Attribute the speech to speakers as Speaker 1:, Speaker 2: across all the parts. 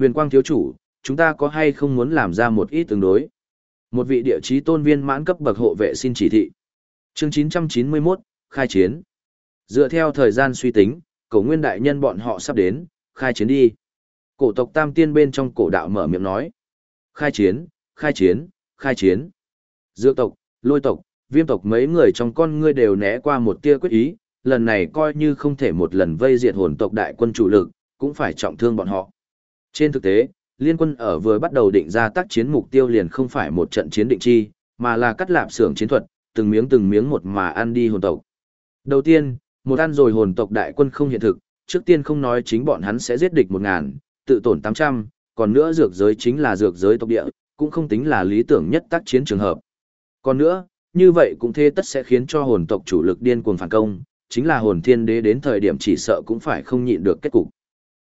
Speaker 1: Huyền quang thiếu chủ, chúng ta có hay không muốn làm ra một ít tương đối? Một vị địa chí tôn viên mãn cấp bậc hộ vệ xin chỉ thị. Chương 991, khai chiến. Dựa theo thời gian suy tính, cổ nguyên đại nhân bọn họ sắp đến, khai chiến đi. Cổ tộc tam tiên bên trong cổ đạo mở miệng nói. Khai chiến, khai chiến, khai chiến. Dựa tộc, lôi tộc, viêm tộc mấy người trong con ngươi đều né qua một tia quyết ý, lần này coi như không thể một lần vây diệt hồn tộc đại quân chủ lực, cũng phải trọng thương bọn họ. Trên thực tế, liên quân ở vừa bắt đầu định ra tác chiến mục tiêu liền không phải một trận chiến định chi, mà là cắt lạp xưởng chiến thuật, từng miếng từng miếng một mà ăn đi hồn tộc. Đầu tiên, một ăn rồi hồn tộc đại quân không hiện thực, trước tiên không nói chính bọn hắn sẽ giết địch một ngàn, tự tổn tám trăm, còn nữa dược giới chính là dược giới tộc địa, cũng không tính là lý tưởng nhất tác chiến trường hợp. Còn nữa, như vậy cũng thế tất sẽ khiến cho hồn tộc chủ lực điên cuồng phản công, chính là hồn thiên đế đến thời điểm chỉ sợ cũng phải không nhịn được kết cục.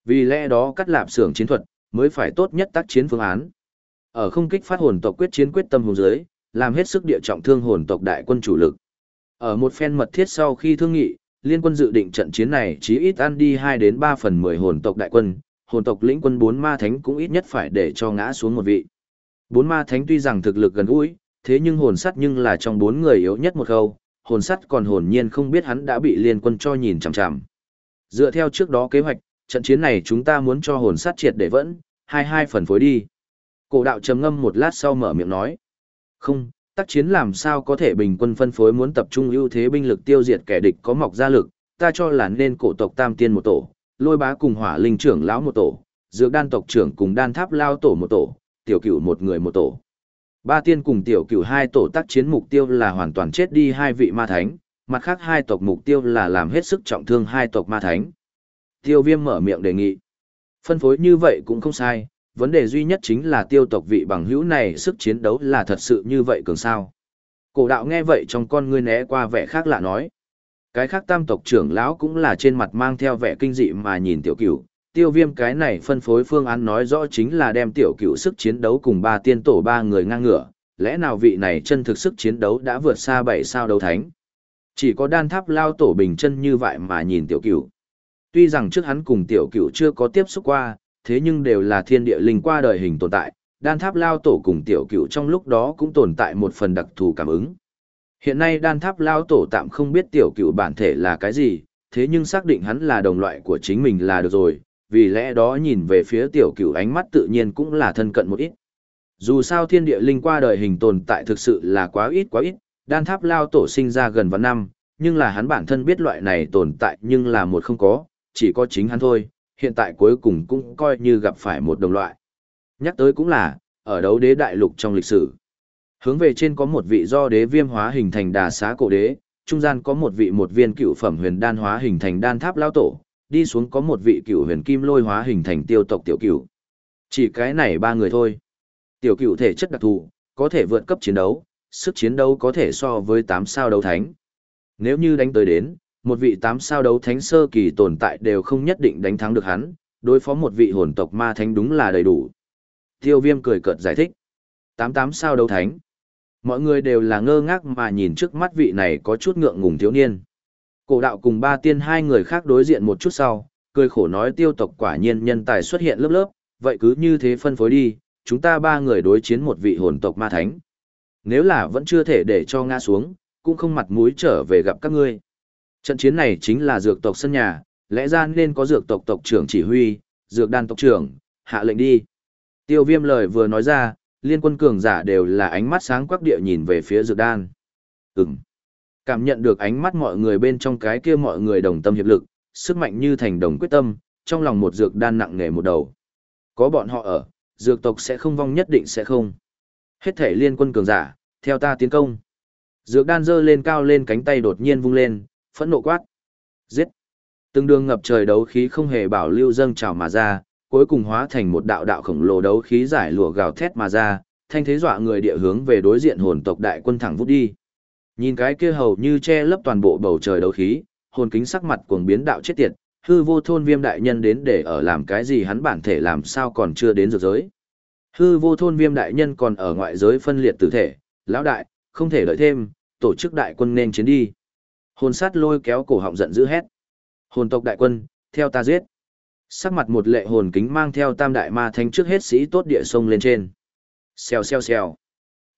Speaker 1: Vì lẽ đó cắt lạp xưởng chiến thuật, mới phải tốt nhất tác chiến phương án. Ở không kích phát hồn tộc quyết chiến quyết tâm hồn dưới, làm hết sức địa trọng thương hồn tộc đại quân chủ lực. Ở một phen mật thiết sau khi thương nghị, liên quân dự định trận chiến này chí ít ăn đi 2 đến 3 phần 10 hồn tộc đại quân, hồn tộc lĩnh quân 4 ma thánh cũng ít nhất phải để cho ngã xuống một vị. 4 ma thánh tuy rằng thực lực gần gũi, thế nhưng hồn sắt nhưng là trong 4 người yếu nhất một khâu, hồn sắt còn hồn nhiên không biết hắn đã bị liên quân cho nhìn chằm chằm. Dựa theo trước đó kế hoạch, trận chiến này chúng ta muốn cho hồn sát triệt để vẫn, hai hai phần phối đi. Cổ đạo trầm ngâm một lát sau mở miệng nói. Không, tác chiến làm sao có thể bình quân phân phối muốn tập trung ưu thế binh lực tiêu diệt kẻ địch có mọc ra lực, ta cho là nên cổ tộc tam tiên một tổ, lôi bá cùng hỏa linh trưởng lão một tổ, dược đan tộc trưởng cùng đan tháp lao tổ một tổ, tiểu cửu một người một tổ. Ba tiên cùng tiểu cửu hai tổ tác chiến mục tiêu là hoàn toàn chết đi hai vị ma thánh, mặt khác hai tộc mục tiêu là làm hết sức trọng thương hai tộc ma thánh. Tiêu viêm mở miệng đề nghị. Phân phối như vậy cũng không sai, vấn đề duy nhất chính là tiêu tộc vị bằng hữu này sức chiến đấu là thật sự như vậy cường sao. Cổ đạo nghe vậy trong con ngươi né qua vẻ khác lạ nói. Cái khác tam tộc trưởng lão cũng là trên mặt mang theo vẻ kinh dị mà nhìn tiểu cửu. Tiêu viêm cái này phân phối phương án nói rõ chính là đem tiểu cửu sức chiến đấu cùng ba tiên tổ ba người ngang ngửa. Lẽ nào vị này chân thực sức chiến đấu đã vượt xa bảy sao đấu thánh? Chỉ có đan tháp lao tổ bình chân như vậy mà nhìn tiểu cửu. Tuy rằng trước hắn cùng tiểu cửu chưa có tiếp xúc qua, thế nhưng đều là thiên địa linh qua đời hình tồn tại, đan tháp lao tổ cùng tiểu cửu trong lúc đó cũng tồn tại một phần đặc thù cảm ứng. Hiện nay đan tháp lao tổ tạm không biết tiểu cửu bản thể là cái gì, thế nhưng xác định hắn là đồng loại của chính mình là được rồi, vì lẽ đó nhìn về phía tiểu cửu ánh mắt tự nhiên cũng là thân cận một ít. Dù sao thiên địa linh qua đời hình tồn tại thực sự là quá ít quá ít, đan tháp lao tổ sinh ra gần vạn năm, nhưng là hắn bản thân biết loại này tồn tại nhưng là một không có, chỉ có chính hắn thôi, hiện tại cuối cùng cũng coi như gặp phải một đồng loại. Nhắc tới cũng là, ở đấu đế đại lục trong lịch sử. Hướng về trên có một vị do đế viêm hóa hình thành đà xá cổ đế, trung gian có một vị một viên cựu phẩm huyền đan hóa hình thành đan tháp lao tổ, đi xuống có một vị cựu huyền kim lôi hóa hình thành tiêu tộc tiểu cựu. Chỉ cái này ba người thôi. Tiểu cựu thể chất đặc thù, có thể vượt cấp chiến đấu, sức chiến đấu có thể so với 8 sao đấu thánh. Nếu như đánh tới đến, một vị tám sao đấu thánh sơ kỳ tồn tại đều không nhất định đánh thắng được hắn, đối phó một vị hồn tộc ma thánh đúng là đầy đủ. Tiêu viêm cười cợt giải thích. Tám tám sao đấu thánh. Mọi người đều là ngơ ngác mà nhìn trước mắt vị này có chút ngượng ngùng thiếu niên. Cổ đạo cùng ba tiên hai người khác đối diện một chút sau, cười khổ nói tiêu tộc quả nhiên nhân tài xuất hiện lớp lớp, vậy cứ như thế phân phối đi, chúng ta ba người đối chiến một vị hồn tộc ma thánh. Nếu là vẫn chưa thể để cho ngã xuống, cũng không mặt mũi trở về gặp các ngươi. Trận chiến này chính là dược tộc sân nhà, lẽ ra nên có dược tộc tộc trưởng chỉ huy, dược đan tộc trưởng, hạ lệnh đi. Tiêu viêm lời vừa nói ra, liên quân cường giả đều là ánh mắt sáng quắc địa nhìn về phía dược đan. Ừm. Cảm nhận được ánh mắt mọi người bên trong cái kia mọi người đồng tâm hiệp lực, sức mạnh như thành đồng quyết tâm, trong lòng một dược đan nặng nề một đầu. Có bọn họ ở, dược tộc sẽ không vong nhất định sẽ không. Hết thể liên quân cường giả, theo ta tiến công. Dược đan giơ lên cao lên cánh tay đột nhiên vung lên, phẫn nộ quát. Giết! Từng đường ngập trời đấu khí không hề bảo lưu dâng trào mà ra, cuối cùng hóa thành một đạo đạo khổng lồ đấu khí giải lụa gào thét mà ra, thanh thế dọa người địa hướng về đối diện hồn tộc đại quân thẳng vút đi. Nhìn cái kia hầu như che lấp toàn bộ bầu trời đấu khí, hồn kính sắc mặt cuồng biến đạo chết tiệt, hư vô thôn viêm đại nhân đến để ở làm cái gì hắn bản thể làm sao còn chưa đến dược giới. Hư vô thôn viêm đại nhân còn ở ngoại giới phân liệt tử thể, lão đại, không thể đợi thêm, tổ chức đại quân nên chiến đi. Hồn sát lôi kéo cổ họng giận dữ hét. Hồn tộc đại quân, theo ta giết. Sắc mặt một lệ hồn kính mang theo tam đại ma thánh trước hết sĩ tốt địa sông lên trên. Xèo xèo xèo.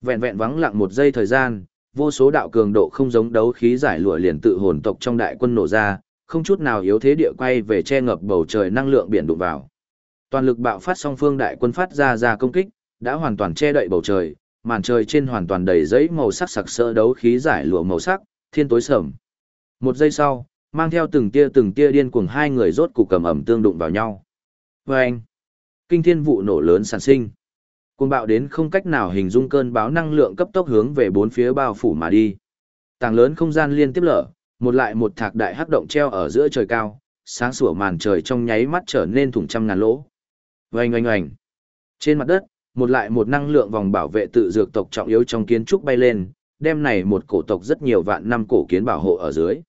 Speaker 1: Vẹn vẹn vắng lặng một giây thời gian, vô số đạo cường độ không giống đấu khí giải lụa liền tự hồn tộc trong đại quân nổ ra, không chút nào yếu thế địa quay về che ngập bầu trời năng lượng biển đụng vào. Toàn lực bạo phát song phương đại quân phát ra ra công kích, đã hoàn toàn che đậy bầu trời, màn trời trên hoàn toàn đầy giấy màu sắc sặc sỡ đấu khí giải lụa màu sắc, thiên tối sầm. Một giây sau, mang theo từng tia từng tia điên cuồng hai người rốt cục cầm ẩm tương đụng vào nhau. Và anh, kinh thiên vụ nổ lớn sản sinh. Cuồng bạo đến không cách nào hình dung cơn báo năng lượng cấp tốc hướng về bốn phía bao phủ mà đi. Tàng lớn không gian liên tiếp lở, một lại một thạc đại hắc động treo ở giữa trời cao, sáng sủa màn trời trong nháy mắt trở nên thủng trăm ngàn lỗ. Oanh oanh oanh. Trên mặt đất, một lại một năng lượng vòng bảo vệ tự dược tộc trọng yếu trong kiến trúc bay lên, đem này một cổ tộc rất nhiều vạn năm cổ kiến bảo hộ ở dưới.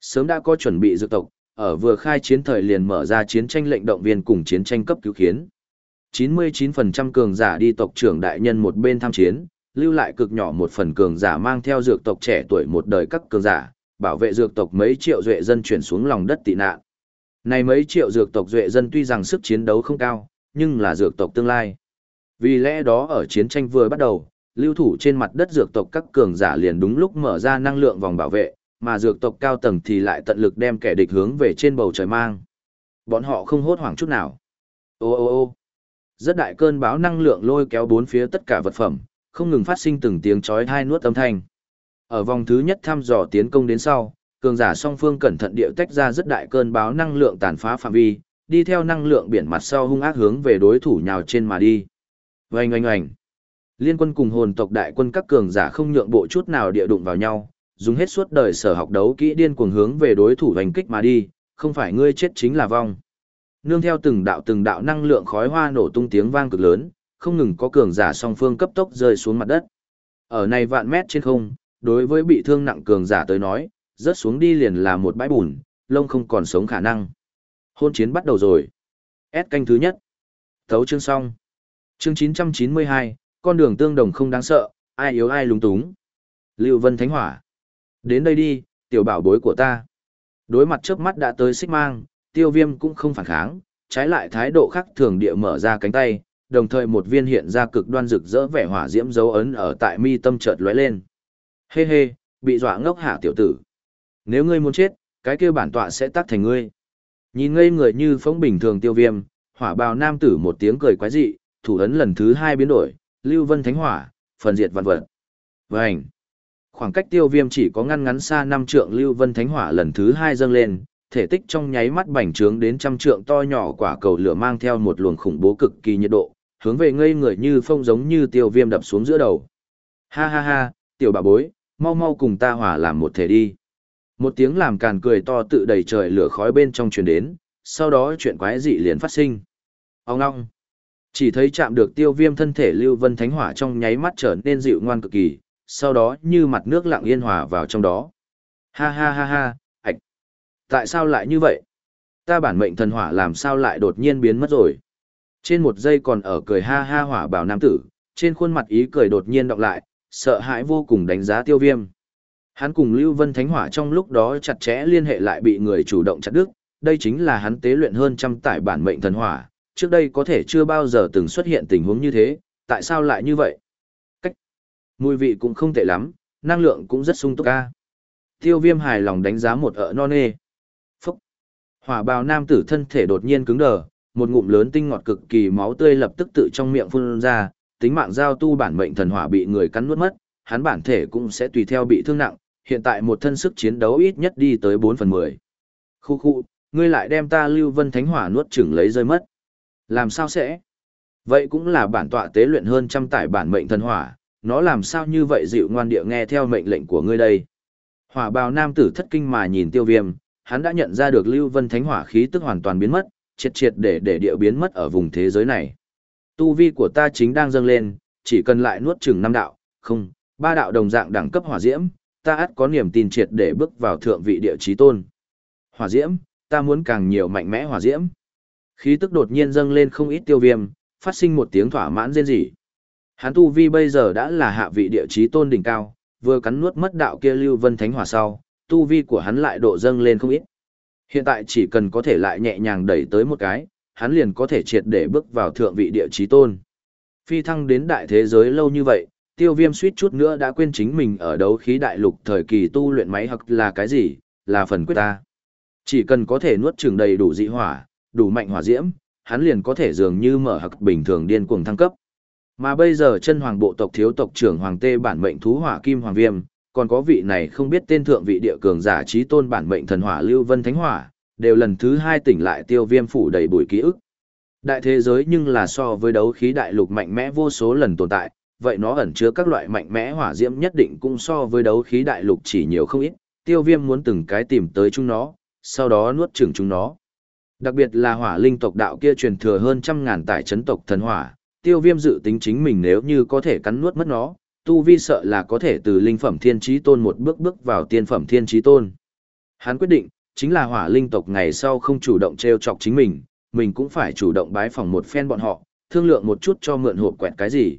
Speaker 1: Sớm đã có chuẩn bị dược tộc, ở vừa khai chiến thời liền mở ra chiến tranh lệnh động viên cùng chiến tranh cấp cứu khiến. 99% cường giả đi tộc trưởng đại nhân một bên tham chiến, lưu lại cực nhỏ một phần cường giả mang theo dược tộc trẻ tuổi một đời các cường giả, bảo vệ dược tộc mấy triệu duệ dân chuyển xuống lòng đất tị nạn. Này mấy triệu dược tộc duệ dân tuy rằng sức chiến đấu không cao, nhưng là dược tộc tương lai. Vì lẽ đó ở chiến tranh vừa bắt đầu, lưu thủ trên mặt đất dược tộc các cường giả liền đúng lúc mở ra năng lượng vòng bảo vệ, mà dược tộc cao tầng thì lại tận lực đem kẻ địch hướng về trên bầu trời mang. Bọn họ không hốt hoảng chút nào. Ô ô ô rất đại cơn báo năng lượng lôi kéo bốn phía tất cả vật phẩm, không ngừng phát sinh từng tiếng chói tai nuốt âm thanh. Ở vòng thứ nhất thăm dò tiến công đến sau, cường giả song phương cẩn thận điệu tách ra rất đại cơn báo năng lượng tàn phá phạm vi, đi theo năng lượng biển mặt sau hung ác hướng về đối thủ nhào trên mà đi. Oanh oanh oanh. Liên quân cùng hồn tộc đại quân các cường giả không nhượng bộ chút nào địa đụng vào nhau, dùng hết suốt đời sở học đấu kỹ điên cuồng hướng về đối thủ hành kích mà đi, không phải ngươi chết chính là vong. Nương theo từng đạo từng đạo năng lượng khói hoa nổ tung tiếng vang cực lớn, không ngừng có cường giả song phương cấp tốc rơi xuống mặt đất. Ở này vạn mét trên không, đối với bị thương nặng cường giả tới nói, rớt xuống đi liền là một bãi bùn, lông không còn sống khả năng. Hôn chiến bắt đầu rồi. S canh thứ nhất. Thấu chương xong. Chương 992, con đường tương đồng không đáng sợ, ai yếu ai lúng túng. Lưu Vân Thánh Hỏa. Đến đây đi, tiểu bảo bối của ta. Đối mặt trước mắt đã tới xích mang, tiêu viêm cũng không phản kháng, trái lại thái độ khác thường địa mở ra cánh tay, đồng thời một viên hiện ra cực đoan rực rỡ vẻ hỏa diễm dấu ấn ở tại mi tâm chợt lóe lên. Hê hê, bị dọa ngốc hạ tiểu tử. Nếu ngươi muốn chết, cái kia bản tọa sẽ tắt thành ngươi. Nhìn ngây người như phóng bình thường tiêu viêm, hỏa bào nam tử một tiếng cười quái dị, thủ ấn lần thứ hai biến đổi, lưu vân thánh hỏa, phần diệt vạn vật. Vành. Khoảng cách tiêu viêm chỉ có ngăn ngắn xa năm trượng lưu vân thánh hỏa lần thứ hai dâng lên, thể tích trong nháy mắt bành trướng đến trăm trượng to nhỏ quả cầu lửa mang theo một luồng khủng bố cực kỳ nhiệt độ, hướng về ngây người như phong giống như tiêu viêm đập xuống giữa đầu. Ha ha ha, tiểu bà bối, mau mau cùng ta hỏa làm một thể đi. Một tiếng làm càn cười to tự đầy trời lửa khói bên trong truyền đến, sau đó chuyện quái dị liền phát sinh. Ông ngong. Chỉ thấy chạm được tiêu viêm thân thể lưu vân thánh hỏa trong nháy mắt trở nên dịu ngoan cực kỳ, sau đó như mặt nước lặng yên hòa vào trong đó. Ha ha ha ha, ạch. Tại sao lại như vậy? Ta bản mệnh thần hỏa làm sao lại đột nhiên biến mất rồi? Trên một giây còn ở cười ha ha hỏa bảo nam tử, trên khuôn mặt ý cười đột nhiên đọc lại, sợ hãi vô cùng đánh giá tiêu viêm. Hắn cùng Lưu Vân Thánh Hỏa trong lúc đó chặt chẽ liên hệ lại bị người chủ động chặt đứt, đây chính là hắn tế luyện hơn trăm tải bản mệnh thần hỏa, trước đây có thể chưa bao giờ từng xuất hiện tình huống như thế, tại sao lại như vậy? Cách mùi vị cũng không tệ lắm, năng lượng cũng rất sung túc ca. Tiêu viêm hài lòng đánh giá một ợ non nê. Phúc! Hỏa bào nam tử thân thể đột nhiên cứng đờ, một ngụm lớn tinh ngọt cực kỳ máu tươi lập tức tự trong miệng phun ra, tính mạng giao tu bản mệnh thần hỏa bị người cắn nuốt mất, hắn bản thể cũng sẽ tùy theo bị thương nặng, hiện tại một thân sức chiến đấu ít nhất đi tới 4 phần 10. Khu khu, ngươi lại đem ta lưu vân thánh hỏa nuốt chửng lấy rơi mất. Làm sao sẽ? Vậy cũng là bản tọa tế luyện hơn trăm tải bản mệnh thần hỏa, nó làm sao như vậy dịu ngoan địa nghe theo mệnh lệnh của ngươi đây? Hỏa bào nam tử thất kinh mà nhìn tiêu viêm, hắn đã nhận ra được lưu vân thánh hỏa khí tức hoàn toàn biến mất, triệt triệt để để địa biến mất ở vùng thế giới này. Tu vi của ta chính đang dâng lên, chỉ cần lại nuốt chừng năm đạo, không, ba đạo đồng dạng đẳng cấp hỏa diễm, ta ắt có niềm tin triệt để bước vào thượng vị địa chí tôn. Hỏa diễm, ta muốn càng nhiều mạnh mẽ hỏa diễm. Khí tức đột nhiên dâng lên không ít tiêu viêm, phát sinh một tiếng thỏa mãn rên rỉ. Hắn tu vi bây giờ đã là hạ vị địa chí tôn đỉnh cao, vừa cắn nuốt mất đạo kia lưu vân thánh hỏa sau, tu vi của hắn lại độ dâng lên không ít. Hiện tại chỉ cần có thể lại nhẹ nhàng đẩy tới một cái, hắn liền có thể triệt để bước vào thượng vị địa chí tôn. Phi thăng đến đại thế giới lâu như vậy, tiêu viêm suýt chút nữa đã quên chính mình ở đấu khí đại lục thời kỳ tu luyện máy hoặc là cái gì, là phần quyết ta. Chỉ cần có thể nuốt trường đầy đủ dị hỏa, đủ mạnh hỏa diễm, hắn liền có thể dường như mở hặc bình thường điên cuồng thăng cấp. Mà bây giờ chân hoàng bộ tộc thiếu tộc trưởng hoàng tê bản mệnh thú hỏa kim hoàng viêm, còn có vị này không biết tên thượng vị địa cường giả trí tôn bản mệnh thần hỏa lưu vân thánh hỏa, đều lần thứ hai tỉnh lại tiêu viêm phủ đầy bụi ký ức. Đại thế giới nhưng là so với đấu khí đại lục mạnh mẽ vô số lần tồn tại, vậy nó ẩn chứa các loại mạnh mẽ hỏa diễm nhất định cũng so với đấu khí đại lục chỉ nhiều không ít, tiêu viêm muốn từng cái tìm tới chúng nó, sau đó nuốt chửng chúng nó. Đặc biệt là hỏa linh tộc đạo kia truyền thừa hơn trăm ngàn tài chấn tộc thần hỏa, tiêu viêm dự tính chính mình nếu như có thể cắn nuốt mất nó, tu vi sợ là có thể từ linh phẩm thiên trí tôn một bước bước vào tiên phẩm thiên trí tôn. Hắn quyết định, chính là hỏa linh tộc ngày sau không chủ động treo chọc chính mình, mình cũng phải chủ động bái phòng một phen bọn họ, thương lượng một chút cho mượn hộp quẹt cái gì.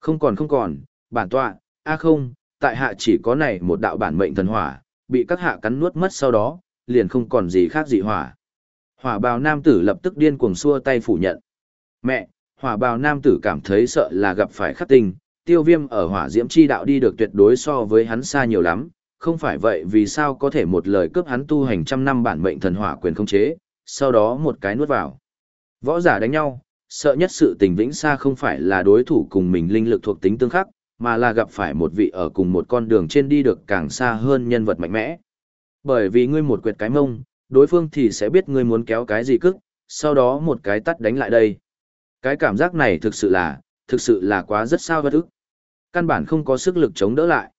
Speaker 1: Không còn không còn, bản tọa, a không, tại hạ chỉ có này một đạo bản mệnh thần hỏa, bị các hạ cắn nuốt mất sau đó, liền không còn gì khác dị hỏa. Hỏa bào nam tử lập tức điên cuồng xua tay phủ nhận. Mẹ, hỏa bào nam tử cảm thấy sợ là gặp phải khắc tinh, tiêu viêm ở hỏa diễm chi đạo đi được tuyệt đối so với hắn xa nhiều lắm, không phải vậy vì sao có thể một lời cướp hắn tu hành trăm năm bản mệnh thần hỏa quyền không chế, sau đó một cái nuốt vào. Võ giả đánh nhau, sợ nhất sự tình vĩnh xa không phải là đối thủ cùng mình linh lực thuộc tính tương khắc, mà là gặp phải một vị ở cùng một con đường trên đi được càng xa hơn nhân vật mạnh mẽ. Bởi vì ngươi một quyệt cái mông, đối phương thì sẽ biết ngươi muốn kéo cái gì cức, sau đó một cái tắt đánh lại đây. Cái cảm giác này thực sự là, thực sự là quá rất sao bất ức. Căn bản không có sức lực chống đỡ lại.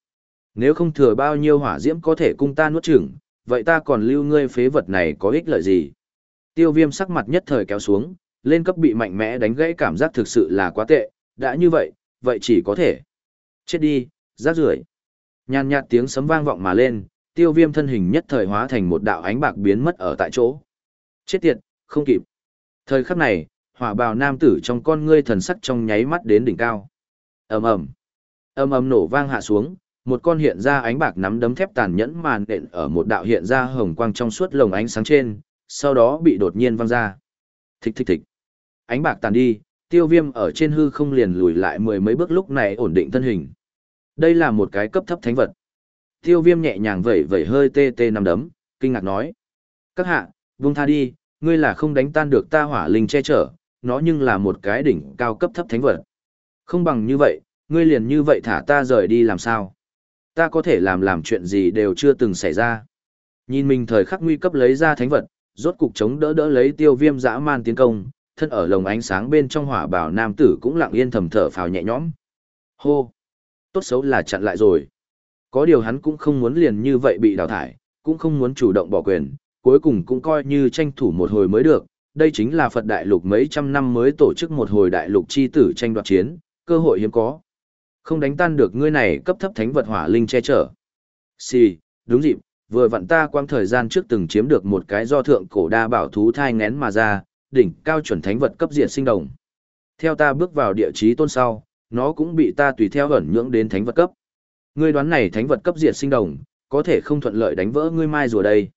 Speaker 1: Nếu không thừa bao nhiêu hỏa diễm có thể cung ta nuốt chửng, vậy ta còn lưu ngươi phế vật này có ích lợi gì? Tiêu viêm sắc mặt nhất thời kéo xuống, lên cấp bị mạnh mẽ đánh gãy cảm giác thực sự là quá tệ, đã như vậy, vậy chỉ có thể. Chết đi, rác rưởi Nhàn nhạt tiếng sấm vang vọng mà lên, tiêu viêm thân hình nhất thời hóa thành một đạo ánh bạc biến mất ở tại chỗ. Chết tiệt, không kịp. Thời khắc này, hỏa bào nam tử trong con ngươi thần sắc trong nháy mắt đến đỉnh cao. ầm ầm ầm ầm nổ vang hạ xuống, một con hiện ra ánh bạc nắm đấm thép tàn nhẫn màn đện ở một đạo hiện ra hồng quang trong suốt lồng ánh sáng trên, sau đó bị đột nhiên văng ra. Thích thích thích. Ánh bạc tàn đi, tiêu viêm ở trên hư không liền lùi lại mười mấy bước lúc này ổn định thân hình. Đây là một cái cấp thấp thánh vật. Tiêu viêm nhẹ nhàng vẩy vẩy hơi tê tê nằm đấm, kinh ngạc nói. Các hạ, vung tha đi, ngươi là không đánh tan được ta hỏa linh che chở, nó nhưng là một cái đỉnh cao cấp thấp thánh vật. Không bằng như vậy, ngươi liền như vậy thả ta rời đi làm sao? Ta có thể làm làm chuyện gì đều chưa từng xảy ra. Nhìn mình thời khắc nguy cấp lấy ra thánh vật, rốt cục chống đỡ đỡ lấy tiêu viêm dã man tiến công, thân ở lồng ánh sáng bên trong hỏa bảo nam tử cũng lặng yên thầm thở phào nhẹ nhõm. Hô! Tốt xấu là chặn lại rồi. Có điều hắn cũng không muốn liền như vậy bị đào thải, cũng không muốn chủ động bỏ quyền, cuối cùng cũng coi như tranh thủ một hồi mới được. Đây chính là Phật Đại Lục mấy trăm năm mới tổ chức một hồi Đại Lục chi tử tranh đoạt chiến, cơ hội hiếm có. Không đánh tan được ngươi này cấp thấp thánh vật hỏa linh che chở. Xì, đúng dịp, vừa vặn ta quang thời gian trước từng chiếm được một cái do thượng cổ đa bảo thú thai ngén mà ra, đỉnh cao chuẩn thánh vật cấp diện sinh đồng. Theo ta bước vào địa chí tôn sau, nó cũng bị ta tùy theo ẩn nhưỡng đến thánh vật cấp. Ngươi đoán này thánh vật cấp diệt sinh đồng, có thể không thuận lợi đánh vỡ ngươi mai rùa đây.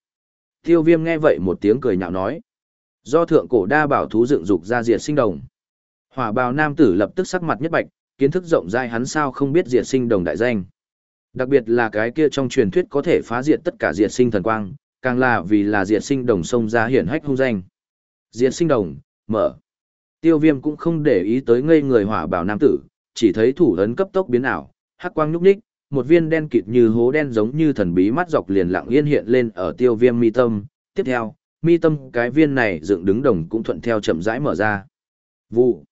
Speaker 1: Tiêu viêm nghe vậy một tiếng cười nhạo nói. Do thượng cổ đa bảo thú dựng dục ra diệt sinh đồng. Hỏa bào nam tử lập tức sắc mặt nhất bạch, kiến thức rộng rãi hắn sao không biết diệt sinh đồng đại danh. Đặc biệt là cái kia trong truyền thuyết có thể phá diệt tất cả diệt sinh thần quang, càng là vì là diệt sinh đồng sông ra hiển hách hung danh. Diệt sinh đồng, mở. Tiêu viêm cũng không để ý tới ngây người hỏa bảo nam tử, chỉ thấy thủ ấn cấp tốc biến ảo, hắc quang nhúc nhích, một viên đen kịt như hố đen giống như thần bí mắt dọc liền lặng yên hiện lên ở tiêu viêm mi tâm. Tiếp theo, mi tâm cái viên này dựng đứng đồng cũng thuận theo chậm rãi mở ra. Vụ.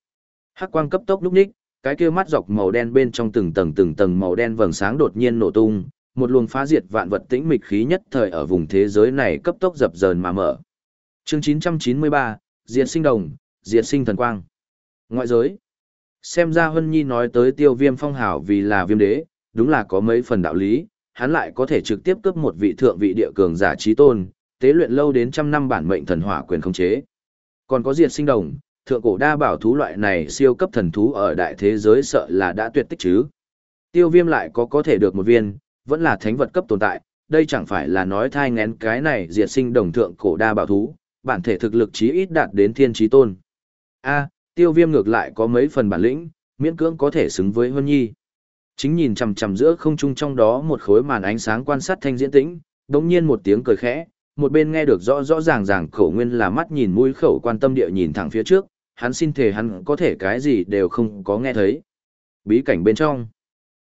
Speaker 1: Hắc quang cấp tốc lúc ních cái kia mắt dọc màu đen bên trong từng tầng từng tầng màu đen vầng sáng đột nhiên nổ tung, một luồng phá diệt vạn vật tĩnh mịch khí nhất thời ở vùng thế giới này cấp tốc dập dờn mà mở. Chương 993, Diệt sinh đồng, Diệt sinh thần quang. Ngoại giới. Xem ra Hân Nhi nói tới tiêu viêm phong hảo vì là viêm đế, đúng là có mấy phần đạo lý, hắn lại có thể trực tiếp cướp một vị thượng vị địa cường giả trí tôn, tế luyện lâu đến trăm năm bản mệnh thần hỏa quyền không chế. Còn có diệt sinh đồng, thượng cổ đa bảo thú loại này siêu cấp thần thú ở đại thế giới sợ là đã tuyệt tích chứ. Tiêu viêm lại có có thể được một viên, vẫn là thánh vật cấp tồn tại, đây chẳng phải là nói thai ngén cái này diệt sinh đồng thượng cổ đa bảo thú, bản thể thực lực chí ít đạt đến thiên trí tôn. A, tiêu viêm ngược lại có mấy phần bản lĩnh, miễn cưỡng có thể xứng với huân Nhi. Chính nhìn chằm chằm giữa không trung trong đó một khối màn ánh sáng quan sát thanh diễn tĩnh, đống nhiên một tiếng cười khẽ, một bên nghe được rõ rõ ràng ràng khẩu nguyên là mắt nhìn mũi khẩu quan tâm địa nhìn thẳng phía trước, hắn xin thề hắn có thể cái gì đều không có nghe thấy. Bí cảnh bên trong,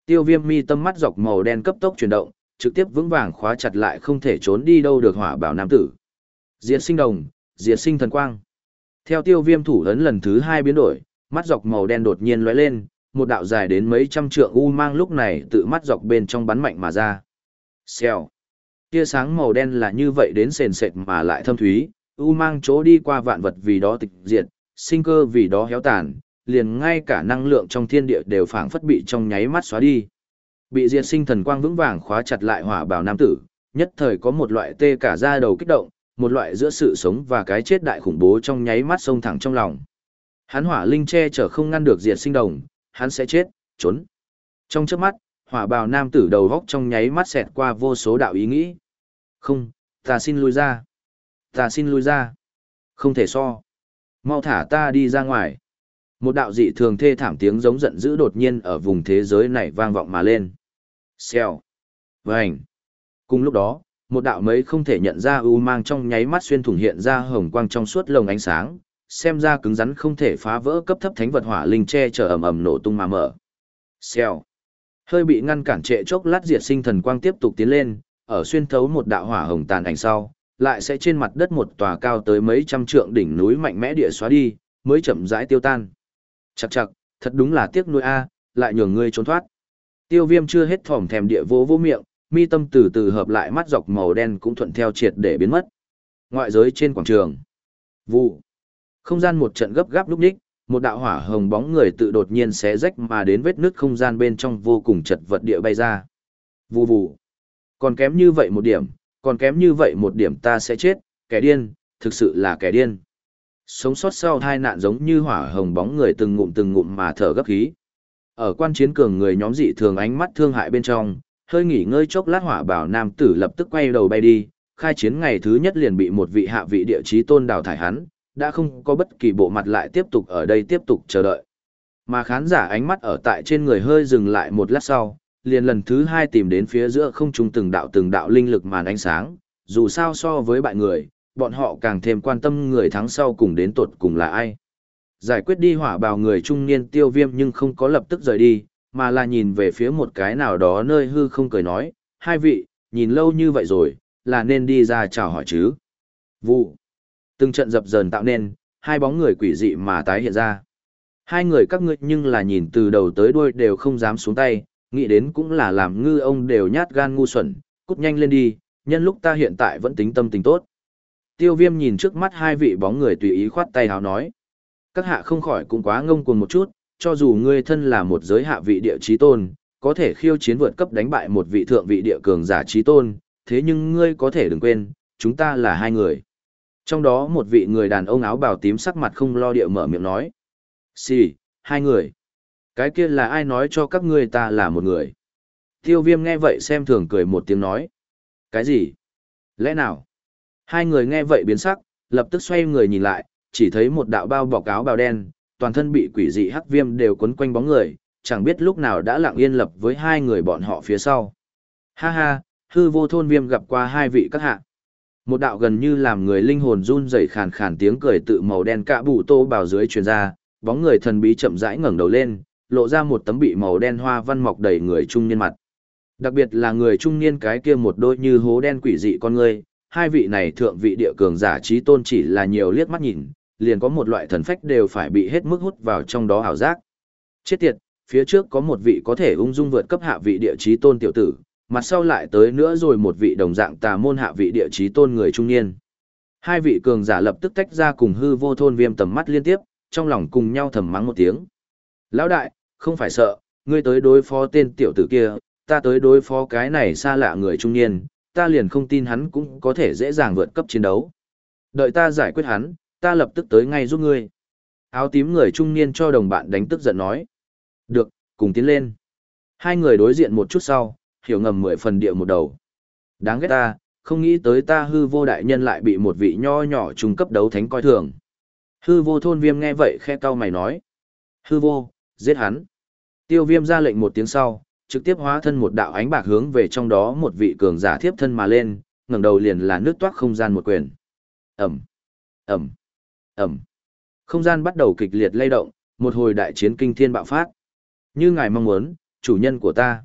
Speaker 1: tiêu viêm mi tâm mắt dọc màu đen cấp tốc chuyển động, trực tiếp vững vàng khóa chặt lại không thể trốn đi đâu được hỏa bảo nam tử. Diệt sinh đồng, diệt sinh thần quang. Theo tiêu viêm thủ ấn lần thứ hai biến đổi, mắt dọc màu đen đột nhiên lóe lên, một đạo dài đến mấy trăm trượng u mang lúc này tự mắt dọc bên trong bắn mạnh mà ra. Xèo. Tia sáng màu đen là như vậy đến sền sệt mà lại thâm thúy, u mang chỗ đi qua vạn vật vì đó tịch diệt, sinh cơ vì đó héo tàn, liền ngay cả năng lượng trong thiên địa đều phảng phất bị trong nháy mắt xóa đi. Bị diệt sinh thần quang vững vàng khóa chặt lại hỏa bào nam tử, nhất thời có một loại tê cả da đầu kích động, một loại giữa sự sống và cái chết đại khủng bố trong nháy mắt sông thẳng trong lòng. Hắn hỏa linh che chở không ngăn được diệt sinh đồng, hắn sẽ chết, trốn. Trong chớp mắt, hỏa bào nam tử đầu góc trong nháy mắt xẹt qua vô số đạo ý nghĩ. Không, ta xin lui ra. Ta xin lui ra. Không thể so. Mau thả ta đi ra ngoài. Một đạo dị thường thê thảm tiếng giống giận dữ đột nhiên ở vùng thế giới này vang vọng mà lên. Xèo. Vành. Cùng lúc đó, một đạo mấy không thể nhận ra u mang trong nháy mắt xuyên thủng hiện ra hồng quang trong suốt lồng ánh sáng, xem ra cứng rắn không thể phá vỡ cấp thấp thánh vật hỏa linh che chở ầm ầm nổ tung mà mở. Xèo. Hơi bị ngăn cản trệ chốc lát diệt sinh thần quang tiếp tục tiến lên, ở xuyên thấu một đạo hỏa hồng tàn ảnh sau, lại sẽ trên mặt đất một tòa cao tới mấy trăm trượng đỉnh núi mạnh mẽ địa xóa đi, mới chậm rãi tiêu tan. Chậc chậc, thật đúng là tiếc nuôi a, lại nhường ngươi trốn thoát. Tiêu Viêm chưa hết thòm thèm địa vô vô miệng, mi tâm từ từ hợp lại mắt dọc màu đen cũng thuận theo triệt để biến mất. Ngoại giới trên quảng trường. Vụ. Không gian một trận gấp gáp lúc nhích, một đạo hỏa hồng bóng người tự đột nhiên xé rách mà đến vết nứt không gian bên trong vô cùng chật vật địa bay ra. Vù vù. Còn kém như vậy một điểm, còn kém như vậy một điểm ta sẽ chết, kẻ điên, thực sự là kẻ điên. Sống sót sau hai nạn giống như hỏa hồng bóng người từng ngụm từng ngụm mà thở gấp khí. Ở quan chiến cường người nhóm dị thường ánh mắt thương hại bên trong, hơi nghỉ ngơi chốc lát hỏa bảo nam tử lập tức quay đầu bay đi, khai chiến ngày thứ nhất liền bị một vị hạ vị địa chí tôn đào thải hắn, đã không có bất kỳ bộ mặt lại tiếp tục ở đây tiếp tục chờ đợi. Mà khán giả ánh mắt ở tại trên người hơi dừng lại một lát sau, liền lần thứ hai tìm đến phía giữa không trung từng đạo từng đạo linh lực màn ánh sáng, dù sao so với bại người, bọn họ càng thêm quan tâm người thắng sau cùng đến tuột cùng là ai. Giải quyết đi hỏa bào người trung niên tiêu viêm nhưng không có lập tức rời đi, mà là nhìn về phía một cái nào đó nơi hư không cười nói, hai vị, nhìn lâu như vậy rồi, là nên đi ra chào hỏi chứ. Vụ. Từng trận dập dờn tạo nên, hai bóng người quỷ dị mà tái hiện ra. Hai người các ngươi nhưng là nhìn từ đầu tới đuôi đều không dám xuống tay, nghĩ đến cũng là làm ngư ông đều nhát gan ngu xuẩn, cút nhanh lên đi, nhân lúc ta hiện tại vẫn tính tâm tình tốt. Tiêu viêm nhìn trước mắt hai vị bóng người tùy ý khoát tay hào nói. Các hạ không khỏi cũng quá ngông cuồng một chút, cho dù ngươi thân là một giới hạ vị địa trí tôn, có thể khiêu chiến vượt cấp đánh bại một vị thượng vị địa cường giả trí tôn, thế nhưng ngươi có thể đừng quên, chúng ta là hai người. Trong đó một vị người đàn ông áo bào tím sắc mặt không lo địa mở miệng nói. Xì, hai người. Cái kia là ai nói cho các ngươi ta là một người? Tiêu viêm nghe vậy xem thường cười một tiếng nói. Cái gì? Lẽ nào? Hai người nghe vậy biến sắc, lập tức xoay người nhìn lại, chỉ thấy một đạo bao bọc áo bào đen, toàn thân bị quỷ dị hắc viêm đều quấn quanh bóng người, chẳng biết lúc nào đã lặng yên lập với hai người bọn họ phía sau. Ha ha, hư vô thôn viêm gặp qua hai vị các hạ. Một đạo gần như làm người linh hồn run rẩy khàn khàn tiếng cười tự màu đen cạ bụ tô bào dưới truyền ra, bóng người thần bí chậm rãi ngẩng đầu lên, lộ ra một tấm bị màu đen hoa văn mọc đầy người trung niên mặt. Đặc biệt là người trung niên cái kia một đôi như hố đen quỷ dị con người, hai vị này thượng vị địa cường giả trí tôn chỉ là nhiều liếc mắt nhìn, liền có một loại thần phách đều phải bị hết mức hút vào trong đó ảo giác. Chết tiệt, phía trước có một vị có thể ung dung vượt cấp hạ vị địa trí tôn tiểu tử, mặt sau lại tới nữa rồi một vị đồng dạng tà môn hạ vị địa chí tôn người trung niên. Hai vị cường giả lập tức tách ra cùng hư vô thôn viêm tầm mắt liên tiếp, trong lòng cùng nhau thầm mắng một tiếng. Lão đại, không phải sợ, ngươi tới đối phó tên tiểu tử kia, ta tới đối phó cái này xa lạ người trung niên, ta liền không tin hắn cũng có thể dễ dàng vượt cấp chiến đấu. Đợi ta giải quyết hắn, ta lập tức tới ngay giúp ngươi. Áo tím người trung niên cho đồng bạn đánh tức giận nói. Được, cùng tiến lên. Hai người đối diện một chút sau, hiểu ngầm mười phần địa một đầu. Đáng ghét ta, không nghĩ tới ta hư vô đại nhân lại bị một vị nho nhỏ trung cấp đấu thánh coi thường. Hư vô thôn viêm nghe vậy khe cau mày nói. Hư vô, giết hắn. Tiêu viêm ra lệnh một tiếng sau, trực tiếp hóa thân một đạo ánh bạc hướng về trong đó một vị cường giả thiếp thân mà lên, ngẩng đầu liền là nước toát không gian một quyền. Ẩm, Ẩm, Ẩm. Không gian bắt đầu kịch liệt lay động, một hồi đại chiến kinh thiên bạo phát. Như ngài mong muốn, chủ nhân của ta.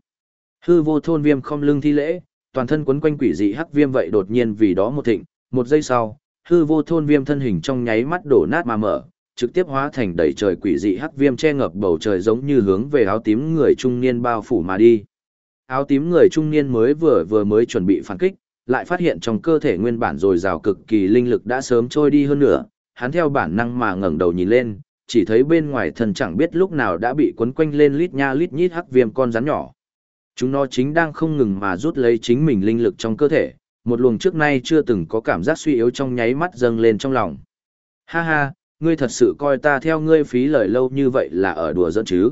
Speaker 1: Hư vô thôn viêm không lưng thi lễ, toàn thân quấn quanh quỷ dị hắc viêm vậy đột nhiên vì đó một thịnh, một giây sau, hư vô thôn viêm thân hình trong nháy mắt đổ nát mà mở, trực tiếp hóa thành đầy trời quỷ dị hắc viêm che ngập bầu trời giống như hướng về áo tím người trung niên bao phủ mà đi. Áo tím người trung niên mới vừa vừa mới chuẩn bị phản kích, lại phát hiện trong cơ thể nguyên bản rồi rào cực kỳ linh lực đã sớm trôi đi hơn nữa, hắn theo bản năng mà ngẩng đầu nhìn lên, chỉ thấy bên ngoài thân chẳng biết lúc nào đã bị quấn quanh lên lít nha lít nhít hắc viêm con rắn nhỏ. Chúng nó chính đang không ngừng mà rút lấy chính mình linh lực trong cơ thể, một luồng trước nay chưa từng có cảm giác suy yếu trong nháy mắt dâng lên trong lòng. Ha ha, ngươi thật sự coi ta theo ngươi phí lời lâu như vậy là ở đùa giỡn chứ.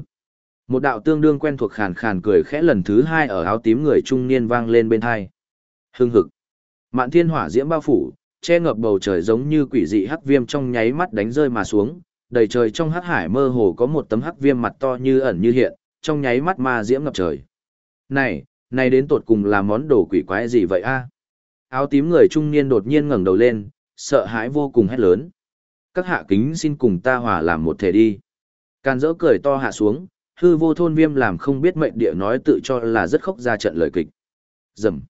Speaker 1: Một đạo tương đương quen thuộc khàn khàn cười khẽ lần thứ hai ở áo tím người trung niên vang lên bên hai. Hưng hực. Mạn thiên hỏa diễm bao phủ, che ngập bầu trời giống như quỷ dị hắc viêm trong nháy mắt đánh rơi mà xuống, đầy trời trong hắc hải mơ hồ có một tấm hắc viêm mặt to như ẩn như hiện, trong nháy mắt ma diễm ngập trời. Này, này đến tột cùng là món đồ quỷ quái gì vậy a? Áo tím người trung niên đột nhiên ngẩng đầu lên, sợ hãi vô cùng hét lớn. Các hạ kính xin cùng ta hòa làm một thể đi. Càn dỡ cười to hạ xuống, hư vô thôn viêm làm không biết mệnh địa nói tự cho là rất khóc ra trận lời kịch. Dầm.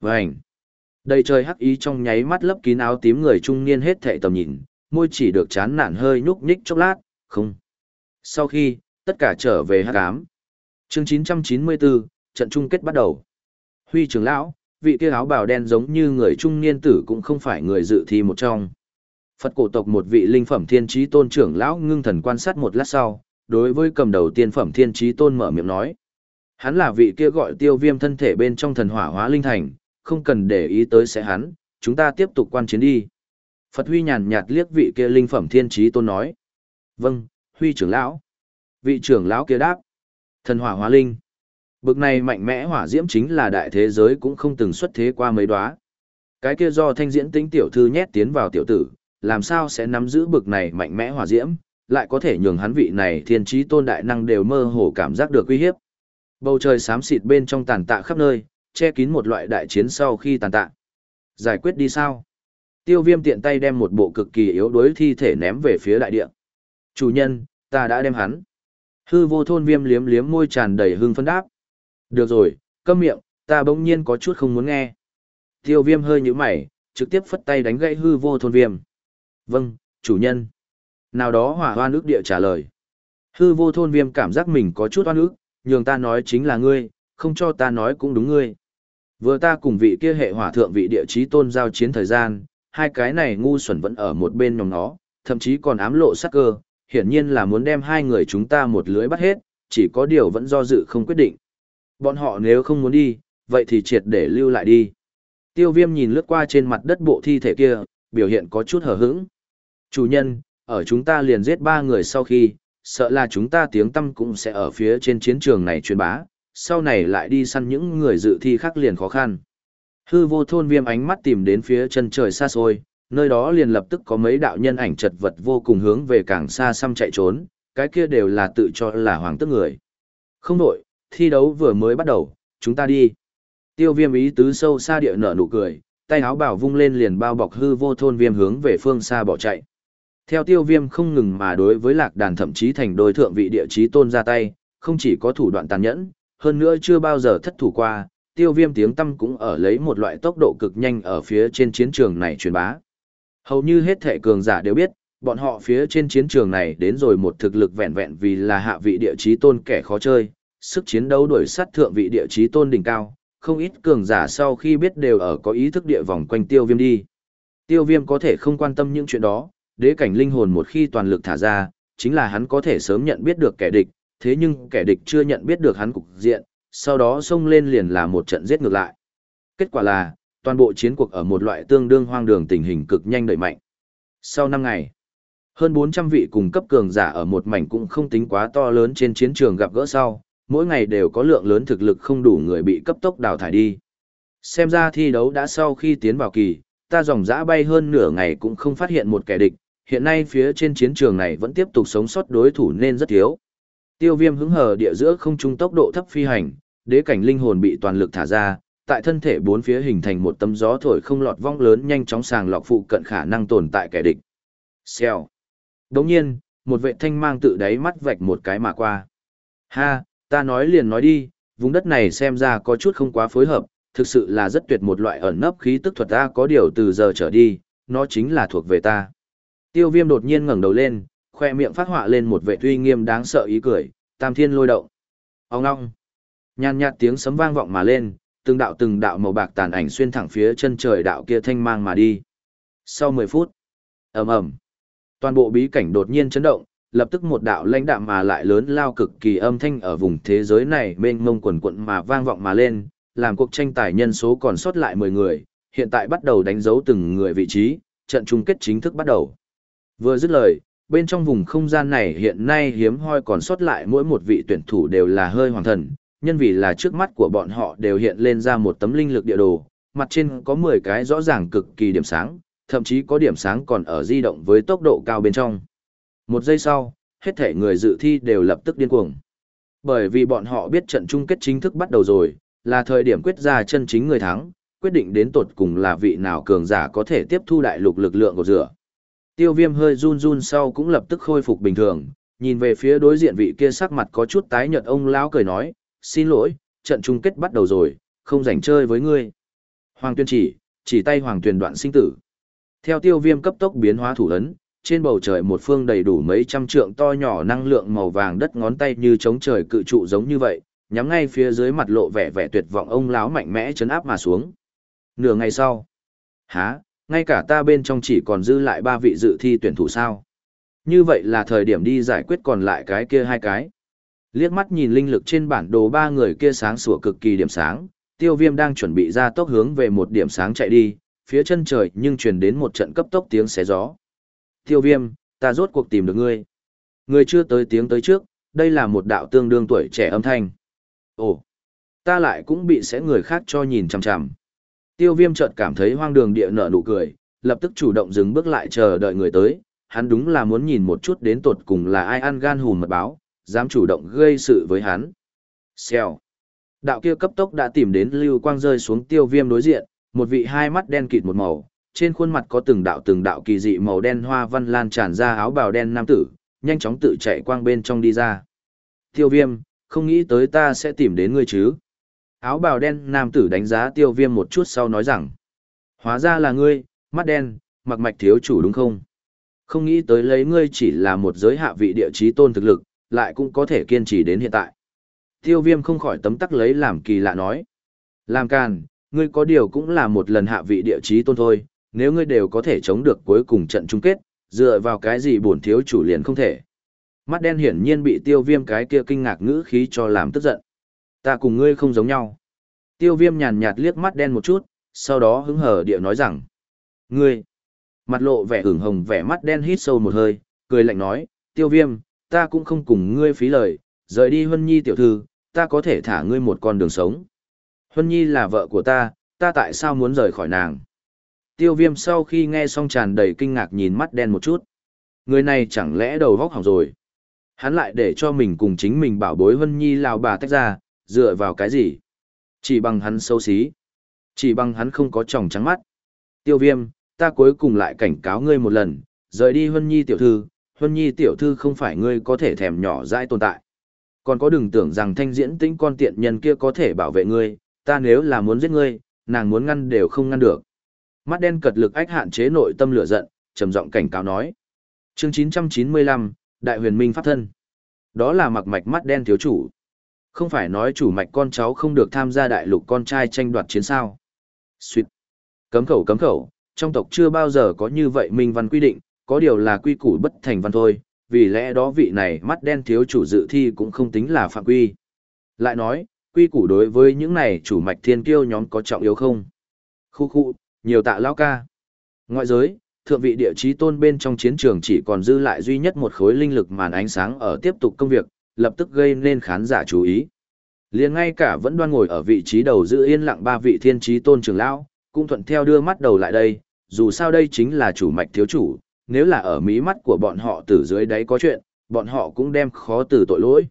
Speaker 1: Vành. Đầy trời hắc ý trong nháy mắt lấp kín áo tím người trung niên hết thệ tầm nhìn, môi chỉ được chán nản hơi nhúc nhích chốc lát, không. Sau khi, tất cả trở về hắc ám. Chương 994, trận chung kết bắt đầu. Huy trưởng lão, vị kia áo bào đen giống như người trung niên tử cũng không phải người dự thi một trong. Phật cổ tộc một vị linh phẩm thiên trí tôn trưởng lão ngưng thần quan sát một lát sau, đối với cầm đầu tiên phẩm thiên trí tôn mở miệng nói. Hắn là vị kia gọi tiêu viêm thân thể bên trong thần hỏa hóa linh thành, không cần để ý tới sẽ hắn, chúng ta tiếp tục quan chiến đi. Phật Huy nhàn nhạt liếc vị kia linh phẩm thiên trí tôn nói. Vâng, Huy trưởng lão. Vị trưởng lão kia đáp. Thần hỏa hóa linh. Bực này mạnh mẽ hỏa diễm chính là đại thế giới cũng không từng xuất thế qua mấy đóa. Cái kia do thanh diễn tính tiểu thư nhét tiến vào tiểu tử, làm sao sẽ nắm giữ bực này mạnh mẽ hỏa diễm, lại có thể nhường hắn vị này thiên trí tôn đại năng đều mơ hồ cảm giác được uy hiếp. Bầu trời xám xịt bên trong tàn tạ khắp nơi, che kín một loại đại chiến sau khi tàn tạ. Giải quyết đi sao? Tiêu viêm tiện tay đem một bộ cực kỳ yếu đuối thi thể ném về phía đại địa. Chủ nhân, ta đã đem hắn. Hư vô thôn viêm liếm liếm môi tràn đầy hưng phân đáp. Được rồi, câm miệng, ta bỗng nhiên có chút không muốn nghe. Tiêu viêm hơi như mày, trực tiếp phất tay đánh gãy hư vô thôn viêm. Vâng, chủ nhân. Nào đó hỏa hoa nước địa trả lời. Hư vô thôn viêm cảm giác mình có chút oan ức, nhường ta nói chính là ngươi, không cho ta nói cũng đúng ngươi. Vừa ta cùng vị kia hệ hỏa thượng vị địa chí tôn giao chiến thời gian, hai cái này ngu xuẩn vẫn ở một bên nhóm nó, thậm chí còn ám lộ sắc cơ, hiển nhiên là muốn đem hai người chúng ta một lưới bắt hết, chỉ có điều vẫn do dự không quyết định. Bọn họ nếu không muốn đi, vậy thì triệt để lưu lại đi. Tiêu viêm nhìn lướt qua trên mặt đất bộ thi thể kia, biểu hiện có chút hờ hững. Chủ nhân, ở chúng ta liền giết ba người sau khi, sợ là chúng ta tiếng tâm cũng sẽ ở phía trên chiến trường này truyền bá, sau này lại đi săn những người dự thi khác liền khó khăn. Hư vô thôn viêm ánh mắt tìm đến phía chân trời xa xôi, nơi đó liền lập tức có mấy đạo nhân ảnh chật vật vô cùng hướng về càng xa xăm chạy trốn, cái kia đều là tự cho là hoàng tức người. Không đổi, thi đấu vừa mới bắt đầu, chúng ta đi. Tiêu viêm ý tứ sâu xa địa nở nụ cười, tay áo bảo vung lên liền bao bọc hư vô thôn viêm hướng về phương xa bỏ chạy. Theo tiêu viêm không ngừng mà đối với lạc đàn thậm chí thành đôi thượng vị địa chí tôn ra tay, không chỉ có thủ đoạn tàn nhẫn, hơn nữa chưa bao giờ thất thủ qua, tiêu viêm tiếng tâm cũng ở lấy một loại tốc độ cực nhanh ở phía trên chiến trường này truyền bá. Hầu như hết thể cường giả đều biết, bọn họ phía trên chiến trường này đến rồi một thực lực vẹn vẹn vì là hạ vị địa chí tôn kẻ khó chơi, sức chiến đấu đuổi sát thượng vị địa chí tôn đỉnh cao, không ít cường giả sau khi biết đều ở có ý thức địa vòng quanh tiêu viêm đi. Tiêu viêm có thể không quan tâm những chuyện đó, đế cảnh linh hồn một khi toàn lực thả ra, chính là hắn có thể sớm nhận biết được kẻ địch, thế nhưng kẻ địch chưa nhận biết được hắn cục diện, sau đó xông lên liền là một trận giết ngược lại. Kết quả là, toàn bộ chiến cuộc ở một loại tương đương hoang đường tình hình cực nhanh đẩy mạnh. Sau 5 ngày, hơn 400 vị cùng cấp cường giả ở một mảnh cũng không tính quá to lớn trên chiến trường gặp gỡ sau, mỗi ngày đều có lượng lớn thực lực không đủ người bị cấp tốc đào thải đi. Xem ra thi đấu đã sau khi tiến vào kỳ, ta dòng dã bay hơn nửa ngày cũng không phát hiện một kẻ địch, hiện nay phía trên chiến trường này vẫn tiếp tục sống sót đối thủ nên rất thiếu. Tiêu viêm hứng hờ địa giữa không trung tốc độ thấp phi hành, đế cảnh linh hồn bị toàn lực thả ra, tại thân thể bốn phía hình thành một tấm gió thổi không lọt vong lớn nhanh chóng sàng lọc phụ cận khả năng tồn tại kẻ địch. Xèo. Đồng nhiên, một vệ thanh mang tự đáy mắt vạch một cái mà qua. Ha, ta nói liền nói đi, vùng đất này xem ra có chút không quá phối hợp, thực sự là rất tuyệt một loại ẩn nấp khí tức thuật ta có điều từ giờ trở đi, nó chính là thuộc về ta. Tiêu viêm đột nhiên ngẩng đầu lên, khoe miệng phát họa lên một vệ uy nghiêm đáng sợ ý cười, tam thiên lôi động. Ông ngong. Nhàn nhạt tiếng sấm vang vọng mà lên, từng đạo từng đạo màu bạc tàn ảnh xuyên thẳng phía chân trời đạo kia thanh mang mà đi. Sau 10 phút, ầm ầm, toàn bộ bí cảnh đột nhiên chấn động, lập tức một đạo lãnh đạm mà lại lớn lao cực kỳ âm thanh ở vùng thế giới này mênh mông quần quận mà vang vọng mà lên, làm cuộc tranh tài nhân số còn sót lại 10 người, hiện tại bắt đầu đánh dấu từng người vị trí, trận chung kết chính thức bắt đầu. Vừa dứt lời, bên trong vùng không gian này hiện nay hiếm hoi còn sót lại mỗi một vị tuyển thủ đều là hơi hoàng thần, nhân vì là trước mắt của bọn họ đều hiện lên ra một tấm linh lực địa đồ, mặt trên có 10 cái rõ ràng cực kỳ điểm sáng, thậm chí có điểm sáng còn ở di động với tốc độ cao bên trong. Một giây sau, hết thể người dự thi đều lập tức điên cuồng. Bởi vì bọn họ biết trận chung kết chính thức bắt đầu rồi, là thời điểm quyết ra chân chính người thắng, quyết định đến tột cùng là vị nào cường giả có thể tiếp thu đại lục lực lượng của rửa. Tiêu viêm hơi run run sau cũng lập tức khôi phục bình thường, nhìn về phía đối diện vị kia sắc mặt có chút tái nhợt ông lão cười nói, xin lỗi, trận chung kết bắt đầu rồi, không rảnh chơi với ngươi. Hoàng tuyên chỉ, chỉ tay hoàng tuyên đoạn sinh tử. Theo tiêu viêm cấp tốc biến hóa thủ ấn, trên bầu trời một phương đầy đủ mấy trăm trượng to nhỏ năng lượng màu vàng đất ngón tay như chống trời cự trụ giống như vậy, nhắm ngay phía dưới mặt lộ vẻ vẻ tuyệt vọng ông lão mạnh mẽ chấn áp mà xuống. Nửa ngày sau, há, ngay cả ta bên trong chỉ còn dư lại ba vị dự thi tuyển thủ sao. Như vậy là thời điểm đi giải quyết còn lại cái kia hai cái. Liếc mắt nhìn linh lực trên bản đồ ba người kia sáng sủa cực kỳ điểm sáng, tiêu viêm đang chuẩn bị ra tốc hướng về một điểm sáng chạy đi, phía chân trời nhưng truyền đến một trận cấp tốc tiếng xé gió. Tiêu viêm, ta rốt cuộc tìm được ngươi. Ngươi chưa tới tiếng tới trước, đây là một đạo tương đương tuổi trẻ âm thanh. Ồ, ta lại cũng bị sẽ người khác cho nhìn chằm chằm. Tiêu viêm chợt cảm thấy hoang đường địa nợ nụ cười, lập tức chủ động dừng bước lại chờ đợi người tới, hắn đúng là muốn nhìn một chút đến tột cùng là ai ăn gan hùm mật báo, dám chủ động gây sự với hắn. Xèo. Đạo kia cấp tốc đã tìm đến lưu quang rơi xuống tiêu viêm đối diện, một vị hai mắt đen kịt một màu, trên khuôn mặt có từng đạo từng đạo kỳ dị màu đen hoa văn lan tràn ra áo bào đen nam tử, nhanh chóng tự chạy quang bên trong đi ra. Tiêu viêm, không nghĩ tới ta sẽ tìm đến ngươi chứ. Áo bào đen nam tử đánh giá tiêu viêm một chút sau nói rằng. Hóa ra là ngươi, mắt đen, mặc mạch thiếu chủ đúng không? Không nghĩ tới lấy ngươi chỉ là một giới hạ vị địa chí tôn thực lực, lại cũng có thể kiên trì đến hiện tại. Tiêu viêm không khỏi tấm tắc lấy làm kỳ lạ nói. Làm càn, ngươi có điều cũng là một lần hạ vị địa chí tôn thôi, nếu ngươi đều có thể chống được cuối cùng trận chung kết, dựa vào cái gì bổn thiếu chủ liền không thể. Mắt đen hiển nhiên bị tiêu viêm cái kia kinh ngạc ngữ khí cho làm tức giận. Ta cùng ngươi không giống nhau. Tiêu viêm nhàn nhạt liếc mắt đen một chút, sau đó hứng hở địa nói rằng. Ngươi! Mặt lộ vẻ ửng hồng vẻ mắt đen hít sâu một hơi, cười lạnh nói, tiêu viêm, ta cũng không cùng ngươi phí lời, rời đi Huân Nhi tiểu thư, ta có thể thả ngươi một con đường sống. Huân Nhi là vợ của ta, ta tại sao muốn rời khỏi nàng? Tiêu viêm sau khi nghe xong tràn đầy kinh ngạc nhìn mắt đen một chút. Người này chẳng lẽ đầu vóc hỏng rồi? Hắn lại để cho mình cùng chính mình bảo bối Huân Nhi lào bà tách ra, dựa vào cái gì? Chỉ bằng hắn xấu xí. Chỉ bằng hắn không có tròng trắng mắt. Tiêu viêm, ta cuối cùng lại cảnh cáo ngươi một lần, rời đi Huân Nhi tiểu thư, Huân Nhi tiểu thư không phải ngươi có thể thèm nhỏ dãi tồn tại. Còn có đừng tưởng rằng thanh diễn tĩnh con tiện nhân kia có thể bảo vệ ngươi, ta nếu là muốn giết ngươi, nàng muốn ngăn đều không ngăn được. Mắt đen cật lực ách hạn chế nội tâm lửa giận, trầm giọng cảnh cáo nói. Chương 995, Đại huyền minh pháp thân. Đó là mặc mạch mắt đen thiếu chủ. Không phải nói chủ mạch con cháu không được tham gia đại lục con trai tranh đoạt chiến sao. Xuyệt. Cấm khẩu cấm khẩu, trong tộc chưa bao giờ có như vậy minh văn quy định, có điều là quy củ bất thành văn thôi, vì lẽ đó vị này mắt đen thiếu chủ dự thi cũng không tính là phạm quy. Lại nói, quy củ đối với những này chủ mạch thiên kiêu nhóm có trọng yếu không? Khu khu, nhiều tạ lao ca. Ngoại giới, thượng vị địa chí tôn bên trong chiến trường chỉ còn dư lại duy nhất một khối linh lực màn ánh sáng ở tiếp tục công việc, lập tức gây nên khán giả chú ý. liền ngay cả vẫn đoan ngồi ở vị trí đầu giữ yên lặng ba vị thiên trí tôn trưởng lão, cũng thuận theo đưa mắt đầu lại đây, dù sao đây chính là chủ mạch thiếu chủ, nếu là ở mí mắt của bọn họ từ dưới đáy có chuyện, bọn họ cũng đem khó từ tội lỗi.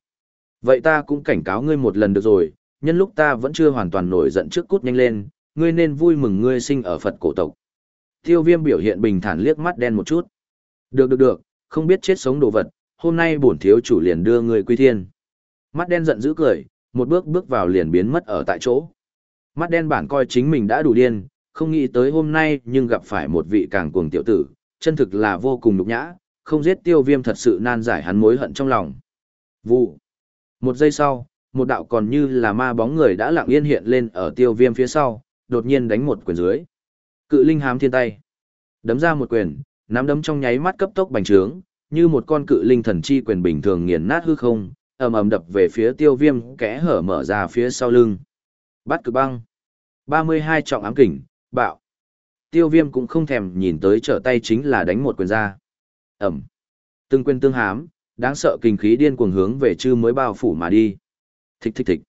Speaker 1: Vậy ta cũng cảnh cáo ngươi một lần được rồi, nhân lúc ta vẫn chưa hoàn toàn nổi giận trước cút nhanh lên, ngươi nên vui mừng ngươi sinh ở Phật cổ tộc. Tiêu viêm biểu hiện bình thản liếc mắt đen một chút. Được được được, không biết chết sống đồ vật, hôm nay bổn thiếu chủ liền đưa ngươi quy thiên. Mắt đen giận dữ cười, một bước bước vào liền biến mất ở tại chỗ. Mắt đen bản coi chính mình đã đủ điên, không nghĩ tới hôm nay nhưng gặp phải một vị càng cuồng tiểu tử, chân thực là vô cùng nhục nhã, không giết tiêu viêm thật sự nan giải hắn mối hận trong lòng. Vụ. Một giây sau, một đạo còn như là ma bóng người đã lặng yên hiện lên ở tiêu viêm phía sau, đột nhiên đánh một quyền dưới. Cự linh hám thiên tay. Đấm ra một quyền, nắm đấm trong nháy mắt cấp tốc bành trướng, như một con cự linh thần chi quyền bình thường nghiền nát hư không, ầm ầm đập về phía tiêu viêm kẽ hở mở ra phía sau lưng. Bắt cực băng. 32 trọng ám kình, bạo. Tiêu viêm cũng không thèm nhìn tới trở tay chính là đánh một quyền ra. Ẩm. Từng quyền tương hám, đáng sợ kinh khí điên cuồng hướng về chư mới bao phủ mà đi. Thích thích thích.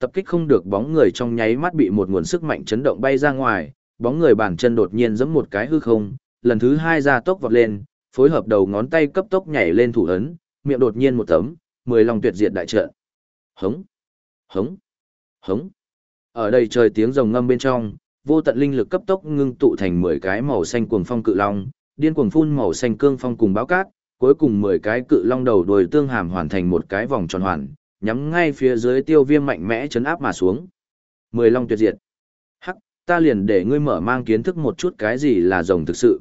Speaker 1: Tập kích không được bóng người trong nháy mắt bị một nguồn sức mạnh chấn động bay ra ngoài, bóng người bàn chân đột nhiên giẫm một cái hư không, lần thứ hai ra tốc vọt lên, phối hợp đầu ngón tay cấp tốc nhảy lên thủ ấn, miệng đột nhiên một tấm, mười lòng tuyệt diệt đại trận. Hống, hống, hống. Ở đây trời tiếng rồng ngâm bên trong, vô tận linh lực cấp tốc ngưng tụ thành mười cái màu xanh cuồng phong cự long, điên cuồng phun màu xanh cương phong cùng báo cát, cuối cùng mười cái cự long đầu đuôi tương hàm hoàn thành một cái vòng tròn hoàn, nhắm ngay phía dưới tiêu viêm mạnh mẽ chấn áp mà xuống. Mười long tuyệt diệt. Hắc, ta liền để ngươi mở mang kiến thức một chút cái gì là rồng thực sự.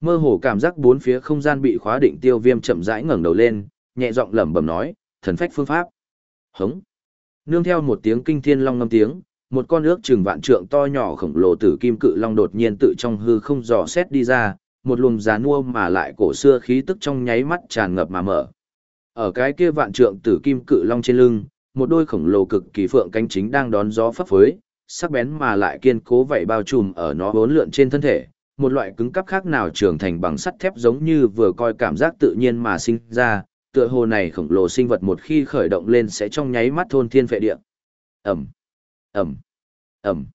Speaker 1: Mơ hồ cảm giác bốn phía không gian bị khóa định tiêu viêm chậm rãi ngẩng đầu lên, nhẹ giọng lẩm bẩm nói, thần phách phương pháp. Hống. Nương theo một tiếng kinh thiên long ngâm tiếng, một con ước chừng vạn trượng to nhỏ khổng lồ tử kim cự long đột nhiên tự trong hư không dò xét đi ra, một luồng giá nua mà lại cổ xưa khí tức trong nháy mắt tràn ngập mà mở. Ở cái kia vạn trượng tử kim cự long trên lưng, một đôi khổng lồ cực kỳ phượng cánh chính đang đón gió phấp phới, sắc bén mà lại kiên cố vậy bao trùm ở nó bốn lượn trên thân thể, một loại cứng cắp khác nào trưởng thành bằng sắt thép giống như vừa coi cảm giác tự nhiên mà sinh ra, tựa hồ này khổng lồ sinh vật một khi khởi động lên sẽ trong nháy mắt thôn thiên phệ địa. Ẩm, Ẩm, Ẩm.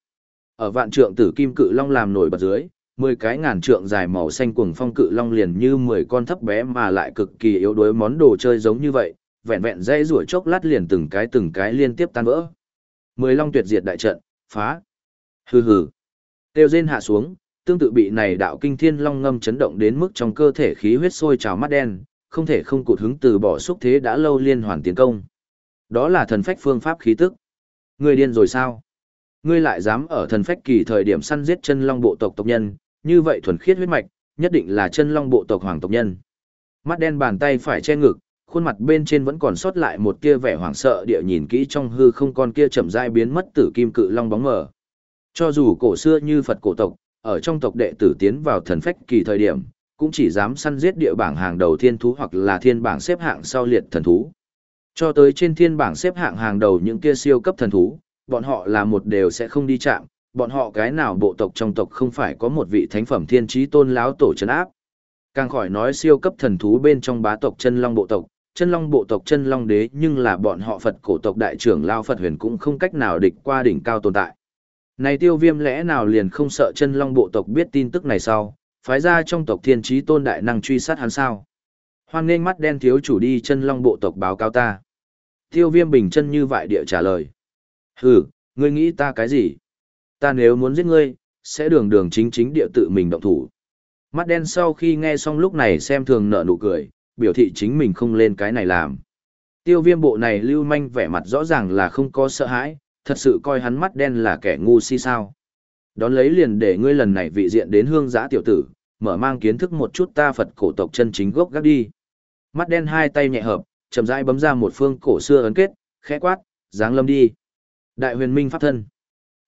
Speaker 1: Ở vạn trượng tử kim cự long làm nổi bật dưới, mười cái ngàn trượng dài màu xanh cuồng phong cự long liền như mười con thấp bé mà lại cực kỳ yếu đuối món đồ chơi giống như vậy, vẹn vẹn dây rủa chốc lát liền từng cái từng cái liên tiếp tan vỡ. Mười long tuyệt diệt đại trận, phá. Hừ hừ. Tiêu rên hạ xuống, tương tự bị này đạo kinh thiên long ngâm chấn động đến mức trong cơ thể khí huyết sôi trào mắt đen, không thể không cụt hứng từ bỏ xúc thế đã lâu liên hoàn tiến công. Đó là thần phách phương pháp khí tức. Ngươi điên rồi sao? Ngươi lại dám ở thần phách kỳ thời điểm săn giết chân long bộ tộc tộc nhân, như vậy thuần khiết huyết mạch, nhất định là chân long bộ tộc hoàng tộc nhân. Mắt đen bàn tay phải che ngực, khuôn mặt bên trên vẫn còn sót lại một tia vẻ hoảng sợ địa nhìn kỹ trong hư không con kia chậm rãi biến mất tử kim cự long bóng mờ. Cho dù cổ xưa như Phật cổ tộc, ở trong tộc đệ tử tiến vào thần phách kỳ thời điểm, cũng chỉ dám săn giết địa bảng hàng đầu thiên thú hoặc là thiên bảng xếp hạng sau liệt thần thú. Cho tới trên thiên bảng xếp hạng hàng đầu những kia siêu cấp thần thú, bọn họ là một đều sẽ không đi chạm, bọn họ cái nào bộ tộc trong tộc không phải có một vị thánh phẩm thiên trí tôn láo tổ chấn áp. Càng khỏi nói siêu cấp thần thú bên trong bá tộc chân long bộ tộc, chân long bộ tộc chân long đế nhưng là bọn họ Phật cổ tộc đại trưởng lao Phật huyền cũng không cách nào địch qua đỉnh cao tồn tại. Này tiêu viêm lẽ nào liền không sợ chân long bộ tộc biết tin tức này sau, phái ra trong tộc thiên trí tôn đại năng truy sát hắn sao. Hoan nên mắt đen thiếu chủ đi chân long bộ tộc báo cáo ta. Tiêu viêm bình chân như vậy địa trả lời. Hừ, ngươi nghĩ ta cái gì? Ta nếu muốn giết ngươi, sẽ đường đường chính chính địa tự mình động thủ. Mắt đen sau khi nghe xong lúc này xem thường nở nụ cười, biểu thị chính mình không lên cái này làm. Tiêu viêm bộ này lưu manh vẻ mặt rõ ràng là không có sợ hãi, thật sự coi hắn mắt đen là kẻ ngu si sao. Đón lấy liền để ngươi lần này vị diện đến hương giã tiểu tử, mở mang kiến thức một chút ta Phật cổ tộc chân chính gốc gác đi. Mắt đen hai tay nhẹ hợp, chậm rãi bấm ra một phương cổ xưa ấn kết, khẽ quát, giáng lâm đi. Đại huyền minh pháp thân.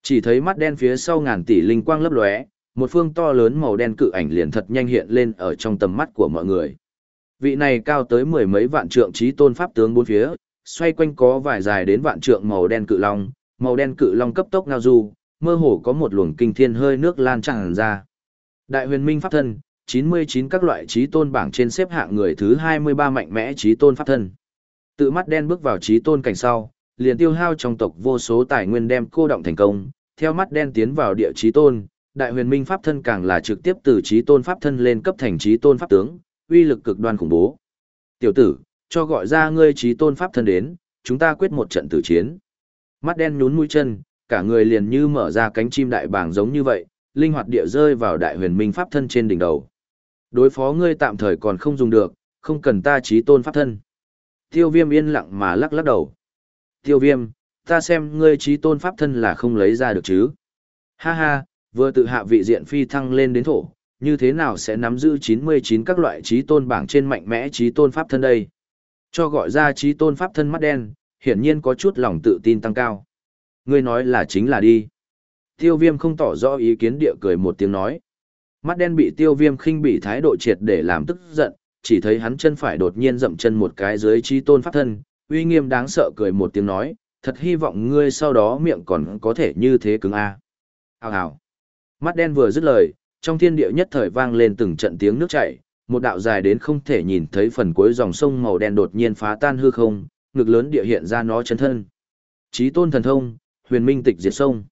Speaker 1: Chỉ thấy mắt đen phía sau ngàn tỷ linh quang lấp lóe, một phương to lớn màu đen cự ảnh liền thật nhanh hiện lên ở trong tầm mắt của mọi người. Vị này cao tới mười mấy vạn trượng trí tôn pháp tướng bốn phía, xoay quanh có vài dài đến vạn trượng màu đen cự long, màu đen cự long cấp tốc ngao du, mơ hồ có một luồng kinh thiên hơi nước lan tràn ra. Đại huyền minh pháp thân, 99 các loại trí tôn bảng trên xếp hạng người thứ 23 mạnh mẽ trí tôn pháp thân. Tự mắt đen bước vào trí tôn cảnh sau, liền tiêu hao trong tộc vô số tài nguyên đem cô động thành công, theo mắt đen tiến vào địa chí tôn, đại huyền minh pháp thân càng là trực tiếp từ chí tôn pháp thân lên cấp thành chí tôn pháp tướng, uy lực cực đoan khủng bố. Tiểu tử, cho gọi ra ngươi chí tôn pháp thân đến, chúng ta quyết một trận tử chiến. Mắt đen nhún mũi chân, cả người liền như mở ra cánh chim đại bàng giống như vậy, linh hoạt địa rơi vào đại huyền minh pháp thân trên đỉnh đầu. Đối phó ngươi tạm thời còn không dùng được, không cần ta chí tôn pháp thân. Tiêu viêm yên lặng mà lắc lắc đầu. Tiêu viêm, ta xem ngươi trí tôn pháp thân là không lấy ra được chứ. Ha ha, vừa tự hạ vị diện phi thăng lên đến thổ, như thế nào sẽ nắm giữ 99 các loại trí tôn bảng trên mạnh mẽ trí tôn pháp thân đây. Cho gọi ra trí tôn pháp thân mắt đen, hiển nhiên có chút lòng tự tin tăng cao. Ngươi nói là chính là đi. Tiêu viêm không tỏ rõ ý kiến địa cười một tiếng nói. Mắt đen bị tiêu viêm khinh bị thái độ triệt để làm tức giận, chỉ thấy hắn chân phải đột nhiên dậm chân một cái dưới trí tôn pháp thân, uy nghiêm đáng sợ cười một tiếng nói, thật hy vọng ngươi sau đó miệng còn có thể như thế cứng a. Hào hào. Mắt đen vừa dứt lời, trong thiên địa nhất thời vang lên từng trận tiếng nước chảy, một đạo dài đến không thể nhìn thấy phần cuối dòng sông màu đen đột nhiên phá tan hư không, ngực lớn địa hiện ra nó chân thân. Chí tôn thần thông, huyền minh tịch diệt sông.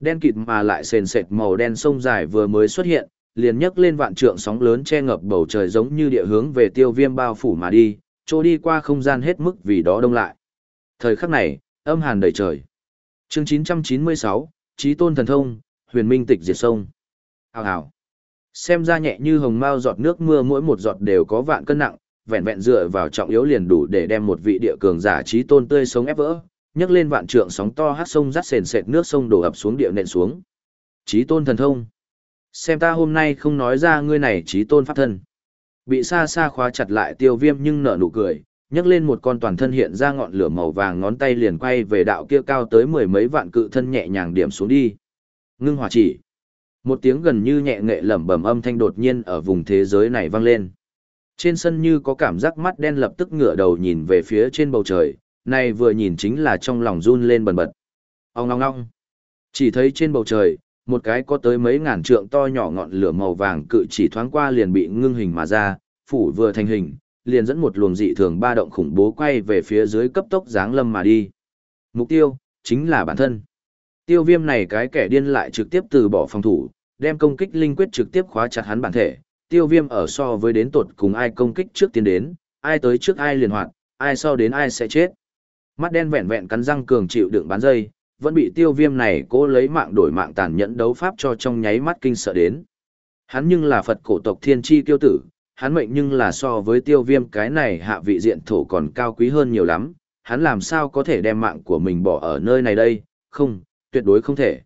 Speaker 1: Đen kịt mà lại sền sệt màu đen sông dài vừa mới xuất hiện, liền nhấc lên vạn trượng sóng lớn che ngập bầu trời giống như địa hướng về tiêu viêm bao phủ mà đi, chỗ đi qua không gian hết mức vì đó đông lại. Thời khắc này, âm hàn đầy trời. Chương 996, Chí tôn thần thông, huyền minh tịch diệt sông. Hào hào. Xem ra nhẹ như hồng mao giọt nước mưa mỗi một giọt đều có vạn cân nặng, vẹn vẹn dựa vào trọng yếu liền đủ để đem một vị địa cường giả chí tôn tươi sống ép vỡ, nhấc lên vạn trượng sóng to hát sông rắt sền sệt nước sông đổ ập xuống địa nện xuống. Chí tôn thần thông. Xem ta hôm nay không nói ra ngươi này chí tôn pháp thân. Bị xa xa khóa chặt lại tiêu viêm nhưng nở nụ cười, nhấc lên một con toàn thân hiện ra ngọn lửa màu vàng ngón tay liền quay về đạo kia cao tới mười mấy vạn cự thân nhẹ nhàng điểm xuống đi. Ngưng hỏa chỉ. Một tiếng gần như nhẹ nghệ lẩm bẩm âm thanh đột nhiên ở vùng thế giới này vang lên. Trên sân như có cảm giác mắt đen lập tức ngửa đầu nhìn về phía trên bầu trời, này vừa nhìn chính là trong lòng run lên bần bật. Ông ngong ngong. Chỉ thấy trên bầu trời, một cái có tới mấy ngàn trượng to nhỏ ngọn lửa màu vàng cự chỉ thoáng qua liền bị ngưng hình mà ra, phủ vừa thành hình, liền dẫn một luồng dị thường ba động khủng bố quay về phía dưới cấp tốc giáng lâm mà đi. Mục tiêu, chính là bản thân. Tiêu viêm này cái kẻ điên lại trực tiếp từ bỏ phòng thủ, đem công kích linh quyết trực tiếp khóa chặt hắn bản thể. Tiêu viêm ở so với đến tột cùng ai công kích trước tiến đến, ai tới trước ai liền hoạt, ai sau đến ai sẽ chết. Mắt đen vẹn vẹn cắn răng cường chịu đựng bán dây, vẫn bị tiêu viêm này cố lấy mạng đổi mạng tàn nhẫn đấu pháp cho trong nháy mắt kinh sợ đến. Hắn nhưng là Phật cổ tộc thiên tri tiêu tử, hắn mệnh nhưng là so với tiêu viêm cái này hạ vị diện thổ còn cao quý hơn nhiều lắm, hắn làm sao có thể đem mạng của mình bỏ ở nơi này đây, không, tuyệt đối không thể.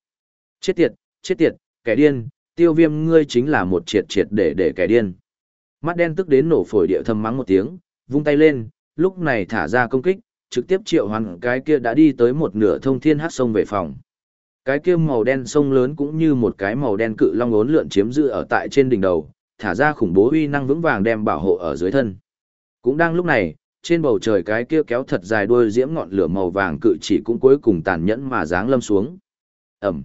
Speaker 1: Chết tiệt, chết tiệt, kẻ điên, tiêu viêm ngươi chính là một triệt triệt để để kẻ điên. Mắt đen tức đến nổ phổi địa thâm mắng một tiếng, vung tay lên, lúc này thả ra công kích, trực tiếp triệu hoàn cái kia đã đi tới một nửa thông thiên hát sông về phòng. Cái kia màu đen sông lớn cũng như một cái màu đen cự long ốn lượn chiếm giữ ở tại trên đỉnh đầu, thả ra khủng bố uy năng vững vàng đem bảo hộ ở dưới thân. Cũng đang lúc này, trên bầu trời cái kia kéo thật dài đuôi diễm ngọn lửa màu vàng cự chỉ cũng cuối cùng tàn nhẫn mà giáng lâm xuống. Ẩm.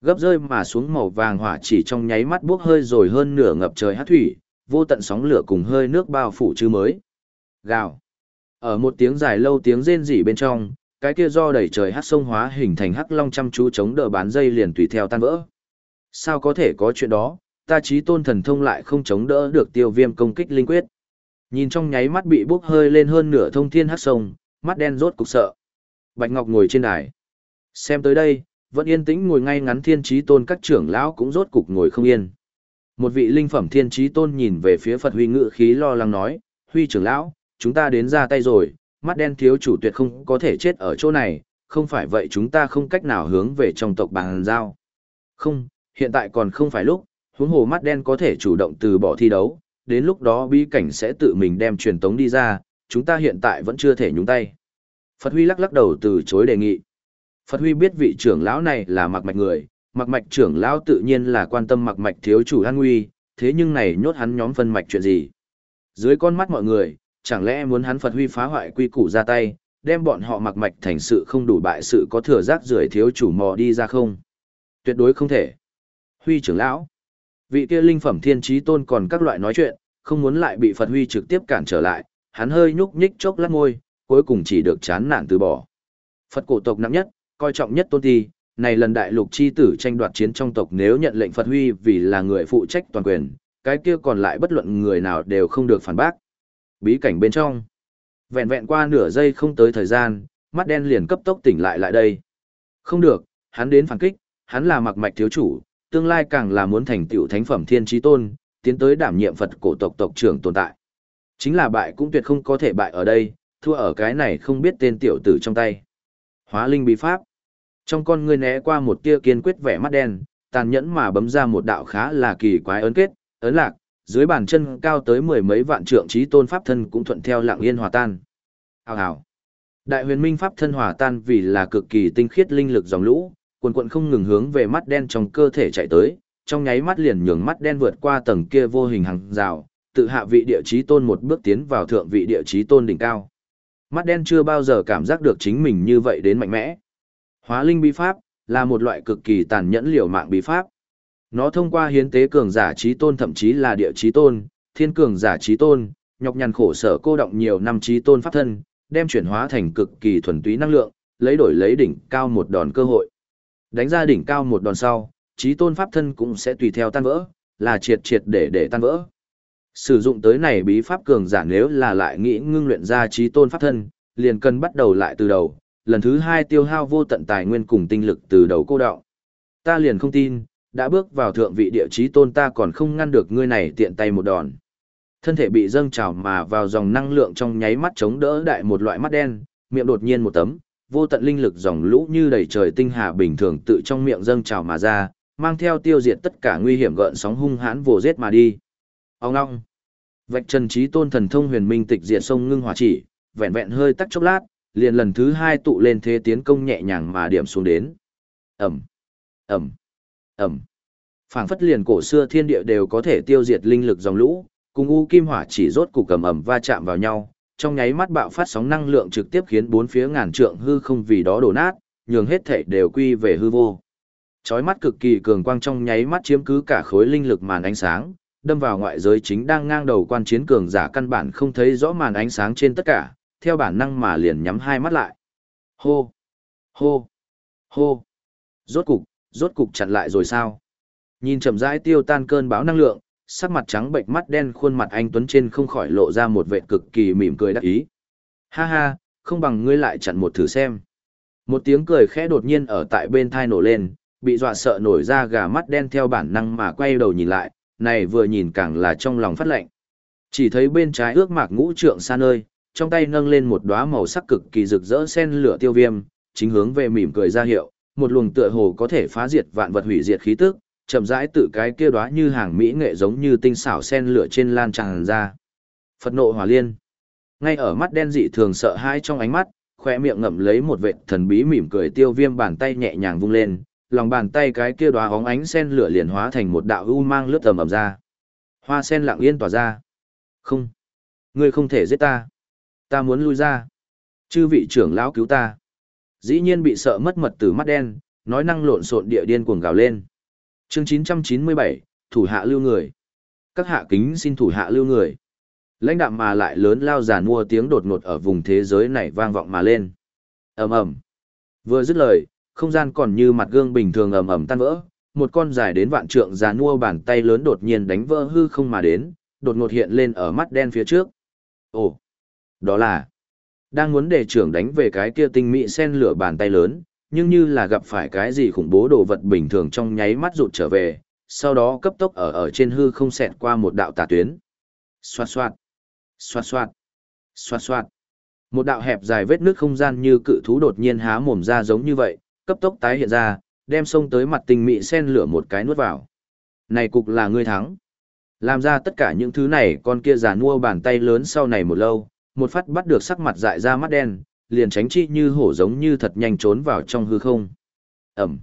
Speaker 1: Gấp rơi mà xuống màu vàng hỏa chỉ trong nháy mắt bốc hơi rồi hơn nửa ngập trời hát thủy, vô tận sóng lửa cùng hơi nước bao phủ chứ mới. Gào. Ở một tiếng dài lâu tiếng rên rỉ bên trong, cái kia do đẩy trời hát sông hóa hình thành hắc long chăm chú chống đỡ bán dây liền tùy theo tan vỡ. Sao có thể có chuyện đó, ta trí tôn thần thông lại không chống đỡ được tiêu viêm công kích linh quyết. Nhìn trong nháy mắt bị bốc hơi lên hơn nửa thông thiên hát sông, mắt đen rốt cục sợ. Bạch Ngọc ngồi trên đài. Xem tới đây, vẫn yên tĩnh ngồi ngay ngắn thiên trí tôn các trưởng lão cũng rốt cục ngồi không yên. Một vị linh phẩm thiên trí tôn nhìn về phía Phật Huy ngự khí lo lắng nói, Huy trưởng lão, chúng ta đến ra tay rồi, mắt đen thiếu chủ tuyệt không có thể chết ở chỗ này, không phải vậy chúng ta không cách nào hướng về trong tộc bàn giao. Không, hiện tại còn không phải lúc, huống hồ mắt đen có thể chủ động từ bỏ thi đấu, đến lúc đó bi cảnh sẽ tự mình đem truyền tống đi ra, chúng ta hiện tại vẫn chưa thể nhúng tay. Phật Huy lắc lắc đầu từ chối đề nghị. Phật Huy biết vị trưởng lão này là mặc mạch người, mặc mạch trưởng lão tự nhiên là quan tâm mặc mạch thiếu chủ an nguy, thế nhưng này nhốt hắn nhóm phân mạch chuyện gì. Dưới con mắt mọi người, chẳng lẽ muốn hắn Phật Huy phá hoại quy củ ra tay, đem bọn họ mặc mạch thành sự không đủ bại sự có thừa rác rưởi thiếu chủ mò đi ra không? Tuyệt đối không thể. Huy trưởng lão, vị kia linh phẩm thiên trí tôn còn các loại nói chuyện, không muốn lại bị Phật Huy trực tiếp cản trở lại, hắn hơi nhúc nhích chốc lát môi, cuối cùng chỉ được chán nản từ bỏ. Phật cổ tộc nặng nhất, coi trọng nhất tôn ti, này lần đại lục chi tử tranh đoạt chiến trong tộc nếu nhận lệnh Phật huy vì là người phụ trách toàn quyền, cái kia còn lại bất luận người nào đều không được phản bác. Bí cảnh bên trong, vẹn vẹn qua nửa giây không tới thời gian, mắt đen liền cấp tốc tỉnh lại lại đây. Không được, hắn đến phản kích, hắn là mặc mạch thiếu chủ, tương lai càng là muốn thành tựu thánh phẩm thiên trí tôn, tiến tới đảm nhiệm Phật cổ tộc tộc trưởng tồn tại. Chính là bại cũng tuyệt không có thể bại ở đây, thua ở cái này không biết tên tiểu tử trong tay. Hóa linh bí pháp. Trong con ngươi né qua một tia kiên quyết vẻ mắt đen, tàn nhẫn mà bấm ra một đạo khá là kỳ quái ấn kết, ấn lạc, dưới bàn chân cao tới mười mấy vạn trượng trí tôn pháp thân cũng thuận theo lặng yên hòa tan. Hào hào. Đại huyền minh pháp thân hòa tan vì là cực kỳ tinh khiết linh lực dòng lũ, quần quận không ngừng hướng về mắt đen trong cơ thể chạy tới, trong nháy mắt liền nhường mắt đen vượt qua tầng kia vô hình hàng rào, tự hạ vị địa chí tôn một bước tiến vào thượng vị địa chí tôn đỉnh cao. Mắt đen chưa bao giờ cảm giác được chính mình như vậy đến mạnh mẽ. Hóa linh bí pháp là một loại cực kỳ tàn nhẫn liều mạng bí pháp. Nó thông qua hiến tế cường giả trí tôn thậm chí là địa trí tôn, thiên cường giả trí tôn, nhọc nhằn khổ sở cô động nhiều năm trí tôn pháp thân, đem chuyển hóa thành cực kỳ thuần túy năng lượng, lấy đổi lấy đỉnh cao một đòn cơ hội. Đánh ra đỉnh cao một đòn sau, trí tôn pháp thân cũng sẽ tùy theo tan vỡ, là triệt triệt để để tan vỡ. Sử dụng tới này bí pháp cường giả nếu là lại nghĩ ngưng luyện ra trí tôn pháp thân, liền cần bắt đầu lại từ đầu, lần thứ hai tiêu hao vô tận tài nguyên cùng tinh lực từ đầu cô đạo. Ta liền không tin, đã bước vào thượng vị địa chí tôn ta còn không ngăn được ngươi này tiện tay một đòn. Thân thể bị dâng trào mà vào dòng năng lượng trong nháy mắt chống đỡ đại một loại mắt đen, miệng đột nhiên một tấm, vô tận linh lực dòng lũ như đầy trời tinh hà bình thường tự trong miệng dâng trào mà ra, mang theo tiêu diệt tất cả nguy hiểm gợn sóng hung hãn vồ giết mà đi. Ông ngong. Vạch trần chí tôn thần thông huyền minh tịch diệt sông ngưng hỏa chỉ, vẹn vẹn hơi tắc chốc lát, liền lần thứ hai tụ lên thế tiến công nhẹ nhàng mà điểm xuống đến. ầm ầm Ẩm. phảng phất liền cổ xưa thiên địa đều có thể tiêu diệt linh lực dòng lũ, cùng u kim hỏa chỉ rốt cục cầm ẩm va chạm vào nhau, trong nháy mắt bạo phát sóng năng lượng trực tiếp khiến bốn phía ngàn trượng hư không vì đó đổ nát, nhường hết thể đều quy về hư vô. Chói mắt cực kỳ cường quang trong nháy mắt chiếm cứ cả khối linh lực màn ánh sáng, đâm vào ngoại giới chính đang ngang đầu quan chiến cường giả căn bản không thấy rõ màn ánh sáng trên tất cả, theo bản năng mà liền nhắm hai mắt lại. Hô! Hô! Hô! Rốt cục, rốt cục chặn lại rồi sao? Nhìn chậm rãi tiêu tan cơn báo năng lượng, sắc mặt trắng bệnh mắt đen khuôn mặt anh Tuấn trên không khỏi lộ ra một vẻ cực kỳ mỉm cười đắc ý. Ha ha, không bằng ngươi lại chặn một thử xem. Một tiếng cười khẽ đột nhiên ở tại bên thai nổ lên, bị dọa sợ nổi ra gà mắt đen theo bản năng mà quay đầu nhìn lại, này vừa nhìn càng là trong lòng phát lệnh. Chỉ thấy bên trái ước mạc ngũ trượng xa nơi, trong tay nâng lên một đóa màu sắc cực kỳ rực rỡ sen lửa tiêu viêm, chính hướng về mỉm cười ra hiệu, một luồng tựa hồ có thể phá diệt vạn vật hủy diệt khí tức, chậm rãi tự cái kia đóa như hàng mỹ nghệ giống như tinh xảo sen lửa trên lan tràn ra. Phật nộ hỏa liên. Ngay ở mắt đen dị thường sợ hãi trong ánh mắt, khoe miệng ngậm lấy một vệt thần bí mỉm cười tiêu viêm bàn tay nhẹ nhàng vung lên, lòng bàn tay cái kia đóa óng ánh sen lửa liền hóa thành một đạo u mang lướt tầm ầm ra. Hoa sen lặng yên tỏa ra. Không, ngươi không thể giết ta. Ta muốn lui ra. Chư vị trưởng lão cứu ta. Dĩ nhiên bị sợ mất mật từ mắt đen, nói năng lộn xộn địa điên cuồng gào lên. Chương 997, thủ hạ lưu người. Các hạ kính xin thủ hạ lưu người. Lãnh đạm mà lại lớn lao giàn mua tiếng đột ngột ở vùng thế giới này vang vọng mà lên. ầm ầm Vừa dứt lời, không gian còn như mặt gương bình thường ầm ầm tan vỡ, một con dài đến vạn trượng giàn mua bàn tay lớn đột nhiên đánh vỡ hư không mà đến, đột ngột hiện lên ở mắt đen phía trước. Ồ, đó là đang muốn để trưởng đánh về cái kia tinh mỹ sen lửa bàn tay lớn, nhưng như là gặp phải cái gì khủng bố đồ vật bình thường trong nháy mắt rụt trở về, sau đó cấp tốc ở ở trên hư không xẹt qua một đạo tà tuyến. Xoạt xoạt, xoạt xoạt, xoạt xoạt. Một đạo hẹp dài vết nước không gian như cự thú đột nhiên há mồm ra giống như vậy, cấp tốc tái hiện ra, đem sông tới mặt tinh mỹ sen lửa một cái nuốt vào. Này cục là ngươi thắng. Làm ra tất cả những thứ này con kia già mua bàn tay lớn sau này một lâu, một phát bắt được sắc mặt dại ra mắt đen, liền tránh chi như hổ giống như thật nhanh trốn vào trong hư không. Ẩm.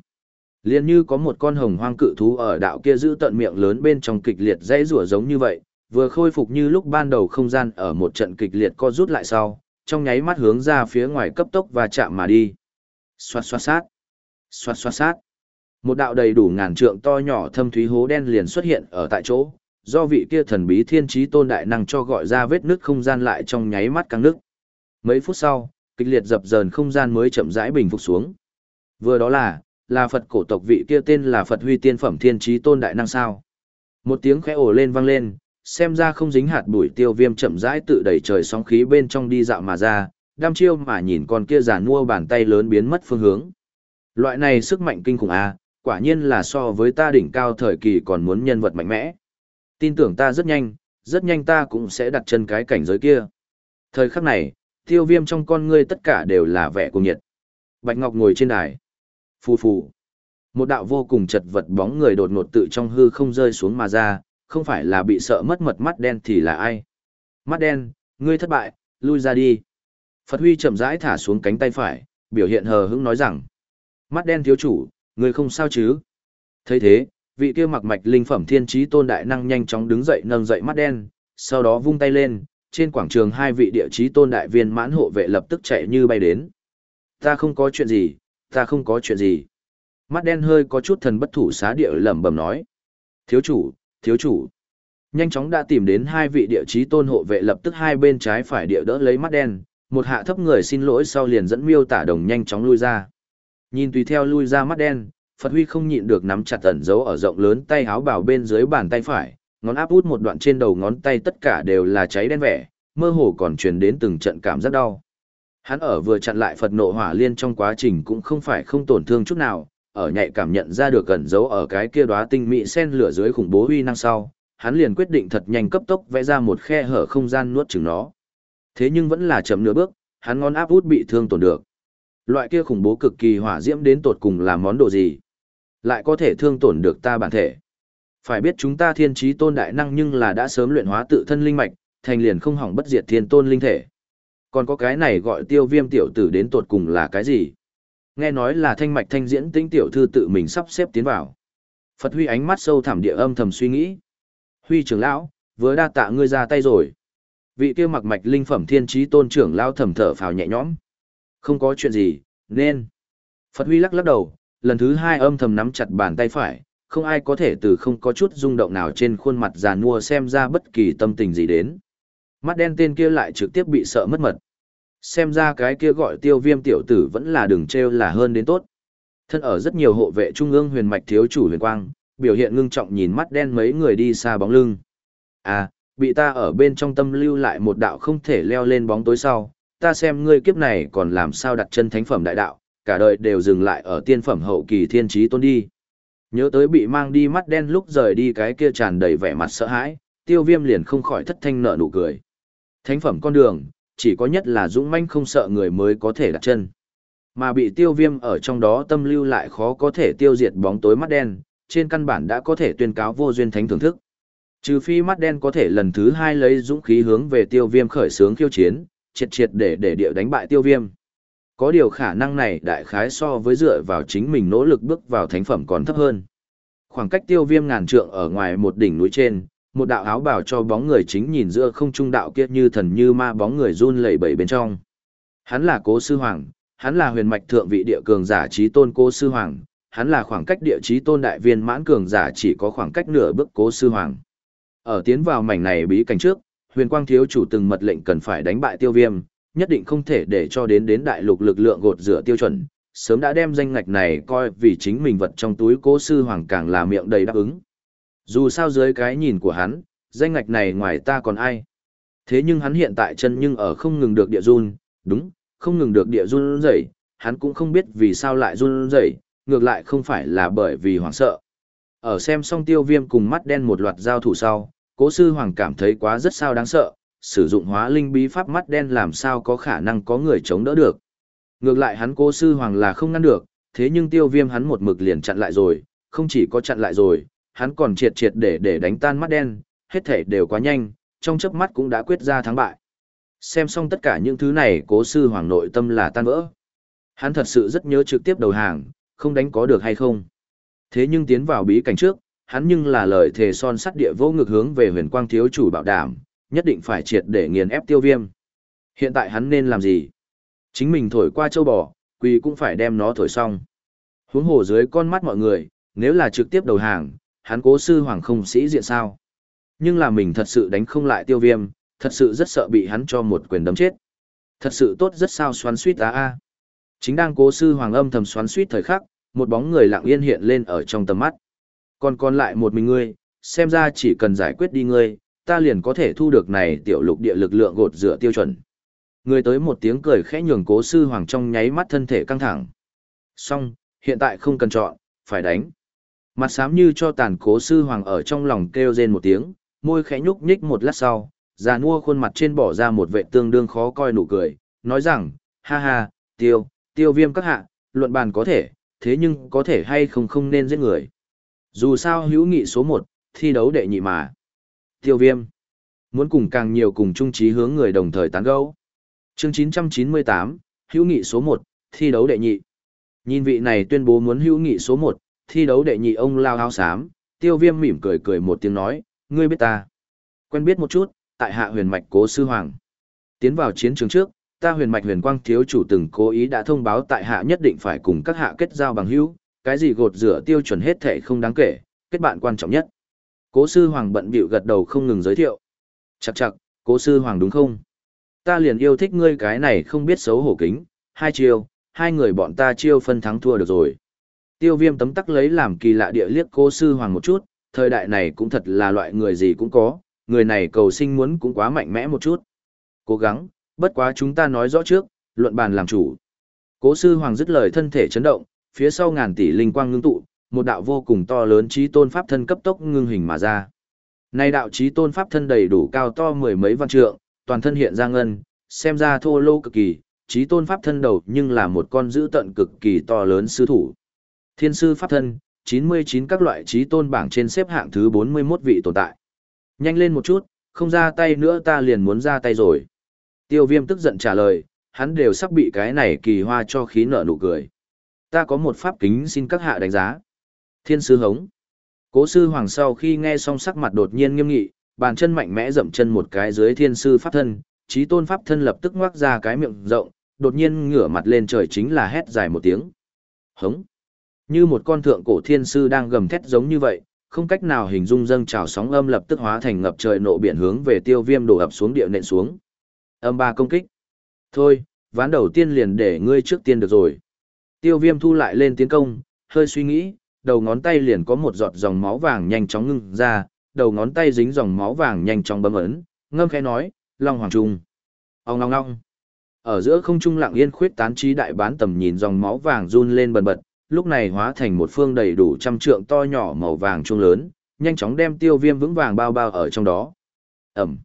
Speaker 1: Liền như có một con hồng hoang cự thú ở đạo kia giữ tận miệng lớn bên trong kịch liệt dãy rủa giống như vậy, vừa khôi phục như lúc ban đầu không gian ở một trận kịch liệt co rút lại sau, trong nháy mắt hướng ra phía ngoài cấp tốc và chạm mà đi. Xoát xoát sát. Xoát xoát sát. Một đạo đầy đủ ngàn trượng to nhỏ thâm thúy hố đen liền xuất hiện ở tại chỗ, do vị kia thần bí thiên trí tôn đại năng cho gọi ra vết nước không gian lại trong nháy mắt căng nước. Mấy phút sau, kịch liệt dập dờn không gian mới chậm rãi bình phục xuống. Vừa đó là, là Phật cổ tộc vị kia tên là Phật Huy Tiên Phẩm Thiên Trí Tôn Đại Năng sao. Một tiếng khẽ ồ lên vang lên, xem ra không dính hạt bụi tiêu viêm chậm rãi tự đẩy trời sóng khí bên trong đi dạo mà ra, đam chiêu mà nhìn con kia giả mua bàn tay lớn biến mất phương hướng. Loại này sức mạnh kinh khủng à, quả nhiên là so với ta đỉnh cao thời kỳ còn muốn nhân vật mạnh mẽ. Tin tưởng ta rất nhanh, rất nhanh ta cũng sẽ đặt chân cái cảnh giới kia. Thời khắc này, tiêu viêm trong con ngươi tất cả đều là vẻ cùng nhiệt. Bạch Ngọc ngồi trên đài. Phù phù. Một đạo vô cùng chật vật bóng người đột ngột tự trong hư không rơi xuống mà ra, không phải là bị sợ mất mật mắt đen thì là ai. Mắt đen, ngươi thất bại, lui ra đi. Phật Huy chậm rãi thả xuống cánh tay phải, biểu hiện hờ hững nói rằng. Mắt đen thiếu chủ, ngươi không sao chứ? thấy thế, vị kia mặc mạch linh phẩm thiên trí tôn đại năng nhanh chóng đứng dậy nâng dậy mắt đen, sau đó vung tay lên, trên quảng trường hai vị địa trí tôn đại viên mãn hộ vệ lập tức chạy như bay đến. Ta không có chuyện gì, ta không có chuyện gì. Mắt đen hơi có chút thần bất thủ xá địa lẩm bẩm nói. Thiếu chủ, thiếu chủ. Nhanh chóng đã tìm đến hai vị địa trí tôn hộ vệ lập tức hai bên trái phải địa đỡ lấy mắt đen, một hạ thấp người xin lỗi sau liền dẫn miêu tả đồng nhanh chóng lui ra. Nhìn tùy theo lui ra mắt đen, Phật Huy không nhịn được nắm chặt ẩn dấu ở rộng lớn tay háo bảo bên dưới bàn tay phải, ngón áp út một đoạn trên đầu ngón tay tất cả đều là cháy đen vẻ, mơ hồ còn truyền đến từng trận cảm giác đau. Hắn ở vừa chặn lại Phật nộ hỏa liên trong quá trình cũng không phải không tổn thương chút nào, ở nhạy cảm nhận ra được ẩn dấu ở cái kia đóa tinh mỹ sen lửa dưới khủng bố uy năng sau, hắn liền quyết định thật nhanh cấp tốc vẽ ra một khe hở không gian nuốt chửng nó. Thế nhưng vẫn là chậm nửa bước, hắn ngón áp út bị thương tổn được. Loại kia khủng bố cực kỳ hỏa diễm đến tột cùng là món đồ gì? Lại có thể thương tổn được ta bản thể. Phải biết chúng ta thiên trí tôn đại năng nhưng là đã sớm luyện hóa tự thân linh mạch, thành liền không hỏng bất diệt thiên tôn linh thể. Còn có cái này gọi tiêu viêm tiểu tử đến tột cùng là cái gì? Nghe nói là thanh mạch thanh diễn tĩnh tiểu thư tự mình sắp xếp tiến vào. Phật Huy ánh mắt sâu thẳm địa âm thầm suy nghĩ. Huy trưởng lão, vừa đa tạ ngươi ra tay rồi. Vị kia mặc mạch linh phẩm thiên trí tôn trưởng lão thầm thở phào nhẹ nhõm. Không có chuyện gì, nên. Phật Huy lắc lắc đầu, lần thứ hai âm thầm nắm chặt bàn tay phải, không ai có thể từ không có chút rung động nào trên khuôn mặt giàn mua xem ra bất kỳ tâm tình gì đến. Mắt đen tên kia lại trực tiếp bị sợ mất mật. Xem ra cái kia gọi tiêu viêm tiểu tử vẫn là đường treo là hơn đến tốt. Thân ở rất nhiều hộ vệ trung ương huyền mạch thiếu chủ huyền quang, biểu hiện ngưng trọng nhìn mắt đen mấy người đi xa bóng lưng. À, bị ta ở bên trong tâm lưu lại một đạo không thể leo lên bóng tối sau, ta xem ngươi kiếp này còn làm sao đặt chân thánh phẩm đại đạo, cả đời đều dừng lại ở tiên phẩm hậu kỳ thiên trí tôn đi. Nhớ tới bị mang đi mắt đen lúc rời đi cái kia tràn đầy vẻ mặt sợ hãi, tiêu viêm liền không khỏi thất thanh nợ nụ cười. Thánh phẩm con đường, chỉ có nhất là dũng manh không sợ người mới có thể đặt chân. Mà bị tiêu viêm ở trong đó tâm lưu lại khó có thể tiêu diệt bóng tối mắt đen, trên căn bản đã có thể tuyên cáo vô duyên thánh thưởng thức. Trừ phi mắt đen có thể lần thứ hai lấy dũng khí hướng về tiêu viêm khởi sướng khiêu chiến, triệt triệt để để địa đánh bại tiêu viêm. Có điều khả năng này đại khái so với dựa vào chính mình nỗ lực bước vào thánh phẩm còn thấp hơn. Khoảng cách tiêu viêm ngàn trượng ở ngoài một đỉnh núi trên, một đạo áo bào cho bóng người chính nhìn giữa không trung đạo kia như thần như ma bóng người run lẩy bẩy bên trong. Hắn là Cố sư hoàng, hắn là huyền mạch thượng vị địa cường giả trí tôn Cố sư hoàng, hắn là khoảng cách địa trí tôn đại viên mãn cường giả chỉ có khoảng cách nửa bước Cố sư hoàng. Ở tiến vào mảnh này bí cảnh trước, Huyền Quang thiếu chủ từng mật lệnh cần phải đánh bại Tiêu Viêm, nhất định không thể để cho đến đến đại lục lực lượng gột rửa tiêu chuẩn, sớm đã đem danh ngạch này coi vì chính mình vật trong túi Cố sư hoàng càng là miệng đầy đáp ứng. Dù sao dưới cái nhìn của hắn, danh ngạch này ngoài ta còn ai. Thế nhưng hắn hiện tại chân nhưng ở không ngừng được địa run, đúng, không ngừng được địa run rẩy, hắn cũng không biết vì sao lại run rẩy, ngược lại không phải là bởi vì hoảng sợ. Ở xem xong tiêu viêm cùng mắt đen một loạt giao thủ sau, cố sư hoàng cảm thấy quá rất sao đáng sợ, sử dụng hóa linh bí pháp mắt đen làm sao có khả năng có người chống đỡ được. Ngược lại hắn cố sư hoàng là không ngăn được, thế nhưng tiêu viêm hắn một mực liền chặn lại rồi, không chỉ có chặn lại rồi, hắn còn triệt triệt để để đánh tan mắt đen, hết thể đều quá nhanh, trong chớp mắt cũng đã quyết ra thắng bại. Xem xong tất cả những thứ này cố sư hoàng nội tâm là tan vỡ. Hắn thật sự rất nhớ trực tiếp đầu hàng, không đánh có được hay không. Thế nhưng tiến vào bí cảnh trước, hắn nhưng là lời thề son sắt địa vô ngực hướng về huyền quang thiếu chủ bảo đảm, nhất định phải triệt để nghiền ép tiêu viêm. Hiện tại hắn nên làm gì? Chính mình thổi qua châu bò, quỳ cũng phải đem nó thổi xong. Huống hồ dưới con mắt mọi người, nếu là trực tiếp đầu hàng, hắn cố sư hoàng không sĩ diện sao. Nhưng là mình thật sự đánh không lại tiêu viêm, thật sự rất sợ bị hắn cho một quyền đấm chết. Thật sự tốt rất sao xoắn suýt á a. Chính đang cố sư hoàng âm thầm xoắn suýt thời khắc, một bóng người lặng yên hiện lên ở trong tầm mắt. Còn còn lại một mình ngươi, xem ra chỉ cần giải quyết đi ngươi, ta liền có thể thu được này tiểu lục địa lực lượng gột rửa tiêu chuẩn. Người tới một tiếng cười khẽ nhường cố sư hoàng trong nháy mắt thân thể căng thẳng. Xong, hiện tại không cần chọn, phải đánh. Mặt xám như cho tàn cố sư hoàng ở trong lòng kêu rên một tiếng, môi khẽ nhúc nhích một lát sau, già nua khuôn mặt trên bỏ ra một vệ tương đương khó coi nụ cười, nói rằng, ha ha, tiêu, tiêu viêm các hạ, luận bàn có thể, thế nhưng có thể hay không không nên giết người. Dù sao hữu nghị số 1, thi đấu đệ nhị mà. Tiêu viêm, muốn cùng càng nhiều cùng chung trí hướng người đồng thời tán gẫu. Chương 998, hữu nghị số 1, thi đấu đệ nhị. Nhìn vị này tuyên bố muốn hữu nghị số 1, thi đấu đệ nhị ông lao áo xám, tiêu viêm mỉm cười cười một tiếng nói, ngươi biết ta. Quen biết một chút, tại hạ huyền mạch cố sư hoàng. Tiến vào chiến trường trước, ta huyền mạch huyền quang thiếu chủ từng cố ý đã thông báo tại hạ nhất định phải cùng các hạ kết giao bằng hữu, cái gì gột rửa tiêu chuẩn hết thể không đáng kể, kết bạn quan trọng nhất. Cố sư hoàng bận bịu gật đầu không ngừng giới thiệu. Chặt chặt, cố sư hoàng đúng không? Ta liền yêu thích ngươi cái này không biết xấu hổ kính, hai chiêu, hai người bọn ta chiêu phân thắng thua được rồi. Tiêu viêm tấm tắc lấy làm kỳ lạ địa liếc cố sư hoàng một chút, thời đại này cũng thật là loại người gì cũng có, người này cầu sinh muốn cũng quá mạnh mẽ một chút. Cố gắng, bất quá chúng ta nói rõ trước, luận bàn làm chủ. Cố sư hoàng dứt lời thân thể chấn động, phía sau ngàn tỷ linh quang ngưng tụ, một đạo vô cùng to lớn trí tôn pháp thân cấp tốc ngưng hình mà ra. Nay đạo trí tôn pháp thân đầy đủ cao to mười mấy văn trượng, toàn thân hiện ra ngân, xem ra thô lô cực kỳ, trí tôn pháp thân đầu nhưng là một con dữ tận cực kỳ to lớn sư thủ. Thiên sư pháp thân, 99 các loại trí tôn bảng trên xếp hạng thứ 41 vị tồn tại. Nhanh lên một chút, không ra tay nữa ta liền muốn ra tay rồi. Tiêu viêm tức giận trả lời, hắn đều sắp bị cái này kỳ hoa cho khí nở nụ cười. Ta có một pháp kính xin các hạ đánh giá. Thiên sư hống. Cố sư hoàng sau khi nghe xong sắc mặt đột nhiên nghiêm nghị, bàn chân mạnh mẽ dậm chân một cái dưới thiên sư pháp thân, trí tôn pháp thân lập tức ngoác ra cái miệng rộng, đột nhiên ngửa mặt lên trời chính là hét dài một tiếng. Hống. Như một con thượng cổ thiên sư đang gầm thét giống như vậy, không cách nào hình dung dâng trào sóng âm lập tức hóa thành ngập trời nộ biển hướng về tiêu viêm đổ ập xuống địa nện xuống. Âm ba công kích. Thôi, ván đầu tiên liền để ngươi trước tiên được rồi. Tiêu viêm thu lại lên tiến công, hơi suy nghĩ, đầu ngón tay liền có một giọt dòng máu vàng nhanh chóng ngưng ra, đầu ngón tay dính dòng máu vàng nhanh chóng bấm ấn, ngâm khẽ nói, Long Hoàng Trung. Ông ngong ngong. Ở giữa không trung lặng yên khuyết tán trí đại bán tầm nhìn dòng máu vàng run lên bần bật, lúc này hóa thành một phương đầy đủ trăm trượng to nhỏ màu vàng trung lớn, nhanh chóng đem tiêu viêm vững vàng bao bao ở trong đó. Ẩm.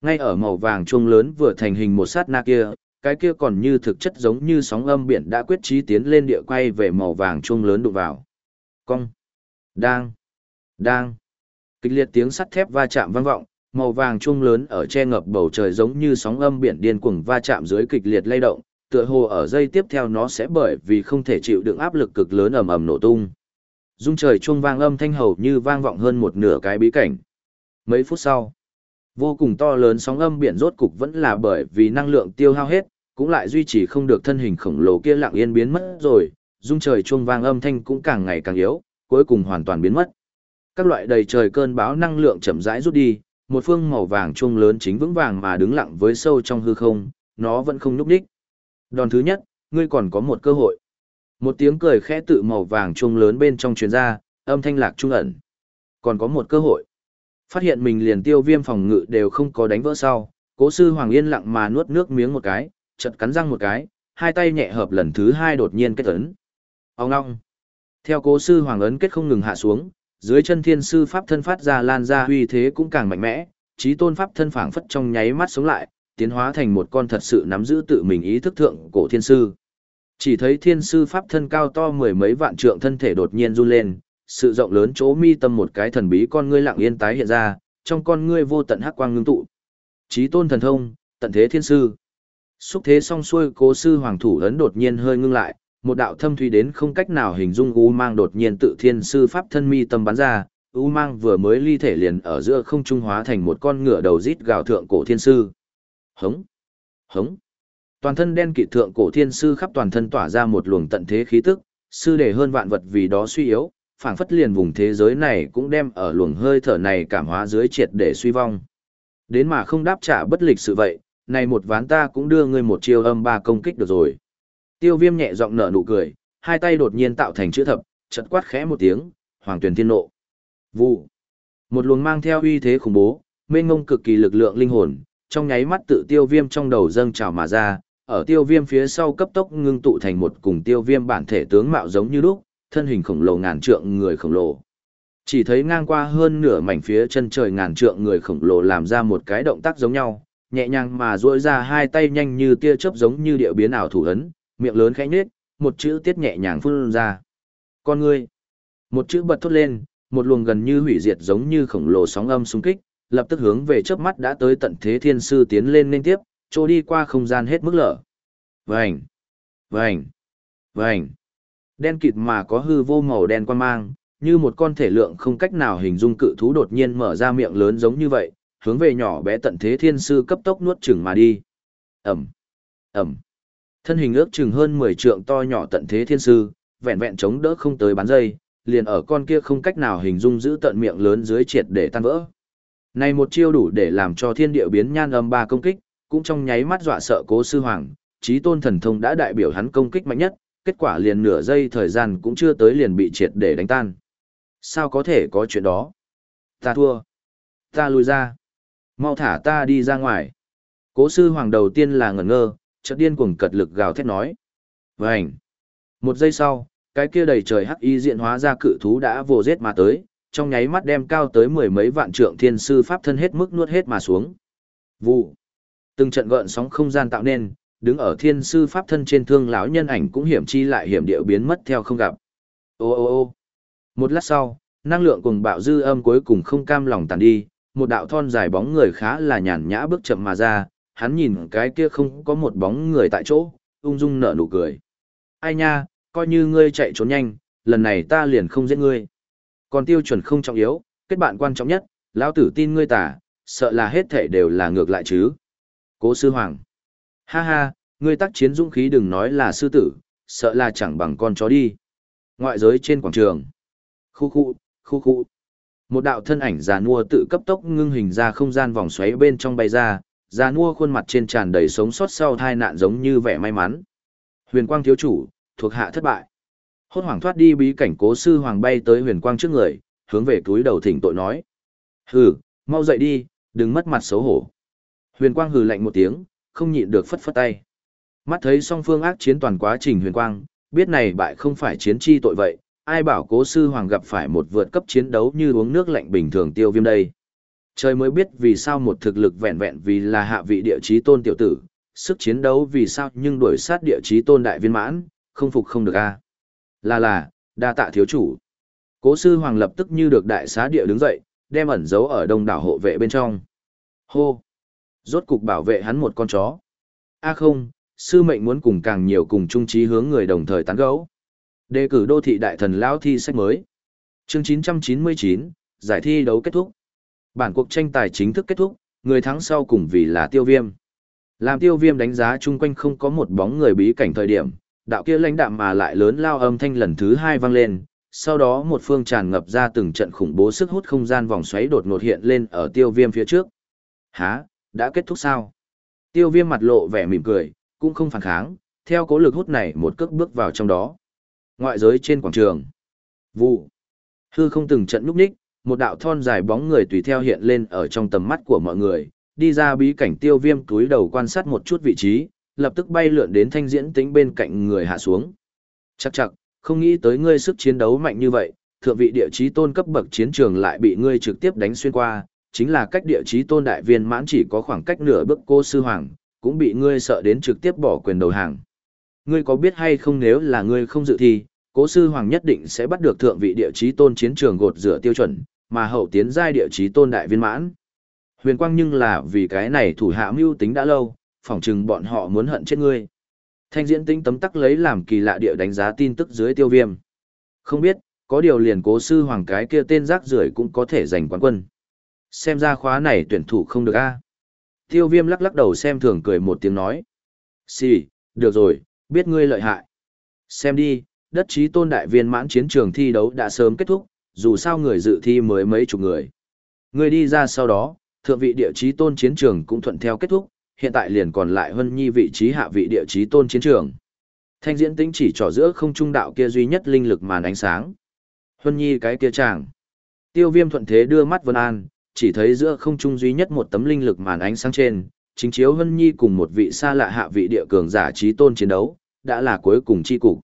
Speaker 1: Ngay ở màu vàng trung lớn vừa thành hình một sát na kia, cái kia còn như thực chất giống như sóng âm biển đã quyết trí tiến lên địa quay về màu vàng trung lớn đụng vào. Cong. Đang. Đang. Kịch liệt tiếng sắt thép va chạm vang vọng, màu vàng trung lớn ở che ngập bầu trời giống như sóng âm biển điên cuồng va chạm dưới kịch liệt lay động, tựa hồ ở dây tiếp theo nó sẽ bởi vì không thể chịu đựng áp lực cực lớn ầm ầm nổ tung. Dung trời chuông vang âm thanh hầu như vang vọng hơn một nửa cái bí cảnh. Mấy phút sau, vô cùng to lớn sóng âm biển rốt cục vẫn là bởi vì năng lượng tiêu hao hết, cũng lại duy trì không được thân hình khổng lồ kia lặng yên biến mất rồi, dung trời chuông vang âm thanh cũng càng ngày càng yếu, cuối cùng hoàn toàn biến mất. Các loại đầy trời cơn bão năng lượng chậm rãi rút đi, một phương màu vàng chuông lớn chính vững vàng mà đứng lặng với sâu trong hư không, nó vẫn không nhúc nhích. Đòn thứ nhất, ngươi còn có một cơ hội. Một tiếng cười khẽ tự màu vàng chuông lớn bên trong truyền ra, âm thanh lạc trung ẩn. Còn có một cơ hội. Phát hiện mình liền tiêu viêm phòng ngự đều không có đánh vỡ sau, cố sư Hoàng Yên lặng mà nuốt nước miếng một cái, chật cắn răng một cái, hai tay nhẹ hợp lần thứ hai đột nhiên kết ấn. Ông ngong. Theo cố sư Hoàng ấn kết không ngừng hạ xuống, dưới chân thiên sư pháp thân phát ra lan ra uy thế cũng càng mạnh mẽ, trí tôn pháp thân phảng phất trong nháy mắt sống lại, tiến hóa thành một con thật sự nắm giữ tự mình ý thức thượng cổ thiên sư. Chỉ thấy thiên sư pháp thân cao to mười mấy vạn trượng thân thể đột nhiên run lên, sự rộng lớn chỗ mi tâm một cái thần bí con ngươi lặng yên tái hiện ra, trong con ngươi vô tận hắc quang ngưng tụ. Chí tôn thần thông, tận thế thiên sư. Xúc thế song xuôi cố sư hoàng thủ ấn đột nhiên hơi ngưng lại, một đạo thâm thủy đến không cách nào hình dung u mang đột nhiên tự thiên sư pháp thân mi tâm bắn ra, u mang vừa mới ly thể liền ở giữa không trung hóa thành một con ngựa đầu rít gào thượng cổ thiên sư. Hống! Hống! Toàn thân đen kịt thượng cổ thiên sư khắp toàn thân tỏa ra một luồng tận thế khí tức, sư để hơn vạn vật vì đó suy yếu, phảng phất liền vùng thế giới này cũng đem ở luồng hơi thở này cảm hóa dưới triệt để suy vong. Đến mà không đáp trả bất lịch sự vậy, này một ván ta cũng đưa ngươi một chiêu âm ba công kích được rồi. Tiêu viêm nhẹ giọng nở nụ cười, hai tay đột nhiên tạo thành chữ thập, chật quát khẽ một tiếng, hoàng tuyển thiên nộ. Vụ. Một luồng mang theo uy thế khủng bố, mênh ngông cực kỳ lực lượng linh hồn, trong nháy mắt tự tiêu viêm trong đầu dâng trào mà ra, ở tiêu viêm phía sau cấp tốc ngưng tụ thành một cùng tiêu viêm bản thể tướng mạo giống như lúc, thân hình khổng lồ ngàn trượng người khổng lồ. Chỉ thấy ngang qua hơn nửa mảnh phía chân trời ngàn trượng người khổng lồ làm ra một cái động tác giống nhau, nhẹ nhàng mà duỗi ra hai tay nhanh như tia chớp giống như địa biến ảo thủ ấn, miệng lớn khẽ nhếch, một chữ tiết nhẹ nhàng phun ra. Con ngươi. Một chữ bật thốt lên, một luồng gần như hủy diệt giống như khổng lồ sóng âm xung kích, lập tức hướng về chớp mắt đã tới tận thế thiên sư tiến lên liên tiếp, trôi đi qua không gian hết mức lở. Vành, vành, vành. Đen kịt mà có hư vô màu đen quan mang, như một con thể lượng không cách nào hình dung cự thú đột nhiên mở ra miệng lớn giống như vậy, hướng về nhỏ bé tận thế thiên sư cấp tốc nuốt chửng mà đi. Ẩm, Ẩm. Thân hình ước chừng hơn 10 trượng to nhỏ tận thế thiên sư, vẹn vẹn chống đỡ không tới bán dây, liền ở con kia không cách nào hình dung giữ tận miệng lớn dưới triệt để tan vỡ. Này một chiêu đủ để làm cho thiên địa biến nhan âm ba công kích, cũng trong nháy mắt dọa sợ cố sư hoàng, trí tôn thần thông đã đại biểu hắn công kích mạnh nhất, kết quả liền nửa giây thời gian cũng chưa tới liền bị triệt để đánh tan. Sao có thể có chuyện đó? Ta thua. Ta lùi ra. Mau thả ta đi ra ngoài. Cố sư hoàng đầu tiên là ngẩn ngơ, chợt điên cuồng cật lực gào thét nói. Vành. Một giây sau, cái kia đầy trời hắc y diện hóa ra cự thú đã vồ giết mà tới, trong nháy mắt đem cao tới mười mấy vạn trượng thiên sư pháp thân hết mức nuốt hết mà xuống. Vụ. Từng trận gợn sóng không gian tạo nên, đứng ở thiên sư pháp thân trên thương lão nhân ảnh cũng hiểm chi lại hiểm điệu biến mất theo không gặp. Ô ô ô. Một lát sau, năng lượng cùng bạo dư âm cuối cùng không cam lòng tàn đi, một đạo thon dài bóng người khá là nhàn nhã bước chậm mà ra, hắn nhìn cái kia không có một bóng người tại chỗ, ung dung nở nụ cười. Ai nha, coi như ngươi chạy trốn nhanh, lần này ta liền không giết ngươi. Còn tiêu chuẩn không trọng yếu, kết bạn quan trọng nhất, lão tử tin ngươi tả, sợ là hết thể đều là ngược lại chứ. Cố sư hoàng. Ha ha, ngươi tác chiến dũng khí đừng nói là sư tử, sợ là chẳng bằng con chó đi. Ngoại giới trên quảng trường. Khu khu, khu khu. Một đạo thân ảnh già nua tự cấp tốc ngưng hình ra không gian vòng xoáy bên trong bay ra, già nua khuôn mặt trên tràn đầy sống sót sau tai nạn giống như vẻ may mắn. Huyền quang thiếu chủ, thuộc hạ thất bại. Hốt hoảng thoát đi bí cảnh cố sư hoàng bay tới huyền quang trước người, hướng về túi đầu thỉnh tội nói. Hừ, mau dậy đi, đừng mất mặt xấu hổ. Huyền quang hừ lạnh một tiếng, không nhịn được phất phất tay. Mắt thấy song phương ác chiến toàn quá trình huyền quang, biết này bại không phải chiến chi tội vậy, ai bảo cố sư hoàng gặp phải một vượt cấp chiến đấu như uống nước lạnh bình thường tiêu viêm đây. Trời mới biết vì sao một thực lực vẹn vẹn vì là hạ vị địa chí tôn tiểu tử, sức chiến đấu vì sao nhưng đuổi sát địa chí tôn đại viên mãn, không phục không được a Là là, đa tạ thiếu chủ. Cố sư hoàng lập tức như được đại xá địa đứng dậy, đem ẩn giấu ở đông đảo hộ vệ bên trong. Hô! Rốt cục bảo vệ hắn một con chó. A không, sư mệnh muốn cùng càng nhiều cùng chung trí hướng người đồng thời tán gấu. Đề cử đô thị đại thần lão thi sách mới. Chương 999, giải thi đấu kết thúc. Bản cuộc tranh tài chính thức kết thúc, người thắng sau cùng vì là tiêu viêm. Làm tiêu viêm đánh giá chung quanh không có một bóng người bí cảnh thời điểm, đạo kia lãnh đạm mà lại lớn lao âm thanh lần thứ hai vang lên, sau đó một phương tràn ngập ra từng trận khủng bố sức hút không gian vòng xoáy đột ngột hiện lên ở tiêu viêm phía trước. Hả, đã kết thúc sao? Tiêu viêm mặt lộ vẻ mỉm cười, cũng không phản kháng, theo cố lực hút này một cước bước vào trong đó. Ngoại giới trên quảng trường. Vụ. Hư không từng trận núp ních, một đạo thon dài bóng người tùy theo hiện lên ở trong tầm mắt của mọi người, đi ra bí cảnh tiêu viêm túi đầu quan sát một chút vị trí, lập tức bay lượn đến thanh diễn tính bên cạnh người hạ xuống. Chắc chắc, không nghĩ tới ngươi sức chiến đấu mạnh như vậy, thượng vị địa chí tôn cấp bậc chiến trường lại bị ngươi trực tiếp đánh xuyên qua, chính là cách địa chí tôn đại viên mãn chỉ có khoảng cách nửa bước cô sư hoàng, cũng bị ngươi sợ đến trực tiếp bỏ quyền đầu hàng. Ngươi có biết hay không nếu là ngươi không dự thi, cố sư hoàng nhất định sẽ bắt được thượng vị địa chí tôn chiến trường gột rửa tiêu chuẩn, mà hậu tiến giai địa chí tôn đại viên mãn. Huyền quang nhưng là vì cái này thủ hạ mưu tính đã lâu, phỏng chừng bọn họ muốn hận chết ngươi. Thanh diễn tinh tấm tắc lấy làm kỳ lạ địa đánh giá tin tức dưới tiêu viêm. Không biết, có điều liền cố sư hoàng cái kia tên rác rưởi cũng có thể giành quán quân. Xem ra khóa này tuyển thủ không được a. Tiêu viêm lắc lắc đầu xem thường cười một tiếng nói. Xì, được rồi, biết ngươi lợi hại. Xem đi, đất trí tôn đại viên mãn chiến trường thi đấu đã sớm kết thúc, dù sao người dự thi mới mấy chục người. người đi ra sau đó, thượng vị địa chí tôn chiến trường cũng thuận theo kết thúc, hiện tại liền còn lại Hân Nhi vị trí hạ vị địa chí tôn chiến trường. Thanh diễn tĩnh chỉ trỏ giữa không trung đạo kia duy nhất linh lực màn ánh sáng. Hân Nhi cái kia chàng. Tiêu viêm thuận thế đưa mắt Vân An, chỉ thấy giữa không trung duy nhất một tấm linh lực màn ánh sáng trên, chính chiếu Hân Nhi cùng một vị xa lạ hạ vị địa cường giả trí tôn chiến đấu, đã là cuối cùng chi cục.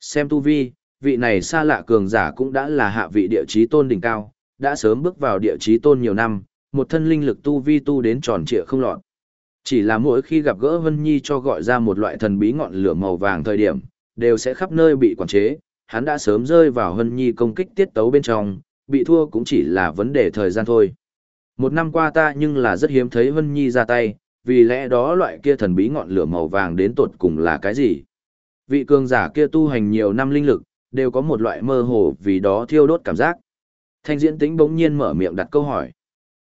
Speaker 1: Xem tu vi, vị này xa lạ cường giả cũng đã là hạ vị địa chí tôn đỉnh cao, đã sớm bước vào địa chí tôn nhiều năm, một thân linh lực tu vi tu đến tròn trịa không lọt. Chỉ là mỗi khi gặp gỡ Vân Nhi cho gọi ra một loại thần bí ngọn lửa màu vàng thời điểm, đều sẽ khắp nơi bị quản chế, hắn đã sớm rơi vào Vân Nhi công kích tiết tấu bên trong, bị thua cũng chỉ là vấn đề thời gian thôi. Một năm qua ta nhưng là rất hiếm thấy Vân Nhi ra tay, vì lẽ đó loại kia thần bí ngọn lửa màu vàng đến tột cùng là cái gì? Vị cường giả kia tu hành nhiều năm linh lực, đều có một loại mơ hồ vì đó thiêu đốt cảm giác. Thanh diễn tĩnh bỗng nhiên mở miệng đặt câu hỏi.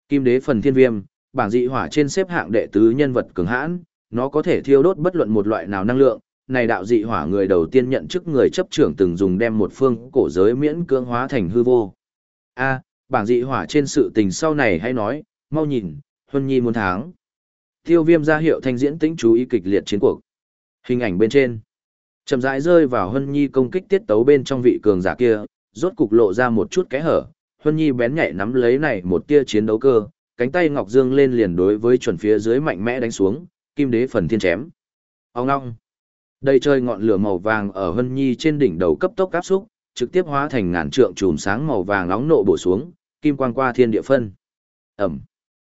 Speaker 1: Kim đế phần thiên viêm, bảng dị hỏa trên xếp hạng đệ tứ nhân vật cường hãn, nó có thể thiêu đốt bất luận một loại nào năng lượng. Này đạo dị hỏa người đầu tiên nhận chức người chấp trưởng từng dùng đem một phương cổ giới miễn cưỡng hóa thành hư vô. A, bảng dị hỏa trên sự tình sau này hay nói, mau nhìn, Huân Nhi muốn tháng. Tiêu viêm ra hiệu thanh diễn tĩnh chú ý kịch liệt chiến cuộc. Hình ảnh bên trên. Chậm rãi rơi vào Huân Nhi công kích tiết tấu bên trong vị cường giả kia, rốt cục lộ ra một chút kẽ hở. Huân Nhi bén nhạy nắm lấy này một tia chiến đấu cơ, cánh tay ngọc dương lên liền đối với chuẩn phía dưới mạnh mẽ đánh xuống, kim đế phần thiên chém. Ông ngong. Đây chơi ngọn lửa màu vàng ở Huân Nhi trên đỉnh đầu cấp tốc áp xúc, trực tiếp hóa thành ngàn trượng chùm sáng màu vàng nóng nộ bổ xuống, kim quang qua thiên địa phân. Ẩm.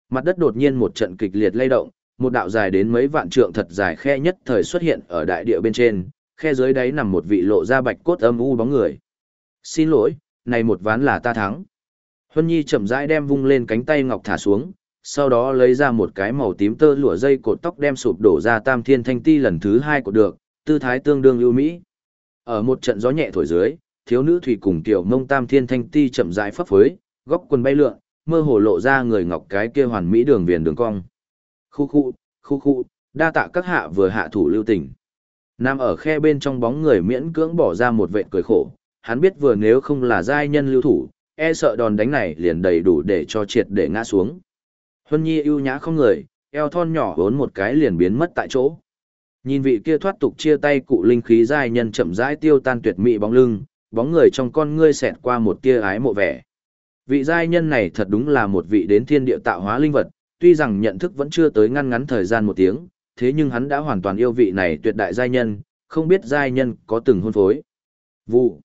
Speaker 1: Mặt đất đột nhiên một trận kịch liệt lay động, một đạo dài đến mấy vạn trượng thật dài khe nhất thời xuất hiện ở đại địa bên trên, khe dưới đáy nằm một vị lộ ra bạch cốt âm u bóng người. Xin lỗi, này một ván là ta thắng. Huân Nhi chậm rãi đem vung lên cánh tay ngọc thả xuống, sau đó lấy ra một cái màu tím tơ lụa dây cột tóc đem sụp đổ ra tam thiên thanh ti lần thứ hai của được, tư thái tương đương ưu mỹ. Ở một trận gió nhẹ thổi dưới, thiếu nữ thủy cùng tiểu mông tam thiên thanh ti chậm rãi phấp phới, góc quần bay lượn, mơ hồ lộ ra người ngọc cái kia hoàn mỹ đường viền đường cong. Khu khu, khu khu, đa tạ các hạ vừa hạ thủ lưu tình. Nam ở khe bên trong bóng người miễn cưỡng bỏ ra một vệ cười khổ, hắn biết vừa nếu không là giai nhân lưu thủ, e sợ đòn đánh này liền đầy đủ để cho triệt để ngã xuống. Huân Nhi ưu nhã không người, eo thon nhỏ vốn một cái liền biến mất tại chỗ. Nhìn vị kia thoát tục chia tay cụ linh khí giai nhân chậm rãi tiêu tan tuyệt mỹ bóng lưng, bóng người trong con ngươi xẹt qua một tia ái mộ vẻ. Vị giai nhân này thật đúng là một vị đến thiên địa tạo hóa linh vật, tuy rằng nhận thức vẫn chưa tới ngăn ngắn thời gian một tiếng, thế nhưng hắn đã hoàn toàn yêu vị này tuyệt đại giai nhân, không biết giai nhân có từng hôn phối. Vụ.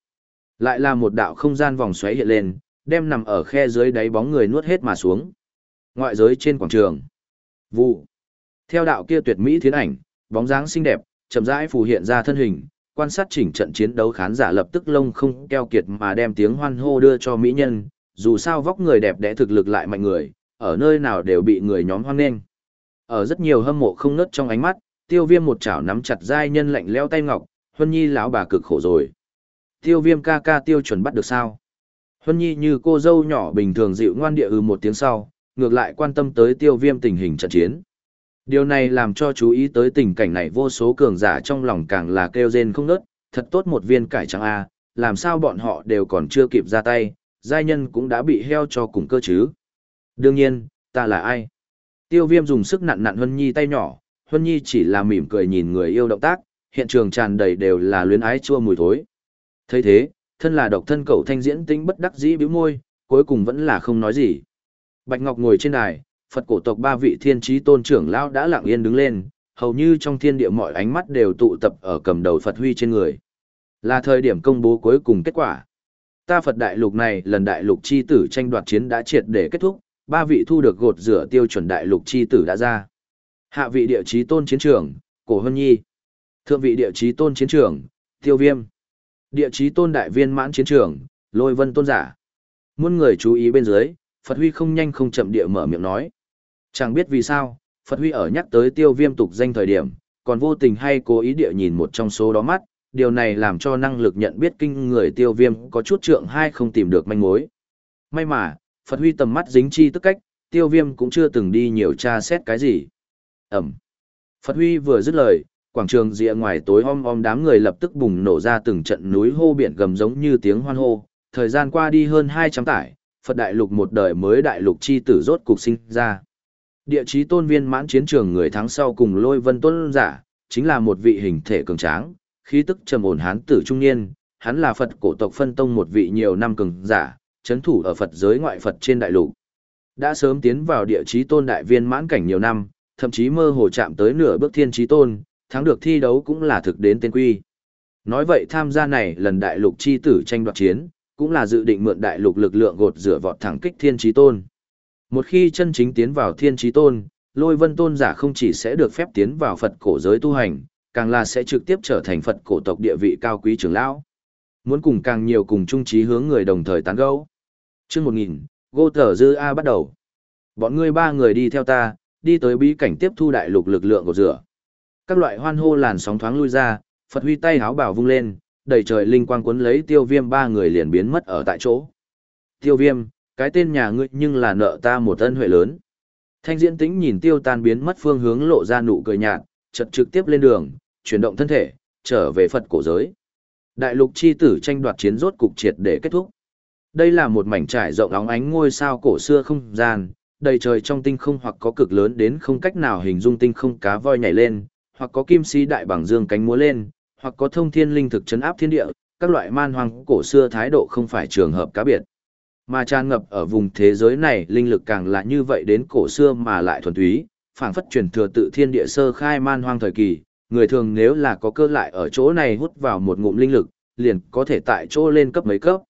Speaker 1: Lại là một đạo không gian vòng xoáy hiện lên, đem nằm ở khe dưới đáy bóng người nuốt hết mà xuống. Ngoại giới trên quảng trường. Vụ. Theo đạo kia tuyệt mỹ thiến ảnh, bóng dáng xinh đẹp, chậm rãi phù hiện ra thân hình, quan sát chỉnh trận chiến đấu khán giả lập tức lông không keo kiệt mà đem tiếng hoan hô đưa cho mỹ nhân, dù sao vóc người đẹp đẽ thực lực lại mạnh người, ở nơi nào đều bị người nhóm hoan nghênh. Ở rất nhiều hâm mộ không nớt trong ánh mắt, tiêu viêm một chảo nắm chặt giai nhân lạnh leo tay ngọc, huân nhi lão bà cực khổ rồi. Tiêu viêm ca ca tiêu chuẩn bắt được sao? Huân nhi như cô dâu nhỏ bình thường dịu ngoan địa ư một tiếng sau, ngược lại quan tâm tới tiêu viêm tình hình trận chiến. Điều này làm cho chú ý tới tình cảnh này vô số cường giả trong lòng càng là kêu rên không nớt, thật tốt một viên cải trắng A, làm sao bọn họ đều còn chưa kịp ra tay, giai nhân cũng đã bị heo cho cùng cơ chứ. Đương nhiên, ta là ai? Tiêu viêm dùng sức nặn nặn Huân Nhi tay nhỏ, Huân Nhi chỉ là mỉm cười nhìn người yêu động tác, hiện trường tràn đầy đều là luyến ái chua mùi thối. thấy thế, thân là độc thân cậu thanh diễn tính bất đắc dĩ bĩu môi, cuối cùng vẫn là không nói gì. Bạch Ngọc ngồi trên đài, Phật cổ tộc ba vị thiên trí tôn trưởng lão đã lặng yên đứng lên, hầu như trong thiên địa mọi ánh mắt đều tụ tập ở cầm đầu Phật huy trên người. Là thời điểm công bố cuối cùng kết quả. Ta Phật đại lục này lần đại lục chi tử tranh đoạt chiến đã triệt để kết thúc, ba vị thu được gột rửa tiêu chuẩn đại lục chi tử đã ra. Hạ vị địa chí tôn chiến trường, Cổ Hân Nhi. Thượng vị địa chí tôn chiến trường, Tiêu Viêm. Địa chí tôn đại viên mãn chiến trường, Lôi Vân tôn giả. Muôn người chú ý bên dưới, Phật Huy không nhanh không chậm địa mở miệng nói. Chẳng biết vì sao, Phật Huy ở nhắc tới Tiêu Viêm tục danh thời điểm, còn vô tình hay cố ý địa nhìn một trong số đó mắt, điều này làm cho năng lực nhận biết kinh người Tiêu Viêm có chút trượng hay không tìm được manh mối. May mà, Phật Huy tầm mắt dính chi tức cách, tiêu viêm cũng chưa từng đi nhiều tra xét cái gì. Ẩm. Phật Huy vừa dứt lời, quảng trường rìa ngoài tối om om đám người lập tức bùng nổ ra từng trận núi hô biển gầm giống như tiếng hoan hô. Thời gian qua đi hơn 200 tải, Phật đại lục một đời mới đại lục chi tử rốt cục sinh ra. Địa chí tôn viên mãn chiến trường người thắng sau cùng lôi vân tôn giả, chính là một vị hình thể cường tráng, khí tức trầm ổn hán tử trung niên, hắn là Phật cổ tộc phân tông một vị nhiều năm cường giả, chấn thủ ở Phật giới ngoại Phật trên đại lục. Đã sớm tiến vào địa chí tôn đại viên mãn cảnh nhiều năm, thậm chí mơ hồ chạm tới nửa bước thiên chí tôn, thắng được thi đấu cũng là thực đến tên quy. Nói vậy tham gia này lần đại lục chi tử tranh đoạt chiến, cũng là dự định mượn đại lục lực lượng gột rửa vọt thẳng kích thiên chí tôn. Một khi chân chính tiến vào thiên chí tôn, lôi vân tôn giả không chỉ sẽ được phép tiến vào Phật cổ giới tu hành, càng là sẽ trực tiếp trở thành Phật cổ tộc địa vị cao quý trưởng lão. Muốn cùng càng nhiều cùng chung trí hướng người đồng thời tán gẫu. Chương 1000, Gô Tở Dư A bắt đầu. Bọn ngươi ba người đi theo ta, đi tới bí cảnh tiếp thu đại lục lực lượng của rửa. Các loại hoan hô làn sóng thoáng lui ra, Phật huy tay háo bảo vung lên, đầy trời linh quang cuốn lấy tiêu viêm ba người liền biến mất ở tại chỗ. Tiêu viêm, cái tên nhà ngươi nhưng là nợ ta một ân huệ lớn. Thanh diễn tĩnh nhìn tiêu tan biến mất phương hướng lộ ra nụ cười nhạt, chật trực tiếp lên đường, chuyển động thân thể, trở về Phật cổ giới. Đại lục chi tử tranh đoạt chiến rốt cục triệt để kết thúc. Đây là một mảnh trải rộng óng ánh ngôi sao cổ xưa không gian, đầy trời trong tinh không hoặc có cực lớn đến không cách nào hình dung tinh không cá voi nhảy lên, hoặc có kim si đại bằng dương cánh múa lên, hoặc có thông thiên linh thực chấn áp thiên địa, các loại man hoang cổ xưa thái độ không phải trường hợp cá biệt. Mà tràn ngập ở vùng thế giới này linh lực càng là như vậy đến cổ xưa mà lại thuần túy, phảng phất truyền thừa tự thiên địa sơ khai man hoang thời kỳ, người thường nếu là có cơ lại ở chỗ này hút vào một ngụm linh lực, liền có thể tại chỗ lên cấp mấy cấp.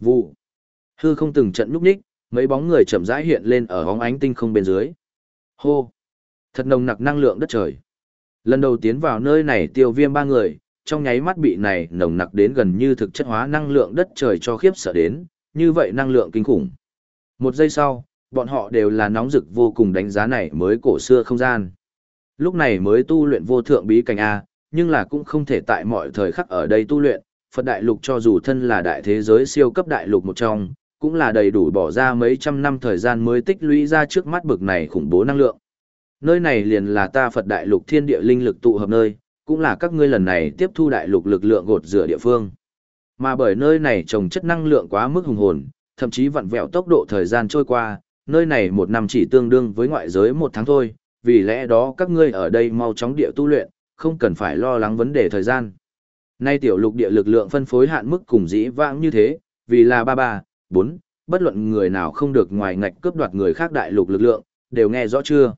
Speaker 1: Vụ. Hư không từng trận núp ních, mấy bóng người chậm rãi hiện lên ở hóng ánh tinh không bên dưới. Hô. Thật nồng nặc năng lượng đất trời. Lần đầu tiến vào nơi này tiêu viêm ba người, trong nháy mắt bị này nồng nặc đến gần như thực chất hóa năng lượng đất trời cho khiếp sợ đến, như vậy năng lượng kinh khủng. Một giây sau, bọn họ đều là nóng rực vô cùng đánh giá này mới cổ xưa không gian. Lúc này mới tu luyện vô thượng bí cảnh A, nhưng là cũng không thể tại mọi thời khắc ở đây tu luyện, Phật đại lục cho dù thân là đại thế giới siêu cấp đại lục một trong, cũng là đầy đủ bỏ ra mấy trăm năm thời gian mới tích lũy ra trước mắt bực này khủng bố năng lượng. Nơi này liền là ta Phật đại lục thiên địa linh lực tụ hợp nơi, cũng là các ngươi lần này tiếp thu đại lục lực lượng gột rửa địa phương. Mà bởi nơi này trồng chất năng lượng quá mức hùng hồn, thậm chí vặn vẹo tốc độ thời gian trôi qua, nơi này một năm chỉ tương đương với ngoại giới một tháng thôi, vì lẽ đó các ngươi ở đây mau chóng địa tu luyện, không cần phải lo lắng vấn đề thời gian. Nay tiểu lục địa lực lượng phân phối hạn mức cùng dĩ vãng như thế, vì là ba ba, bốn, bất luận người nào không được ngoài ngạch cướp đoạt người khác đại lục lực lượng, đều nghe rõ chưa?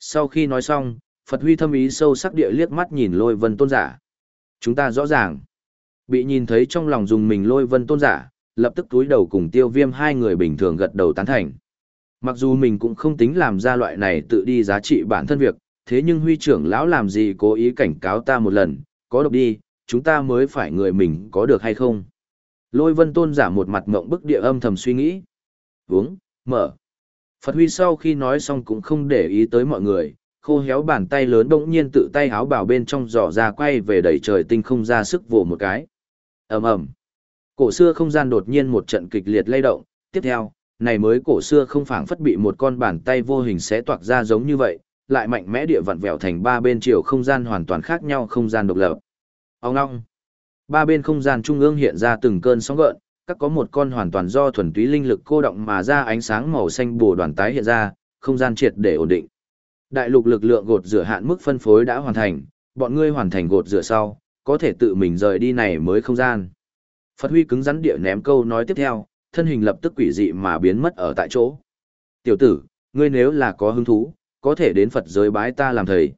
Speaker 1: Sau khi nói xong, Phật Huy thâm ý sâu sắc địa liếc mắt nhìn lôi vân tôn giả. Chúng ta rõ ràng. Bị nhìn thấy trong lòng dùng mình lôi vân tôn giả, lập tức túi đầu cùng tiêu viêm hai người bình thường gật đầu tán thành. Mặc dù mình cũng không tính làm ra loại này tự đi giá trị bản thân việc, thế nhưng huy trưởng lão làm gì cố ý cảnh cáo ta một lần, có độc đi, chúng ta mới phải người mình có được hay không. Lôi vân tôn giả một mặt mộng bức địa âm thầm suy nghĩ. Uống, mở. Phật huy sau khi nói xong cũng không để ý tới mọi người, khô héo bàn tay lớn bỗng nhiên tự tay háo bảo bên trong giỏ ra quay về đẩy trời tinh không ra sức vồ một cái. ầm ầm Cổ xưa không gian đột nhiên một trận kịch liệt lay động, tiếp theo, này mới cổ xưa không phảng phất bị một con bàn tay vô hình xé toạc ra giống như vậy, lại mạnh mẽ địa vặn vẹo thành ba bên chiều không gian hoàn toàn khác nhau không gian độc lập. Ông ngong. Ba bên không gian trung ương hiện ra từng cơn sóng gợn, các có một con hoàn toàn do thuần túy linh lực cô động mà ra ánh sáng màu xanh bổ đoàn tái hiện ra, không gian triệt để ổn định. Đại lục lực lượng gột rửa hạn mức phân phối đã hoàn thành, bọn ngươi hoàn thành gột rửa sau, có thể tự mình rời đi này mới không gian. Phật Huy cứng rắn địa ném câu nói tiếp theo, thân hình lập tức quỷ dị mà biến mất ở tại chỗ. Tiểu tử, ngươi nếu là có hứng thú, có thể đến Phật giới bái ta làm thầy.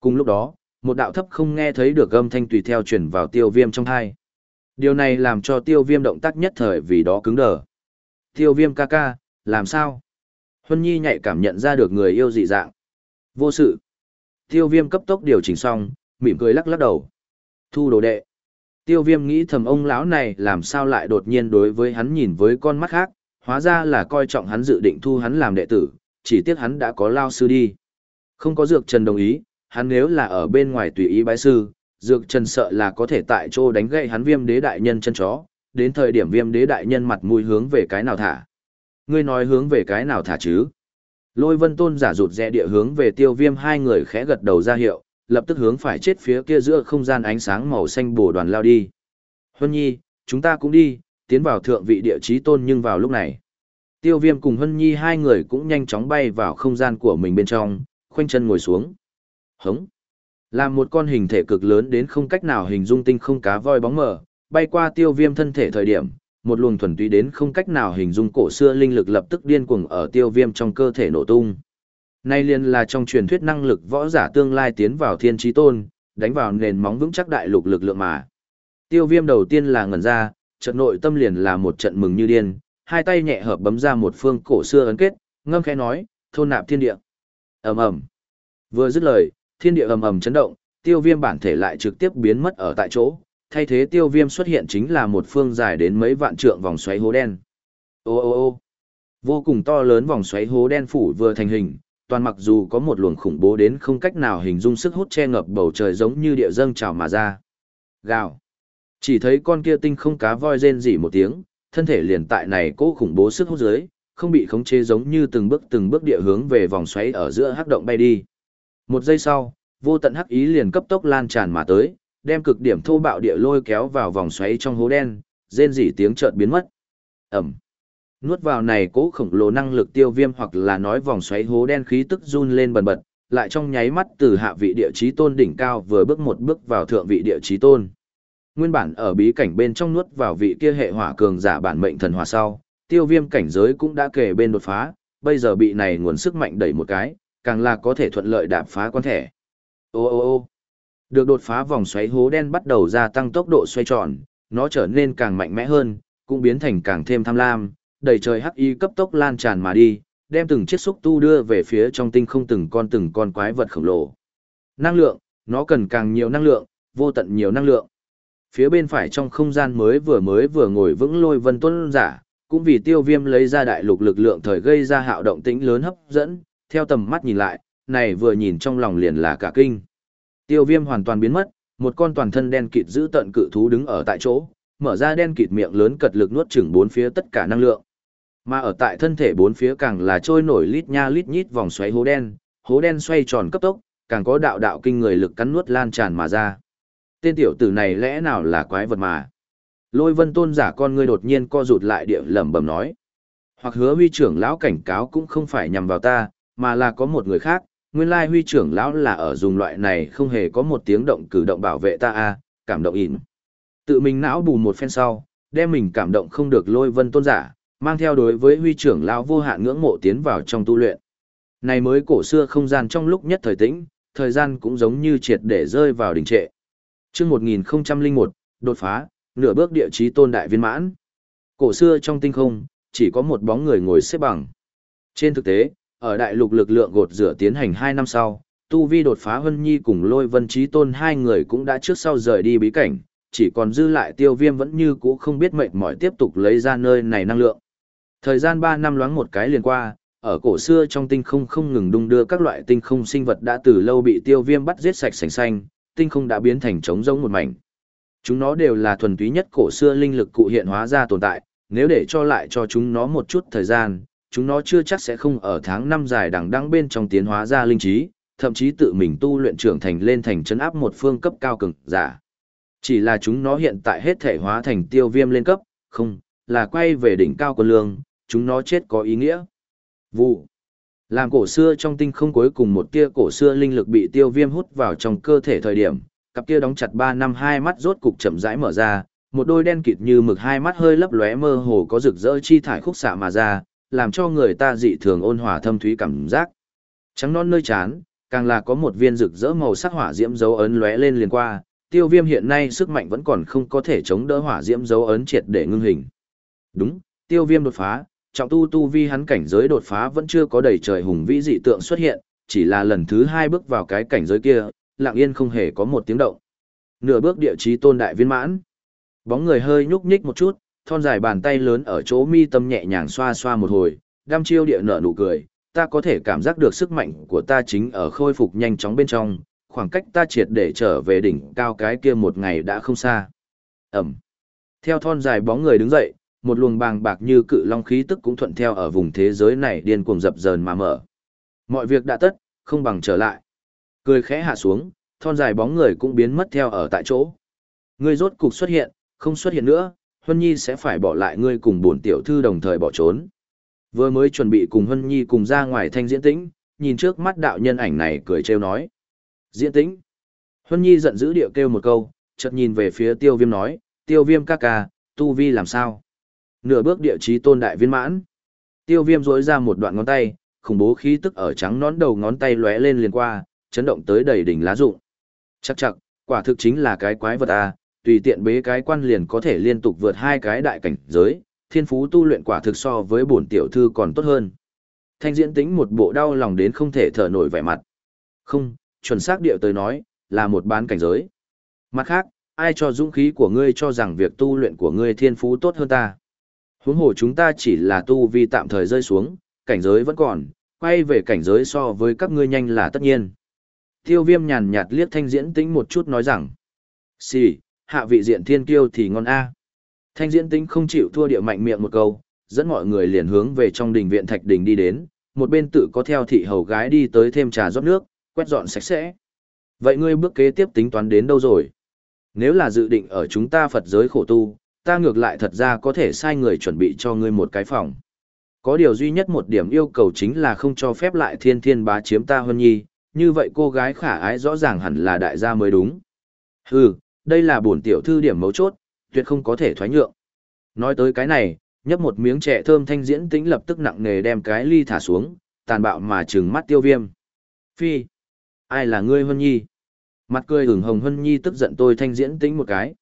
Speaker 1: Cùng lúc đó, một đạo thấp không nghe thấy được âm thanh tùy theo chuyển vào tiêu viêm trong thai. Điều này làm cho tiêu viêm động tác nhất thời vì đó cứng đờ. Tiêu viêm ca ca, làm sao? Huân Nhi nhạy cảm nhận ra được người yêu dị dạng. Vô sự. Tiêu viêm cấp tốc điều chỉnh xong, mỉm cười lắc lắc đầu. Thu đồ đệ. Tiêu viêm nghĩ thầm ông lão này làm sao lại đột nhiên đối với hắn nhìn với con mắt khác, hóa ra là coi trọng hắn dự định thu hắn làm đệ tử, chỉ tiếc hắn đã có lao sư đi. Không có dược trần đồng ý, hắn nếu là ở bên ngoài tùy ý bái sư, dược trần sợ là có thể tại chỗ đánh gậy hắn viêm đế đại nhân chân chó, đến thời điểm viêm đế đại nhân mặt mũi hướng về cái nào thả. Ngươi nói hướng về cái nào thả chứ? Lôi vân tôn giả rụt rẽ địa hướng về tiêu viêm hai người khẽ gật đầu ra hiệu, lập tức hướng phải chết phía kia giữa không gian ánh sáng màu xanh bổ đoàn lao đi. Huân nhi, chúng ta cũng đi, tiến vào thượng vị địa chí tôn nhưng vào lúc này. Tiêu viêm cùng Hân Nhi hai người cũng nhanh chóng bay vào không gian của mình bên trong, khoanh chân ngồi xuống. Hống. Là một con hình thể cực lớn đến không cách nào hình dung tinh không cá voi bóng mờ, bay qua tiêu viêm thân thể thời điểm, một luồng thuần túy đến không cách nào hình dung cổ xưa linh lực lập tức điên cuồng ở tiêu viêm trong cơ thể nổ tung. Nay liền là trong truyền thuyết năng lực võ giả tương lai tiến vào thiên trí tôn, đánh vào nền móng vững chắc đại lục lực lượng mà. Tiêu viêm đầu tiên là ngẩn ra, trận nội tâm liền là một trận mừng như điên, hai tay nhẹ hợp bấm ra một phương cổ xưa ấn kết, ngâm khẽ nói, thôn nạp thiên địa. ầm ầm Vừa dứt lời, thiên địa ầm ầm chấn động, tiêu viêm bản thể lại trực tiếp biến mất ở tại chỗ, thay thế tiêu viêm xuất hiện chính là một phương dài đến mấy vạn trượng vòng xoáy hố đen. Ô ô ô vô cùng to lớn vòng xoáy hố đen phủ vừa thành hình, toàn mặc dù có một luồng khủng bố đến không cách nào hình dung sức hút che ngập bầu trời giống như địa dâng trào mà ra. Gào. Chỉ thấy con kia tinh không cá voi rên rỉ một tiếng, thân thể liền tại này cố khủng bố sức hút dưới, không bị khống chế giống như từng bước từng bước địa hướng về vòng xoáy ở giữa hắc động bay đi. Một giây sau, vô tận hắc ý liền cấp tốc lan tràn mà tới, đem cực điểm thô bạo địa lôi kéo vào vòng xoáy trong hố đen, rên rỉ tiếng chợt biến mất. Ẩm. Nuốt vào này cố khổng lồ năng lực tiêu viêm hoặc là nói vòng xoáy hố đen khí tức run lên bần bật, lại trong nháy mắt từ hạ vị địa chí tôn đỉnh cao vừa bước một bước vào thượng vị địa chí tôn. Nguyên bản ở bí cảnh bên trong nuốt vào vị kia hệ hỏa cường giả bản mệnh thần hỏa sau, tiêu viêm cảnh giới cũng đã kể bên đột phá, bây giờ bị này nguồn sức mạnh đẩy một cái, càng là có thể thuận lợi đạp phá quan thể. Ô ô ô được đột phá vòng xoáy hố đen bắt đầu gia tăng tốc độ xoay tròn, nó trở nên càng mạnh mẽ hơn, cũng biến thành càng thêm tham lam, đầy trời hắc y cấp tốc lan tràn mà đi, đem từng chiếc xúc tu đưa về phía trong tinh không từng con từng con quái vật khổng lồ. Năng lượng, nó cần càng nhiều năng lượng, vô tận nhiều năng lượng. Phía bên phải trong không gian mới vừa mới vừa ngồi vững lôi vân tuân giả, cũng vì tiêu viêm lấy ra đại lục lực lượng thời gây ra hạo động tĩnh lớn hấp dẫn, theo tầm mắt nhìn lại, này vừa nhìn trong lòng liền là cả kinh. Tiêu viêm hoàn toàn biến mất, một con toàn thân đen kịt giữ tận cự thú đứng ở tại chỗ, mở ra đen kịt miệng lớn cật lực nuốt chửng bốn phía tất cả năng lượng. Mà ở tại thân thể bốn phía càng là trôi nổi lít nha lít nhít vòng xoáy hố đen, hố đen xoay tròn cấp tốc, càng có đạo đạo kinh người lực cắn nuốt lan tràn mà ra. Tên tiểu tử này lẽ nào là quái vật mà? Lôi vân tôn giả con ngươi đột nhiên co rụt lại địa lẩm bẩm nói. Hoặc hứa huy trưởng lão cảnh cáo cũng không phải nhằm vào ta, mà là có một người khác, nguyên lai huy trưởng lão là ở dùng loại này không hề có một tiếng động cử động bảo vệ ta a cảm động ỉn. Tự mình não bù một phen sau, đem mình cảm động không được lôi vân tôn giả, mang theo đối với huy trưởng lão vô hạn ngưỡng mộ tiến vào trong tu luyện. Này mới cổ xưa không gian trong lúc nhất thời tĩnh, thời gian cũng giống như triệt để rơi vào đỉnh trệ. Chương 1001, đột phá, nửa bước địa chí tôn đại viên mãn. Cổ xưa trong tinh không, chỉ có một bóng người ngồi xếp bằng. Trên thực tế, ở đại lục lực lượng gột rửa tiến hành 2 năm sau, Tu Vi đột phá Hân Nhi cùng Lôi Vân Trí Tôn hai người cũng đã trước sau rời đi bí cảnh, chỉ còn dư lại tiêu viêm vẫn như cũ không biết mệt mỏi tiếp tục lấy ra nơi này năng lượng. Thời gian 3 năm loáng một cái liền qua, ở cổ xưa trong tinh không không ngừng đung đưa các loại tinh không sinh vật đã từ lâu bị tiêu viêm bắt giết sạch sành xanh, tinh không đã biến thành trống rỗng một mảnh. Chúng nó đều là thuần túy nhất cổ xưa linh lực cụ hiện hóa ra tồn tại, nếu để cho lại cho chúng nó một chút thời gian, chúng nó chưa chắc sẽ không ở tháng năm dài đằng đăng bên trong tiến hóa ra linh trí, thậm chí tự mình tu luyện trưởng thành lên thành chấn áp một phương cấp cao cường giả. Chỉ là chúng nó hiện tại hết thể hóa thành tiêu viêm lên cấp, không, là quay về đỉnh cao quân lương, chúng nó chết có ý nghĩa. Vụ. Làm cổ xưa trong tinh không cuối cùng một tia cổ xưa linh lực bị tiêu viêm hút vào trong cơ thể thời điểm, cặp kia đóng chặt 3 năm hai mắt rốt cục chậm rãi mở ra, một đôi đen kịt như mực hai mắt hơi lấp lóe mơ hồ có rực rỡ chi thải khúc xạ mà ra, làm cho người ta dị thường ôn hòa thâm thúy cảm giác. Trắng non nơi chán, càng là có một viên rực rỡ màu sắc hỏa diễm dấu ấn lóe lên liền qua, tiêu viêm hiện nay sức mạnh vẫn còn không có thể chống đỡ hỏa diễm dấu ấn triệt để ngưng hình. Đúng, tiêu viêm đột phá, trọng tu tu vi hắn cảnh giới đột phá vẫn chưa có đầy trời hùng vĩ dị tượng xuất hiện, chỉ là lần thứ hai bước vào cái cảnh giới kia, lặng yên không hề có một tiếng động. Nửa bước địa chí tôn đại viên mãn. Bóng người hơi nhúc nhích một chút, thon dài bàn tay lớn ở chỗ mi tâm nhẹ nhàng xoa xoa một hồi, đam chiêu địa nở nụ cười, ta có thể cảm giác được sức mạnh của ta chính ở khôi phục nhanh chóng bên trong, khoảng cách ta triệt để trở về đỉnh cao cái kia một ngày đã không xa. Ẩm. Theo thon dài bóng người đứng dậy, một luồng bàng bạc như cự long khí tức cũng thuận theo ở vùng thế giới này điên cuồng dập dờn mà mở. Mọi việc đã tất, không bằng trở lại. Cười khẽ hạ xuống, thon dài bóng người cũng biến mất theo ở tại chỗ. Người rốt cục xuất hiện, không xuất hiện nữa, Huân Nhi sẽ phải bỏ lại ngươi cùng bổn tiểu thư đồng thời bỏ trốn. Vừa mới chuẩn bị cùng Hân Nhi cùng ra ngoài thanh diễn tĩnh, nhìn trước mắt đạo nhân ảnh này cười trêu nói. Diễn tĩnh. Hân Nhi giận dữ điệu kêu một câu, chợt nhìn về phía tiêu viêm nói, tiêu viêm ca ca, tu vi làm sao? Nửa bước địa chí tôn đại viên mãn. Tiêu viêm rối ra một đoạn ngón tay, khủng bố khí tức ở trắng nón đầu ngón tay lóe lên liền qua, chấn động tới đầy đỉnh lá rụng. Chắc chắc, quả thực chính là cái quái vật à, tùy tiện bế cái quan liền có thể liên tục vượt hai cái đại cảnh giới, thiên phú tu luyện quả thực so với bổn tiểu thư còn tốt hơn. Thanh diễn tính một bộ đau lòng đến không thể thở nổi vẻ mặt. Không, chuẩn xác điệu tới nói, là một bán cảnh giới. Mặt khác, ai cho dũng khí của ngươi cho rằng việc tu luyện của ngươi thiên phú tốt hơn ta. Huống hồ chúng ta chỉ là tu vi tạm thời rơi xuống, cảnh giới vẫn còn, quay về cảnh giới so với các ngươi nhanh là tất nhiên. Tiêu viêm nhàn nhạt liếc thanh diễn tĩnh một chút nói rằng, Sì, hạ vị diện thiên kiêu thì ngon a. Thanh diễn tính không chịu thua địa mạnh miệng một câu, dẫn mọi người liền hướng về trong đình viện thạch đình đi đến, một bên tự có theo thị hầu gái đi tới thêm trà rót nước, quét dọn sạch sẽ. Vậy ngươi bước kế tiếp tính toán đến đâu rồi? Nếu là dự định ở chúng ta Phật giới khổ tu, ta ngược lại thật ra có thể sai người chuẩn bị cho ngươi một cái phòng. Có điều duy nhất một điểm yêu cầu chính là không cho phép lại thiên thiên bá chiếm ta hơn nhi, như vậy cô gái khả ái rõ ràng hẳn là đại gia mới đúng. Hừ, đây là bổn tiểu thư điểm mấu chốt, tuyệt không có thể thoái nhượng. Nói tới cái này, nhấp một miếng trẻ thơm thanh diễn tĩnh lập tức nặng nề đem cái ly thả xuống, tàn bạo mà trừng mắt tiêu viêm. Phi, ai là ngươi Hân Nhi? Mặt cười ửng hồng Hân Nhi tức giận tôi thanh diễn tĩnh một cái.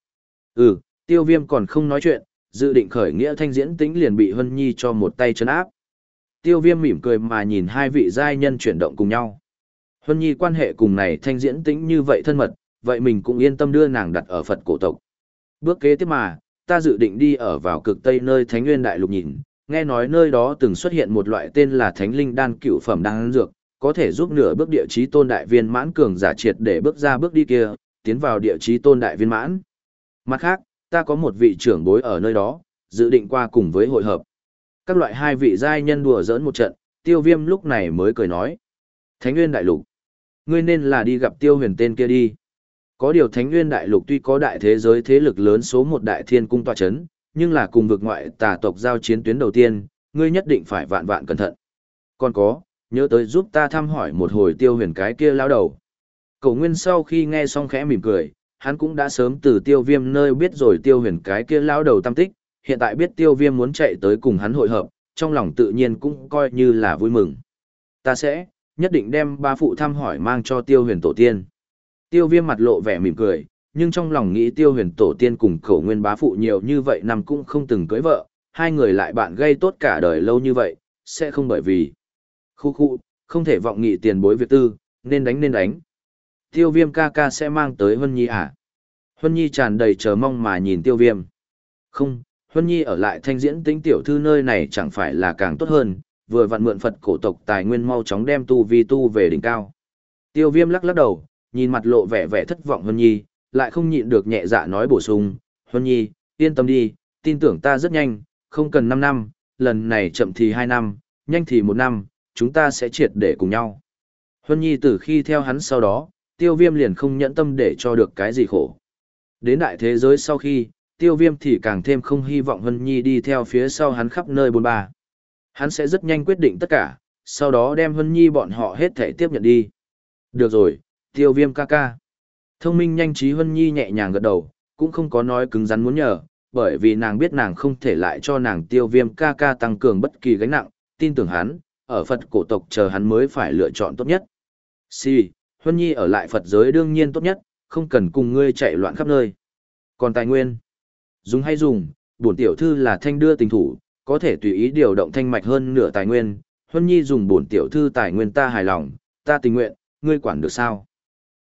Speaker 1: Ừ, tiêu viêm còn không nói chuyện, dự định khởi nghĩa thanh diễn tĩnh liền bị Hân Nhi cho một tay chấn áp. Tiêu viêm mỉm cười mà nhìn hai vị giai nhân chuyển động cùng nhau. Hân Nhi quan hệ cùng này thanh diễn tĩnh như vậy thân mật, vậy mình cũng yên tâm đưa nàng đặt ở Phật cổ tộc. Bước kế tiếp mà, ta dự định đi ở vào cực tây nơi Thánh Nguyên Đại Lục nhìn, nghe nói nơi đó từng xuất hiện một loại tên là Thánh Linh Đan cựu phẩm đan dược, có thể giúp nửa bước địa chí tôn đại viên mãn cường giả triệt để bước ra bước đi kia, tiến vào địa chí tôn đại viên mãn. Mặt khác, ta có một vị trưởng bối ở nơi đó, dự định qua cùng với hội hợp. Các loại hai vị giai nhân đùa giỡn một trận, tiêu viêm lúc này mới cười nói. Thánh Nguyên Đại Lục, ngươi nên là đi gặp tiêu huyền tên kia đi. Có điều Thánh Nguyên Đại Lục tuy có đại thế giới thế lực lớn số một đại thiên cung tòa chấn, nhưng là cùng vực ngoại tà tộc giao chiến tuyến đầu tiên, ngươi nhất định phải vạn vạn cẩn thận. Còn có, nhớ tới giúp ta thăm hỏi một hồi tiêu huyền cái kia lao đầu. Cổ Nguyên sau khi nghe xong khẽ mỉm cười, hắn cũng đã sớm từ tiêu viêm nơi biết rồi tiêu huyền cái kia lao đầu tâm tích, hiện tại biết tiêu viêm muốn chạy tới cùng hắn hội hợp, trong lòng tự nhiên cũng coi như là vui mừng. Ta sẽ, nhất định đem ba phụ thăm hỏi mang cho tiêu huyền tổ tiên. Tiêu viêm mặt lộ vẻ mỉm cười, nhưng trong lòng nghĩ tiêu huyền tổ tiên cùng khẩu nguyên bá phụ nhiều như vậy năm cũng không từng cưới vợ, hai người lại bạn gây tốt cả đời lâu như vậy, sẽ không bởi vì. Khu khu, không thể vọng nghị tiền bối việc tư, nên đánh nên đánh. Tiêu viêm ca ca sẽ mang tới Huân Nhi à? Huân Nhi tràn đầy chờ mong mà nhìn tiêu viêm. Không, Huân Nhi ở lại thanh diễn tính tiểu thư nơi này chẳng phải là càng tốt hơn, vừa vặn mượn Phật cổ tộc tài nguyên mau chóng đem tu vi tu về đỉnh cao. Tiêu viêm lắc lắc đầu, nhìn mặt lộ vẻ vẻ thất vọng Huân Nhi, lại không nhịn được nhẹ dạ nói bổ sung, Huân Nhi, yên tâm đi, tin tưởng ta rất nhanh, không cần 5 năm, lần này chậm thì 2 năm, nhanh thì 1 năm, chúng ta sẽ triệt để cùng nhau. Huân Nhi từ khi theo hắn sau đó, tiêu viêm liền không nhẫn tâm để cho được cái gì khổ. Đến đại thế giới sau khi, tiêu viêm thì càng thêm không hy vọng Huân Nhi đi theo phía sau hắn khắp nơi bôn ba. Hắn sẽ rất nhanh quyết định tất cả, sau đó đem Huân Nhi bọn họ hết thể tiếp nhận đi. Được rồi, tiêu viêm ca ca. Thông minh nhanh trí Huân Nhi nhẹ nhàng gật đầu, cũng không có nói cứng rắn muốn nhờ, bởi vì nàng biết nàng không thể lại cho nàng tiêu viêm ca ca tăng cường bất kỳ gánh nặng, tin tưởng hắn, ở Phật cổ tộc chờ hắn mới phải lựa chọn tốt nhất. Si, Huân Nhi ở lại Phật giới đương nhiên tốt nhất, không cần cùng ngươi chạy loạn khắp nơi. Còn tài nguyên, dùng hay dùng, bổn tiểu thư là thanh đưa tình thủ, có thể tùy ý điều động thanh mạch hơn nửa tài nguyên. Huân Nhi dùng bổn tiểu thư tài nguyên ta hài lòng, ta tình nguyện, ngươi quản được sao?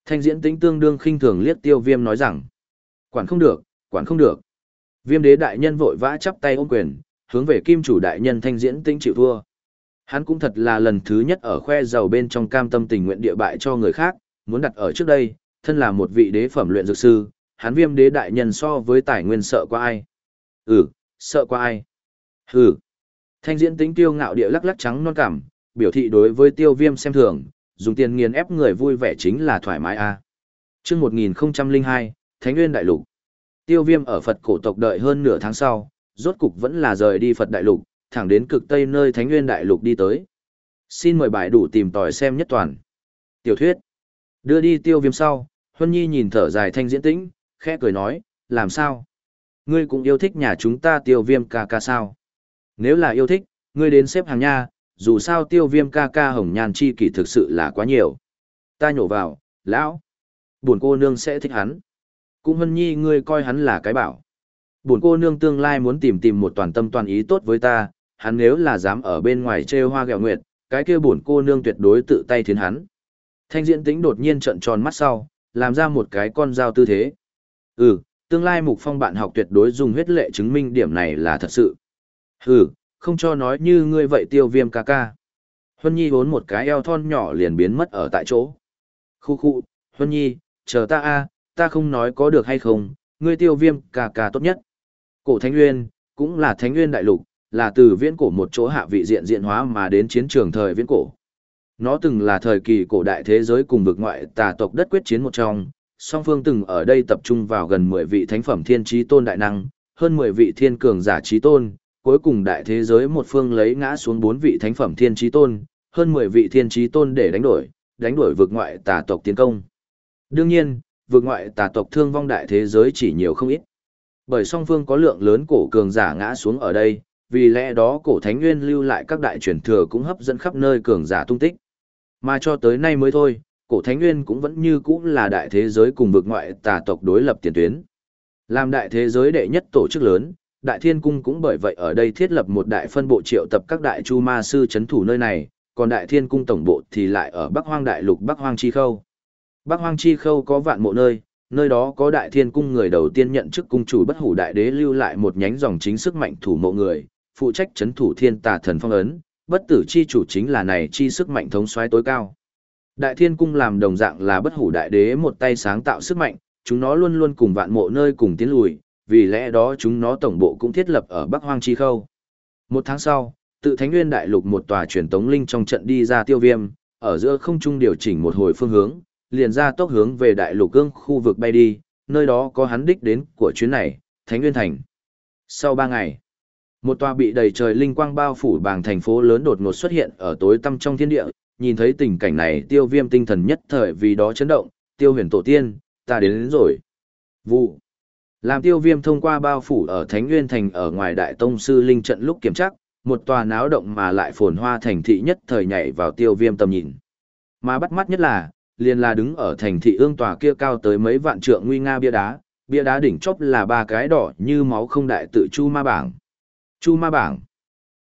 Speaker 1: Thanh diễn tính tương đương khinh thường liếc tiêu viêm nói rằng, quản không được, quản không được. Viêm đế đại nhân vội vã chắp tay ôm quyền, hướng về kim chủ đại nhân thanh diễn tính chịu thua. Hắn cũng thật là lần thứ nhất ở khoe giàu bên trong cam tâm tình nguyện địa bại cho người khác, muốn đặt ở trước đây, thân là một vị đế phẩm luyện dược sư, hắn viêm đế đại nhân so với tài nguyên sợ qua ai. Ừ, sợ qua ai. Ừ. Thanh diễn tính tiêu ngạo địa lắc lắc trắng non cảm, biểu thị đối với tiêu viêm xem thường, dùng tiền nghiền ép người vui vẻ chính là thoải mái a. À. Chương 1002, Thánh Nguyên Đại Lục. Tiêu Viêm ở Phật cổ tộc đợi hơn nửa tháng sau, rốt cục vẫn là rời đi Phật Đại Lục, thẳng đến cực tây nơi Thánh Nguyên Đại Lục đi tới. Xin mời bài đủ tìm tòi xem nhất toàn. Tiểu thuyết. Đưa đi tiêu viêm sau, Huân Nhi nhìn thở dài thanh diễn tĩnh, khẽ cười nói, làm sao? Ngươi cũng yêu thích nhà chúng ta tiêu viêm ca ca sao? Nếu là yêu thích, ngươi đến xếp hàng nha, dù sao tiêu viêm ca ca hồng nhan chi kỷ thực sự là quá nhiều. Ta nhổ vào, lão, buồn cô nương sẽ thích hắn. Cũng hân nhi ngươi coi hắn là cái bảo. Buồn cô nương tương lai muốn tìm tìm một toàn tâm toàn ý tốt với ta, hắn nếu là dám ở bên ngoài trêu hoa gẹo nguyệt, cái kia buồn cô nương tuyệt đối tự tay thiến hắn. Thanh diễn tĩnh đột nhiên trợn tròn mắt sau, làm ra một cái con dao tư thế. Ừ, tương lai mục phong bạn học tuyệt đối dùng huyết lệ chứng minh điểm này là thật sự. Ừ, không cho nói như ngươi vậy tiêu viêm ca ca. Huân Nhi vốn một cái eo thon nhỏ liền biến mất ở tại chỗ. Khu khu, Huân Nhi, chờ ta a, ta không nói có được hay không, ngươi tiêu viêm ca ca tốt nhất. Cổ Thánh Nguyên, cũng là Thánh Nguyên đại lục, là từ viễn cổ một chỗ hạ vị diện diện hóa mà đến chiến trường thời viễn cổ. Nó từng là thời kỳ cổ đại thế giới cùng vực ngoại tà tộc đất quyết chiến một trong, song phương từng ở đây tập trung vào gần 10 vị thánh phẩm thiên trí tôn đại năng, hơn 10 vị thiên cường giả trí tôn, cuối cùng đại thế giới một phương lấy ngã xuống bốn vị thánh phẩm thiên trí tôn, hơn 10 vị thiên trí tôn để đánh đổi, đánh đổi vực ngoại tà tộc tiến công. Đương nhiên, vực ngoại tà tộc thương vong đại thế giới chỉ nhiều không ít. Bởi song phương có lượng lớn cổ cường giả ngã xuống ở đây, vì lẽ đó cổ thánh nguyên lưu lại các đại truyền thừa cũng hấp dẫn khắp nơi cường giả tung tích. Mà cho tới nay mới thôi, cổ thánh nguyên cũng vẫn như cũ là đại thế giới cùng vực ngoại tà tộc đối lập tiền tuyến. Làm đại thế giới đệ nhất tổ chức lớn, Đại Thiên Cung cũng bởi vậy ở đây thiết lập một đại phân bộ triệu tập các đại chu ma sư chấn thủ nơi này, còn Đại Thiên Cung tổng bộ thì lại ở Bắc Hoang Đại Lục Bắc Hoang Chi Khâu. Bắc Hoang Chi Khâu có vạn mộ nơi, nơi đó có Đại Thiên Cung người đầu tiên nhận chức cung chủ bất hủ đại đế lưu lại một nhánh dòng chính sức mạnh thủ mộ người, phụ trách chấn thủ thiên tà thần phong ấn, bất tử chi chủ chính là này chi sức mạnh thống soái tối cao. Đại Thiên Cung làm đồng dạng là bất hủ đại đế một tay sáng tạo sức mạnh, chúng nó luôn luôn cùng vạn mộ nơi cùng tiến lùi, vì lẽ đó chúng nó tổng bộ cũng thiết lập ở Bắc Hoang Chi Khâu. Một tháng sau, tự Thánh Nguyên Đại Lục một tòa truyền tống linh trong trận đi ra tiêu viêm, ở giữa không trung điều chỉnh một hồi phương hướng, liền ra tốc hướng về Đại Lục Cương khu vực bay đi, nơi đó có hắn đích đến của chuyến này, Thánh Nguyên Thành. Sau ba ngày, một tòa bị đầy trời linh quang bao phủ bàng thành phố lớn đột ngột xuất hiện ở tối tăm trong thiên địa, nhìn thấy tình cảnh này tiêu viêm tinh thần nhất thời vì đó chấn động, tiêu huyền tổ tiên, ta đến, đến rồi. Vụ. Làm tiêu viêm thông qua bao phủ ở Thánh Nguyên Thành ở ngoài Đại Tông Sư Linh trận lúc kiểm tra, một tòa náo động mà lại phồn hoa thành thị nhất thời nhảy vào tiêu viêm tầm nhìn. Mà bắt mắt nhất là, liền là đứng ở thành thị ương tòa kia cao tới mấy vạn trượng nguy nga bia đá, bia đá đỉnh chóp là ba cái đỏ như máu không đại tự Chu Ma Bảng. Chu Ma Bảng.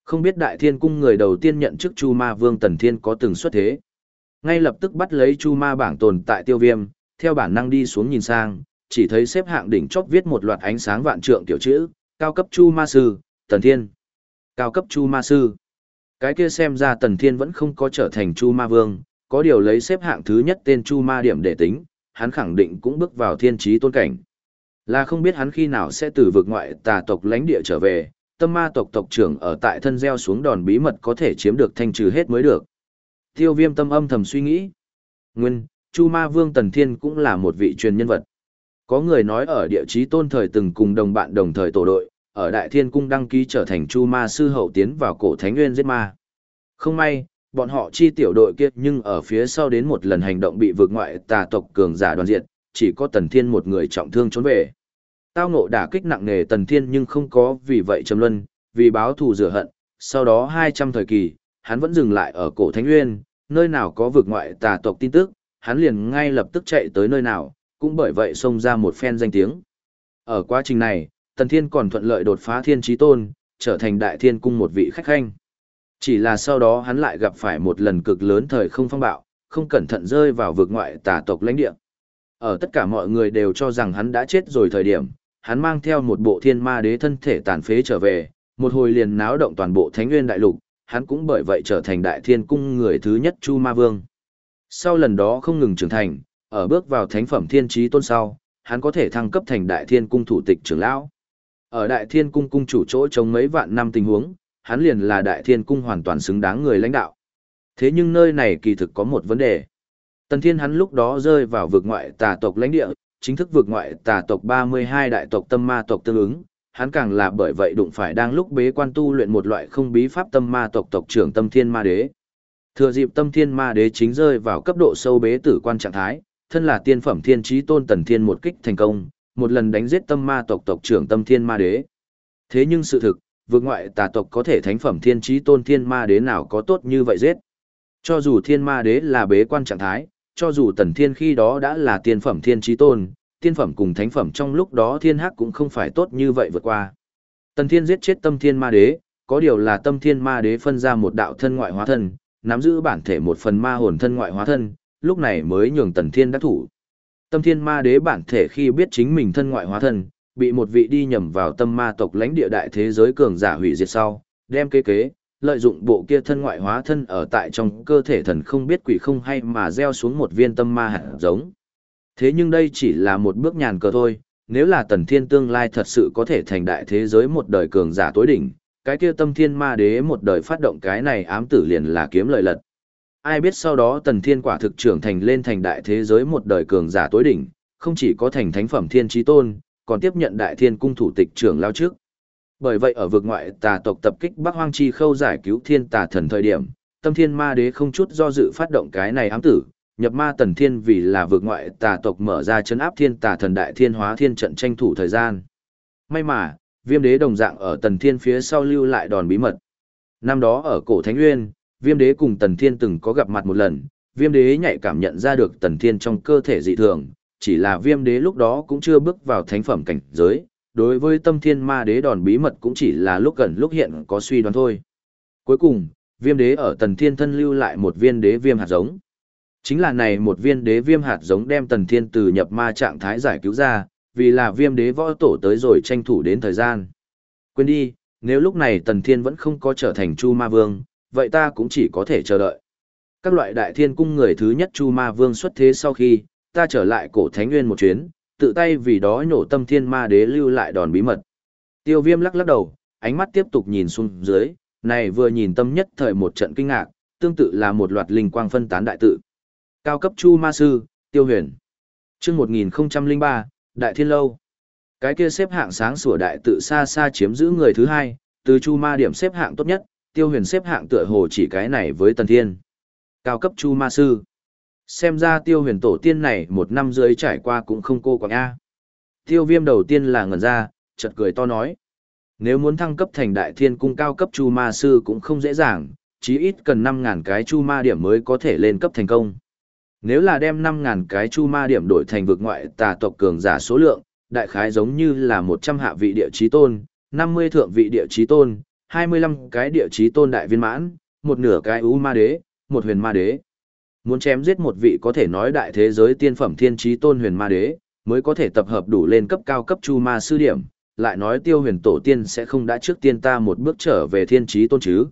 Speaker 1: Không biết Đại Thiên Cung người đầu tiên nhận chức Chu Ma Vương Tần Thiên có từng xuất thế. Ngay lập tức bắt lấy Chu Ma Bảng tồn tại tiêu viêm, theo bản năng đi xuống nhìn sang, chỉ thấy xếp hạng đỉnh chóp viết một loạt ánh sáng vạn trượng tiểu chữ, cao cấp chu ma sư, tần thiên. Cao cấp chu ma sư. Cái kia xem ra tần thiên vẫn không có trở thành chu ma vương, có điều lấy xếp hạng thứ nhất tên chu ma điểm để tính, hắn khẳng định cũng bước vào thiên trí tôn cảnh. Là không biết hắn khi nào sẽ từ vực ngoại tà tộc lãnh địa trở về, tâm ma tộc tộc trưởng ở tại thân gieo xuống đòn bí mật có thể chiếm được thanh trừ hết mới được. Tiêu viêm tâm âm thầm suy nghĩ. Nguyên, Chu Ma Vương Tần Thiên cũng là một vị truyền nhân vật. Có người nói ở địa chí tôn thời từng cùng đồng bạn đồng thời tổ đội, ở Đại Thiên Cung đăng ký trở thành Chu Ma Sư Hậu tiến vào cổ Thánh Nguyên giết ma. Không may, bọn họ chi tiểu đội kia nhưng ở phía sau đến một lần hành động bị vượt ngoại tà tộc cường giả đoàn diện, chỉ có Tần Thiên một người trọng thương trốn về. Tao ngộ đả kích nặng nề Tần Thiên nhưng không có vì vậy trầm luân, vì báo thù rửa hận, sau đó 200 thời kỳ, hắn vẫn dừng lại ở cổ Thánh Nguyên, nơi nào có vượt ngoại tà tộc tin tức, hắn liền ngay lập tức chạy tới nơi nào, cũng bởi vậy xông ra một phen danh tiếng. Ở quá trình này, Tần Thiên còn thuận lợi đột phá thiên trí tôn, trở thành đại thiên cung một vị khách khanh. Chỉ là sau đó hắn lại gặp phải một lần cực lớn thời không phong bạo, không cẩn thận rơi vào vực ngoại tà tộc lãnh địa. Ở tất cả mọi người đều cho rằng hắn đã chết rồi thời điểm, hắn mang theo một bộ thiên ma đế thân thể tàn phế trở về, một hồi liền náo động toàn bộ thánh nguyên đại lục, hắn cũng bởi vậy trở thành đại thiên cung người thứ nhất Chu Ma Vương. Sau lần đó không ngừng trưởng thành, ở bước vào thánh phẩm thiên trí tôn sau, hắn có thể thăng cấp thành đại thiên cung thủ tịch trưởng lão. Ở đại thiên cung cung chủ chỗ chống mấy vạn năm tình huống, hắn liền là đại thiên cung hoàn toàn xứng đáng người lãnh đạo. Thế nhưng nơi này kỳ thực có một vấn đề. Tần thiên hắn lúc đó rơi vào vực ngoại tà tộc lãnh địa, chính thức vực ngoại tà tộc 32 đại tộc tâm ma tộc tương ứng, hắn càng là bởi vậy đụng phải đang lúc bế quan tu luyện một loại không bí pháp tâm ma tộc tộc trưởng tâm thiên ma đế. Thừa dịp tâm thiên ma đế chính rơi vào cấp độ sâu bế tử quan trạng thái, thân là tiên phẩm thiên trí tôn tần thiên một kích thành công, một lần đánh giết tâm ma tộc tộc trưởng tâm thiên ma đế. Thế nhưng sự thực, vượt ngoại tà tộc có thể thánh phẩm thiên trí tôn thiên ma đế nào có tốt như vậy giết. Cho dù thiên ma đế là bế quan trạng thái, cho dù tần thiên khi đó đã là tiên phẩm thiên trí tôn, tiên phẩm cùng thánh phẩm trong lúc đó thiên hắc cũng không phải tốt như vậy vượt qua. Tần thiên giết chết tâm thiên ma đế, có điều là tâm thiên ma đế phân ra một đạo thân ngoại hóa thân, nắm giữ bản thể một phần ma hồn thân ngoại hóa thân, lúc này mới nhường tần thiên đắc thủ. Tâm thiên ma đế bản thể khi biết chính mình thân ngoại hóa thân, bị một vị đi nhầm vào tâm ma tộc lãnh địa đại thế giới cường giả hủy diệt sau, đem kế kế, lợi dụng bộ kia thân ngoại hóa thân ở tại trong cơ thể thần không biết quỷ không hay mà gieo xuống một viên tâm ma hạt giống. Thế nhưng đây chỉ là một bước nhàn cờ thôi, nếu là tần thiên tương lai thật sự có thể thành đại thế giới một đời cường giả tối đỉnh, cái kia tâm thiên ma đế một đời phát động cái này ám tử liền là kiếm lợi lật. Ai biết sau đó tần thiên quả thực trưởng thành lên thành đại thế giới một đời cường giả tối đỉnh, không chỉ có thành thánh phẩm thiên trí tôn, còn tiếp nhận đại thiên cung thủ tịch trưởng lao trước. Bởi vậy ở vực ngoại tà tộc tập kích Bắc Hoang Chi Khâu giải cứu thiên tà thần thời điểm, tâm thiên ma đế không chút do dự phát động cái này ám tử, nhập ma tần thiên vì là vực ngoại tà tộc mở ra chấn áp thiên tà thần đại thiên hóa thiên trận tranh thủ thời gian. May mà, viêm đế đồng dạng ở tần thiên phía sau lưu lại đòn bí mật. Năm đó ở cổ Thánh Nguyên, viêm đế cùng tần thiên từng có gặp mặt một lần, viêm đế nhạy cảm nhận ra được tần thiên trong cơ thể dị thường, chỉ là viêm đế lúc đó cũng chưa bước vào thánh phẩm cảnh giới, đối với tâm thiên ma đế đòn bí mật cũng chỉ là lúc gần lúc hiện có suy đoán thôi. Cuối cùng, viêm đế ở tần thiên thân lưu lại một viên đế viêm hạt giống. Chính là này một viên đế viêm hạt giống đem tần thiên từ nhập ma trạng thái giải cứu ra, vì là viêm đế võ tổ tới rồi tranh thủ đến thời gian. Quên đi, nếu lúc này tần thiên vẫn không có trở thành chu ma vương, vậy ta cũng chỉ có thể chờ đợi. Các loại đại thiên cung người thứ nhất chu ma vương xuất thế sau khi, ta trở lại cổ thánh nguyên một chuyến, tự tay vì đó nhổ tâm thiên ma đế lưu lại đòn bí mật. Tiêu viêm lắc lắc đầu, ánh mắt tiếp tục nhìn xuống dưới, này vừa nhìn tâm nhất thời một trận kinh ngạc, tương tự là một loạt linh quang phân tán đại tự. Cao cấp chu ma sư, tiêu huyền. chương 1003, Đại Thiên Lâu. Cái kia xếp hạng sáng sủa đại tự xa xa chiếm giữ người thứ hai, từ chu ma điểm xếp hạng tốt nhất, tiêu huyền xếp hạng tựa hồ chỉ cái này với tần thiên. Cao cấp chu ma sư. Xem ra tiêu huyền tổ tiên này một năm dưới trải qua cũng không cô quạng A. Tiêu viêm đầu tiên là ngẩn ra, chợt cười to nói. Nếu muốn thăng cấp thành đại thiên cung cao cấp chu ma sư cũng không dễ dàng, chí ít cần năm ngàn cái chu ma điểm mới có thể lên cấp thành công. Nếu là đem năm ngàn cái chu ma điểm đổi thành vực ngoại tà tộc cường giả số lượng, đại khái giống như là 100 hạ vị địa chí tôn, 50 thượng vị địa chí tôn, 25 cái địa chí tôn đại viên mãn, một nửa cái ưu ma đế, một huyền ma đế. Muốn chém giết một vị có thể nói đại thế giới tiên phẩm thiên trí tôn huyền ma đế, mới có thể tập hợp đủ lên cấp cao cấp chu ma sư điểm, lại nói tiêu huyền tổ tiên sẽ không đã trước tiên ta một bước trở về thiên trí tôn chứ.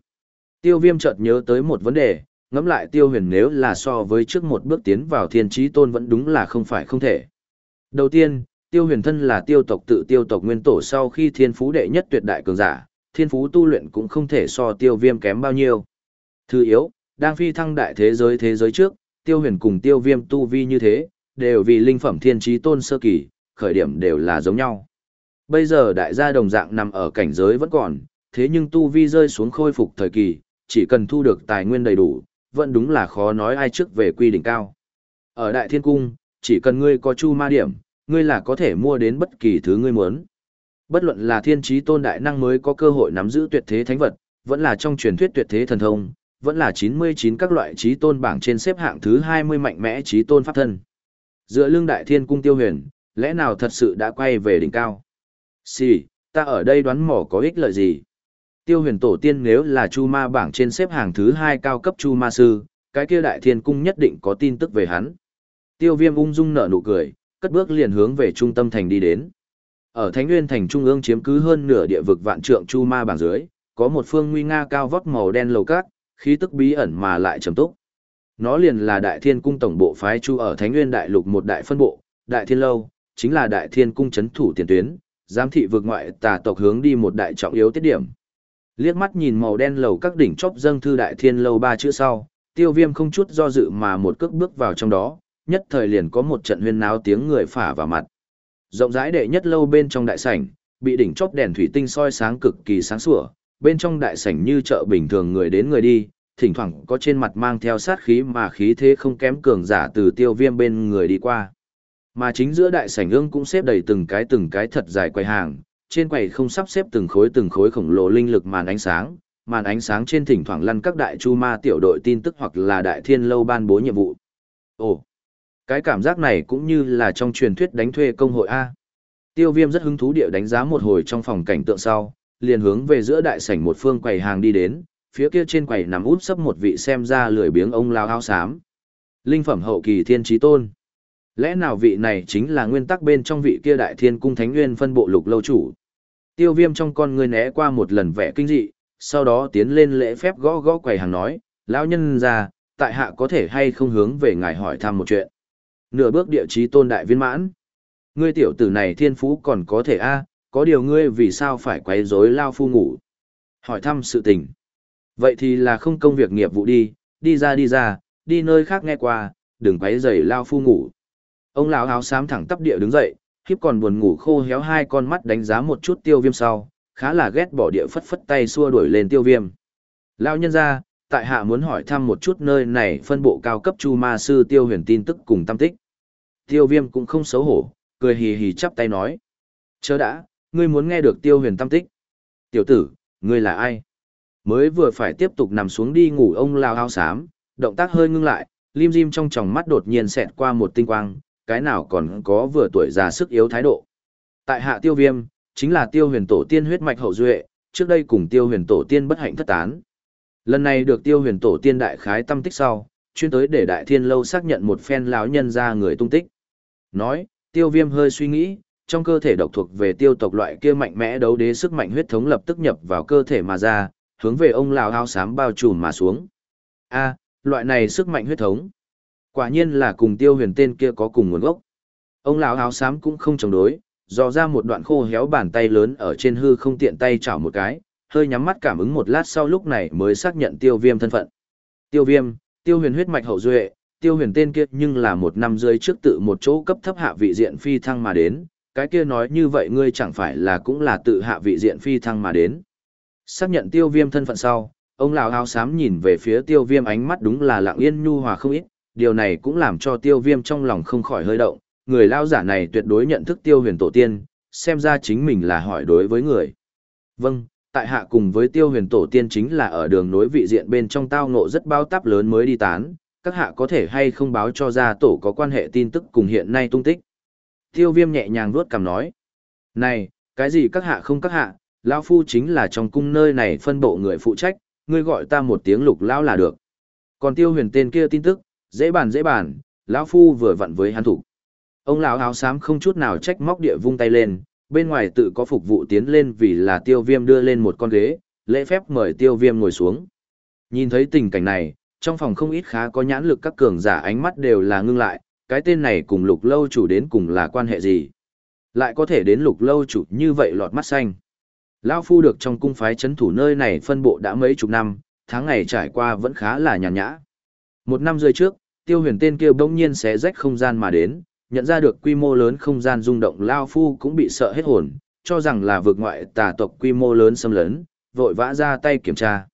Speaker 1: Tiêu viêm chợt nhớ tới một vấn đề, ngẫm lại tiêu huyền nếu là so với trước một bước tiến vào thiên trí tôn vẫn đúng là không phải không thể. Đầu tiên, tiêu huyền thân là tiêu tộc tự tiêu tộc nguyên tổ sau khi thiên phú đệ nhất tuyệt đại cường giả, thiên phú tu luyện cũng không thể so tiêu viêm kém bao nhiêu. Thứ yếu, đang phi thăng đại thế giới thế giới trước, tiêu huyền cùng tiêu viêm tu vi như thế, đều vì linh phẩm thiên trí tôn sơ kỳ, khởi điểm đều là giống nhau. Bây giờ đại gia đồng dạng nằm ở cảnh giới vẫn còn, thế nhưng tu vi rơi xuống khôi phục thời kỳ, chỉ cần thu được tài nguyên đầy đủ, vẫn đúng là khó nói ai trước về quy định cao. Ở Đại Thiên Cung, chỉ cần ngươi có chu ma điểm, ngươi là có thể mua đến bất kỳ thứ ngươi muốn. Bất luận là thiên trí tôn đại năng mới có cơ hội nắm giữ tuyệt thế thánh vật, vẫn là trong truyền thuyết tuyệt thế thần thông, vẫn là 99 các loại trí tôn bảng trên xếp hạng thứ 20 mạnh mẽ trí tôn pháp thân. Dựa lưng đại thiên cung tiêu huyền, lẽ nào thật sự đã quay về đỉnh cao? Xì, ta ở đây đoán mỏ có ích lợi gì? Tiêu huyền tổ tiên nếu là chu ma bảng trên xếp hàng thứ 2 cao cấp chu ma sư, cái kia đại thiên cung nhất định có tin tức về hắn. Tiêu viêm ung dung nở nụ cười, cất bước liền hướng về trung tâm thành đi đến. Ở Thánh Nguyên thành trung ương chiếm cứ hơn nửa địa vực vạn trượng chu ma bảng dưới, có một phương nguy nga cao vóc màu đen lầu cát, khí tức bí ẩn mà lại trầm túc. Nó liền là Đại Thiên cung tổng bộ phái chu ở Thánh Nguyên đại lục một đại phân bộ, Đại Thiên lâu, chính là Đại Thiên cung chấn thủ tiền tuyến, giám thị vực ngoại tà tộc hướng đi một đại trọng yếu tiết điểm. Liếc mắt nhìn màu đen lầu các đỉnh chóp dâng thư Đại Thiên lâu ba chữ sau, Tiêu Viêm không chút do dự mà một cước bước vào trong đó, nhất thời liền có một trận huyên náo tiếng người phả vào mặt. Rộng rãi đệ nhất lâu bên trong đại sảnh, bị đỉnh chóp đèn thủy tinh soi sáng cực kỳ sáng sủa, bên trong đại sảnh như chợ bình thường người đến người đi, thỉnh thoảng có trên mặt mang theo sát khí mà khí thế không kém cường giả từ tiêu viêm bên người đi qua. Mà chính giữa đại sảnh ương cũng xếp đầy từng cái từng cái thật dài quầy hàng, trên quầy không sắp xếp từng khối từng khối khổng lồ linh lực màn ánh sáng, màn ánh sáng trên thỉnh thoảng lăn các đại chu ma tiểu đội tin tức hoặc là đại thiên lâu ban bố nhiệm vụ. Ồ, cái cảm giác này cũng như là trong truyền thuyết đánh thuê công hội A. Tiêu viêm rất hứng thú địa đánh giá một hồi trong phòng cảnh tượng sau, liền hướng về giữa đại sảnh một phương quầy hàng đi đến, phía kia trên quầy nằm út sấp một vị xem ra lười biếng ông lao áo xám. Linh phẩm hậu kỳ thiên trí tôn. Lẽ nào vị này chính là nguyên tắc bên trong vị kia đại thiên cung thánh nguyên phân bộ lục lâu chủ? Tiêu viêm trong con người né qua một lần vẻ kinh dị, sau đó tiến lên lễ phép gõ gõ quầy hàng nói, lão nhân ra, tại hạ có thể hay không hướng về ngài hỏi thăm một chuyện. Nửa bước địa chí tôn đại viên mãn. Ngươi tiểu tử này thiên phú còn có thể a có điều ngươi vì sao phải quấy rối lao phu ngủ. Hỏi thăm sự tình. Vậy thì là không công việc nghiệp vụ đi, đi ra đi ra, đi nơi khác nghe qua, đừng quấy rầy lao phu ngủ. Ông lão áo xám thẳng tắp địa đứng dậy, khiếp còn buồn ngủ khô héo hai con mắt đánh giá một chút tiêu viêm sau, khá là ghét bỏ địa phất phất tay xua đuổi lên tiêu viêm. Lão nhân ra, tại hạ muốn hỏi thăm một chút nơi này phân bộ cao cấp chu ma sư tiêu huyền tin tức cùng tâm tích. Tiêu viêm cũng không xấu hổ, cười hì hì chắp tay nói. Chớ đã, ngươi muốn nghe được tiêu huyền tâm tích. Tiểu tử, ngươi là ai? Mới vừa phải tiếp tục nằm xuống đi ngủ ông lao hao xám, động tác hơi ngưng lại, lim dim trong tròng mắt đột nhiên xẹt qua một tinh quang, cái nào còn có vừa tuổi già sức yếu thái độ. Tại hạ tiêu viêm, chính là tiêu huyền tổ tiên huyết mạch hậu duệ, trước đây cùng tiêu huyền tổ tiên bất hạnh thất tán. Lần này được tiêu huyền tổ tiên đại khái tâm tích sau, chuyên tới để đại thiên lâu xác nhận một phen lão nhân ra người tung tích. Nói, tiêu viêm hơi suy nghĩ, trong cơ thể độc thuộc về tiêu tộc loại kia mạnh mẽ đấu đế sức mạnh huyết thống lập tức nhập vào cơ thể mà ra, hướng về ông lão áo xám bao trùm mà xuống. A, loại này sức mạnh huyết thống. Quả nhiên là cùng tiêu huyền tên kia có cùng nguồn gốc. Ông lão áo xám cũng không chống đối, dò ra một đoạn khô héo bàn tay lớn ở trên hư không tiện tay chảo một cái, hơi nhắm mắt cảm ứng một lát sau lúc này mới xác nhận tiêu viêm thân phận. Tiêu viêm, tiêu huyền huyết mạch hậu duệ, tiêu huyền tên kia nhưng là một năm rơi trước tự một chỗ cấp thấp hạ vị diện phi thăng mà đến, cái kia nói như vậy ngươi chẳng phải là cũng là tự hạ vị diện phi thăng mà đến. Xác nhận tiêu viêm thân phận sau, ông lão áo xám nhìn về phía tiêu viêm ánh mắt đúng là lặng yên nhu hòa không ít, điều này cũng làm cho tiêu viêm trong lòng không khỏi hơi động, người lao giả này tuyệt đối nhận thức tiêu huyền tổ tiên, xem ra chính mình là hỏi đối với người. Vâng, tại hạ cùng với tiêu huyền tổ tiên chính là ở đường nối vị diện bên trong tao ngộ rất bao táp lớn mới đi tán, các hạ có thể hay không báo cho ra tổ có quan hệ tin tức cùng hiện nay tung tích. Tiêu viêm nhẹ nhàng vuốt cằm nói. Này, cái gì các hạ không các hạ, lão phu chính là trong cung nơi này phân bộ người phụ trách, ngươi gọi ta một tiếng lục lão là được. Còn tiêu huyền tên kia tin tức, dễ bàn dễ bàn, lão phu vừa vặn với hắn thủ. Ông lão áo xám không chút nào trách móc địa vung tay lên, bên ngoài tự có phục vụ tiến lên vì là tiêu viêm đưa lên một con ghế, lễ phép mời tiêu viêm ngồi xuống. Nhìn thấy tình cảnh này, trong phòng không ít khá có nhãn lực các cường giả ánh mắt đều là ngưng lại, cái tên này cùng lục lâu chủ đến cùng là quan hệ gì? Lại có thể đến lục lâu chủ như vậy lọt mắt xanh. Lão phu được trong cung phái chấn thủ nơi này phân bộ đã mấy chục năm, tháng ngày trải qua vẫn khá là nhàn nhã. Một năm rơi trước, tiêu huyền tên kia bỗng nhiên xé rách không gian mà đến, nhận ra được quy mô lớn không gian rung động Lao Phu cũng bị sợ hết hồn, cho rằng là vượt ngoại tà tộc quy mô lớn xâm lấn, vội vã ra tay kiểm tra.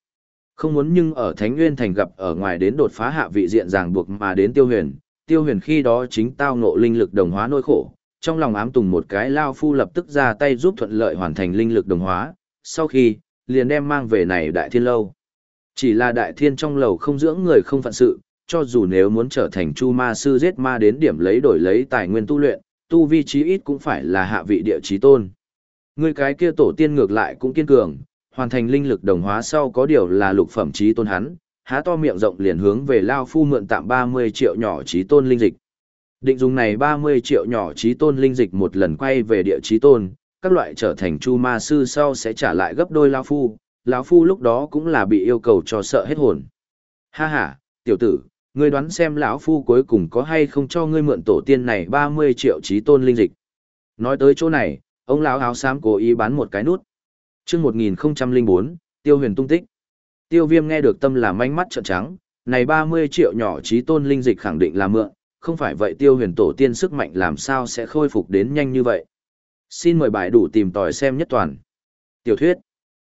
Speaker 1: Không muốn nhưng ở Thánh Nguyên Thành gặp ở ngoài đến đột phá hạ vị diện ràng buộc mà đến tiêu huyền, tiêu huyền khi đó chính tao ngộ linh lực đồng hóa nỗi khổ, trong lòng ám tùng một cái Lao Phu lập tức ra tay giúp thuận lợi hoàn thành linh lực đồng hóa, sau khi, liền đem mang về này đại thiên lâu. Chỉ là đại thiên trong lầu không dưỡng người không phận sự, cho dù nếu muốn trở thành chu ma sư giết ma đến điểm lấy đổi lấy tài nguyên tu luyện, tu vi chí ít cũng phải là hạ vị địa chí tôn. Người cái kia tổ tiên ngược lại cũng kiên cường, hoàn thành linh lực đồng hóa sau có điều là lục phẩm chí tôn hắn, há to miệng rộng liền hướng về Lao Phu mượn tạm 30 triệu nhỏ chí tôn linh dịch. Định dùng này 30 triệu nhỏ chí tôn linh dịch một lần quay về địa chí tôn, các loại trở thành chu ma sư sau sẽ trả lại gấp đôi Lao Phu, lão Phu lúc đó cũng là bị yêu cầu cho sợ hết hồn. Ha ha, tiểu tử, ngươi đoán xem lão phu cuối cùng có hay không cho ngươi mượn tổ tiên này 30 triệu trí tôn linh dịch. Nói tới chỗ này, ông lão áo xám cố ý bán một cái nút. Chương 1004, Tiêu Huyền tung tích. Tiêu Viêm nghe được tâm là manh mắt trợn trắng, này 30 triệu nhỏ trí tôn linh dịch khẳng định là mượn, không phải vậy Tiêu Huyền tổ tiên sức mạnh làm sao sẽ khôi phục đến nhanh như vậy. Xin mời bài đủ tìm tòi xem nhất toàn. Tiểu thuyết.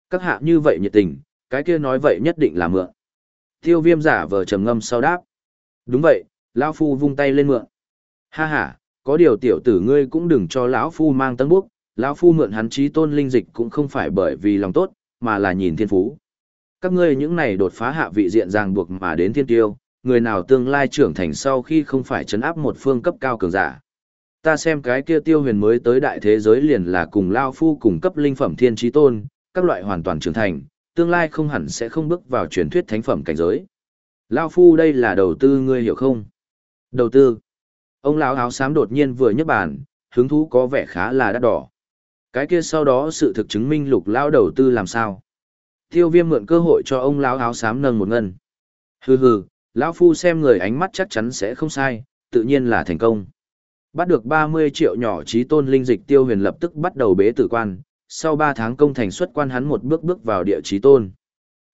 Speaker 1: Các hạ như vậy nhiệt tình, cái kia nói vậy nhất định là mượn. Tiêu viêm giả vờ trầm ngâm sau đáp. Đúng vậy, lão Phu vung tay lên mượn. Ha ha, có điều tiểu tử ngươi cũng đừng cho lão Phu mang tân búc, lão Phu mượn hắn trí tôn linh dịch cũng không phải bởi vì lòng tốt, mà là nhìn thiên phú. Các ngươi những này đột phá hạ vị diện ràng buộc mà đến thiên tiêu, người nào tương lai trưởng thành sau khi không phải chấn áp một phương cấp cao cường giả. Ta xem cái kia tiêu huyền mới tới đại thế giới liền là cùng Lao Phu cùng cấp linh phẩm thiên trí tôn, các loại hoàn toàn trưởng thành, tương lai không hẳn sẽ không bước vào truyền thuyết thánh phẩm cảnh giới. Lao Phu đây là đầu tư ngươi hiểu không? Đầu tư. Ông lão áo xám đột nhiên vừa nhấc bàn, hứng thú có vẻ khá là đắt đỏ. Cái kia sau đó sự thực chứng minh lục lão đầu tư làm sao? Tiêu viêm mượn cơ hội cho ông lão áo xám nâng một ngân. Hừ hừ, lão phu xem người ánh mắt chắc chắn sẽ không sai, tự nhiên là thành công. Bắt được 30 triệu nhỏ trí tôn linh dịch tiêu huyền lập tức bắt đầu bế tử quan, sau 3 tháng công thành xuất quan hắn một bước bước vào địa trí tôn.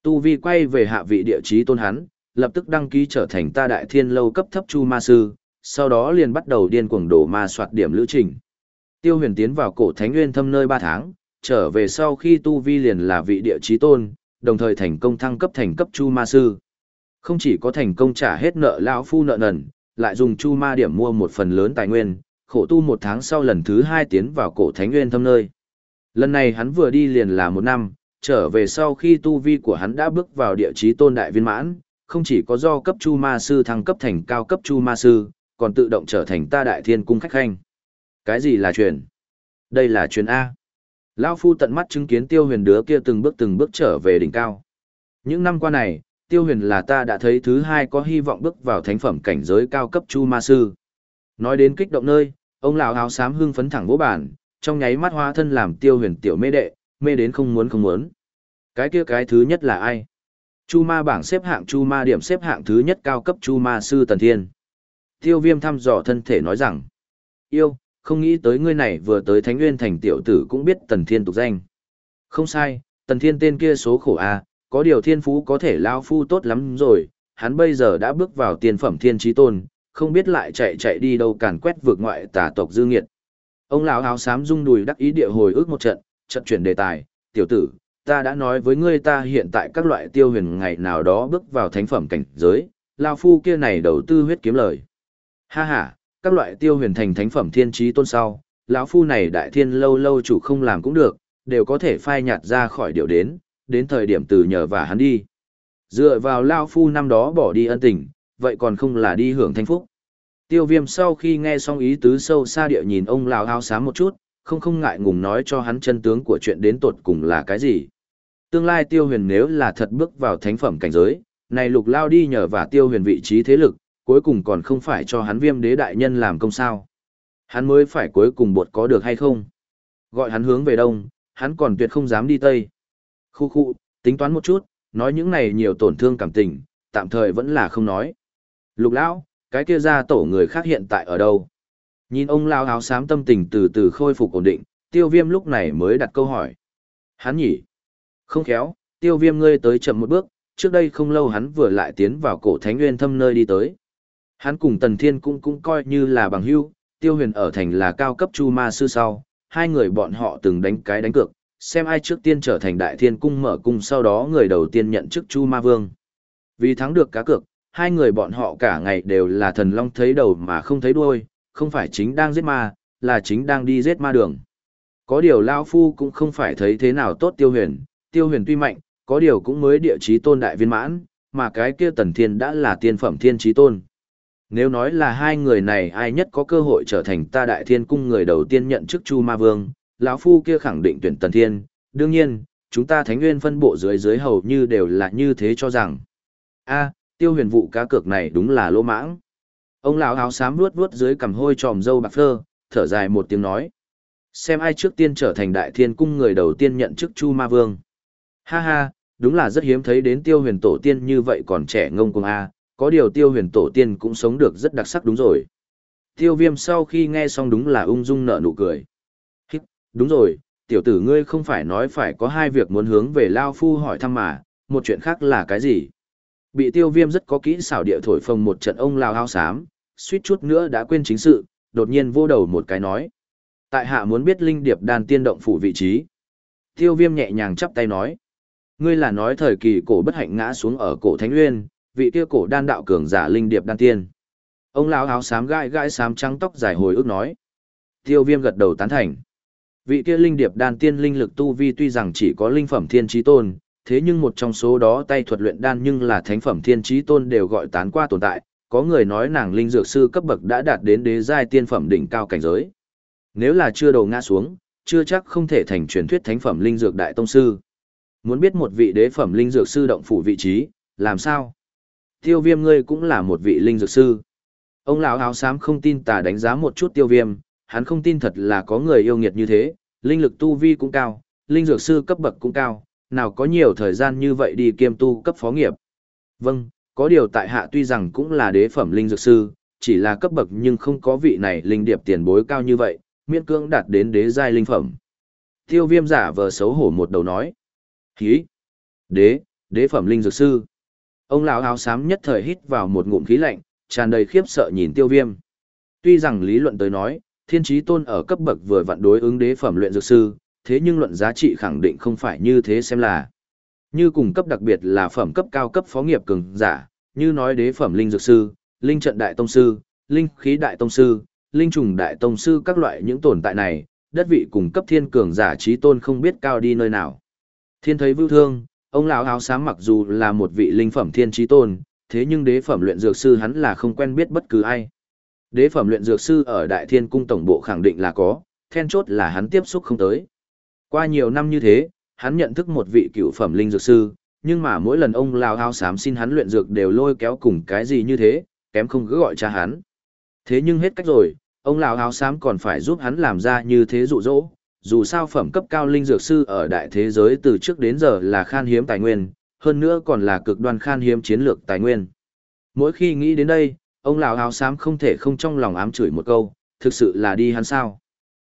Speaker 1: Tu vi quay về hạ vị địa trí tôn hắn, lập tức đăng ký trở thành ta đại thiên lâu cấp thấp chu ma sư, sau đó liền bắt đầu điên cuồng đổ ma soạt điểm lữ trình. Tiêu huyền tiến vào cổ thánh nguyên thâm nơi 3 tháng, trở về sau khi tu vi liền là vị địa trí tôn, đồng thời thành công thăng cấp thành cấp chu ma sư. Không chỉ có thành công trả hết nợ lão phu nợ nần, lại dùng chu ma điểm mua một phần lớn tài nguyên, khổ tu một tháng sau lần thứ hai tiến vào cổ thánh nguyên thâm nơi. Lần này hắn vừa đi liền là một năm, trở về sau khi tu vi của hắn đã bước vào địa chí tôn đại viên mãn, không chỉ có do cấp chu ma sư thăng cấp thành cao cấp chu ma sư, còn tự động trở thành ta đại thiên cung khách khanh. Cái gì là truyền? Đây là truyền A. Lão phu tận mắt chứng kiến tiêu huyền đứa kia từng bước từng bước trở về đỉnh cao. Những năm qua này, tiêu huyền là ta đã thấy thứ hai có hy vọng bước vào thánh phẩm cảnh giới cao cấp chu ma sư. Nói đến kích động nơi, ông lão áo xám hưng phấn thẳng vỗ bản, trong nháy mắt hóa thân làm tiêu huyền tiểu mê đệ, mê đến không muốn không muốn. Cái kia cái thứ nhất là ai? Chu ma bảng xếp hạng chu ma điểm xếp hạng thứ nhất cao cấp chu ma sư Tần Thiên. Tiêu viêm thăm dò thân thể nói rằng, yêu, không nghĩ tới ngươi này vừa tới Thánh Nguyên thành tiểu tử cũng biết Tần Thiên tục danh. Không sai, Tần Thiên tên kia số khổ a, có điều thiên phú có thể lao phu tốt lắm rồi, hắn bây giờ đã bước vào tiền phẩm thiên trí tôn, không biết lại chạy chạy đi đâu càn quét vượt ngoại tà tộc dư nghiệt. Ông lão áo xám rung đùi đắc ý địa hồi ước một trận, trận chuyển đề tài, tiểu tử, ta đã nói với ngươi ta hiện tại các loại tiêu huyền ngày nào đó bước vào thánh phẩm cảnh giới, lao phu kia này đầu tư huyết kiếm lời. Ha ha, các loại tiêu huyền thành thánh phẩm thiên trí tôn sau, lão phu này đại thiên lâu lâu chủ không làm cũng được, đều có thể phai nhạt ra khỏi điều đến, đến thời điểm từ nhờ và hắn đi. Dựa vào lao phu năm đó bỏ đi ân tình, vậy còn không là đi hưởng thanh phúc. Tiêu viêm sau khi nghe xong ý tứ sâu xa địa nhìn ông lão áo xám một chút, không không ngại ngùng nói cho hắn chân tướng của chuyện đến tột cùng là cái gì. Tương lai tiêu huyền nếu là thật bước vào thánh phẩm cảnh giới, này lục lao đi nhờ và tiêu huyền vị trí thế lực, cuối cùng còn không phải cho hắn viêm đế đại nhân làm công sao. Hắn mới phải cuối cùng bột có được hay không. Gọi hắn hướng về đông, hắn còn tuyệt không dám đi tây. Khu khu, tính toán một chút, nói những này nhiều tổn thương cảm tình, tạm thời vẫn là không nói. Lục lão, cái kia ra tổ người khác hiện tại ở đâu? Nhìn ông lao áo xám tâm tình từ từ khôi phục ổn định, tiêu viêm lúc này mới đặt câu hỏi. Hắn nhỉ? Không khéo, tiêu viêm ngươi tới chậm một bước, trước đây không lâu hắn vừa lại tiến vào cổ thánh nguyên thâm nơi đi tới. Hắn cùng Tần Thiên cũng cũng coi như là bằng hữu, tiêu huyền ở thành là cao cấp chu ma sư sau, hai người bọn họ từng đánh cái đánh cược, xem ai trước tiên trở thành đại thiên cung mở cung sau đó người đầu tiên nhận chức chu ma vương. Vì thắng được cá cược, hai người bọn họ cả ngày đều là thần long thấy đầu mà không thấy đuôi, không phải chính đang giết ma, là chính đang đi giết ma đường. Có điều Lao Phu cũng không phải thấy thế nào tốt tiêu huyền, tiêu huyền tuy mạnh, có điều cũng mới địa chí tôn đại viên mãn, mà cái kia tần thiên đã là tiên phẩm thiên chí tôn. Nếu nói là hai người này ai nhất có cơ hội trở thành ta đại thiên cung người đầu tiên nhận chức chu ma vương, lão phu kia khẳng định tuyển tần thiên, đương nhiên, chúng ta thánh nguyên phân bộ dưới dưới hầu như đều là như thế cho rằng. a tiêu huyền vụ cá cược này đúng là lỗ mãng. Ông lão áo xám vuốt vuốt dưới cằm hôi tròm râu bạc phơ, thở dài một tiếng nói. Xem ai trước tiên trở thành đại thiên cung người đầu tiên nhận chức chu ma vương. Ha ha, đúng là rất hiếm thấy đến tiêu huyền tổ tiên như vậy còn trẻ ngông cuồng a có điều tiêu huyền tổ tiên cũng sống được rất đặc sắc đúng rồi. Tiêu viêm sau khi nghe xong đúng là ung dung nở nụ cười. Hít, đúng rồi, tiểu tử ngươi không phải nói phải có hai việc muốn hướng về Lao Phu hỏi thăm mà, một chuyện khác là cái gì? Bị tiêu viêm rất có kỹ xảo địa thổi phồng một trận ông Lao hao xám, suýt chút nữa đã quên chính sự, đột nhiên vô đầu một cái nói. Tại hạ muốn biết linh điệp đan tiên động phủ vị trí. Tiêu viêm nhẹ nhàng chắp tay nói. Ngươi là nói thời kỳ cổ bất hạnh ngã xuống ở cổ Thánh Nguyên, vị kia cổ đan đạo cường giả linh điệp đan tiên. Ông lão áo xám gai gai xám trắng tóc dài hồi ức nói. Tiêu viêm gật đầu tán thành. Vị kia linh điệp đan tiên linh lực tu vi tuy rằng chỉ có linh phẩm thiên trí tôn, thế nhưng một trong số đó tay thuật luyện đan nhưng là thánh phẩm thiên trí tôn đều gọi tán qua tồn tại, có người nói nàng linh dược sư cấp bậc đã đạt đến đế giai tiên phẩm đỉnh cao cảnh giới. Nếu là chưa đầu ngã xuống, chưa chắc không thể thành truyền thuyết thánh phẩm linh dược đại tông sư. Muốn biết một vị đế phẩm linh dược sư động phủ vị trí, làm sao? Tiêu viêm ngươi cũng là một vị linh dược sư. Ông lão áo xám không tin tà đánh giá một chút tiêu viêm, hắn không tin thật là có người yêu nghiệt như thế, linh lực tu vi cũng cao, linh dược sư cấp bậc cũng cao, nào có nhiều thời gian như vậy đi kiêm tu cấp phó nghiệp. Vâng, có điều tại hạ tuy rằng cũng là đế phẩm linh dược sư, chỉ là cấp bậc nhưng không có vị này linh điệp tiền bối cao như vậy, miễn cưỡng đạt đến đế giai linh phẩm. Tiêu viêm giả vờ xấu hổ một đầu nói. Hí! Đế, đế phẩm linh dược sư. Ông lão áo xám nhất thời hít vào một ngụm khí lạnh, tràn đầy khiếp sợ nhìn tiêu viêm. Tuy rằng lý luận tới nói, thiên trí tôn ở cấp bậc vừa vặn đối ứng đế phẩm luyện dược sư, thế nhưng luận giá trị khẳng định không phải như thế xem là. Như cùng cấp đặc biệt là phẩm cấp cao cấp phó nghiệp cường giả, như nói đế phẩm linh dược sư, linh trận đại tông sư, linh khí đại tông sư, linh trùng đại tông sư các loại những tồn tại này, đất vị cùng cấp thiên cường giả trí tôn không biết cao đi nơi nào. Thiên thấy vưu thương, ông lão áo xám mặc dù là một vị linh phẩm thiên trí tôn, thế nhưng đế phẩm luyện dược sư hắn là không quen biết bất cứ ai. Đế phẩm luyện dược sư ở Đại Thiên cung tổng bộ khẳng định là có, then chốt là hắn tiếp xúc không tới. Qua nhiều năm như thế, hắn nhận thức một vị cựu phẩm linh dược sư, nhưng mà mỗi lần ông lão áo xám xin hắn luyện dược đều lôi kéo cùng cái gì như thế, kém không cứ gọi cha hắn. Thế nhưng hết cách rồi, ông lão áo xám còn phải giúp hắn làm ra như thế dụ dỗ, dù sao phẩm cấp cao linh dược sư ở đại thế giới từ trước đến giờ là khan hiếm tài nguyên, hơn nữa còn là cực đoan khan hiếm chiến lược tài nguyên. Mỗi khi nghĩ đến đây, ông lão áo xám không thể không trong lòng ám chửi một câu, thực sự là đi hắn sao.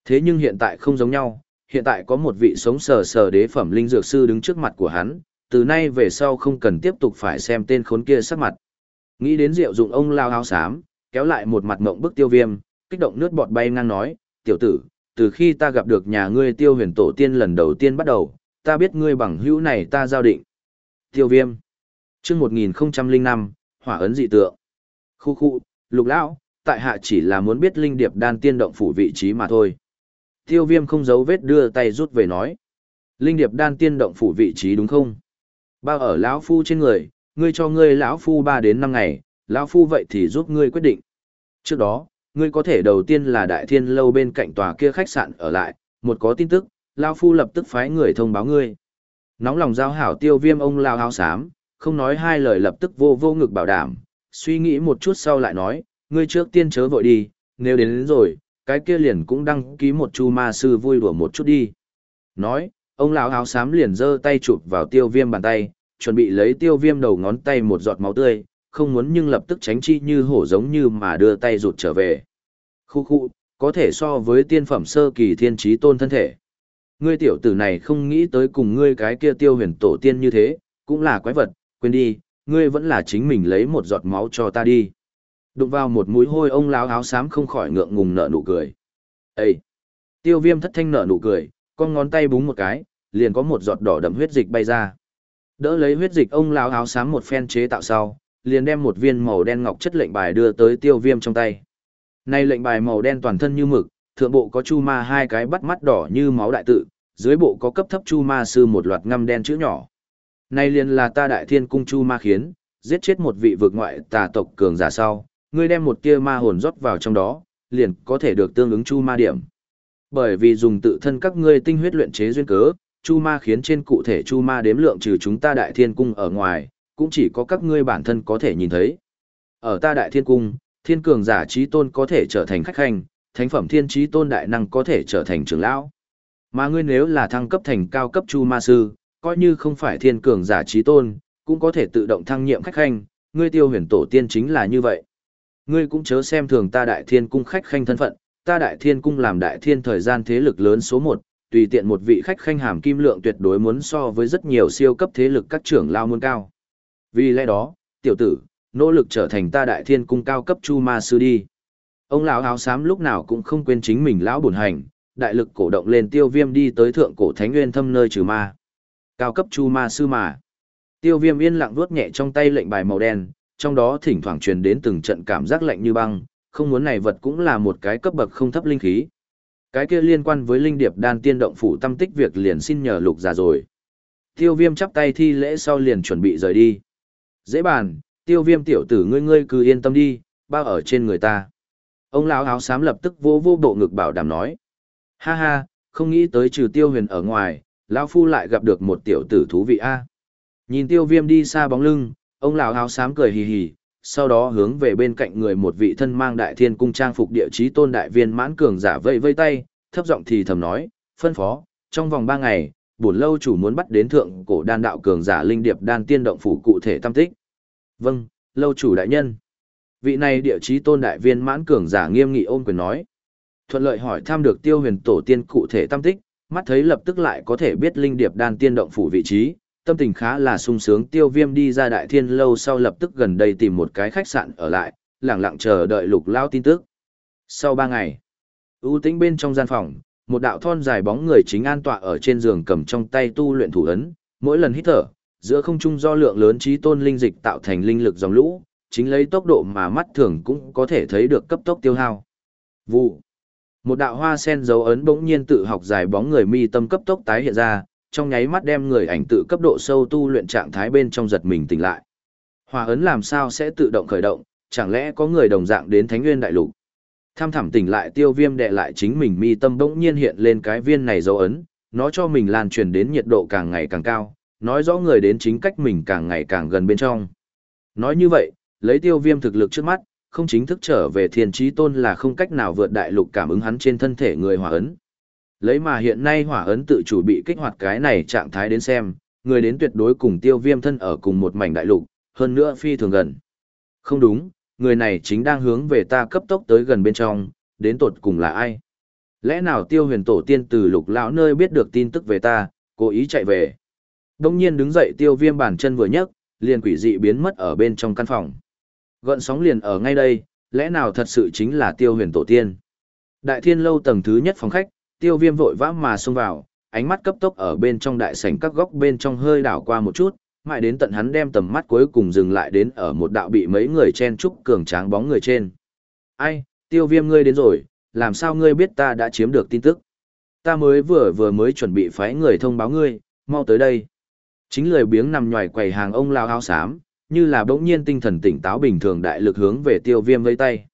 Speaker 1: Thế nhưng hiện tại không giống nhau, hiện tại có một vị sống sờ sờ đế phẩm linh dược sư đứng trước mặt của hắn, từ nay về sau không cần tiếp tục phải xem tên khốn kia sắc mặt. Nghĩ đến rượu dụng ông lao áo xám, kéo lại một mặt mộng bức tiêu viêm, kích động nước bọt bay ngang nói, tiểu tử, từ khi ta gặp được nhà ngươi tiêu huyền tổ tiên lần đầu tiên bắt đầu, ta biết ngươi bằng hữu này ta giao định. Tiêu viêm. chương 1005, hỏa ấn dị tượng. Khu khu, lục lão, tại hạ chỉ là muốn biết linh điệp đan tiên động phủ vị trí mà thôi. Tiêu viêm không giấu vết đưa tay rút về nói. Linh điệp đan tiên động phủ vị trí đúng không? Bao ở lão phu trên người, ngươi cho ngươi lão phu 3 đến 5 ngày, lão phu vậy thì giúp ngươi quyết định. Trước đó, ngươi có thể đầu tiên là đại thiên lâu bên cạnh tòa kia khách sạn ở lại, một có tin tức, lão phu lập tức phái người thông báo ngươi. Nóng lòng giao hảo tiêu viêm ông lao háo xám, không nói hai lời lập tức vô vô ngực bảo đảm, suy nghĩ một chút sau lại nói, ngươi trước tiên chớ vội đi, nếu đến, đến rồi, cái kia liền cũng đăng ký một chu ma sư vui đùa một chút đi. Nói, ông lão áo xám liền giơ tay chụp vào tiêu viêm bàn tay, chuẩn bị lấy tiêu viêm đầu ngón tay một giọt máu tươi, không muốn nhưng lập tức tránh chi như hổ giống như mà đưa tay rụt trở về. Khu khu, có thể so với tiên phẩm sơ kỳ thiên trí tôn thân thể. Ngươi tiểu tử này không nghĩ tới cùng ngươi cái kia tiêu huyền tổ tiên như thế, cũng là quái vật, quên đi, ngươi vẫn là chính mình lấy một giọt máu cho ta đi. Đụng vào một mũi hôi ông lão áo xám không khỏi ngượng ngùng nở nụ cười. Ê! Tiêu viêm thất thanh nở nụ cười, con ngón tay búng một cái, liền có một giọt đỏ đậm huyết dịch bay ra. Đỡ lấy huyết dịch ông lão áo xám một phen chế tạo sau, liền đem một viên màu đen ngọc chất lệnh bài đưa tới tiêu viêm trong tay. Nay lệnh bài màu đen toàn thân như mực, thượng bộ có chu ma hai cái bắt mắt đỏ như máu đại tự, dưới bộ có cấp thấp chu ma sư một loạt ngăm đen chữ nhỏ. Nay liền là ta đại thiên cung chu ma khiến, giết chết một vị vực ngoại tà tộc cường giả sau, ngươi đem một tia ma hồn rót vào trong đó, liền có thể được tương ứng chu ma điểm. Bởi vì dùng tự thân các ngươi tinh huyết luyện chế duyên cớ, chu ma khiến trên cụ thể chu ma đếm lượng trừ chúng ta đại thiên cung ở ngoài, cũng chỉ có các ngươi bản thân có thể nhìn thấy. Ở ta đại thiên cung, thiên cường giả trí tôn có thể trở thành khách khanh, thánh phẩm thiên trí tôn đại năng có thể trở thành trưởng lão. Mà ngươi nếu là thăng cấp thành cao cấp chu ma sư, coi như không phải thiên cường giả trí tôn, cũng có thể tự động thăng nhiệm khách khanh, ngươi tiêu huyền tổ tiên chính là như vậy. Ngươi cũng chớ xem thường ta đại thiên cung khách khanh thân phận, ta đại thiên cung làm đại thiên thời gian thế lực lớn số một, tùy tiện một vị khách khanh hàm kim lượng tuyệt đối muốn so với rất nhiều siêu cấp thế lực các trưởng lao muôn cao. Vì lẽ đó, tiểu tử, nỗ lực trở thành ta đại thiên cung cao cấp chu ma sư đi. Ông lão áo xám lúc nào cũng không quên chính mình lão bổn hành, đại lực cổ động lên tiêu viêm đi tới thượng cổ thánh nguyên thâm nơi trừ ma. Cao cấp chu ma sư mà. Tiêu viêm yên lặng vuốt nhẹ trong tay lệnh bài màu đen, trong đó thỉnh thoảng truyền đến từng trận cảm giác lạnh như băng, không muốn này vật cũng là một cái cấp bậc không thấp linh khí. Cái kia liên quan với linh điệp đan tiên động phủ tâm tích việc liền xin nhờ lục già rồi. Tiêu viêm chắp tay thi lễ sau liền chuẩn bị rời đi. Dễ bàn, tiêu viêm tiểu tử ngươi ngươi cứ yên tâm đi, bao ở trên người ta. Ông lão áo xám lập tức vô vô bộ ngực bảo đảm nói. Ha ha, không nghĩ tới trừ tiêu huyền ở ngoài, lão phu lại gặp được một tiểu tử thú vị a. Nhìn tiêu viêm đi xa bóng lưng, ông lão áo xám cười hì hì, sau đó hướng về bên cạnh người một vị thân mang đại thiên cung trang phục địa chí tôn đại viên mãn cường giả vây vây tay, thấp giọng thì thầm nói, phân phó, trong vòng ba ngày, bổn lâu chủ muốn bắt đến thượng cổ đan đạo cường giả linh điệp đan tiên động phủ cụ thể tâm tích. Vâng, lâu chủ đại nhân. Vị này địa chí tôn đại viên mãn cường giả nghiêm nghị ôm quyền nói. Thuận lợi hỏi thăm được tiêu huyền tổ tiên cụ thể tâm tích, mắt thấy lập tức lại có thể biết linh điệp đan tiên động phủ vị trí, tâm tình khá là sung sướng tiêu viêm đi ra đại thiên lâu sau lập tức gần đây tìm một cái khách sạn ở lại, lẳng lặng chờ đợi lục lao tin tức. Sau ba ngày, ưu tĩnh bên trong gian phòng, một đạo thon dài bóng người chính an tọa ở trên giường cầm trong tay tu luyện thủ ấn, mỗi lần hít thở, giữa không trung do lượng lớn trí tôn linh dịch tạo thành linh lực dòng lũ, chính lấy tốc độ mà mắt thường cũng có thể thấy được cấp tốc tiêu hao. Vụ. Một đạo hoa sen dấu ấn bỗng nhiên tự học dài bóng người mi tâm cấp tốc tái hiện ra, trong nháy mắt đem người ảnh tự cấp độ sâu tu luyện trạng thái bên trong giật mình tỉnh lại. Hòa ấn làm sao sẽ tự động khởi động, chẳng lẽ có người đồng dạng đến Thánh Nguyên Đại Lục? Tham thẳm tỉnh lại tiêu viêm đệ lại chính mình mi tâm bỗng nhiên hiện lên cái viên này dấu ấn, nó cho mình lan truyền đến nhiệt độ càng ngày càng cao, nói rõ người đến chính cách mình càng ngày càng gần bên trong. Nói như vậy, lấy tiêu viêm thực lực trước mắt, không chính thức trở về thiên trí tôn là không cách nào vượt đại lục cảm ứng hắn trên thân thể người hỏa ấn. Lấy mà hiện nay hỏa ấn tự chủ bị kích hoạt cái này trạng thái đến xem, người đến tuyệt đối cùng tiêu viêm thân ở cùng một mảnh đại lục, hơn nữa phi thường gần. Không đúng, người này chính đang hướng về ta cấp tốc tới gần bên trong, đến tột cùng là ai? Lẽ nào tiêu huyền tổ tiên từ lục lão nơi biết được tin tức về ta, cố ý chạy về? Đông nhiên đứng dậy tiêu viêm bản chân vừa nhấc, liền quỷ dị biến mất ở bên trong căn phòng. Gợn sóng liền ở ngay đây, lẽ nào thật sự chính là tiêu huyền tổ tiên? Đại thiên lâu tầng thứ nhất phòng khách, tiêu viêm vội vã mà xông vào, ánh mắt cấp tốc ở bên trong đại sảnh các góc bên trong hơi đảo qua một chút, mãi đến tận hắn đem tầm mắt cuối cùng dừng lại đến ở một đạo bị mấy người chen trúc cường tráng bóng người trên. Ai, tiêu viêm ngươi đến rồi, làm sao ngươi biết ta đã chiếm được tin tức? Ta mới vừa vừa mới chuẩn bị phái người thông báo ngươi, mau tới đây. Chính lười biếng nằm nhòi quầy hàng ông lao áo xám, như là bỗng nhiên tinh thần tỉnh táo bình thường đại lực hướng về tiêu viêm vây tay.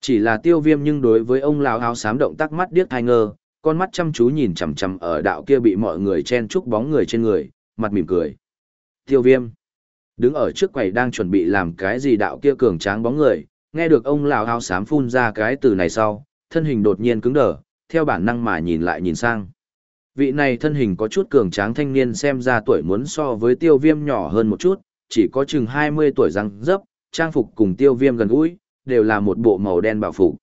Speaker 1: Chỉ là tiêu viêm nhưng đối với ông lao áo xám động tác mắt điếc hai ngơ, con mắt chăm chú nhìn chằm chằm ở đạo kia bị mọi người chen chúc bóng người trên người, mặt mỉm cười. Tiêu viêm. Đứng ở trước quầy đang chuẩn bị làm cái gì đạo kia cường tráng bóng người, nghe được ông lão hao xám phun ra cái từ này sau, thân hình đột nhiên cứng đờ, theo bản năng mà nhìn lại nhìn sang. Vị này thân hình có chút cường tráng thanh niên xem ra tuổi muốn so với tiêu viêm nhỏ hơn một chút, chỉ có chừng 20 tuổi răng dấp, trang phục cùng tiêu viêm gần gũi, đều là một bộ màu đen bảo phục.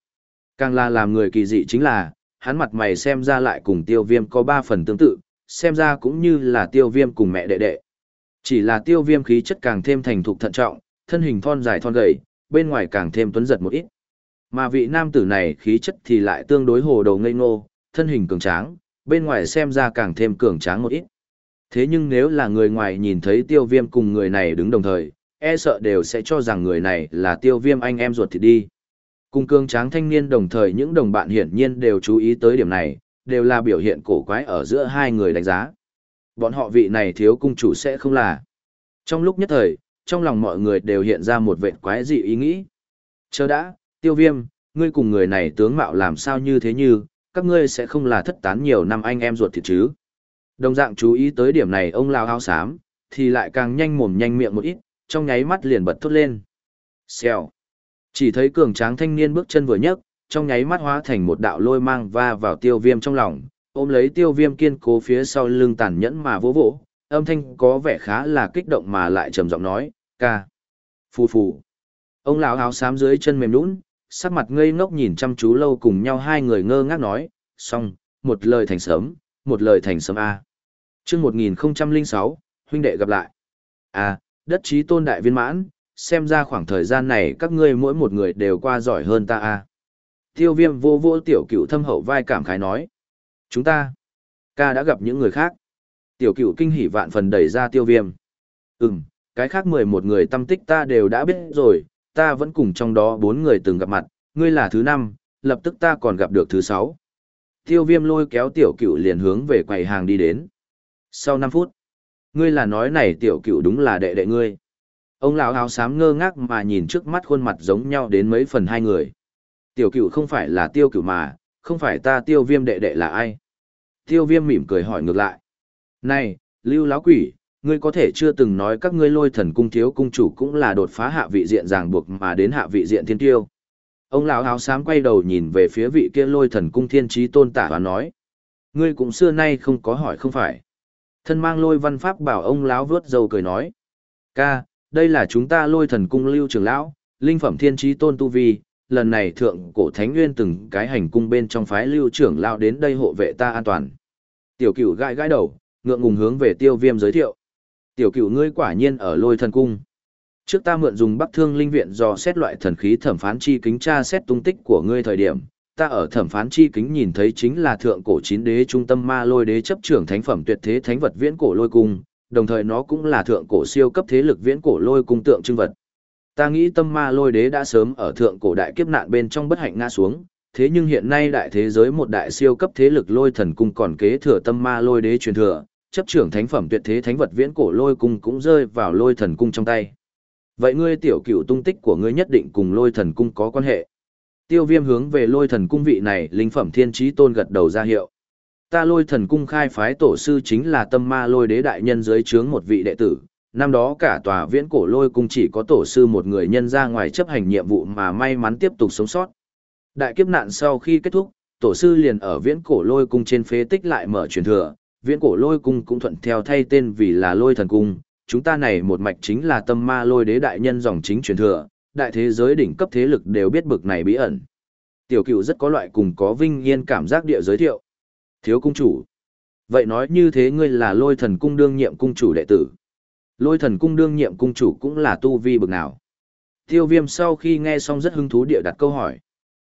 Speaker 1: Càng là làm người kỳ dị chính là, hắn mặt mày xem ra lại cùng tiêu viêm có ba phần tương tự, xem ra cũng như là tiêu viêm cùng mẹ đệ đệ. Chỉ là tiêu viêm khí chất càng thêm thành thục thận trọng, thân hình thon dài thon gầy, bên ngoài càng thêm tuấn giật một ít. Mà vị nam tử này khí chất thì lại tương đối hồ đầu ngây ngô, thân hình cường tráng, bên ngoài xem ra càng thêm cường tráng một ít. Thế nhưng nếu là người ngoài nhìn thấy tiêu viêm cùng người này đứng đồng thời, e sợ đều sẽ cho rằng người này là tiêu viêm anh em ruột thì đi. Cùng cường tráng thanh niên đồng thời những đồng bạn hiển nhiên đều chú ý tới điểm này, đều là biểu hiện cổ quái ở giữa hai người đánh giá. Bọn họ vị này thiếu cung chủ sẽ không là. Trong lúc nhất thời, trong lòng mọi người đều hiện ra một vệt quái dị ý nghĩ. Chờ đã, tiêu viêm, ngươi cùng người này tướng mạo làm sao như thế như, các ngươi sẽ không là thất tán nhiều năm anh em ruột thịt chứ. Đồng dạng chú ý tới điểm này ông lao hao sám thì lại càng nhanh mồm nhanh miệng một ít, trong nháy mắt liền bật thốt lên. Xèo. Chỉ thấy cường tráng thanh niên bước chân vừa nhấc, trong nháy mắt hóa thành một đạo lôi mang va vào tiêu viêm trong lòng, ôm lấy tiêu viêm kiên cố phía sau lưng tàn nhẫn mà vỗ vỗ, âm thanh có vẻ khá là kích động mà lại trầm giọng nói, ca. Phù phù. Ông lão áo xám dưới chân mềm nũng, sắc mặt ngây ngốc nhìn chăm chú lâu cùng nhau hai người ngơ ngác nói, xong, một lời thành sớm, một lời thành sớm A. chương 1006, huynh đệ gặp lại. A, đất trí tôn đại viên mãn, xem ra khoảng thời gian này các ngươi mỗi một người đều qua giỏi hơn ta a tiêu viêm vô vô tiểu cựu thâm hậu vai cảm khái nói Chúng ta, ca đã gặp những người khác. Tiểu Cựu kinh hỉ vạn phần đẩy ra tiêu viêm. Ừm, cái khác mười một người tâm tích ta đều đã biết rồi, ta vẫn cùng trong đó bốn người từng gặp mặt, ngươi là thứ năm, lập tức ta còn gặp được thứ sáu. Tiêu viêm lôi kéo tiểu Cựu liền hướng về quầy hàng đi đến. Sau năm phút, ngươi là nói này tiểu Cựu đúng là đệ đệ ngươi. Ông lão áo xám ngơ ngác mà nhìn trước mắt khuôn mặt giống nhau đến mấy phần hai người. Tiểu Cựu không phải là tiêu Cựu mà, không phải ta tiêu viêm đệ đệ là ai? Tiêu viêm mỉm cười hỏi ngược lại. Này, lưu láo quỷ, ngươi có thể chưa từng nói các ngươi lôi thần cung thiếu cung chủ cũng là đột phá hạ vị diện ràng buộc mà đến hạ vị diện thiên tiêu. Ông lão áo xám quay đầu nhìn về phía vị kia lôi thần cung thiên trí tôn tả và nói. Ngươi cũng xưa nay không có hỏi không phải. Thân mang lôi văn pháp bảo ông lão vớt dầu cười nói. Ca, đây là chúng ta lôi thần cung lưu trưởng lão, linh phẩm thiên trí tôn tu vi. Lần này thượng cổ thánh nguyên từng cái hành cung bên trong phái lưu trưởng lao đến đây hộ vệ ta an toàn. Tiểu cửu gãi gãi đầu, ngượng ngùng hướng về tiêu viêm giới thiệu. Tiểu cửu ngươi quả nhiên ở lôi thần cung. Trước ta mượn dùng bắc thương linh viện do xét loại thần khí thẩm phán chi kính tra xét tung tích của ngươi thời điểm, ta ở thẩm phán chi kính nhìn thấy chính là thượng cổ chín đế trung tâm ma lôi đế chấp trưởng thánh phẩm tuyệt thế thánh vật viễn cổ lôi cung, đồng thời nó cũng là thượng cổ siêu cấp thế lực viễn cổ lôi cung tượng trưng vật. Ta nghĩ tâm ma lôi đế đã sớm ở thượng cổ đại kiếp nạn bên trong bất hạnh ngã xuống, thế nhưng hiện nay đại thế giới một đại siêu cấp thế lực lôi thần cung còn kế thừa tâm ma lôi đế truyền thừa, chấp trưởng thánh phẩm tuyệt thế thánh vật viễn cổ lôi cung cũng rơi vào lôi thần cung trong tay. Vậy ngươi tiểu cửu tung tích của ngươi nhất định cùng lôi thần cung có quan hệ. Tiêu viêm hướng về lôi thần cung vị này linh phẩm thiên trí tôn gật đầu ra hiệu. Ta lôi thần cung khai phái tổ sư chính là tâm ma lôi đế đại nhân dưới trướng một vị đệ tử. Năm đó cả tòa viễn cổ lôi cung chỉ có tổ sư một người nhân ra ngoài chấp hành nhiệm vụ mà may mắn tiếp tục sống sót. Đại kiếp nạn sau khi kết thúc, tổ sư liền ở viễn cổ lôi cung trên phế tích lại mở truyền thừa, viễn cổ lôi cung cũng thuận theo thay tên vì là lôi thần cung, chúng ta này một mạch chính là tâm ma lôi đế đại nhân dòng chính truyền thừa, đại thế giới đỉnh cấp thế lực đều biết bực này bí ẩn. Tiểu cựu rất có loại cùng có vinh yên cảm giác địa giới thiệu. Thiếu cung chủ. Vậy nói như thế ngươi là lôi thần cung đương nhiệm cung chủ đệ tử. Lôi thần cung đương nhiệm cung chủ cũng là tu vi bực nào. Tiêu viêm sau khi nghe xong rất hứng thú địa đặt câu hỏi.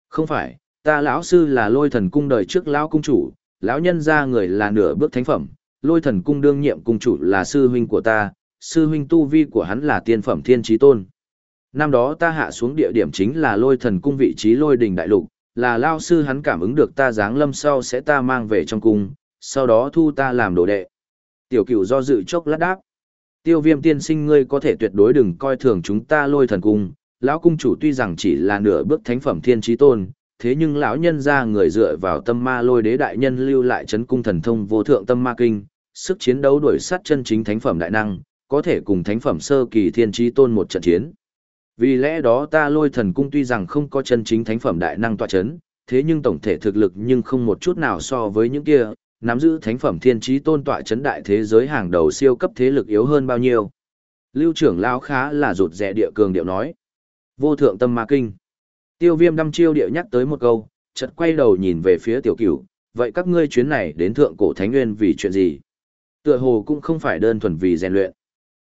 Speaker 1: Không phải, ta lão sư là lôi thần cung đời trước lão cung chủ, lão nhân ra người là nửa bước thánh phẩm, lôi thần cung đương nhiệm cung chủ là sư huynh của ta, sư huynh tu vi của hắn là tiên phẩm thiên trí tôn. Năm đó ta hạ xuống địa điểm chính là lôi thần cung vị trí lôi đình đại lục, là lao sư hắn cảm ứng được ta dáng lâm sau sẽ ta mang về trong cung, sau đó thu ta làm đồ đệ. Tiểu cửu do dự chốc lát đáp. Tiêu viêm tiên sinh ngươi có thể tuyệt đối đừng coi thường chúng ta lôi thần cung, lão cung chủ tuy rằng chỉ là nửa bước thánh phẩm thiên trí tôn, thế nhưng lão nhân ra người dựa vào tâm ma lôi đế đại nhân lưu lại chấn cung thần thông vô thượng tâm ma kinh, sức chiến đấu đuổi sát chân chính thánh phẩm đại năng, có thể cùng thánh phẩm sơ kỳ thiên trí tôn một trận chiến. Vì lẽ đó ta lôi thần cung tuy rằng không có chân chính thánh phẩm đại năng tọa chấn, thế nhưng tổng thể thực lực nhưng không một chút nào so với những kia, nắm giữ thánh phẩm thiên trí tôn tọa chấn đại thế giới hàng đầu siêu cấp thế lực yếu hơn bao nhiêu. Lưu trưởng lão khá là rụt rẻ địa cường điệu nói. Vô thượng tâm ma kinh. Tiêu viêm đăm chiêu điệu nhắc tới một câu, chợt quay đầu nhìn về phía tiểu cửu, vậy các ngươi chuyến này đến thượng cổ thánh nguyên vì chuyện gì? Tựa hồ cũng không phải đơn thuần vì rèn luyện.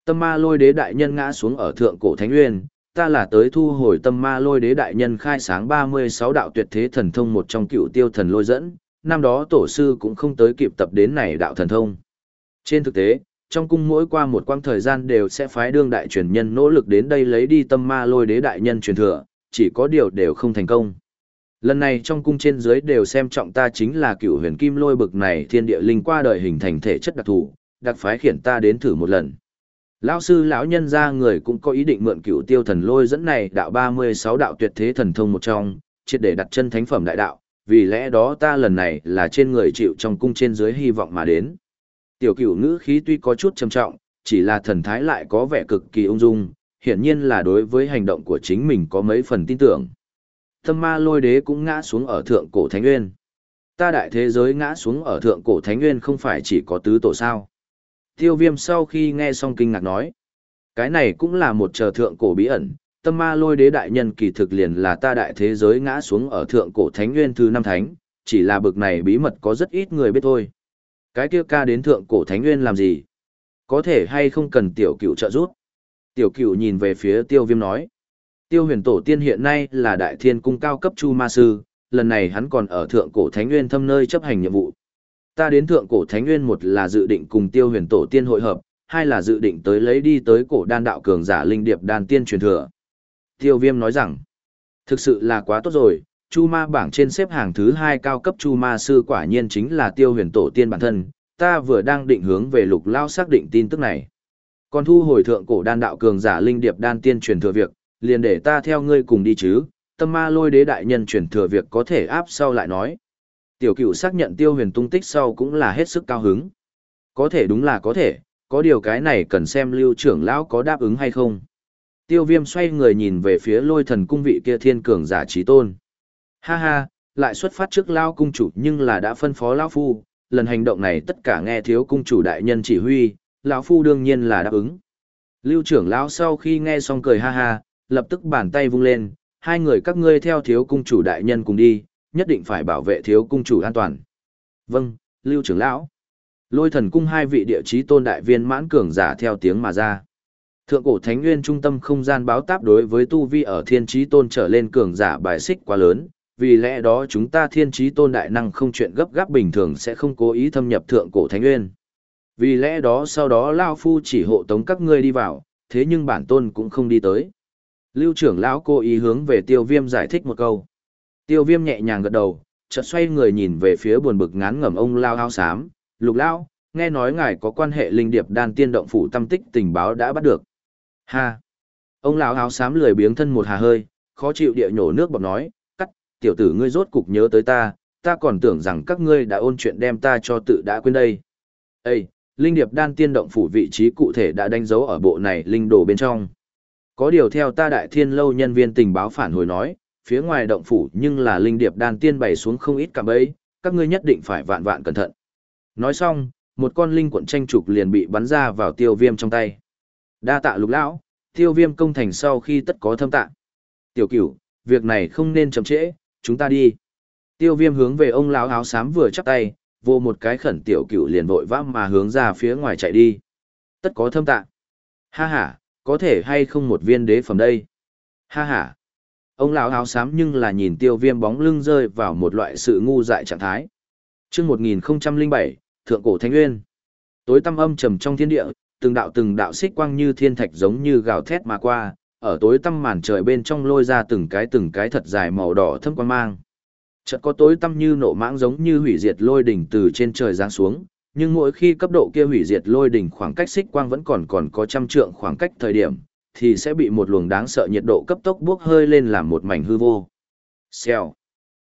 Speaker 1: Tâm ma lôi đế đại nhân ngã xuống ở thượng cổ thánh nguyên, ta là tới thu hồi tâm ma lôi đế đại nhân khai sáng 36 đạo tuyệt thế thần thông một trong cựu tiêu thần lôi dẫn, năm đó tổ sư cũng không tới kịp tập đến này đạo thần thông. Trên thực tế, trong cung mỗi qua một quãng thời gian đều sẽ phái đương đại truyền nhân nỗ lực đến đây lấy đi tâm ma lôi đế đại nhân truyền thừa, chỉ có điều đều không thành công. Lần này trong cung trên dưới đều xem trọng ta chính là cựu huyền kim lôi bực này thiên địa linh qua đời hình thành thể chất đặc thù, đặc phái khiển ta đến thử một lần. Lão sư lão nhân ra người cũng có ý định mượn cựu tiêu thần lôi dẫn này đạo 36 đạo tuyệt thế thần thông một trong, triệt để đặt chân thánh phẩm đại đạo, vì lẽ đó ta lần này là trên người chịu trong cung trên dưới hy vọng mà đến. Tiểu cửu ngữ khí tuy có chút trầm trọng, chỉ là thần thái lại có vẻ cực kỳ ung dung, hiển nhiên là đối với hành động của chính mình có mấy phần tin tưởng. tâm ma lôi đế cũng ngã xuống ở thượng cổ thánh nguyên. Ta đại thế giới ngã xuống ở thượng cổ thánh nguyên không phải chỉ có tứ tổ sao. Tiêu viêm sau khi nghe xong kinh ngạc nói. Cái này cũng là một chờ thượng cổ bí ẩn, tâm ma lôi đế đại nhân kỳ thực liền là ta đại thế giới ngã xuống ở thượng cổ thánh nguyên thứ năm thánh, chỉ là bực này bí mật có rất ít người biết thôi. Cái kia ca đến thượng cổ thánh nguyên làm gì? Có thể hay không cần tiểu cửu trợ giúp? Tiểu cửu nhìn về phía tiêu viêm nói. Tiêu huyền tổ tiên hiện nay là đại thiên cung cao cấp chu ma sư, lần này hắn còn ở thượng cổ thánh nguyên thâm nơi chấp hành nhiệm vụ. Ta đến thượng cổ Thánh Nguyên một là dự định cùng tiêu huyền tổ tiên hội hợp, hai là dự định tới lấy đi tới cổ đan đạo cường giả linh điệp đan tiên truyền thừa. Tiêu viêm nói rằng, thực sự là quá tốt rồi, chu ma bảng trên xếp hàng thứ hai cao cấp chu ma sư quả nhiên chính là tiêu huyền tổ tiên bản thân, ta vừa đang định hướng về lục lao xác định tin tức này. Còn thu hồi thượng cổ đan đạo cường giả linh điệp đan tiên truyền thừa việc, liền để ta theo ngươi cùng đi chứ, tâm ma lôi đế đại nhân truyền thừa việc có thể áp sau lại nói. Tiểu Cựu xác nhận tiêu huyền tung tích sau cũng là hết sức cao hứng. Có thể đúng là có thể, có điều cái này cần xem lưu trưởng lão có đáp ứng hay không. Tiêu viêm xoay người nhìn về phía lôi thần cung vị kia thiên cường giả trí tôn. Ha ha, lại xuất phát trước lao cung chủ nhưng là đã phân phó lão phu, lần hành động này tất cả nghe thiếu cung chủ đại nhân chỉ huy, lão phu đương nhiên là đáp ứng. Lưu trưởng lão sau khi nghe xong cười ha ha, lập tức bàn tay vung lên, hai người các ngươi theo thiếu cung chủ đại nhân cùng đi, nhất định phải bảo vệ thiếu cung chủ an toàn. Vâng, Lưu trưởng lão. Lôi thần cung hai vị địa chí tôn đại viên mãn cường giả theo tiếng mà ra. Thượng cổ thánh nguyên trung tâm không gian báo táp đối với tu vi ở thiên chí tôn trở lên cường giả bài xích quá lớn, vì lẽ đó chúng ta thiên chí tôn đại năng không chuyện gấp gáp bình thường sẽ không cố ý thâm nhập thượng cổ thánh nguyên. Vì lẽ đó sau đó Lao Phu chỉ hộ tống các ngươi đi vào, thế nhưng bản tôn cũng không đi tới. Lưu trưởng lão cố ý hướng về tiêu viêm giải thích một câu. Tiêu viêm nhẹ nhàng gật đầu, chợt xoay người nhìn về phía buồn bực ngán ngẩm ông Lao hao xám, lục lao, nghe nói ngài có quan hệ linh điệp đan tiên động phủ tâm tích tình báo đã bắt được. Ha! Ông lão áo xám lười biếng thân một hà hơi, khó chịu địa nhổ nước bọt nói, cắt, tiểu tử ngươi rốt cục nhớ tới ta, ta còn tưởng rằng các ngươi đã ôn chuyện đem ta cho tự đã quên đây. Ê, linh điệp đan tiên động phủ vị trí cụ thể đã đánh dấu ở bộ này linh đồ bên trong. Có điều theo ta đại thiên lâu nhân viên tình báo phản hồi nói, phía ngoài động phủ nhưng là linh điệp đan tiên bày xuống không ít cả bấy, các ngươi nhất định phải vạn vạn cẩn thận. Nói xong, một con linh cuộn tranh trục liền bị bắn ra vào tiêu viêm trong tay. Đa tạ lục lão, tiêu viêm công thành sau khi tất có thâm tạ. Tiểu cửu, việc này không nên chậm trễ, chúng ta đi. Tiêu viêm hướng về ông lão áo xám vừa chắp tay, vô một cái khẩn tiểu cửu liền vội vã mà hướng ra phía ngoài chạy đi. Tất có thâm tạ. Ha ha, có thể hay không một viên đế phẩm đây? Ha ha. Ông lão áo xám nhưng là nhìn tiêu viêm bóng lưng rơi vào một loại sự ngu dại trạng thái. chương 1007, Thượng Cổ Thánh Nguyên. Tối tăm âm trầm trong thiên địa, từng đạo từng đạo xích quang như thiên thạch giống như gào thét mà qua, ở tối tăm màn trời bên trong lôi ra từng cái từng cái thật dài màu đỏ thâm quang mang. Chợt có tối tăm như nộ mãng giống như hủy diệt lôi đỉnh từ trên trời giáng xuống, nhưng mỗi khi cấp độ kia hủy diệt lôi đỉnh khoảng cách xích quang vẫn còn còn có trăm trượng khoảng cách thời điểm, thì sẽ bị một luồng đáng sợ nhiệt độ cấp tốc bốc hơi lên làm một mảnh hư vô. Xèo.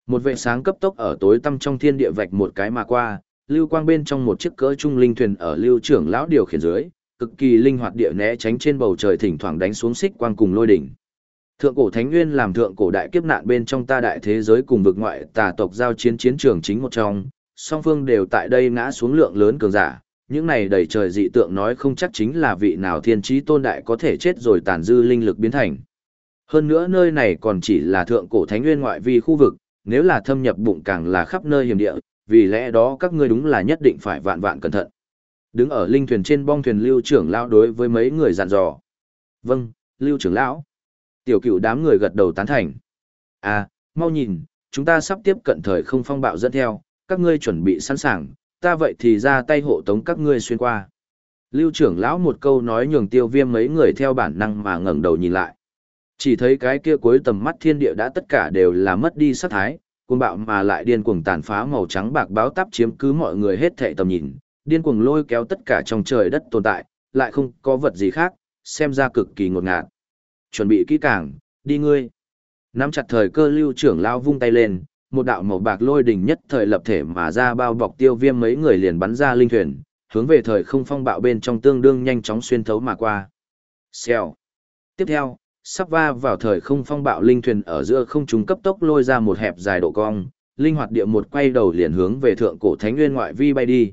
Speaker 1: Một vệ sáng cấp tốc ở tối tăm trong thiên địa vạch một cái mà qua, lưu quang bên trong một chiếc cỡ trung linh thuyền ở lưu trưởng lão điều khiển dưới, cực kỳ linh hoạt địa né tránh trên bầu trời thỉnh thoảng đánh xuống xích quang cùng lôi đỉnh. Thượng cổ Thánh Nguyên làm thượng cổ đại kiếp nạn bên trong ta đại thế giới cùng vực ngoại tà tộc giao chiến chiến trường chính một trong, song phương đều tại đây ngã xuống lượng lớn cường giả. Những này đầy trời dị tượng nói không chắc chính là vị nào thiên trí tôn đại có thể chết rồi tàn dư linh lực biến thành. Hơn nữa nơi này còn chỉ là thượng cổ thánh nguyên ngoại vi khu vực, nếu là thâm nhập bụng càng là khắp nơi hiểm địa, vì lẽ đó các ngươi đúng là nhất định phải vạn vạn cẩn thận. Đứng ở linh thuyền trên bong thuyền lưu trưởng lão đối với mấy người dặn dò. Vâng, lưu trưởng lão. Tiểu cửu đám người gật đầu tán thành. À, mau nhìn, chúng ta sắp tiếp cận thời không phong bạo dẫn theo, các ngươi chuẩn bị sẵn sàng, ta vậy thì ra tay hộ tống các ngươi xuyên qua. Lưu trưởng lão một câu nói nhường tiêu viêm mấy người theo bản năng mà ngẩng đầu nhìn lại. Chỉ thấy cái kia cuối tầm mắt thiên địa đã tất cả đều là mất đi sát thái, cuồng bạo mà lại điên cuồng tàn phá màu trắng bạc báo táp chiếm cứ mọi người hết thệ tầm nhìn, điên cuồng lôi kéo tất cả trong trời đất tồn tại, lại không có vật gì khác, xem ra cực kỳ ngột ngạt. Chuẩn bị kỹ càng, đi ngươi. Nắm chặt thời cơ lưu trưởng lao vung tay lên, một đạo màu bạc lôi đỉnh nhất thời lập thể mà ra bao bọc tiêu viêm mấy người liền bắn ra linh thuyền, hướng về thời không phong bạo bên trong tương đương nhanh chóng xuyên thấu mà qua. Xèo. Tiếp theo, sắp va vào thời không phong bạo linh thuyền ở giữa không trung cấp tốc lôi ra một hẹp dài độ cong, linh hoạt địa một quay đầu liền hướng về thượng cổ thánh nguyên ngoại vi bay đi.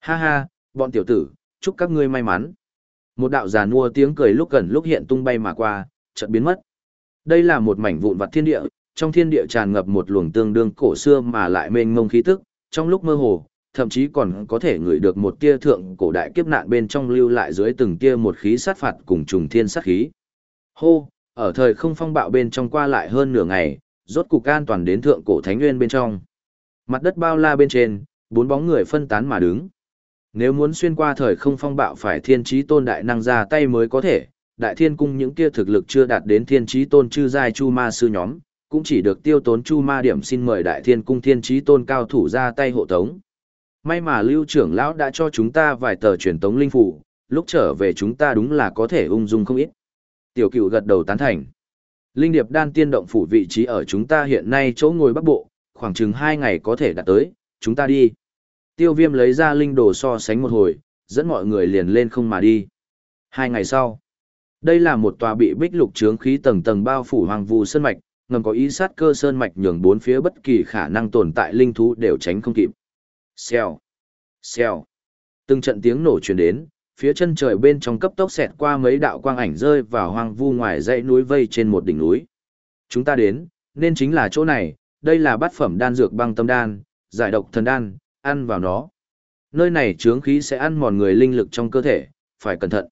Speaker 1: Ha ha, bọn tiểu tử, chúc các ngươi may mắn. Một đạo già nua tiếng cười lúc gần lúc hiện tung bay mà qua, chợt biến mất. Đây là một mảnh vụn vặt thiên địa, trong thiên địa tràn ngập một luồng tương đương cổ xưa mà lại mênh mông khí tức, trong lúc mơ hồ, thậm chí còn có thể ngửi được một tia thượng cổ đại kiếp nạn bên trong lưu lại dưới từng tia một khí sát phạt cùng trùng thiên sát khí. Hô, ở thời không phong bạo bên trong qua lại hơn nửa ngày, rốt cục an toàn đến thượng cổ thánh nguyên bên trong. Mặt đất bao la bên trên, Bốn bóng người phân tán mà đứng. Nếu muốn xuyên qua thời không phong bạo phải thiên trí tôn đại năng ra tay mới có thể, đại thiên cung những kia thực lực chưa đạt đến thiên trí tôn chư giai chu ma sư nhóm, cũng chỉ được tiêu tốn chu ma điểm xin mời đại thiên cung thiên trí tôn cao thủ ra tay hộ tống. May mà lưu trưởng lão đã cho chúng ta vài tờ truyền tống linh phủ, lúc trở về chúng ta đúng là có thể ung dung không ít. Tiểu cựu gật đầu tán thành. Linh điệp đan tiên động phủ vị trí ở chúng ta hiện nay chỗ ngồi bắc bộ, khoảng chừng 2 ngày có thể đạt tới, chúng ta đi. Tiêu viêm lấy ra linh đồ so sánh một hồi, dẫn mọi người liền lên không mà đi. Hai ngày sau, đây là một tòa bị bích lục trướng khí tầng tầng bao phủ hoàng vu sơn mạch, ngầm có ý sát cơ sơn mạch nhường bốn phía bất kỳ khả năng tồn tại linh thú đều tránh không kịp. Xèo, xèo. Từng trận tiếng nổ truyền đến, phía chân trời bên trong cấp tốc xẹt qua mấy đạo quang ảnh rơi vào hoang vu ngoài dãy núi vây trên một đỉnh núi. Chúng ta đến, nên chính là chỗ này, đây là bát phẩm đan dược băng tâm đan, giải độc thần đan, ăn vào nó. Nơi này chướng khí sẽ ăn mòn người linh lực trong cơ thể, phải cẩn thận.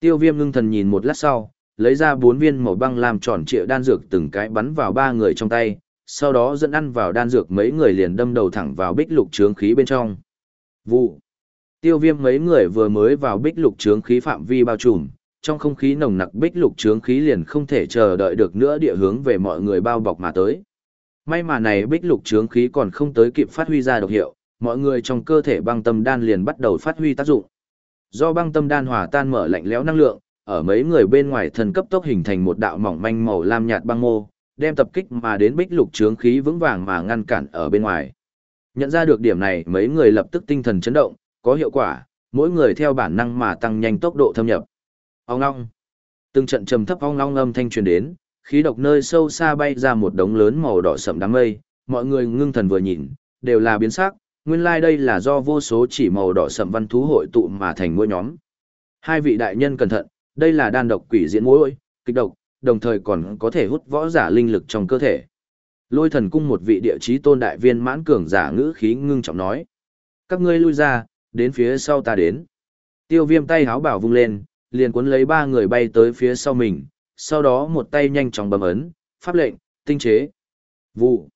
Speaker 1: Tiêu viêm ngưng thần nhìn một lát sau, lấy ra bốn viên màu băng làm tròn trịa đan dược từng cái bắn vào ba người trong tay, sau đó dẫn ăn vào đan dược mấy người liền đâm đầu thẳng vào bích lục chướng khí bên trong. Vụ. Tiêu viêm mấy người vừa mới vào bích lục trướng khí phạm vi bao trùm, trong không khí nồng nặc bích lục trướng khí liền không thể chờ đợi được nữa địa hướng về mọi người bao bọc mà tới. May mà này bích lục trướng khí còn không tới kịp phát huy ra độc hiệu, mọi người trong cơ thể băng tâm đan liền bắt đầu phát huy tác dụng. Do băng tâm đan hòa tan mở lạnh lẽo năng lượng, ở mấy người bên ngoài thần cấp tốc hình thành một đạo mỏng manh màu lam nhạt băng mô, đem tập kích mà đến bích lục trướng khí vững vàng mà ngăn cản ở bên ngoài. Nhận ra được điểm này, mấy người lập tức tinh thần chấn động, có hiệu quả, mỗi người theo bản năng mà tăng nhanh tốc độ thâm nhập. Ong ong. Từng trận trầm thấp ong ong âm thanh truyền đến, khí độc nơi sâu xa bay ra một đống lớn màu đỏ sẫm đám mây, mọi người ngưng thần vừa nhìn, đều là biến sắc, nguyên lai like đây là do vô số chỉ màu đỏ sẫm văn thú hội tụ mà thành mỗi nhóm. Hai vị đại nhân cẩn thận, đây là đan độc quỷ diễn mũi, kịch độc, đồng thời còn có thể hút võ giả linh lực trong cơ thể. Lôi thần cung một vị địa chí tôn đại viên mãn cường giả ngữ khí ngưng trọng nói. Các ngươi lui ra, đến phía sau ta đến. Tiêu viêm tay háo bảo vung lên, liền cuốn lấy ba người bay tới phía sau mình, sau đó một tay nhanh chóng bấm ấn, pháp lệnh, tinh chế. Vụ.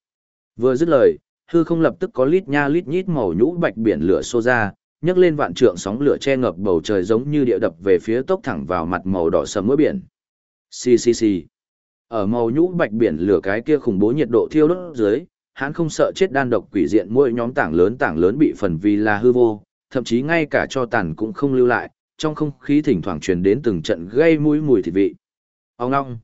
Speaker 1: Vừa dứt lời, hư không lập tức có lít nha lít nhít màu nhũ bạch biển lửa xô ra, nhấc lên vạn trượng sóng lửa che ngập bầu trời giống như địa đập về phía tốc thẳng vào mặt màu đỏ sầm mũi biển. Xì xì xì. Ở màu nhũ bạch biển lửa cái kia khủng bố nhiệt độ thiêu đốt dưới, hắn không sợ chết đan độc quỷ diện mỗi nhóm tảng lớn tảng lớn bị phần vì là hư vô, thậm chí ngay cả cho tàn cũng không lưu lại, trong không khí thỉnh thoảng truyền đến từng trận gây mũi mùi thịt vị. Ông ngong.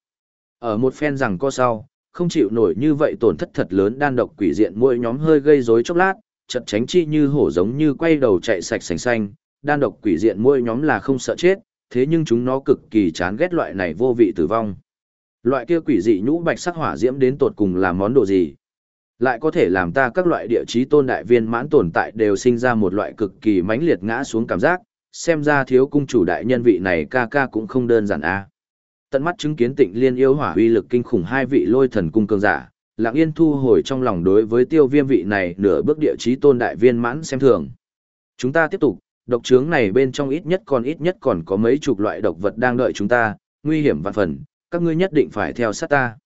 Speaker 1: Ở một phen rằng co sau, không chịu nổi như vậy tổn thất thật lớn đan độc quỷ diện mỗi nhóm hơi gây rối chốc lát, chật tránh chi như hổ giống như quay đầu chạy sạch sành xanh, đan độc quỷ diện mỗi nhóm là không sợ chết, thế nhưng chúng nó cực kỳ chán ghét loại này vô vị tử vong. Loại kia quỷ dị nhũ bạch sắc hỏa diễm đến tột cùng là món đồ gì? Lại có thể làm ta các loại địa chí tôn đại viên mãn tồn tại đều sinh ra một loại cực kỳ mãnh liệt ngã xuống cảm giác, xem ra thiếu cung chủ đại nhân vị này ca ca cũng không đơn giản a. Tận mắt chứng kiến Tịnh Liên yêu hỏa uy lực kinh khủng hai vị lôi thần cung cường giả, Lặng Yên thu hồi trong lòng đối với Tiêu Viêm vị này nửa bước địa chí tôn đại viên mãn xem thường. Chúng ta tiếp tục, độc trướng này bên trong ít nhất còn ít nhất còn có mấy chục loại độc vật đang đợi chúng ta, nguy hiểm vạn phần, các ngươi nhất định phải theo sát ta.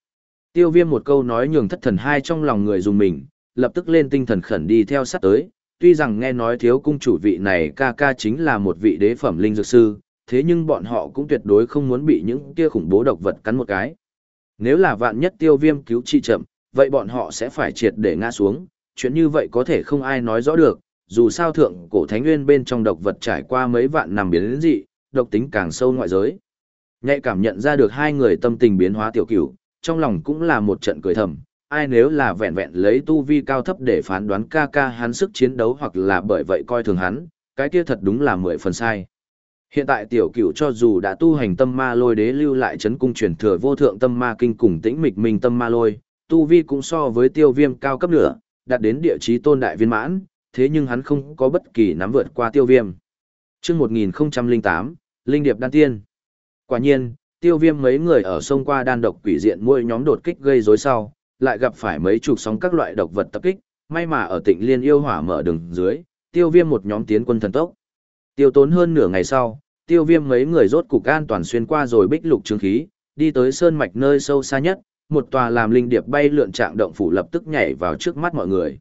Speaker 1: Tiêu viêm một câu nói nhường thất thần hai trong lòng người dùng mình, lập tức lên tinh thần khẩn đi theo sát tới, tuy rằng nghe nói thiếu cung chủ vị này ca ca chính là một vị đế phẩm linh dược sư, thế nhưng bọn họ cũng tuyệt đối không muốn bị những kia khủng bố độc vật cắn một cái. Nếu là vạn nhất tiêu viêm cứu trị chậm, vậy bọn họ sẽ phải triệt để ngã xuống, chuyện như vậy có thể không ai nói rõ được, dù sao thượng cổ thánh nguyên bên trong độc vật trải qua mấy vạn năm biến dị, độc tính càng sâu ngoại giới. Nhạy cảm nhận ra được hai người tâm tình biến hóa tiểu cửu, trong lòng cũng là một trận cười thầm, ai nếu là vẹn vẹn lấy tu vi cao thấp để phán đoán ca ca hắn sức chiến đấu hoặc là bởi vậy coi thường hắn, cái kia thật đúng là mười phần sai. Hiện tại tiểu cửu cho dù đã tu hành tâm ma lôi đế lưu lại chấn cung truyền thừa vô thượng tâm ma kinh cùng tĩnh mịch minh tâm ma lôi, tu vi cũng so với tiêu viêm cao cấp nửa, đạt đến địa chí tôn đại viên mãn, thế nhưng hắn không có bất kỳ nắm vượt qua tiêu viêm. Trước 1008, Linh Điệp Đan Tiên. Quả nhiên, tiêu viêm mấy người ở sông qua đan độc quỷ diện mỗi nhóm đột kích gây rối sau, lại gặp phải mấy chục sóng các loại độc vật tập kích, may mà ở tỉnh Liên yêu hỏa mở đường dưới, tiêu viêm một nhóm tiến quân thần tốc. Tiêu tốn hơn nửa ngày sau, tiêu viêm mấy người rốt cục an toàn xuyên qua rồi bích lục trường khí, đi tới sơn mạch nơi sâu xa nhất, một tòa làm linh điệp bay lượn trạng động phủ lập tức nhảy vào trước mắt mọi người.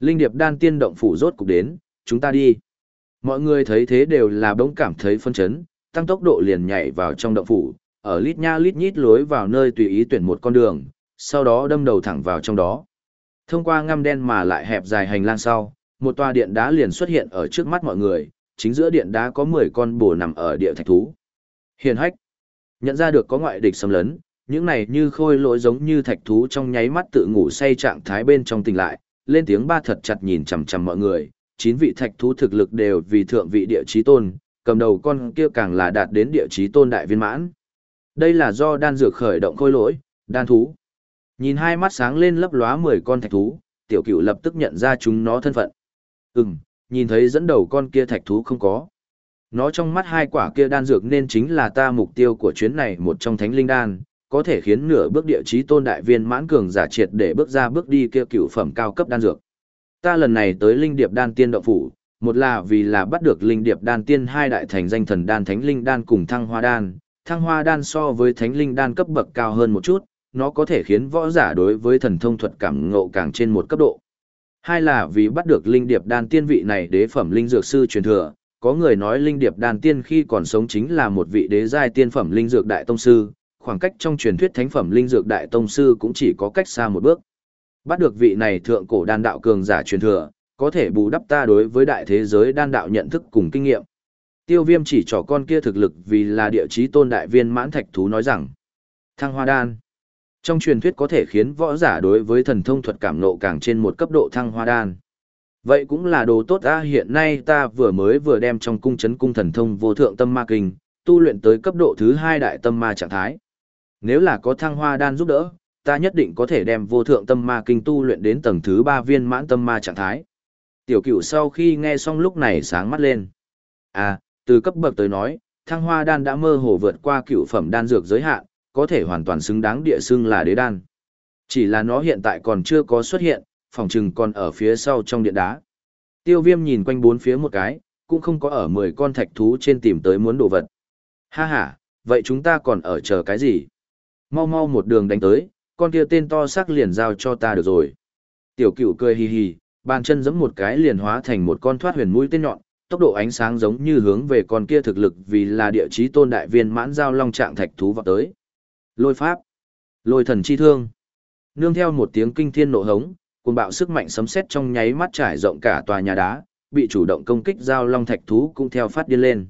Speaker 1: Linh điệp đan tiên động phủ rốt cục đến, chúng ta đi. Mọi người thấy thế đều là bỗng cảm thấy phân chấn, tăng tốc độ liền nhảy vào trong động phủ, ở lít nha lít nhít lối vào nơi tùy ý tuyển một con đường, sau đó đâm đầu thẳng vào trong đó. Thông qua ngăm đen mà lại hẹp dài hành lang sau, một tòa điện đá liền xuất hiện ở trước mắt mọi người, chính giữa điện đá có 10 con bổ nằm ở địa thạch thú. Hiền hách, nhận ra được có ngoại địch xâm lấn, những này như khôi lỗi giống như thạch thú trong nháy mắt tự ngủ say trạng thái bên trong tỉnh lại, lên tiếng ba thật chặt nhìn chằm chằm mọi người, chín vị thạch thú thực lực đều vì thượng vị địa chí tôn, cầm đầu con kia càng là đạt đến địa chí tôn đại viên mãn. Đây là do đan dược khởi động khôi lỗi, đan thú. Nhìn hai mắt sáng lên lấp lóa 10 con thạch thú, tiểu cửu lập tức nhận ra chúng nó thân phận. Ừm, nhìn thấy dẫn đầu con kia thạch thú không có. Nó trong mắt hai quả kia đan dược nên chính là ta mục tiêu của chuyến này một trong thánh linh đan, có thể khiến nửa bước địa chí tôn đại viên mãn cường giả triệt để bước ra bước đi kia cửu phẩm cao cấp đan dược. Ta lần này tới linh điệp đan tiên động phủ, một là vì là bắt được linh điệp đan tiên hai đại thành danh thần đan thánh linh đan cùng thăng hoa đan, thăng hoa đan so với thánh linh đan cấp bậc cao hơn một chút, nó có thể khiến võ giả đối với thần thông thuật cảm ngộ càng trên một cấp độ. Hai là vì bắt được linh điệp đan tiên vị này đế phẩm linh dược sư truyền thừa, có người nói linh điệp đan tiên khi còn sống chính là một vị đế giai tiên phẩm linh dược đại tông sư, khoảng cách trong truyền thuyết thánh phẩm linh dược đại tông sư cũng chỉ có cách xa một bước. Bắt được vị này thượng cổ đan đạo cường giả truyền thừa, có thể bù đắp ta đối với đại thế giới đan đạo nhận thức cùng kinh nghiệm. Tiêu viêm chỉ trỏ con kia thực lực vì là địa chí tôn đại viên mãn thạch thú nói rằng, thăng hoa đan. Trong truyền thuyết có thể khiến võ giả đối với thần thông thuật cảm nộ càng trên một cấp độ thăng hoa đan. Vậy cũng là đồ tốt ta hiện nay ta vừa mới vừa đem trong cung chấn cung thần thông vô thượng tâm ma kinh, tu luyện tới cấp độ thứ hai đại tâm ma trạng thái. Nếu là có thăng hoa đan giúp đỡ, ta nhất định có thể đem vô thượng tâm ma kinh tu luyện đến tầng thứ ba viên mãn tâm ma trạng thái. Tiểu cửu sau khi nghe xong lúc này sáng mắt lên. À, từ cấp bậc tới nói, thăng hoa đan đã mơ hồ vượt qua cựu phẩm đan dược giới hạn, có thể hoàn toàn xứng đáng địa xưng là đế đan. Chỉ là nó hiện tại còn chưa có xuất hiện, phòng trừng còn ở phía sau trong điện đá. Tiêu viêm nhìn quanh bốn phía một cái, cũng không có ở 10 con thạch thú trên tìm tới muốn đồ vật. Ha ha, vậy chúng ta còn ở chờ cái gì? Mau mau một đường đánh tới, con kia tên to xác liền giao cho ta được rồi. Tiểu cửu cười hì hì, bàn chân giẫm một cái liền hóa thành một con thoát huyền mũi tên nhọn, tốc độ ánh sáng giống như hướng về con kia thực lực vì là địa chí tôn đại viên mãn giao long trạng thạch thú vào tới. Lôi pháp, lôi thần chi thương. Nương theo một tiếng kinh thiên nộ hống, cuồng bạo sức mạnh sấm sét trong nháy mắt trải rộng cả tòa nhà đá, bị chủ động công kích giao long thạch thú cũng theo phát điên lên.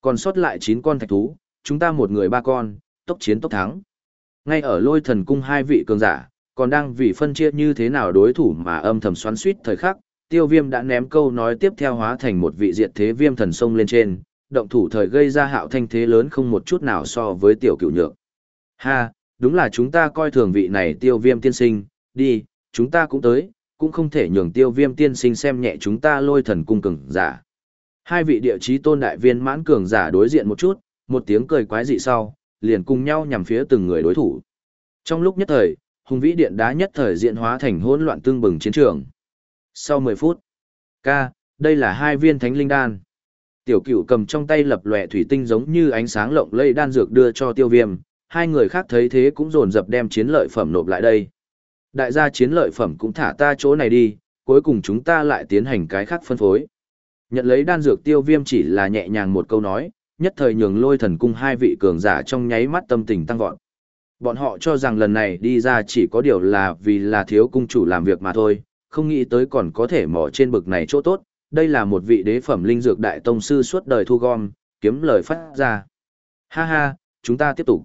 Speaker 1: Còn sót lại 9 con thạch thú, chúng ta một người ba con, tốc chiến tốc thắng. Ngay ở lôi thần cung hai vị cường giả, còn đang vì phân chia như thế nào đối thủ mà âm thầm xoắn suýt thời khắc, tiêu viêm đã ném câu nói tiếp theo hóa thành một vị diệt thế viêm thần sông lên trên, động thủ thời gây ra hạo thanh thế lớn không một chút nào so với tiểu cựu nhược. Ha, đúng là chúng ta coi thường vị này tiêu viêm tiên sinh, đi, chúng ta cũng tới, cũng không thể nhường tiêu viêm tiên sinh xem nhẹ chúng ta lôi thần cung cường giả. Hai vị địa chí tôn đại viên mãn cường giả đối diện một chút, một tiếng cười quái dị sau, liền cùng nhau nhằm phía từng người đối thủ. Trong lúc nhất thời, hùng vĩ điện đá nhất thời diện hóa thành hỗn loạn tương bừng chiến trường. Sau 10 phút, ca, đây là hai viên thánh linh đan. Tiểu cửu cầm trong tay lập lòe thủy tinh giống như ánh sáng lộng lẫy đan dược đưa cho tiêu viêm, hai người khác thấy thế cũng dồn dập đem chiến lợi phẩm nộp lại đây. Đại gia chiến lợi phẩm cũng thả ta chỗ này đi, cuối cùng chúng ta lại tiến hành cái khác phân phối. Nhận lấy đan dược tiêu viêm chỉ là nhẹ nhàng một câu nói, nhất thời nhường lôi thần cung hai vị cường giả trong nháy mắt tâm tình tăng vọt. Bọn họ cho rằng lần này đi ra chỉ có điều là vì là thiếu cung chủ làm việc mà thôi, không nghĩ tới còn có thể mỏ trên bực này chỗ tốt, đây là một vị đế phẩm linh dược đại tông sư suốt đời thu gom, kiếm lời phát ra. Ha ha, chúng ta tiếp tục.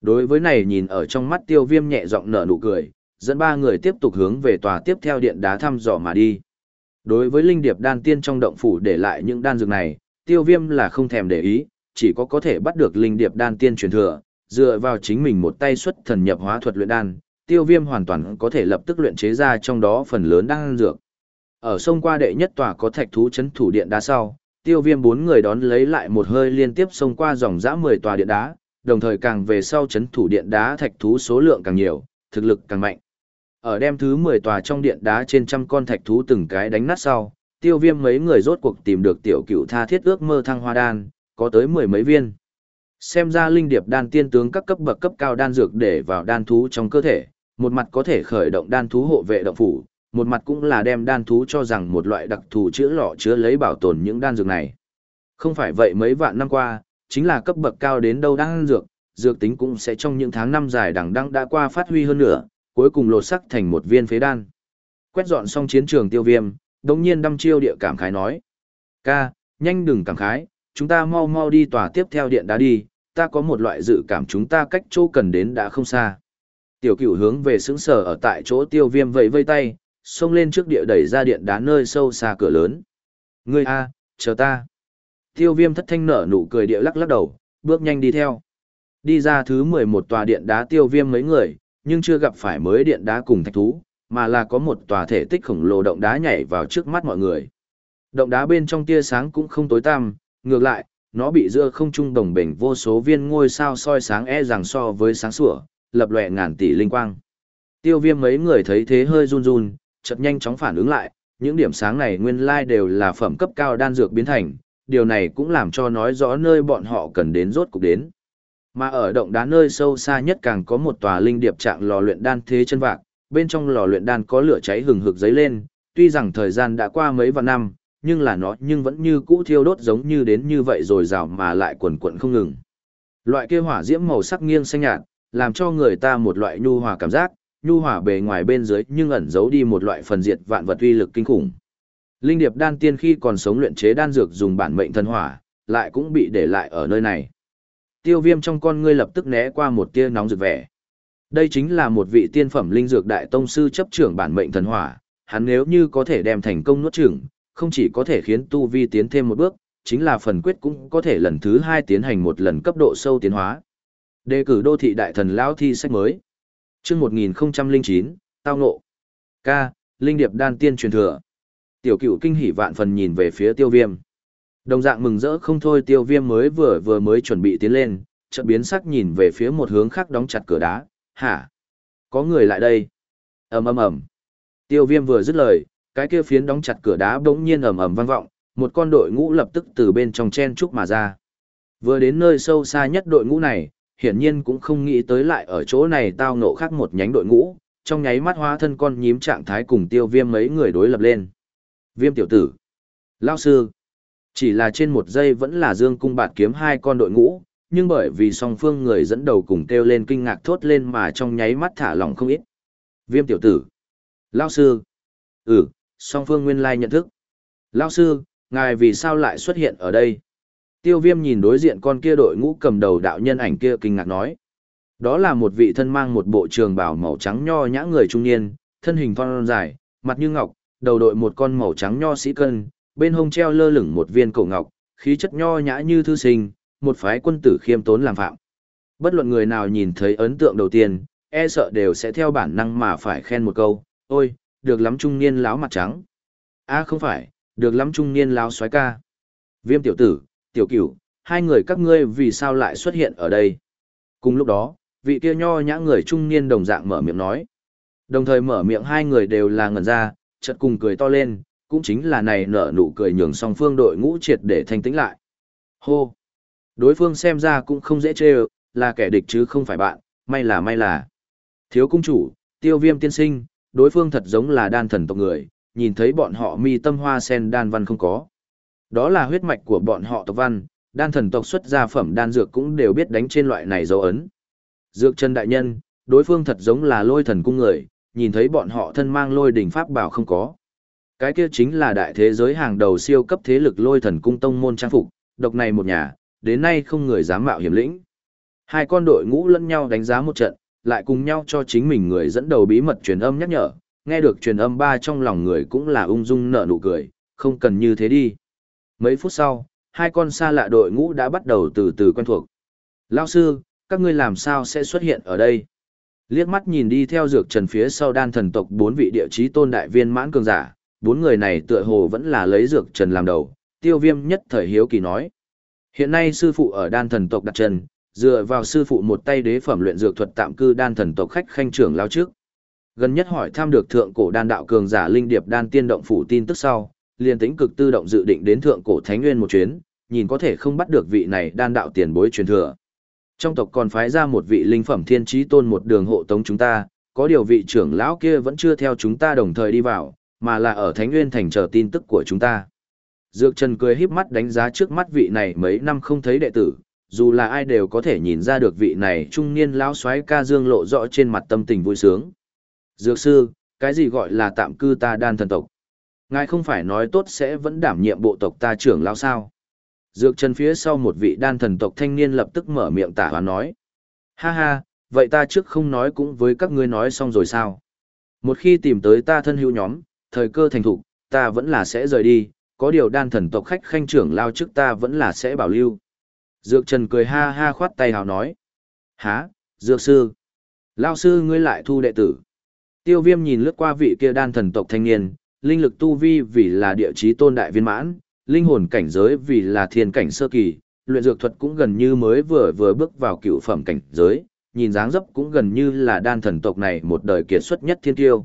Speaker 1: Đối với này nhìn ở trong mắt tiêu viêm nhẹ giọng nở nụ cười, dẫn ba người tiếp tục hướng về tòa tiếp theo điện đá thăm dò mà đi. Đối với linh điệp đan tiên trong động phủ để lại những đan dược này, tiêu viêm là không thèm để ý, chỉ có có thể bắt được linh điệp đan tiên truyền thừa, dựa vào chính mình một tay xuất thần nhập hóa thuật luyện đan, tiêu viêm hoàn toàn có thể lập tức luyện chế ra trong đó phần lớn đan dược. Ở sông qua đệ nhất tòa có thạch thú chấn thủ điện đá sau, tiêu viêm bốn người đón lấy lại một hơi liên tiếp sông qua dòng dã 10 tòa điện đá, đồng thời càng về sau chấn thủ điện đá thạch thú số lượng càng nhiều, thực lực càng mạnh. Ở đem thứ 10 tòa trong điện đá trên trăm con thạch thú từng cái đánh nát sau, tiêu viêm mấy người rốt cuộc tìm được tiểu cựu tha thiết ước mơ thăng hoa đan, có tới mười mấy viên. Xem ra linh điệp đan tiên tướng các cấp bậc cấp cao đan dược để vào đan thú trong cơ thể, một mặt có thể khởi động đan thú hộ vệ động phủ, một mặt cũng là đem đan thú cho rằng một loại đặc thù chữa lọ chứa lấy bảo tồn những đan dược này. Không phải vậy mấy vạn năm qua, chính là cấp bậc cao đến đâu đan dược, dược tính cũng sẽ trong những tháng năm dài đằng đăng đã qua phát huy hơn nữa, cuối cùng lột sắc thành một viên phế đan. Quét dọn xong chiến trường tiêu viêm, đồng nhiên đâm chiêu địa cảm khái nói. Ca, nhanh đừng cảm khái, chúng ta mau mau đi tòa tiếp theo điện đá đi, ta có một loại dự cảm chúng ta cách chỗ cần đến đã không xa. Tiểu cửu hướng về xứng sở ở tại chỗ tiêu viêm vẫy vây tay, xông lên trước địa đẩy ra điện đá nơi sâu xa cửa lớn. Ngươi a, chờ ta. Tiêu viêm thất thanh nở nụ cười địa lắc lắc đầu, bước nhanh đi theo. Đi ra thứ 11 tòa điện đá tiêu viêm mấy người, nhưng chưa gặp phải mới điện đá cùng thạch thú, mà là có một tòa thể tích khổng lồ động đá nhảy vào trước mắt mọi người. Động đá bên trong tia sáng cũng không tối tăm, ngược lại, nó bị giữa không trung đồng bình vô số viên ngôi sao soi sáng e rằng so với sáng sủa, lập lòe ngàn tỷ linh quang. Tiêu viêm mấy người thấy thế hơi run run, chợt nhanh chóng phản ứng lại, những điểm sáng này nguyên lai đều là phẩm cấp cao đan dược biến thành, điều này cũng làm cho nói rõ nơi bọn họ cần đến rốt cục đến. Mà ở động đá nơi sâu xa nhất càng có một tòa linh điệp trạng lò luyện đan thế chân vạc, bên trong lò luyện đan có lửa cháy hừng hực giấy lên, tuy rằng thời gian đã qua mấy vạn năm, nhưng là nó nhưng vẫn như cũ thiêu đốt giống như đến như vậy rồi rào mà lại quần quận không ngừng. Loại kia hỏa diễm màu sắc nghiêng xanh nhạt, làm cho người ta một loại nhu hòa cảm giác, nhu hòa bề ngoài bên dưới nhưng ẩn giấu đi một loại phần diệt vạn vật uy lực kinh khủng. Linh điệp đan tiên khi còn sống luyện chế đan dược dùng bản mệnh thần hỏa, lại cũng bị để lại ở nơi này. Tiêu viêm trong con ngươi lập tức né qua một tia nóng rực vẻ. Đây chính là một vị tiên phẩm linh dược đại tông sư chấp trưởng bản mệnh thần hỏa, hắn nếu như có thể đem thành công nuốt chửng, không chỉ có thể khiến tu vi tiến thêm một bước, chính là phần quyết cũng có thể lần thứ hai tiến hành một lần cấp độ sâu tiến hóa. Đề cử đô thị đại thần lão thi sách mới. Chương 1009, tao ngộ. Ca, linh điệp đan tiên truyền thừa. Tiểu cửu kinh hỉ vạn phần nhìn về phía Tiêu Viêm. Đồng dạng mừng rỡ không thôi Tiêu Viêm mới vừa vừa mới chuẩn bị tiến lên, chợt biến sắc nhìn về phía một hướng khác đóng chặt cửa đá, "Hả? Có người lại đây?" Ầm ầm ầm. Tiêu Viêm vừa dứt lời, cái kia phiến đóng chặt cửa đá bỗng nhiên ầm ầm vang vọng, một con đội ngũ lập tức từ bên trong chen trúc mà ra. Vừa đến nơi sâu xa nhất đội ngũ này, hiển nhiên cũng không nghĩ tới lại ở chỗ này tao ngộ khác một nhánh đội ngũ, trong nháy mắt hóa thân con nhím trạng thái cùng tiêu viêm mấy người đối lập lên. Viêm tiểu tử, lao sư, chỉ là trên một giây vẫn là dương cung bạt kiếm hai con đội ngũ, nhưng bởi vì song phương người dẫn đầu cùng kêu lên kinh ngạc thốt lên mà trong nháy mắt thả lỏng không ít. Viêm tiểu tử, lao sư, ừ, song phương nguyên lai nhận thức. Lao sư, ngài vì sao lại xuất hiện ở đây? Tiêu viêm nhìn đối diện con kia đội ngũ cầm đầu đạo nhân ảnh kia kinh ngạc nói. Đó là một vị thân mang một bộ trường bào màu trắng nho nhã người trung niên, thân hình thon dài, mặt như ngọc, đầu đội một con màu trắng nho sĩ cân, bên hông treo lơ lửng một viên cổ ngọc, khí chất nho nhã như thư sinh, một phái quân tử khiêm tốn làm phạm. Bất luận người nào nhìn thấy ấn tượng đầu tiên, e sợ đều sẽ theo bản năng mà phải khen một câu, ôi, được lắm trung niên láo mặt trắng. a không phải, được lắm trung niên láo xoái ca. Viêm tiểu tử, tiểu cửu, hai người các ngươi vì sao lại xuất hiện ở đây? Cùng lúc đó, vị kia nho nhã người trung niên đồng dạng mở miệng nói. Đồng thời mở miệng hai người đều là ngẩn ra, chợt cùng cười to lên, cũng chính là này nở nụ cười nhường song phương đội ngũ triệt để thanh tĩnh lại. Hô! Đối phương xem ra cũng không dễ chê là kẻ địch chứ không phải bạn, may là may là. Thiếu cung chủ, tiêu viêm tiên sinh, đối phương thật giống là đan thần tộc người, nhìn thấy bọn họ mi tâm hoa sen đan văn không có. Đó là huyết mạch của bọn họ tộc văn, đan thần tộc xuất gia phẩm đan dược cũng đều biết đánh trên loại này dấu ấn. Dược chân đại nhân, đối phương thật giống là lôi thần cung người, nhìn thấy bọn họ thân mang lôi đỉnh pháp bảo không có. Cái kia chính là đại thế giới hàng đầu siêu cấp thế lực lôi thần cung tông môn trang phục, độc này một nhà, đến nay không người dám mạo hiểm lĩnh. Hai con đội ngũ lẫn nhau đánh giá một trận, lại cùng nhau cho chính mình người dẫn đầu bí mật truyền âm nhắc nhở, nghe được truyền âm ba trong lòng người cũng là ung dung nở nụ cười, không cần như thế đi. Mấy phút sau, hai con xa lạ đội ngũ đã bắt đầu từ từ quen thuộc. Lao sư, các ngươi làm sao sẽ xuất hiện ở đây? Liếc mắt nhìn đi theo dược trần phía sau đan thần tộc bốn vị địa chí tôn đại viên mãn cường giả, bốn người này tựa hồ vẫn là lấy dược trần làm đầu, tiêu viêm nhất thời hiếu kỳ nói. Hiện nay sư phụ ở đan thần tộc đặt trần, dựa vào sư phụ một tay đế phẩm luyện dược thuật tạm cư đan thần tộc khách khanh trưởng lao trước. Gần nhất hỏi thăm được thượng cổ đan đạo cường giả linh điệp đan tiên động phủ tin tức sau, liền tính cực tư động dự định đến thượng cổ thánh nguyên một chuyến, nhìn có thể không bắt được vị này đan đạo tiền bối truyền thừa. Trong tộc còn phái ra một vị linh phẩm thiên trí tôn một đường hộ tống chúng ta, có điều vị trưởng lão kia vẫn chưa theo chúng ta đồng thời đi vào, mà là ở Thánh Nguyên Thành chờ tin tức của chúng ta. Dược Trần cười híp mắt đánh giá trước mắt vị này mấy năm không thấy đệ tử, dù là ai đều có thể nhìn ra được vị này trung niên lão soái ca dương lộ rõ trên mặt tâm tình vui sướng. Dược sư, cái gì gọi là tạm cư ta đan thần tộc? Ngài không phải nói tốt sẽ vẫn đảm nhiệm bộ tộc ta trưởng lão sao? Dược Trần phía sau một vị đan thần tộc thanh niên lập tức mở miệng tả hoán nói. Ha ha, vậy ta trước không nói cũng với các ngươi nói xong rồi sao? Một khi tìm tới ta thân hữu nhóm, thời cơ thành thục, ta vẫn là sẽ rời đi, có điều đan thần tộc khách khanh trưởng lao trước ta vẫn là sẽ bảo lưu. Dược Trần cười ha ha khoát tay hào nói. Há, Dược Sư. Lao sư ngươi lại thu đệ tử. Tiêu viêm nhìn lướt qua vị kia đan thần tộc thanh niên, linh lực tu vi vì là địa chí tôn đại viên mãn, linh hồn cảnh giới vì là thiên cảnh sơ kỳ, luyện dược thuật cũng gần như mới vừa vừa bước vào cựu phẩm cảnh giới, nhìn dáng dấp cũng gần như là đan thần tộc này một đời kiệt xuất nhất thiên tiêu.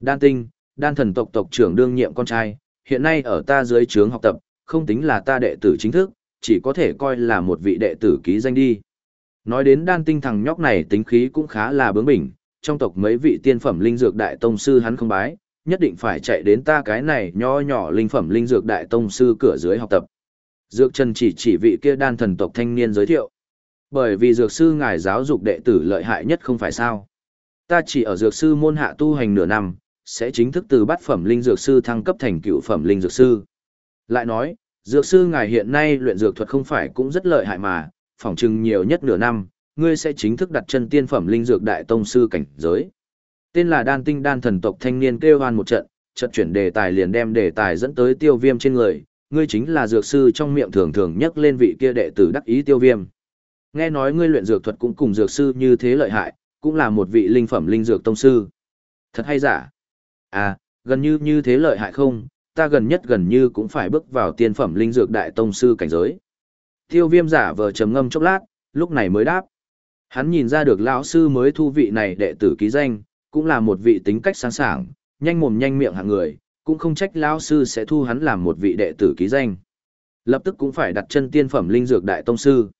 Speaker 1: Đan tinh, đan thần tộc tộc trưởng đương nhiệm con trai, hiện nay ở ta dưới trướng học tập, không tính là ta đệ tử chính thức, chỉ có thể coi là một vị đệ tử ký danh đi. Nói đến đan tinh thằng nhóc này tính khí cũng khá là bướng bỉnh, trong tộc mấy vị tiên phẩm linh dược đại tông sư hắn không bái, nhất định phải chạy đến ta cái này nho nhỏ linh phẩm linh dược đại tông sư cửa dưới học tập. Dược Trần chỉ chỉ vị kia đan thần tộc thanh niên giới thiệu. Bởi vì dược sư ngài giáo dục đệ tử lợi hại nhất không phải sao. Ta chỉ ở dược sư môn hạ tu hành nửa năm, sẽ chính thức từ bát phẩm linh dược sư thăng cấp thành cựu phẩm linh dược sư. Lại nói, dược sư ngài hiện nay luyện dược thuật không phải cũng rất lợi hại mà, phỏng chừng nhiều nhất nửa năm, ngươi sẽ chính thức đặt chân tiên phẩm linh dược đại tông sư cảnh giới. Tên là đan tinh đan thần tộc thanh niên kêu hoan một trận, trận chuyển đề tài liền đem đề tài dẫn tới tiêu viêm trên người, ngươi chính là dược sư trong miệng thường thường nhắc lên vị kia đệ tử đắc ý tiêu viêm. Nghe nói ngươi luyện dược thuật cũng cùng dược sư như thế lợi hại, cũng là một vị linh phẩm linh dược tông sư. Thật hay giả? À, gần như như thế lợi hại không, ta gần nhất gần như cũng phải bước vào tiên phẩm linh dược đại tông sư cảnh giới. Tiêu viêm giả vờ trầm ngâm chốc lát, lúc này mới đáp. Hắn nhìn ra được lão sư mới thu vị này đệ tử ký danh, cũng là một vị tính cách sáng sảng, nhanh mồm nhanh miệng hạng người, cũng không trách lão sư sẽ thu hắn làm một vị đệ tử ký danh. Lập tức cũng phải đặt chân tiên phẩm linh dược đại tông sư.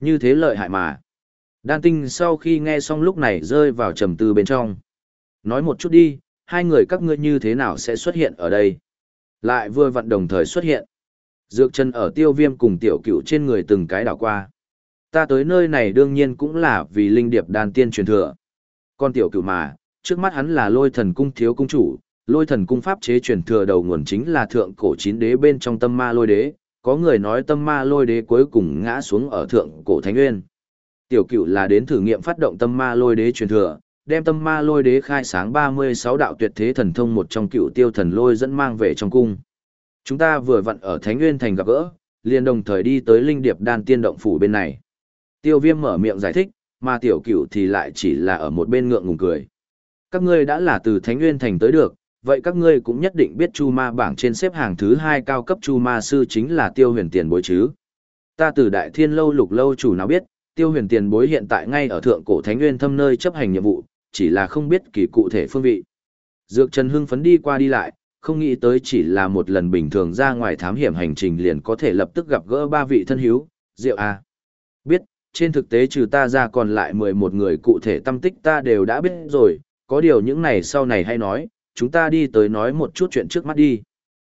Speaker 1: Như thế lợi hại mà. Đan tinh sau khi nghe xong lúc này rơi vào trầm tư bên trong. Nói một chút đi, hai người các ngươi như thế nào sẽ xuất hiện ở đây? Lại vừa vặn đồng thời xuất hiện. Dược chân ở tiêu viêm cùng tiểu cửu trên người từng cái đảo qua. Ta tới nơi này đương nhiên cũng là vì linh điệp đan tiên truyền thừa. Con tiểu cửu mà, trước mắt hắn là lôi thần cung thiếu cung chủ, lôi thần cung pháp chế truyền thừa đầu nguồn chính là thượng cổ chín đế bên trong tâm ma lôi đế, có người nói tâm ma lôi đế cuối cùng ngã xuống ở thượng cổ thánh nguyên. Tiểu cửu là đến thử nghiệm phát động tâm ma lôi đế truyền thừa, đem tâm ma lôi đế khai sáng 36 đạo tuyệt thế thần thông một trong cựu tiêu thần lôi dẫn mang về trong cung. Chúng ta vừa vặn ở Thánh Nguyên Thành gặp gỡ, liền đồng thời đi tới Linh Điệp Đan Tiên Động Phủ bên này. Tiêu viêm mở miệng giải thích, mà tiểu cửu thì lại chỉ là ở một bên ngượng ngùng cười. Các ngươi đã là từ Thánh Nguyên Thành tới được, vậy các ngươi cũng nhất định biết Chu Ma bảng trên xếp hàng thứ hai cao cấp Chu Ma sư chính là Tiêu Huyền Tiền bối chứ. Ta từ Đại Thiên lâu lục lâu chủ nào biết, Tiêu Huyền Tiền bối hiện tại ngay ở thượng cổ Thánh Nguyên thâm nơi chấp hành nhiệm vụ, chỉ là không biết kỳ cụ thể phương vị. Dược Trần hưng phấn đi qua đi lại, không nghĩ tới chỉ là một lần bình thường ra ngoài thám hiểm hành trình liền có thể lập tức gặp gỡ ba vị thân hiếu, Diệu A. Biết, trên thực tế trừ ta ra còn lại 11 người cụ thể tâm tích ta đều đã biết rồi, có điều những này sau này hay nói, chúng ta đi tới nói một chút chuyện trước mắt đi.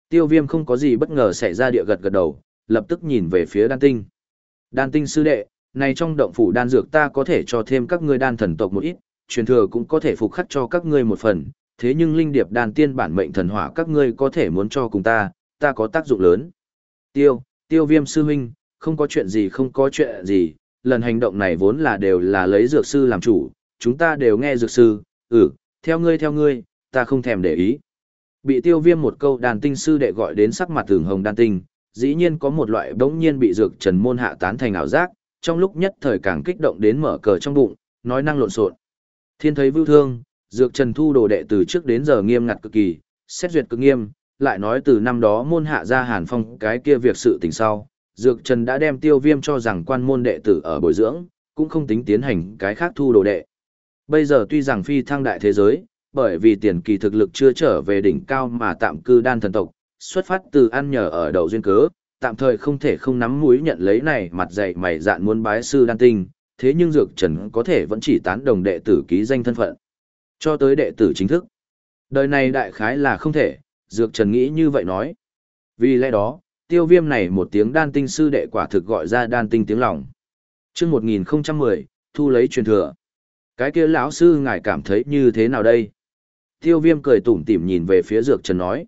Speaker 1: Tiêu viêm không có gì bất ngờ xảy ra địa gật gật đầu, lập tức nhìn về phía đan tinh. Đan tinh sư đệ, này trong động phủ đan dược ta có thể cho thêm các ngươi đan thần tộc một ít, truyền thừa cũng có thể phục khắc cho các ngươi một phần, thế nhưng linh điệp đan tiên bản mệnh thần hỏa các ngươi có thể muốn cho cùng ta, ta có tác dụng lớn. Tiêu, tiêu viêm sư huynh, không có chuyện gì không có chuyện gì, lần hành động này vốn là đều là lấy dược sư làm chủ, chúng ta đều nghe dược sư, ừ, theo ngươi theo ngươi, ta không thèm để ý. Bị tiêu viêm một câu đàn tinh sư đệ gọi đến sắc mặt thường hồng đàn tinh, dĩ nhiên có một loại bỗng nhiên bị dược trần môn hạ tán thành ảo giác, trong lúc nhất thời càng kích động đến mở cờ trong bụng, nói năng lộn xộn. Thiên thấy vưu thương, dược trần thu đồ đệ từ trước đến giờ nghiêm ngặt cực kỳ, xét duyệt cực nghiêm, lại nói từ năm đó môn hạ ra hàn phong cái kia việc sự tình sau, dược trần đã đem tiêu viêm cho rằng quan môn đệ tử ở bồi dưỡng, cũng không tính tiến hành cái khác thu đồ đệ. Bây giờ tuy rằng phi thăng đại thế giới, bởi vì tiền kỳ thực lực chưa trở về đỉnh cao mà tạm cư đan thần tộc, xuất phát từ ăn nhờ ở đầu duyên cớ, tạm thời không thể không nắm mũi nhận lấy này mặt dày mày dạn muốn bái sư đan tinh, thế nhưng Dược Trần có thể vẫn chỉ tán đồng đệ tử ký danh thân phận. Cho tới đệ tử chính thức. Đời này đại khái là không thể, Dược Trần nghĩ như vậy nói. Vì lẽ đó, tiêu viêm này một tiếng đan tinh sư đệ quả thực gọi ra đan tinh tiếng lòng. Trước 1010, thu lấy truyền thừa. Cái kia lão sư ngài cảm thấy như thế nào đây? Tiêu viêm cười tủm tỉm nhìn về phía Dược Trần nói.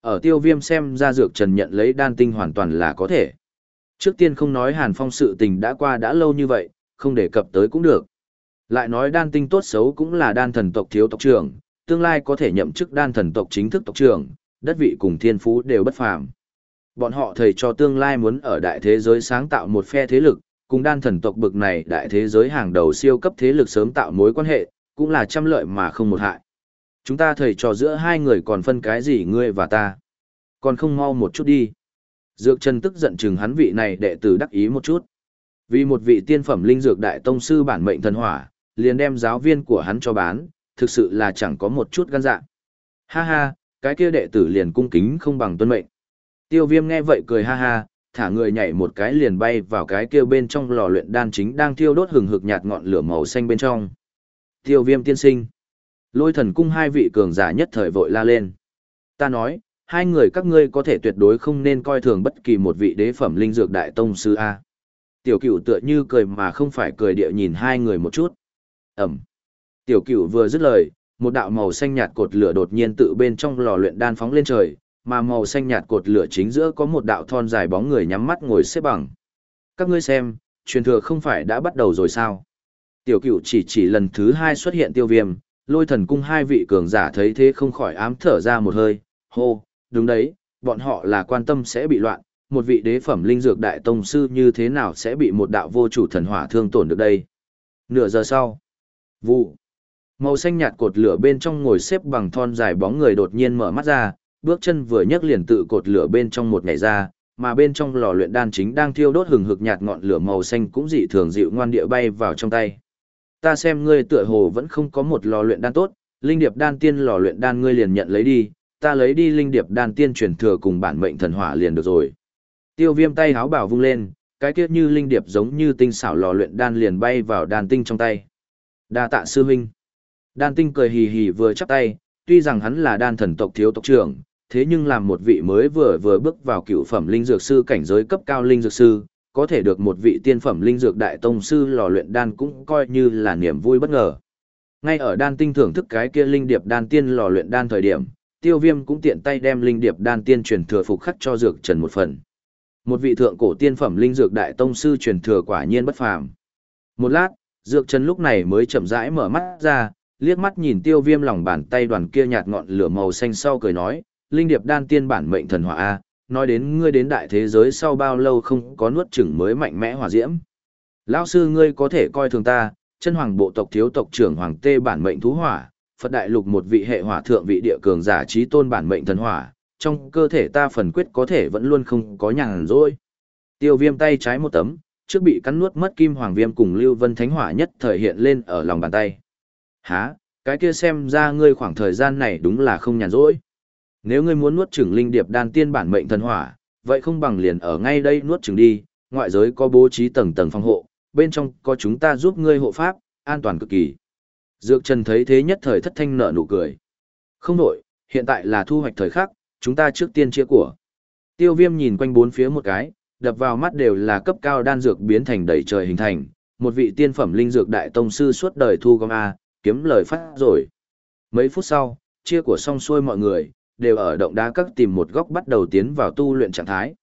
Speaker 1: Ở tiêu viêm xem ra Dược Trần nhận lấy đan tinh hoàn toàn là có thể. Trước tiên không nói Hàn Phong sự tình đã qua đã lâu như vậy, không đề cập tới cũng được. Lại nói đan tinh tốt xấu cũng là đan thần tộc thiếu tộc trưởng, tương lai có thể nhậm chức đan thần tộc chính thức tộc trưởng, đất vị cùng thiên phú đều bất phàm. Bọn họ thầy cho tương lai muốn ở đại thế giới sáng tạo một phe thế lực, cùng đan thần tộc bực này đại thế giới hàng đầu siêu cấp thế lực sớm tạo mối quan hệ, cũng là trăm lợi mà không một hại. Chúng ta thầy trò giữa hai người còn phân cái gì ngươi và ta? Còn không mau một chút đi. Dược Trần tức giận chừng hắn vị này đệ tử đắc ý một chút. Vì một vị tiên phẩm linh dược đại tông sư bản mệnh thần hỏa, liền đem giáo viên của hắn cho bán, thực sự là chẳng có một chút gan dạ. Ha ha, cái kia đệ tử liền cung kính không bằng tuân mệnh. Tiêu viêm nghe vậy cười ha ha, thả người nhảy một cái liền bay vào cái kia bên trong lò luyện đan chính đang thiêu đốt hừng hực nhạt ngọn lửa màu xanh bên trong. Tiêu viêm tiên sinh. Lôi thần cung hai vị cường giả nhất thời vội la lên. Ta nói, hai người các ngươi có thể tuyệt đối không nên coi thường bất kỳ một vị đế phẩm linh dược đại tông sư A. Tiểu cửu tựa như cười mà không phải cười địa nhìn hai người một chút. Ẩm. Tiểu cửu vừa dứt lời, một đạo màu xanh nhạt cột lửa đột nhiên tự bên trong lò luyện đan phóng lên trời, mà màu xanh nhạt cột lửa chính giữa có một đạo thon dài bóng người nhắm mắt ngồi xếp bằng. Các ngươi xem, truyền thừa không phải đã bắt đầu rồi sao? Tiểu cửu chỉ chỉ lần thứ hai xuất hiện tiêu viêm, lôi thần cung hai vị cường giả thấy thế không khỏi ám thở ra một hơi, hô, đúng đấy, bọn họ là quan tâm sẽ bị loạn, một vị đế phẩm linh dược đại tông sư như thế nào sẽ bị một đạo vô chủ thần hỏa thương tổn được đây. Nửa giờ sau, vụ, màu xanh nhạt cột lửa bên trong ngồi xếp bằng thon dài bóng người đột nhiên mở mắt ra, bước chân vừa nhấc liền tự cột lửa bên trong một ngày ra, mà bên trong lò luyện đan chính đang thiêu đốt hừng hực nhạt ngọn lửa màu xanh cũng dị thường dịu ngoan địa bay vào trong tay. Ta xem ngươi tựa hồ vẫn không có một lò luyện đan tốt, linh điệp đan tiên lò luyện đan ngươi liền nhận lấy đi, ta lấy đi linh điệp đan tiên truyền thừa cùng bản mệnh thần hỏa liền được rồi. Tiêu viêm tay háo bảo vung lên, cái kia như linh điệp giống như tinh xảo lò luyện đan liền bay vào đan tinh trong tay. Đa tạ sư huynh. Đan tinh cười hì hì vừa chắp tay, tuy rằng hắn là đan thần tộc thiếu tộc trưởng, thế nhưng làm một vị mới vừa vừa bước vào cựu phẩm linh dược sư cảnh giới cấp cao linh dược sư, có thể được một vị tiên phẩm linh dược đại tông sư lò luyện đan cũng coi như là niềm vui bất ngờ. Ngay ở đan tinh thưởng thức cái kia linh điệp đan tiên lò luyện đan thời điểm, tiêu viêm cũng tiện tay đem linh điệp đan tiên truyền thừa phục khắc cho dược trần một phần. Một vị thượng cổ tiên phẩm linh dược đại tông sư truyền thừa quả nhiên bất phàm. Một lát, dược trần lúc này mới chậm rãi mở mắt ra, liếc mắt nhìn tiêu viêm lòng bàn tay đoàn kia nhạt ngọn lửa màu xanh sau cười nói, linh điệp đan tiên bản mệnh thần hỏa A, nói đến ngươi đến đại thế giới sau bao lâu không có nuốt chửng mới mạnh mẽ hỏa diễm. Lão sư ngươi có thể coi thường ta, chân hoàng bộ tộc thiếu tộc trưởng hoàng tê bản mệnh thú hỏa, Phật đại lục một vị hệ hỏa thượng vị địa cường giả trí tôn bản mệnh thần hỏa, trong cơ thể ta phần quyết có thể vẫn luôn không có nhàn rỗi. Tiêu viêm tay trái một tấm, trước bị cắn nuốt mất kim hoàng viêm cùng lưu vân thánh hỏa nhất thời hiện lên ở lòng bàn tay. Hả, cái kia xem ra ngươi khoảng thời gian này đúng là không nhàn rỗi. Nếu ngươi muốn nuốt chửng linh điệp đan tiên bản mệnh thần hỏa, vậy không bằng liền ở ngay đây nuốt chửng đi, ngoại giới có bố trí tầng tầng phòng hộ, bên trong có chúng ta giúp ngươi hộ pháp, an toàn cực kỳ. Dược Trần thấy thế nhất thời thất thanh nở nụ cười. Không đổi, hiện tại là thu hoạch thời khắc, chúng ta trước tiên chia của. Tiêu viêm nhìn quanh bốn phía một cái, đập vào mắt đều là cấp cao đan dược biến thành đầy trời hình thành, một vị tiên phẩm linh dược đại tông sư suốt đời thu gom A, kiếm lời phát rồi. Mấy phút sau, chia của xong xuôi mọi người, đều ở động đá các tìm một góc bắt đầu tiến vào tu luyện trạng thái.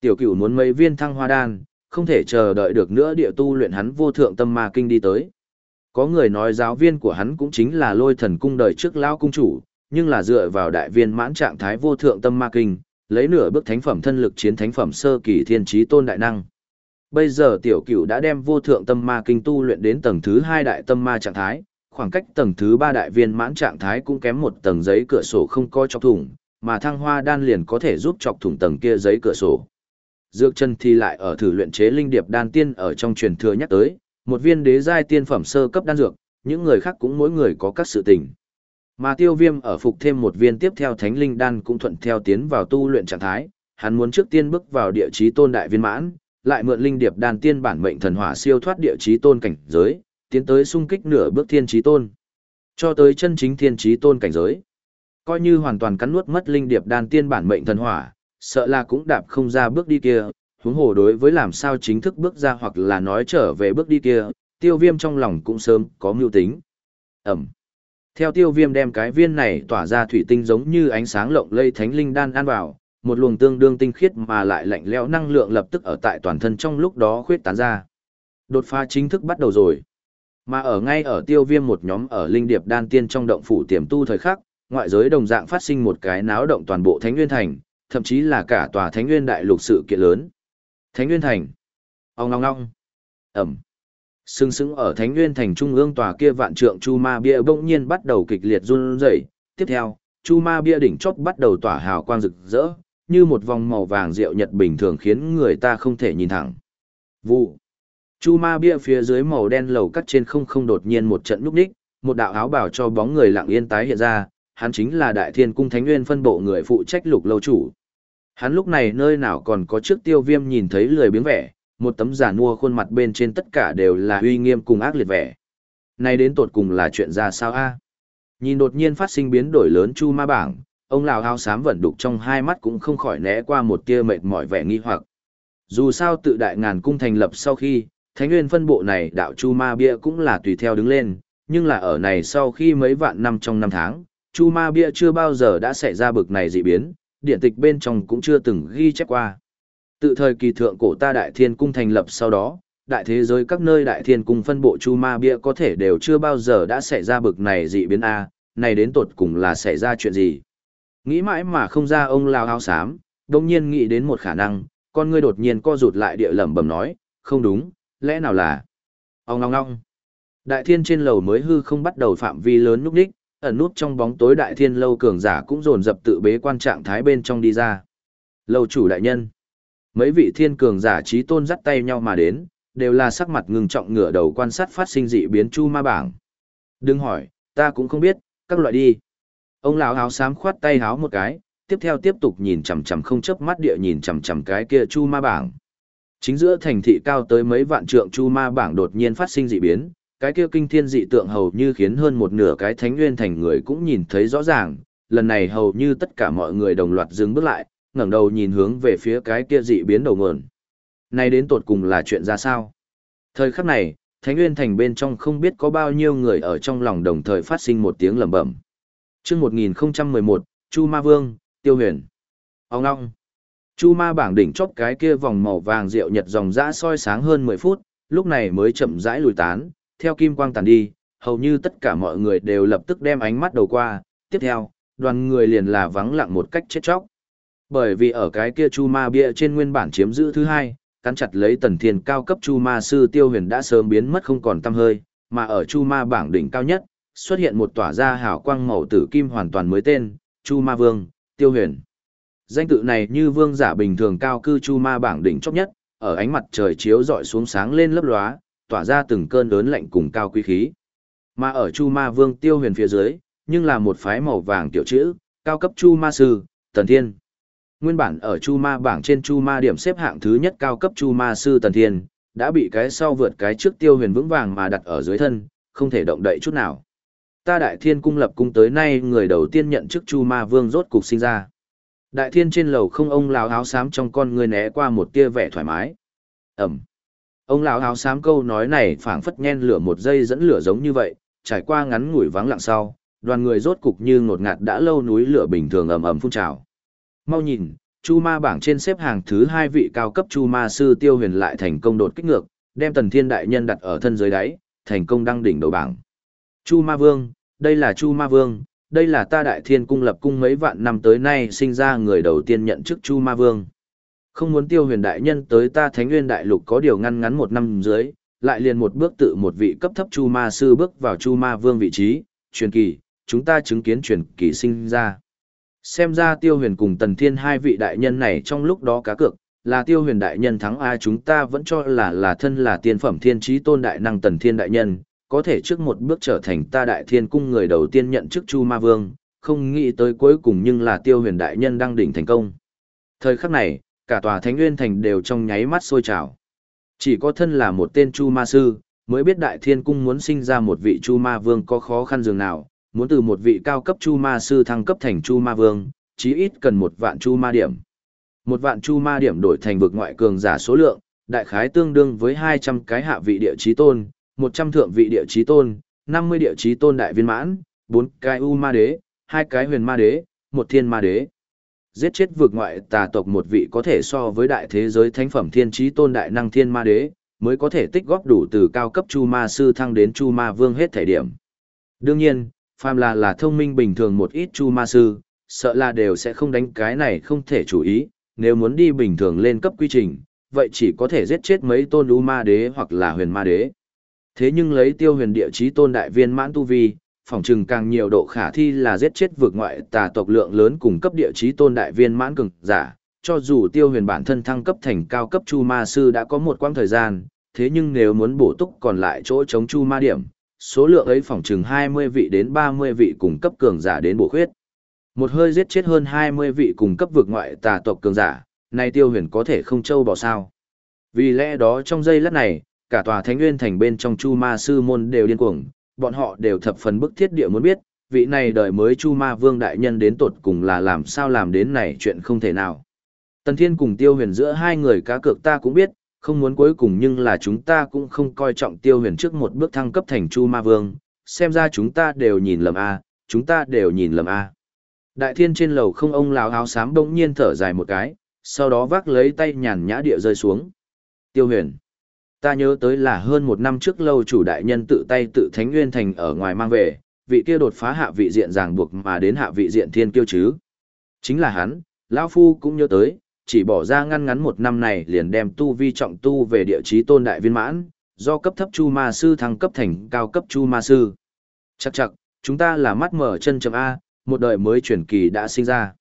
Speaker 1: Tiểu cửu muốn mấy viên thăng hoa đan, không thể chờ đợi được nữa địa tu luyện hắn vô thượng tâm ma kinh đi tới. Có người nói giáo viên của hắn cũng chính là lôi thần cung đời trước lao cung chủ, nhưng là dựa vào đại viên mãn trạng thái vô thượng tâm ma kinh, lấy nửa bước thánh phẩm thân lực chiến thánh phẩm sơ kỳ thiên trí tôn đại năng. Bây giờ tiểu cửu đã đem vô thượng tâm ma kinh tu luyện đến tầng thứ hai đại tâm ma trạng thái, khoảng cách tầng thứ ba đại viên mãn trạng thái cũng kém một tầng giấy cửa sổ không coi chọc thủng, mà thăng hoa đan liền có thể giúp chọc thủng tầng kia giấy cửa sổ. Dược chân thì lại ở thử luyện chế linh điệp đan tiên ở trong truyền thừa nhắc tới, một viên đế giai tiên phẩm sơ cấp đan dược, những người khác cũng mỗi người có các sự tình. Mà tiêu viêm ở phục thêm một viên tiếp theo thánh linh đan cũng thuận theo tiến vào tu luyện trạng thái, hắn muốn trước tiên bước vào địa chí tôn đại viên mãn, lại mượn linh điệp đan tiên bản mệnh thần hỏa siêu thoát địa chí tôn cảnh giới, tiến tới sung kích nửa bước thiên trí tôn. Cho tới chân chính thiên trí tôn cảnh giới. Coi như hoàn toàn cắn nuốt mất linh điệp đan tiên bản mệnh thần hỏa, sợ là cũng đạp không ra bước đi kia, huống hồ đối với làm sao chính thức bước ra hoặc là nói trở về bước đi kia, tiêu viêm trong lòng cũng sớm có mưu tính. Ẩm. Theo tiêu viêm đem cái viên này tỏa ra thủy tinh giống như ánh sáng lộng lây thánh linh đan ăn vào, một luồng tương đương tinh khiết mà lại lạnh lẽo năng lượng lập tức ở tại toàn thân trong lúc đó khuyết tán ra. Đột phá chính thức bắt đầu rồi. Mà ở ngay ở tiêu viêm một nhóm ở linh điệp đan tiên trong động phủ tiềm tu thời khắc, ngoại giới đồng dạng phát sinh một cái náo động toàn bộ Thánh Nguyên Thành, thậm chí là cả tòa Thánh Nguyên Đại Lục sự kiện lớn. Thánh Nguyên Thành. Ông ngong ngong. Ẩm. Sưng sững ở Thánh Nguyên Thành trung ương tòa kia vạn trượng Chu Ma Bia bỗng nhiên bắt đầu kịch liệt run rẩy. Tiếp theo, Chu Ma Bia đỉnh chót bắt đầu tỏa hào quang rực rỡ, như một vòng màu vàng rượu nhật bình thường khiến người ta không thể nhìn thẳng. Vụ. Chu Ma Bia phía dưới màu đen lầu cắt trên không không đột nhiên một trận núp đích, một đạo áo bảo cho bóng người lặng yên tái hiện ra, hắn chính là Đại Thiên Cung Thánh Nguyên phân bộ người phụ trách lục lâu chủ. Hắn lúc này nơi nào còn có trước tiêu viêm nhìn thấy lười biếng vẻ, một tấm giả nua khuôn mặt bên trên tất cả đều là uy nghiêm cùng ác liệt vẻ. Này đến tột cùng là chuyện ra sao a? Nhìn đột nhiên phát sinh biến đổi lớn chu ma bảng, ông lào hao sám vẫn đục trong hai mắt cũng không khỏi né qua một tia mệt mỏi vẻ nghi hoặc. Dù sao tự đại ngàn cung thành lập sau khi, thánh nguyên phân bộ này đạo chu ma bia cũng là tùy theo đứng lên, nhưng là ở này sau khi mấy vạn năm trong năm tháng, chu ma bia chưa bao giờ đã xảy ra bực này dị biến, điện tịch bên trong cũng chưa từng ghi chép qua. Tự thời kỳ thượng cổ ta đại thiên cung thành lập sau đó, đại thế giới các nơi đại thiên cung phân bộ chu ma bia có thể đều chưa bao giờ đã xảy ra bực này dị biến A, này đến tột cùng là xảy ra chuyện gì. Nghĩ mãi mà không ra ông lao áo xám, đồng nhiên nghĩ đến một khả năng, con ngươi đột nhiên co rụt lại địa lẩm bẩm nói, không đúng, lẽ nào là... Ông ngong ngong. Đại thiên trên lầu mới hư không bắt đầu phạm vi lớn núp đích, ẩn núp trong bóng tối đại thiên lâu cường giả cũng dồn dập tự bế quan trạng thái bên trong đi ra. Lâu chủ đại nhân. Mấy vị thiên cường giả trí tôn dắt tay nhau mà đến, đều là sắc mặt ngừng trọng ngửa đầu quan sát phát sinh dị biến chu ma bảng. Đừng hỏi, ta cũng không biết, các loại đi. Ông lão áo xám khoát tay háo một cái, tiếp theo tiếp tục nhìn chằm chằm không chớp mắt địa nhìn chằm chằm cái kia chu ma bảng. Chính giữa thành thị cao tới mấy vạn trượng chu ma bảng đột nhiên phát sinh dị biến, cái kia kinh thiên dị tượng hầu như khiến hơn một nửa cái thánh nguyên thành người cũng nhìn thấy rõ ràng, lần này hầu như tất cả mọi người đồng loạt dừng bước lại, ngẩng đầu nhìn hướng về phía cái kia dị biến đầu nguồn. Này đến tột cùng là chuyện ra sao? Thời khắc này, Thánh Nguyên Thành bên trong không biết có bao nhiêu người ở trong lòng đồng thời phát sinh một tiếng lẩm bẩm. Chương 1011, Chu Ma Vương, Tiêu Huyền. Ông ngong. Chu Ma bảng đỉnh chóp cái kia vòng màu vàng rượu nhật dòng dã soi sáng hơn 10 phút, lúc này mới chậm rãi lùi tán, theo kim quang tàn đi, hầu như tất cả mọi người đều lập tức đem ánh mắt đầu qua, tiếp theo, đoàn người liền là vắng lặng một cách chết chóc. Bởi vì ở cái kia chu ma bia trên nguyên bản chiếm giữ thứ hai, cắn chặt lấy tần thiên cao cấp chu ma sư tiêu huyền đã sớm biến mất không còn tăm hơi, mà ở chu ma bảng đỉnh cao nhất, xuất hiện một tỏa ra hào quang màu tử kim hoàn toàn mới tên, chu ma vương, tiêu huyền. Danh tự này như vương giả bình thường cao cư chu ma bảng đỉnh chóp nhất, ở ánh mặt trời chiếu rọi xuống sáng lên lấp lóa, tỏa ra từng cơn lớn lạnh cùng cao quý khí. Mà ở Chu Ma Vương Tiêu Huyền phía dưới, nhưng là một phái màu vàng tiểu chữ, cao cấp Chu Ma Sư, Tần Thiên. Nguyên bản ở Chu Ma bảng trên Chu Ma điểm xếp hạng thứ nhất cao cấp Chu Ma Sư Tần Thiên, đã bị cái sau vượt cái trước Tiêu Huyền vững vàng mà đặt ở dưới thân, không thể động đậy chút nào. Ta Đại Thiên cung lập cung tới nay người đầu tiên nhận chức Chu Ma Vương rốt cục sinh ra. Đại Thiên trên lầu không ông lão áo xám trong con người né qua một tia vẻ thoải mái. Ẩm. Ông lão áo xám câu nói này phảng phất nhen lửa một giây dẫn lửa giống như vậy, trải qua ngắn ngủi vắng lặng sau, đoàn người rốt cục như ngột ngạt đã lâu núi lửa bình thường ầm ầm phun trào. Mau nhìn, Chu Ma bảng trên xếp hàng thứ hai vị cao cấp Chu Ma sư Tiêu Huyền lại thành công đột kích ngược, đem Tần Thiên đại nhân đặt ở thân dưới đáy, thành công đăng đỉnh đầu bảng. Chu Ma Vương, đây là Chu Ma Vương, đây là ta Đại Thiên cung lập cung mấy vạn năm tới nay sinh ra người đầu tiên nhận chức Chu Ma Vương. Không muốn tiêu huyền đại nhân tới ta thánh nguyên đại lục có điều ngăn ngắn một năm dưới, lại liền một bước tự một vị cấp thấp chu ma sư bước vào chu ma vương vị trí, truyền kỳ, chúng ta chứng kiến truyền kỳ sinh ra. Xem ra tiêu huyền cùng tần thiên hai vị đại nhân này trong lúc đó cá cược, là tiêu huyền đại nhân thắng ai chúng ta vẫn cho là là thân là tiên phẩm thiên trí tôn đại năng tần thiên đại nhân, có thể trước một bước trở thành ta đại thiên cung người đầu tiên nhận chức chu ma vương, không nghĩ tới cuối cùng nhưng là tiêu huyền đại nhân đang đỉnh thành công. Thời khắc này, cả tòa Thánh Nguyên Thành đều trong nháy mắt sôi trào. Chỉ có thân là một tên Chu Ma Sư, mới biết Đại Thiên Cung muốn sinh ra một vị Chu Ma Vương có khó khăn dường nào, muốn từ một vị cao cấp Chu Ma Sư thăng cấp thành Chu Ma Vương, chí ít cần một vạn Chu Ma điểm. Một vạn Chu Ma điểm đổi thành vực ngoại cường giả số lượng, đại khái tương đương với 200 cái hạ vị địa chí tôn, 100 thượng vị địa chí tôn, 50 địa chí tôn đại viên mãn, bốn cái U Ma Đế, hai cái huyền Ma Đế, một thiên Ma Đế giết chết vượt ngoại tà tộc một vị có thể so với đại thế giới thánh phẩm thiên trí tôn đại năng thiên ma đế, mới có thể tích góp đủ từ cao cấp chu ma sư thăng đến chu ma vương hết thể điểm. Đương nhiên, phàm là là thông minh bình thường một ít chu ma sư, sợ là đều sẽ không đánh cái này không thể chú ý, nếu muốn đi bình thường lên cấp quy trình, vậy chỉ có thể giết chết mấy tôn u ma đế hoặc là huyền ma đế. Thế nhưng lấy tiêu huyền địa chí tôn đại viên mãn tu vi, phòng trừng càng nhiều độ khả thi là giết chết vượt ngoại tà tộc lượng lớn cùng cấp địa chí tôn đại viên mãn cường giả, cho dù tiêu huyền bản thân thăng cấp thành cao cấp chu ma sư đã có một quãng thời gian, thế nhưng nếu muốn bổ túc còn lại chỗ chống chu ma điểm, số lượng ấy phòng trừng 20 vị đến 30 vị cùng cấp cường giả đến bổ khuyết. Một hơi giết chết hơn 20 vị cùng cấp vượt ngoại tà tộc cường giả, nay tiêu huyền có thể không trâu bỏ sao. Vì lẽ đó trong giây lát này, cả tòa thánh nguyên thành bên trong chu ma sư môn đều điên cuồng, bọn họ đều thập phần bức thiết địa muốn biết, vị này đời mới Chu Ma Vương đại nhân đến tột cùng là làm sao làm đến này chuyện không thể nào. Tần Thiên cùng Tiêu Huyền giữa hai người cá cược ta cũng biết, không muốn cuối cùng nhưng là chúng ta cũng không coi trọng Tiêu Huyền trước một bước thăng cấp thành Chu Ma Vương, xem ra chúng ta đều nhìn lầm a, chúng ta đều nhìn lầm a. Đại Thiên trên lầu không ông lão áo xám bỗng nhiên thở dài một cái, sau đó vác lấy tay nhàn nhã địa rơi xuống. Tiêu Huyền Ta nhớ tới là hơn một năm trước lâu chủ đại nhân tự tay tự Thánh Nguyên Thành ở ngoài mang về, vị kia đột phá hạ vị diện ràng buộc mà đến hạ vị diện thiên kiêu chứ. Chính là hắn, lão Phu cũng nhớ tới, chỉ bỏ ra ngăn ngắn một năm này liền đem tu vi trọng tu về địa chí tôn đại viên mãn, do cấp thấp chu ma sư thăng cấp thành cao cấp chu ma sư. Chắc chắc, chúng ta là mắt mở chân chấm A, một đời mới chuyển kỳ đã sinh ra.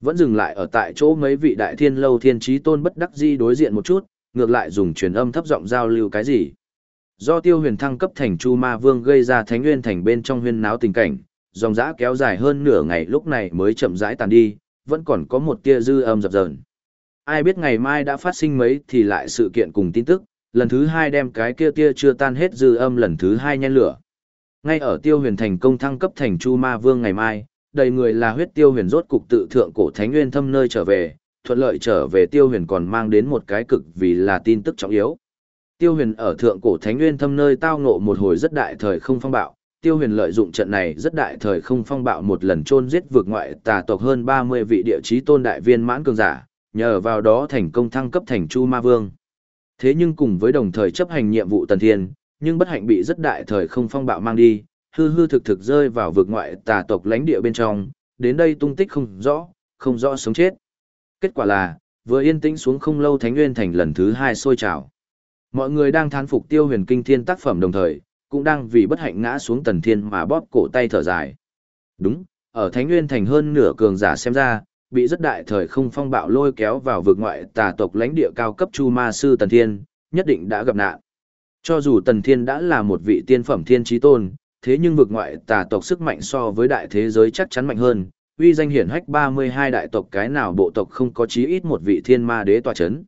Speaker 1: Vẫn dừng lại ở tại chỗ mấy vị đại thiên lâu thiên trí tôn bất đắc di đối diện một chút, ngược lại dùng truyền âm thấp giọng giao lưu cái gì. Do tiêu huyền thăng cấp thành Chu Ma Vương gây ra thánh nguyên thành bên trong huyên náo tình cảnh, dòng dã kéo dài hơn nửa ngày lúc này mới chậm rãi tàn đi, vẫn còn có một tia dư âm dập dờn. Ai biết ngày mai đã phát sinh mấy thì lại sự kiện cùng tin tức, lần thứ hai đem cái kia tia chưa tan hết dư âm lần thứ hai nhen lửa. Ngay ở tiêu huyền thành công thăng cấp thành Chu Ma Vương ngày mai, đầy người là huyết tiêu huyền rốt cục tự thượng cổ thánh nguyên thâm nơi trở về, thuận lợi trở về tiêu huyền còn mang đến một cái cực vì là tin tức trọng yếu. Tiêu huyền ở thượng cổ thánh nguyên thâm nơi tao ngộ một hồi rất đại thời không phong bạo, tiêu huyền lợi dụng trận này rất đại thời không phong bạo một lần chôn giết vượt ngoại tà tộc hơn 30 vị địa chí tôn đại viên mãn cường giả, nhờ vào đó thành công thăng cấp thành Chu Ma Vương. Thế nhưng cùng với đồng thời chấp hành nhiệm vụ tần thiên, nhưng bất hạnh bị rất đại thời không phong bạo mang đi, hư hư thực thực rơi vào vực ngoại tà tộc lãnh địa bên trong, đến đây tung tích không rõ, không rõ sống chết. Kết quả là, vừa yên tĩnh xuống không lâu Thánh Nguyên Thành lần thứ hai sôi trào. Mọi người đang thán phục tiêu huyền kinh thiên tác phẩm đồng thời, cũng đang vì bất hạnh ngã xuống tần thiên mà bóp cổ tay thở dài. Đúng, ở Thánh Nguyên Thành hơn nửa cường giả xem ra, bị rất đại thời không phong bạo lôi kéo vào vực ngoại tà tộc lãnh địa cao cấp chu ma sư tần thiên, nhất định đã gặp nạn. Cho dù tần thiên đã là một vị tiên phẩm thiên trí tôn, thế nhưng vực ngoại tà tộc sức mạnh so với đại thế giới chắc chắn mạnh hơn, uy danh hiển hách 32 đại tộc cái nào bộ tộc không có chí ít một vị thiên ma đế tòa chấn.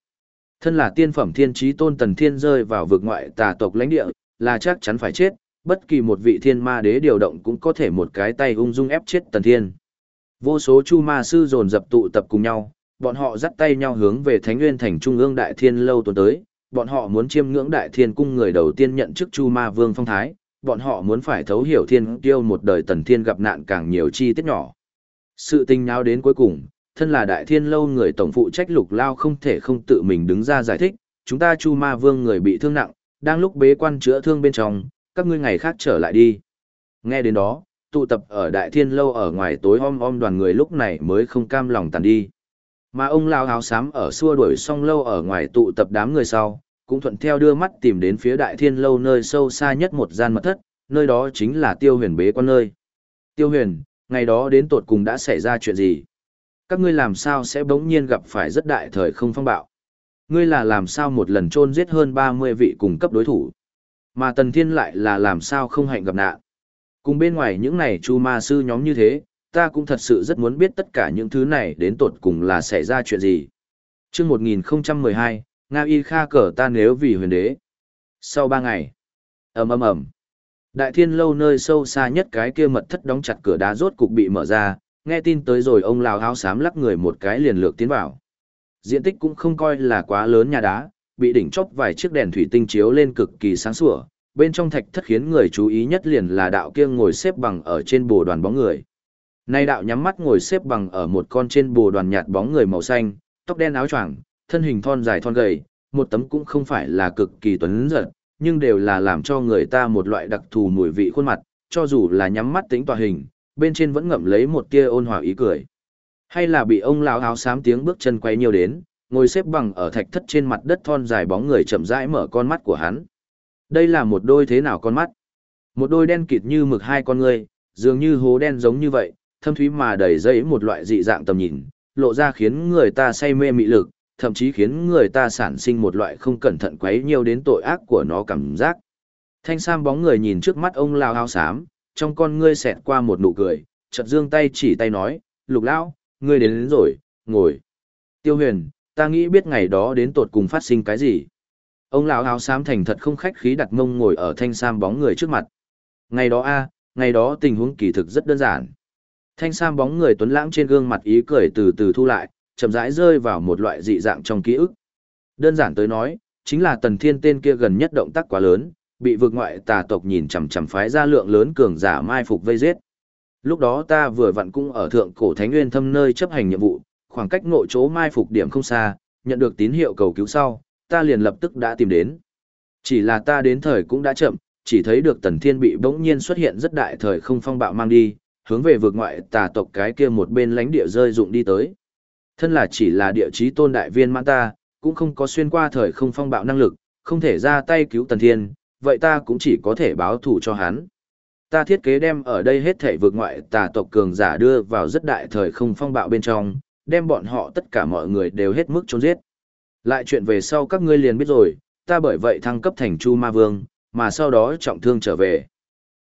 Speaker 1: Thân là tiên phẩm thiên trí tôn tần thiên rơi vào vực ngoại tà tộc lãnh địa, là chắc chắn phải chết, bất kỳ một vị thiên ma đế điều động cũng có thể một cái tay ung dung ép chết tần thiên. Vô số chu ma sư dồn dập tụ tập cùng nhau, bọn họ dắt tay nhau hướng về Thánh Nguyên thành trung ương đại thiên lâu tuần tới, bọn họ muốn chiêm ngưỡng đại thiên cung người đầu tiên nhận chức chu ma vương phong thái, bọn họ muốn phải thấu hiểu thiên tiêu một đời tần thiên gặp nạn càng nhiều chi tiết nhỏ. Sự tình nháo đến cuối cùng, thân là đại thiên lâu người tổng phụ trách lục lao không thể không tự mình đứng ra giải thích, chúng ta chu ma vương người bị thương nặng, đang lúc bế quan chữa thương bên trong, các ngươi ngày khác trở lại đi. Nghe đến đó, tụ tập ở đại thiên lâu ở ngoài tối om om đoàn người lúc này mới không cam lòng tàn đi. Mà ông lao áo xám ở xua đuổi xong lâu ở ngoài tụ tập đám người sau, cũng thuận theo đưa mắt tìm đến phía đại thiên lâu nơi sâu xa nhất một gian mật thất, nơi đó chính là tiêu huyền bế quan nơi. Tiêu huyền, ngày đó đến tột cùng đã xảy ra chuyện gì? Các ngươi làm sao sẽ bỗng nhiên gặp phải rất đại thời không phong bạo? Ngươi là làm sao một lần chôn giết hơn 30 vị cùng cấp đối thủ? Mà Tần Thiên lại là làm sao không hạnh gặp nạn? Cùng bên ngoài những này chu ma sư nhóm như thế, ta cũng thật sự rất muốn biết tất cả những thứ này đến tột cùng là xảy ra chuyện gì. chương 1012, Nga Y Kha cờ ta nếu vì huyền đế. Sau 3 ngày, ầm ầm ầm. Đại thiên lâu nơi sâu xa nhất cái kia mật thất đóng chặt cửa đá rốt cục bị mở ra, nghe tin tới rồi ông lào háo xám lắc người một cái liền lược tiến vào. Diện tích cũng không coi là quá lớn nhà đá, bị đỉnh chóp vài chiếc đèn thủy tinh chiếu lên cực kỳ sáng sủa, bên trong thạch thất khiến người chú ý nhất liền là đạo kia ngồi xếp bằng ở trên bồ đoàn bóng người. Nay đạo nhắm mắt ngồi xếp bằng ở một con trên bồ đoàn nhạt bóng người màu xanh, tóc đen áo choàng, thân hình thon dài thon gầy, một tấm cũng không phải là cực kỳ tuấn giật, nhưng đều là làm cho người ta một loại đặc thù mùi vị khuôn mặt, cho dù là nhắm mắt tính tòa hình, bên trên vẫn ngậm lấy một tia ôn hòa ý cười. Hay là bị ông lão áo xám tiếng bước chân quay nhiều đến, ngồi xếp bằng ở thạch thất trên mặt đất thon dài bóng người chậm rãi mở con mắt của hắn. Đây là một đôi thế nào con mắt? Một đôi đen kịt như mực hai con người, dường như hố đen giống như vậy, thâm thúy mà đầy dẫy một loại dị dạng tầm nhìn, lộ ra khiến người ta say mê mị lực, thậm chí khiến người ta sản sinh một loại không cẩn thận quấy nhiều đến tội ác của nó cảm giác. Thanh Sam bóng người nhìn trước mắt ông lao áo xám, trong con ngươi xẹt qua một nụ cười, chợt dương tay chỉ tay nói, lục lão, ngươi đến, đến rồi, ngồi. Tiêu huyền, ta nghĩ biết ngày đó đến tột cùng phát sinh cái gì. Ông lão áo xám thành thật không khách khí đặt mông ngồi ở thanh sam bóng người trước mặt. Ngày đó a, ngày đó tình huống kỳ thực rất đơn giản. Thanh sam bóng người tuấn lãng trên gương mặt ý cười từ từ thu lại, chậm rãi rơi vào một loại dị dạng trong ký ức. Đơn giản tới nói, chính là tần thiên tên kia gần nhất động tác quá lớn, bị vượt ngoại tà tộc nhìn chằm chằm phái ra lượng lớn cường giả mai phục vây giết. Lúc đó ta vừa vặn cũng ở thượng cổ thánh nguyên thâm nơi chấp hành nhiệm vụ, khoảng cách ngộ chỗ mai phục điểm không xa, nhận được tín hiệu cầu cứu sau, ta liền lập tức đã tìm đến. Chỉ là ta đến thời cũng đã chậm, chỉ thấy được tần thiên bị bỗng nhiên xuất hiện rất đại thời không phong bạo mang đi, hướng về vượt ngoại tà tộc cái kia một bên lánh địa rơi dụng đi tới. Thân là chỉ là địa chí tôn đại viên mãn ta, cũng không có xuyên qua thời không phong bạo năng lực, không thể ra tay cứu tần thiên, vậy ta cũng chỉ có thể báo thủ cho hắn. Ta thiết kế đem ở đây hết thể vượt ngoại tà tộc cường giả đưa vào rất đại thời không phong bạo bên trong, đem bọn họ tất cả mọi người đều hết mức trốn giết. Lại chuyện về sau các ngươi liền biết rồi, ta bởi vậy thăng cấp thành Chu Ma Vương, mà sau đó trọng thương trở về.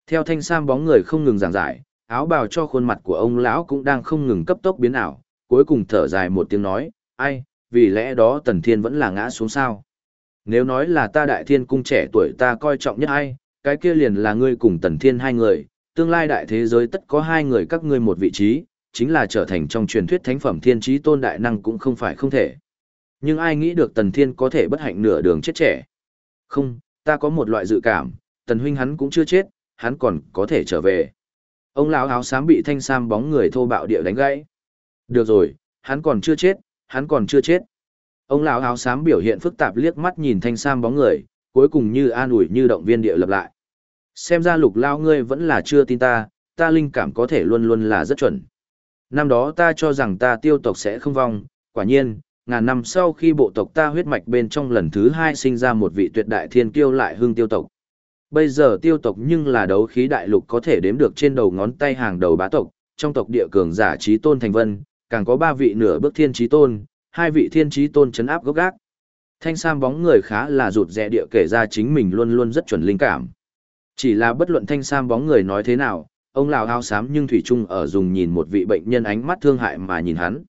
Speaker 1: Theo thanh sam bóng người không ngừng giảng giải, áo bào cho khuôn mặt của ông lão cũng đang không ngừng cấp tốc biến ảo, cuối cùng thở dài một tiếng nói, ai, vì lẽ đó tần thiên vẫn là ngã xuống sao. Nếu nói là ta đại thiên cung trẻ tuổi ta coi trọng nhất ai, cái kia liền là ngươi cùng tần thiên hai người, tương lai đại thế giới tất có hai người các ngươi một vị trí, chính là trở thành trong truyền thuyết thánh phẩm thiên trí tôn đại năng cũng không phải không thể. Nhưng ai nghĩ được tần thiên có thể bất hạnh nửa đường chết trẻ? Không, ta có một loại dự cảm, tần huynh hắn cũng chưa chết, hắn còn có thể trở về. Ông lão áo xám bị thanh sam bóng người thô bạo địa đánh gãy. Được rồi, hắn còn chưa chết, hắn còn chưa chết. Ông lão áo xám biểu hiện phức tạp liếc mắt nhìn thanh sam bóng người, cuối cùng như an ủi như động viên địa lập lại. Xem ra lục lao ngươi vẫn là chưa tin ta, ta linh cảm có thể luôn luôn là rất chuẩn. Năm đó ta cho rằng ta tiêu tộc sẽ không vong, quả nhiên, ngàn năm sau khi bộ tộc ta huyết mạch bên trong lần thứ hai sinh ra một vị tuyệt đại thiên kiêu lại hương tiêu tộc. Bây giờ tiêu tộc nhưng là đấu khí đại lục có thể đếm được trên đầu ngón tay hàng đầu bá tộc, trong tộc địa cường giả trí tôn thành vân, càng có ba vị nửa bước thiên trí tôn, hai vị thiên trí tôn chấn áp gốc gác. Thanh Sam bóng người khá là rụt rè địa kể ra chính mình luôn luôn rất chuẩn linh cảm. Chỉ là bất luận Thanh Sam bóng người nói thế nào, ông lão áo xám nhưng thủy chung ở dùng nhìn một vị bệnh nhân ánh mắt thương hại mà nhìn hắn.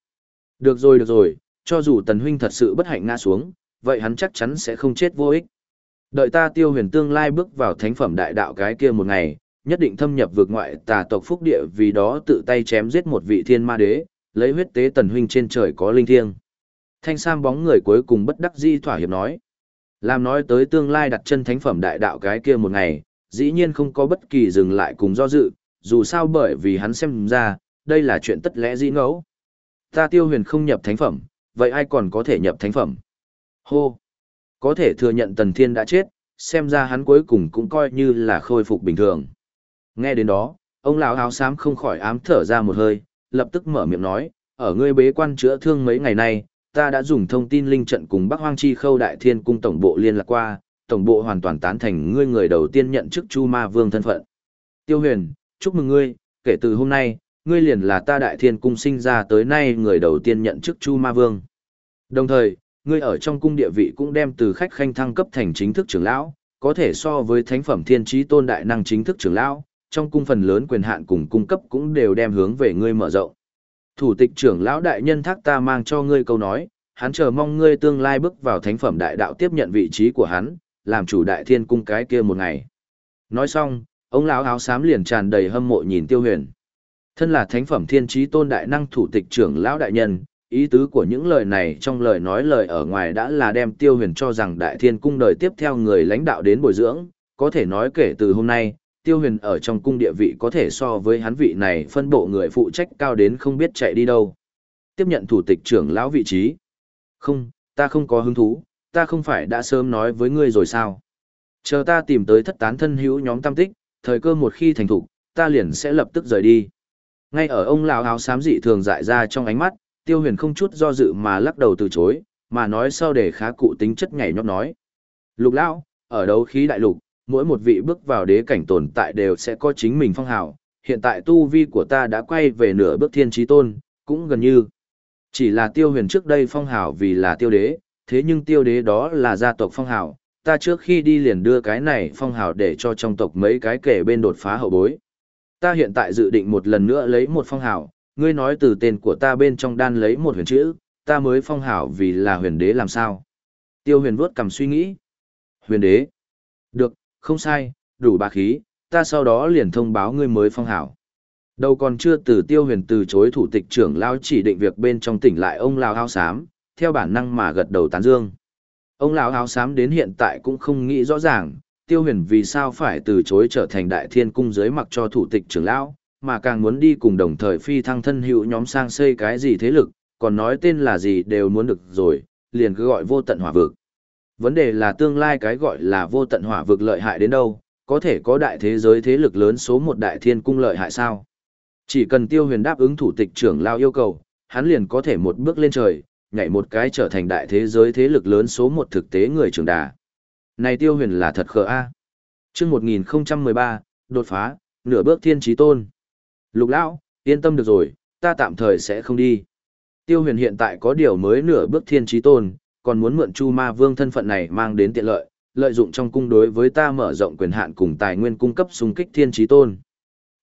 Speaker 1: Được rồi được rồi, cho dù tần huynh thật sự bất hạnh ngã xuống, vậy hắn chắc chắn sẽ không chết vô ích. Đợi ta tiêu huyền tương lai bước vào thánh phẩm đại đạo cái kia một ngày, nhất định thâm nhập vượt ngoại tà tộc phúc địa vì đó tự tay chém giết một vị thiên ma đế, lấy huyết tế tần huynh trên trời có linh thiêng. Thanh Sam bóng người cuối cùng bất đắc di thỏa hiệp nói. Làm nói tới tương lai đặt chân thánh phẩm đại đạo cái kia một ngày, dĩ nhiên không có bất kỳ dừng lại cùng do dự, dù sao bởi vì hắn xem ra, đây là chuyện tất lẽ dĩ ngẫu. Ta tiêu huyền không nhập thánh phẩm, vậy ai còn có thể nhập thánh phẩm? Hô! Có thể thừa nhận tần thiên đã chết, xem ra hắn cuối cùng cũng coi như là khôi phục bình thường. Nghe đến đó, ông lão áo xám không khỏi ám thở ra một hơi, lập tức mở miệng nói, ở ngươi bế quan chữa thương mấy ngày nay, ta đã dùng thông tin linh trận cùng Bắc Hoang Chi Khâu Đại Thiên cung tổng bộ liên lạc qua, tổng bộ hoàn toàn tán thành ngươi người đầu tiên nhận chức Chu Ma Vương thân phận. Tiêu Huyền, chúc mừng ngươi, kể từ hôm nay, ngươi liền là ta Đại Thiên cung sinh ra tới nay người đầu tiên nhận chức Chu Ma Vương. Đồng thời, ngươi ở trong cung địa vị cũng đem từ khách khanh thăng cấp thành chính thức trưởng lão, có thể so với thánh phẩm thiên trí tôn đại năng chính thức trưởng lão, trong cung phần lớn quyền hạn cùng cung cấp cũng đều đem hướng về ngươi mở rộng. Thủ tịch trưởng lão đại nhân thác ta mang cho ngươi câu nói, hắn chờ mong ngươi tương lai bước vào thánh phẩm đại đạo tiếp nhận vị trí của hắn, làm chủ đại thiên cung cái kia một ngày. Nói xong, ông lão áo xám liền tràn đầy hâm mộ nhìn Tiêu Huyền. Thân là thánh phẩm thiên trí tôn đại năng thủ tịch trưởng lão đại nhân, ý tứ của những lời này trong lời nói lời ở ngoài đã là đem Tiêu Huyền cho rằng đại thiên cung đời tiếp theo người lãnh đạo đến bồi dưỡng, có thể nói kể từ hôm nay, Tiêu Huyền ở trong cung địa vị có thể so với hắn vị này phân bộ người phụ trách cao đến không biết chạy đi đâu. Tiếp nhận thủ tịch trưởng lão vị trí. Không, ta không có hứng thú, ta không phải đã sớm nói với ngươi rồi sao? Chờ ta tìm tới thất tán thân hữu nhóm tam tích, thời cơ một khi thành thục, ta liền sẽ lập tức rời đi. Ngay ở ông lão áo xám dị thường dại ra trong ánh mắt, Tiêu Huyền không chút do dự mà lắc đầu từ chối, mà nói sau để khá cụ tính chất nhảy nhót nói. Lục lão, ở đấu khí đại lục, mỗi một vị bước vào đế cảnh tồn tại đều sẽ có chính mình phong hào, hiện tại tu vi của ta đã quay về nửa bước thiên trí tôn, cũng gần như. Chỉ là tiêu huyền trước đây phong hào vì là tiêu đế, thế nhưng tiêu đế đó là gia tộc phong hào, ta trước khi đi liền đưa cái này phong hào để cho trong tộc mấy cái kể bên đột phá hậu bối. Ta hiện tại dự định một lần nữa lấy một phong hào, ngươi nói từ tên của ta bên trong đan lấy một huyền chữ, ta mới phong hào vì là huyền đế làm sao. Tiêu huyền vuốt cầm suy nghĩ. Huyền đế. Được, không sai, đủ bá khí, ta sau đó liền thông báo ngươi mới phong hảo. Đầu còn chưa từ tiêu huyền từ chối thủ tịch trưởng lao chỉ định việc bên trong tỉnh lại ông lao áo xám, theo bản năng mà gật đầu tán dương. Ông lão áo xám đến hiện tại cũng không nghĩ rõ ràng, tiêu huyền vì sao phải từ chối trở thành đại thiên cung dưới mặc cho thủ tịch trưởng lão, mà càng muốn đi cùng đồng thời phi thăng thân hữu nhóm sang xây cái gì thế lực, còn nói tên là gì đều muốn được rồi, liền cứ gọi vô tận hỏa vực. Vấn đề là tương lai cái gọi là vô tận hỏa vực lợi hại đến đâu, có thể có đại thế giới thế lực lớn số một đại thiên cung lợi hại sao? Chỉ cần tiêu huyền đáp ứng thủ tịch trưởng lao yêu cầu, hắn liền có thể một bước lên trời, nhảy một cái trở thành đại thế giới thế lực lớn số một thực tế người trưởng đà. Này tiêu huyền là thật khờ a. À. Chương 1013, đột phá, nửa bước thiên trí tôn. Lục lão, yên tâm được rồi, ta tạm thời sẽ không đi. Tiêu huyền hiện tại có điều mới nửa bước thiên trí tôn, còn muốn mượn Chu Ma Vương thân phận này mang đến tiện lợi, lợi dụng trong cung đối với ta mở rộng quyền hạn cùng tài nguyên cung cấp xung kích thiên Chí tôn.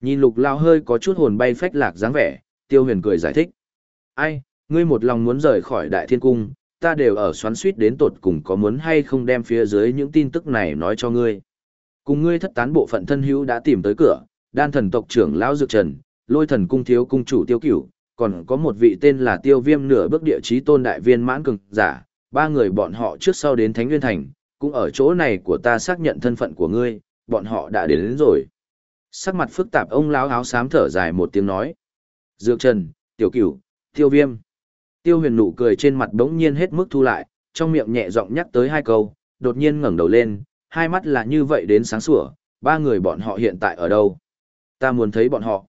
Speaker 1: Nhìn Lục Lao hơi có chút hồn bay phách lạc dáng vẻ, Tiêu Huyền cười giải thích. Ai, ngươi một lòng muốn rời khỏi Đại Thiên Cung, ta đều ở xoắn suýt đến tột cùng có muốn hay không đem phía dưới những tin tức này nói cho ngươi. Cùng ngươi thất tán bộ phận thân hữu đã tìm tới cửa, đan thần tộc trưởng Lão Dược Trần, lôi thần cung thiếu cung chủ Tiêu Cửu, còn có một vị tên là Tiêu Viêm nửa bước địa chí tôn đại viên mãn cường giả, ba người bọn họ trước sau đến Thánh Nguyên Thành, cũng ở chỗ này của ta xác nhận thân phận của ngươi, bọn họ đã đến, đến rồi. Sắc mặt phức tạp ông lão áo xám thở dài một tiếng nói. Dược Trần, Tiểu Cửu, Tiêu Viêm. Tiêu huyền nụ cười trên mặt bỗng nhiên hết mức thu lại, trong miệng nhẹ giọng nhắc tới hai câu, đột nhiên ngẩng đầu lên, hai mắt là như vậy đến sáng sủa, ba người bọn họ hiện tại ở đâu? Ta muốn thấy bọn họ.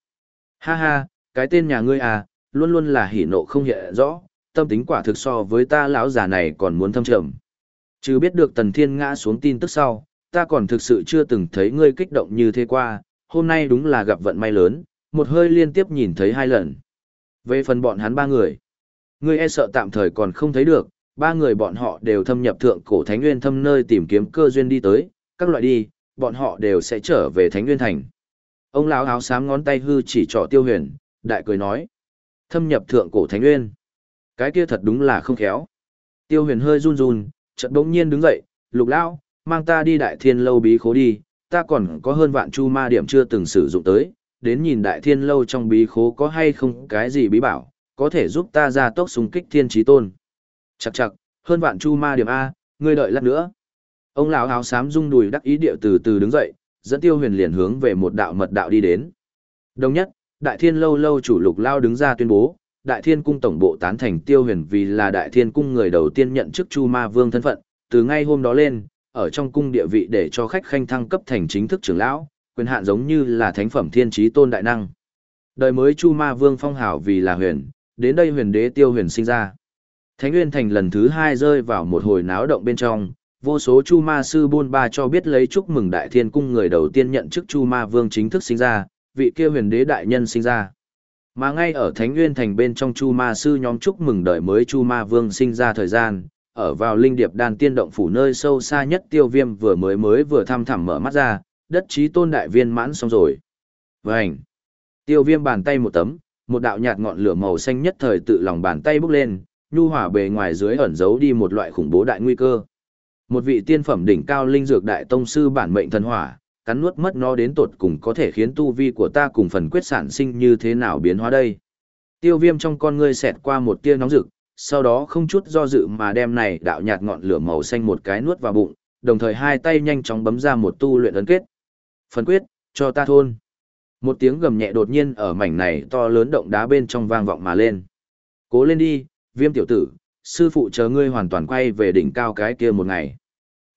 Speaker 1: Ha ha, cái tên nhà ngươi à, luôn luôn là hỉ nộ không hiện rõ, tâm tính quả thực so với ta lão già này còn muốn thâm trầm. Chứ biết được Tần Thiên ngã xuống tin tức sau, ta còn thực sự chưa từng thấy ngươi kích động như thế qua, hôm nay đúng là gặp vận may lớn, một hơi liên tiếp nhìn thấy hai lần. Về phần bọn hắn ba người, ngươi e sợ tạm thời còn không thấy được, ba người bọn họ đều thâm nhập thượng cổ Thánh Nguyên thâm nơi tìm kiếm cơ duyên đi tới, các loại đi, bọn họ đều sẽ trở về Thánh Nguyên thành. Ông lão áo xám ngón tay hư chỉ trỏ Tiêu Huyền, đại cười nói: "Thâm nhập thượng cổ Thánh Nguyên." Cái kia thật đúng là không khéo. Tiêu huyền hơi run run, chợt bỗng nhiên đứng dậy, lục lão, mang ta đi đại thiên lâu bí khố đi, ta còn có hơn vạn chu ma điểm chưa từng sử dụng tới, đến nhìn đại thiên lâu trong bí khố có hay không cái gì bí bảo, có thể giúp ta ra tốc xung kích thiên trí tôn. Chặt chặt, hơn vạn chu ma điểm A, ngươi đợi lát nữa. Ông lão áo xám rung đùi đắc ý điệu từ từ đứng dậy, dẫn tiêu huyền liền hướng về một đạo mật đạo đi đến. Đồng nhất, đại thiên lâu lâu chủ lục lao đứng ra tuyên bố, Đại Thiên Cung tổng bộ tán thành Tiêu Huyền vì là Đại Thiên Cung người đầu tiên nhận chức Chu Ma Vương thân phận, từ ngay hôm đó lên, ở trong cung địa vị để cho khách khanh thăng cấp thành chính thức trưởng lão, quyền hạn giống như là thánh phẩm thiên trí tôn đại năng. Đời mới Chu Ma Vương phong hào vì là huyền, đến đây huyền đế Tiêu Huyền sinh ra. Thánh Nguyên Thành lần thứ hai rơi vào một hồi náo động bên trong, vô số Chu Ma sư buôn ba cho biết lấy chúc mừng Đại Thiên Cung người đầu tiên nhận chức Chu Ma Vương chính thức sinh ra, vị kia huyền đế đại nhân sinh ra. Mà ngay ở Thánh Nguyên Thành bên trong Chu Ma Sư nhóm chúc mừng đời mới Chu Ma Vương sinh ra thời gian, ở vào linh điệp đàn tiên động phủ nơi sâu xa nhất tiêu viêm vừa mới mới vừa thăm thẳm mở mắt ra, đất trí tôn đại viên mãn xong rồi. Vânh! Tiêu viêm bàn tay một tấm, một đạo nhạt ngọn lửa màu xanh nhất thời tự lòng bàn tay bốc lên, nhu hỏa bề ngoài dưới ẩn giấu đi một loại khủng bố đại nguy cơ. Một vị tiên phẩm đỉnh cao linh dược đại tông sư bản mệnh thần hỏa, cắn nuốt mất nó đến tột cùng có thể khiến tu vi của ta cùng phần quyết sản sinh như thế nào biến hóa đây. Tiêu viêm trong con ngươi xẹt qua một tia nóng rực, sau đó không chút do dự mà đem này đạo nhạt ngọn lửa màu xanh một cái nuốt vào bụng, đồng thời hai tay nhanh chóng bấm ra một tu luyện ấn kết. Phần quyết, cho ta thôn. Một tiếng gầm nhẹ đột nhiên ở mảnh này to lớn động đá bên trong vang vọng mà lên. Cố lên đi, viêm tiểu tử, sư phụ chờ ngươi hoàn toàn quay về đỉnh cao cái kia một ngày.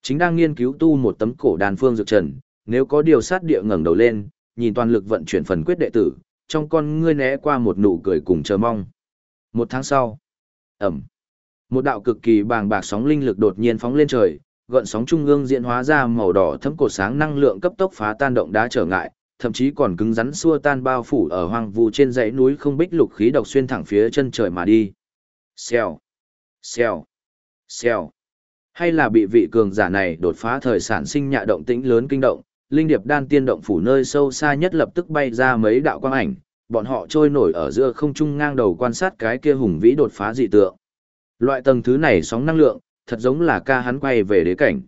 Speaker 1: Chính đang nghiên cứu tu một tấm cổ đàn phương dược trần, nếu có điều sát địa ngẩng đầu lên, nhìn toàn lực vận chuyển phần quyết đệ tử, trong con ngươi né qua một nụ cười cùng chờ mong. Một tháng sau, ẩm, một đạo cực kỳ bàng bạc sóng linh lực đột nhiên phóng lên trời, gợn sóng trung ương diễn hóa ra màu đỏ thấm cột sáng năng lượng cấp tốc phá tan động đá trở ngại, thậm chí còn cứng rắn xua tan bao phủ ở hoang vu trên dãy núi không bích lục khí độc xuyên thẳng phía chân trời mà đi. Xèo, xèo, xèo. Hay là bị vị cường giả này đột phá thời sản sinh nhạ động tĩnh lớn kinh động, linh điệp đan tiên động phủ nơi sâu xa nhất lập tức bay ra mấy đạo quang ảnh, bọn họ trôi nổi ở giữa không trung ngang đầu quan sát cái kia hùng vĩ đột phá dị tượng. Loại tầng thứ này sóng năng lượng, thật giống là ca hắn quay về đế cảnh.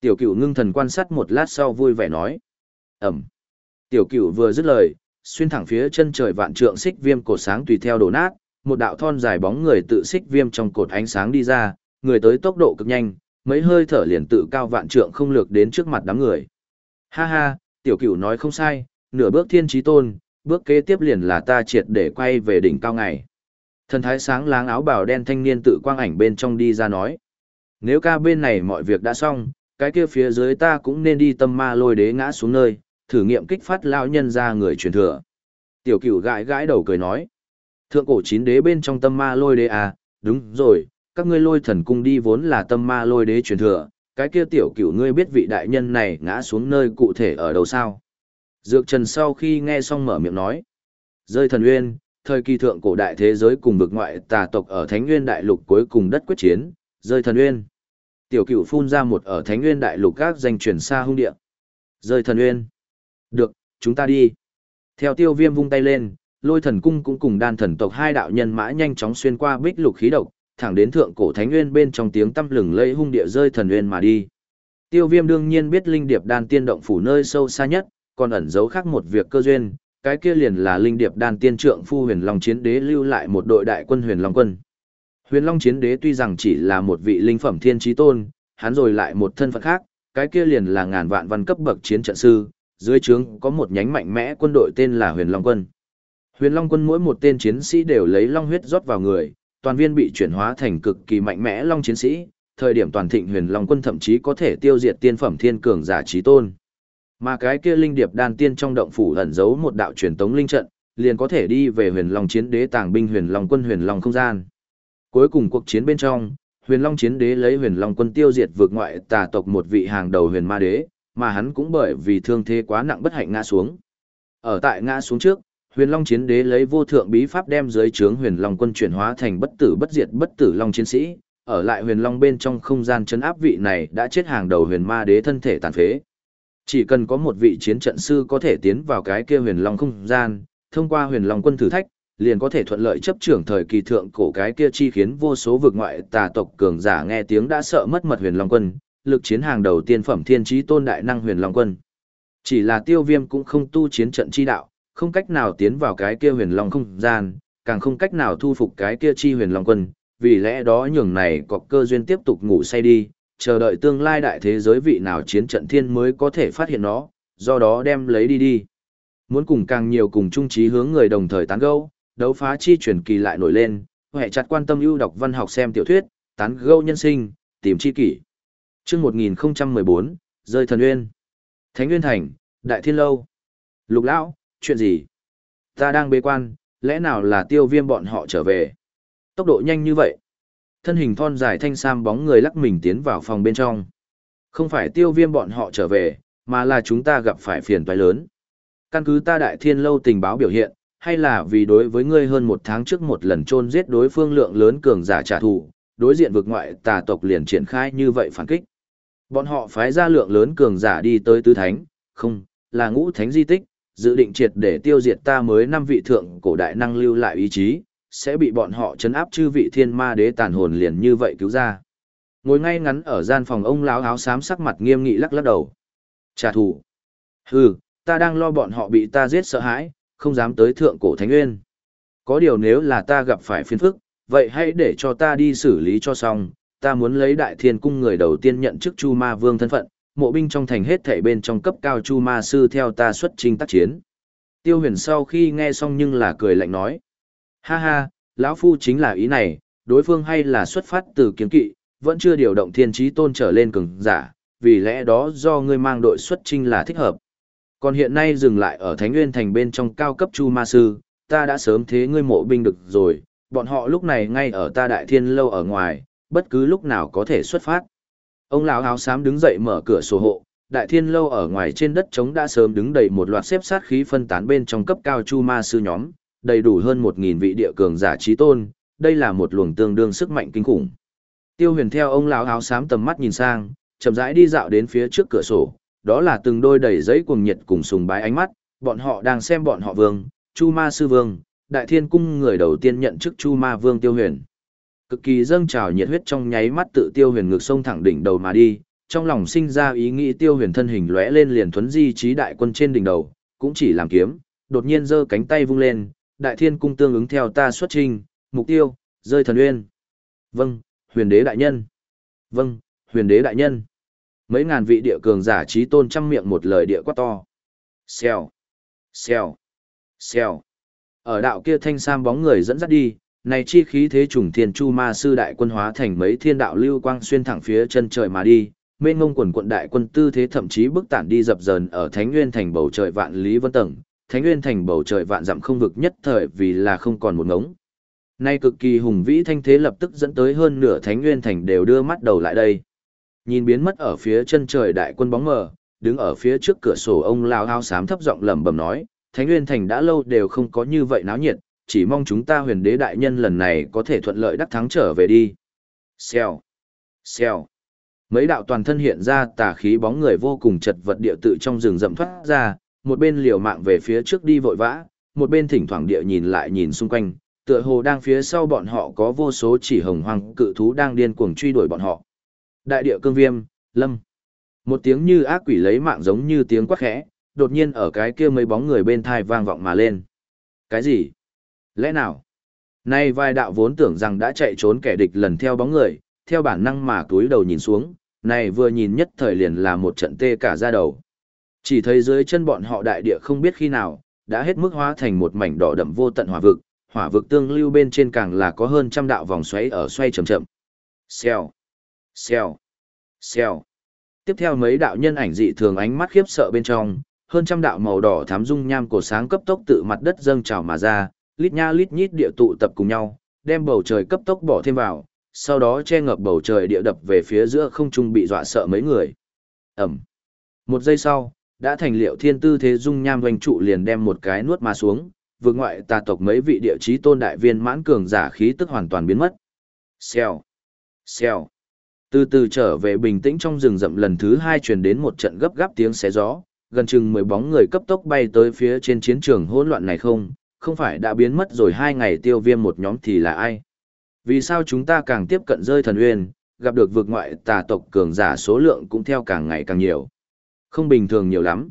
Speaker 1: Tiểu cửu ngưng thần quan sát một lát sau vui vẻ nói. Ẩm. Tiểu cửu vừa dứt lời, xuyên thẳng phía chân trời vạn trượng xích viêm cột sáng tùy theo đổ nát, một đạo thon dài bóng người tự xích viêm trong cột ánh sáng đi ra, người tới tốc độ cực nhanh, mấy hơi thở liền tự cao vạn trượng không lược đến trước mặt đám người. Ha ha, tiểu cửu nói không sai, nửa bước thiên trí tôn, bước kế tiếp liền là ta triệt để quay về đỉnh cao ngày. Thần thái sáng láng áo bào đen thanh niên tự quang ảnh bên trong đi ra nói. Nếu ca bên này mọi việc đã xong, cái kia phía dưới ta cũng nên đi tâm ma lôi đế ngã xuống nơi, thử nghiệm kích phát lão nhân ra người truyền thừa. Tiểu cửu gãi gãi đầu cười nói. Thượng cổ chín đế bên trong tâm ma lôi đế à, đúng rồi, các ngươi lôi thần cung đi vốn là tâm ma lôi đế truyền thừa, cái kia tiểu cửu ngươi biết vị đại nhân này ngã xuống nơi cụ thể ở đâu sao? Dược Trần sau khi nghe xong mở miệng nói. Rơi thần uyên, thời kỳ thượng cổ đại thế giới cùng vực ngoại tà tộc ở Thánh Nguyên Đại Lục cuối cùng đất quyết chiến, rơi thần uyên. Tiểu cửu phun ra một ở Thánh Nguyên Đại Lục các danh truyền xa hung địa. Rơi thần uyên. Được, chúng ta đi. Theo tiêu viêm vung tay lên, lôi thần cung cũng cùng đan thần tộc hai đạo nhân mã nhanh chóng xuyên qua bích lục khí độc, thẳng đến thượng cổ thánh nguyên bên trong tiếng tăm lừng lẫy hung địa rơi thần nguyên mà đi. Tiêu viêm đương nhiên biết linh điệp đan tiên động phủ nơi sâu xa nhất, còn ẩn giấu khác một việc cơ duyên, cái kia liền là linh điệp đan tiên trượng phu huyền long chiến đế lưu lại một đội đại quân huyền long quân. Huyền long chiến đế tuy rằng chỉ là một vị linh phẩm thiên trí tôn, hắn rồi lại một thân phận khác, cái kia liền là ngàn vạn văn cấp bậc chiến trận sư, dưới trướng có một nhánh mạnh mẽ quân đội tên là huyền long quân. Huyền long quân mỗi một tên chiến sĩ đều lấy long huyết rót vào người, toàn viên bị chuyển hóa thành cực kỳ mạnh mẽ long chiến sĩ, thời điểm toàn thịnh huyền long quân thậm chí có thể tiêu diệt tiên phẩm thiên cường giả trí tôn. Mà cái kia linh điệp đan tiên trong động phủ ẩn giấu một đạo truyền tống linh trận, liền có thể đi về huyền long chiến đế tàng binh huyền long quân huyền long không gian. Cuối cùng cuộc chiến bên trong, huyền long chiến đế lấy huyền long quân tiêu diệt vượt ngoại tà tộc một vị hàng đầu huyền ma đế, mà hắn cũng bởi vì thương thế quá nặng bất hạnh ngã xuống. Ở tại ngã xuống trước, Huyền Long Chiến Đế lấy vô thượng bí pháp đem dưới trướng Huyền Long quân chuyển hóa thành bất tử bất diệt bất tử long chiến sĩ, ở lại Huyền Long bên trong không gian chấn áp vị này đã chết hàng đầu Huyền Ma Đế thân thể tàn phế. Chỉ cần có một vị chiến trận sư có thể tiến vào cái kia Huyền Long không gian, thông qua Huyền Long quân thử thách, liền có thể thuận lợi chấp trưởng thời kỳ thượng cổ cái kia chi khiến vô số vực ngoại tà tộc cường giả nghe tiếng đã sợ mất mật Huyền Long quân, lực chiến hàng đầu tiên phẩm thiên trí tôn đại năng Huyền Long quân. Chỉ là Tiêu Viêm cũng không tu chiến trận chi đạo, không cách nào tiến vào cái kia huyền long không gian, càng không cách nào thu phục cái kia chi huyền long quân, vì lẽ đó nhường này cọc cơ duyên tiếp tục ngủ say đi, chờ đợi tương lai đại thế giới vị nào chiến trận thiên mới có thể phát hiện nó, do đó đem lấy đi đi. Muốn cùng càng nhiều cùng chung trí hướng người đồng thời tán gẫu, đấu phá chi truyền kỳ lại nổi lên, hệ chặt quan tâm ưu đọc văn học xem tiểu thuyết, tán gẫu nhân sinh, tìm chi kỷ. Chương 1014, rơi thần uyên. Thánh Nguyên Thành, Đại Thiên Lâu. Lục Lão, chuyện gì? Ta đang bế quan, lẽ nào là tiêu viêm bọn họ trở về? Tốc độ nhanh như vậy. Thân hình thon dài thanh sam bóng người lắc mình tiến vào phòng bên trong. Không phải tiêu viêm bọn họ trở về, mà là chúng ta gặp phải phiền toái lớn. Căn cứ ta đại thiên lâu tình báo biểu hiện, hay là vì đối với ngươi hơn một tháng trước một lần chôn giết đối phương lượng lớn cường giả trả thù, đối diện vực ngoại tà tộc liền triển khai như vậy phản kích. Bọn họ phái ra lượng lớn cường giả đi tới tứ thánh, không, là ngũ thánh di tích, dự định triệt để tiêu diệt ta mới năm vị thượng cổ đại năng lưu lại ý chí, sẽ bị bọn họ chấn áp chư vị thiên ma đế tàn hồn liền như vậy cứu ra. Ngồi ngay ngắn ở gian phòng ông lão áo xám sắc mặt nghiêm nghị lắc lắc đầu. Trả thù. Hừ, ta đang lo bọn họ bị ta giết sợ hãi, không dám tới thượng cổ thánh nguyên. Có điều nếu là ta gặp phải phiền phức, vậy hãy để cho ta đi xử lý cho xong, ta muốn lấy đại thiên cung người đầu tiên nhận chức Chu Ma Vương thân phận, mộ binh trong thành hết thảy bên trong cấp cao Chu Ma Sư theo ta xuất trình tác chiến. Tiêu huyền sau khi nghe xong nhưng là cười lạnh nói. Ha ha, lão Phu chính là ý này, đối phương hay là xuất phát từ kiến kỵ, vẫn chưa điều động thiên trí tôn trở lên cường giả, vì lẽ đó do ngươi mang đội xuất trinh là thích hợp. Còn hiện nay dừng lại ở Thánh Nguyên Thành bên trong cao cấp Chu Ma Sư, ta đã sớm thế ngươi mộ binh được rồi, bọn họ lúc này ngay ở ta đại thiên lâu ở ngoài, bất cứ lúc nào có thể xuất phát. Ông lão áo xám đứng dậy mở cửa sổ hộ, đại thiên lâu ở ngoài trên đất trống đã sớm đứng đầy một loạt xếp sát khí phân tán bên trong cấp cao chu ma sư nhóm, đầy đủ hơn 1.000 vị địa cường giả trí tôn, đây là một luồng tương đương sức mạnh kinh khủng. Tiêu huyền theo ông lão áo xám tầm mắt nhìn sang, chậm rãi đi dạo đến phía trước cửa sổ, đó là từng đôi đầy giấy cuồng nhiệt cùng sùng bái ánh mắt, bọn họ đang xem bọn họ vương, chu ma sư vương, đại thiên cung người đầu tiên nhận chức chu ma vương tiêu huyền cực kỳ dâng trào nhiệt huyết trong nháy mắt tự tiêu huyền ngược sông thẳng đỉnh đầu mà đi trong lòng sinh ra ý nghĩ tiêu huyền thân hình lóe lên liền thuấn di trí đại quân trên đỉnh đầu cũng chỉ làm kiếm đột nhiên giơ cánh tay vung lên đại thiên cung tương ứng theo ta xuất trình mục tiêu rơi thần uyên. Vâng huyền đế đại nhân. Vâng huyền đế đại nhân. Mấy ngàn vị địa cường giả trí tôn trăm miệng một lời địa quát to. Xèo xèo xèo. Ở đạo kia thanh sam bóng người dẫn dắt đi, này chi khí thế trùng thiên chu ma sư đại quân hóa thành mấy thiên đạo lưu quang xuyên thẳng phía chân trời mà đi, mênh ngông quần quận đại quân tư thế thậm chí bức tản đi dập dờn ở Thánh Nguyên thành bầu trời vạn lý vân tầng, Thánh Nguyên thành bầu trời vạn dặm không vực nhất thời vì là không còn một ngống. Nay cực kỳ hùng vĩ thanh thế lập tức dẫn tới hơn nửa Thánh Nguyên thành đều đưa mắt đầu lại đây. Nhìn biến mất ở phía chân trời đại quân bóng mờ, đứng ở phía trước cửa sổ ông lao ao xám thấp giọng lẩm bẩm nói, Thánh Nguyên Thành đã lâu đều không có như vậy náo nhiệt, chỉ mong chúng ta huyền đế đại nhân lần này có thể thuận lợi đắc thắng trở về đi. Xèo, xèo. Mấy đạo toàn thân hiện ra tà khí bóng người vô cùng chật vật địa tự trong rừng rậm thoát ra, một bên liều mạng về phía trước đi vội vã, một bên thỉnh thoảng địa nhìn lại nhìn xung quanh, tựa hồ đang phía sau bọn họ có vô số chỉ hồng hoàng cự thú đang điên cuồng truy đuổi bọn họ. Đại địa cương viêm, lâm. Một tiếng như ác quỷ lấy mạng giống như tiếng quát khẽ, đột nhiên ở cái kia mấy bóng người bên thai vang vọng mà lên. Cái gì? Lẽ nào? Nay vài đạo vốn tưởng rằng đã chạy trốn kẻ địch lần theo bóng người, theo bản năng mà túi đầu nhìn xuống, này vừa nhìn nhất thời liền là một trận tê cả da đầu. Chỉ thấy dưới chân bọn họ đại địa không biết khi nào, đã hết mức hóa thành một mảnh đỏ đậm vô tận hỏa vực, hỏa vực tương lưu bên trên càng là có hơn trăm đạo vòng xoáy ở xoay chậm chậm. Xèo, xèo, xèo. Tiếp theo mấy đạo nhân ảnh dị thường ánh mắt khiếp sợ bên trong, hơn trăm đạo màu đỏ thám dung nham cổ sáng cấp tốc tự mặt đất dâng trào mà ra, lít nha lít nhít địa tụ tập cùng nhau, đem bầu trời cấp tốc bỏ thêm vào, sau đó che ngập bầu trời địa đập về phía giữa không trung bị dọa sợ mấy người. Ẩm. Một giây sau, đã thành liệu thiên tư thế dung nham doanh trụ liền đem một cái nuốt mà xuống, vượt ngoại tà tộc mấy vị địa chí tôn đại viên mãn cường giả khí tức hoàn toàn biến mất. Xèo. Xèo. Từ từ trở về bình tĩnh trong rừng rậm lần thứ hai truyền đến một trận gấp gáp tiếng xé gió, gần chừng mười bóng người cấp tốc bay tới phía trên chiến trường hỗn loạn này không, không phải đã biến mất rồi hai ngày tiêu viêm một nhóm thì là ai? Vì sao chúng ta càng tiếp cận rơi thần uyên, gặp được vượt ngoại tà tộc cường giả số lượng cũng theo càng ngày càng nhiều. Không bình thường nhiều lắm.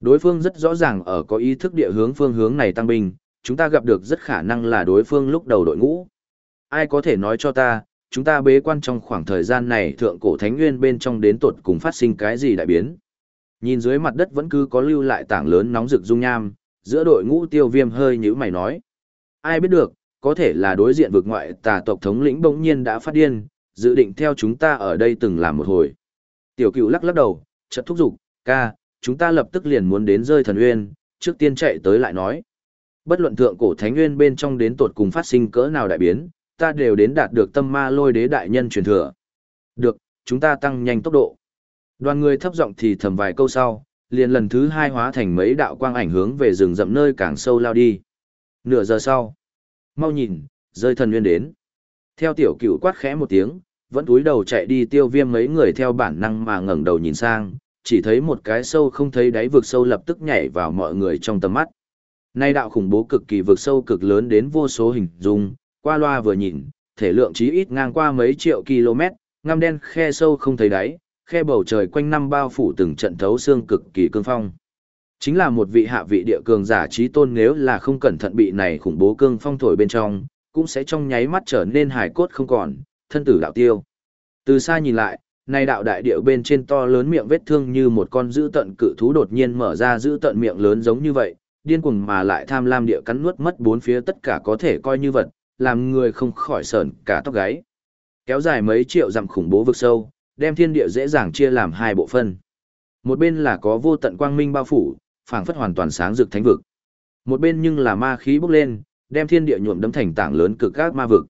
Speaker 1: Đối phương rất rõ ràng ở có ý thức địa hướng phương hướng này tăng binh, chúng ta gặp được rất khả năng là đối phương lúc đầu đội ngũ. Ai có thể nói cho ta, chúng ta bế quan trong khoảng thời gian này thượng cổ thánh nguyên bên trong đến tột cùng phát sinh cái gì đại biến? Nhìn dưới mặt đất vẫn cứ có lưu lại tảng lớn nóng rực dung nham, giữa đội ngũ tiêu viêm hơi nhữ mày nói. Ai biết được, có thể là đối diện vực ngoại tà tộc thống lĩnh bỗng nhiên đã phát điên, dự định theo chúng ta ở đây từng làm một hồi. Tiểu cựu lắc lắc đầu, chợt thúc giục, ca, chúng ta lập tức liền muốn đến rơi thần uyên, trước tiên chạy tới lại nói. Bất luận thượng cổ thánh nguyên bên trong đến tột cùng phát sinh cỡ nào đại biến, ta đều đến đạt được tâm ma lôi đế đại nhân truyền thừa. Được, chúng ta tăng nhanh tốc độ. Đoàn người thấp giọng thì thầm vài câu sau, liền lần thứ hai hóa thành mấy đạo quang ảnh hướng về rừng rậm nơi càng sâu lao đi. Nửa giờ sau, mau nhìn, rơi thần nguyên đến. Theo tiểu cửu quát khẽ một tiếng, vẫn túi đầu chạy đi tiêu viêm mấy người theo bản năng mà ngẩng đầu nhìn sang, chỉ thấy một cái sâu không thấy đáy vực sâu lập tức nhảy vào mọi người trong tầm mắt. Nay đạo khủng bố cực kỳ vực sâu cực lớn đến vô số hình dung, qua loa vừa nhìn, thể lượng chí ít ngang qua mấy triệu km, ngăm đen khe sâu không thấy đáy, khe bầu trời quanh năm bao phủ từng trận thấu xương cực kỳ cương phong. Chính là một vị hạ vị địa cường giả trí tôn nếu là không cẩn thận bị này khủng bố cương phong thổi bên trong, cũng sẽ trong nháy mắt trở nên hài cốt không còn, thân tử đạo tiêu. Từ xa nhìn lại, này đạo đại điệu bên trên to lớn miệng vết thương như một con dữ tận cự thú đột nhiên mở ra dữ tận miệng lớn giống như vậy, điên cuồng mà lại tham lam địa cắn nuốt mất bốn phía tất cả có thể coi như vật, làm người không khỏi sờn cả tóc gáy. Kéo dài mấy triệu dặm khủng bố vực sâu, đem thiên địa dễ dàng chia làm hai bộ phân. Một bên là có vô tận quang minh bao phủ, phảng phất hoàn toàn sáng rực thánh vực. Một bên nhưng là ma khí bốc lên, đem thiên địa nhuộm đấm thành tảng lớn cực các ma vực.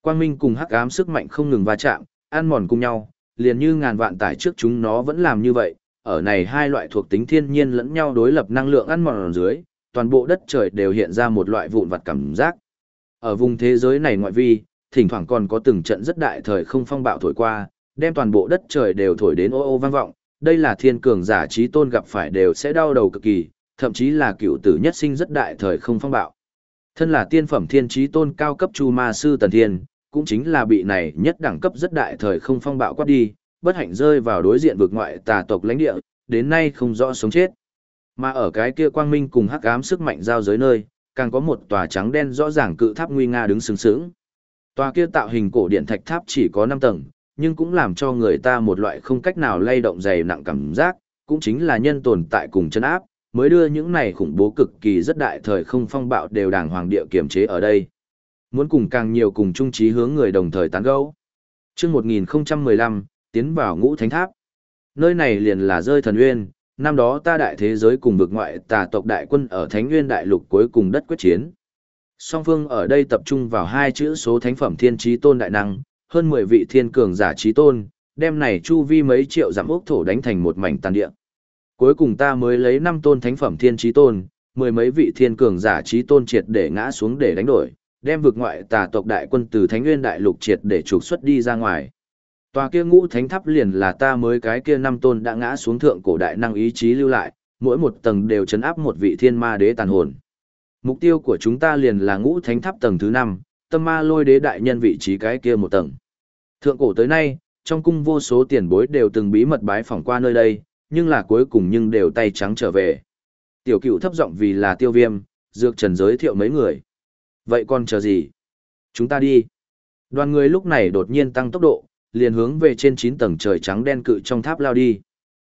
Speaker 1: Quang minh cùng hắc ám sức mạnh không ngừng va chạm, ăn mòn cùng nhau, liền như ngàn vạn tải trước chúng nó vẫn làm như vậy. Ở này hai loại thuộc tính thiên nhiên lẫn nhau đối lập năng lượng ăn mòn ở dưới, toàn bộ đất trời đều hiện ra một loại vụn vặt cảm giác. Ở vùng thế giới này ngoại vi, thỉnh thoảng còn có từng trận rất đại thời không phong bạo thổi qua, đem toàn bộ đất trời đều thổi đến ô ô vang vọng, đây là thiên cường giả trí tôn gặp phải đều sẽ đau đầu cực kỳ, thậm chí là cựu tử nhất sinh rất đại thời không phong bạo. Thân là tiên phẩm thiên trí tôn cao cấp chu ma sư tần thiên, cũng chính là bị này nhất đẳng cấp rất đại thời không phong bạo quát đi, bất hạnh rơi vào đối diện vực ngoại tà tộc lãnh địa, đến nay không rõ sống chết. Mà ở cái kia quang minh cùng hắc ám sức mạnh giao giới nơi, càng có một tòa trắng đen rõ ràng cự tháp nguy nga đứng sừng sững. Tòa kia tạo hình cổ điện thạch tháp chỉ có 5 tầng, nhưng cũng làm cho người ta một loại không cách nào lay động dày nặng cảm giác, cũng chính là nhân tồn tại cùng chân áp, mới đưa những này khủng bố cực kỳ rất đại thời không phong bạo đều đàng hoàng địa kiềm chế ở đây. Muốn cùng càng nhiều cùng chung trí hướng người đồng thời tán gẫu. Chương 1015, tiến vào Ngũ Thánh Tháp. Nơi này liền là rơi thần uyên, năm đó ta đại thế giới cùng vực ngoại tà tộc đại quân ở Thánh Nguyên đại lục cuối cùng đất quyết chiến. Song phương ở đây tập trung vào hai chữ số thánh phẩm thiên trí tôn đại năng, hơn 10 vị thiên cường giả trí tôn, đem này chu vi mấy triệu giảm ốc thổ đánh thành một mảnh tàn địa. Cuối cùng ta mới lấy năm tôn thánh phẩm thiên trí tôn, mười mấy vị thiên cường giả trí tôn triệt để ngã xuống để đánh đổi, đem vực ngoại tà tộc đại quân từ Thánh Nguyên đại lục triệt để trục xuất đi ra ngoài. Tòa kia ngũ thánh tháp liền là ta mới cái kia năm tôn đã ngã xuống thượng cổ đại năng ý chí lưu lại, mỗi một tầng đều chấn áp một vị thiên ma đế tàn hồn. Mục tiêu của chúng ta liền là ngũ thánh tháp tầng thứ năm, tâm ma lôi đế đại nhân vị trí cái kia một tầng. Thượng cổ tới nay, trong cung vô số tiền bối đều từng bí mật bái phỏng qua nơi đây, nhưng là cuối cùng nhưng đều tay trắng trở về. Tiểu cựu thấp giọng vì là tiêu viêm, dược trần giới thiệu mấy người. Vậy còn chờ gì? Chúng ta đi. Đoàn người lúc này đột nhiên tăng tốc độ, liền hướng về trên 9 tầng trời trắng đen cự trong tháp lao đi.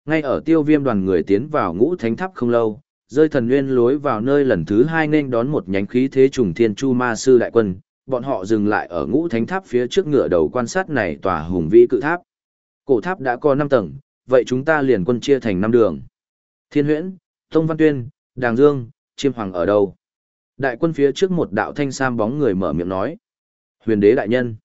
Speaker 1: Ngay ở tiêu viêm đoàn người tiến vào ngũ thánh tháp không lâu, rơi thần nguyên lối vào nơi lần thứ hai nên đón một nhánh khí thế trùng thiên chu ma sư đại quân, bọn họ dừng lại ở ngũ thánh tháp phía trước ngựa đầu quan sát này tòa hùng vĩ cự tháp. Cổ tháp đã có 5 tầng, vậy chúng ta liền quân chia thành 5 đường. Thiên huyễn, Tông Văn Tuyên, Đàng Dương, Chiêm Hoàng ở đâu? Đại quân phía trước một đạo thanh sam bóng người mở miệng nói. Huyền đế đại nhân.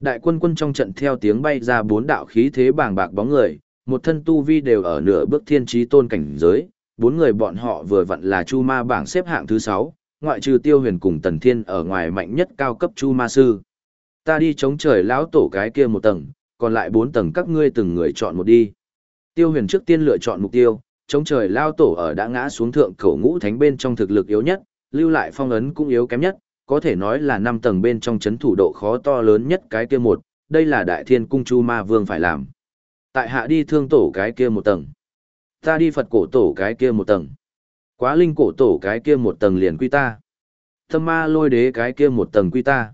Speaker 1: Đại quân quân trong trận theo tiếng bay ra bốn đạo khí thế bàng bạc bóng người, một thân tu vi đều ở nửa bước thiên trí tôn cảnh giới, bốn người bọn họ vừa vặn là chu ma bảng xếp hạng thứ 6, ngoại trừ tiêu huyền cùng tần thiên ở ngoài mạnh nhất cao cấp chu ma sư. Ta đi chống trời lão tổ cái kia một tầng, còn lại bốn tầng các ngươi từng người chọn một đi. Tiêu huyền trước tiên lựa chọn mục tiêu, chống trời lao tổ ở đã ngã xuống thượng khẩu ngũ thánh bên trong thực lực yếu nhất, lưu lại phong ấn cũng yếu kém nhất, có thể nói là năm tầng bên trong chấn thủ độ khó to lớn nhất cái kia một, đây là đại thiên cung chu ma vương phải làm. Tại hạ đi thương tổ cái kia một tầng. Ta đi Phật cổ tổ cái kia một tầng. Quá linh cổ tổ cái kia một tầng liền quy ta. Thâm ma lôi đế cái kia một tầng quy ta.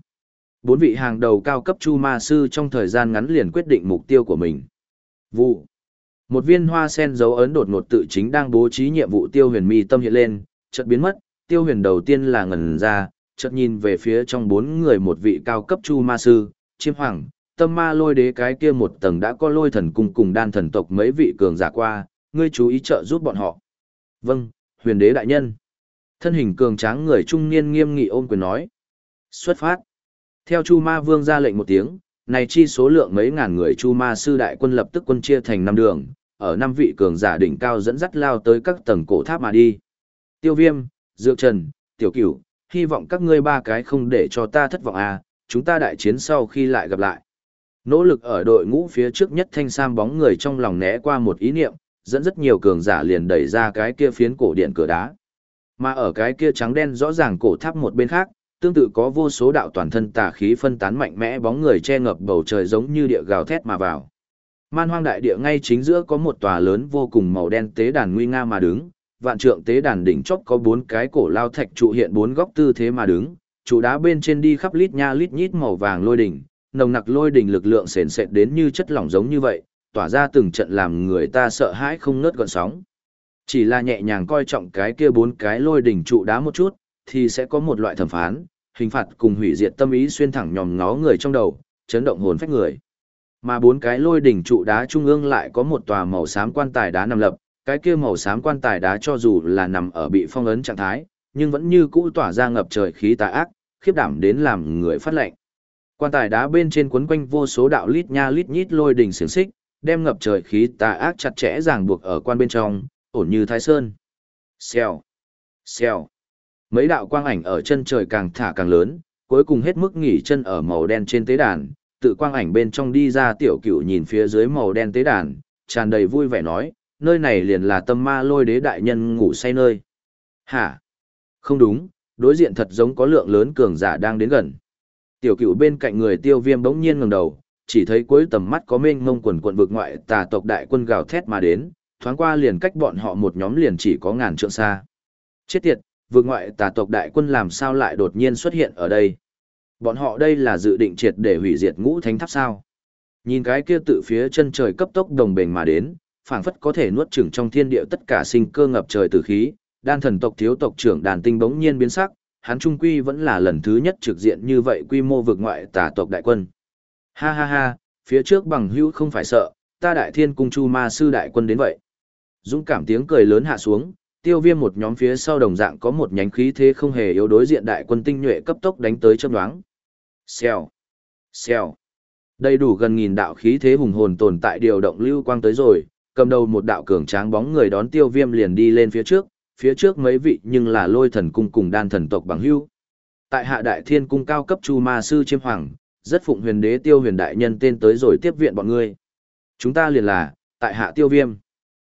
Speaker 1: Bốn vị hàng đầu cao cấp chu ma sư trong thời gian ngắn liền quyết định mục tiêu của mình. Vụ. Một viên hoa sen dấu ấn đột ngột tự chính đang bố trí nhiệm vụ tiêu huyền mi tâm hiện lên, chợt biến mất, tiêu huyền đầu tiên là ngẩn ra, chợt nhìn về phía trong bốn người một vị cao cấp chu ma sư, chiêm hoàng, tâm ma lôi đế cái kia một tầng đã có lôi thần cung cùng đan thần tộc mấy vị cường giả qua, ngươi chú ý trợ giúp bọn họ. Vâng, huyền đế đại nhân. Thân hình cường tráng người trung niên nghiêm nghị ôm quyền nói. Xuất phát. Theo chu ma vương ra lệnh một tiếng, này chi số lượng mấy ngàn người chu ma sư đại quân lập tức quân chia thành năm đường, ở năm vị cường giả đỉnh cao dẫn dắt lao tới các tầng cổ tháp mà đi. Tiêu viêm, dược trần, tiểu cửu, hy vọng các ngươi ba cái không để cho ta thất vọng à, chúng ta đại chiến sau khi lại gặp lại. Nỗ lực ở đội ngũ phía trước nhất thanh sam bóng người trong lòng né qua một ý niệm, dẫn rất nhiều cường giả liền đẩy ra cái kia phiến cổ điện cửa đá. Mà ở cái kia trắng đen rõ ràng cổ tháp một bên khác, tương tự có vô số đạo toàn thân tà khí phân tán mạnh mẽ bóng người che ngập bầu trời giống như địa gào thét mà vào. Man hoang đại địa ngay chính giữa có một tòa lớn vô cùng màu đen tế đàn nguy nga mà đứng, vạn trượng tế đàn đỉnh chóp có bốn cái cổ lao thạch trụ hiện bốn góc tư thế mà đứng, trụ đá bên trên đi khắp lít nha lít nhít màu vàng lôi đỉnh, nồng nặc lôi đỉnh lực lượng sền sệt đến như chất lỏng giống như vậy, tỏa ra từng trận làm người ta sợ hãi không ngớt gọn sóng. Chỉ là nhẹ nhàng coi trọng cái kia bốn cái lôi đỉnh trụ đá một chút, thì sẽ có một loại thẩm phán, hình phạt cùng hủy diệt tâm ý xuyên thẳng nhòm ngó người trong đầu, chấn động hồn phách người. Mà bốn cái lôi đỉnh trụ đá trung ương lại có một tòa màu xám quan tài đá nằm lập, cái kia màu xám quan tài đá cho dù là nằm ở bị phong ấn trạng thái, nhưng vẫn như cũ tỏa ra ngập trời khí tà ác, khiếp đảm đến làm người phát lệnh. Quan tài đá bên trên quấn quanh vô số đạo lít nha lít nhít lôi đỉnh xiển xích, đem ngập trời khí tà ác chặt chẽ ràng buộc ở quan bên trong, ổn như thái sơn. Xèo, xèo. Mấy đạo quang ảnh ở chân trời càng thả càng lớn, cuối cùng hết mức nghỉ chân ở màu đen trên tế đàn, tự quang ảnh bên trong đi ra tiểu cửu nhìn phía dưới màu đen tế đàn, tràn đầy vui vẻ nói, nơi này liền là tâm ma lôi đế đại nhân ngủ say nơi. Hả? Không đúng, đối diện thật giống có lượng lớn cường giả đang đến gần. Tiểu cửu bên cạnh người tiêu viêm bỗng nhiên ngẩng đầu, chỉ thấy cuối tầm mắt có mênh mông quần quận vực ngoại tà tộc đại quân gào thét mà đến, thoáng qua liền cách bọn họ một nhóm liền chỉ có ngàn trượng xa. Chết tiệt, vực ngoại tà tộc đại quân làm sao lại đột nhiên xuất hiện ở đây? Bọn họ đây là dự định triệt để hủy diệt ngũ thánh tháp sao? Nhìn cái kia tự phía chân trời cấp tốc đồng bền mà đến, phảng phất có thể nuốt chửng trong thiên địa tất cả sinh cơ ngập trời tử khí, đan thần tộc thiếu tộc trưởng đàn tinh bỗng nhiên biến sắc, hắn trung quy vẫn là lần thứ nhất trực diện như vậy quy mô vực ngoại tà tộc đại quân. Ha ha ha, phía trước bằng hữu không phải sợ, ta đại thiên cung chu ma sư đại quân đến vậy. Dũng cảm tiếng cười lớn hạ xuống, tiêu viêm một nhóm phía sau đồng dạng có một nhánh khí thế không hề yếu đối diện đại quân tinh nhuệ cấp tốc đánh tới châm đoáng. Xèo, xèo. Đầy đủ gần nghìn đạo khí thế hùng hồn tồn tại điều động lưu quang tới rồi, cầm đầu một đạo cường tráng bóng người đón tiêu viêm liền đi lên phía trước, phía trước mấy vị nhưng là lôi thần cung cùng đan thần tộc bằng hưu. Tại hạ đại thiên cung cao cấp chu ma sư chiêm hoàng, rất phụng huyền đế tiêu huyền đại nhân tên tới rồi tiếp viện bọn ngươi. Chúng ta liền là, tại hạ tiêu viêm.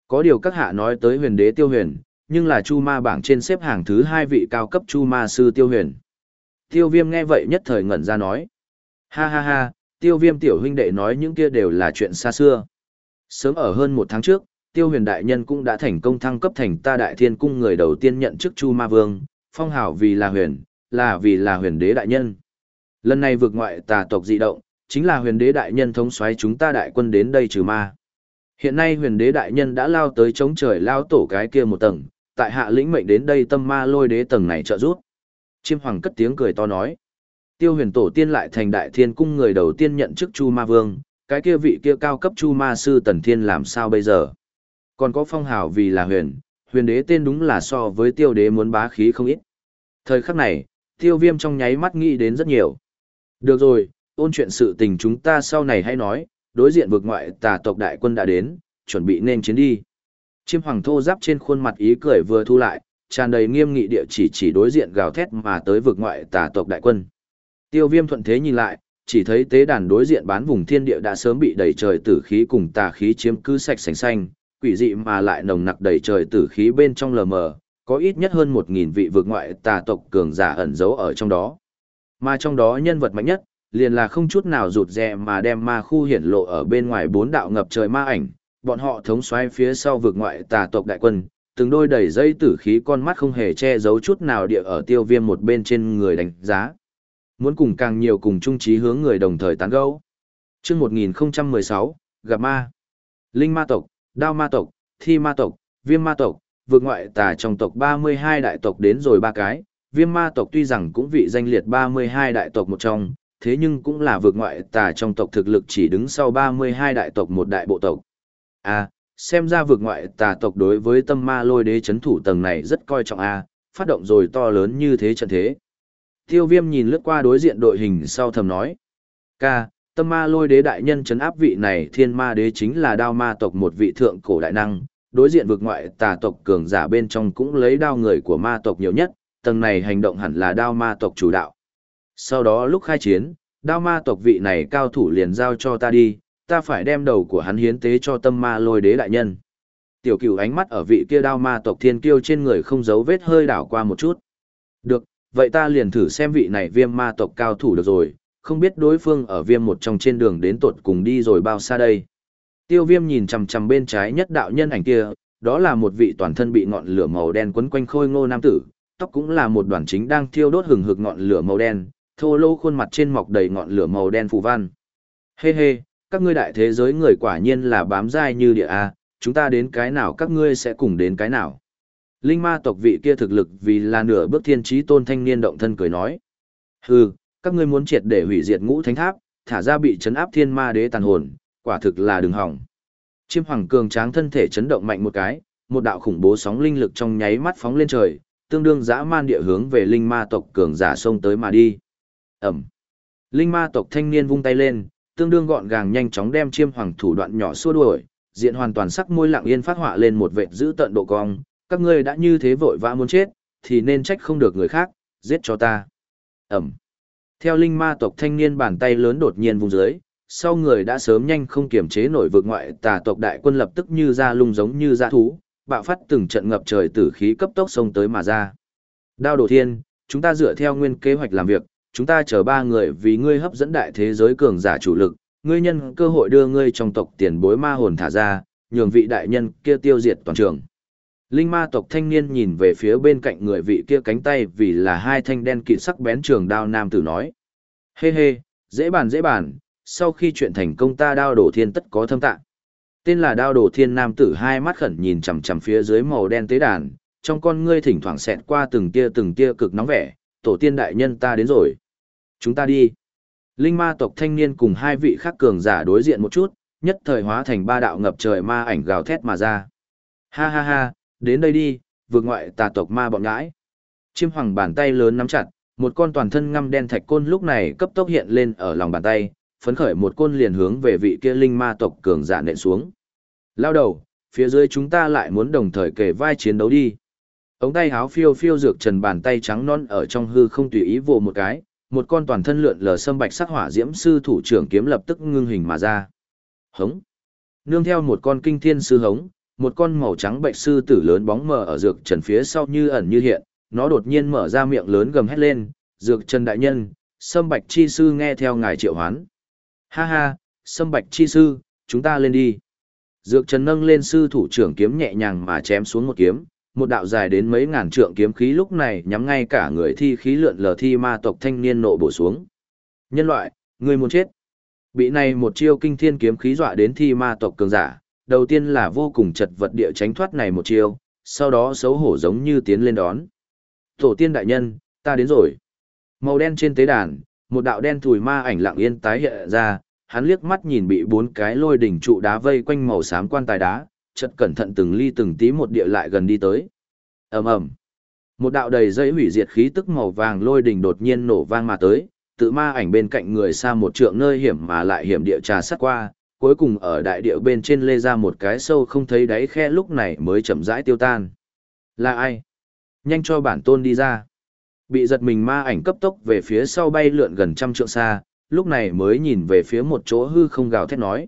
Speaker 1: Có điều các hạ nói tới huyền đế tiêu huyền, nhưng là chu ma bảng trên xếp hàng thứ hai vị cao cấp chu ma sư tiêu huyền. Tiêu viêm nghe vậy nhất thời ngẩn ra nói. Ha ha ha, tiêu viêm tiểu huynh đệ nói những kia đều là chuyện xa xưa. Sớm ở hơn một tháng trước, tiêu huyền đại nhân cũng đã thành công thăng cấp thành ta đại thiên cung người đầu tiên nhận chức chu ma vương, phong hào vì là huyền, là vì là huyền đế đại nhân. Lần này vượt ngoại tà tộc dị động, chính là huyền đế đại nhân thống soái chúng ta đại quân đến đây trừ ma. Hiện nay huyền đế đại nhân đã lao tới chống trời lao tổ cái kia một tầng, tại hạ lĩnh mệnh đến đây tâm ma lôi đế tầng này trợ giúp. Chiêm hoàng cất tiếng cười to nói. Tiêu huyền tổ tiên lại thành đại thiên cung người đầu tiên nhận chức chu ma vương, cái kia vị kia cao cấp chu ma sư tần thiên làm sao bây giờ? Còn có phong hào vì là huyền, huyền đế tên đúng là so với tiêu đế muốn bá khí không ít. Thời khắc này, tiêu viêm trong nháy mắt nghĩ đến rất nhiều. Được rồi, ôn chuyện sự tình chúng ta sau này hãy nói, đối diện vực ngoại tà tộc đại quân đã đến, chuẩn bị nên chiến đi. Chiêm hoàng thô giáp trên khuôn mặt ý cười vừa thu lại, tràn đầy nghiêm nghị địa chỉ chỉ đối diện gào thét mà tới vực ngoại tà tộc đại quân. Tiêu viêm thuận thế nhìn lại, chỉ thấy tế đàn đối diện bán vùng thiên địa đã sớm bị đầy trời tử khí cùng tà khí chiếm cứ sạch sành xanh, quỷ dị mà lại nồng nặc đầy trời tử khí bên trong lờ mờ, có ít nhất hơn một nghìn vị vực ngoại tà tộc cường giả ẩn giấu ở trong đó. Mà trong đó nhân vật mạnh nhất, liền là không chút nào rụt rè mà đem ma khu hiển lộ ở bên ngoài bốn đạo ngập trời ma ảnh, bọn họ thống xoáy phía sau vực ngoại tà tộc đại quân, từng đôi đầy dây tử khí con mắt không hề che giấu chút nào địa ở tiêu viêm một bên trên người đánh giá. Muốn cùng càng nhiều cùng trung trí hướng người đồng thời tán gẫu. Chương 1016, gặp ma. Linh ma tộc, đao ma tộc, thi ma tộc, viêm ma tộc, vượt ngoại tà trong tộc 32 đại tộc đến rồi ba cái. Viêm ma tộc tuy rằng cũng vị danh liệt 32 đại tộc một trong, thế nhưng cũng là vượt ngoại tà trong tộc thực lực chỉ đứng sau 32 đại tộc một đại bộ tộc. À, xem ra vượt ngoại tà tộc đối với tâm ma lôi đế chấn thủ tầng này rất coi trọng a phát động rồi to lớn như thế trận thế. Tiêu viêm nhìn lướt qua đối diện đội hình sau thầm nói. Ca, tâm ma lôi đế đại nhân chấn áp vị này thiên ma đế chính là đao ma tộc một vị thượng cổ đại năng, đối diện vực ngoại tà tộc cường giả bên trong cũng lấy đao người của ma tộc nhiều nhất, tầng này hành động hẳn là đao ma tộc chủ đạo. Sau đó lúc khai chiến, đao ma tộc vị này cao thủ liền giao cho ta đi, ta phải đem đầu của hắn hiến tế cho tâm ma lôi đế đại nhân. Tiểu cửu ánh mắt ở vị kia đao ma tộc thiên kiêu trên người không giấu vết hơi đảo qua một chút. Được, vậy ta liền thử xem vị này viêm ma tộc cao thủ được rồi, không biết đối phương ở viêm một trong trên đường đến tột cùng đi rồi bao xa đây. Tiêu viêm nhìn chằm chằm bên trái nhất đạo nhân ảnh kia, đó là một vị toàn thân bị ngọn lửa màu đen quấn quanh khôi ngô nam tử, tóc cũng là một đoàn chính đang thiêu đốt hừng hực ngọn lửa màu đen, thô lô khuôn mặt trên mọc đầy ngọn lửa màu đen phù văn. Hê hê, các ngươi đại thế giới người quả nhiên là bám dai như địa A, chúng ta đến cái nào các ngươi sẽ cùng đến cái nào. Linh ma tộc vị kia thực lực vì là nửa bước thiên trí tôn thanh niên động thân cười nói. Hừ, các ngươi muốn triệt để hủy diệt ngũ thánh tháp, thả ra bị chấn áp thiên ma đế tàn hồn, quả thực là đừng hỏng. Chiêm hoàng cường tráng thân thể chấn động mạnh một cái, một đạo khủng bố sóng linh lực trong nháy mắt phóng lên trời, tương đương dã man địa hướng về linh ma tộc cường giả sông tới mà đi. Ẩm. Linh ma tộc thanh niên vung tay lên, tương đương gọn gàng nhanh chóng đem chiêm hoàng thủ đoạn nhỏ xua đuổi, diện hoàn toàn sắc môi lặng yên phát họa lên một vệt giữ tận độ cong, các ngươi đã như thế vội vã muốn chết, thì nên trách không được người khác, giết cho ta. Ẩm. Theo linh ma tộc thanh niên bàn tay lớn đột nhiên vùng dưới, sau người đã sớm nhanh không kiềm chế nổi vực ngoại tà tộc đại quân lập tức như ra lung giống như ra thú, bạo phát từng trận ngập trời tử khí cấp tốc xông tới mà ra. Đao đổ thiên, chúng ta dựa theo nguyên kế hoạch làm việc, chúng ta chờ ba người vì ngươi hấp dẫn đại thế giới cường giả chủ lực, ngươi nhân cơ hội đưa ngươi trong tộc tiền bối ma hồn thả ra, nhường vị đại nhân kia tiêu diệt toàn trường. Linh ma tộc thanh niên nhìn về phía bên cạnh người vị kia cánh tay vì là hai thanh đen kịt sắc bén trường đao nam tử nói. Hê hê, dễ bàn dễ bàn, sau khi chuyện thành công ta đao đổ thiên tất có thâm tạng. Tên là đao Đồ thiên nam tử hai mắt khẩn nhìn chằm chằm phía dưới màu đen tế đàn, trong con ngươi thỉnh thoảng xẹt qua từng tia từng tia cực nóng vẻ, tổ tiên đại nhân ta đến rồi. Chúng ta đi. Linh ma tộc thanh niên cùng hai vị khác cường giả đối diện một chút, nhất thời hóa thành ba đạo ngập trời ma ảnh gào thét mà ra. Ha ha ha, đến đây đi, vượt ngoại tà tộc ma bọn ngãi. Chiêm hoàng bàn tay lớn nắm chặt, một con toàn thân ngăm đen thạch côn lúc này cấp tốc hiện lên ở lòng bàn tay, phấn khởi một côn liền hướng về vị kia linh ma tộc cường giả nện xuống. Lao đầu, phía dưới chúng ta lại muốn đồng thời kề vai chiến đấu đi. Ống tay háo phiêu phiêu dược trần bàn tay trắng non ở trong hư không tùy ý vồ một cái, một con toàn thân lượn lờ sâm bạch sắc hỏa diễm sư thủ trưởng kiếm lập tức ngưng hình mà ra. Hống. Nương theo một con kinh thiên sư hống, một con màu trắng bạch sư tử lớn bóng mờ ở dược trần phía sau như ẩn như hiện, nó đột nhiên mở ra miệng lớn gầm hét lên, "Dược Trần đại nhân, Sâm Bạch chi sư nghe theo ngài triệu hoán." "Ha ha, Sâm Bạch chi sư, chúng ta lên đi." Dược Trần nâng lên sư thủ trưởng kiếm nhẹ nhàng mà chém xuống một kiếm, một đạo dài đến mấy ngàn trượng kiếm khí lúc này nhắm ngay cả người thi khí lượn lờ thi ma tộc thanh niên nộ bổ xuống. Nhân loại, người muốn chết. Bị này một chiêu kinh thiên kiếm khí dọa đến thi ma tộc cường giả, đầu tiên là vô cùng chật vật địa tránh thoát này một chiêu, sau đó xấu hổ giống như tiến lên đón. Tổ tiên đại nhân, ta đến rồi. Màu đen trên tế đàn, một đạo đen thùi ma ảnh lặng yên tái hiện ra, hắn liếc mắt nhìn bị bốn cái lôi đỉnh trụ đá vây quanh màu xám quan tài đá, chợt cẩn thận từng ly từng tí một địa lại gần đi tới. Ầm ầm. Một đạo đầy dây hủy diệt khí tức màu vàng lôi đỉnh đột nhiên nổ vang mà tới, tự ma ảnh bên cạnh người xa một trượng nơi hiểm mà lại hiểm địa trà sát qua, cuối cùng ở đại địa bên trên lê ra một cái sâu không thấy đáy khe lúc này mới chậm rãi tiêu tan. Là ai? Nhanh cho bản tôn đi ra. Bị giật mình ma ảnh cấp tốc về phía sau bay lượn gần trăm trượng xa, lúc này mới nhìn về phía một chỗ hư không gào thét nói.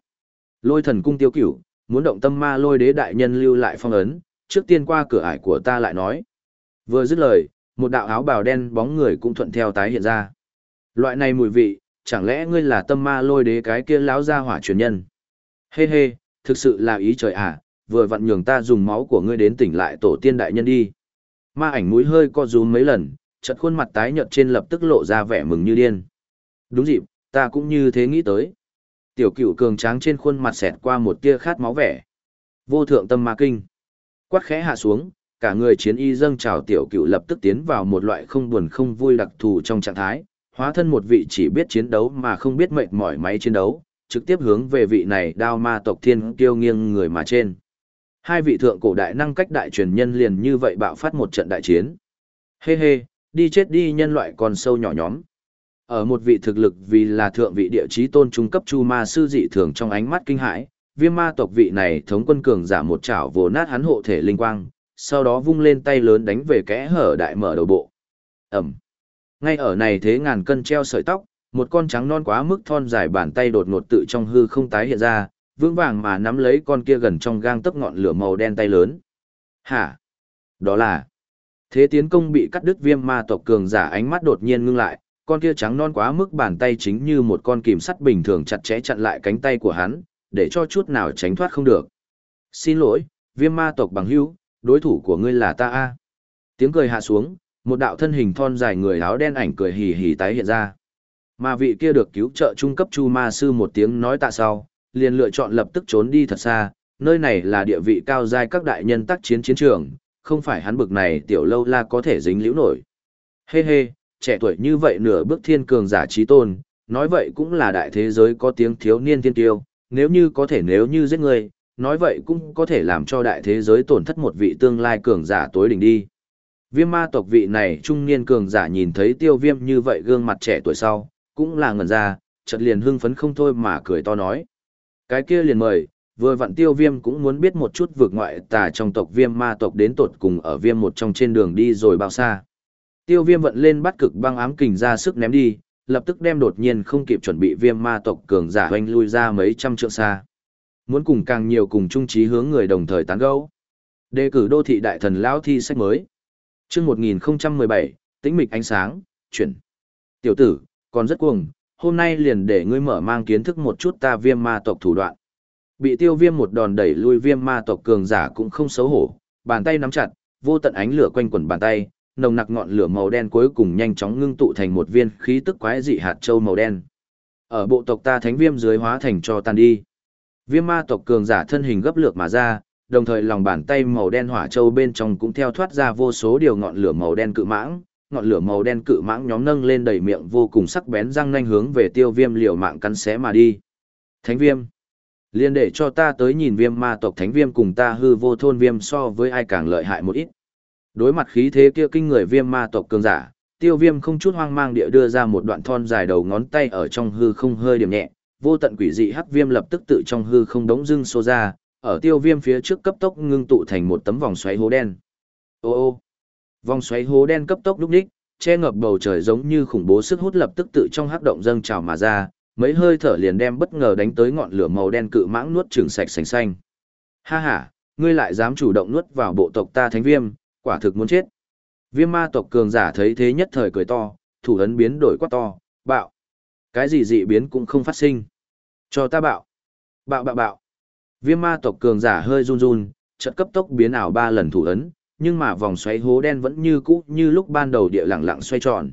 Speaker 1: Lôi thần cung tiêu cửu, muốn động tâm ma lôi đế đại nhân lưu lại phong ấn, trước tiên qua cửa ải của ta lại nói. Vừa dứt lời, một đạo áo bào đen bóng người cũng thuận theo tái hiện ra. Loại này mùi vị, chẳng lẽ ngươi là tâm ma lôi đế cái kia lão gia hỏa truyền nhân? Hê hey hê, thực sự là ý trời à, vừa vặn nhường ta dùng máu của ngươi đến tỉnh lại tổ tiên đại nhân đi. Ma ảnh mũi hơi co rúm mấy lần, chợt khuôn mặt tái nhợt trên lập tức lộ ra vẻ mừng như điên. Đúng dịp, ta cũng như thế nghĩ tới. Tiểu cửu cường tráng trên khuôn mặt xẹt qua một tia khát máu vẻ. Vô thượng tâm ma kinh. Quát khẽ hạ xuống, cả người chiến y dâng trào tiểu cửu lập tức tiến vào một loại không buồn không vui đặc thù trong trạng thái, hóa thân một vị chỉ biết chiến đấu mà không biết mệt mỏi máy chiến đấu, trực tiếp hướng về vị này đao ma tộc thiên kiêu nghiêng người mà trên. Hai vị thượng cổ đại năng cách đại truyền nhân liền như vậy bạo phát một trận đại chiến. Hê hê, đi chết đi nhân loại còn sâu nhỏ nhóm. Ở một vị thực lực vì là thượng vị địa chí tôn trung cấp chu ma sư dị thường trong ánh mắt kinh hãi, viêm ma tộc vị này thống quân cường giả một chảo vồ nát hắn hộ thể linh quang, sau đó vung lên tay lớn đánh về kẽ hở đại mở đầu bộ. Ẩm. Ngay ở này thế ngàn cân treo sợi tóc, một con trắng non quá mức thon dài bàn tay đột ngột tự trong hư không tái hiện ra, vững vàng mà nắm lấy con kia gần trong gang tấc ngọn lửa màu đen tay lớn. Hả? Đó là... Thế tiến công bị cắt đứt viêm ma tộc cường giả ánh mắt đột nhiên ngưng lại, con kia trắng non quá mức bàn tay chính như một con kìm sắt bình thường chặt chẽ chặn lại cánh tay của hắn, để cho chút nào tránh thoát không được. Xin lỗi, Viêm ma tộc bằng hữu, đối thủ của ngươi là ta a. Tiếng cười hạ xuống, một đạo thân hình thon dài người áo đen ảnh cười hì hì tái hiện ra. Mà vị kia được cứu trợ trung cấp Chu Ma sư một tiếng nói tạ sau, liền lựa chọn lập tức trốn đi thật xa, nơi này là địa vị cao giai các đại nhân tác chiến chiến trường, không phải hắn bực này tiểu lâu la có thể dính liễu nổi. Hê hê, trẻ tuổi như vậy nửa bước thiên cường giả trí tôn, nói vậy cũng là đại thế giới có tiếng thiếu niên thiên tiêu, nếu như có thể nếu như giết người, nói vậy cũng có thể làm cho đại thế giới tổn thất một vị tương lai cường giả tối đỉnh đi. Viêm ma tộc vị này trung niên cường giả nhìn thấy tiêu viêm như vậy gương mặt trẻ tuổi sau, cũng là ngẩn ra, chợt liền hưng phấn không thôi mà cười to nói. Cái kia liền mời, vừa vặn tiêu viêm cũng muốn biết một chút vượt ngoại tà trong tộc viêm ma tộc đến tột cùng ở viêm một trong trên đường đi rồi bao xa. Tiêu viêm vận lên bắt cực băng ám kình ra sức ném đi, lập tức đem đột nhiên không kịp chuẩn bị viêm ma tộc cường giả hoanh lui ra mấy trăm trượng xa. Muốn cùng càng nhiều cùng chung trí hướng người đồng thời tán gẫu. Đề cử đô thị đại thần lão thi sách mới. Chương 1017, tĩnh mịch ánh sáng, chuyển. Tiểu tử, còn rất cuồng, hôm nay liền để ngươi mở mang kiến thức một chút ta viêm ma tộc thủ đoạn. Bị tiêu viêm một đòn đẩy lui viêm ma tộc cường giả cũng không xấu hổ, bàn tay nắm chặt, vô tận ánh lửa quanh quẩn bàn tay, nồng nặc ngọn lửa màu đen cuối cùng nhanh chóng ngưng tụ thành một viên khí tức quái dị hạt châu màu đen. Ở bộ tộc ta thánh viêm dưới hóa thành cho tan đi. Viêm ma tộc cường giả thân hình gấp lược mà ra, đồng thời lòng bàn tay màu đen hỏa châu bên trong cũng theo thoát ra vô số điều ngọn lửa màu đen cự mãng, ngọn lửa màu đen cự mãng nhóm nâng lên đầy miệng vô cùng sắc bén răng nanh hướng về tiêu viêm liều mạng cắn xé mà đi. Thánh viêm. Liên để cho ta tới nhìn viêm ma tộc thánh viêm cùng ta hư vô thôn viêm so với ai càng lợi hại một ít. Đối mặt khí thế kia kinh người viêm ma tộc cường giả, tiêu viêm không chút hoang mang địa đưa ra một đoạn thon dài đầu ngón tay ở trong hư không hơi điểm nhẹ, vô tận quỷ dị hắc viêm lập tức tự trong hư không đống dưng xô ra, ở tiêu viêm phía trước cấp tốc ngưng tụ thành một tấm vòng xoáy hố đen. Ô ô, vòng xoáy hố đen cấp tốc lúc ních che ngập bầu trời giống như khủng bố sức hút lập tức tự trong hắc động dâng trào mà ra, mấy hơi thở liền đem bất ngờ đánh tới ngọn lửa màu đen cự mãng nuốt chửng sạch sành xanh. Ha ha, ngươi lại dám chủ động nuốt vào bộ tộc ta thánh viêm, quả thực muốn chết. Viêm ma tộc cường giả thấy thế nhất thời cười to, thủ ấn biến đổi quá to, bạo. Cái gì dị biến cũng không phát sinh. Cho ta bạo. Bạo bạo bạo. Viêm ma tộc cường giả hơi run run, chợt cấp tốc biến ảo ba lần thủ ấn, nhưng mà vòng xoáy hố đen vẫn như cũ như lúc ban đầu địa lặng lặng xoay tròn.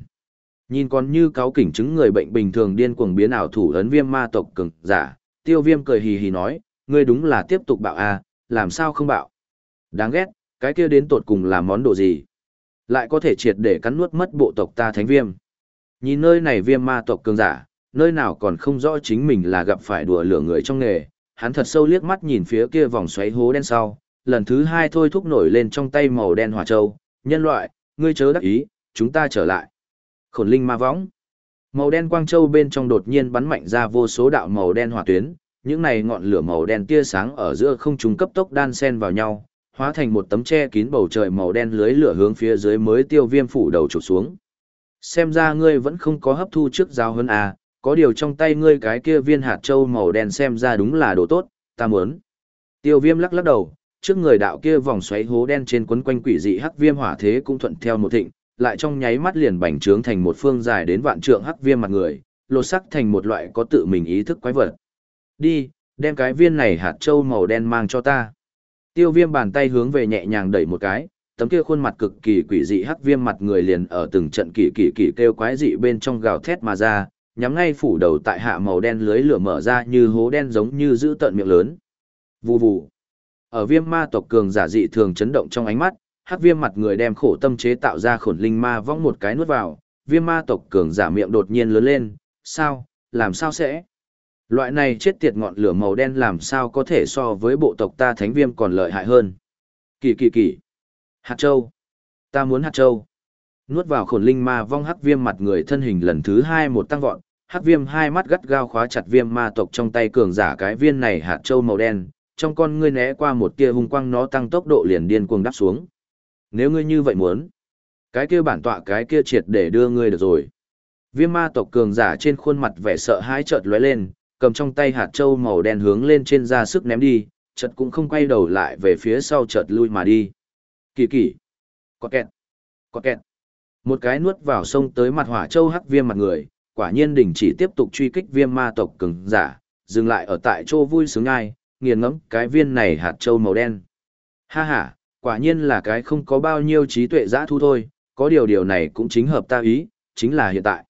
Speaker 1: Nhìn còn như cáo kỉnh chứng người bệnh bình thường điên cuồng biến ảo thủ ấn viêm ma tộc cường giả, tiêu viêm cười hì hì nói, ngươi đúng là tiếp tục bạo a, à, làm sao không bạo. Đáng ghét, cái kia đến tột cùng là món đồ gì? Lại có thể triệt để cắn nuốt mất bộ tộc ta thánh viêm. Nhìn nơi này viêm ma tộc cường giả, nơi nào còn không rõ chính mình là gặp phải đùa lửa người trong nghề, hắn thật sâu liếc mắt nhìn phía kia vòng xoáy hố đen sau, lần thứ hai thôi thúc nổi lên trong tay màu đen hỏa châu, nhân loại, ngươi chớ đắc ý, chúng ta trở lại. Khổn linh ma võng. Màu đen quang châu bên trong đột nhiên bắn mạnh ra vô số đạo màu đen hỏa tuyến, những này ngọn lửa màu đen tia sáng ở giữa không trung cấp tốc đan xen vào nhau, hóa thành một tấm che kín bầu trời màu đen lưới lửa hướng phía dưới mới tiêu viêm phủ đầu chụp xuống. Xem ra ngươi vẫn không có hấp thu trước giáo hơn à, có điều trong tay ngươi cái kia viên hạt châu màu đen xem ra đúng là đồ tốt, ta muốn. Tiêu viêm lắc lắc đầu, trước người đạo kia vòng xoáy hố đen trên quấn quanh quỷ dị hắc viêm hỏa thế cũng thuận theo một thịnh, lại trong nháy mắt liền bành trướng thành một phương dài đến vạn trượng hắc viêm mặt người, lột sắc thành một loại có tự mình ý thức quái vật. Đi, đem cái viên này hạt châu màu đen mang cho ta. Tiêu viêm bàn tay hướng về nhẹ nhàng đẩy một cái, tấm kia khuôn mặt cực kỳ quỷ dị hắc viêm mặt người liền ở từng trận kỳ kỳ kỳ kêu quái dị bên trong gào thét mà ra, nhắm ngay phủ đầu tại hạ màu đen lưới lửa mở ra như hố đen giống như giữ tận miệng lớn. Vù vù. Ở viêm ma tộc cường giả dị thường chấn động trong ánh mắt, hắc viêm mặt người đem khổ tâm chế tạo ra khổn linh ma vong một cái nuốt vào, viêm ma tộc cường giả miệng đột nhiên lớn lên, sao, làm sao sẽ? Loại này chết tiệt ngọn lửa màu đen làm sao có thể so với bộ tộc ta thánh viêm còn lợi hại hơn. Kỳ kỳ kỳ. Hạt châu. Ta muốn hạt châu. Nuốt vào khổn linh ma vong hắc viêm mặt người thân hình lần thứ hai một tăng vọt, hắc viêm hai mắt gắt gao khóa chặt viêm ma tộc trong tay cường giả cái viên này hạt châu màu đen, trong con ngươi né qua một tia hung quang nó tăng tốc độ liền điên cuồng đắp xuống. Nếu ngươi như vậy muốn, cái kia bản tọa cái kia triệt để đưa ngươi được rồi. Viêm ma tộc cường giả trên khuôn mặt vẻ sợ hãi chợt lóe lên, cầm trong tay hạt châu màu đen hướng lên trên ra sức ném đi, chợt cũng không quay đầu lại về phía sau chợt lui mà đi. Kỳ kỳ. Có kẹt. Có kẹt. Một cái nuốt vào sông tới mặt hỏa châu hắc viêm mặt người, quả nhiên đình chỉ tiếp tục truy kích viêm ma tộc cường giả, dừng lại ở tại chỗ vui sướng ai nghiền ngẫm cái viên này hạt châu màu đen. Ha ha, quả nhiên là cái không có bao nhiêu trí tuệ dã thu thôi, có điều điều này cũng chính hợp ta ý, chính là hiện tại.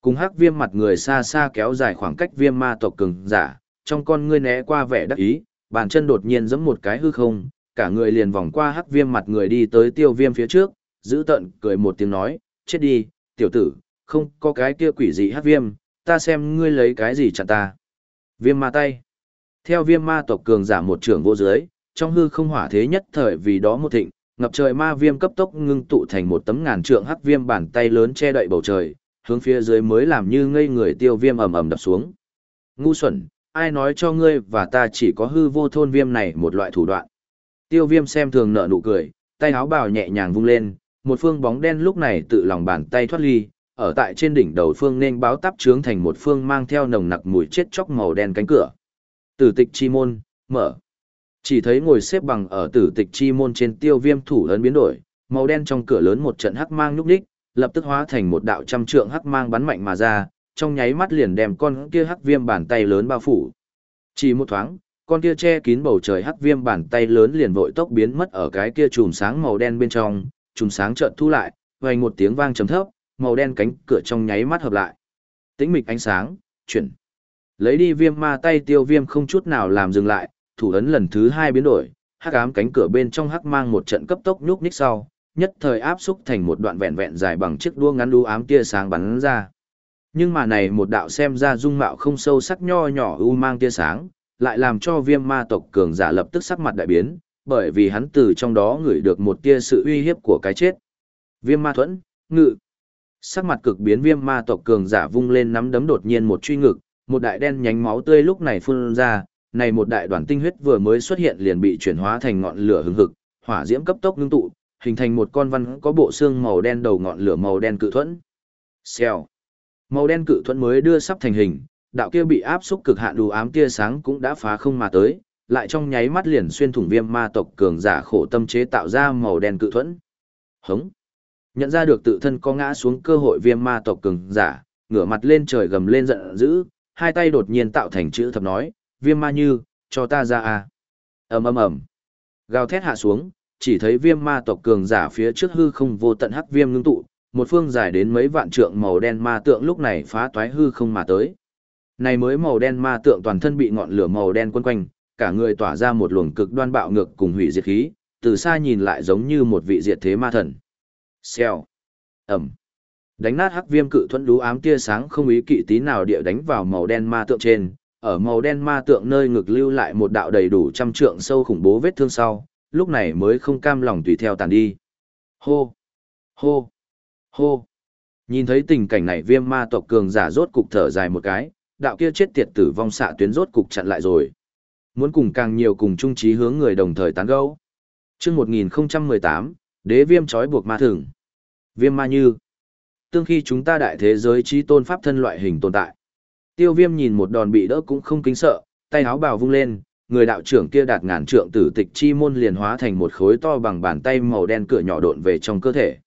Speaker 1: Cùng hắc viêm mặt người xa xa kéo dài khoảng cách viêm ma tộc cường giả, trong con ngươi né qua vẻ đắc ý, bàn chân đột nhiên giẫm một cái hư không, cả người liền vòng qua hắc viêm mặt người đi tới tiêu viêm phía trước, giữ tận cười một tiếng nói, chết đi, tiểu tử, không có cái kia quỷ gì hắc viêm, ta xem ngươi lấy cái gì chặn ta. Viêm ma tay. Theo viêm ma tộc cường giả một trưởng vô dưới, trong hư không hỏa thế nhất thời vì đó một thịnh, ngập trời ma viêm cấp tốc ngưng tụ thành một tấm ngàn trượng hắc viêm bàn tay lớn che đậy bầu trời, hướng phía dưới mới làm như ngây người tiêu viêm ầm ầm đập xuống. Ngu xuẩn, ai nói cho ngươi và ta chỉ có hư vô thôn viêm này một loại thủ đoạn. Tiêu viêm xem thường nở nụ cười, tay áo bào nhẹ nhàng vung lên, một phương bóng đen lúc này tự lòng bàn tay thoát ly, ở tại trên đỉnh đầu phương nên báo táp trướng thành một phương mang theo nồng nặc mùi chết chóc màu đen cánh cửa. Tử tịch chi môn, mở. Chỉ thấy ngồi xếp bằng ở tử tịch chi môn trên tiêu viêm thủ lớn biến đổi, màu đen trong cửa lớn một trận hắc mang nhúc đích, lập tức hóa thành một đạo trăm trượng hắc mang bắn mạnh mà ra, trong nháy mắt liền đem con kia hắc viêm bàn tay lớn bao phủ. Chỉ một thoáng, con kia che kín bầu trời hắc viêm bàn tay lớn liền vội tốc biến mất ở cái kia chùm sáng màu đen bên trong, chùm sáng chợt thu lại, vang một tiếng vang trầm thấp, màu đen cánh cửa trong nháy mắt hợp lại. Tĩnh mịch ánh sáng, chuyển. Lấy đi viêm ma tay tiêu viêm không chút nào làm dừng lại, thủ ấn lần thứ hai biến đổi, hắc ám cánh cửa bên trong hắc mang một trận cấp tốc nhúc nhích sau, nhất thời áp xúc thành một đoạn vẹn vẹn dài bằng chiếc đua ngắn đu ám tia sáng bắn ra. Nhưng mà này một đạo xem ra dung mạo không sâu sắc nho nhỏ u mang tia sáng, lại làm cho viêm ma tộc cường giả lập tức sắc mặt đại biến, bởi vì hắn từ trong đó ngửi được một tia sự uy hiếp của cái chết. Viêm ma thuẫn, ngự. Sắc mặt cực biến viêm ma tộc cường giả vung lên nắm đấm đột nhiên một truy ngực, một đại đen nhánh máu tươi lúc này phun ra, này một đại đoàn tinh huyết vừa mới xuất hiện liền bị chuyển hóa thành ngọn lửa hừng hực, hỏa diễm cấp tốc ngưng tụ, hình thành một con văn có bộ xương màu đen đầu ngọn lửa màu đen cự thuẫn. Xèo. Màu đen cự thuẫn mới đưa sắp thành hình, đạo kia bị áp xúc cực hạn đủ ám tia sáng cũng đã phá không mà tới, lại trong nháy mắt liền xuyên thủng viêm ma tộc cường giả khổ tâm chế tạo ra màu đen cự thuẫn. Hống. Nhận ra được tự thân có ngã xuống cơ hội viêm ma tộc cường giả, ngửa mặt lên trời gầm lên giận dữ, hai tay đột nhiên tạo thành chữ thập nói, viêm ma như, cho ta ra à. ầm ầm ầm Gào thét hạ xuống, chỉ thấy viêm ma tộc cường giả phía trước hư không vô tận hắc viêm ngưng tụ, một phương dài đến mấy vạn trượng màu đen ma tượng lúc này phá toái hư không mà tới. Này mới màu đen ma tượng toàn thân bị ngọn lửa màu đen quấn quanh, cả người tỏa ra một luồng cực đoan bạo ngược cùng hủy diệt khí, từ xa nhìn lại giống như một vị diệt thế ma thần. Xèo. Ẩm. Đánh nát hắc viêm cự thuẫn đú ám tia sáng không ý kỵ tí nào địa đánh vào màu đen ma tượng trên, ở màu đen ma tượng nơi ngực lưu lại một đạo đầy đủ trăm trượng sâu khủng bố vết thương sau, lúc này mới không cam lòng tùy theo tàn đi. Hô! Hô! Hô! Nhìn thấy tình cảnh này viêm ma tộc cường giả rốt cục thở dài một cái, đạo kia chết tiệt tử vong xạ tuyến rốt cục chặn lại rồi. Muốn cùng càng nhiều cùng chung trí hướng người đồng thời tán gẫu. Chương 1018, Đế viêm trói buộc ma thường. Viêm ma như. Tương khi chúng ta đại thế giới trí tôn pháp thân loại hình tồn tại. Tiêu viêm nhìn một đòn bị đỡ cũng không kính sợ, tay áo bào vung lên, người đạo trưởng kia đạt ngàn trượng tử tịch chi môn liền hóa thành một khối to bằng bàn tay màu đen cửa nhỏ độn về trong cơ thể.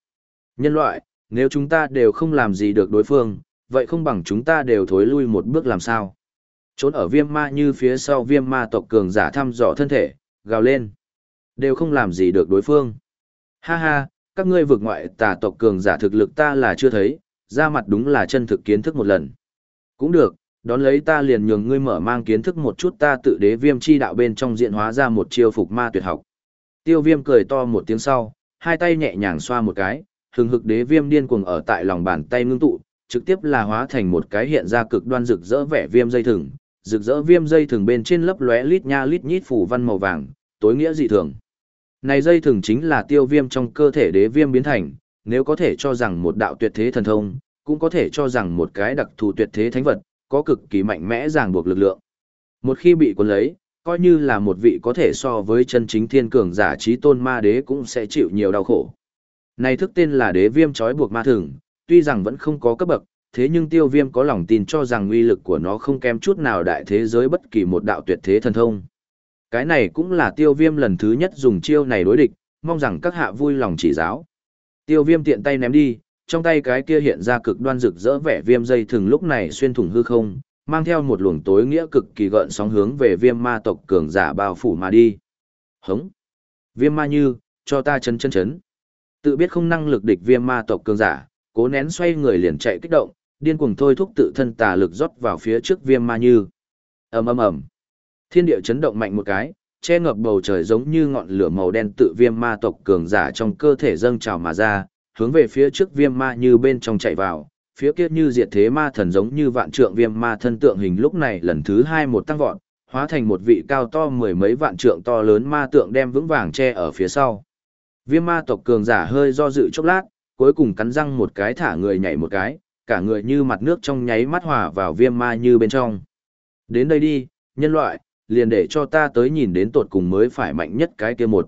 Speaker 1: Nhân loại, nếu chúng ta đều không làm gì được đối phương, vậy không bằng chúng ta đều thối lui một bước làm sao. Trốn ở viêm ma như phía sau viêm ma tộc cường giả thăm dò thân thể, gào lên. Đều không làm gì được đối phương. Ha ha, các ngươi vượt ngoại tà tộc cường giả thực lực ta là chưa thấy, ra mặt đúng là chân thực kiến thức một lần. Cũng được, đón lấy ta liền nhường ngươi mở mang kiến thức một chút ta tự đế viêm chi đạo bên trong diện hóa ra một chiêu phục ma tuyệt học. Tiêu viêm cười to một tiếng sau, hai tay nhẹ nhàng xoa một cái, hừng hực đế viêm điên cuồng ở tại lòng bàn tay ngưng tụ, trực tiếp là hóa thành một cái hiện ra cực đoan rực rỡ vẻ viêm dây thừng, rực rỡ viêm dây thừng bên trên lấp lóe lít nha lít nhít phủ văn màu vàng, tối nghĩa dị thường. Này dây thừng chính là tiêu viêm trong cơ thể đế viêm biến thành, nếu có thể cho rằng một đạo tuyệt thế thần thông, cũng có thể cho rằng một cái đặc thù tuyệt thế thánh vật, có cực kỳ mạnh mẽ ràng buộc lực lượng. Một khi bị cuốn lấy, coi như là một vị có thể so với chân chính thiên cường giả trí tôn ma đế cũng sẽ chịu nhiều đau khổ. Này thức tên là đế viêm trói buộc ma thường, tuy rằng vẫn không có cấp bậc, thế nhưng tiêu viêm có lòng tin cho rằng uy lực của nó không kém chút nào đại thế giới bất kỳ một đạo tuyệt thế thần thông. Cái này cũng là tiêu viêm lần thứ nhất dùng chiêu này đối địch, mong rằng các hạ vui lòng chỉ giáo. Tiêu viêm tiện tay ném đi, trong tay cái kia hiện ra cực đoan rực rỡ vẻ viêm dây thường lúc này xuyên thủng hư không, mang theo một luồng tối nghĩa cực kỳ gợn sóng hướng về viêm ma tộc cường giả bao phủ mà đi. Hống! Viêm ma như, cho ta chấn chấn chấn. Tự biết không năng lực địch viêm ma tộc cường giả, cố nén xoay người liền chạy kích động, điên cuồng thôi thúc tự thân tà lực rót vào phía trước viêm ma như. ầm ầm ầm, thiên địa chấn động mạnh một cái, che ngập bầu trời giống như ngọn lửa màu đen tự viêm ma tộc cường giả trong cơ thể dâng trào mà ra, hướng về phía trước viêm ma như bên trong chạy vào, phía kia như diệt thế ma thần giống như vạn trượng viêm ma thân tượng hình lúc này lần thứ hai một tăng vọt, hóa thành một vị cao to mười mấy vạn trượng to lớn ma tượng đem vững vàng che ở phía sau. Viêm ma tộc cường giả hơi do dự chốc lát, cuối cùng cắn răng một cái thả người nhảy một cái, cả người như mặt nước trong nháy mắt hòa vào viêm ma như bên trong. Đến đây đi, nhân loại, liền để cho ta tới nhìn đến tột cùng mới phải mạnh nhất cái kia một.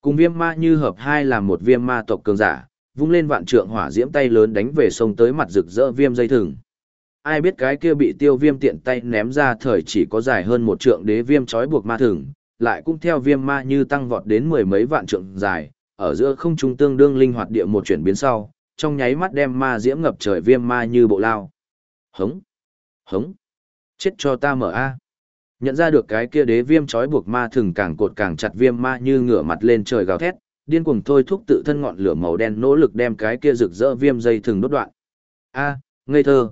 Speaker 1: Cùng viêm ma như hợp hai là một viêm ma tộc cường giả, vung lên vạn trượng hỏa diễm tay lớn đánh về sông tới mặt rực rỡ viêm dây thừng. Ai biết cái kia bị tiêu viêm tiện tay ném ra thời chỉ có dài hơn một trượng đế viêm trói buộc ma thừng, lại cũng theo viêm ma như tăng vọt đến mười mấy vạn trượng dài, ở giữa không trung tương đương linh hoạt địa một chuyển biến sau, trong nháy mắt đem ma diễm ngập trời viêm ma như bộ lao. Hống! Hống! Chết cho ta mở A! Nhận ra được cái kia đế viêm trói buộc ma thừng càng cột càng chặt viêm ma như ngửa mặt lên trời gào thét, điên cuồng thôi thúc tự thân ngọn lửa màu đen nỗ lực đem cái kia rực rỡ viêm dây thừng đốt đoạn. A, ngây thơ.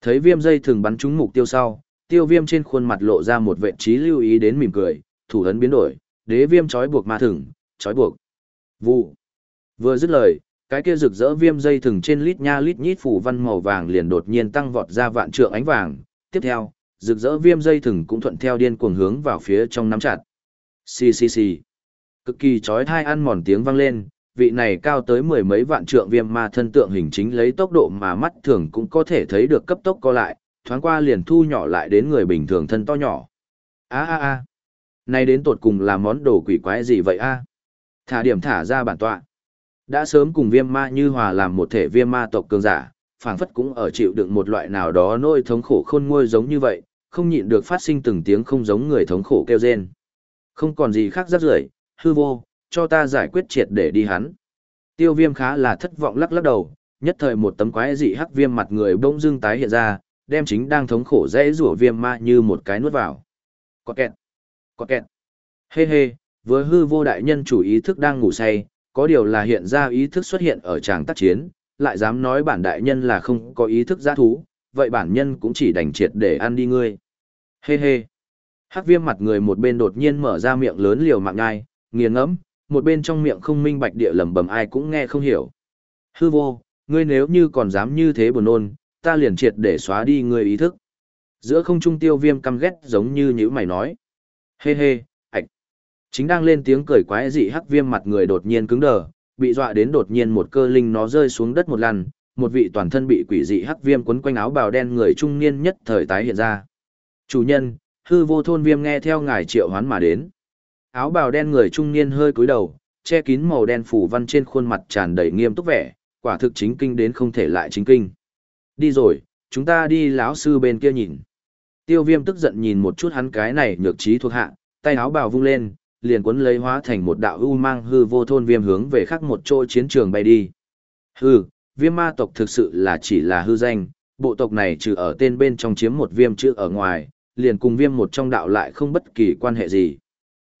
Speaker 1: Thấy viêm dây thừng bắn trúng mục tiêu sau, tiêu viêm trên khuôn mặt lộ ra một vệ trí lưu ý đến mỉm cười, thủ ấn biến đổi, đế viêm trói buộc ma thừng, trói buộc. Vụ. Vừa dứt lời, cái kia rực rỡ viêm dây thừng trên lít nha lít nhít phủ văn màu vàng liền đột nhiên tăng vọt ra vạn trượng ánh vàng. Tiếp theo, rực rỡ viêm dây thừng cũng thuận theo điên cuồng hướng vào phía trong nắm chặt. Xì xì xì. Cực kỳ chói tai ăn mòn tiếng vang lên, vị này cao tới mười mấy vạn trượng viêm ma thân tượng hình chính lấy tốc độ mà mắt thường cũng có thể thấy được cấp tốc co lại, thoáng qua liền thu nhỏ lại đến người bình thường thân to nhỏ. A a a. Này đến tột cùng là món đồ quỷ quái gì vậy a? Thả điểm thả ra bản tọa. Đã sớm cùng viêm ma như hòa làm một thể viêm ma tộc cường giả, phảng phất cũng ở chịu đựng một loại nào đó nỗi thống khổ khôn nguôi giống như vậy, không nhịn được phát sinh từng tiếng không giống người thống khổ kêu rên. Không còn gì khác rất rưởi, hư vô, cho ta giải quyết triệt để đi hắn. Tiêu viêm khá là thất vọng lắc lắc đầu, nhất thời một tấm quái dị hắc viêm mặt người bỗng dưng tái hiện ra, đem chính đang thống khổ dễ rủa viêm ma như một cái nuốt vào. Có kẹt, có kẹt. Hê hê, với hư vô đại nhân chủ ý thức đang ngủ say, có điều là hiện ra ý thức xuất hiện ở tràng tác chiến, lại dám nói bản đại nhân là không có ý thức giã thú, vậy bản nhân cũng chỉ đành triệt để ăn đi ngươi. Hê hê. Hắc viêm mặt người một bên đột nhiên mở ra miệng lớn liều mạng ngai, nghiền ngẫm, một bên trong miệng không minh bạch địa lẩm bẩm ai cũng nghe không hiểu. Hư vô, ngươi nếu như còn dám như thế buồn nôn, ta liền triệt để xóa đi ngươi ý thức. Giữa không trung tiêu viêm căm ghét giống như nhữ mày nói. Hê hê, ạch. Chính đang lên tiếng cười quái dị hắc viêm mặt người đột nhiên cứng đờ, bị dọa đến đột nhiên một cơ linh nó rơi xuống đất một lần, một vị toàn thân bị quỷ dị hắc viêm quấn quanh áo bào đen người trung niên nhất thời tái hiện ra. Chủ nhân, hư vô thôn viêm nghe theo ngài triệu hoán mà đến áo bào đen người trung niên hơi cúi đầu, che kín màu đen phủ văn trên khuôn mặt tràn đầy nghiêm túc vẻ, quả thực chính kinh đến không thể lại chính kinh. Đi rồi, chúng ta đi lão sư bên kia nhìn. Tiêu viêm tức giận nhìn một chút hắn cái này nhược trí thuộc hạ, tay áo bào vung lên, liền cuốn lấy hóa thành một đạo u mang hư vô thôn viêm hướng về khác một chỗ chiến trường bay đi. Hư, viêm ma tộc thực sự là chỉ là hư danh, bộ tộc này trừ ở tên bên trong chiếm một viêm chữ ở ngoài, liền cùng viêm một trong đạo lại không bất kỳ quan hệ gì.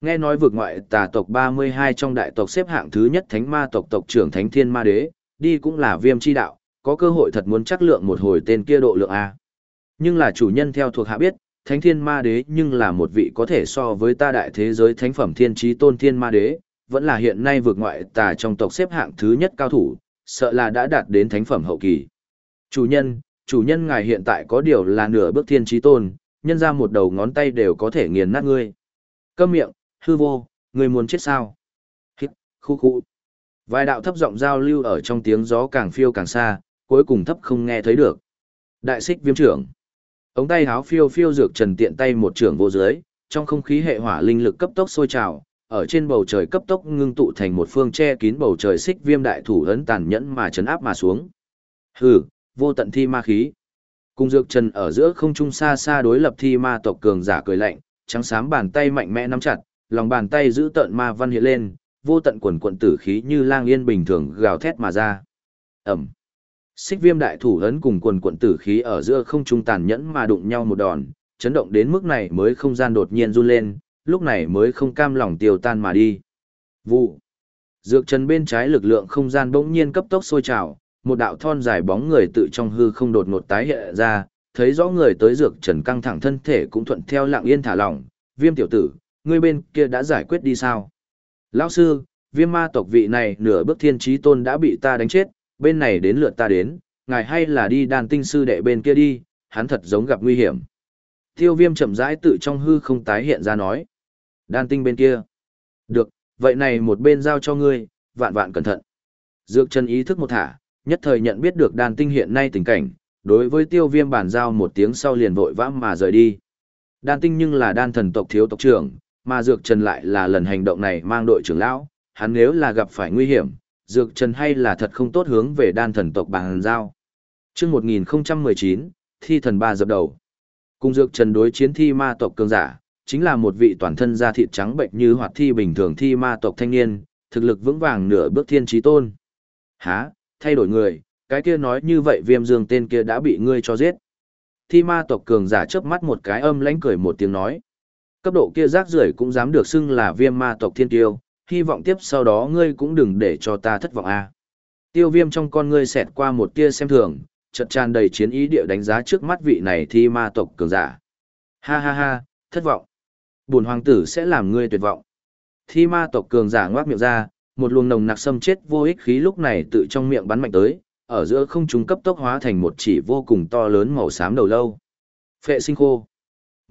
Speaker 1: Nghe nói vượt ngoại tà tộc 32 trong đại tộc xếp hạng thứ nhất thánh ma tộc tộc trưởng thánh thiên ma đế, đi cũng là viêm chi đạo, có cơ hội thật muốn chắc lượng một hồi tên kia độ lượng A. Nhưng là chủ nhân theo thuộc hạ biết, thánh thiên ma đế nhưng là một vị có thể so với ta đại thế giới thánh phẩm thiên trí tôn thiên ma đế, vẫn là hiện nay vượt ngoại tà trong tộc xếp hạng thứ nhất cao thủ, sợ là đã đạt đến thánh phẩm hậu kỳ. Chủ nhân, chủ nhân ngài hiện tại có điều là nửa bước thiên trí tôn, nhân ra một đầu ngón tay đều có thể nghiền nát ngươi. Câm miệng, hư vô, người muốn chết sao? Hít, khu khu. Vài đạo thấp giọng giao lưu ở trong tiếng gió càng phiêu càng xa, cuối cùng thấp không nghe thấy được. Đại xích viêm trưởng. Ống tay háo phiêu phiêu dược trần tiện tay một trưởng vô dưới, trong không khí hệ hỏa linh lực cấp tốc sôi trào, ở trên bầu trời cấp tốc ngưng tụ thành một phương che kín bầu trời xích viêm đại thủ ấn tàn nhẫn mà chấn áp mà xuống. Hừ, vô tận thi ma khí. Cùng dược trần ở giữa không trung xa xa đối lập thi ma tộc cường giả cười lạnh, trắng xám bàn tay mạnh mẽ nắm chặt, lòng bàn tay giữ tận ma văn hiện lên, vô tận quần quận tử khí như lang yên bình thường gào thét mà ra. Ẩm. Xích viêm đại thủ ấn cùng quần quận tử khí ở giữa không trung tàn nhẫn mà đụng nhau một đòn, chấn động đến mức này mới không gian đột nhiên run lên, lúc này mới không cam lòng tiêu tan mà đi. Vụ. Dược trần bên trái lực lượng không gian bỗng nhiên cấp tốc sôi trào, một đạo thon dài bóng người tự trong hư không đột ngột tái hiện ra, thấy rõ người tới dược trần căng thẳng thân thể cũng thuận theo lặng yên thả lỏng, viêm tiểu tử, ngươi bên kia đã giải quyết đi sao? Lão sư, viêm ma tộc vị này nửa bước thiên trí tôn đã bị ta đánh chết, bên này đến lượt ta đến, ngài hay là đi đàn tinh sư đệ bên kia đi, hắn thật giống gặp nguy hiểm. Tiêu viêm chậm rãi tự trong hư không tái hiện ra nói. Đan tinh bên kia. Được, vậy này một bên giao cho ngươi, vạn vạn cẩn thận. Dược chân ý thức một thả, nhất thời nhận biết được đan tinh hiện nay tình cảnh, đối với tiêu viêm bàn giao một tiếng sau liền vội vã mà rời đi. Đan tinh nhưng là đan thần tộc thiếu tộc trưởng, mà Dược Trần lại là lần hành động này mang đội trưởng lão, hắn nếu là gặp phải nguy hiểm, Dược Trần hay là thật không tốt hướng về đan thần tộc bằng giao. Trước 1019, thi thần ba dập đầu. Cùng Dược Trần đối chiến thi ma tộc cường giả, chính là một vị toàn thân da thịt trắng bệnh như hoạt thi bình thường thi ma tộc thanh niên, thực lực vững vàng nửa bước thiên trí tôn. Hả, thay đổi người, cái kia nói như vậy viêm dương tên kia đã bị ngươi cho giết. Thi ma tộc cường giả chớp mắt một cái âm lãnh cười một tiếng nói. Cấp độ kia rác rưởi cũng dám được xưng là viêm ma tộc thiên tiêu, hy vọng tiếp sau đó ngươi cũng đừng để cho ta thất vọng a. Tiêu viêm trong con ngươi xẹt qua một tia xem thường, chợt tràn đầy chiến ý địa đánh giá trước mắt vị này thi ma tộc cường giả. Ha ha ha, thất vọng. Bùn hoàng tử sẽ làm ngươi tuyệt vọng. Thi ma tộc cường giả ngoác miệng ra, một luồng nồng nặc xâm chết vô ích khí lúc này tự trong miệng bắn mạnh tới, ở giữa không trung cấp tốc hóa thành một chỉ vô cùng to lớn màu xám đầu lâu. Phệ sinh khô.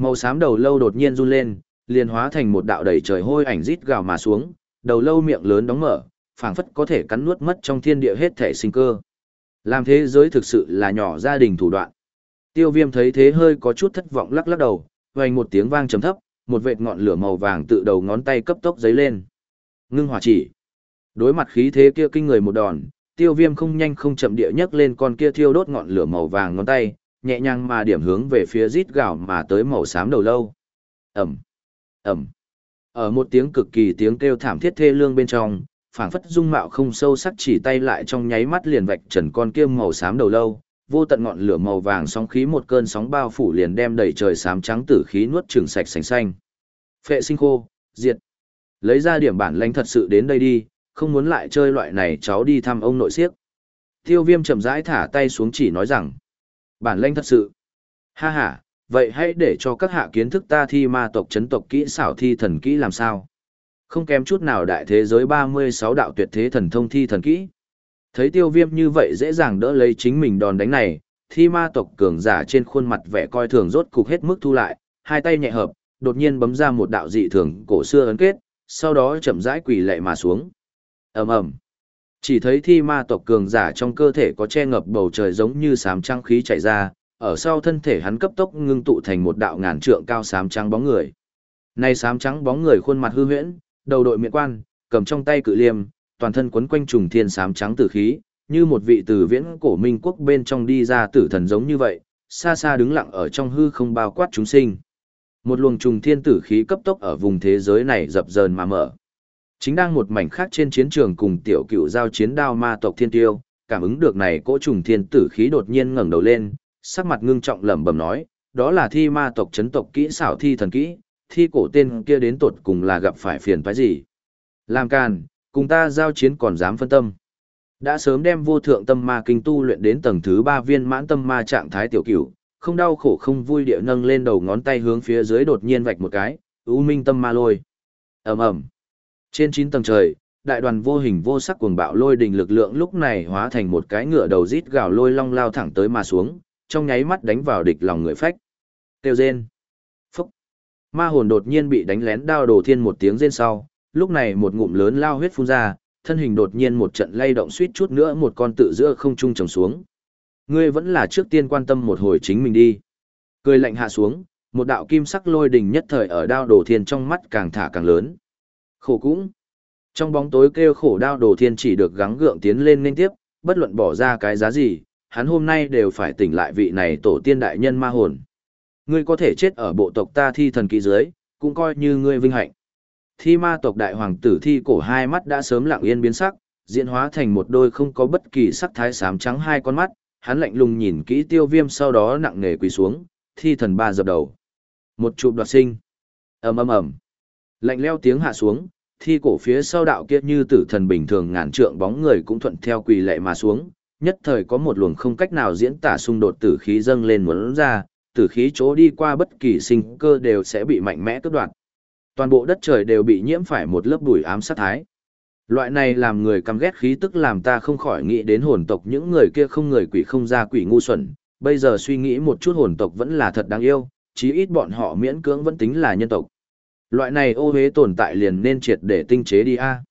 Speaker 1: Màu xám đầu lâu đột nhiên run lên, liền hóa thành một đạo đầy trời hôi ảnh rít gào mà xuống, đầu lâu miệng lớn đóng mở, phảng phất có thể cắn nuốt mất trong thiên địa hết thể sinh cơ. Làm thế giới thực sự là nhỏ gia đình thủ đoạn. Tiêu viêm thấy thế hơi có chút thất vọng lắc lắc đầu, vành một tiếng vang trầm thấp, một vệt ngọn lửa màu vàng tự đầu ngón tay cấp tốc giấy lên. Ngưng hỏa chỉ. Đối mặt khí thế kia kinh người một đòn, tiêu viêm không nhanh không chậm địa nhấc lên con kia thiêu đốt ngọn lửa màu vàng ngón tay, nhẹ nhàng mà điểm hướng về phía rít gạo mà tới màu xám đầu lâu. Ẩm, Ẩm. Ở một tiếng cực kỳ tiếng kêu thảm thiết thê lương bên trong, phảng phất dung mạo không sâu sắc chỉ tay lại trong nháy mắt liền vạch trần con kia màu xám đầu lâu, vô tận ngọn lửa màu vàng sóng khí một cơn sóng bao phủ liền đem đầy trời xám trắng tử khí nuốt trường sạch sành xanh. Phệ sinh khô, diệt. Lấy ra điểm bản lãnh thật sự đến đây đi, không muốn lại chơi loại này cháu đi thăm ông nội siếc. Tiêu viêm chậm rãi thả tay xuống chỉ nói rằng, bản lãnh thật sự. Ha ha, vậy hãy để cho các hạ kiến thức ta thi ma tộc chấn tộc kỹ xảo thi thần kỹ làm sao. Không kém chút nào đại thế giới 36 đạo tuyệt thế thần thông thi thần kỹ. Thấy tiêu viêm như vậy dễ dàng đỡ lấy chính mình đòn đánh này, thi ma tộc cường giả trên khuôn mặt vẻ coi thường rốt cục hết mức thu lại, hai tay nhẹ hợp, đột nhiên bấm ra một đạo dị thường cổ xưa ấn kết, sau đó chậm rãi quỳ lệ mà xuống ầm ầm chỉ thấy thi ma tộc cường giả trong cơ thể có che ngập bầu trời giống như sám trăng khí chạy ra, ở sau thân thể hắn cấp tốc ngưng tụ thành một đạo ngàn trượng cao sám trắng bóng người. Nay sám trắng bóng người khuôn mặt hư huyễn, đầu đội miệng quan, cầm trong tay cự liêm, toàn thân quấn quanh trùng thiên sám trắng tử khí, như một vị từ viễn cổ minh quốc bên trong đi ra tử thần giống như vậy, xa xa đứng lặng ở trong hư không bao quát chúng sinh. Một luồng trùng thiên tử khí cấp tốc ở vùng thế giới này dập dờn mà mở chính đang một mảnh khác trên chiến trường cùng tiểu cựu giao chiến đao ma tộc thiên tiêu, cảm ứng được này cỗ trùng thiên tử khí đột nhiên ngẩng đầu lên, sắc mặt ngưng trọng lẩm bẩm nói, đó là thi ma tộc chấn tộc kỹ xảo thi thần kỹ, thi cổ tên kia đến tột cùng là gặp phải phiền phái gì. Làm càn, cùng ta giao chiến còn dám phân tâm. Đã sớm đem vô thượng tâm ma kinh tu luyện đến tầng thứ ba viên mãn tâm ma trạng thái tiểu cửu, không đau khổ không vui địa nâng lên đầu ngón tay hướng phía dưới đột nhiên vạch một cái, ưu minh tâm ma lôi. ầm ầm trên chín tầng trời, đại đoàn vô hình vô sắc cuồng bạo lôi đình lực lượng lúc này hóa thành một cái ngựa đầu rít gào lôi long lao thẳng tới mà xuống, trong nháy mắt đánh vào địch lòng người phách. Tiêu rên. Phúc. Ma hồn đột nhiên bị đánh lén đao đồ thiên một tiếng rên sau, lúc này một ngụm lớn lao huyết phun ra, thân hình đột nhiên một trận lay động suýt chút nữa một con tự giữa không trung trồng xuống. Ngươi vẫn là trước tiên quan tâm một hồi chính mình đi. Cười lạnh hạ xuống, một đạo kim sắc lôi đình nhất thời ở đao đồ thiên trong mắt càng thả càng lớn. Khổ cũng. Trong bóng tối kêu khổ đao đồ thiên chỉ được gắng gượng tiến lên nên tiếp, bất luận bỏ ra cái giá gì, hắn hôm nay đều phải tỉnh lại vị này tổ tiên đại nhân ma hồn. Ngươi có thể chết ở bộ tộc ta thi thần kỹ dưới, cũng coi như ngươi vinh hạnh. Thi ma tộc đại hoàng tử thi cổ hai mắt đã sớm lặng yên biến sắc, diễn hóa thành một đôi không có bất kỳ sắc thái xám trắng hai con mắt, hắn lạnh lùng nhìn kỹ tiêu viêm sau đó nặng nề quỳ xuống, thi thần ba dập đầu. Một chụp đoạt sinh. ầm ầm ầm Lạnh leo tiếng hạ xuống, thi cổ phía sau đạo kia như tử thần bình thường ngàn trượng bóng người cũng thuận theo quỳ lệ mà xuống, nhất thời có một luồng không cách nào diễn tả xung đột tử khí dâng lên muốn ra, tử khí chỗ đi qua bất kỳ sinh cơ đều sẽ bị mạnh mẽ cướp đoạt. Toàn bộ đất trời đều bị nhiễm phải một lớp bụi ám sát thái. Loại này làm người căm ghét khí tức làm ta không khỏi nghĩ đến hồn tộc những người kia không người quỷ không ra quỷ ngu xuẩn, bây giờ suy nghĩ một chút hồn tộc vẫn là thật đáng yêu, chí ít bọn họ miễn cưỡng vẫn tính là nhân tộc. Loại này ô hế tồn tại liền nên triệt để tinh chế đi a.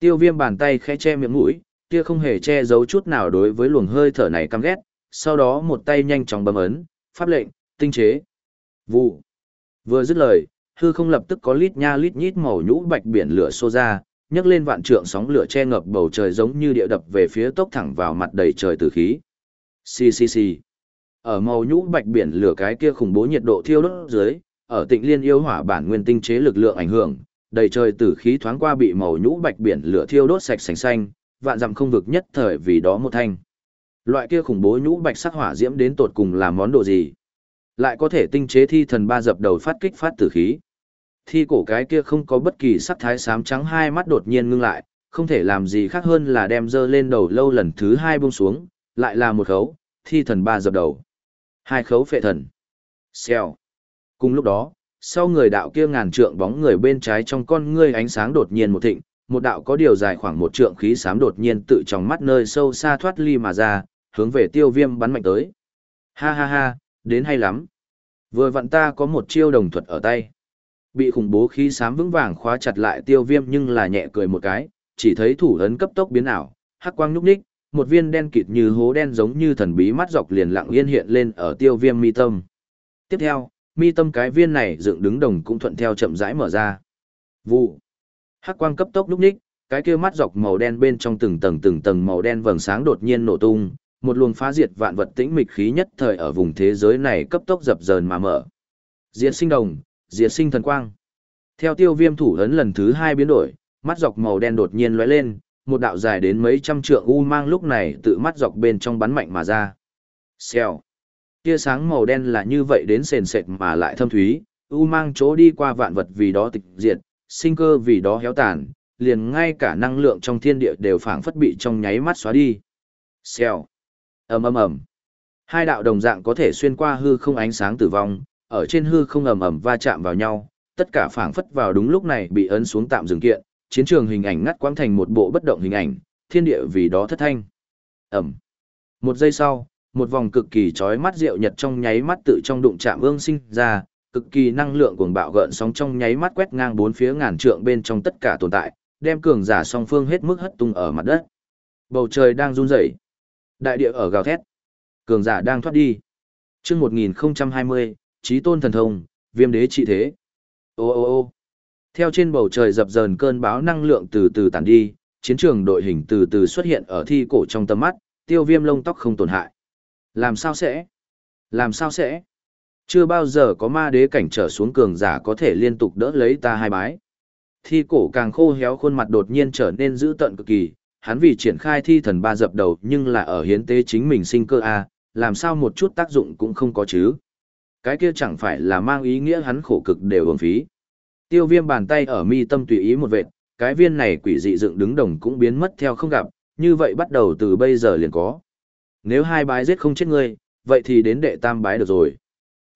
Speaker 1: Tiêu viêm bàn tay khẽ che miệng mũi, kia không hề che giấu chút nào đối với luồng hơi thở này căm ghét, sau đó một tay nhanh chóng bấm ấn, pháp lệnh, tinh chế. Vụ. Vừa dứt lời, hư không lập tức có lít nha lít nhít màu nhũ bạch biển lửa xô ra, nhấc lên vạn trượng sóng lửa che ngập bầu trời giống như địa đập về phía tốc thẳng vào mặt đầy trời tử khí. Xì xì xì. Ở màu nhũ bạch biển lửa cái kia khủng bố nhiệt độ thiêu đốt dưới, ở Tịnh Liên yêu hỏa bản nguyên tinh chế lực lượng ảnh hưởng, đầy trời tử khí thoáng qua bị màu nhũ bạch biển lửa thiêu đốt sạch sành xanh, vạn dặm không vực nhất thời vì đó một thanh. Loại kia khủng bố nhũ bạch sắc hỏa diễm đến tột cùng làm món đồ gì? Lại có thể tinh chế thi thần ba dập đầu phát kích phát tử khí. Thi cổ cái kia không có bất kỳ sắc thái xám trắng hai mắt đột nhiên ngưng lại, không thể làm gì khác hơn là đem dơ lên đầu lâu lần thứ hai buông xuống, lại là một khấu, thi thần ba dập đầu. Hai khấu phệ thần. Xèo. Cùng lúc đó, sau người đạo kia ngàn trượng bóng người bên trái trong con ngươi ánh sáng đột nhiên một thịnh, một đạo có điều dài khoảng một trượng khí xám đột nhiên tự trong mắt nơi sâu xa thoát ly mà ra, hướng về tiêu viêm bắn mạnh tới. Ha ha ha, đến hay lắm. Vừa vặn ta có một chiêu đồng thuật ở tay. Bị khủng bố khí xám vững vàng khóa chặt lại tiêu viêm nhưng là nhẹ cười một cái, chỉ thấy thủ ấn cấp tốc biến ảo, hắc quang nhúc nhích, một viên đen kịt như hố đen giống như thần bí mắt dọc liền lặng yên hiện lên ở tiêu viêm mi tâm. Tiếp theo, mi tâm cái viên này dựng đứng đồng cũng thuận theo chậm rãi mở ra. Vụ. Hắc quang cấp tốc lúc ních, cái kia mắt dọc màu đen bên trong từng tầng từng tầng màu đen vầng sáng đột nhiên nổ tung, một luồng phá diệt vạn vật tĩnh mịch khí nhất thời ở vùng thế giới này cấp tốc dập dờn mà mở. Diệt sinh đồng, diệt sinh thần quang. Theo tiêu viêm thủ ấn lần thứ hai biến đổi, mắt dọc màu đen đột nhiên lóe lên, một đạo dài đến mấy trăm trượng u mang lúc này tự mắt dọc bên trong bắn mạnh mà ra. Xèo tia sáng màu đen là như vậy đến sền sệt mà lại thâm thúy, u mang chỗ đi qua vạn vật vì đó tịch diệt, sinh cơ vì đó héo tàn, liền ngay cả năng lượng trong thiên địa đều phảng phất bị trong nháy mắt xóa đi. Xèo. ầm ầm ầm. Hai đạo đồng dạng có thể xuyên qua hư không ánh sáng tử vong, ở trên hư không ầm ầm va chạm vào nhau, tất cả phảng phất vào đúng lúc này bị ấn xuống tạm dừng kiện, chiến trường hình ảnh ngắt quãng thành một bộ bất động hình ảnh, thiên địa vì đó thất thanh. Ầm. Một giây sau, một vòng cực kỳ chói mắt rượu nhật trong nháy mắt tự trong đụng chạm ương sinh ra, cực kỳ năng lượng cuồng bạo gợn sóng trong nháy mắt quét ngang bốn phía ngàn trượng bên trong tất cả tồn tại, đem cường giả song phương hết mức hất tung ở mặt đất. Bầu trời đang run rẩy, đại địa ở gào thét, cường giả đang thoát đi. Chương 1020, Chí Tôn thần thông, Viêm đế trị thế. Ô ô ô. Theo trên bầu trời dập dờn cơn bão năng lượng từ từ tản đi, chiến trường đội hình từ từ xuất hiện ở thi cổ trong tầm mắt, tiêu viêm lông tóc không tổn hại. Làm sao sẽ? Làm sao sẽ? Chưa bao giờ có ma đế cảnh trở xuống cường giả có thể liên tục đỡ lấy ta hai bái. Thi cổ càng khô héo khuôn mặt đột nhiên trở nên dữ tợn cực kỳ, hắn vì triển khai thi thần ba dập đầu nhưng là ở hiến tế chính mình sinh cơ a, làm sao một chút tác dụng cũng không có chứ. Cái kia chẳng phải là mang ý nghĩa hắn khổ cực đều uổng phí. Tiêu viêm bàn tay ở mi tâm tùy ý một vệt, cái viên này quỷ dị dựng đứng đồng cũng biến mất theo không gặp, như vậy bắt đầu từ bây giờ liền có nếu hai bái giết không chết ngươi, vậy thì đến đệ tam bái được rồi.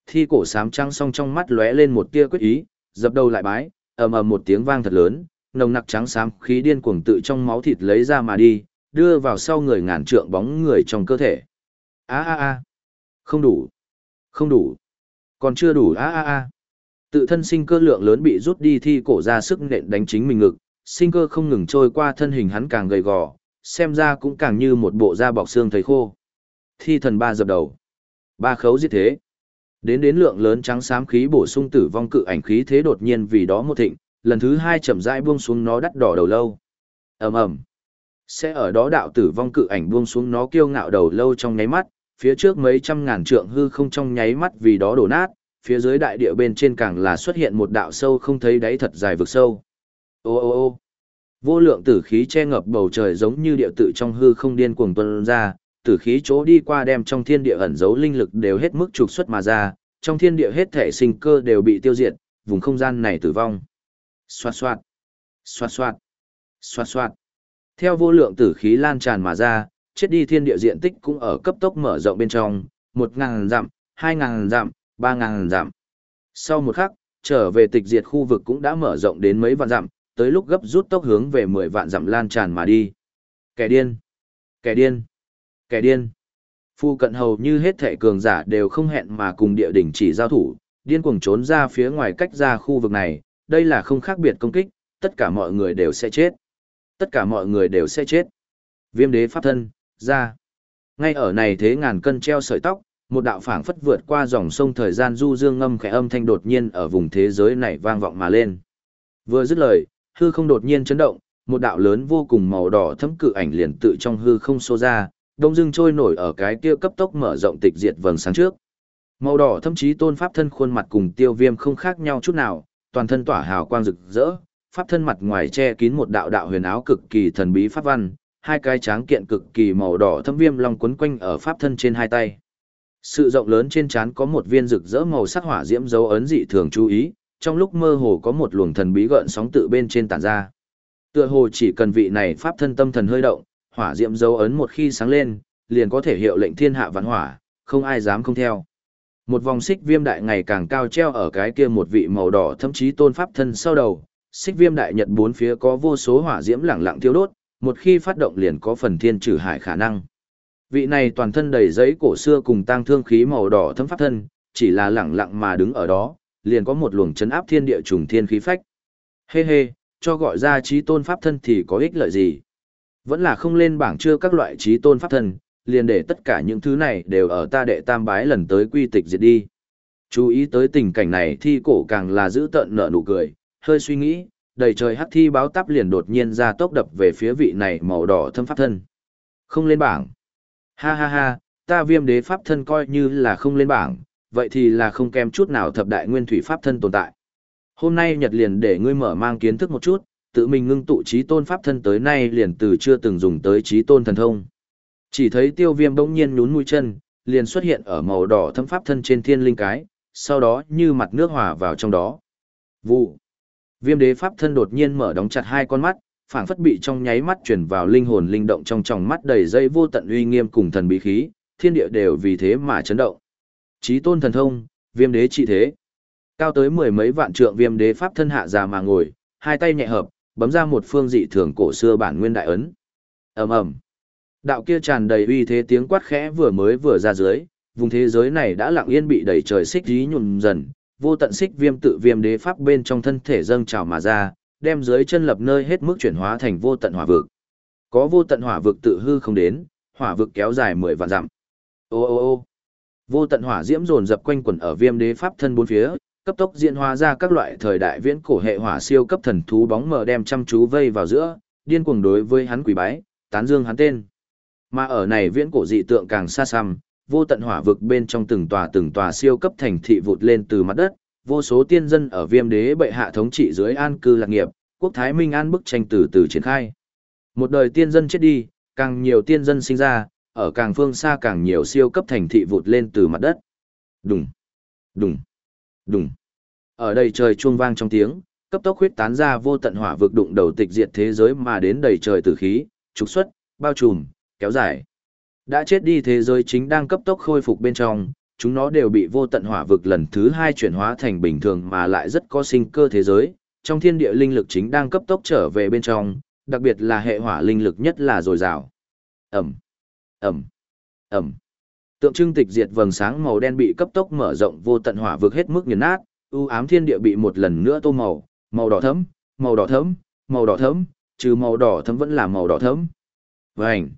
Speaker 1: Thi cổ sám trăng song trong mắt lóe lên một tia quyết ý, dập đầu lại bái, ầm ầm một tiếng vang thật lớn, nồng nặc trắng xám khí điên cuồng tự trong máu thịt lấy ra mà đi, đưa vào sau người ngàn trượng bóng người trong cơ thể. A a a, không đủ, không đủ, còn chưa đủ a a a. Tự thân sinh cơ lượng lớn bị rút đi thi cổ ra sức nện đánh chính mình ngực, sinh cơ không ngừng trôi qua thân hình hắn càng gầy gò, xem ra cũng càng như một bộ da bọc xương thấy khô thi thần ba dập đầu. Ba khấu giết thế. Đến đến lượng lớn trắng xám khí bổ sung tử vong cự ảnh khí thế đột nhiên vì đó một thịnh, lần thứ hai chậm rãi buông xuống nó đắt đỏ đầu lâu. Ầm ầm. Sẽ ở đó đạo tử vong cự ảnh buông xuống nó kiêu ngạo đầu lâu trong nháy mắt, phía trước mấy trăm ngàn trượng hư không trong nháy mắt vì đó đổ nát, phía dưới đại địa bên trên càng là xuất hiện một đạo sâu không thấy đáy thật dài vực sâu. Ô ô ô. Vô lượng tử khí che ngập bầu trời giống như địa tự trong hư không điên cuồng tuôn ra, tử khí chỗ đi qua đem trong thiên địa ẩn giấu linh lực đều hết mức trục xuất mà ra, trong thiên địa hết thể sinh cơ đều bị tiêu diệt, vùng không gian này tử vong. Xoạt xoạt. Xoạt xoạt, xoạt xoạt. Theo vô lượng tử khí lan tràn mà ra, chết đi thiên địa diện tích cũng ở cấp tốc mở rộng bên trong, một ngàn dặm, hai ngàn dặm, ba ngàn dặm. Sau một khắc, trở về tịch diệt khu vực cũng đã mở rộng đến mấy vạn dặm, tới lúc gấp rút tốc hướng về mười vạn dặm lan tràn mà đi. Kẻ điên, kẻ điên, kẻ điên. Phu cận hầu như hết thể cường giả đều không hẹn mà cùng địa đỉnh chỉ giao thủ, điên cuồng trốn ra phía ngoài cách ra khu vực này, đây là không khác biệt công kích, tất cả mọi người đều sẽ chết. Tất cả mọi người đều sẽ chết. Viêm đế pháp thân, ra. Ngay ở này thế ngàn cân treo sợi tóc, một đạo phảng phất vượt qua dòng sông thời gian du dương ngâm khẽ âm thanh đột nhiên ở vùng thế giới này vang vọng mà lên. Vừa dứt lời, hư không đột nhiên chấn động, một đạo lớn vô cùng màu đỏ thấm cự ảnh liền tự trong hư không xô ra, đông dưng trôi nổi ở cái kia cấp tốc mở rộng tịch diệt vầng sáng trước. Màu đỏ thậm chí tôn pháp thân khuôn mặt cùng tiêu viêm không khác nhau chút nào, toàn thân tỏa hào quang rực rỡ, pháp thân mặt ngoài che kín một đạo đạo huyền áo cực kỳ thần bí pháp văn, hai cái tráng kiện cực kỳ màu đỏ thâm viêm long quấn quanh ở pháp thân trên hai tay. Sự rộng lớn trên trán có một viên rực rỡ màu sắc hỏa diễm dấu ấn dị thường chú ý, trong lúc mơ hồ có một luồng thần bí gợn sóng tự bên trên tản ra. Tựa hồ chỉ cần vị này pháp thân tâm thần hơi động, hỏa diệm dấu ấn một khi sáng lên, liền có thể hiệu lệnh thiên hạ vạn hỏa, không ai dám không theo. Một vòng xích viêm đại ngày càng cao treo ở cái kia một vị màu đỏ thậm chí tôn pháp thân sau đầu, xích viêm đại nhật bốn phía có vô số hỏa diễm lẳng lặng thiêu đốt, một khi phát động liền có phần thiên trừ hải khả năng. Vị này toàn thân đầy giấy cổ xưa cùng tang thương khí màu đỏ thâm pháp thân, chỉ là lẳng lặng mà đứng ở đó, liền có một luồng chấn áp thiên địa trùng thiên khí phách. Hê hê, cho gọi ra trí tôn pháp thân thì có ích lợi gì? Vẫn là không lên bảng chưa các loại trí tôn pháp thân, liền để tất cả những thứ này đều ở ta đệ tam bái lần tới quy tịch diệt đi. Chú ý tới tình cảnh này thi cổ càng là giữ tận nở nụ cười, hơi suy nghĩ, đầy trời hắc thi báo táp liền đột nhiên ra tốc đập về phía vị này màu đỏ thâm pháp thân. Không lên bảng. Ha ha ha, ta viêm đế pháp thân coi như là không lên bảng, vậy thì là không kém chút nào thập đại nguyên thủy pháp thân tồn tại. Hôm nay Nhật liền để ngươi mở mang kiến thức một chút, tự mình ngưng tụ trí tôn pháp thân tới nay liền từ chưa từng dùng tới trí tôn thần thông. Chỉ thấy tiêu viêm bỗng nhiên nhún mũi chân, liền xuất hiện ở màu đỏ thâm pháp thân trên thiên linh cái, sau đó như mặt nước hòa vào trong đó. Vụ. Viêm đế pháp thân đột nhiên mở đóng chặt hai con mắt, phảng phất bị trong nháy mắt chuyển vào linh hồn linh động trong tròng mắt đầy dây vô tận uy nghiêm cùng thần bí khí, thiên địa đều vì thế mà chấn động. Chí tôn thần thông, viêm đế trị thế. Cao tới mười mấy vạn trượng viêm đế pháp thân hạ già mà ngồi, hai tay nhẹ hợp, bấm ra một phương dị thường cổ xưa bản nguyên đại ấn. Ầm ầm. Đạo kia tràn đầy uy thế tiếng quát khẽ vừa mới vừa ra dưới, vùng thế giới này đã lặng yên bị đầy trời xích dí nhuộm dần, vô tận xích viêm tự viêm đế pháp bên trong thân thể dâng trào mà ra, đem dưới chân lập nơi hết mức chuyển hóa thành vô tận hỏa vực. Có vô tận hỏa vực tự hư không đến, hỏa vực kéo dài mười vạn dặm. Ô ô ô. Vô tận hỏa diễm dồn dập quanh quẩn ở viêm đế pháp thân bốn phía, cấp tốc diễn hóa ra các loại thời đại viễn cổ hệ hỏa siêu cấp thần thú bóng mờ đem chăm chú vây vào giữa, điên cuồng đối với hắn quỷ bái, tán dương hắn tên. Mà ở này viễn cổ dị tượng càng xa xăm, vô tận hỏa vực bên trong từng tòa từng tòa siêu cấp thành thị vụt lên từ mặt đất, vô số tiên dân ở viêm đế bệ hạ thống trị dưới an cư lạc nghiệp, quốc thái minh an bức tranh từ từ triển khai. Một đời tiên dân chết đi, càng nhiều tiên dân sinh ra, ở càng phương xa càng nhiều siêu cấp thành thị vụt lên từ mặt đất. Đùng, đùng, đùng. Ở đây trời chuông vang trong tiếng, cấp tốc huyết tán ra vô tận hỏa vực đụng đầu tịch diệt thế giới mà đến đầy trời tử khí, trục xuất, bao trùm, kéo dài. Đã chết đi thế giới chính đang cấp tốc khôi phục bên trong, chúng nó đều bị vô tận hỏa vực lần thứ hai chuyển hóa thành bình thường mà lại rất có sinh cơ thế giới. Trong thiên địa linh lực chính đang cấp tốc trở về bên trong, đặc biệt là hệ hỏa linh lực nhất là dồi dào. Ẩm, Ẩm, Ẩm. Tượng trưng tịch diệt vầng sáng màu đen bị cấp tốc mở rộng vô tận hỏa vực hết mức nghiền nát, ưu ám thiên địa bị một lần nữa tô màu, màu đỏ thẫm, màu đỏ thẫm, màu đỏ thẫm, trừ màu đỏ thẫm vẫn là màu đỏ thẫm. Vành.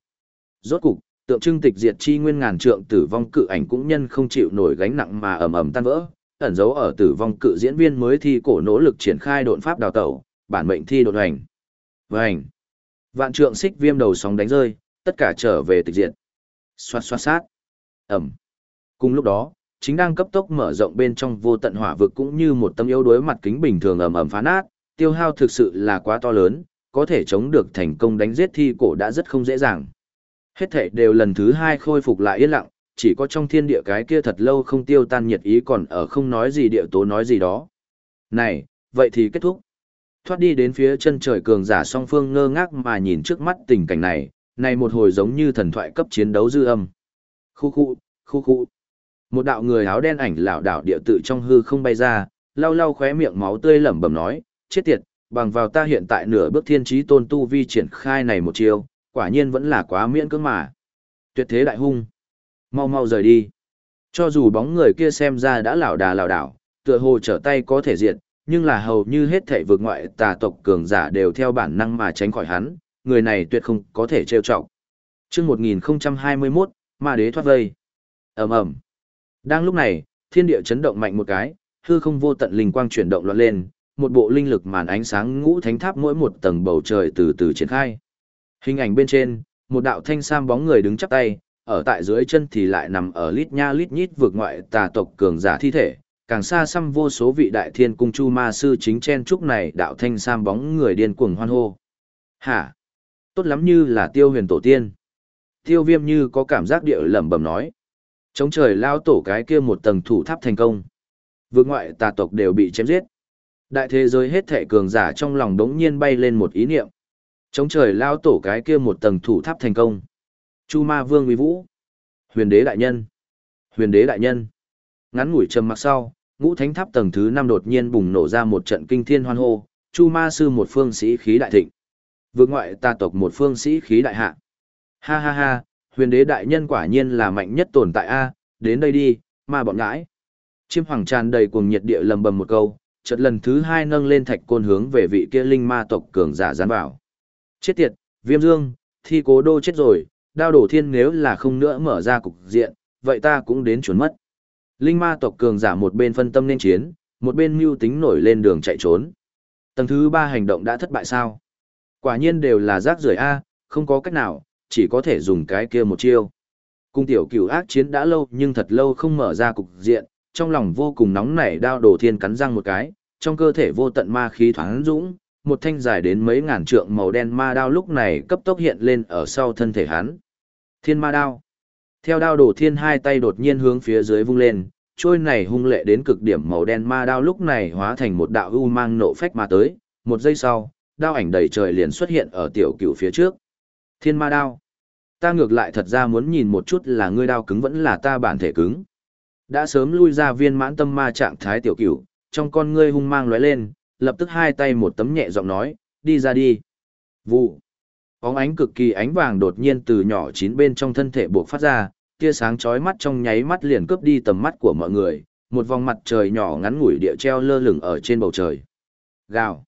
Speaker 1: Rốt cục, tượng trưng tịch diệt chi nguyên ngàn trượng tử vong cự ảnh cũng nhân không chịu nổi gánh nặng mà ầm ầm tan vỡ, ẩn giấu ở tử vong cự diễn viên mới thi cổ nỗ lực triển khai độn pháp đào tẩu, bản mệnh thi đột hành. Vành. Vạn trượng xích viêm đầu sóng đánh rơi, tất cả trở về tịch diệt. Xoát xoát sát. Ẩm. Cùng lúc đó, chính đang cấp tốc mở rộng bên trong vô tận hỏa vực cũng như một tấm yếu đối mặt kính bình thường ầm ầm phá nát, tiêu hao thực sự là quá to lớn, có thể chống được thành công đánh giết thi cổ đã rất không dễ dàng. Hết thể đều lần thứ hai khôi phục lại yên lặng, chỉ có trong thiên địa cái kia thật lâu không tiêu tan nhiệt ý còn ở không nói gì địa tố nói gì đó. Này, vậy thì kết thúc. Thoát đi đến phía chân trời cường giả song phương ngơ ngác mà nhìn trước mắt tình cảnh này, này một hồi giống như thần thoại cấp chiến đấu dư âm. Khu khu, khu khu. Một đạo người áo đen ảnh lảo đảo địa tự trong hư không bay ra, lau lau khóe miệng máu tươi lẩm bẩm nói, chết tiệt, bằng vào ta hiện tại nửa bước thiên trí tôn tu vi triển khai này một chiêu, quả nhiên vẫn là quá miễn cưỡng mà. Tuyệt thế đại hung. Mau mau rời đi. Cho dù bóng người kia xem ra đã lảo đà lảo đảo, tựa hồ trở tay có thể diệt, nhưng là hầu như hết thảy vực ngoại tà tộc cường giả đều theo bản năng mà tránh khỏi hắn, người này tuyệt không có thể trêu chọc. Chương 1021, Ma đế thoát vây. Ầm ầm. Đang lúc này, thiên địa chấn động mạnh một cái, hư không vô tận linh quang chuyển động loạn lên, một bộ linh lực màn ánh sáng ngũ thánh tháp mỗi một tầng bầu trời từ từ triển khai. Hình ảnh bên trên, một đạo thanh sam bóng người đứng chắp tay, ở tại dưới chân thì lại nằm ở lít nha lít nhít vượt ngoại tà tộc cường giả thi thể, càng xa xăm vô số vị đại thiên cung chu ma sư chính chen trúc này đạo thanh sam bóng người điên cuồng hoan hô. Hả? Tốt lắm như là tiêu huyền tổ tiên. Tiêu viêm như có cảm giác địa lẩm bẩm nói. Chống trời lao tổ cái kia một tầng thủ tháp thành công. Vượt ngoại tà tộc đều bị chém giết. Đại thế giới hết thể cường giả trong lòng đống nhiên bay lên một ý niệm. Chống trời lao tổ cái kia một tầng thủ tháp thành công. Chu ma vương uy vũ. Huyền đế đại nhân. Huyền đế đại nhân. Ngắn ngủi trầm mặc sau, ngũ thánh tháp tầng thứ năm đột nhiên bùng nổ ra một trận kinh thiên hoan hô, Chu ma sư một phương sĩ khí đại thịnh. Vượt ngoại ta tộc một phương sĩ khí đại hạ. Ha ha ha, huyền đế đại nhân quả nhiên là mạnh nhất tồn tại a, đến đây đi, ma bọn ngãi. Chiêm hoàng tràn đầy cuồng nhiệt địa lầm bầm một câu, chợt lần thứ hai nâng lên thạch côn hướng về vị kia linh ma tộc cường giả gián bảo. Chết tiệt, viêm dương, thi cố đô chết rồi, đao đổ thiên nếu là không nữa mở ra cục diện, vậy ta cũng đến chuẩn mất. Linh ma tộc cường giả một bên phân tâm nên chiến, một bên mưu tính nổi lên đường chạy trốn. Tầng thứ ba hành động đã thất bại sao? Quả nhiên đều là rác rưởi A, không có cách nào, chỉ có thể dùng cái kia một chiêu. Cung tiểu cửu ác chiến đã lâu nhưng thật lâu không mở ra cục diện, trong lòng vô cùng nóng nảy đao đổ thiên cắn răng một cái, trong cơ thể vô tận ma khí thoáng dũng, một thanh dài đến mấy ngàn trượng màu đen ma đao lúc này cấp tốc hiện lên ở sau thân thể hắn. Thiên ma đao. Theo đao đổ thiên hai tay đột nhiên hướng phía dưới vung lên, trôi này hung lệ đến cực điểm màu đen ma đao lúc này hóa thành một đạo u mang nộ phách mà tới, một giây sau, đao ảnh đầy trời liền xuất hiện ở tiểu cửu phía trước. Thiên ma đao. Ta ngược lại thật ra muốn nhìn một chút là ngươi đao cứng vẫn là ta bản thể cứng. Đã sớm lui ra viên mãn tâm ma trạng thái tiểu cửu, trong con ngươi hung mang lóe lên, lập tức hai tay một tấm nhẹ giọng nói, đi ra đi. Vụ. Bóng ánh cực kỳ ánh vàng đột nhiên từ nhỏ chín bên trong thân thể buộc phát ra, tia sáng chói mắt trong nháy mắt liền cướp đi tầm mắt của mọi người, một vòng mặt trời nhỏ ngắn ngủi địa treo lơ lửng ở trên bầu trời. Gào.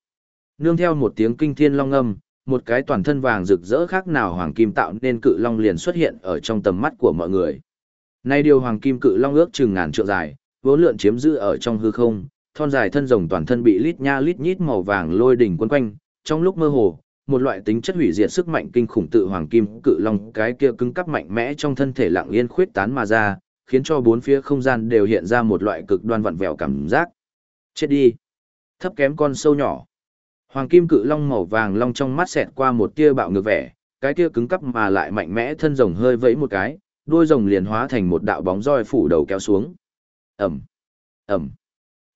Speaker 1: Nương theo một tiếng kinh thiên long âm, một cái toàn thân vàng rực rỡ khác nào hoàng kim tạo nên cự long liền xuất hiện ở trong tầm mắt của mọi người. Nay điều hoàng kim cự long ước chừng ngàn trượng dài, vốn lượn chiếm giữ ở trong hư không, thon dài thân rồng toàn thân bị lít nha lít nhít màu vàng lôi đỉnh quấn quanh, trong lúc mơ hồ, một loại tính chất hủy diệt sức mạnh kinh khủng tự hoàng kim cự long cái kia cứng cắp mạnh mẽ trong thân thể lặng yên khuyết tán mà ra, khiến cho bốn phía không gian đều hiện ra một loại cực đoan vặn vẹo cảm giác. Chết đi. Thấp kém con sâu nhỏ. Hoàng kim cự long màu vàng long trong mắt xẹt qua một tia bạo ngược vẻ, cái kia cứng cắp mà lại mạnh mẽ thân rồng hơi vẫy một cái, đuôi rồng liền hóa thành một đạo bóng roi phủ đầu kéo xuống. Ẩm, Ẩm.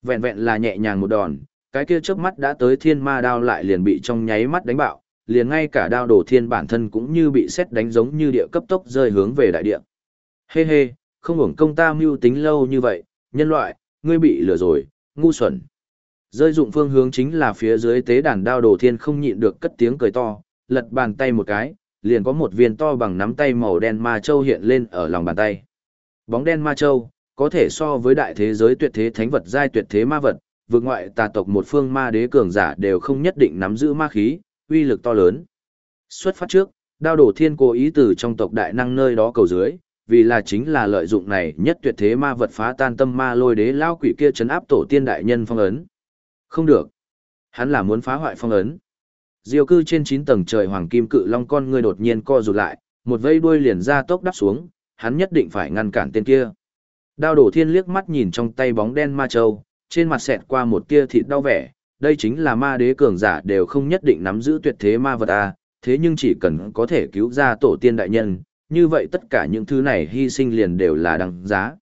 Speaker 1: Vẹn vẹn là nhẹ nhàng một đòn, cái kia chớp mắt đã tới thiên ma đao lại liền bị trong nháy mắt đánh bạo, liền ngay cả đao đổ thiên bản thân cũng như bị xét đánh giống như địa cấp tốc rơi hướng về đại địa. Hê hê, không hưởng công ta mưu tính lâu như vậy, nhân loại, ngươi bị lừa rồi, ngu xuẩn. Rơi dụng phương hướng chính là phía dưới tế đàn đao đồ thiên không nhịn được cất tiếng cười to, lật bàn tay một cái, liền có một viên to bằng nắm tay màu đen ma châu hiện lên ở lòng bàn tay. Bóng đen ma châu, có thể so với đại thế giới tuyệt thế thánh vật giai tuyệt thế ma vật, vượt ngoại tà tộc một phương ma đế cường giả đều không nhất định nắm giữ ma khí, uy lực to lớn. Xuất phát trước, đao đổ thiên cố ý từ trong tộc đại năng nơi đó cầu dưới, vì là chính là lợi dụng này nhất tuyệt thế ma vật phá tan tâm ma lôi đế lao quỷ kia chấn áp tổ tiên đại nhân phong ấn. Không được. Hắn là muốn phá hoại phong ấn. Diêu cư trên 9 tầng trời hoàng kim cự long con người đột nhiên co rụt lại, một vây đuôi liền ra tốc đắp xuống, hắn nhất định phải ngăn cản tên kia. Đao đổ thiên liếc mắt nhìn trong tay bóng đen ma châu, trên mặt xẹt qua một tia thịt đau vẻ, đây chính là ma đế cường giả đều không nhất định nắm giữ tuyệt thế ma vật à, thế nhưng chỉ cần có thể cứu ra tổ tiên đại nhân, như vậy tất cả những thứ này hy sinh liền đều là đăng giá.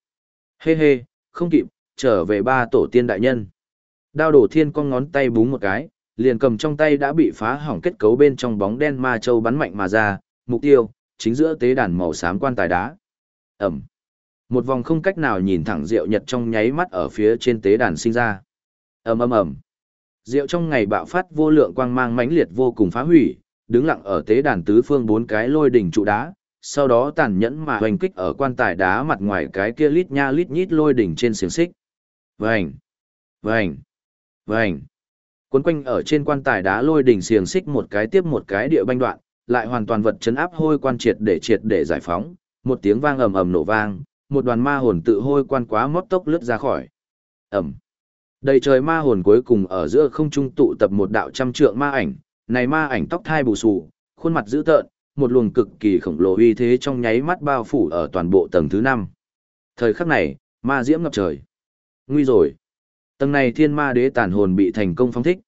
Speaker 1: Hê hey hê, không kịp, trở về ba tổ tiên đại nhân. Đao đổ thiên con ngón tay búng một cái, liền cầm trong tay đã bị phá hỏng kết cấu bên trong bóng đen ma châu bắn mạnh mà ra, mục tiêu, chính giữa tế đàn màu xám quan tài đá. Ẩm. Một vòng không cách nào nhìn thẳng rượu nhật trong nháy mắt ở phía trên tế đàn sinh ra. ầm ầm ầm. Rượu trong ngày bạo phát vô lượng quang mang mãnh liệt vô cùng phá hủy, đứng lặng ở tế đàn tứ phương bốn cái lôi đỉnh trụ đá, sau đó tàn nhẫn mà hoành kích ở quan tài đá mặt ngoài cái kia lít nha lít nhít lôi đỉnh trên xiềng xích. Vành, vành, vành. Cuốn quanh ở trên quan tài đá lôi đỉnh xiềng xích một cái tiếp một cái địa banh đoạn, lại hoàn toàn vật chấn áp hôi quan triệt để triệt để giải phóng, một tiếng vang ầm ầm nổ vang, một đoàn ma hồn tự hôi quan quá móc tốc lướt ra khỏi. ầm Đầy trời ma hồn cuối cùng ở giữa không trung tụ tập một đạo trăm trượng ma ảnh, này ma ảnh tóc thai bù xù, khuôn mặt dữ tợn, một luồng cực kỳ khổng lồ uy thế trong nháy mắt bao phủ ở toàn bộ tầng thứ năm. Thời khắc này, ma diễm ngập trời. Nguy rồi. Tầng này thiên ma đế tàn hồn bị thành công phóng thích.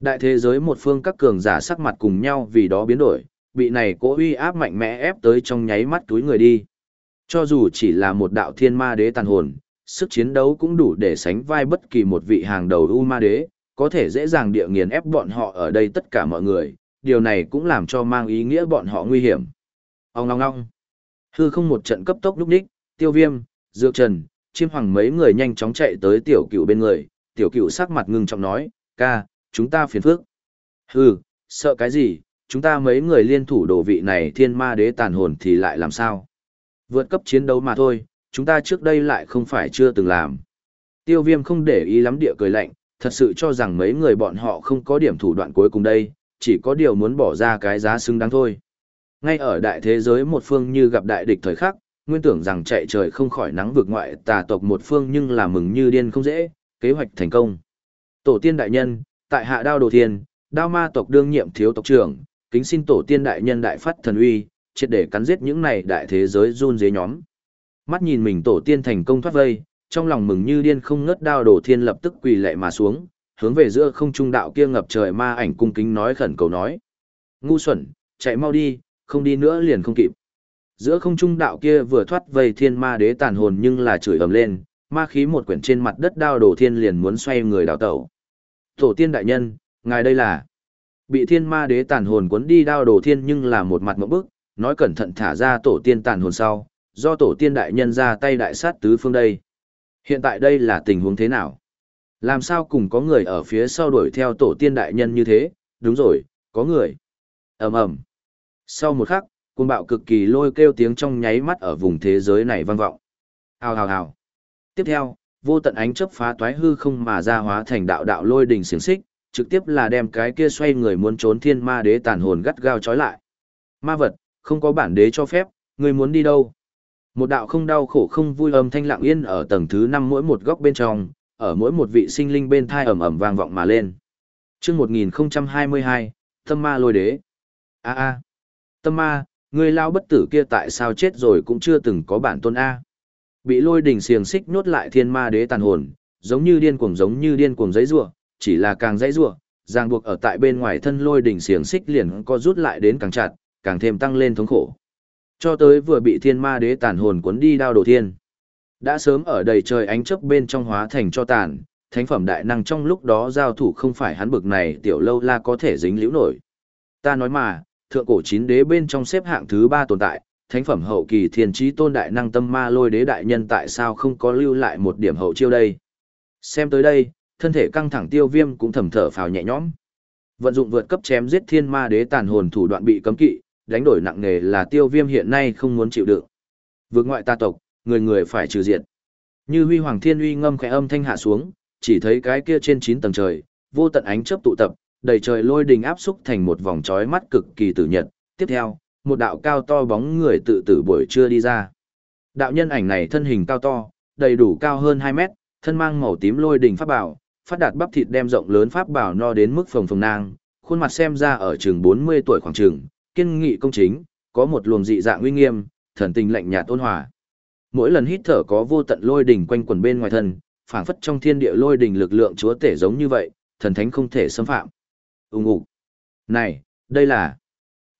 Speaker 1: Đại thế giới một phương các cường giả sắc mặt cùng nhau vì đó biến đổi, bị này cố uy áp mạnh mẽ ép tới trong nháy mắt túi người đi. Cho dù chỉ là một đạo thiên ma đế tàn hồn, sức chiến đấu cũng đủ để sánh vai bất kỳ một vị hàng đầu U ma đế, có thể dễ dàng địa nghiền ép bọn họ ở đây tất cả mọi người, điều này cũng làm cho mang ý nghĩa bọn họ nguy hiểm. Ông ngong ngong. Hư không một trận cấp tốc lúc đích, tiêu viêm, dược trần, chiêm hoàng mấy người nhanh chóng chạy tới tiểu cựu bên người, tiểu cựu sắc mặt ngưng trọng nói, ca, chúng ta phiền phức. Hừ, sợ cái gì, chúng ta mấy người liên thủ đổ vị này thiên ma đế tàn hồn thì lại làm sao? Vượt cấp chiến đấu mà thôi, chúng ta trước đây lại không phải chưa từng làm. Tiêu viêm không để ý lắm địa cười lạnh, thật sự cho rằng mấy người bọn họ không có điểm thủ đoạn cuối cùng đây, chỉ có điều muốn bỏ ra cái giá xứng đáng thôi. Ngay ở đại thế giới một phương như gặp đại địch thời khắc, nguyên tưởng rằng chạy trời không khỏi nắng vượt ngoại tà tộc một phương nhưng là mừng như điên không dễ, kế hoạch thành công. Tổ tiên đại nhân, tại hạ đao đồ thiên, đao ma tộc đương nhiệm thiếu tộc trưởng, kính xin tổ tiên đại nhân đại phát thần uy, triệt để cắn giết những này đại thế giới run dế nhóm. Mắt nhìn mình tổ tiên thành công thoát vây, trong lòng mừng như điên không ngớt đao đồ thiên lập tức quỳ lệ mà xuống, hướng về giữa không trung đạo kia ngập trời ma ảnh cung kính nói khẩn cầu nói. Ngu xuẩn, chạy mau đi, không đi nữa liền không kịp. Giữa không trung đạo kia vừa thoát vây thiên ma đế tàn hồn nhưng là chửi ầm lên, ma khí một quyển trên mặt đất đao đồ thiên liền muốn xoay người đào tẩu. Tổ tiên đại nhân, ngài đây là bị thiên ma đế tàn hồn cuốn đi đao đồ thiên nhưng là một mặt mộng bức, nói cẩn thận thả ra tổ tiên tàn hồn sau, do tổ tiên đại nhân ra tay đại sát tứ phương đây. Hiện tại đây là tình huống thế nào? Làm sao cùng có người ở phía sau đuổi theo tổ tiên đại nhân như thế? Đúng rồi, có người. ầm ầm. Sau một khắc, cuồng bạo cực kỳ lôi kêu tiếng trong nháy mắt ở vùng thế giới này vang vọng. Hào hào hào. Tiếp theo, vô tận ánh chớp phá toái hư không mà ra hóa thành đạo đạo lôi đỉnh xiềng xích, trực tiếp là đem cái kia xoay người muốn trốn thiên ma đế tàn hồn gắt gao trói lại. Ma vật, không có bản đế cho phép, ngươi muốn đi đâu? Một đạo không đau khổ không vui âm thanh lặng yên ở tầng thứ năm mỗi một góc bên trong, ở mỗi một vị sinh linh bên thai ầm ầm vang vọng mà lên. Chương 1022, Tâm Ma Lôi Đế. A a. Tâm Ma, người lao bất tử kia tại sao chết rồi cũng chưa từng có bản tôn a. Bị lôi đỉnh xiềng xích nhốt lại thiên ma đế tàn hồn, giống như điên cuồng giống như điên cuồng giấy rủa, chỉ là càng giấy rủa, ràng buộc ở tại bên ngoài thân lôi đỉnh xiềng xích liền co rút lại đến càng chặt, càng thêm tăng lên thống khổ. Cho tới vừa bị thiên ma đế tàn hồn cuốn đi đao đổ thiên. Đã sớm ở đầy trời ánh chớp bên trong hóa thành cho tàn, thánh phẩm đại năng trong lúc đó giao thủ không phải hắn bực này tiểu lâu la có thể dính liễu nổi. Ta nói mà, thượng cổ chín đế bên trong xếp hạng thứ ba tồn tại, thánh phẩm hậu kỳ thiên trí tôn đại năng tâm ma lôi đế đại nhân tại sao không có lưu lại một điểm hậu chiêu đây. Xem tới đây, thân thể căng thẳng tiêu viêm cũng thầm thở phào nhẹ nhõm. Vận dụng vượt cấp chém giết thiên ma đế tàn hồn thủ đoạn bị cấm kỵ, đánh đổi nặng nề là tiêu viêm hiện nay không muốn chịu đựng. Vượt ngoại ta tộc, người người phải trừ diệt. Như huy hoàng thiên uy ngâm khẽ âm thanh hạ xuống, chỉ thấy cái kia trên chín tầng trời, vô tận ánh chớp tụ tập, đầy trời lôi đình áp xúc thành một vòng trói mắt cực kỳ tử nhật. Tiếp theo, một đạo cao to bóng người tự tử buổi trưa đi ra. Đạo nhân ảnh này thân hình cao to, đầy đủ cao hơn 2 mét, thân mang màu tím lôi đình pháp bảo, phát đạt bắp thịt đem rộng lớn pháp bảo no đến mức phồng phồng nang, khuôn mặt xem ra ở chừng 40 tuổi khoảng chừng, kiên nghị công chính, có một luồng dị dạng uy nghiêm, thần tình lạnh nhạt ôn hòa. Mỗi lần hít thở có vô tận lôi đỉnh quanh quần bên ngoài thân, phảng phất trong thiên địa lôi đỉnh lực lượng chúa tể giống như vậy, thần thánh không thể xâm phạm. Ùng ục. Này, đây là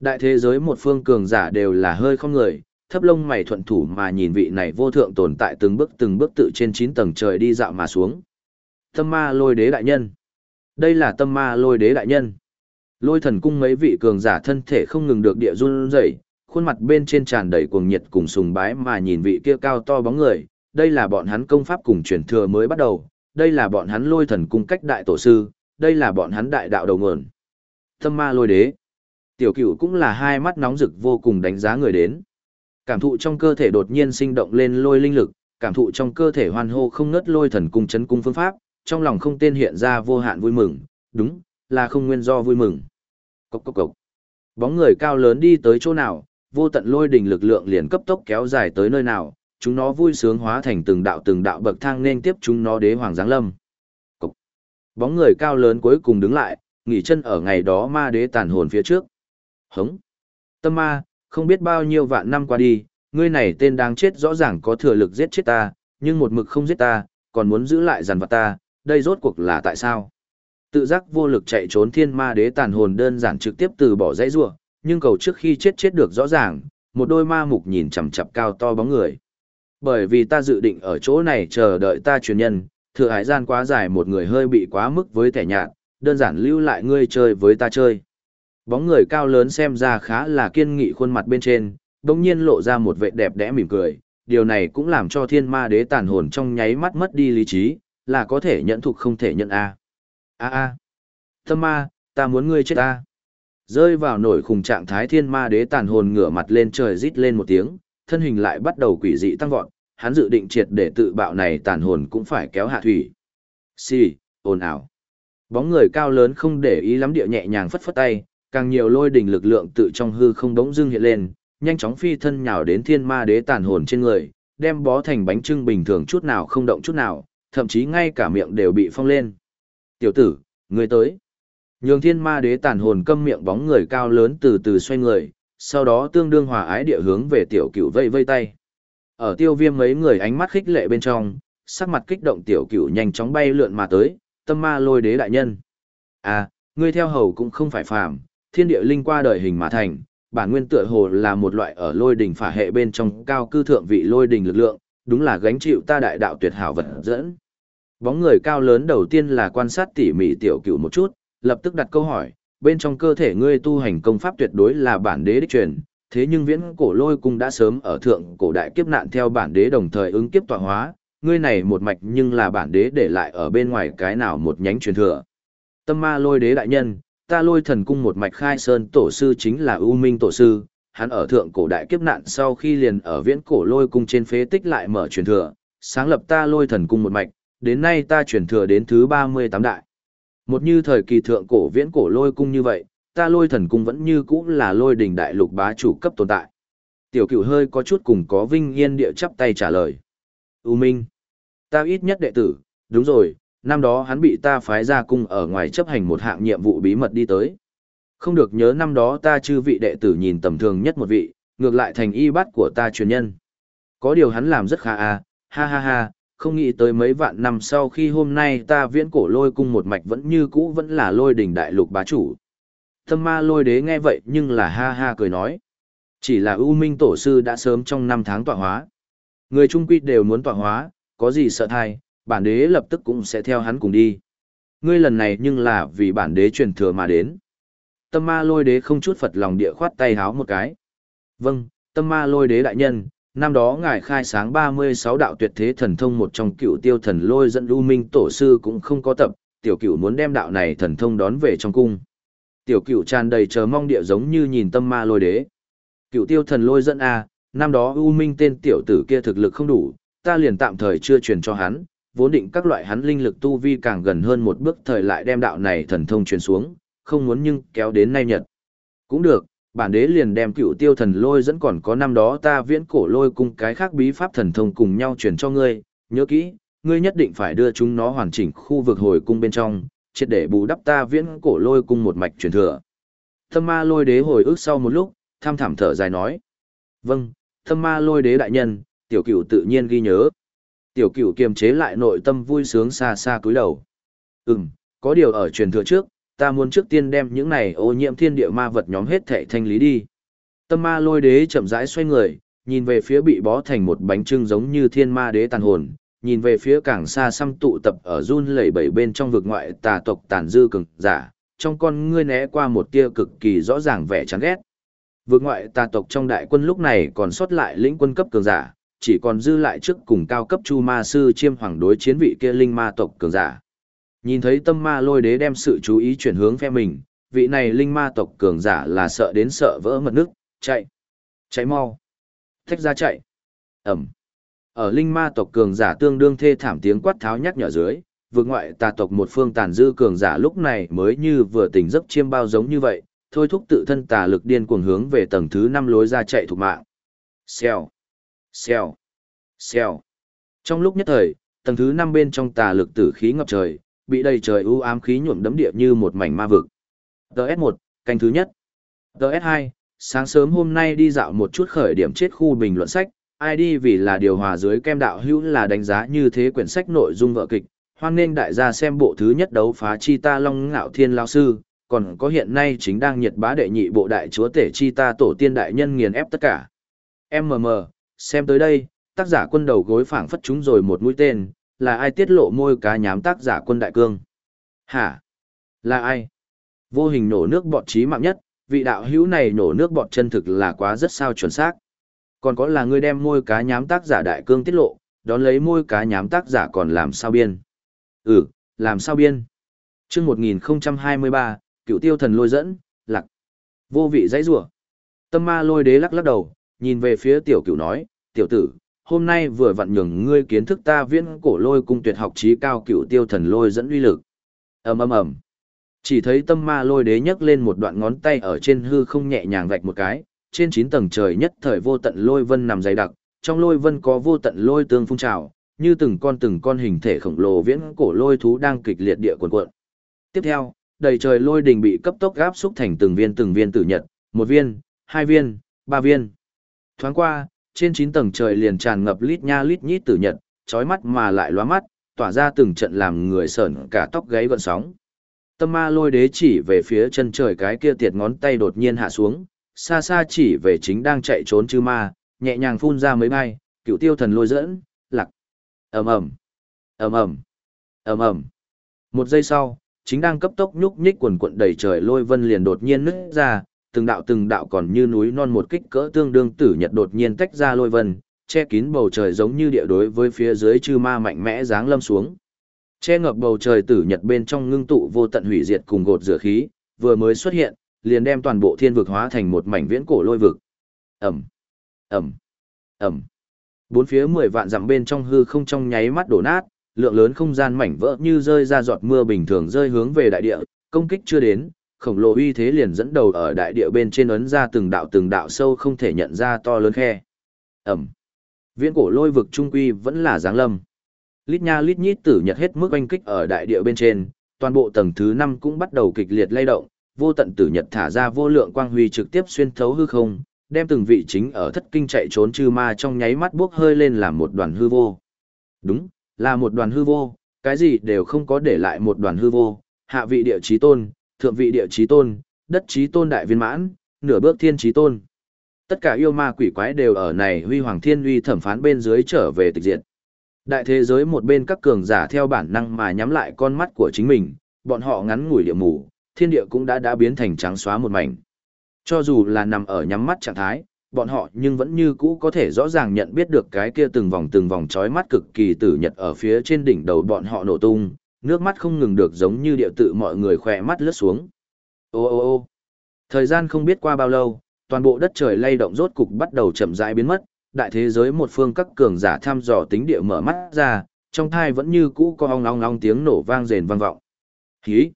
Speaker 1: Đại thế giới một phương cường giả đều là hơi không người, thấp lông mày thuận thủ mà nhìn vị này vô thượng tồn tại từng bước từng bước tự trên 9 tầng trời đi dạo mà xuống. Tâm ma lôi đế đại nhân. Đây là tâm ma lôi đế đại nhân. Lôi thần cung mấy vị cường giả thân thể không ngừng được địa run rẩy, khuôn mặt bên trên tràn đầy cuồng nhiệt cùng sùng bái mà nhìn vị kia cao to bóng người, đây là bọn hắn công pháp cùng truyền thừa mới bắt đầu, đây là bọn hắn lôi thần cung cách đại tổ sư, đây là bọn hắn đại đạo đầu nguồn. Tâm ma lôi đế. Tiểu cửu cũng là hai mắt nóng rực vô cùng đánh giá người đến. Cảm thụ trong cơ thể đột nhiên sinh động lên lôi linh lực, cảm thụ trong cơ thể hoan hô không ngớt lôi thần cung chấn cung phương pháp, trong lòng không tên hiện ra vô hạn vui mừng, đúng, là không nguyên do vui mừng. Cốc cốc cốc. Bóng người cao lớn đi tới chỗ nào, vô tận lôi đỉnh lực lượng liền cấp tốc kéo dài tới nơi nào, chúng nó vui sướng hóa thành từng đạo từng đạo bậc thang nên tiếp chúng nó đế hoàng giáng lâm. Bóng người cao lớn cuối cùng đứng lại, nghỉ chân ở ngày đó ma đế tàn hồn phía trước. Hống. Tâm ma, không biết bao nhiêu vạn năm qua đi, ngươi này tên đáng chết rõ ràng có thừa lực giết chết ta, nhưng một mực không giết ta, còn muốn giữ lại giàn vật ta, đây rốt cuộc là tại sao? Tự giác vô lực chạy trốn thiên ma đế tàn hồn đơn giản trực tiếp từ bỏ dãy rua, nhưng cầu trước khi chết chết được rõ ràng, một đôi ma mục nhìn chằm chằm cao to bóng người. Bởi vì ta dự định ở chỗ này chờ đợi ta truyền nhân, thừa hải gian quá dài một người hơi bị quá mức với thẻ nhạt, đơn giản lưu lại ngươi chơi với ta chơi. Bóng người cao lớn xem ra khá là kiên nghị khuôn mặt bên trên, đồng nhiên lộ ra một vệ đẹp đẽ mỉm cười, điều này cũng làm cho thiên ma đế tàn hồn trong nháy mắt mất đi lý trí, là có thể nhận thục không thể nhận A. A A. Tâm ma, ta muốn ngươi chết A. Rơi vào nổi khùng trạng thái thiên ma đế tàn hồn ngửa mặt lên trời rít lên một tiếng, thân hình lại bắt đầu quỷ dị tăng vọt, hắn dự định triệt để tự bạo này tàn hồn cũng phải kéo hạ thủy. Xì, ồn ào. Bóng người cao lớn không để ý lắm địa nhẹ nhàng phất phất tay, càng nhiều lôi đỉnh lực lượng tự trong hư không đống dưng hiện lên, nhanh chóng phi thân nhào đến thiên ma đế tàn hồn trên người, đem bó thành bánh trưng bình thường chút nào không động chút nào, thậm chí ngay cả miệng đều bị phong lên. Tiểu tử, người tới. Nhường thiên ma đế tàn hồn câm miệng bóng người cao lớn từ từ xoay người, sau đó tương đương hòa ái địa hướng về tiểu cửu vây vây tay. Ở tiêu viêm mấy người ánh mắt khích lệ bên trong, sắc mặt kích động tiểu cửu nhanh chóng bay lượn mà tới, tâm ma lôi đế đại nhân. À, ngươi theo hầu cũng không phải phàm, thiên địa linh qua đời hình mà thành, bản nguyên tựa hồ là một loại ở lôi đỉnh phả hệ bên trong cao cư thượng vị lôi đỉnh lực lượng, đúng là gánh chịu ta đại đạo tuyệt hảo vật dẫn. Bóng người cao lớn đầu tiên là quan sát tỉ mỉ tiểu cửu một chút, lập tức đặt câu hỏi, bên trong cơ thể ngươi tu hành công pháp tuyệt đối là bản đế đích truyền, thế nhưng viễn cổ lôi cung đã sớm ở thượng cổ đại kiếp nạn theo bản đế đồng thời ứng kiếp tọa hóa, ngươi này một mạch nhưng là bản đế để lại ở bên ngoài cái nào một nhánh truyền thừa. Tâm ma lôi đế đại nhân, ta lôi thần cung một mạch khai sơn tổ sư chính là U Minh tổ sư, hắn ở thượng cổ đại kiếp nạn sau khi liền ở viễn cổ lôi cung trên phế tích lại mở truyền thừa, sáng lập ta lôi thần cung một mạch, đến nay ta truyền thừa đến thứ 38 đại. Một như thời kỳ thượng cổ viễn cổ lôi cung như vậy, ta lôi thần cung vẫn như cũ là lôi đỉnh đại lục bá chủ cấp tồn tại. Tiểu cửu hơi có chút cùng có vinh yên địa chắp tay trả lời. U Minh, ta ít nhất đệ tử, đúng rồi, năm đó hắn bị ta phái ra cung ở ngoài chấp hành một hạng nhiệm vụ bí mật đi tới. Không được nhớ năm đó ta chư vị đệ tử nhìn tầm thường nhất một vị, ngược lại thành y bát của ta truyền nhân. Có điều hắn làm rất khá à, ha ha ha, không nghĩ tới mấy vạn năm sau khi hôm nay ta viễn cổ lôi cung một mạch vẫn như cũ vẫn là lôi đỉnh đại lục bá chủ. Tâm ma lôi đế nghe vậy nhưng là ha ha cười nói. Chỉ là ưu minh tổ sư đã sớm trong năm tháng tọa hóa. Người trung quy đều muốn tọa hóa, có gì sợ thai, bản đế lập tức cũng sẽ theo hắn cùng đi. Ngươi lần này nhưng là vì bản đế truyền thừa mà đến. Tâm ma lôi đế không chút phật lòng địa khoát tay háo một cái. Vâng, tâm ma lôi đế đại nhân, năm đó ngài khai sáng 36 đạo tuyệt thế thần thông một trong cựu tiêu thần lôi dẫn lưu minh tổ sư cũng không có tập, tiểu cựu muốn đem đạo này thần thông đón về trong cung. Tiểu cựu tràn đầy chờ mong địa giống như nhìn tâm ma lôi đế. Cựu tiêu thần lôi dẫn A, năm đó U Minh tên tiểu tử kia thực lực không đủ, ta liền tạm thời chưa truyền cho hắn, vốn định các loại hắn linh lực tu vi càng gần hơn một bước thời lại đem đạo này thần thông truyền xuống, không muốn nhưng kéo đến nay nhật. Cũng được, bản đế liền đem cựu tiêu thần lôi dẫn còn có năm đó ta viễn cổ lôi cùng cái khác bí pháp thần thông cùng nhau truyền cho ngươi, nhớ kỹ, ngươi nhất định phải đưa chúng nó hoàn chỉnh khu vực hồi cung bên trong, triệt để bù đắp ta viễn cổ lôi cung một mạch truyền thừa. Thâm ma lôi đế hồi ức sau một lúc, tham thảm thở dài nói. Vâng, thâm ma lôi đế đại nhân, tiểu cửu tự nhiên ghi nhớ. Tiểu cửu kiềm chế lại nội tâm vui sướng xa xa cúi đầu. Ừm, có điều ở truyền thừa trước, ta muốn trước tiên đem những này ô nhiễm thiên địa ma vật nhóm hết thảy thanh lý đi. Tâm ma lôi đế chậm rãi xoay người, nhìn về phía bị bó thành một bánh trưng giống như thiên ma đế tàn hồn, nhìn về phía càng xa xăm tụ tập ở run lẩy bẩy bên trong vực ngoại tà tộc tàn dư cường giả, trong con ngươi né qua một tia cực kỳ rõ ràng vẻ chán ghét. Vực ngoại tà tộc trong đại quân lúc này còn sót lại lĩnh quân cấp cường giả, chỉ còn dư lại trước cùng cao cấp chu ma sư chiêm hoàng đối chiến vị kia linh ma tộc cường giả. Nhìn thấy tâm ma lôi đế đem sự chú ý chuyển hướng phe mình, vị này linh ma tộc cường giả là sợ đến sợ vỡ mật nước, chạy, chạy mau, thách ra chạy, ẩm. Ở linh ma tộc cường giả tương đương thê thảm tiếng quát tháo nhắc nhở dưới, vượt ngoại tà tộc một phương tàn dư cường giả lúc này mới như vừa tỉnh giấc chiêm bao giống như vậy, thôi thúc tự thân tà lực điên cuồng hướng về tầng thứ năm lối ra chạy thuộc mạng. Xèo, xèo, xèo. Trong lúc nhất thời, tầng thứ năm bên trong tà lực tử khí ngập trời, bị đầy trời u ám khí nhuộm đấm địa như một mảnh ma vực. TS1, canh thứ nhất. TS2, sáng sớm hôm nay đi dạo một chút khởi điểm chết khu bình luận sách, Ai đi vì là điều hòa dưới kem đạo hữu là đánh giá như thế quyển sách nội dung vợ kịch, hoan nên đại gia xem bộ thứ nhất đấu phá chi ta long ngạo thiên lao sư, còn có hiện nay chính đang nhiệt bá đệ nhị bộ đại chúa tể chi ta tổ tiên đại nhân nghiền ép tất cả. MM, xem tới đây, tác giả quân đầu gối phảng phất chúng rồi một mũi tên, là ai tiết lộ môi cá nhám tác giả quân đại cương? Hả? Là ai? Vô hình nổ nước bọt trí mạng nhất, vị đạo hữu này nổ nước bọt chân thực là quá rất sao chuẩn xác. Còn có là ngươi đem môi cá nhám tác giả đại cương tiết lộ, đón lấy môi cá nhám tác giả còn làm sao biên? Ừ, làm sao biên? chương 1023, cựu tiêu thần lôi dẫn, lạc. Vô vị dãy rủa Tâm ma lôi đế lắc lắc đầu, nhìn về phía tiểu cựu nói, tiểu tử, hôm nay vừa vặn nhường ngươi kiến thức ta viễn cổ lôi cung tuyệt học trí cao cựu tiêu thần lôi dẫn uy lực. ầm ầm ầm Chỉ thấy tâm ma lôi đế nhấc lên một đoạn ngón tay ở trên hư không nhẹ nhàng vạch một cái, trên chín tầng trời nhất thời vô tận lôi vân nằm dày đặc, trong lôi vân có vô tận lôi tương phun trào, như từng con từng con hình thể khổng lồ viễn cổ lôi thú đang kịch liệt địa cuộn cuộn. Tiếp theo, đầy trời lôi đình bị cấp tốc gáp xúc thành từng viên từng viên tử nhật, một viên, hai viên, ba viên. Thoáng qua, trên chín tầng trời liền tràn ngập lít nha lít nhít tử nhật, chói mắt mà lại lóa mắt, tỏa ra từng trận làm người sởn cả tóc gáy gọn sóng. Tâm ma lôi đế chỉ về phía chân trời cái kia tiệt ngón tay đột nhiên hạ xuống, xa xa chỉ về chính đang chạy trốn chư ma, nhẹ nhàng phun ra mấy bay, cựu tiêu thần lôi dẫn, lặc. ầm ầm ầm ầm ầm ầm Một giây sau, chính đang cấp tốc nhúc nhích quần quận đầy trời lôi vân liền đột nhiên nứt ra, từng đạo từng đạo còn như núi non một kích cỡ tương đương tử nhật đột nhiên tách ra lôi vân, che kín bầu trời giống như địa đối với phía dưới chư ma mạnh mẽ giáng lâm xuống. Che ngập bầu trời tử nhật bên trong ngưng tụ vô tận hủy diệt cùng gột rửa khí, vừa mới xuất hiện, liền đem toàn bộ thiên vực hóa thành một mảnh viễn cổ lôi vực. Ẩm, Ẩm, Ẩm. Bốn phía mười vạn dặm bên trong hư không trong nháy mắt đổ nát, lượng lớn không gian mảnh vỡ như rơi ra giọt mưa bình thường rơi hướng về đại địa, công kích chưa đến, khổng lồ uy thế liền dẫn đầu ở đại địa bên trên ấn ra từng đạo từng đạo sâu không thể nhận ra to lớn khe. Ẩm. Viễn cổ lôi vực trung quy vẫn là giáng lâm. Lít nha lít nhít tử nhật hết mức oanh kích ở đại địa bên trên, toàn bộ tầng thứ 5 cũng bắt đầu kịch liệt lay động, vô tận tử nhật thả ra vô lượng quang huy trực tiếp xuyên thấu hư không, đem từng vị chính ở thất kinh chạy trốn chư ma trong nháy mắt bước hơi lên làm một đoàn hư vô. Đúng, là một đoàn hư vô, cái gì đều không có để lại một đoàn hư vô, hạ vị địa chí tôn, thượng vị địa chí tôn, đất chí tôn đại viên mãn, nửa bước thiên chí tôn. Tất cả yêu ma quỷ quái đều ở này huy hoàng thiên uy thẩm phán bên dưới trở về tịch diệt. Đại thế giới một bên các cường giả theo bản năng mà nhắm lại con mắt của chính mình, bọn họ ngắn ngủi địa mù, thiên địa cũng đã đã biến thành trắng xóa một mảnh. Cho dù là nằm ở nhắm mắt trạng thái, bọn họ nhưng vẫn như cũ có thể rõ ràng nhận biết được cái kia từng vòng từng vòng chói mắt cực kỳ tử nhật ở phía trên đỉnh đầu bọn họ nổ tung, nước mắt không ngừng được giống như điệu tự mọi người khỏe mắt lướt xuống. Ô ô ô thời gian không biết qua bao lâu, toàn bộ đất trời lay động rốt cục bắt đầu chậm rãi biến mất, đại thế giới một phương các cường giả thăm dò tính địa mở mắt ra, trong thai vẫn như cũ có ong ong ong tiếng nổ vang rền vang vọng. Hí!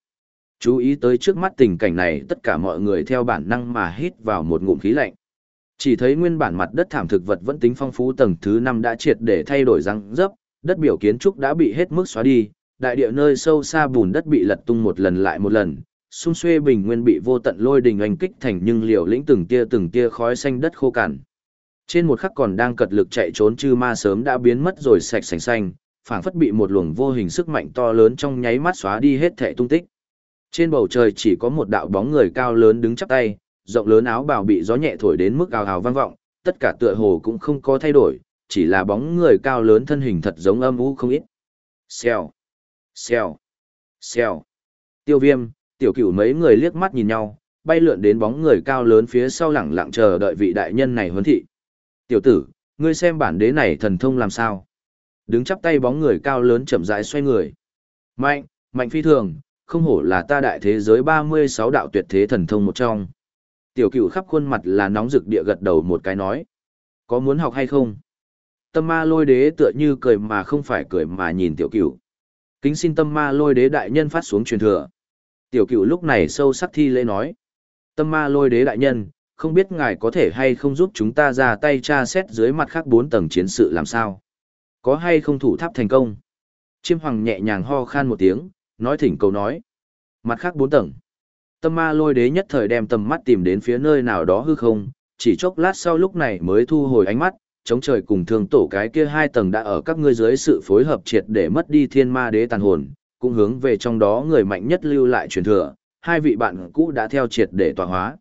Speaker 1: Chú ý tới trước mắt tình cảnh này tất cả mọi người theo bản năng mà hít vào một ngụm khí lạnh. Chỉ thấy nguyên bản mặt đất thảm thực vật vẫn tính phong phú tầng thứ 5 đã triệt để thay đổi răng dấp, đất biểu kiến trúc đã bị hết mức xóa đi, đại địa nơi sâu xa bùn đất bị lật tung một lần lại một lần, xung xuê bình nguyên bị vô tận lôi đình oanh kích thành nhưng liều lĩnh từng tia từng tia khói xanh đất khô cằn. Trên một khắc còn đang cật lực chạy trốn chư ma sớm đã biến mất rồi sạch sành xanh, phảng phất bị một luồng vô hình sức mạnh to lớn trong nháy mắt xóa đi hết thể tung tích. Trên bầu trời chỉ có một đạo bóng người cao lớn đứng chắp tay, rộng lớn áo bào bị gió nhẹ thổi đến mức ào ào vang vọng, tất cả tựa hồ cũng không có thay đổi, chỉ là bóng người cao lớn thân hình thật giống âm u không ít. Xèo, xèo, xèo. Tiêu viêm, tiểu cửu mấy người liếc mắt nhìn nhau, bay lượn đến bóng người cao lớn phía sau lẳng lặng chờ đợi vị đại nhân này huấn thị. Tiểu tử, ngươi xem bản đế này thần thông làm sao? Đứng chắp tay bóng người cao lớn chậm rãi xoay người. Mạnh, mạnh phi thường, không hổ là ta đại thế giới 36 đạo tuyệt thế thần thông một trong. Tiểu cửu khắp khuôn mặt là nóng rực địa gật đầu một cái nói. Có muốn học hay không? Tâm ma lôi đế tựa như cười mà không phải cười mà nhìn tiểu cửu. Kính xin tâm ma lôi đế đại nhân phát xuống truyền thừa. Tiểu cửu lúc này sâu sắc thi lễ nói. Tâm ma lôi đế đại nhân, không biết ngài có thể hay không giúp chúng ta ra tay tra xét dưới mặt khác bốn tầng chiến sự làm sao? Có hay không thủ tháp thành công? Chiêm hoàng nhẹ nhàng ho khan một tiếng, nói thỉnh cầu nói. Mặt khác bốn tầng. Tâm ma lôi đế nhất thời đem tầm mắt tìm đến phía nơi nào đó hư không, chỉ chốc lát sau lúc này mới thu hồi ánh mắt, chống trời cùng thương tổ cái kia hai tầng đã ở các ngươi dưới sự phối hợp triệt để mất đi thiên ma đế tàn hồn, cũng hướng về trong đó người mạnh nhất lưu lại truyền thừa, hai vị bạn cũ đã theo triệt để tọa hóa.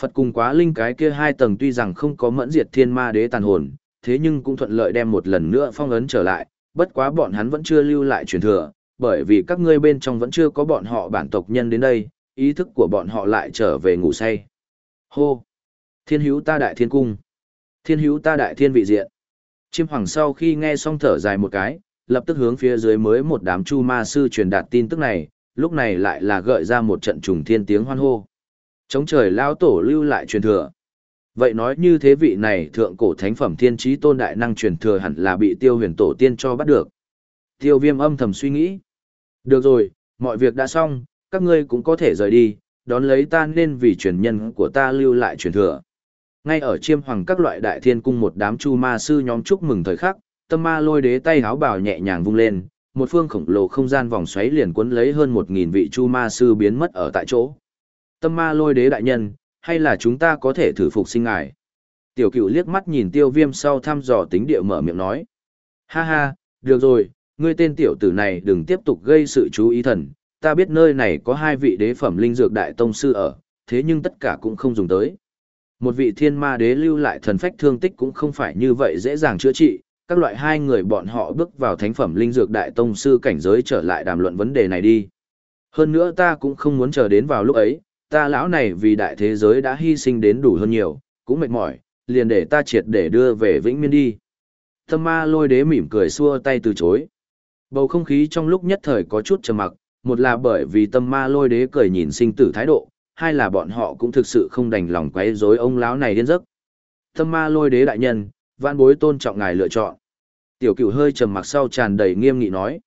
Speaker 1: Phật cùng quá linh cái kia hai tầng tuy rằng không có mẫn diệt thiên ma đế tàn hồn, thế nhưng cũng thuận lợi đem một lần nữa phong ấn trở lại, bất quá bọn hắn vẫn chưa lưu lại truyền thừa, bởi vì các ngươi bên trong vẫn chưa có bọn họ bản tộc nhân đến đây, ý thức của bọn họ lại trở về ngủ say. Hô! Thiên hữu ta đại thiên cung! Thiên hữu ta đại thiên vị diện! Chiêm hoàng sau khi nghe xong thở dài một cái, lập tức hướng phía dưới mới một đám chu ma sư truyền đạt tin tức này, lúc này lại là gợi ra một trận trùng thiên tiếng hoan hô. Chống trời lao tổ lưu lại truyền thừa. Vậy nói như thế vị này thượng cổ thánh phẩm thiên trí tôn đại năng truyền thừa hẳn là bị tiêu huyền tổ tiên cho bắt được. Tiêu viêm âm thầm suy nghĩ. Được rồi, mọi việc đã xong, các ngươi cũng có thể rời đi, đón lấy ta nên vì truyền nhân của ta lưu lại truyền thừa. Ngay ở chiêm hoàng các loại đại thiên cung một đám chu ma sư nhóm chúc mừng thời khắc, tâm ma lôi đế tay háo bào nhẹ nhàng vung lên, một phương khổng lồ không gian vòng xoáy liền cuốn lấy hơn một nghìn vị chu ma sư biến mất ở tại chỗ. Tâm ma lôi đế đại nhân, hay là chúng ta có thể thử phục sinh ngài? Tiểu cửu liếc mắt nhìn tiêu viêm sau thăm dò tính địa mở miệng nói. Ha ha, được rồi, ngươi tên tiểu tử này đừng tiếp tục gây sự chú ý thần, ta biết nơi này có hai vị đế phẩm linh dược đại tông sư ở, thế nhưng tất cả cũng không dùng tới. Một vị thiên ma đế lưu lại thần phách thương tích cũng không phải như vậy dễ dàng chữa trị, các loại hai người bọn họ bước vào thánh phẩm linh dược đại tông sư cảnh giới trở lại đàm luận vấn đề này đi. Hơn nữa ta cũng không muốn chờ đến vào lúc ấy, ta lão này vì đại thế giới đã hy sinh đến đủ hơn nhiều, cũng mệt mỏi, liền để ta triệt để đưa về vĩnh miên đi. Tâm ma lôi đế mỉm cười xua tay từ chối. Bầu không khí trong lúc nhất thời có chút trầm mặc, một là bởi vì tâm ma lôi đế cười nhìn sinh tử thái độ, hai là bọn họ cũng thực sự không đành lòng quấy rối ông lão này điên giấc. Tâm ma lôi đế đại nhân, vạn bối tôn trọng ngài lựa chọn. Tiểu cửu hơi trầm mặc sau tràn đầy nghiêm nghị nói.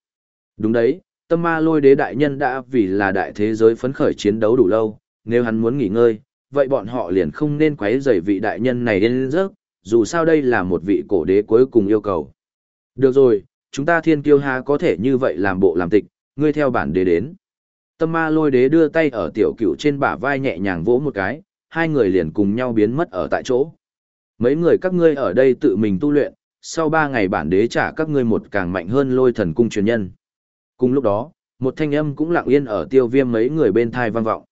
Speaker 1: Đúng đấy, tâm ma lôi đế đại nhân đã vì là đại thế giới phấn khởi chiến đấu đủ lâu, nếu hắn muốn nghỉ ngơi, vậy bọn họ liền không nên quấy rầy vị đại nhân này đến giấc, dù sao đây là một vị cổ đế cuối cùng yêu cầu. Được rồi, chúng ta thiên kiêu ha có thể như vậy làm bộ làm tịch, ngươi theo bản đế đến. Tâm ma lôi đế đưa tay ở tiểu cửu trên bả vai nhẹ nhàng vỗ một cái, hai người liền cùng nhau biến mất ở tại chỗ. Mấy người các ngươi ở đây tự mình tu luyện, sau ba ngày bản đế trả các ngươi một càng mạnh hơn lôi thần cung truyền nhân. Cùng lúc đó, một thanh âm cũng lặng yên ở tiêu viêm mấy người bên thai vang vọng.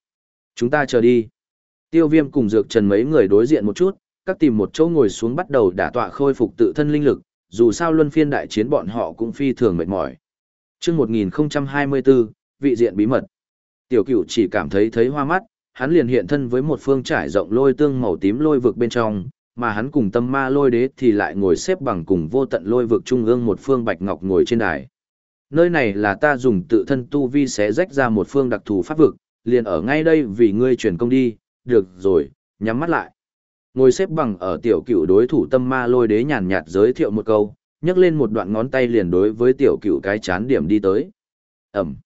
Speaker 1: Chúng ta chờ đi. Tiêu viêm cùng dược trần mấy người đối diện một chút, các tìm một chỗ ngồi xuống bắt đầu đả tọa khôi phục tự thân linh lực, dù sao luân phiên đại chiến bọn họ cũng phi thường mệt mỏi. Trước 1024, vị diện bí mật. Tiểu cửu chỉ cảm thấy thấy hoa mắt, hắn liền hiện thân với một phương trải rộng lôi tương màu tím lôi vực bên trong, mà hắn cùng tâm ma lôi đế thì lại ngồi xếp bằng cùng vô tận lôi vực trung ương một phương bạch ngọc ngồi trên đài. Nơi này là ta dùng tự thân tu vi xé rách ra một phương đặc thù pháp vực, liền ở ngay đây vì ngươi chuyển công đi, được rồi, nhắm mắt lại. Ngồi xếp bằng ở tiểu cửu đối thủ tâm ma lôi đế nhàn nhạt giới thiệu một câu, nhấc lên một đoạn ngón tay liền đối với tiểu cửu cái chán điểm đi tới. Ẩm.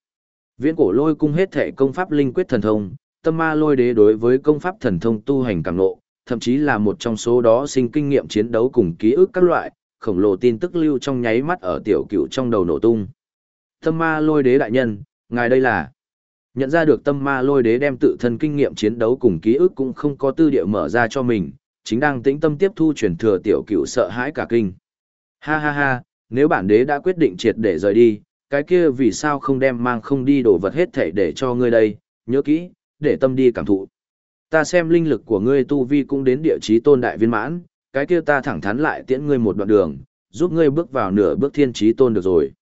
Speaker 1: Viễn cổ lôi cung hết thể công pháp linh quyết thần thông, tâm ma lôi đế đối với công pháp thần thông tu hành càng nộ, thậm chí là một trong số đó sinh kinh nghiệm chiến đấu cùng ký ức các loại, khổng lồ tin tức lưu trong nháy mắt ở tiểu cửu trong đầu nổ tung. Tâm ma lôi đế đại nhân, ngài đây là Nhận ra được tâm ma lôi đế đem tự thân kinh nghiệm chiến đấu cùng ký ức cũng không có tư địa mở ra cho mình, chính đang tĩnh tâm tiếp thu truyền thừa tiểu cửu sợ hãi cả kinh. Ha ha ha, nếu bản đế đã quyết định triệt để rời đi, cái kia vì sao không đem mang không đi đồ vật hết thảy để cho ngươi đây, nhớ kỹ, để tâm đi cảm thụ. Ta xem linh lực của ngươi tu vi cũng đến địa chí tôn đại viên mãn, cái kia ta thẳng thắn lại tiễn ngươi một đoạn đường, giúp ngươi bước vào nửa bước thiên trí tôn được rồi.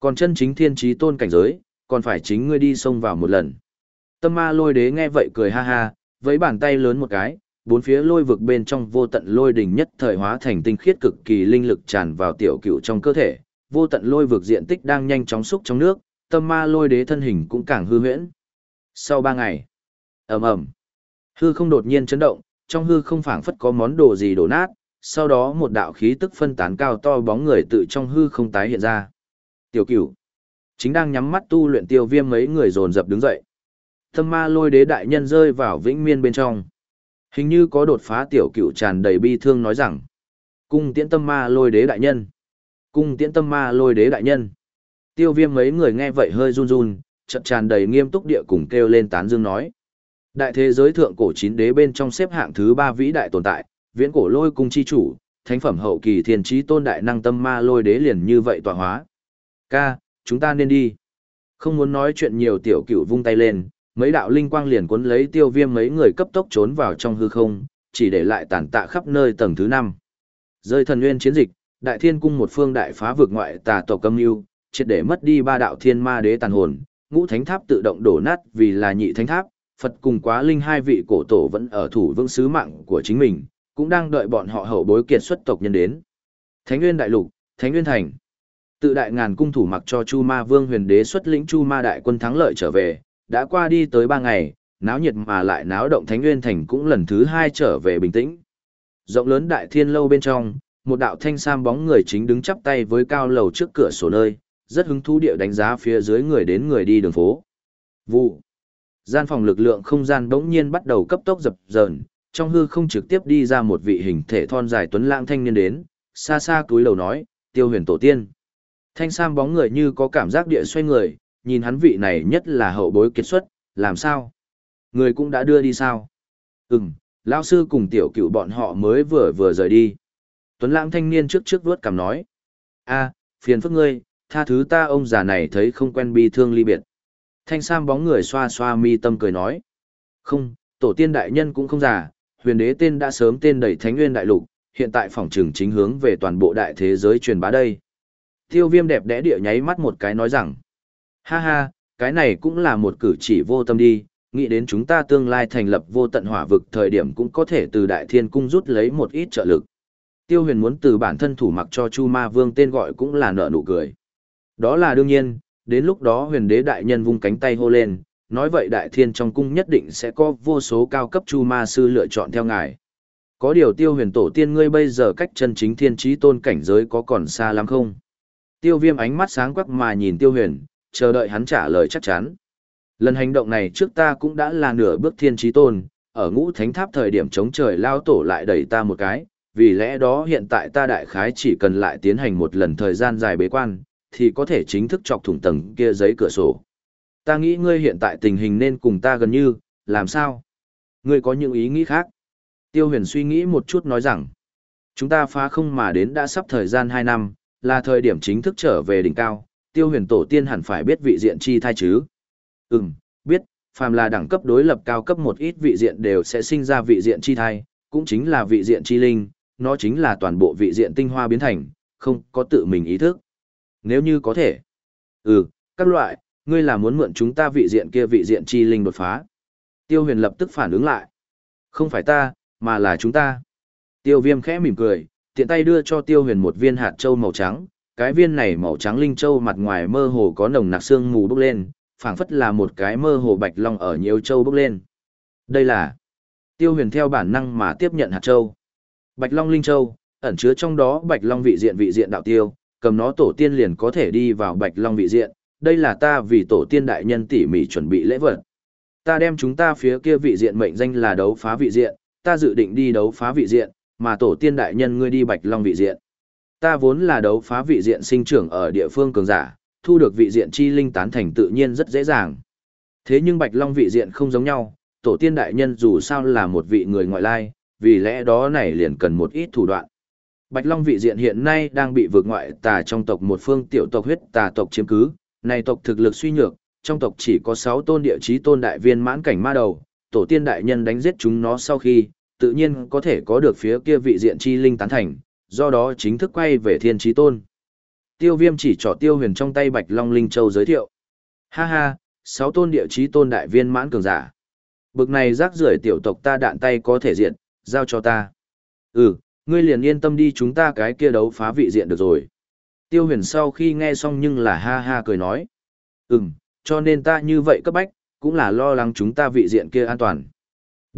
Speaker 1: Còn chân chính thiên trí tôn cảnh giới, còn phải chính ngươi đi xông vào một lần. Tâm ma lôi đế nghe vậy cười ha ha, với bàn tay lớn một cái, bốn phía lôi vực bên trong vô tận lôi đỉnh nhất thời hóa thành tinh khiết cực kỳ linh lực tràn vào tiểu cựu trong cơ thể, vô tận lôi vực diện tích đang nhanh chóng xúc trong nước, tâm ma lôi đế thân hình cũng càng hư huyễn. Sau ba ngày, ầm ầm, hư không đột nhiên chấn động, trong hư không phảng phất có món đồ gì đổ nát, sau đó một đạo khí tức phân tán cao to bóng người tự trong hư không tái hiện ra. Tiểu cửu, chính đang nhắm mắt tu luyện tiêu viêm mấy người dồn dập đứng dậy. Tâm ma lôi đế đại nhân rơi vào vĩnh miên bên trong. Hình như có đột phá tiểu cửu tràn đầy bi thương nói rằng. Cung tiễn tâm ma lôi đế đại nhân. Cung tiễn tâm ma lôi đế đại nhân. Tiêu viêm mấy người nghe vậy hơi run run, chậm tràn đầy nghiêm túc địa cùng kêu lên tán dương nói. Đại thế giới thượng cổ chín đế bên trong xếp hạng thứ ba vĩ đại tồn tại, viễn cổ lôi cung chi chủ, thánh phẩm hậu kỳ thiên trí tôn đại năng tâm ma lôi đế liền như vậy tọa hóa. Ca, chúng ta nên đi. Không muốn nói chuyện nhiều tiểu cửu vung tay lên, mấy đạo linh quang liền cuốn lấy tiêu viêm mấy người cấp tốc trốn vào trong hư không, chỉ để lại tàn tạ khắp nơi tầng thứ năm. Rơi thần nguyên chiến dịch, đại thiên cung một phương đại phá vực ngoại tà tộc âm mưu triệt để mất đi ba đạo thiên ma đế tàn hồn, ngũ thánh tháp tự động đổ nát vì là nhị thánh tháp, Phật cùng quá linh hai vị cổ tổ vẫn ở thủ vững sứ mạng của chính mình, cũng đang đợi bọn họ hậu bối kiệt xuất tộc nhân đến. Thánh Nguyên Đại Lục, Thánh Nguyên Thành. Tự đại ngàn cung thủ mặc cho Chu Ma Vương huyền đế xuất lĩnh Chu Ma đại quân thắng lợi trở về, đã qua đi tới ba ngày, náo nhiệt mà lại náo động Thánh Nguyên Thành cũng lần thứ hai trở về bình tĩnh. Rộng lớn đại thiên lâu bên trong, một đạo thanh sam bóng người chính đứng chắp tay với cao lầu trước cửa sổ nơi, rất hứng thú địa đánh giá phía dưới người đến người đi đường phố. Vụ. Gian phòng lực lượng không gian bỗng nhiên bắt đầu cấp tốc dập dờn, trong hư không trực tiếp đi ra một vị hình thể thon dài tuấn lãng thanh niên đến, xa xa túi lầu nói, tiêu huyền tổ tiên. Thanh sam bóng người như có cảm giác địa xoay người, nhìn hắn vị này nhất là hậu bối kiệt xuất, làm sao? Người cũng đã đưa đi sao? Ừm, lão sư cùng tiểu cựu bọn họ mới vừa vừa rời đi. Tuấn lãng thanh niên trước trước vuốt cảm nói. a phiền phức ngươi, tha thứ ta ông già này thấy không quen bi thương ly biệt. Thanh sam bóng người xoa xoa mi tâm cười nói. Không, tổ tiên đại nhân cũng không già, huyền đế tên đã sớm tên đầy thánh nguyên đại lục, hiện tại phòng trường chính hướng về toàn bộ đại thế giới truyền bá đây. Tiêu viêm đẹp đẽ địa nháy mắt một cái nói rằng. Ha ha, cái này cũng là một cử chỉ vô tâm đi, nghĩ đến chúng ta tương lai thành lập vô tận hỏa vực thời điểm cũng có thể từ đại thiên cung rút lấy một ít trợ lực. Tiêu huyền muốn từ bản thân thủ mặc cho Chu Ma Vương tên gọi cũng là nợ nụ cười. Đó là đương nhiên, đến lúc đó huyền đế đại nhân vung cánh tay hô lên, nói vậy đại thiên trong cung nhất định sẽ có vô số cao cấp chu ma sư lựa chọn theo ngài. Có điều tiêu huyền tổ tiên ngươi bây giờ cách chân chính thiên trí tôn cảnh giới có còn xa lắm không? Tiêu viêm ánh mắt sáng quắc mà nhìn tiêu huyền, chờ đợi hắn trả lời chắc chắn. Lần hành động này trước ta cũng đã là nửa bước thiên trí tôn, ở ngũ thánh tháp thời điểm chống trời lao tổ lại đẩy ta một cái, vì lẽ đó hiện tại ta đại khái chỉ cần lại tiến hành một lần thời gian dài bế quan, thì có thể chính thức chọc thủng tầng kia giấy cửa sổ. Ta nghĩ ngươi hiện tại tình hình nên cùng ta gần như, làm sao? Ngươi có những ý nghĩ khác? Tiêu huyền suy nghĩ một chút nói rằng, chúng ta phá không mà đến đã sắp thời gian 2 năm, là thời điểm chính thức trở về đỉnh cao, tiêu huyền tổ tiên hẳn phải biết vị diện chi thai chứ? Ừm, biết, phàm là đẳng cấp đối lập cao cấp một ít vị diện đều sẽ sinh ra vị diện chi thai, cũng chính là vị diện chi linh, nó chính là toàn bộ vị diện tinh hoa biến thành, không có tự mình ý thức. Nếu như có thể. Ừ, các loại, ngươi là muốn mượn chúng ta vị diện kia vị diện chi linh đột phá. Tiêu huyền lập tức phản ứng lại. Không phải ta, mà là chúng ta. Tiêu viêm khẽ mỉm cười, tiện tay đưa cho tiêu huyền một viên hạt châu màu trắng. Cái viên này màu trắng linh châu mặt ngoài mơ hồ có nồng nặc xương mù bốc lên, phảng phất là một cái mơ hồ bạch long ở nhiều châu bốc lên. Đây là tiêu huyền theo bản năng mà tiếp nhận hạt châu. Bạch long linh châu, ẩn chứa trong đó bạch long vị diện vị diện đạo tiêu, cầm nó tổ tiên liền có thể đi vào bạch long vị diện, đây là ta vì tổ tiên đại nhân tỉ mỉ chuẩn bị lễ vật. Ta đem chúng ta phía kia vị diện mệnh danh là đấu phá vị diện, ta dự định đi đấu phá vị diện, mà tổ tiên đại nhân ngươi đi bạch long vị diện. Ta vốn là đấu phá vị diện sinh trưởng ở địa phương cường giả, thu được vị diện chi linh tán thành tự nhiên rất dễ dàng. Thế nhưng bạch long vị diện không giống nhau, tổ tiên đại nhân dù sao là một vị người ngoại lai, vì lẽ đó này liền cần một ít thủ đoạn. Bạch Long vị diện hiện nay đang bị vượt ngoại tà trong tộc một phương tiểu tộc huyết tà tộc chiếm cứ, này tộc thực lực suy nhược, trong tộc chỉ có 6 tôn địa chí tôn đại viên mãn cảnh ma đầu, tổ tiên đại nhân đánh giết chúng nó sau khi, tự nhiên có thể có được phía kia vị diện chi linh tán thành, do đó chính thức quay về thiên trí tôn. Tiêu viêm chỉ trỏ tiêu huyền trong tay bạch long linh châu giới thiệu. Ha ha, sáu tôn địa chí tôn đại viên mãn cường giả. Bực này rác rưởi tiểu tộc ta đạn tay có thể diện, giao cho ta. Ừ, ngươi liền yên tâm đi chúng ta cái kia đấu phá vị diện được rồi. Tiêu huyền sau khi nghe xong nhưng là ha ha cười nói. Ừm, cho nên ta như vậy cấp bách, cũng là lo lắng chúng ta vị diện kia an toàn.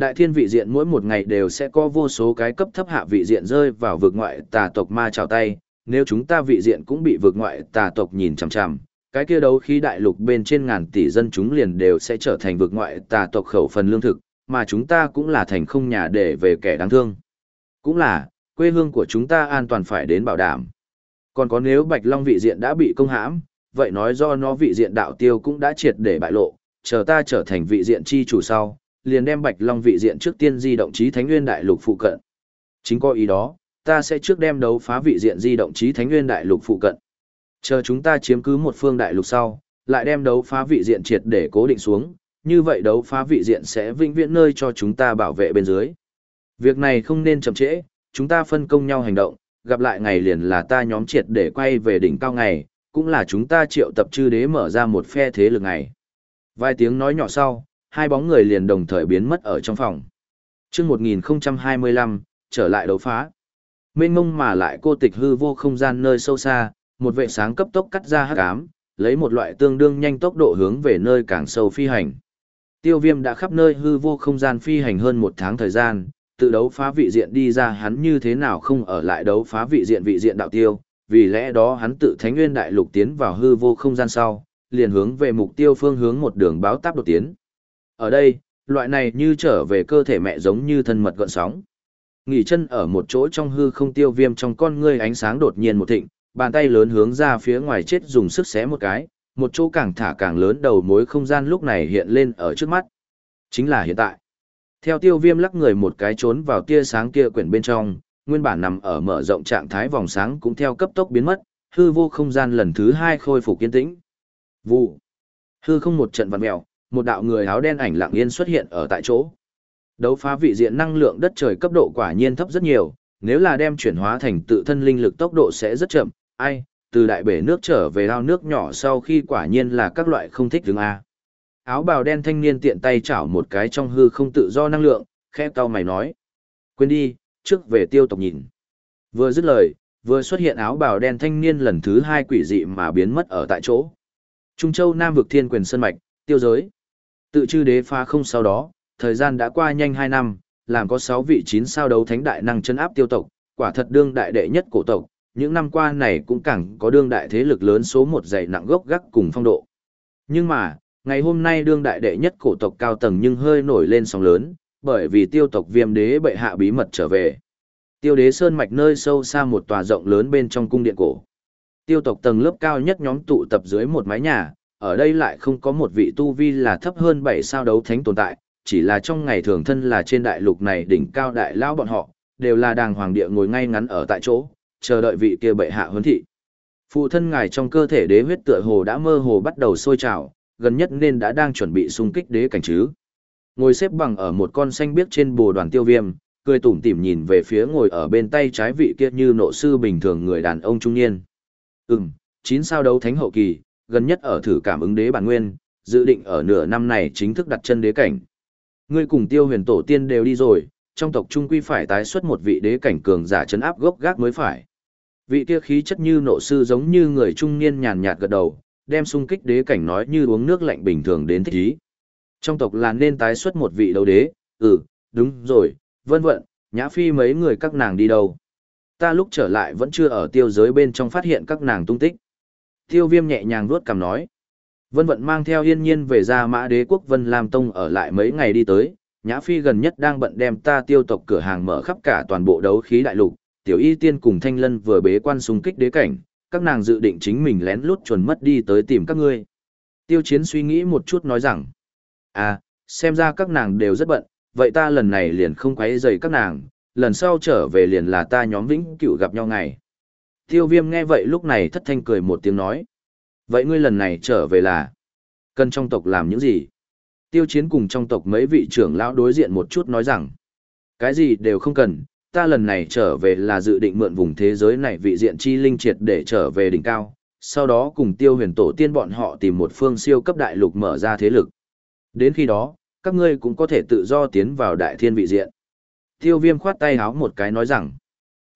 Speaker 1: Đại thiên vị diện mỗi một ngày đều sẽ có vô số cái cấp thấp hạ vị diện rơi vào vực ngoại tà tộc ma trào tay, nếu chúng ta vị diện cũng bị vực ngoại tà tộc nhìn chằm chằm, cái kia đấu khí đại lục bên trên ngàn tỷ dân chúng liền đều sẽ trở thành vực ngoại tà tộc khẩu phần lương thực, mà chúng ta cũng là thành không nhà để về kẻ đáng thương. Cũng là, quê hương của chúng ta an toàn phải đến bảo đảm. Còn có nếu Bạch Long vị diện đã bị công hãm, vậy nói do nó vị diện đạo tiêu cũng đã triệt để bại lộ, chờ ta trở thành vị diện chi chủ sau, liền đem Bạch Long vị diện trước tiên di động chí Thánh Nguyên Đại Lục phụ cận. Chính có ý đó, ta sẽ trước đem đấu phá vị diện di động chí Thánh Nguyên Đại Lục phụ cận. Chờ chúng ta chiếm cứ một phương đại lục sau, lại đem đấu phá vị diện triệt để cố định xuống, như vậy đấu phá vị diện sẽ vĩnh viễn nơi cho chúng ta bảo vệ bên dưới. Việc này không nên chậm trễ, chúng ta phân công nhau hành động, gặp lại ngày liền là ta nhóm triệt để quay về đỉnh cao ngày, cũng là chúng ta triệu tập chư đế mở ra một phe thế lực ngày. Vài tiếng nói nhỏ sau, hai bóng người liền đồng thời biến mất ở trong phòng. Trước 1025, trở lại đấu phá. Mênh mông mà lại cô tịch hư vô không gian nơi sâu xa, một vệ sáng cấp tốc cắt ra hắc ám, lấy một loại tương đương nhanh tốc độ hướng về nơi càng sâu phi hành. Tiêu viêm đã khắp nơi hư vô không gian phi hành hơn một tháng thời gian, tự đấu phá vị diện đi ra hắn như thế nào không ở lại đấu phá vị diện vị diện đạo tiêu, vì lẽ đó hắn tự thánh nguyên đại lục tiến vào hư vô không gian sau, liền hướng về mục tiêu phương hướng một đường báo táp đột tiến. Ở đây, loại này như trở về cơ thể mẹ giống như thân mật gọn sóng. Nghỉ chân ở một chỗ trong hư không tiêu viêm trong con ngươi ánh sáng đột nhiên một thịnh, bàn tay lớn hướng ra phía ngoài chết dùng sức xé một cái, một chỗ càng thả càng lớn đầu mối không gian lúc này hiện lên ở trước mắt. Chính là hiện tại. Theo tiêu viêm lắc người một cái trốn vào tia sáng kia quyển bên trong, nguyên bản nằm ở mở rộng trạng thái vòng sáng cũng theo cấp tốc biến mất, hư vô không gian lần thứ hai khôi phục kiên tĩnh. Vụ. Hư không một trận vặn mèo, một đạo người áo đen ảnh lặng yên xuất hiện ở tại chỗ. Đấu phá vị diện năng lượng đất trời cấp độ quả nhiên thấp rất nhiều, nếu là đem chuyển hóa thành tự thân linh lực tốc độ sẽ rất chậm, ai, từ đại bể nước trở về ao nước nhỏ sau khi quả nhiên là các loại không thích đứng A. Áo bào đen thanh niên tiện tay chảo một cái trong hư không tự do năng lượng, khẽ cau mày nói. Quên đi, trước về tiêu tộc nhìn. Vừa dứt lời, vừa xuất hiện áo bào đen thanh niên lần thứ hai quỷ dị mà biến mất ở tại chỗ. Trung Châu Nam vực thiên quyền sơn mạch, tiêu giới. Tự chư đế phá không sau đó, thời gian đã qua nhanh 2 năm, làm có 6 vị 9 sao đấu thánh đại năng chân áp tiêu tộc, quả thật đương đại đệ nhất cổ tộc, những năm qua này cũng càng có đương đại thế lực lớn số một dày nặng gốc gác cùng phong độ. Nhưng mà, ngày hôm nay đương đại đệ nhất cổ tộc cao tầng nhưng hơi nổi lên sóng lớn, bởi vì tiêu tộc viêm đế bệ hạ bí mật trở về. Tiêu đế sơn mạch nơi sâu xa một tòa rộng lớn bên trong cung điện cổ. Tiêu tộc tầng lớp cao nhất nhóm tụ tập dưới một mái nhà, ở đây lại không có một vị tu vi là thấp hơn 7 sao đấu thánh tồn tại, chỉ là trong ngày thường thân là trên đại lục này đỉnh cao đại lao bọn họ, đều là đàng hoàng địa ngồi ngay ngắn ở tại chỗ, chờ đợi vị kia bệ hạ huấn thị. Phụ thân ngài trong cơ thể đế huyết tựa hồ đã mơ hồ bắt đầu sôi trào, gần nhất nên đã đang chuẩn bị xung kích đế cảnh chứ. Ngồi xếp bằng ở một con xanh biếc trên bồ đoàn tiêu viêm, cười tủm tỉm nhìn về phía ngồi ở bên tay trái vị kia như nộ sư bình thường người đàn ông trung niên. Ừm, chín sao đấu thánh hậu kỳ, gần nhất ở thử cảm ứng đế bản nguyên, dự định ở nửa năm này chính thức đặt chân đế cảnh. Ngươi cùng tiêu huyền tổ tiên đều đi rồi, trong tộc trung quy phải tái xuất một vị đế cảnh cường giả chấn áp gốc gác mới phải. Vị kia khí chất như nộ sư giống như người trung niên nhàn nhạt gật đầu, đem xung kích đế cảnh nói như uống nước lạnh bình thường đến thích ý. Trong tộc là nên tái xuất một vị đấu đế, ừ, đúng rồi, vân vận, nhã phi mấy người các nàng đi đâu. Ta lúc trở lại vẫn chưa ở tiêu giới bên trong phát hiện các nàng tung tích. Tiêu viêm nhẹ nhàng vuốt cằm nói. Vân vận mang theo yên nhiên về ra mã đế quốc Vân Lam Tông ở lại mấy ngày đi tới, Nhã Phi gần nhất đang bận đem ta tiêu tộc cửa hàng mở khắp cả toàn bộ đấu khí đại lục, tiểu y tiên cùng thanh lân vừa bế quan xung kích đế cảnh, các nàng dự định chính mình lén lút chuẩn mất đi tới tìm các ngươi. Tiêu chiến suy nghĩ một chút nói rằng, à, xem ra các nàng đều rất bận, vậy ta lần này liền không quấy rầy các nàng, lần sau trở về liền là ta nhóm vĩnh cửu gặp nhau ngày. Tiêu viêm nghe vậy lúc này thất thanh cười một tiếng nói. Vậy ngươi lần này trở về là, cần trong tộc làm những gì? Tiêu chiến cùng trong tộc mấy vị trưởng lão đối diện một chút nói rằng, cái gì đều không cần, ta lần này trở về là dự định mượn vùng thế giới này vị diện chi linh triệt để trở về đỉnh cao, sau đó cùng tiêu huyền tổ tiên bọn họ tìm một phương siêu cấp đại lục mở ra thế lực. Đến khi đó, các ngươi cũng có thể tự do tiến vào đại thiên vị diện. Tiêu viêm khoát tay háo một cái nói rằng,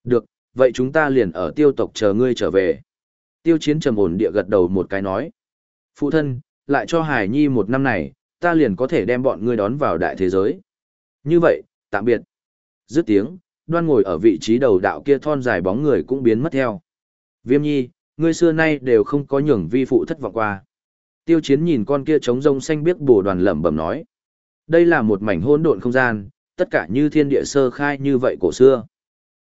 Speaker 1: được, vậy chúng ta liền ở tiêu tộc chờ ngươi trở về. Tiêu chiến trầm ổn địa gật đầu một cái nói, phụ thân, lại cho Hải Nhi một năm này, ta liền có thể đem bọn ngươi đón vào đại thế giới. Như vậy, tạm biệt. Dứt tiếng, đoan ngồi ở vị trí đầu đạo kia thon dài bóng người cũng biến mất theo. Viêm nhi, ngươi xưa nay đều không có nhường vi phụ thất vọng qua. Tiêu chiến nhìn con kia trống rông xanh biếc bồ đoàn lẩm bẩm nói. Đây là một mảnh hỗn độn không gian, tất cả như thiên địa sơ khai như vậy cổ xưa.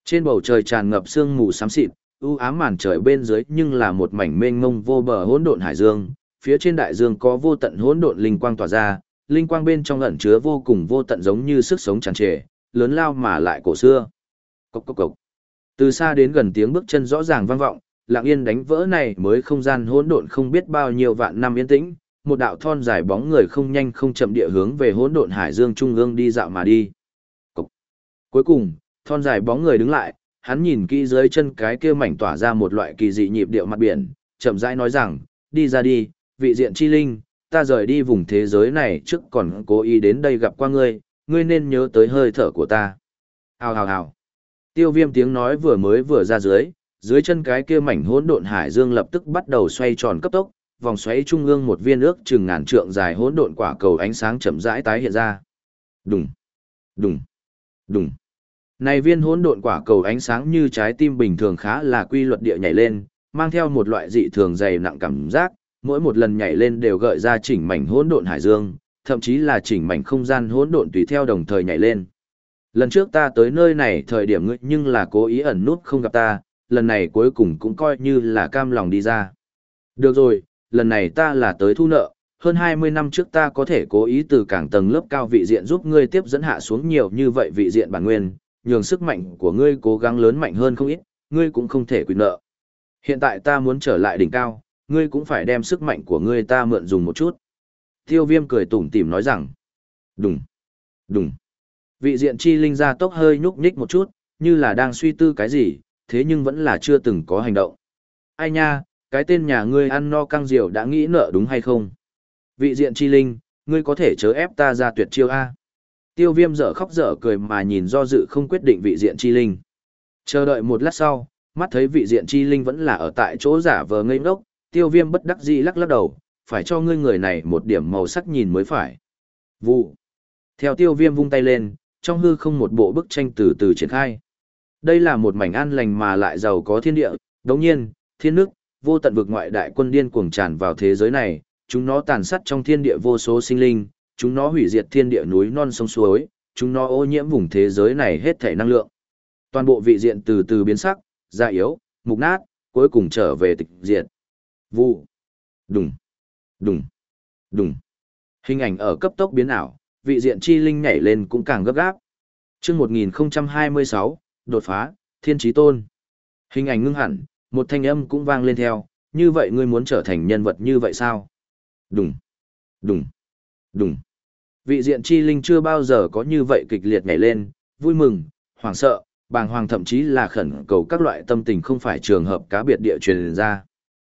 Speaker 1: Trên bầu trời tràn ngập sương mù xám xịt, u ám màn trời bên dưới nhưng là một mảnh mênh mông vô bờ hỗn độn hải dương, phía trên đại dương có vô tận hỗn độn linh quang tỏa ra, linh quang bên trong ẩn chứa vô cùng vô tận giống như sức sống tràn trề, lớn lao mà lại cổ xưa. Cốc cốc cốc. Từ xa đến gần tiếng bước chân rõ ràng vang vọng, lặng yên đánh vỡ này mới không gian hỗn độn không biết bao nhiêu vạn năm yên tĩnh, một đạo thon dài bóng người không nhanh không chậm địa hướng về hỗn độn hải dương trung ương đi dạo mà đi. Cốc. Cuối cùng, thon dài bóng người đứng lại, hắn nhìn kỹ dưới chân cái kia mảnh tỏa ra một loại kỳ dị nhịp điệu mặt biển, chậm rãi nói rằng, đi ra đi, vị diện chi linh, ta rời đi vùng thế giới này trước còn cố ý đến đây gặp qua ngươi, ngươi nên nhớ tới hơi thở của ta. Hào hào hào. Tiêu viêm tiếng nói vừa mới vừa ra dưới, dưới chân cái kia mảnh hỗn độn hải dương lập tức bắt đầu xoay tròn cấp tốc, vòng xoáy trung ương một viên ước chừng ngàn trượng dài hỗn độn quả cầu ánh sáng chậm rãi tái hiện ra. Đùng, đùng, đùng. Này viên hỗn độn quả cầu ánh sáng như trái tim bình thường khá là quy luật địa nhảy lên, mang theo một loại dị thường dày nặng cảm giác, mỗi một lần nhảy lên đều gợi ra chỉnh mảnh hỗn độn hải dương, thậm chí là chỉnh mảnh không gian hỗn độn tùy theo đồng thời nhảy lên. Lần trước ta tới nơi này thời điểm ngươi nhưng là cố ý ẩn nút không gặp ta, lần này cuối cùng cũng coi như là cam lòng đi ra. Được rồi, lần này ta là tới thu nợ, hơn 20 năm trước ta có thể cố ý từ cảng tầng lớp cao vị diện giúp ngươi tiếp dẫn hạ xuống nhiều như vậy vị diện bản nguyên, nhường sức mạnh của ngươi cố gắng lớn mạnh hơn không ít, ngươi cũng không thể quy nợ. Hiện tại ta muốn trở lại đỉnh cao, ngươi cũng phải đem sức mạnh của ngươi ta mượn dùng một chút. Tiêu viêm cười tủm tỉm nói rằng, đùng, đùng. Vị diện chi linh ra tốc hơi nhúc nhích một chút, như là đang suy tư cái gì, thế nhưng vẫn là chưa từng có hành động. Ai nha, cái tên nhà ngươi ăn no căng diều đã nghĩ nợ đúng hay không? Vị diện chi linh, ngươi có thể chớ ép ta ra tuyệt chiêu A. Tiêu viêm dở khóc dở cười mà nhìn do dự không quyết định vị diện chi linh. Chờ đợi một lát sau, mắt thấy vị diện chi linh vẫn là ở tại chỗ giả vờ ngây ngốc, tiêu viêm bất đắc dĩ lắc lắc đầu, phải cho ngươi người này một điểm màu sắc nhìn mới phải. Vụ. Theo tiêu viêm vung tay lên, trong hư không một bộ bức tranh từ từ triển khai. Đây là một mảnh an lành mà lại giàu có thiên địa, đống nhiên, thiên nước, vô tận vực ngoại đại quân điên cuồng tràn vào thế giới này, chúng nó tàn sát trong thiên địa vô số sinh linh, chúng nó hủy diệt thiên địa núi non sông suối, chúng nó ô nhiễm vùng thế giới này hết thể năng lượng. Toàn bộ vị diện từ từ biến sắc, già yếu, mục nát, cuối cùng trở về tịch diệt. Vụ. Đùng. Đùng. Đùng. Hình ảnh ở cấp tốc biến ảo, vị diện chi linh nhảy lên cũng càng gấp gáp. Trước 1026, đột phá, thiên trí tôn. Hình ảnh ngưng hẳn, một thanh âm cũng vang lên theo, như vậy ngươi muốn trở thành nhân vật như vậy sao? Đùng. Đùng. Đùng. Vị diện chi linh chưa bao giờ có như vậy kịch liệt nhảy lên, vui mừng, hoảng sợ, bàng hoàng thậm chí là khẩn cầu các loại tâm tình không phải trường hợp cá biệt địa truyền ra.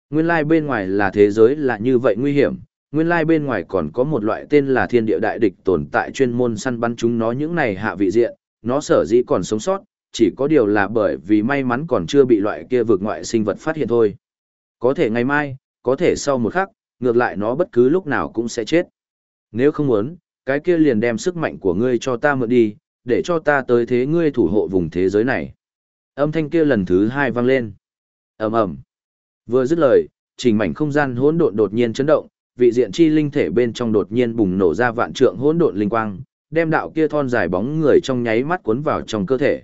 Speaker 1: Nguyên lai bên ngoài là thế giới là như vậy nguy hiểm, nguyên lai bên ngoài còn có một loại tên là thiên địa đại địch tồn tại chuyên môn săn bắn chúng nó những này hạ vị diện, nó sở dĩ còn sống sót, chỉ có điều là bởi vì may mắn còn chưa bị loại kia vượt ngoại sinh vật phát hiện thôi. Có thể ngày mai, có thể sau một khắc, ngược lại nó bất cứ lúc nào cũng sẽ chết. Nếu không muốn, cái kia liền đem sức mạnh của ngươi cho ta mượn đi, để cho ta tới thế ngươi thủ hộ vùng thế giới này. Âm thanh kia lần thứ hai vang lên. ầm ầm Vừa dứt lời, trình mảnh không gian hỗn độn đột nhiên chấn động, vị diện chi linh thể bên trong đột nhiên bùng nổ ra vạn trượng hỗn độn linh quang, đem đạo kia thon dài bóng người trong nháy mắt cuốn vào trong cơ thể.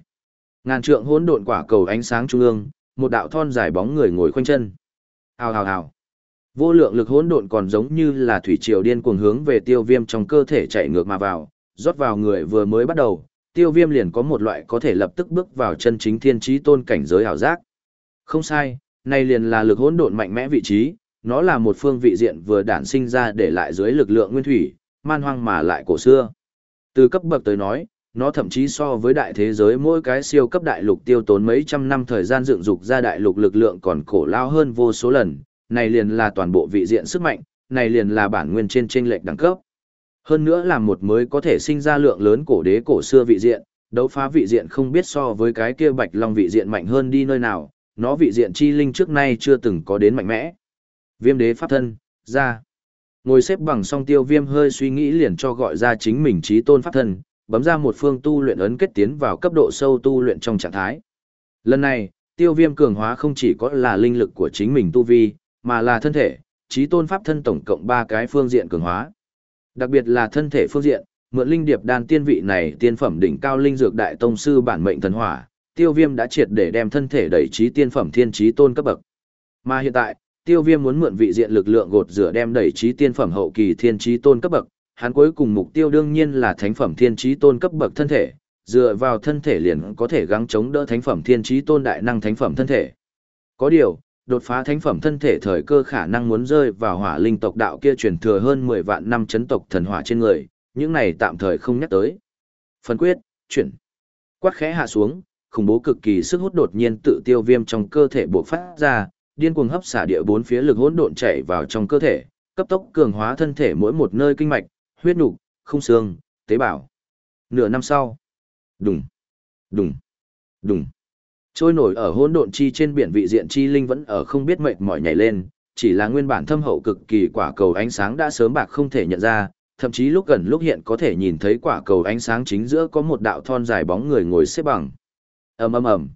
Speaker 1: Ngàn trượng hỗn độn quả cầu ánh sáng trung ương, một đạo thon dài bóng người ngồi khoanh chân. Hào hào hào. Vô lượng lực hỗn độn còn giống như là thủy triều điên cuồng hướng về tiêu viêm trong cơ thể chạy ngược mà vào, rót vào người vừa mới bắt đầu, tiêu viêm liền có một loại có thể lập tức bước vào chân chính thiên trí tôn cảnh giới ảo giác. Không sai, này liền là lực hỗn độn mạnh mẽ vị trí, nó là một phương vị diện vừa đản sinh ra để lại dưới lực lượng nguyên thủy, man hoang mà lại cổ xưa. Từ cấp bậc tới nói, nó thậm chí so với đại thế giới mỗi cái siêu cấp đại lục tiêu tốn mấy trăm năm thời gian dựng dục ra đại lục lực lượng còn cổ lao hơn vô số lần, này liền là toàn bộ vị diện sức mạnh, này liền là bản nguyên trên chênh lệch đẳng cấp. Hơn nữa là một mới có thể sinh ra lượng lớn cổ đế cổ xưa vị diện, đấu phá vị diện không biết so với cái kia bạch long vị diện mạnh hơn đi nơi nào, nó vị diện chi linh trước nay chưa từng có đến mạnh mẽ. Viêm đế pháp thân, ra. Ngồi xếp bằng song tiêu viêm hơi suy nghĩ liền cho gọi ra chính mình trí tôn pháp thân, bấm ra một phương tu luyện ấn kết tiến vào cấp độ sâu tu luyện trong trạng thái. Lần này, tiêu viêm cường hóa không chỉ có là linh lực của chính mình tu vi, mà là thân thể, trí tôn pháp thân tổng cộng 3 cái phương diện cường hóa. Đặc biệt là thân thể phương diện, mượn linh điệp đan tiên vị này tiên phẩm đỉnh cao linh dược đại tông sư bản mệnh thần hỏa, tiêu viêm đã triệt để đem thân thể đẩy trí tiên phẩm thiên trí tôn cấp bậc. Mà hiện tại, tiêu viêm muốn mượn vị diện lực lượng gột rửa đem đẩy trí tiên phẩm hậu kỳ thiên trí tôn cấp bậc, hắn cuối cùng mục tiêu đương nhiên là thánh phẩm thiên trí tôn cấp bậc thân thể, dựa vào thân thể liền có thể gắng chống đỡ thánh phẩm thiên trí tôn đại năng thánh phẩm thân thể. Có điều, đột phá thánh phẩm thân thể thời cơ khả năng muốn rơi vào hỏa linh tộc đạo kia truyền thừa hơn 10 vạn năm chấn tộc thần hỏa trên người, những này tạm thời không nhắc tới. Phần quyết, chuyển. Quát khẽ hạ xuống, khủng bố cực kỳ sức hút đột nhiên tự tiêu viêm trong cơ thể bộc phát ra, điên cuồng hấp xả địa bốn phía lực hỗn độn chảy vào trong cơ thể, cấp tốc cường hóa thân thể mỗi một nơi kinh mạch, huyết nục, không xương, tế bào. Nửa năm sau, đùng, đùng, đùng. Trôi nổi ở hỗn độn chi trên biển vị diện chi linh vẫn ở không biết mệt mỏi nhảy lên, chỉ là nguyên bản thâm hậu cực kỳ quả cầu ánh sáng đã sớm bạc không thể nhận ra, thậm chí lúc gần lúc hiện có thể nhìn thấy quả cầu ánh sáng chính giữa có một đạo thon dài bóng người ngồi xếp bằng. Ầm ầm ầm.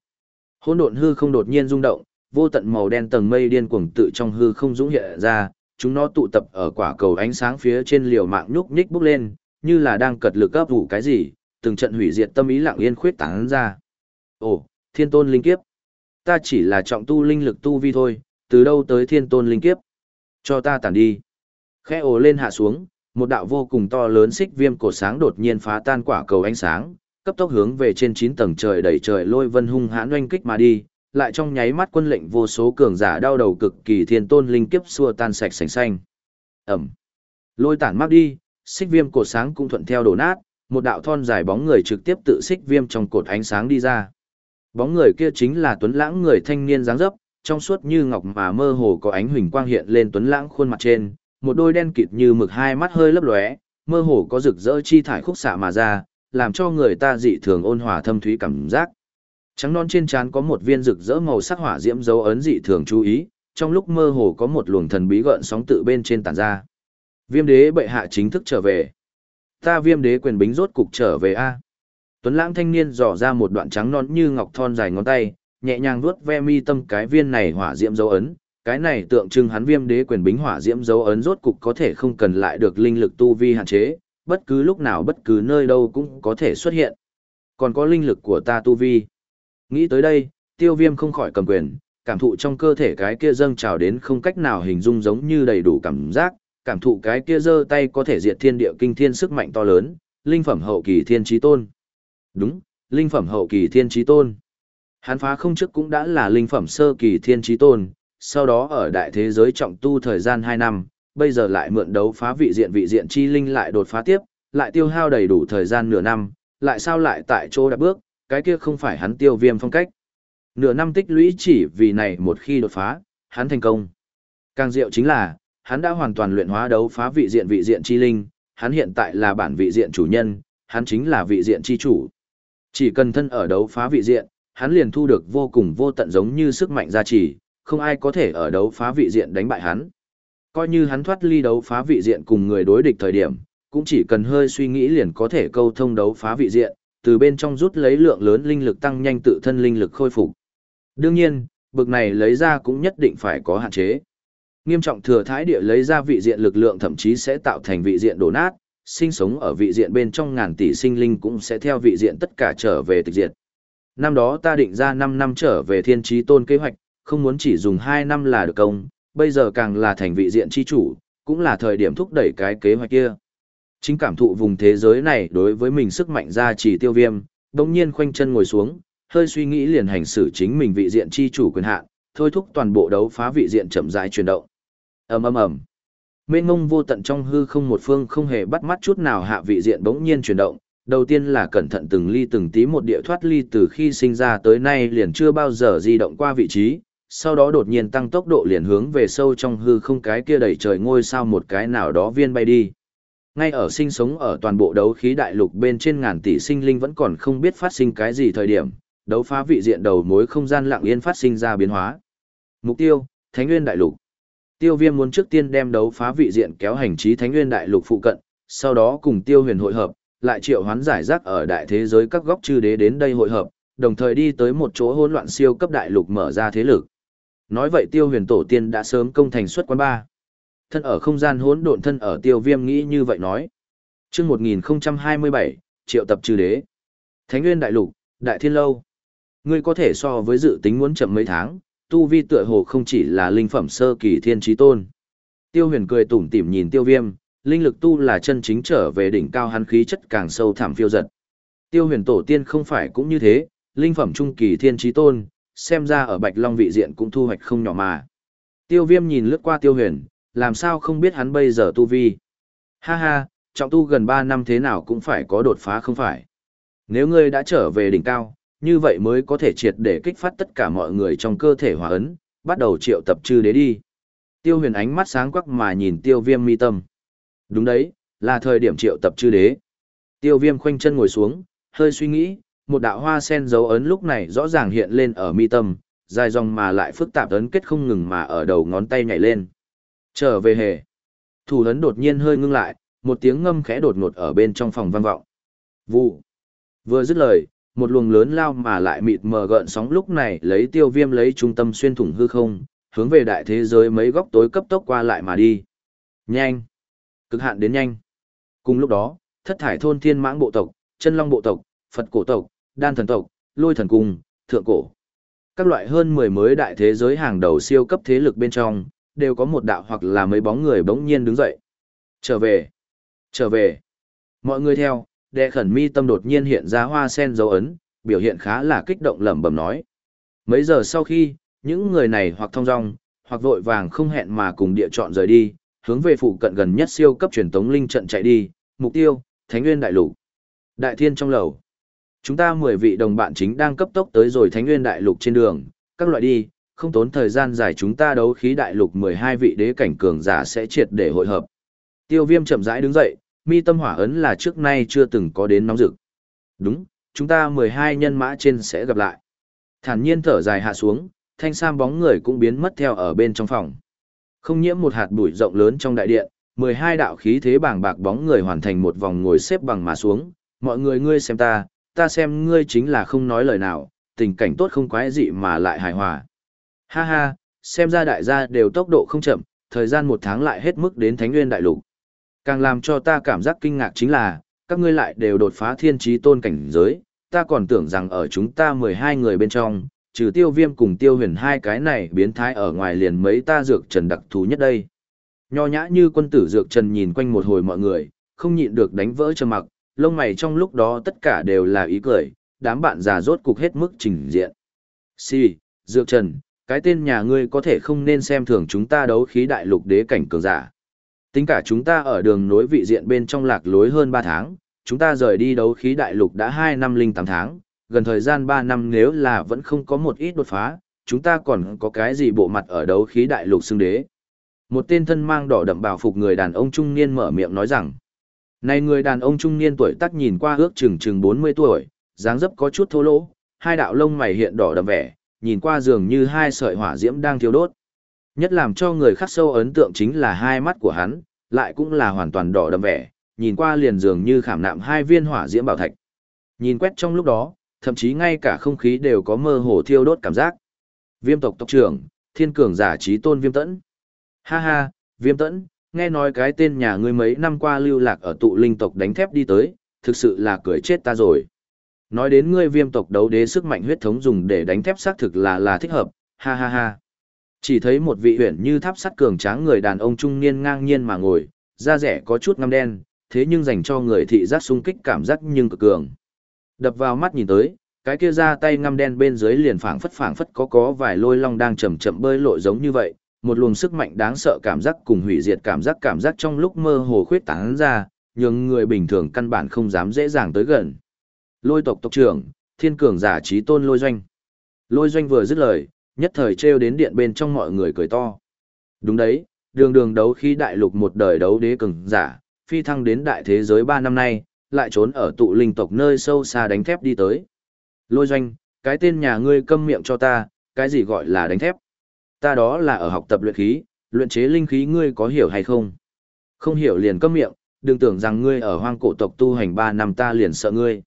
Speaker 1: Hỗn độn hư không đột nhiên rung động, vô tận màu đen tầng mây điên cuồng tự trong hư không dũng hiện ra, chúng nó tụ tập ở quả cầu ánh sáng phía trên liều mạng nhúc nhích bốc lên, như là đang cật lực ấp ủ cái gì, từng trận hủy diệt tâm ý lặng yên khuyết tán ra. Ồ, thiên tôn linh kiếp. Ta chỉ là trọng tu linh lực tu vi thôi, từ đâu tới thiên tôn linh kiếp? Cho ta tản đi. Khẽ ồ lên hạ xuống, một đạo vô cùng to lớn xích viêm cổ sáng đột nhiên phá tan quả cầu ánh sáng, cấp tốc hướng về trên 9 tầng trời đẩy trời lôi vân hung hãn oanh kích mà đi, lại trong nháy mắt quân lệnh vô số cường giả đau đầu cực kỳ thiên tôn linh kiếp xua tan sạch sành xanh. Ẩm. Lôi tản mắc đi, xích viêm cổ sáng cũng thuận theo đổ nát, một đạo thon dài bóng người trực tiếp tự xích viêm trong cột ánh sáng đi ra. Bóng người kia chính là tuấn lãng người thanh niên dáng dấp, trong suốt như ngọc mà mơ hồ có ánh huỳnh quang hiện lên tuấn lãng khuôn mặt trên, một đôi đen kịt như mực hai mắt hơi lấp lóe, mơ hồ có rực rỡ chi thải khúc xạ mà ra, làm cho người ta dị thường ôn hòa thâm thúy cảm giác. Trắng non trên trán có một viên rực rỡ màu sắc hỏa diễm dấu ấn dị thường chú ý, trong lúc mơ hồ có một luồng thần bí gợn sóng tự bên trên tản ra. Viêm đế bệ hạ chính thức trở về. Ta viêm đế quyền bính rốt cục trở về a. Tuấn lãng thanh niên dò ra một đoạn trắng non như ngọc thon dài ngón tay, nhẹ nhàng vuốt ve mi tâm cái viên này hỏa diễm dấu ấn, cái này tượng trưng hắn viêm đế quyền bính hỏa diễm dấu ấn rốt cục có thể không cần lại được linh lực tu vi hạn chế, bất cứ lúc nào bất cứ nơi đâu cũng có thể xuất hiện. Còn có linh lực của ta tu vi. Nghĩ tới đây, tiêu viêm không khỏi cầm quyền, cảm thụ trong cơ thể cái kia dâng trào đến không cách nào hình dung giống như đầy đủ cảm giác, cảm thụ cái kia giơ tay có thể diệt thiên địa kinh thiên sức mạnh to lớn, linh phẩm hậu kỳ thiên trí tôn. Đúng, linh phẩm hậu kỳ thiên trí tôn. Hắn phá không trước cũng đã là linh phẩm sơ kỳ thiên trí tôn, sau đó ở đại thế giới trọng tu thời gian 2 năm, bây giờ lại mượn đấu phá vị diện vị diện chi linh lại đột phá tiếp, lại tiêu hao đầy đủ thời gian nửa năm, lại sao lại tại chỗ đã bước, cái kia không phải hắn tiêu viêm phong cách. Nửa năm tích lũy chỉ vì này một khi đột phá, hắn thành công. Càng diệu chính là, hắn đã hoàn toàn luyện hóa đấu phá vị diện vị diện chi linh, hắn hiện tại là bản vị diện chủ nhân, hắn chính là vị diện chi chủ. Chỉ cần thân ở đấu phá vị diện, hắn liền thu được vô cùng vô tận giống như sức mạnh gia trì, không ai có thể ở đấu phá vị diện đánh bại hắn. Coi như hắn thoát ly đấu phá vị diện cùng người đối địch thời điểm, cũng chỉ cần hơi suy nghĩ liền có thể câu thông đấu phá vị diện, từ bên trong rút lấy lượng lớn linh lực tăng nhanh tự thân linh lực khôi phục. Đương nhiên, bực này lấy ra cũng nhất định phải có hạn chế. Nghiêm trọng thừa thái địa lấy ra vị diện lực lượng thậm chí sẽ tạo thành vị diện đổ nát, sinh sống ở vị diện bên trong ngàn tỷ sinh linh cũng sẽ theo vị diện tất cả trở về tịch diệt. Năm đó ta định ra 5 năm trở về thiên trí tôn kế hoạch, không muốn chỉ dùng 2 năm là được công, bây giờ càng là thành vị diện chi chủ, cũng là thời điểm thúc đẩy cái kế hoạch kia. Chính cảm thụ vùng thế giới này đối với mình sức mạnh ra chỉ tiêu viêm, đồng nhiên khoanh chân ngồi xuống, hơi suy nghĩ liền hành xử chính mình vị diện chi chủ quyền hạn, thôi thúc toàn bộ đấu phá vị diện chậm rãi chuyển động. Ầm ầm ầm. Mênh mông vô tận trong hư không một phương không hề bắt mắt chút nào hạ vị diện bỗng nhiên chuyển động, Đầu tiên là cẩn thận từng ly từng tí một địa thoát ly từ khi sinh ra tới nay liền chưa bao giờ di động qua vị trí, sau đó đột nhiên tăng tốc độ liền hướng về sâu trong hư không cái kia đầy trời ngôi sao một cái nào đó viên bay đi. Ngay ở sinh sống ở toàn bộ đấu khí đại lục bên trên ngàn tỷ sinh linh vẫn còn không biết phát sinh cái gì thời điểm, đấu phá vị diện đầu mối không gian lặng yên phát sinh ra biến hóa. Mục tiêu, Thánh Nguyên Đại Lục. Tiêu Viêm muốn trước tiên đem đấu phá vị diện kéo hành trí Thánh Nguyên Đại Lục phụ cận, sau đó cùng Tiêu Huyền hội hợp, lại triệu hoán giải rác ở đại thế giới các góc chư đế đến đây hội hợp, đồng thời đi tới một chỗ hỗn loạn siêu cấp đại lục mở ra thế lực. Nói vậy Tiêu Huyền tổ tiên đã sớm công thành xuất quán ba. Thân ở không gian hỗn độn thân ở Tiêu Viêm nghĩ như vậy nói. Chương 1027, triệu tập chư đế. Thánh Nguyên Đại Lục, Đại Thiên Lâu. Ngươi có thể so với dự tính muốn chậm mấy tháng, tu vi tựa hồ không chỉ là linh phẩm sơ kỳ thiên trí tôn. Tiêu huyền cười tủm tỉm nhìn tiêu viêm, linh lực tu là chân chính trở về đỉnh cao hắn khí chất càng sâu thẳm phiêu giật. Tiêu huyền tổ tiên không phải cũng như thế, linh phẩm trung kỳ thiên trí tôn, xem ra ở bạch long vị diện cũng thu hoạch không nhỏ mà. Tiêu viêm nhìn lướt qua tiêu huyền, làm sao không biết hắn bây giờ tu vi. Ha ha, trọng tu gần 3 năm thế nào cũng phải có đột phá không phải. Nếu ngươi đã trở về đỉnh cao, như vậy mới có thể triệt để kích phát tất cả mọi người trong cơ thể hòa ấn, bắt đầu triệu tập chư đế đi. Tiêu huyền ánh mắt sáng quắc mà nhìn tiêu viêm mi tâm. Đúng đấy, là thời điểm triệu tập chư đế. Tiêu viêm khoanh chân ngồi xuống, hơi suy nghĩ, một đạo hoa sen dấu ấn lúc này rõ ràng hiện lên ở mi tâm, dài dòng mà lại phức tạp ấn kết không ngừng mà ở đầu ngón tay nhảy lên. Trở về hề. Thủ ấn đột nhiên hơi ngưng lại, một tiếng ngâm khẽ đột ngột ở bên trong phòng vang vọng. Vụ. Vừa dứt lời, một luồng lớn lao mà lại mịt mờ gợn sóng lúc này lấy tiêu viêm lấy trung tâm xuyên thủng hư không, hướng về đại thế giới mấy góc tối cấp tốc qua lại mà đi. Nhanh! Cực hạn đến nhanh! Cùng lúc đó, thất thải thôn thiên mãng bộ tộc, chân long bộ tộc, Phật cổ tộc, đan thần tộc, lôi thần cung, thượng cổ. Các loại hơn 10 mới đại thế giới hàng đầu siêu cấp thế lực bên trong, đều có một đạo hoặc là mấy bóng người bỗng nhiên đứng dậy. Trở về! Trở về! Mọi người theo, đệ khẩn mi tâm đột nhiên hiện ra hoa sen dấu ấn, biểu hiện khá là kích động lẩm bẩm nói. Mấy giờ sau khi, những người này hoặc thong dong, hoặc vội vàng không hẹn mà cùng địa chọn rời đi, hướng về phụ cận gần nhất siêu cấp truyền tống linh trận chạy đi, mục tiêu, Thánh Nguyên Đại Lục. Đại Thiên trong lầu. Chúng ta 10 vị đồng bạn chính đang cấp tốc tới rồi Thánh Nguyên Đại Lục trên đường, các loại đi, không tốn thời gian dài chúng ta đấu khí đại lục 12 vị đế cảnh cường giả sẽ triệt để hội hợp. Tiêu Viêm chậm rãi đứng dậy, mi tâm hỏa ấn là trước nay chưa từng có đến nóng rực. Đúng, chúng ta 12 nhân mã trên sẽ gặp lại. Thản nhiên thở dài hạ xuống, thanh sam bóng người cũng biến mất theo ở bên trong phòng. Không nhiễm một hạt bụi rộng lớn trong đại điện, 12 đạo khí thế bảng bạc bóng người hoàn thành một vòng ngồi xếp bằng mà xuống, mọi người ngươi xem ta, ta xem ngươi chính là không nói lời nào, tình cảnh tốt không quái dị mà lại hài hòa. Ha ha, xem ra đại gia đều tốc độ không chậm, thời gian một tháng lại hết mức đến Thánh Nguyên Đại Lục. Càng làm cho ta cảm giác kinh ngạc chính là, các ngươi lại đều đột phá thiên trí tôn cảnh giới, ta còn tưởng rằng ở chúng ta 12 người bên trong, trừ tiêu viêm cùng tiêu huyền hai cái này biến thái ở ngoài liền mấy ta dược trần đặc thù nhất đây. Nho nhã như quân tử dược trần nhìn quanh một hồi mọi người, không nhịn được đánh vỡ trầm mặc, lông mày trong lúc đó tất cả đều là ý cười, đám bạn già rốt cục hết mức trình diện. Si, dược trần, cái tên nhà ngươi có thể không nên xem thường chúng ta đấu khí đại lục đế cảnh cường giả. Tính cả chúng ta ở đường nối vị diện bên trong lạc lối hơn 3 tháng, chúng ta rời đi đấu khí đại lục đã 2 năm linh 8 tháng, gần thời gian 3 năm nếu là vẫn không có một ít đột phá, chúng ta còn có cái gì bộ mặt ở đấu khí đại lục xưng đế. Một tên thân mang đỏ đậm bào phục người đàn ông trung niên mở miệng nói rằng, này người đàn ông trung niên tuổi tác nhìn qua ước chừng chừng 40 tuổi, dáng dấp có chút thô lỗ, hai đạo lông mày hiện đỏ đậm vẻ, nhìn qua dường như hai sợi hỏa diễm đang thiêu đốt. Nhất làm cho người khác sâu ấn tượng chính là hai mắt của hắn, lại cũng là hoàn toàn đỏ đậm vẻ, nhìn qua liền dường như khảm nạm hai viên hỏa diễm bảo thạch. Nhìn quét trong lúc đó, thậm chí ngay cả không khí đều có mơ hồ thiêu đốt cảm giác. Viêm tộc tộc trưởng, thiên cường giả trí tôn viêm tẫn. Ha ha, viêm tẫn, nghe nói cái tên nhà ngươi mấy năm qua lưu lạc ở tụ linh tộc đánh thép đi tới, thực sự là cười chết ta rồi. Nói đến ngươi viêm tộc đấu đế sức mạnh huyết thống dùng để đánh thép xác thực là là thích hợp, ha ha ha. Chỉ thấy một vị huyện như tháp sắt cường tráng người đàn ông trung niên ngang nhiên mà ngồi, da rẻ có chút ngăm đen, thế nhưng dành cho người thị giác sung kích cảm giác nhưng cực cường. Đập vào mắt nhìn tới, cái kia ra tay ngăm đen bên dưới liền phảng phất phảng phất có có vài lôi long đang chậm chậm bơi lội giống như vậy, một luồng sức mạnh đáng sợ cảm giác cùng hủy diệt cảm giác cảm giác trong lúc mơ hồ khuyết tán ra, nhưng người bình thường căn bản không dám dễ dàng tới gần. Lôi tộc tộc trưởng, thiên cường giả trí tôn lôi doanh. Lôi doanh vừa dứt lời, nhất thời treo đến điện bên trong mọi người cười to. Đúng đấy, đường đường đấu khi đại lục một đời đấu đế cường giả, phi thăng đến đại thế giới 3 năm nay, lại trốn ở tụ linh tộc nơi sâu xa đánh thép đi tới. Lôi doanh, cái tên nhà ngươi câm miệng cho ta, cái gì gọi là đánh thép? Ta đó là ở học tập luyện khí, luyện chế linh khí ngươi có hiểu hay không? Không hiểu liền câm miệng, đừng tưởng rằng ngươi ở hoang cổ tộc tu hành 3 năm ta liền sợ ngươi.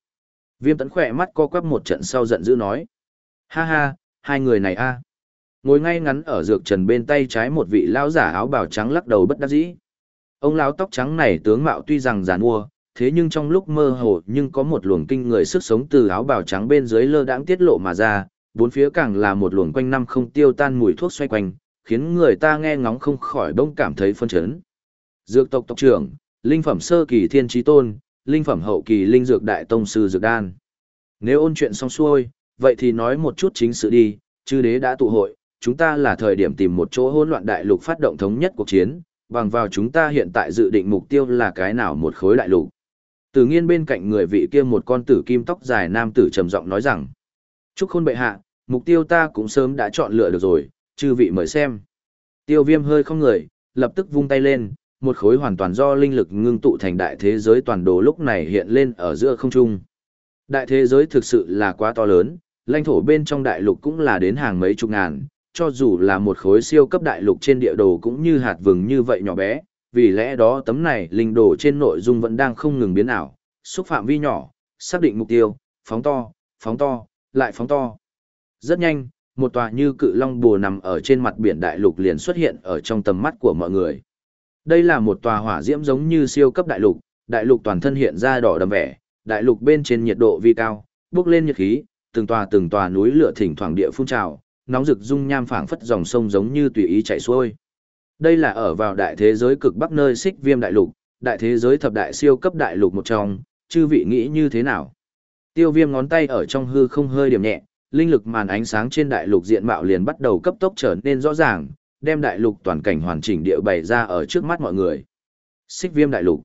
Speaker 1: Viêm tấn khỏe mắt co quắp một trận sau giận dữ nói. Ha ha, hai người này a Ngồi ngay ngắn ở dược trần bên tay trái một vị lão giả áo bào trắng lắc đầu bất đắc dĩ. Ông lão tóc trắng này tướng mạo tuy rằng giàn mua, thế nhưng trong lúc mơ hồ nhưng có một luồng kinh người sức sống từ áo bào trắng bên dưới lơ đãng tiết lộ mà ra, bốn phía càng là một luồng quanh năm không tiêu tan mùi thuốc xoay quanh, khiến người ta nghe ngóng không khỏi bỗng cảm thấy phân chấn. Dược tộc tộc trưởng, linh phẩm sơ kỳ thiên trí tôn, linh phẩm hậu kỳ linh dược đại tông sư dược đan. Nếu ôn chuyện xong xuôi, vậy thì nói một chút chính sự đi, chư đế đã tụ hội, chúng ta là thời điểm tìm một chỗ hỗn loạn đại lục phát động thống nhất cuộc chiến, bằng vào chúng ta hiện tại dự định mục tiêu là cái nào một khối đại lục. Từ nghiên bên cạnh người vị kia một con tử kim tóc dài nam tử trầm giọng nói rằng, Chúc khôn bệ hạ, mục tiêu ta cũng sớm đã chọn lựa được rồi, chư vị mời xem. Tiêu viêm hơi không người, lập tức vung tay lên, một khối hoàn toàn do linh lực ngưng tụ thành đại thế giới toàn đồ lúc này hiện lên ở giữa không trung. Đại thế giới thực sự là quá to lớn, lãnh thổ bên trong đại lục cũng là đến hàng mấy chục ngàn, cho dù là một khối siêu cấp đại lục trên địa đồ cũng như hạt vừng như vậy nhỏ bé, vì lẽ đó tấm này linh đồ trên nội dung vẫn đang không ngừng biến ảo, xúc phạm vi nhỏ, xác định mục tiêu, phóng to, phóng to, lại phóng to. Rất nhanh, một tòa như cự long bùa nằm ở trên mặt biển đại lục liền xuất hiện ở trong tầm mắt của mọi người. Đây là một tòa hỏa diễm giống như siêu cấp đại lục, đại lục toàn thân hiện ra đỏ đậm vẻ, đại lục bên trên nhiệt độ vi cao, bước lên nhiệt khí, từng tòa từng tòa núi lửa thỉnh thoảng địa phun trào, nóng rực dung nham phảng phất dòng sông giống như tùy ý chảy xuôi. Đây là ở vào đại thế giới cực bắc nơi xích viêm đại lục, đại thế giới thập đại siêu cấp đại lục một trong, chư vị nghĩ như thế nào? Tiêu viêm ngón tay ở trong hư không hơi điểm nhẹ, linh lực màn ánh sáng trên đại lục diện mạo liền bắt đầu cấp tốc trở nên rõ ràng, đem đại lục toàn cảnh hoàn chỉnh địa bày ra ở trước mắt mọi người. Xích viêm đại lục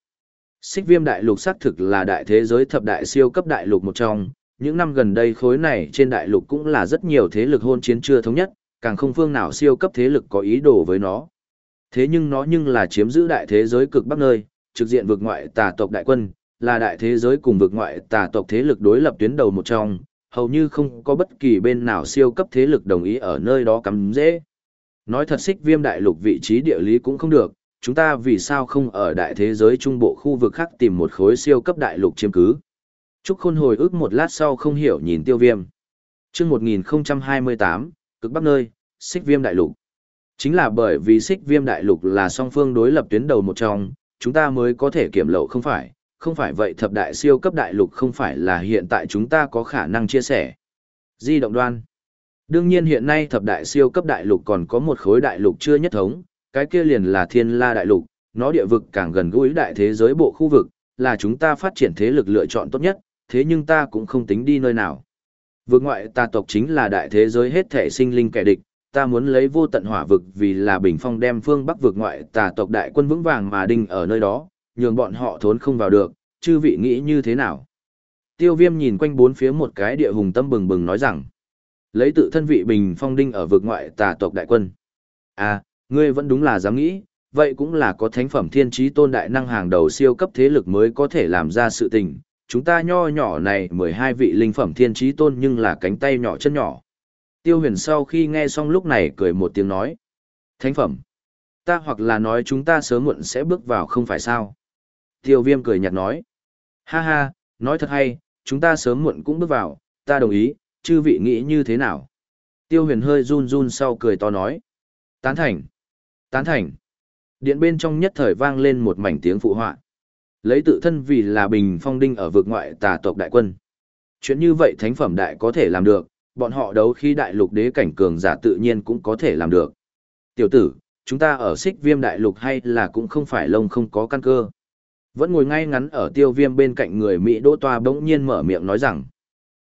Speaker 1: Xích viêm đại lục xác thực là đại thế giới thập đại siêu cấp đại lục một trong, những năm gần đây khối này trên đại lục cũng là rất nhiều thế lực hôn chiến chưa thống nhất, càng không phương nào siêu cấp thế lực có ý đồ với nó. Thế nhưng nó nhưng là chiếm giữ đại thế giới cực bắc nơi, trực diện vực ngoại tà tộc đại quân, là đại thế giới cùng vực ngoại tà tộc thế lực đối lập tuyến đầu một trong, hầu như không có bất kỳ bên nào siêu cấp thế lực đồng ý ở nơi đó cắm dễ. Nói thật xích viêm đại lục vị trí địa lý cũng không được, chúng ta vì sao không ở đại thế giới trung bộ khu vực khác tìm một khối siêu cấp đại lục chiếm cứ. Trúc Khôn hồi ức một lát sau không hiểu nhìn tiêu viêm. chương 1028, cực bắc nơi, xích viêm đại lục. Chính là bởi vì xích viêm đại lục là song phương đối lập tuyến đầu một trong, chúng ta mới có thể kiểm lậu không phải, không phải vậy thập đại siêu cấp đại lục không phải là hiện tại chúng ta có khả năng chia sẻ. Di động đoan. Đương nhiên hiện nay thập đại siêu cấp đại lục còn có một khối đại lục chưa nhất thống, cái kia liền là thiên la đại lục, nó địa vực càng gần gũi đại thế giới bộ khu vực, là chúng ta phát triển thế lực lựa chọn tốt nhất, thế nhưng ta cũng không tính đi nơi nào. Vực ngoại ta tộc chính là đại thế giới hết thể sinh linh kẻ địch, ta muốn lấy vô tận hỏa vực vì là bình phong đem phương bắc vực ngoại tà tộc đại quân vững vàng mà đinh ở nơi đó, nhường bọn họ thốn không vào được, chư vị nghĩ như thế nào? Tiêu viêm nhìn quanh bốn phía một cái địa hùng tâm bừng bừng nói rằng, lấy tự thân vị bình phong đinh ở vực ngoại tà tộc đại quân. À, ngươi vẫn đúng là dám nghĩ, vậy cũng là có thánh phẩm thiên trí tôn đại năng hàng đầu siêu cấp thế lực mới có thể làm ra sự tình. Chúng ta nho nhỏ này mười hai vị linh phẩm thiên trí tôn nhưng là cánh tay nhỏ chân nhỏ. Tiêu huyền sau khi nghe xong lúc này cười một tiếng nói. Thánh phẩm. Ta hoặc là nói chúng ta sớm muộn sẽ bước vào không phải sao. Tiêu viêm cười nhạt nói. Ha ha, nói thật hay, chúng ta sớm muộn cũng bước vào, ta đồng ý, chư vị nghĩ như thế nào? Tiêu huyền hơi run run sau cười to nói. Tán thành. Tán thành. Điện bên trong nhất thời vang lên một mảnh tiếng phụ họa. Lấy tự thân vì là bình phong đinh ở vực ngoại tà tộc đại quân. Chuyện như vậy thánh phẩm đại có thể làm được, bọn họ đấu khi đại lục đế cảnh cường giả tự nhiên cũng có thể làm được. Tiểu tử, chúng ta ở xích viêm đại lục hay là cũng không phải lông không có căn cơ. Vẫn ngồi ngay ngắn ở tiêu viêm bên cạnh người Mỹ đỗ toa bỗng nhiên mở miệng nói rằng.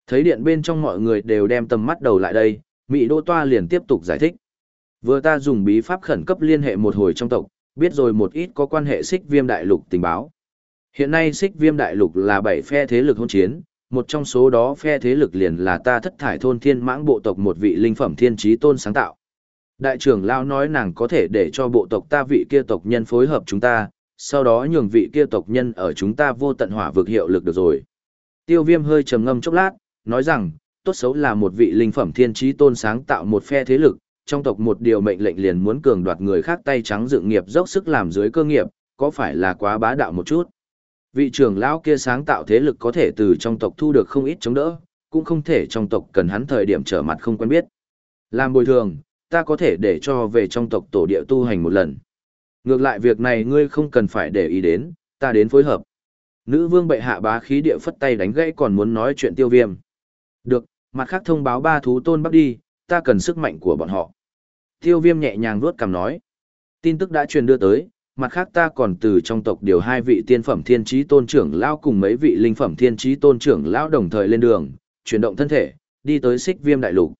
Speaker 1: Thấy điện bên trong mọi người đều đem tầm mắt đầu lại đây, Mỹ đỗ toa liền tiếp tục giải thích. Vừa ta dùng bí pháp khẩn cấp liên hệ một hồi trong tộc, biết rồi một ít có quan hệ xích viêm đại lục tình báo. Hiện nay xích viêm đại lục là bảy phe thế lực hôn chiến, một trong số đó phe thế lực liền là ta thất thải thôn thiên mãng bộ tộc một vị linh phẩm thiên trí tôn sáng tạo. Đại trưởng lao nói nàng có thể để cho bộ tộc ta vị kia tộc nhân phối hợp chúng ta, sau đó nhường vị kia tộc nhân ở chúng ta vô tận hỏa vực hiệu lực được rồi. Tiêu viêm hơi trầm ngâm chốc lát, nói rằng, tốt xấu là một vị linh phẩm thiên trí tôn sáng tạo một phe thế lực, trong tộc một điều mệnh lệnh liền muốn cường đoạt người khác tay trắng dựng nghiệp dốc sức làm dưới cơ nghiệp, có phải là quá bá đạo một chút? Vị trưởng lão kia sáng tạo thế lực có thể từ trong tộc thu được không ít chống đỡ, cũng không thể trong tộc cần hắn thời điểm trở mặt không quen biết. Làm bồi thường, ta có thể để cho về trong tộc tổ địa tu hành một lần. Ngược lại việc này ngươi không cần phải để ý đến, ta đến phối hợp. Nữ vương bệ hạ bá khí địa phất tay đánh gãy còn muốn nói chuyện tiêu viêm. Được, mặt khác thông báo ba thú tôn bắt đi, ta cần sức mạnh của bọn họ. Tiêu viêm nhẹ nhàng vuốt cằm nói. Tin tức đã truyền đưa tới, mặt khác ta còn từ trong tộc điều hai vị tiên phẩm thiên trí tôn trưởng lão cùng mấy vị linh phẩm thiên trí tôn trưởng lão đồng thời lên đường, chuyển động thân thể, đi tới xích viêm đại lục.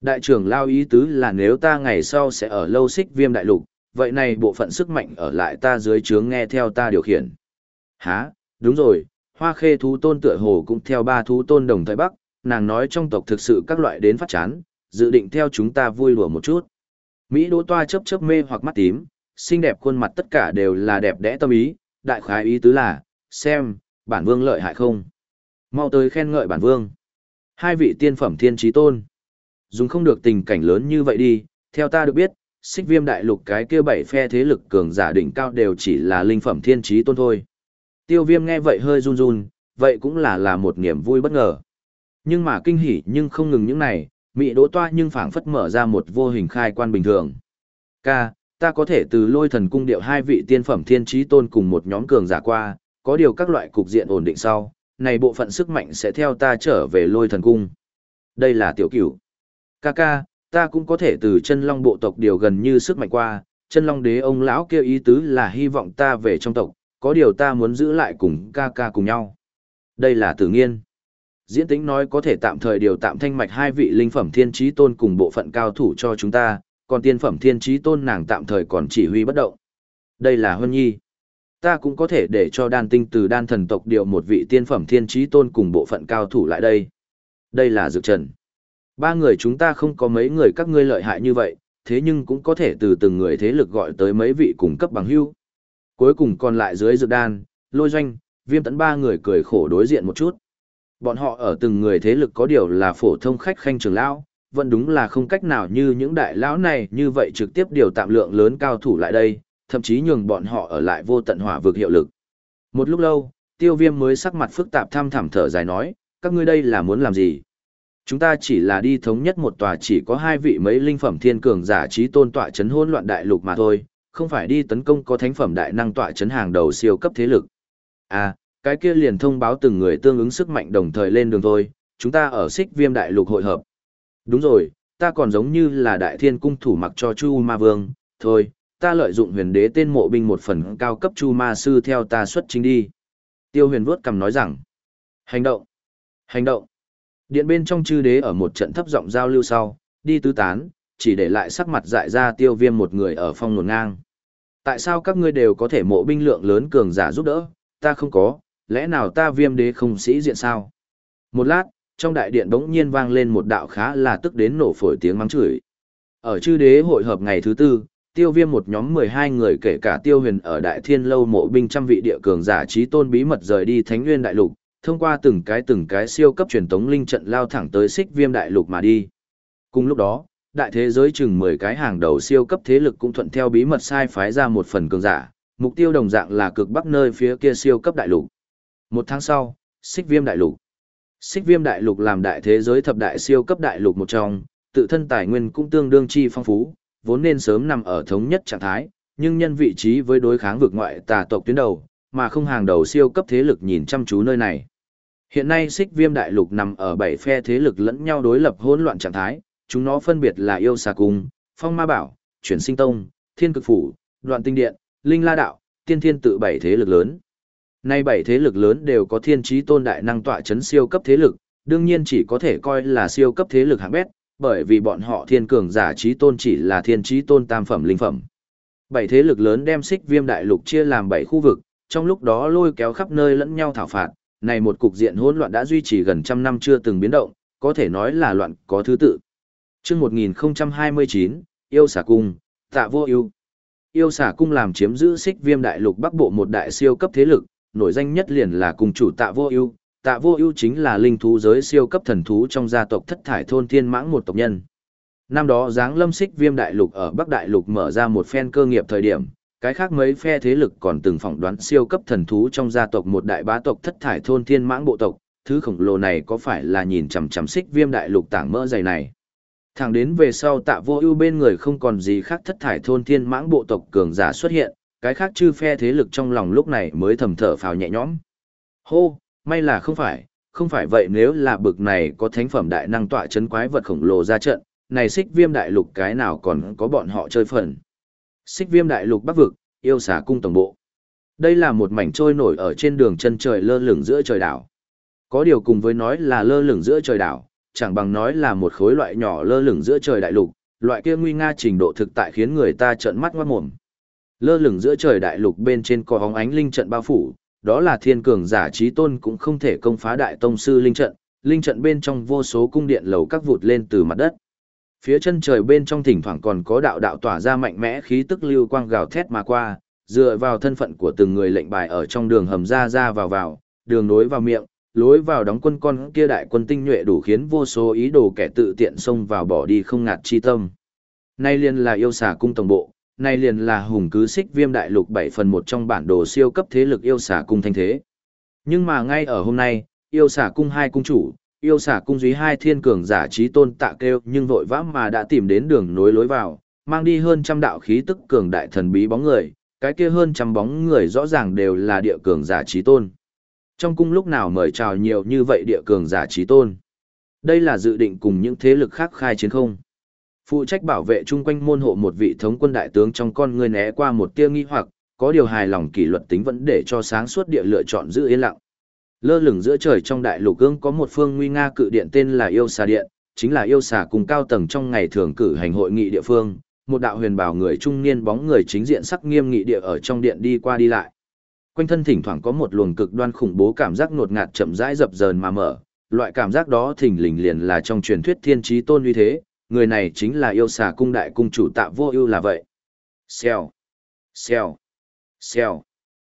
Speaker 1: Đại trưởng lao ý tứ là nếu ta ngày sau sẽ ở lâu xích viêm đại lục, vậy này bộ phận sức mạnh ở lại ta dưới trướng nghe theo ta điều khiển. Hả, đúng rồi, hoa khê thú tôn tựa hồ cũng theo ba thú tôn đồng thời bắc, nàng nói trong tộc thực sự các loại đến phát chán, dự định theo chúng ta vui lùa một chút. Mỹ đỗ toa chớp chớp mê hoặc mắt tím, xinh đẹp khuôn mặt tất cả đều là đẹp đẽ tâm ý, đại khái ý tứ là, xem, bản vương lợi hại không. Mau tới khen ngợi bản vương. Hai vị tiên phẩm thiên trí tôn. Dùng không được tình cảnh lớn như vậy đi, theo ta được biết, xích viêm đại lục cái kia bảy phe thế lực cường giả đỉnh cao đều chỉ là linh phẩm thiên trí tôn thôi. Tiêu viêm nghe vậy hơi run run, vậy cũng là là một niềm vui bất ngờ. Nhưng mà kinh hỉ nhưng không ngừng những này, mị đỗ toa nhưng phảng phất mở ra một vô hình khai quan bình thường. Ca, ta có thể từ lôi thần cung điệu hai vị tiên phẩm thiên trí tôn cùng một nhóm cường giả qua, có điều các loại cục diện ổn định sau, này bộ phận sức mạnh sẽ theo ta trở về lôi thần cung. Đây là tiểu cửu. Ca ca, ta cũng có thể từ chân long bộ tộc điều gần như sức mạnh qua, chân long đế ông lão kêu ý tứ là hy vọng ta về trong tộc, có điều ta muốn giữ lại cùng ca ca cùng nhau. Đây là tự nhiên. Diễn tính nói có thể tạm thời điều tạm thanh mạch hai vị linh phẩm thiên trí tôn cùng bộ phận cao thủ cho chúng ta, còn tiên phẩm thiên trí tôn nàng tạm thời còn chỉ huy bất động. Đây là Huân Nhi. Ta cũng có thể để cho đan tinh từ đan thần tộc điều một vị tiên phẩm thiên trí tôn cùng bộ phận cao thủ lại đây. Đây là Dược Trần. Ba người chúng ta không có mấy người các ngươi lợi hại như vậy, thế nhưng cũng có thể từ từng người thế lực gọi tới mấy vị cung cấp bằng hưu. Cuối cùng còn lại dưới Dược Đan, Lôi Doanh, Viêm Tấn ba người cười khổ đối diện một chút. Bọn họ ở từng người thế lực có điều là phổ thông khách khanh trường lão, vẫn đúng là không cách nào như những đại lão này như vậy trực tiếp điều tạm lượng lớn cao thủ lại đây, thậm chí nhường bọn họ ở lại vô tận hỏa vực hiệu lực. Một lúc lâu, tiêu viêm mới sắc mặt phức tạp tham thẳm thở dài nói, các ngươi đây là muốn làm gì? Chúng ta chỉ là đi thống nhất một tòa chỉ có hai vị mấy linh phẩm thiên cường giả trí tôn tọa chấn hỗn loạn đại lục mà thôi, không phải đi tấn công có thánh phẩm đại năng tọa chấn hàng đầu siêu cấp thế lực. À, cái kia liền thông báo từng người tương ứng sức mạnh đồng thời lên đường thôi, chúng ta ở xích viêm đại lục hội hợp. Đúng rồi, ta còn giống như là đại thiên cung thủ mặc cho Chu Ma Vương, thôi, ta lợi dụng huyền đế tên mộ binh một phần cao cấp Chu Ma Sư theo ta xuất chính đi. Tiêu huyền vuốt cầm nói rằng, hành động, hành động. Điện bên trong chư đế ở một trận thấp giọng giao lưu sau, đi tứ tán, chỉ để lại sắc mặt dại ra tiêu viêm một người ở phong nổn ngang. Tại sao các ngươi đều có thể mộ binh lượng lớn cường giả giúp đỡ, ta không có, lẽ nào ta viêm đế không sĩ diện sao? Một lát, trong đại điện bỗng nhiên vang lên một đạo khá là tức đến nổ phổi tiếng mắng chửi. Ở chư đế hội hợp ngày thứ tư, tiêu viêm một nhóm 12 người kể cả tiêu huyền ở đại thiên lâu mộ binh trăm vị địa cường giả trí tôn bí mật rời đi thánh nguyên đại lục, thông qua từng cái từng cái siêu cấp truyền tống linh trận lao thẳng tới xích viêm đại lục mà đi. Cùng lúc đó, đại thế giới chừng 10 cái hàng đầu siêu cấp thế lực cũng thuận theo bí mật sai phái ra một phần cường giả, mục tiêu đồng dạng là cực bắc nơi phía kia siêu cấp đại lục. Một tháng sau, xích viêm đại lục. Xích viêm đại lục làm đại thế giới thập đại siêu cấp đại lục một trong, tự thân tài nguyên cũng tương đương chi phong phú, vốn nên sớm nằm ở thống nhất trạng thái, nhưng nhân vị trí với đối kháng vực ngoại tà tộc tuyến đầu, mà không hàng đầu siêu cấp thế lực nhìn chăm chú nơi này. Hiện nay xích viêm đại lục nằm ở bảy phe thế lực lẫn nhau đối lập hỗn loạn trạng thái, chúng nó phân biệt là yêu xà cung, phong ma bảo, chuyển sinh tông, thiên cực phủ, đoạn tinh điện, linh la đạo, tiên thiên tự bảy thế lực lớn. Nay bảy thế lực lớn đều có thiên trí tôn đại năng tọa chấn siêu cấp thế lực, đương nhiên chỉ có thể coi là siêu cấp thế lực hạng bét, bởi vì bọn họ thiên cường giả trí tôn chỉ là thiên trí tôn tam phẩm linh phẩm. Bảy thế lực lớn đem xích viêm đại lục chia làm bảy khu vực, trong lúc đó lôi kéo khắp nơi lẫn nhau thảo phạt, này một cục diện hỗn loạn đã duy trì gần trăm năm chưa từng biến động, có thể nói là loạn có thứ tự. Chương 1029, yêu xả cung, tạ vô yêu. Yêu xả cung làm chiếm giữ xích viêm đại lục bắc bộ một đại siêu cấp thế lực, nổi danh nhất liền là cùng chủ tạ vô yêu. Tạ vô ưu chính là linh thú giới siêu cấp thần thú trong gia tộc thất thải thôn thiên mãng một tộc nhân. Năm đó giáng lâm xích viêm đại lục ở Bắc Đại lục mở ra một phen cơ nghiệp thời điểm, cái khác mấy phe thế lực còn từng phỏng đoán siêu cấp thần thú trong gia tộc một đại bá tộc thất thải thôn thiên mãng bộ tộc, thứ khổng lồ này có phải là nhìn chằm chằm xích viêm đại lục tảng mỡ dày này. Thẳng đến về sau tạ vô ưu bên người không còn gì khác thất thải thôn thiên mãng bộ tộc cường giả xuất hiện, cái khác chư phe thế lực trong lòng lúc này mới thầm thở phào nhẹ nhõm. Hô, may là không phải, không phải vậy nếu là bực này có thánh phẩm đại năng tọa chấn quái vật khổng lồ ra trận, này xích viêm đại lục cái nào còn có bọn họ chơi phần. Xích viêm đại lục bắc vực, yêu xà cung tổng bộ. Đây là một mảnh trôi nổi ở trên đường chân trời lơ lửng giữa trời đảo. Có điều cùng với nói là lơ lửng giữa trời đảo, chẳng bằng nói là một khối loại nhỏ lơ lửng giữa trời đại lục, loại kia nguy nga trình độ thực tại khiến người ta trợn mắt ngoát mồm. Lơ lửng giữa trời đại lục bên trên có hóng ánh linh trận bao phủ, đó là thiên cường giả trí tôn cũng không thể công phá đại tông sư linh trận, linh trận bên trong vô số cung điện lầu các vụt lên từ mặt đất. Phía chân trời bên trong thỉnh thoảng còn có đạo đạo tỏa ra mạnh mẽ khí tức lưu quang gào thét mà qua, dựa vào thân phận của từng người lệnh bài ở trong đường hầm ra ra vào vào, đường nối vào miệng, lối vào đóng quân con kia đại quân tinh nhuệ đủ khiến vô số ý đồ kẻ tự tiện xông vào bỏ đi không ngạt chi tâm. Nay liên là yêu xà cung tổng bộ, nay liền là hùng cứ xích viêm đại lục 7 phần một trong bản đồ siêu cấp thế lực yêu xà cung thanh thế. Nhưng mà ngay ở hôm nay, yêu xà cung hai cung chủ, yêu xà cung dưới hai thiên cường giả trí tôn tạ kêu nhưng vội vã mà đã tìm đến đường nối lối vào, mang đi hơn trăm đạo khí tức cường đại thần bí bóng người, cái kia hơn trăm bóng người rõ ràng đều là địa cường giả trí tôn. Trong cung lúc nào mời chào nhiều như vậy địa cường giả trí tôn. Đây là dự định cùng những thế lực khác khai chiến không. Phụ trách bảo vệ chung quanh môn hộ một vị thống quân đại tướng trong con người né qua một tia nghi hoặc, có điều hài lòng kỷ luật tính vẫn để cho sáng suốt địa lựa chọn giữ yên lặng. Lơ lửng giữa trời trong đại lục gương có một phương nguy nga cự điện tên là Yêu Xà Điện, chính là yêu xà cùng cao tầng trong ngày thường cử hành hội nghị địa phương, một đạo huyền bảo người trung niên bóng người chính diện sắc nghiêm nghị địa ở trong điện đi qua đi lại. Quanh thân thỉnh thoảng có một luồng cực đoan khủng bố cảm giác ngột ngạt chậm rãi dập dờn mà mở, loại cảm giác đó thỉnh lình liền là trong truyền thuyết thiên trí tôn uy thế, người này chính là yêu xà cung đại cung chủ tạ vô ưu là vậy. Xèo, xèo, xèo.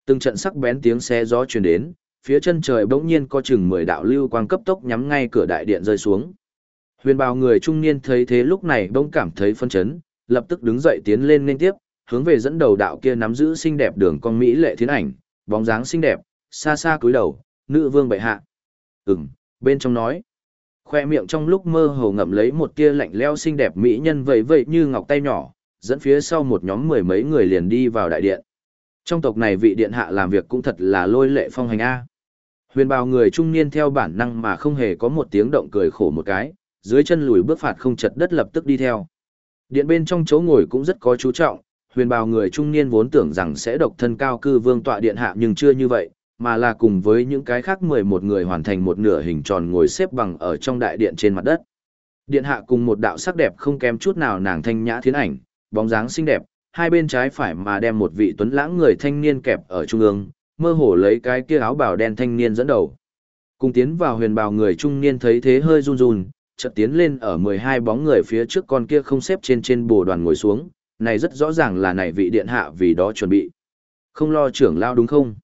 Speaker 1: Từng trận sắc bén tiếng xe gió truyền đến, phía chân trời bỗng nhiên có chừng mười đạo lưu quang cấp tốc nhắm ngay cửa đại điện rơi xuống. Huyền bào người trung niên thấy thế lúc này bỗng cảm thấy phân chấn, lập tức đứng dậy tiến lên nên tiếp, hướng về dẫn đầu đạo kia nắm giữ xinh đẹp đường con Mỹ lệ thiến ảnh, bóng dáng xinh đẹp, xa xa cúi đầu, nữ vương bệ hạ. Ừm, bên trong nói. Khoe miệng trong lúc mơ hồ ngậm lấy một tia lạnh leo xinh đẹp mỹ nhân vậy vậy như ngọc tay nhỏ, dẫn phía sau một nhóm mười mấy người liền đi vào đại điện. Trong tộc này vị điện hạ làm việc cũng thật là lôi lệ phong hành A. Huyền bào người trung niên theo bản năng mà không hề có một tiếng động cười khổ một cái, dưới chân lùi bước phạt không chật đất lập tức đi theo. Điện bên trong chỗ ngồi cũng rất có chú trọng, huyền bào người trung niên vốn tưởng rằng sẽ độc thân cao cư vương tọa điện hạ nhưng chưa như vậy, mà là cùng với những cái khác 11 người hoàn thành một nửa hình tròn ngồi xếp bằng ở trong đại điện trên mặt đất. Điện hạ cùng một đạo sắc đẹp không kém chút nào nàng thanh nhã thiến ảnh, bóng dáng xinh đẹp, hai bên trái phải mà đem một vị tuấn lãng người thanh niên kẹp ở trung ương, mơ hồ lấy cái kia áo bào đen thanh niên dẫn đầu. Cùng tiến vào huyền bào người trung niên thấy thế hơi run run, chợt tiến lên ở 12 bóng người phía trước con kia không xếp trên trên bồ đoàn ngồi xuống, này rất rõ ràng là này vị điện hạ vì đó chuẩn bị. Không lo trưởng lao đúng không?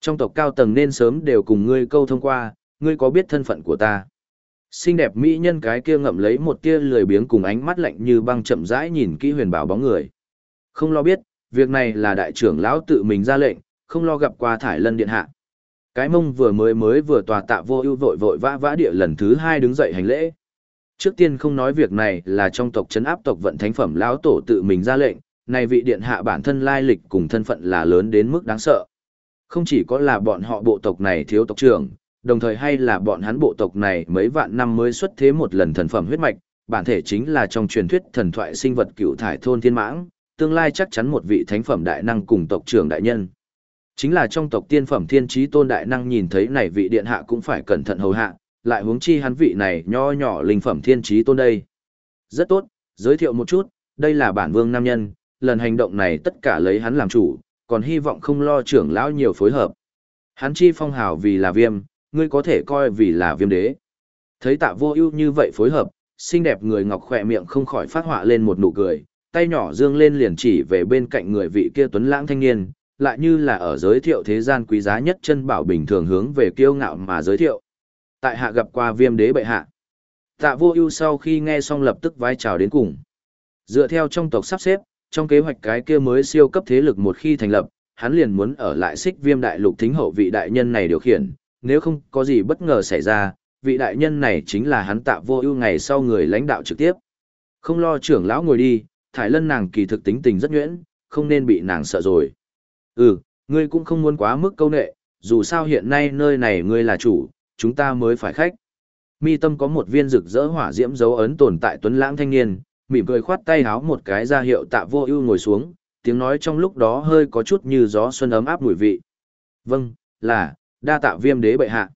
Speaker 1: Trong tộc cao tầng nên sớm đều cùng ngươi câu thông qua, ngươi có biết thân phận của ta. Xinh đẹp mỹ nhân cái kia ngậm lấy một tia lười biếng cùng ánh mắt lạnh như băng chậm rãi nhìn kỹ huyền bảo bóng người. Không lo biết, việc này là đại trưởng lão tự mình ra lệnh, không lo gặp qua thải lân điện hạ. Cái mông vừa mới mới vừa tòa tạ vô ưu vội vội vã vã địa lần thứ hai đứng dậy hành lễ. Trước tiên không nói việc này là trong tộc chấn áp tộc vận thánh phẩm lão tổ tự mình ra lệnh, này vị điện hạ bản thân lai lịch cùng thân phận là lớn đến mức đáng sợ. Không chỉ có là bọn họ bộ tộc này thiếu tộc trưởng, đồng thời hay là bọn hắn bộ tộc này mấy vạn năm mới xuất thế một lần thần phẩm huyết mạch, bản thể chính là trong truyền thuyết thần thoại sinh vật cựu thải thôn thiên mãng, tương lai chắc chắn một vị thánh phẩm đại năng cùng tộc trưởng đại nhân. Chính là trong tộc tiên phẩm thiên trí tôn đại năng nhìn thấy này vị điện hạ cũng phải cẩn thận hầu hạ, lại huống chi hắn vị này nho nhỏ linh phẩm thiên trí tôn đây. Rất tốt, giới thiệu một chút, đây là bản vương nam nhân, lần hành động này tất cả lấy hắn làm chủ, còn hy vọng không lo trưởng lão nhiều phối hợp. Hắn chi phong hào vì là viêm, ngươi có thể coi vì là viêm đế. Thấy tạ vô ưu như vậy phối hợp, xinh đẹp người ngọc khỏe miệng không khỏi phát họa lên một nụ cười, tay nhỏ dương lên liền chỉ về bên cạnh người vị kia tuấn lãng thanh niên, lại như là ở giới thiệu thế gian quý giá nhất chân bảo bình thường hướng về kiêu ngạo mà giới thiệu. Tại hạ gặp qua viêm đế bệ hạ. Tạ vô ưu sau khi nghe xong lập tức vái chào đến cùng. Dựa theo trong tộc sắp xếp, trong kế hoạch cái kia mới siêu cấp thế lực một khi thành lập, hắn liền muốn ở lại xích viêm đại lục thính hậu vị đại nhân này điều khiển, nếu không có gì bất ngờ xảy ra, vị đại nhân này chính là hắn tạ vô ưu ngày sau người lãnh đạo trực tiếp. Không lo trưởng lão ngồi đi, thải lân nàng kỳ thực tính tình rất nhuyễn, không nên bị nàng sợ rồi. Ừ, ngươi cũng không muốn quá mức câu nệ, dù sao hiện nay nơi này ngươi là chủ, chúng ta mới phải khách. Mi tâm có một viên rực rỡ hỏa diễm dấu ấn tồn tại tuấn lãng thanh niên, mỉm cười khoát tay háo một cái ra hiệu tạ vô ưu ngồi xuống, tiếng nói trong lúc đó hơi có chút như gió xuân ấm áp mùi vị. Vâng, là, đa tạ viêm đế bệ hạ.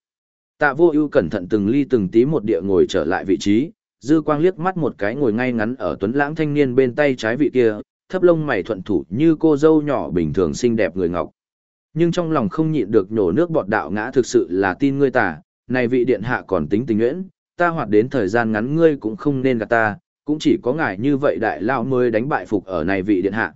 Speaker 1: Tạ vô ưu cẩn thận từng ly từng tí một địa ngồi trở lại vị trí, dư quang liếc mắt một cái ngồi ngay ngắn ở tuấn lãng thanh niên bên tay trái vị kia, thấp lông mày thuận thủ như cô dâu nhỏ bình thường xinh đẹp người ngọc. Nhưng trong lòng không nhịn được nhổ nước bọt đạo ngã thực sự là tin ngươi tả này vị điện hạ còn tính tình nguyễn, ta hoạt đến thời gian ngắn ngươi cũng không nên gạt ta, cũng chỉ có ngài như vậy đại lao mới đánh bại phục ở này vị điện hạ.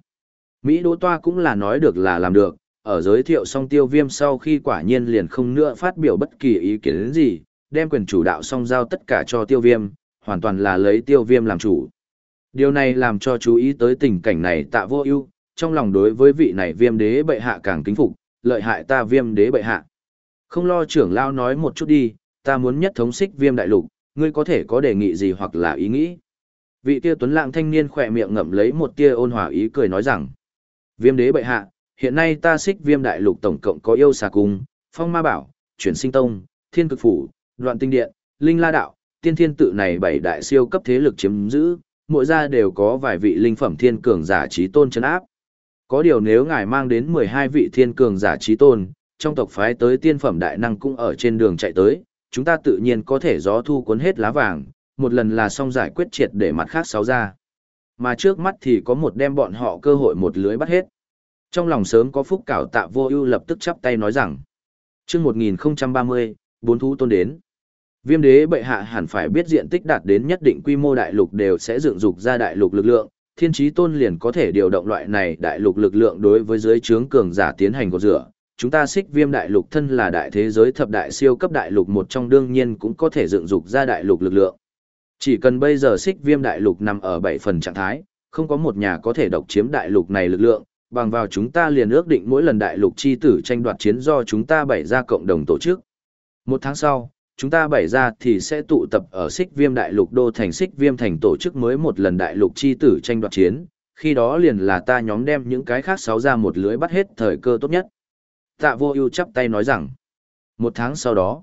Speaker 1: Mỹ Đỗ Toa cũng là nói được là làm được, ở giới thiệu xong tiêu viêm sau khi quả nhiên liền không nữa phát biểu bất kỳ ý kiến gì, đem quyền chủ đạo xong giao tất cả cho tiêu viêm, hoàn toàn là lấy tiêu viêm làm chủ. Điều này làm cho chú ý tới tình cảnh này tạ vô ưu trong lòng đối với vị này viêm đế bệ hạ càng kính phục, lợi hại ta viêm đế bệ hạ. Không lo trưởng lao nói một chút đi, ta muốn nhất thống xích viêm đại lục, ngươi có thể có đề nghị gì hoặc là ý nghĩ. Vị kia tuấn lạng thanh niên khỏe miệng ngậm lấy một tia ôn hòa ý cười nói rằng, viêm đế bệ hạ, hiện nay ta xích viêm đại lục tổng cộng có yêu xà cung, phong ma bảo, chuyển sinh tông, thiên cực phủ, đoạn tinh điện, linh la đạo, tiên thiên tự này bảy đại siêu cấp thế lực chiếm giữ, mỗi gia đều có vài vị linh phẩm thiên cường giả trí tôn chân áp. Có điều nếu ngài mang đến 12 vị thiên cường giả trí tôn, trong tộc phái tới tiên phẩm đại năng cũng ở trên đường chạy tới, chúng ta tự nhiên có thể gió thu cuốn hết lá vàng, một lần là xong giải quyết triệt để mặt khác sáu ra. Mà trước mắt thì có một đem bọn họ cơ hội một lưới bắt hết. Trong lòng sớm có phúc cảo tạ vô ưu lập tức chắp tay nói rằng, Trước 1030, bốn thú tôn đến. Viêm đế bệ hạ hẳn phải biết diện tích đạt đến nhất định quy mô đại lục đều sẽ dựng dục ra đại lục lực lượng, thiên trí tôn liền có thể điều động loại này đại lục lực lượng đối với giới trướng cường giả tiến hành có rửa. Chúng ta xích viêm đại lục thân là đại thế giới thập đại siêu cấp đại lục một trong đương nhiên cũng có thể dựng dục ra đại lục lực lượng. Chỉ cần bây giờ xích viêm đại lục nằm ở bảy phần trạng thái, không có một nhà có thể độc chiếm đại lục này lực lượng, bằng vào chúng ta liền ước định mỗi lần đại lục chi tử tranh đoạt chiến do chúng ta bảy ra cộng đồng tổ chức. Một tháng sau, chúng ta bảy ra thì sẽ tụ tập ở xích viêm đại lục đô thành xích viêm thành tổ chức mới một lần đại lục chi tử tranh đoạt chiến, khi đó liền là ta nhóm đem những cái khác sáu ra một lưới bắt hết thời cơ tốt nhất. Tạ vô ưu chắp tay nói rằng, một tháng sau đó,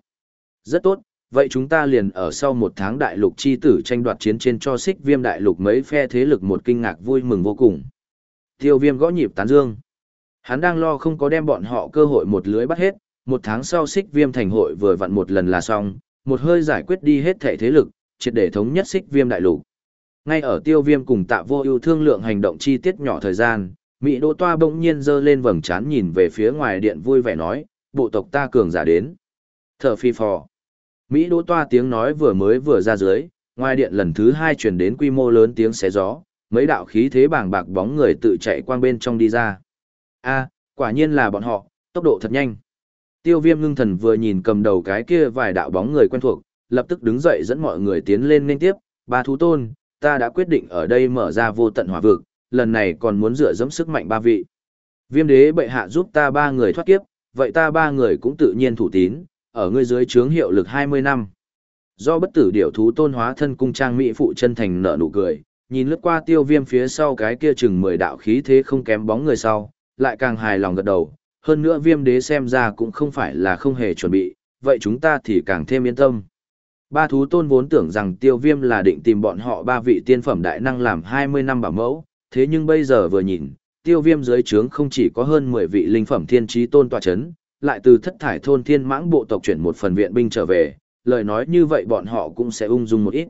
Speaker 1: rất tốt, vậy chúng ta liền ở sau một tháng đại lục chi tử tranh đoạt chiến trên cho xích viêm đại lục mấy phe thế lực một kinh ngạc vui mừng vô cùng. Tiêu viêm gõ nhịp tán dương. Hắn đang lo không có đem bọn họ cơ hội một lưới bắt hết, một tháng sau xích viêm thành hội vừa vặn một lần là xong, một hơi giải quyết đi hết thể thế lực, triệt để thống nhất xích viêm đại lục. Ngay ở tiêu viêm cùng tạ vô ưu thương lượng hành động chi tiết nhỏ thời gian, Mỹ Đỗ Toa bỗng nhiên giơ lên vầng trán nhìn về phía ngoài điện vui vẻ nói, bộ tộc ta cường giả đến. Thở phi phò. Mỹ Đỗ Toa tiếng nói vừa mới vừa ra dưới, ngoài điện lần thứ hai truyền đến quy mô lớn tiếng xé gió, mấy đạo khí thế bàng bạc bóng người tự chạy quang bên trong đi ra. A, quả nhiên là bọn họ, tốc độ thật nhanh. Tiêu viêm ngưng thần vừa nhìn cầm đầu cái kia vài đạo bóng người quen thuộc, lập tức đứng dậy dẫn mọi người tiến lên nên tiếp, ba thú tôn, ta đã quyết định ở đây mở ra vô tận hỏa vực, lần này còn muốn dựa dẫm sức mạnh ba vị. Viêm đế bệ hạ giúp ta ba người thoát kiếp, vậy ta ba người cũng tự nhiên thủ tín, ở ngươi dưới trướng hiệu lực 20 năm. Do bất tử điểu thú tôn hóa thân cung trang mỹ phụ chân thành nở nụ cười, nhìn lướt qua tiêu viêm phía sau cái kia chừng 10 đạo khí thế không kém bóng người sau, lại càng hài lòng gật đầu, hơn nữa viêm đế xem ra cũng không phải là không hề chuẩn bị, vậy chúng ta thì càng thêm yên tâm. Ba thú tôn vốn tưởng rằng tiêu viêm là định tìm bọn họ ba vị tiên phẩm đại năng làm 20 năm bảo mẫu, thế nhưng bây giờ vừa nhìn, tiêu viêm dưới trướng không chỉ có hơn 10 vị linh phẩm thiên trí tôn tòa chấn, lại từ thất thải thôn thiên mãng bộ tộc chuyển một phần viện binh trở về, lời nói như vậy bọn họ cũng sẽ ung dung một ít.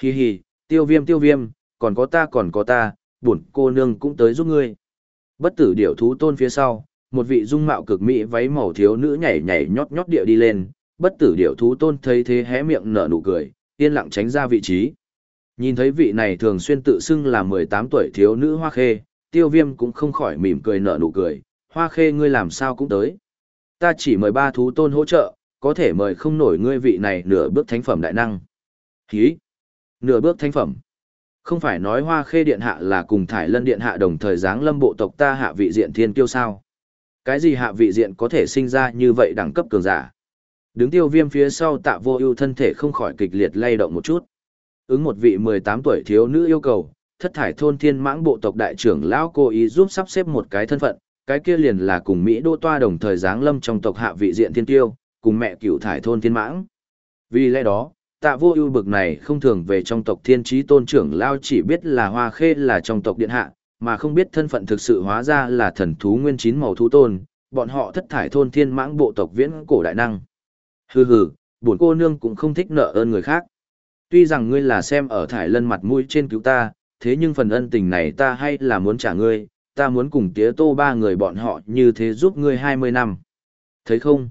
Speaker 1: Hi hi, tiêu viêm tiêu viêm, còn có ta còn có ta, buồn cô nương cũng tới giúp ngươi. Bất tử điểu thú tôn phía sau, một vị dung mạo cực mỹ váy màu thiếu nữ nhảy nhảy nhót nhót địa đi lên, bất tử điểu thú tôn thấy thế hé miệng nở nụ cười, yên lặng tránh ra vị trí. Nhìn thấy vị này thường xuyên tự xưng là 18 tuổi thiếu nữ hoa khê, tiêu viêm cũng không khỏi mỉm cười nở nụ cười, hoa khê ngươi làm sao cũng tới. Ta chỉ mời ba thú tôn hỗ trợ, có thể mời không nổi ngươi vị này nửa bước thánh phẩm đại năng. Hí! Nửa bước thánh phẩm. Không phải nói hoa khê điện hạ là cùng thải lân điện hạ đồng thời giáng lâm bộ tộc ta hạ vị diện thiên kiêu sao. Cái gì hạ vị diện có thể sinh ra như vậy đẳng cấp cường giả. Đứng tiêu viêm phía sau tạ vô ưu thân thể không khỏi kịch liệt lay động một chút. Ứng một vị 18 tuổi thiếu nữ yêu cầu, thất thải thôn thiên mãng bộ tộc đại trưởng lão cố ý giúp sắp xếp một cái thân phận, cái kia liền là cùng Mỹ đô toa đồng thời giáng lâm trong tộc hạ vị diện thiên tiêu, cùng mẹ cửu thải thôn thiên mãng. Vì lẽ đó, tạ vô ưu bực này không thường về trong tộc thiên trí tôn trưởng lao chỉ biết là hoa khê là trong tộc điện hạ, mà không biết thân phận thực sự hóa ra là thần thú nguyên chín màu thú tôn, bọn họ thất thải thôn thiên mãng bộ tộc viễn cổ đại năng. Hừ hừ, buồn cô nương cũng không thích nợ ơn người khác. Tuy rằng ngươi là xem ở thải lân mặt mũi trên cứu ta, thế nhưng phần ân tình này ta hay là muốn trả ngươi, ta muốn cùng tía tô ba người bọn họ như thế giúp ngươi 20 năm. Thấy không?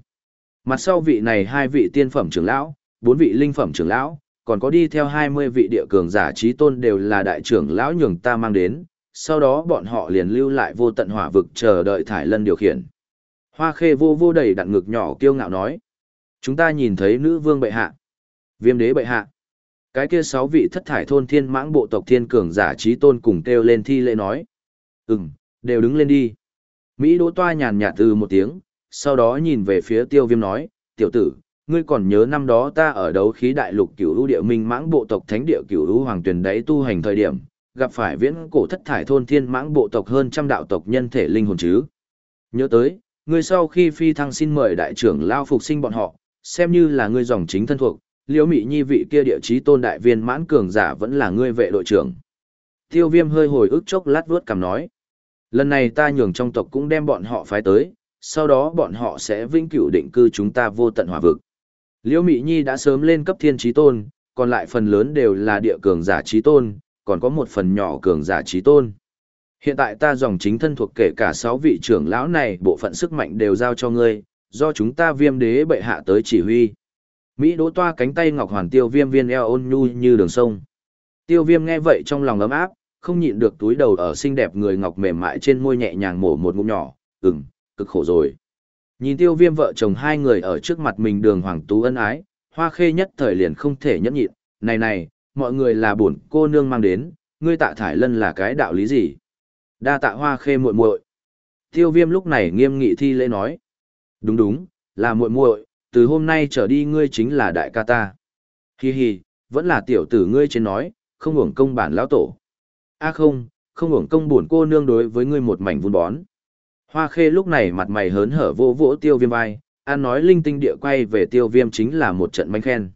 Speaker 1: Mặt sau vị này hai vị tiên phẩm trưởng lão, bốn vị linh phẩm trưởng lão, còn có đi theo 20 vị địa cường giả trí tôn đều là đại trưởng lão nhường ta mang đến, sau đó bọn họ liền lưu lại vô tận hỏa vực chờ đợi thải lân điều khiển. Hoa khê vô vô đầy đặn ngực nhỏ kiêu ngạo nói. Chúng ta nhìn thấy nữ vương bệ hạ, viêm đế bệ hạ. Cái kia sáu vị thất thải thôn thiên mãng bộ tộc thiên cường giả trí tôn cùng kêu lên thi lễ nói. Ừm, đều đứng lên đi. Mỹ đỗ toa nhàn nhạt từ một tiếng, sau đó nhìn về phía tiêu viêm nói, tiểu tử, ngươi còn nhớ năm đó ta ở đấu khí đại lục cửu lũ địa minh mãng bộ tộc thánh địa cửu lũ hoàng tuyển đấy tu hành thời điểm, gặp phải viễn cổ thất thải thôn thiên mãng bộ tộc hơn trăm đạo tộc nhân thể linh hồn chứ. Nhớ tới, ngươi sau khi phi thăng xin mời đại trưởng lao phục sinh bọn họ, xem như là ngươi dòng chính thân thuộc, liễu mị nhi vị kia địa chí tôn đại viên mãn cường giả vẫn là ngươi vệ đội trưởng. Tiêu viêm hơi hồi ức chốc lát vuốt cằm nói. Lần này ta nhường trong tộc cũng đem bọn họ phái tới, sau đó bọn họ sẽ vĩnh cửu định cư chúng ta vô tận hỏa vực. Liễu Mị Nhi đã sớm lên cấp thiên trí tôn, còn lại phần lớn đều là địa cường giả trí tôn, còn có một phần nhỏ cường giả trí tôn. Hiện tại ta dòng chính thân thuộc kể cả 6 vị trưởng lão này bộ phận sức mạnh đều giao cho ngươi, do chúng ta viêm đế bệ hạ tới chỉ huy. Mỹ đỗ toa cánh tay ngọc hoàn tiêu viêm viên eo ôn nhu như đường sông. Tiêu viêm nghe vậy trong lòng ấm áp, không nhịn được túi đầu ở xinh đẹp người ngọc mềm mại trên môi nhẹ nhàng mổ một ngụm nhỏ, ừm, cực khổ rồi. Nhìn tiêu viêm vợ chồng hai người ở trước mặt mình đường hoàng tú ân ái, hoa khê nhất thời liền không thể nhẫn nhịn, này này, mọi người là buồn cô nương mang đến, ngươi tạ thải lân là cái đạo lý gì? Đa tạ hoa khê muội muội. Tiêu viêm lúc này nghiêm nghị thi lễ nói. Đúng đúng, là muội muội, từ hôm nay trở đi ngươi chính là đại ca ta. Hi hi, vẫn là tiểu tử ngươi trên nói, không hưởng công bản lão tổ. A không, không hưởng công buồn cô nương đối với ngươi một mảnh vun bón. Hoa khê lúc này mặt mày hớn hở vỗ vỗ tiêu viêm vai, an nói linh tinh địa quay về tiêu viêm chính là một trận manh khen.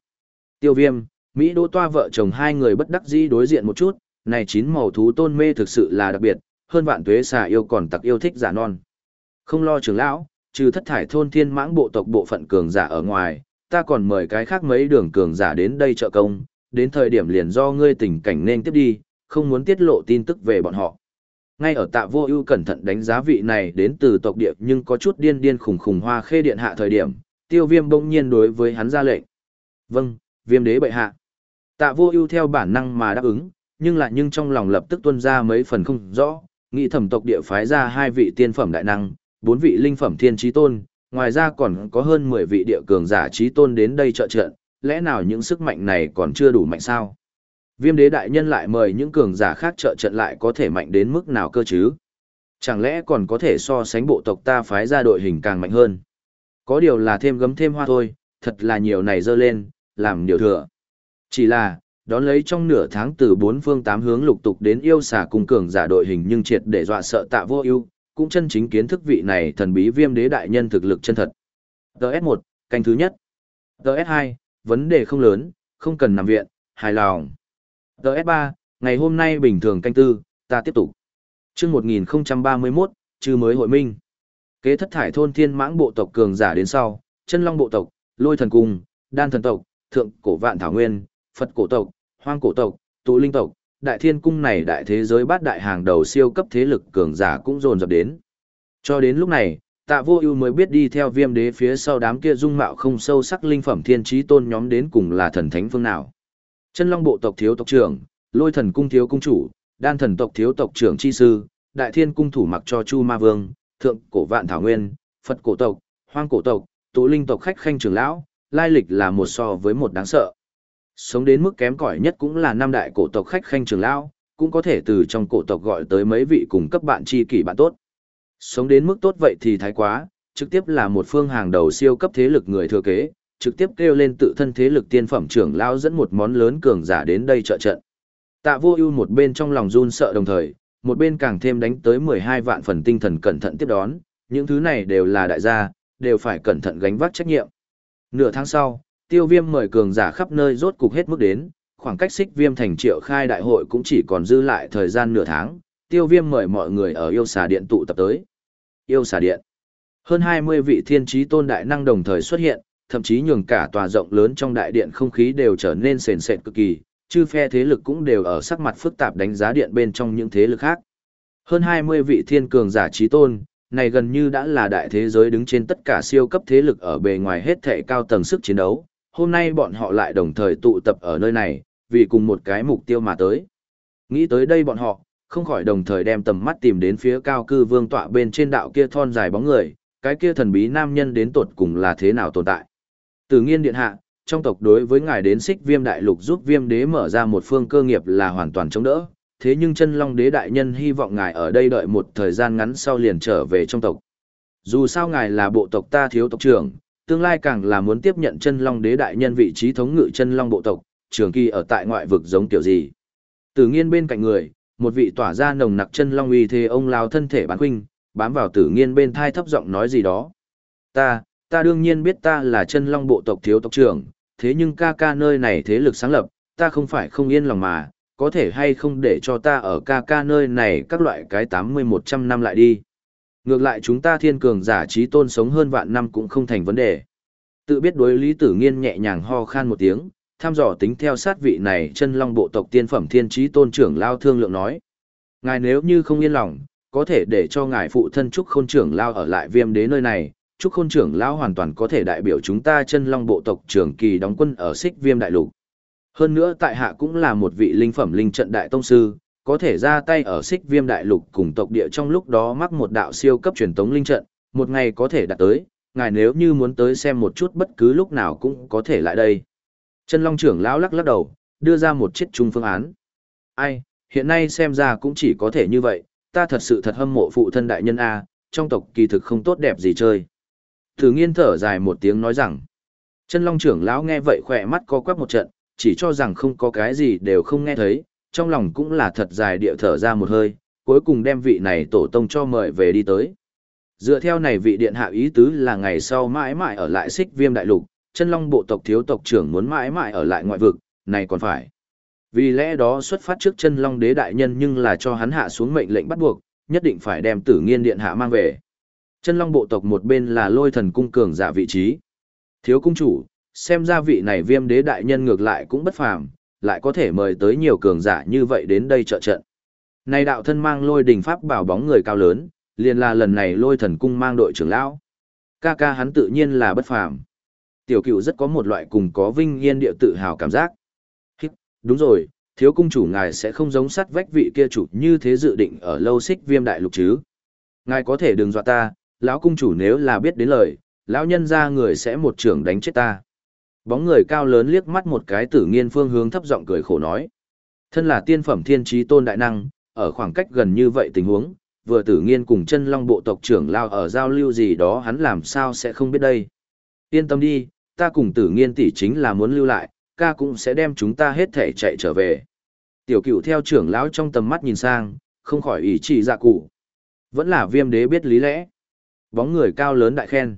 Speaker 1: Tiêu viêm, Mỹ đỗ toa vợ chồng hai người bất đắc dĩ đối diện một chút, này chín màu thú tôn mê thực sự là đặc biệt, hơn vạn tuế xà yêu còn tặc yêu thích giả non. Không lo trưởng lão, trừ thất thải thôn thiên mãng bộ tộc bộ phận cường giả ở ngoài, ta còn mời cái khác mấy đường cường giả đến đây trợ công, đến thời điểm liền do ngươi tình cảnh nên tiếp đi, không muốn tiết lộ tin tức về bọn họ. Ngay ở tạ vô ưu cẩn thận đánh giá vị này đến từ tộc địa nhưng có chút điên điên khủng khủng hoa khê điện hạ thời điểm, tiêu viêm bỗng nhiên đối với hắn ra lệnh. Vâng, viêm đế bệ hạ. Tạ vô ưu theo bản năng mà đáp ứng, nhưng lại nhưng trong lòng lập tức tuân ra mấy phần không rõ, nghĩ thẩm tộc địa phái ra hai vị tiên phẩm đại năng, bốn vị linh phẩm thiên trí tôn, ngoài ra còn có hơn 10 vị địa cường giả trí tôn đến đây trợ trận, lẽ nào những sức mạnh này còn chưa đủ mạnh sao? Viêm đế đại nhân lại mời những cường giả khác trợ trận lại có thể mạnh đến mức nào cơ chứ? Chẳng lẽ còn có thể so sánh bộ tộc ta phái ra đội hình càng mạnh hơn? Có điều là thêm gấm thêm hoa thôi, thật là nhiều này dơ lên, làm điều thừa. Chỉ là, đón lấy trong nửa tháng từ bốn phương tám hướng lục tục đến yêu xà cùng cường giả đội hình nhưng triệt để dọa sợ tạ vô ưu cũng chân chính kiến thức vị này thần bí viêm đế đại nhân thực lực chân thật. TS1, canh thứ nhất. TS2, vấn đề không lớn, không cần nằm viện, hài lòng. TS3, ngày hôm nay bình thường canh tư, ta tiếp tục. chương 1031, chư mới hội minh. Kế thất thải thôn thiên mãng bộ tộc cường giả đến sau, chân long bộ tộc, lôi thần cung, đan thần tộc, thượng cổ vạn thảo nguyên, phật cổ tộc, hoang cổ tộc, tụ linh tộc, đại thiên cung này đại thế giới bát đại hàng đầu siêu cấp thế lực cường giả cũng dồn dập đến. Cho đến lúc này, tạ vô ưu mới biết đi theo viêm đế phía sau đám kia dung mạo không sâu sắc linh phẩm thiên trí tôn nhóm đến cùng là thần thánh phương nào. Chân long bộ tộc thiếu tộc trưởng, lôi thần cung thiếu cung chủ, đan thần tộc thiếu tộc trưởng chi sư, đại thiên cung thủ mặc cho chu ma vương, thượng cổ vạn thảo nguyên, phật cổ tộc, hoang cổ tộc, tụ linh tộc khách khanh trưởng lão, lai lịch là một so với một đáng sợ. Sống đến mức kém cỏi nhất cũng là năm đại cổ tộc khách khanh trưởng lão, cũng có thể từ trong cổ tộc gọi tới mấy vị cùng cấp bạn tri kỷ bạn tốt. Sống đến mức tốt vậy thì thái quá, trực tiếp là một phương hàng đầu siêu cấp thế lực người thừa kế, trực tiếp kêu lên tự thân thế lực tiên phẩm trưởng lão dẫn một món lớn cường giả đến đây trợ trận. Tạ vô ưu một bên trong lòng run sợ đồng thời, một bên càng thêm đánh tới 12 vạn phần tinh thần cẩn thận tiếp đón, những thứ này đều là đại gia, đều phải cẩn thận gánh vác trách nhiệm. Nửa tháng sau, tiêu viêm mời cường giả khắp nơi rốt cục hết mức đến, khoảng cách xích viêm thành triệu khai đại hội cũng chỉ còn dư lại thời gian nửa tháng, tiêu viêm mời mọi người ở yêu xà điện tụ tập tới. Yêu xà điện. Hơn 20 vị thiên trí tôn đại năng đồng thời xuất hiện, thậm chí nhường cả tòa rộng lớn trong đại điện không khí đều trở nên sền sệt cực kỳ, chư phe thế lực cũng đều ở sắc mặt phức tạp đánh giá điện bên trong những thế lực khác. Hơn 20 vị thiên cường giả trí tôn, này gần như đã là đại thế giới đứng trên tất cả siêu cấp thế lực ở bề ngoài hết thể cao tầng sức chiến đấu. Hôm nay bọn họ lại đồng thời tụ tập ở nơi này, vì cùng một cái mục tiêu mà tới. Nghĩ tới đây bọn họ, không khỏi đồng thời đem tầm mắt tìm đến phía cao cư vương tọa bên trên đạo kia thon dài bóng người, cái kia thần bí nam nhân đến tột cùng là thế nào tồn tại. Từ nghiên điện hạ, trong tộc đối với ngài đến xích viêm đại lục giúp viêm đế mở ra một phương cơ nghiệp là hoàn toàn chống đỡ, thế nhưng chân long đế đại nhân hy vọng ngài ở đây đợi một thời gian ngắn sau liền trở về trong tộc. Dù sao ngài là bộ tộc ta thiếu tộc trưởng, tương lai càng là muốn tiếp nhận chân long đế đại nhân vị trí thống ngự chân long bộ tộc, trường kỳ ở tại ngoại vực giống kiểu gì. Tử nghiên bên cạnh người, một vị tỏa ra nồng nặc chân long uy thế ông lao thân thể bán huynh, bám vào tử nghiên bên thai thấp giọng nói gì đó. Ta, ta đương nhiên biết ta là chân long bộ tộc thiếu tộc trưởng, thế nhưng ca ca nơi này thế lực sáng lập, ta không phải không yên lòng mà, có thể hay không để cho ta ở ca ca nơi này các loại cái tám mươi một trăm năm lại đi. Ngược lại chúng ta thiên cường giả trí tôn sống hơn vạn năm cũng không thành vấn đề. Tự biết đối lý tử nghiên nhẹ nhàng ho khan một tiếng, tham dò tính theo sát vị này chân long bộ tộc tiên phẩm thiên trí tôn trưởng lao thương lượng nói. Ngài nếu như không yên lòng, có thể để cho ngài phụ thân trúc khôn trưởng lao ở lại viêm đế nơi này, Chúc khôn trưởng lão hoàn toàn có thể đại biểu chúng ta chân long bộ tộc trưởng kỳ đóng quân ở xích viêm đại lục. Hơn nữa tại hạ cũng là một vị linh phẩm linh trận đại tông sư, có thể ra tay ở xích viêm đại lục cùng tộc địa trong lúc đó mắc một đạo siêu cấp truyền tống linh trận, một ngày có thể đạt tới, ngài nếu như muốn tới xem một chút bất cứ lúc nào cũng có thể lại đây. Chân Long trưởng lão lắc lắc đầu, đưa ra một chiếc chung phương án. Ai, hiện nay xem ra cũng chỉ có thể như vậy, ta thật sự thật hâm mộ phụ thân đại nhân A, trong tộc kỳ thực không tốt đẹp gì chơi. Thử nghiên thở dài một tiếng nói rằng, chân long trưởng lão nghe vậy khỏe mắt co quắp một trận, chỉ cho rằng không có cái gì đều không nghe thấy, trong lòng cũng là thật dài địa thở ra một hơi, cuối cùng đem vị này tổ tông cho mời về đi tới. Dựa theo này vị điện hạ ý tứ là ngày sau mãi mãi ở lại xích viêm đại lục, chân long bộ tộc thiếu tộc trưởng muốn mãi mãi ở lại ngoại vực, này còn phải. Vì lẽ đó xuất phát trước chân long đế đại nhân nhưng là cho hắn hạ xuống mệnh lệnh bắt buộc, nhất định phải đem tử nghiên điện hạ mang về. Chân long bộ tộc một bên là lôi thần cung cường giả vị trí. Thiếu cung chủ, xem ra vị này viêm đế đại nhân ngược lại cũng bất phàm, lại có thể mời tới nhiều cường giả như vậy đến đây trợ trận. Này đạo thân mang lôi đình pháp bảo bóng người cao lớn, liền là lần này lôi thần cung mang đội trưởng lão. Ca ca hắn tự nhiên là bất phàm. Tiểu cựu rất có một loại cùng có vinh yên địa tự hào cảm giác. Hít, đúng rồi, thiếu cung chủ ngài sẽ không giống sắt vách vị kia chủ như thế dự định ở lâu xích viêm đại lục chứ. Ngài có thể đừng dọa ta, lão cung chủ nếu là biết đến lời, lão nhân ra người sẽ một trưởng đánh chết ta. Bóng người cao lớn liếc mắt một cái tử nghiên phương hướng thấp giọng cười khổ nói. Thân là tiên phẩm thiên trí tôn đại năng, ở khoảng cách gần như vậy tình huống, vừa tử nghiên cùng chân long bộ tộc trưởng lao ở giao lưu gì đó hắn làm sao sẽ không biết đây. Yên tâm đi, ta cùng tử nghiên tỷ chính là muốn lưu lại, ca cũng sẽ đem chúng ta hết thể chạy trở về. Tiểu cửu theo trưởng lão trong tầm mắt nhìn sang, không khỏi ý chỉ dạ cụ. Vẫn là viêm đế biết lý lẽ. Bóng người cao lớn đại khen.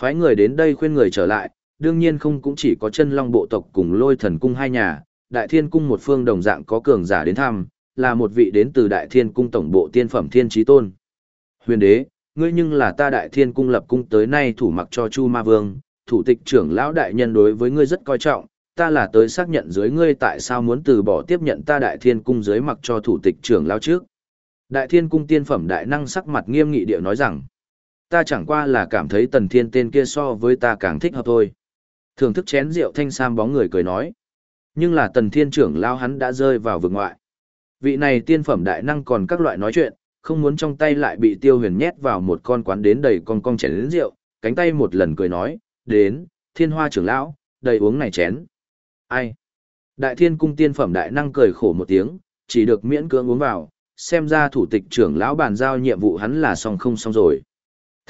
Speaker 1: Phái người đến đây khuyên người trở lại, đương nhiên không cũng chỉ có chân long bộ tộc cùng lôi thần cung hai nhà, đại thiên cung một phương đồng dạng có cường giả đến thăm, là một vị đến từ đại thiên cung tổng bộ tiên phẩm thiên trí tôn. Huyền đế, ngươi nhưng là ta đại thiên cung lập cung tới nay thủ mặc cho chu ma vương, thủ tịch trưởng lão đại nhân đối với ngươi rất coi trọng, ta là tới xác nhận dưới ngươi tại sao muốn từ bỏ tiếp nhận ta đại thiên cung dưới mặc cho thủ tịch trưởng lão trước. Đại thiên cung tiên phẩm đại năng sắc mặt nghiêm nghị điệu nói rằng, ta chẳng qua là cảm thấy tần thiên tên kia so với ta càng thích hợp thôi. Thưởng thức chén rượu thanh sam bóng người cười nói. Nhưng là tần thiên trưởng lao hắn đã rơi vào vực ngoại. Vị này tiên phẩm đại năng còn các loại nói chuyện, không muốn trong tay lại bị tiêu huyền nhét vào một con quán đến đầy con con chén đến rượu, cánh tay một lần cười nói, đến, thiên hoa trưởng lão, đầy uống này chén. Ai? Đại thiên cung tiên phẩm đại năng cười khổ một tiếng, chỉ được miễn cưỡng uống vào, xem ra thủ tịch trưởng lão bàn giao nhiệm vụ hắn là xong không xong rồi.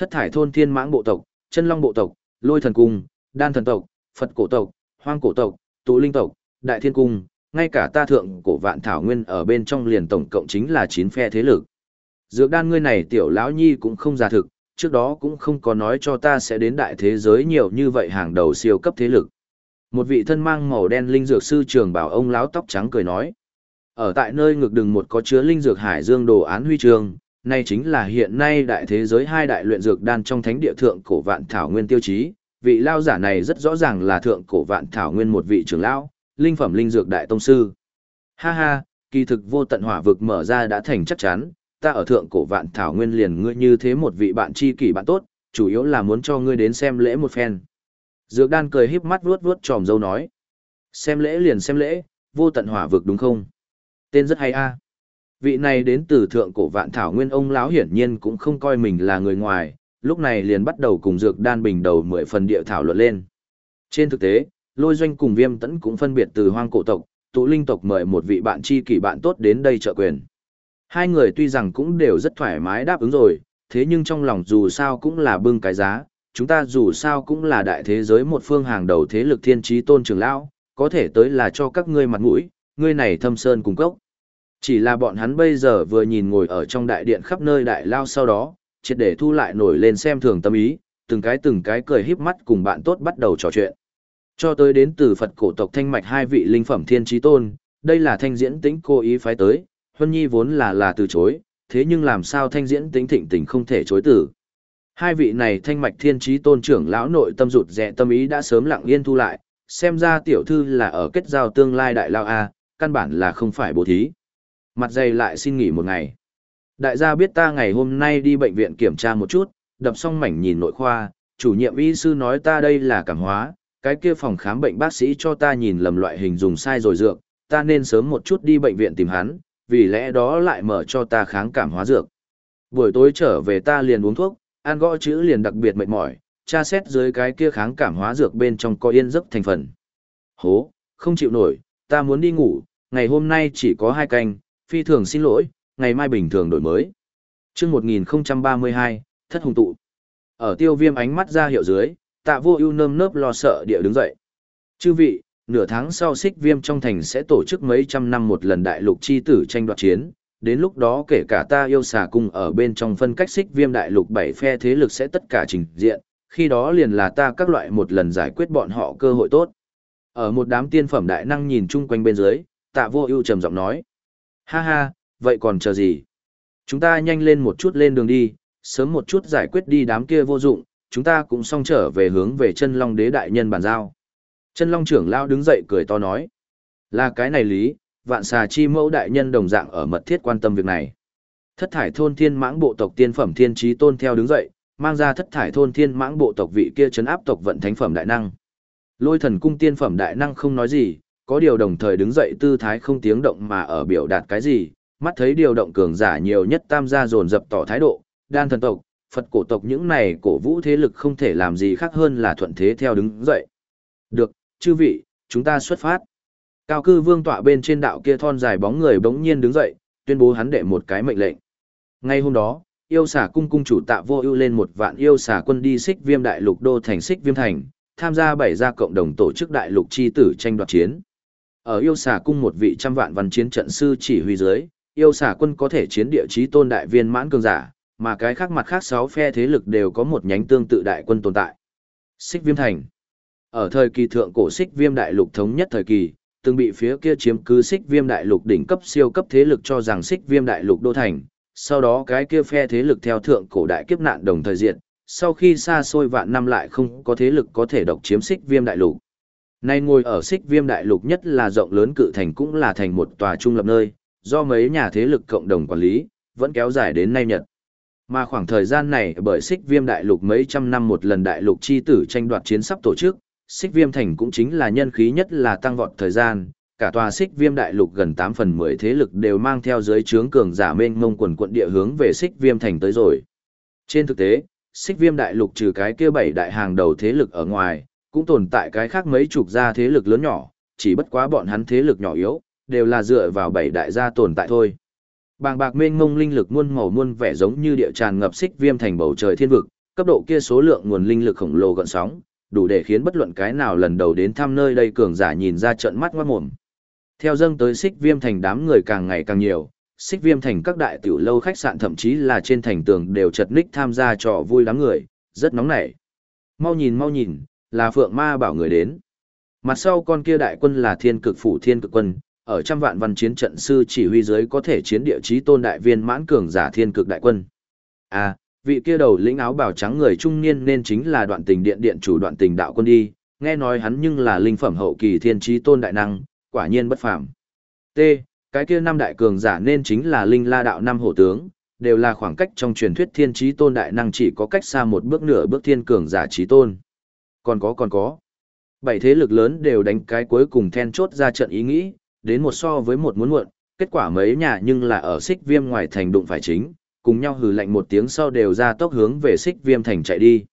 Speaker 1: Thất thải thôn thiên mãng bộ tộc, chân long bộ tộc, lôi thần cung, đan thần tộc, phật cổ tộc, hoang cổ tộc, tụ linh tộc, đại thiên cung, ngay cả ta thượng cổ vạn thảo nguyên ở bên trong liền tổng cộng chính là 9 phe thế lực. Dược đan ngươi này tiểu lão nhi cũng không giả thực, trước đó cũng không có nói cho ta sẽ đến đại thế giới nhiều như vậy hàng đầu siêu cấp thế lực. Một vị thân mang màu đen linh dược sư trường bảo ông lão tóc trắng cười nói. Ở tại nơi ngực đừng một có chứa linh dược hải dương đồ án huy trường nay chính là hiện nay đại thế giới hai đại luyện dược đan trong thánh địa thượng cổ vạn thảo nguyên tiêu chí. Vị lao giả này rất rõ ràng là thượng cổ vạn thảo nguyên một vị trưởng lão, linh phẩm linh dược đại tông sư. Ha ha, kỳ thực vô tận hỏa vực mở ra đã thành chắc chắn, ta ở thượng cổ vạn thảo nguyên liền ngươi như thế một vị bạn tri kỷ bạn tốt, chủ yếu là muốn cho ngươi đến xem lễ một phen. Dược đan cười híp mắt vuốt vuốt tròm dâu nói. Xem lễ liền xem lễ, vô tận hỏa vực đúng không? Tên rất hay a. Vị này đến từ thượng cổ vạn thảo nguyên ông lão hiển nhiên cũng không coi mình là người ngoài, lúc này liền bắt đầu cùng dược đan bình đầu mười phần địa thảo luận lên. Trên thực tế, lôi doanh cùng viêm tẫn cũng phân biệt từ hoang cổ tộc, tụ linh tộc mời một vị bạn tri kỷ bạn tốt đến đây trợ quyền. Hai người tuy rằng cũng đều rất thoải mái đáp ứng rồi, thế nhưng trong lòng dù sao cũng là bưng cái giá, chúng ta dù sao cũng là đại thế giới một phương hàng đầu thế lực thiên trí tôn trường lão, có thể tới là cho các ngươi mặt mũi, ngươi này thâm sơn cung cốc. Chỉ là bọn hắn bây giờ vừa nhìn ngồi ở trong đại điện khắp nơi đại lao sau đó, triệt để thu lại nổi lên xem thường tâm ý, từng cái từng cái cười híp mắt cùng bạn tốt bắt đầu trò chuyện. Cho tới đến từ Phật cổ tộc thanh mạch hai vị linh phẩm thiên trí tôn, đây là thanh diễn tĩnh cố ý phái tới, Huân Nhi vốn là là từ chối, thế nhưng làm sao thanh diễn tĩnh thịnh tình không thể chối từ. Hai vị này thanh mạch thiên trí tôn trưởng lão nội tâm rụt rẽ tâm ý đã sớm lặng yên thu lại, xem ra tiểu thư là ở kết giao tương lai đại lao A, căn bản là không phải bố thí. Mặt dày lại xin nghỉ một ngày. Đại gia biết ta ngày hôm nay đi bệnh viện kiểm tra một chút, đập xong mảnh nhìn nội khoa, chủ nhiệm y sư nói ta đây là cảm hóa, cái kia phòng khám bệnh bác sĩ cho ta nhìn lầm loại hình dùng sai rồi dược, ta nên sớm một chút đi bệnh viện tìm hắn, vì lẽ đó lại mở cho ta kháng cảm hóa dược. Buổi tối trở về ta liền uống thuốc, ăn gõ chữ liền đặc biệt mệt mỏi, tra xét dưới cái kia kháng cảm hóa dược bên trong có yên giấc thành phần. Hố, không chịu nổi, ta muốn đi ngủ, ngày hôm nay chỉ có hai canh, phi thường xin lỗi, ngày mai bình thường đổi mới. chương 1032, thất hùng tụ. Ở tiêu viêm ánh mắt ra hiệu dưới, tạ vô ưu nơm nớp lo sợ địa đứng dậy. Chư vị, nửa tháng sau xích viêm trong thành sẽ tổ chức mấy trăm năm một lần đại lục chi tử tranh đoạt chiến, đến lúc đó kể cả ta yêu xà cung ở bên trong phân cách xích viêm đại lục bảy phe thế lực sẽ tất cả trình diện, khi đó liền là ta các loại một lần giải quyết bọn họ cơ hội tốt. Ở một đám tiên phẩm đại năng nhìn chung quanh bên dưới, tạ vô ưu trầm giọng nói. Ha ha, vậy còn chờ gì? Chúng ta nhanh lên một chút lên đường đi, sớm một chút giải quyết đi đám kia vô dụng, chúng ta cũng xong trở về hướng về chân long đế đại nhân bàn giao. Chân long trưởng lao đứng dậy cười to nói. Là cái này lý, vạn xà chi mẫu đại nhân đồng dạng ở mật thiết quan tâm việc này. Thất thải thôn thiên mãng bộ tộc tiên phẩm thiên trí tôn theo đứng dậy, mang ra thất thải thôn thiên mãng bộ tộc vị kia chấn áp tộc vận thánh phẩm đại năng. Lôi thần cung tiên phẩm đại năng không nói gì, có điều đồng thời đứng dậy tư thái không tiếng động mà ở biểu đạt cái gì, mắt thấy điều động cường giả nhiều nhất tam gia dồn dập tỏ thái độ, đan thần tộc, Phật cổ tộc những này cổ vũ thế lực không thể làm gì khác hơn là thuận thế theo đứng dậy. Được, chư vị, chúng ta xuất phát. Cao cư vương tọa bên trên đạo kia thon dài bóng người bỗng nhiên đứng dậy, tuyên bố hắn đệ một cái mệnh lệnh. Ngay hôm đó, yêu xà cung cung chủ tạ vô ưu lên một vạn yêu xà quân đi xích viêm đại lục đô thành xích viêm thành, tham gia bảy gia cộng đồng tổ chức đại lục chi tử tranh đoạt chiến. Ở yêu xà cung một vị trăm vạn văn chiến trận sư chỉ huy dưới, yêu xà quân có thể chiến địa chí tôn đại viên mãn cường giả, mà cái khác mặt khác sáu phe thế lực đều có một nhánh tương tự đại quân tồn tại. Xích viêm thành Ở thời kỳ thượng cổ xích viêm đại lục thống nhất thời kỳ, từng bị phía kia chiếm cứ xích viêm đại lục đỉnh cấp siêu cấp thế lực cho rằng xích viêm đại lục đô thành, sau đó cái kia phe thế lực theo thượng cổ đại kiếp nạn đồng thời diện, sau khi xa xôi vạn năm lại không có thế lực có thể độc chiếm xích viêm đại lục. Nay ngồi ở xích viêm đại lục nhất là rộng lớn cự thành cũng là thành một tòa trung lập nơi, do mấy nhà thế lực cộng đồng quản lý, vẫn kéo dài đến nay nhật. Mà khoảng thời gian này bởi xích viêm đại lục mấy trăm năm một lần đại lục chi tử tranh đoạt chiến sắp tổ chức, xích viêm thành cũng chính là nhân khí nhất là tăng vọt thời gian, cả tòa xích viêm đại lục gần 8 phần 10 thế lực đều mang theo dưới trướng cường giả mênh mông quần quận địa hướng về xích viêm thành tới rồi. Trên thực tế, xích viêm đại lục trừ cái kia bảy đại hàng đầu thế lực ở ngoài, cũng tồn tại cái khác mấy chục gia thế lực lớn nhỏ, chỉ bất quá bọn hắn thế lực nhỏ yếu, đều là dựa vào bảy đại gia tồn tại thôi. Bàng bạc mênh mông linh lực muôn màu muôn vẻ giống như địa tràn ngập xích viêm thành bầu trời thiên vực, cấp độ kia số lượng nguồn linh lực khổng lồ gợn sóng, đủ để khiến bất luận cái nào lần đầu đến thăm nơi đây cường giả nhìn ra trận mắt ngoát mồm. Theo dâng tới xích viêm thành đám người càng ngày càng nhiều, xích viêm thành các đại tiểu lâu khách sạn thậm chí là trên thành tường đều chật ních tham gia trò vui đám người, rất nóng nảy. Mau nhìn mau nhìn, là phượng ma bảo người đến. Mặt sau con kia đại quân là thiên cực phủ thiên cực quân, ở trăm vạn văn chiến trận sư chỉ huy dưới có thể chiến địa chí tôn đại viên mãn cường giả thiên cực đại quân. À, vị kia đầu lĩnh áo bào trắng người trung niên nên chính là đoạn tình điện điện chủ đoạn tình đạo quân đi, nghe nói hắn nhưng là linh phẩm hậu kỳ thiên chí tôn đại năng, quả nhiên bất phàm. T, cái kia năm đại cường giả nên chính là linh la đạo năm hổ tướng, đều là khoảng cách trong truyền thuyết thiên chí tôn đại năng chỉ có cách xa một bước nửa bước thiên cường giả chí tôn. Còn có còn có. Bảy thế lực lớn đều đánh cái cuối cùng then chốt ra trận ý nghĩ, đến một so với một muốn muộn, kết quả mấy nhà nhưng là ở xích viêm ngoài thành đụng phải chính, cùng nhau hừ lạnh một tiếng sau đều ra tốc hướng về xích viêm thành chạy đi.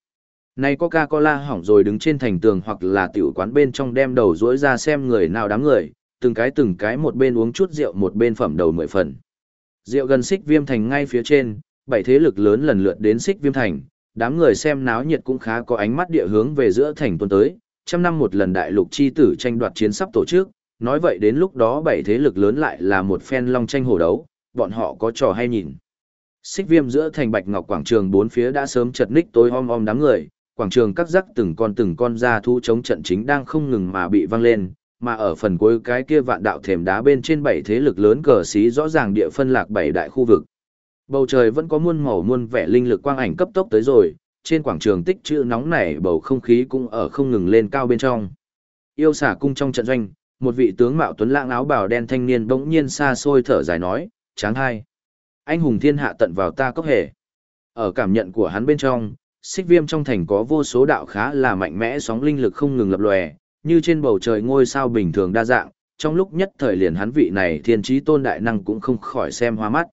Speaker 1: Này Coca-Cola hỏng rồi đứng trên thành tường hoặc là tiểu quán bên trong đem đầu rỗi ra xem người nào đám người, từng cái từng cái một bên uống chút rượu một bên phẩm đầu mười phần. Rượu gần xích viêm thành ngay phía trên, bảy thế lực lớn lần lượt đến xích viêm thành, đám người xem náo nhiệt cũng khá có ánh mắt địa hướng về giữa thành tuần tới, trăm năm một lần đại lục chi tử tranh đoạt chiến sắp tổ chức, nói vậy đến lúc đó bảy thế lực lớn lại là một phen long tranh hổ đấu, bọn họ có trò hay nhìn. Xích viêm giữa thành bạch ngọc quảng trường bốn phía đã sớm chật ních tối om om đám người, quảng trường các rắc từng con từng con ra thu chống trận chính đang không ngừng mà bị văng lên, mà ở phần cuối cái kia vạn đạo thềm đá bên trên bảy thế lực lớn cờ xí rõ ràng địa phân lạc bảy đại khu vực. Bầu trời vẫn có muôn màu muôn vẻ linh lực quang ảnh cấp tốc tới rồi, trên quảng trường tích trữ nóng nảy bầu không khí cũng ở không ngừng lên cao bên trong. Yêu xả cung trong trận doanh, một vị tướng mạo tuấn lãng áo bào đen thanh niên bỗng nhiên xa xôi thở dài nói, tráng hai. Anh hùng thiên hạ tận vào ta cốc hề. Ở cảm nhận của hắn bên trong, xích viêm trong thành có vô số đạo khá là mạnh mẽ sóng linh lực không ngừng lập lòe, như trên bầu trời ngôi sao bình thường đa dạng, trong lúc nhất thời liền hắn vị này thiên trí tôn đại năng cũng không khỏi xem hoa mắt.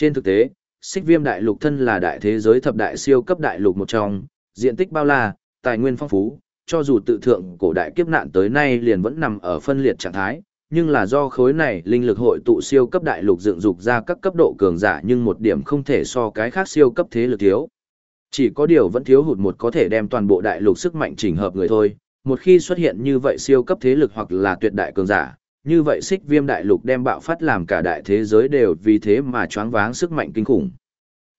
Speaker 1: Trên thực tế, xích viêm đại lục thân là đại thế giới thập đại siêu cấp đại lục một trong, diện tích bao la, tài nguyên phong phú, cho dù tự thượng cổ đại kiếp nạn tới nay liền vẫn nằm ở phân liệt trạng thái, nhưng là do khối này linh lực hội tụ siêu cấp đại lục dựng dục ra các cấp độ cường giả nhưng một điểm không thể so cái khác siêu cấp thế lực thiếu. Chỉ có điều vẫn thiếu hụt một có thể đem toàn bộ đại lục sức mạnh chỉnh hợp người thôi, một khi xuất hiện như vậy siêu cấp thế lực hoặc là tuyệt đại cường giả, như vậy xích viêm đại lục đem bạo phát làm cả đại thế giới đều vì thế mà choáng váng sức mạnh kinh khủng.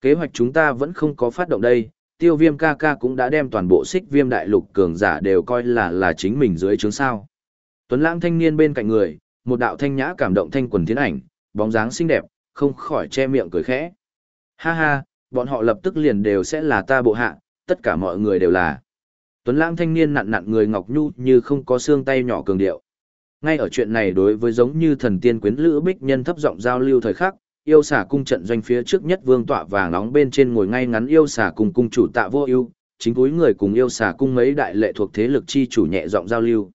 Speaker 1: Kế hoạch chúng ta vẫn không có phát động đây, tiêu viêm ca ca cũng đã đem toàn bộ xích viêm đại lục cường giả đều coi là là chính mình dưới trướng sao. Tuấn lãng thanh niên bên cạnh người, một đạo thanh nhã cảm động thanh quần thiên ảnh, bóng dáng xinh đẹp, không khỏi che miệng cười khẽ. Ha ha, bọn họ lập tức liền đều sẽ là ta bộ hạ, tất cả mọi người đều là. Tuấn lãng thanh niên nặn nặn người ngọc nhu như không có xương tay nhỏ cường điệu. Ngay ở chuyện này đối với giống như thần tiên quyến lữ bích nhân thấp giọng giao lưu thời khắc, yêu xà cung trận doanh phía trước nhất vương tọa vàng nóng bên trên ngồi ngay ngắn yêu xà cung cung chủ tạ vô ưu chính cuối người cùng yêu xà cung mấy đại lệ thuộc thế lực chi chủ nhẹ giọng giao lưu.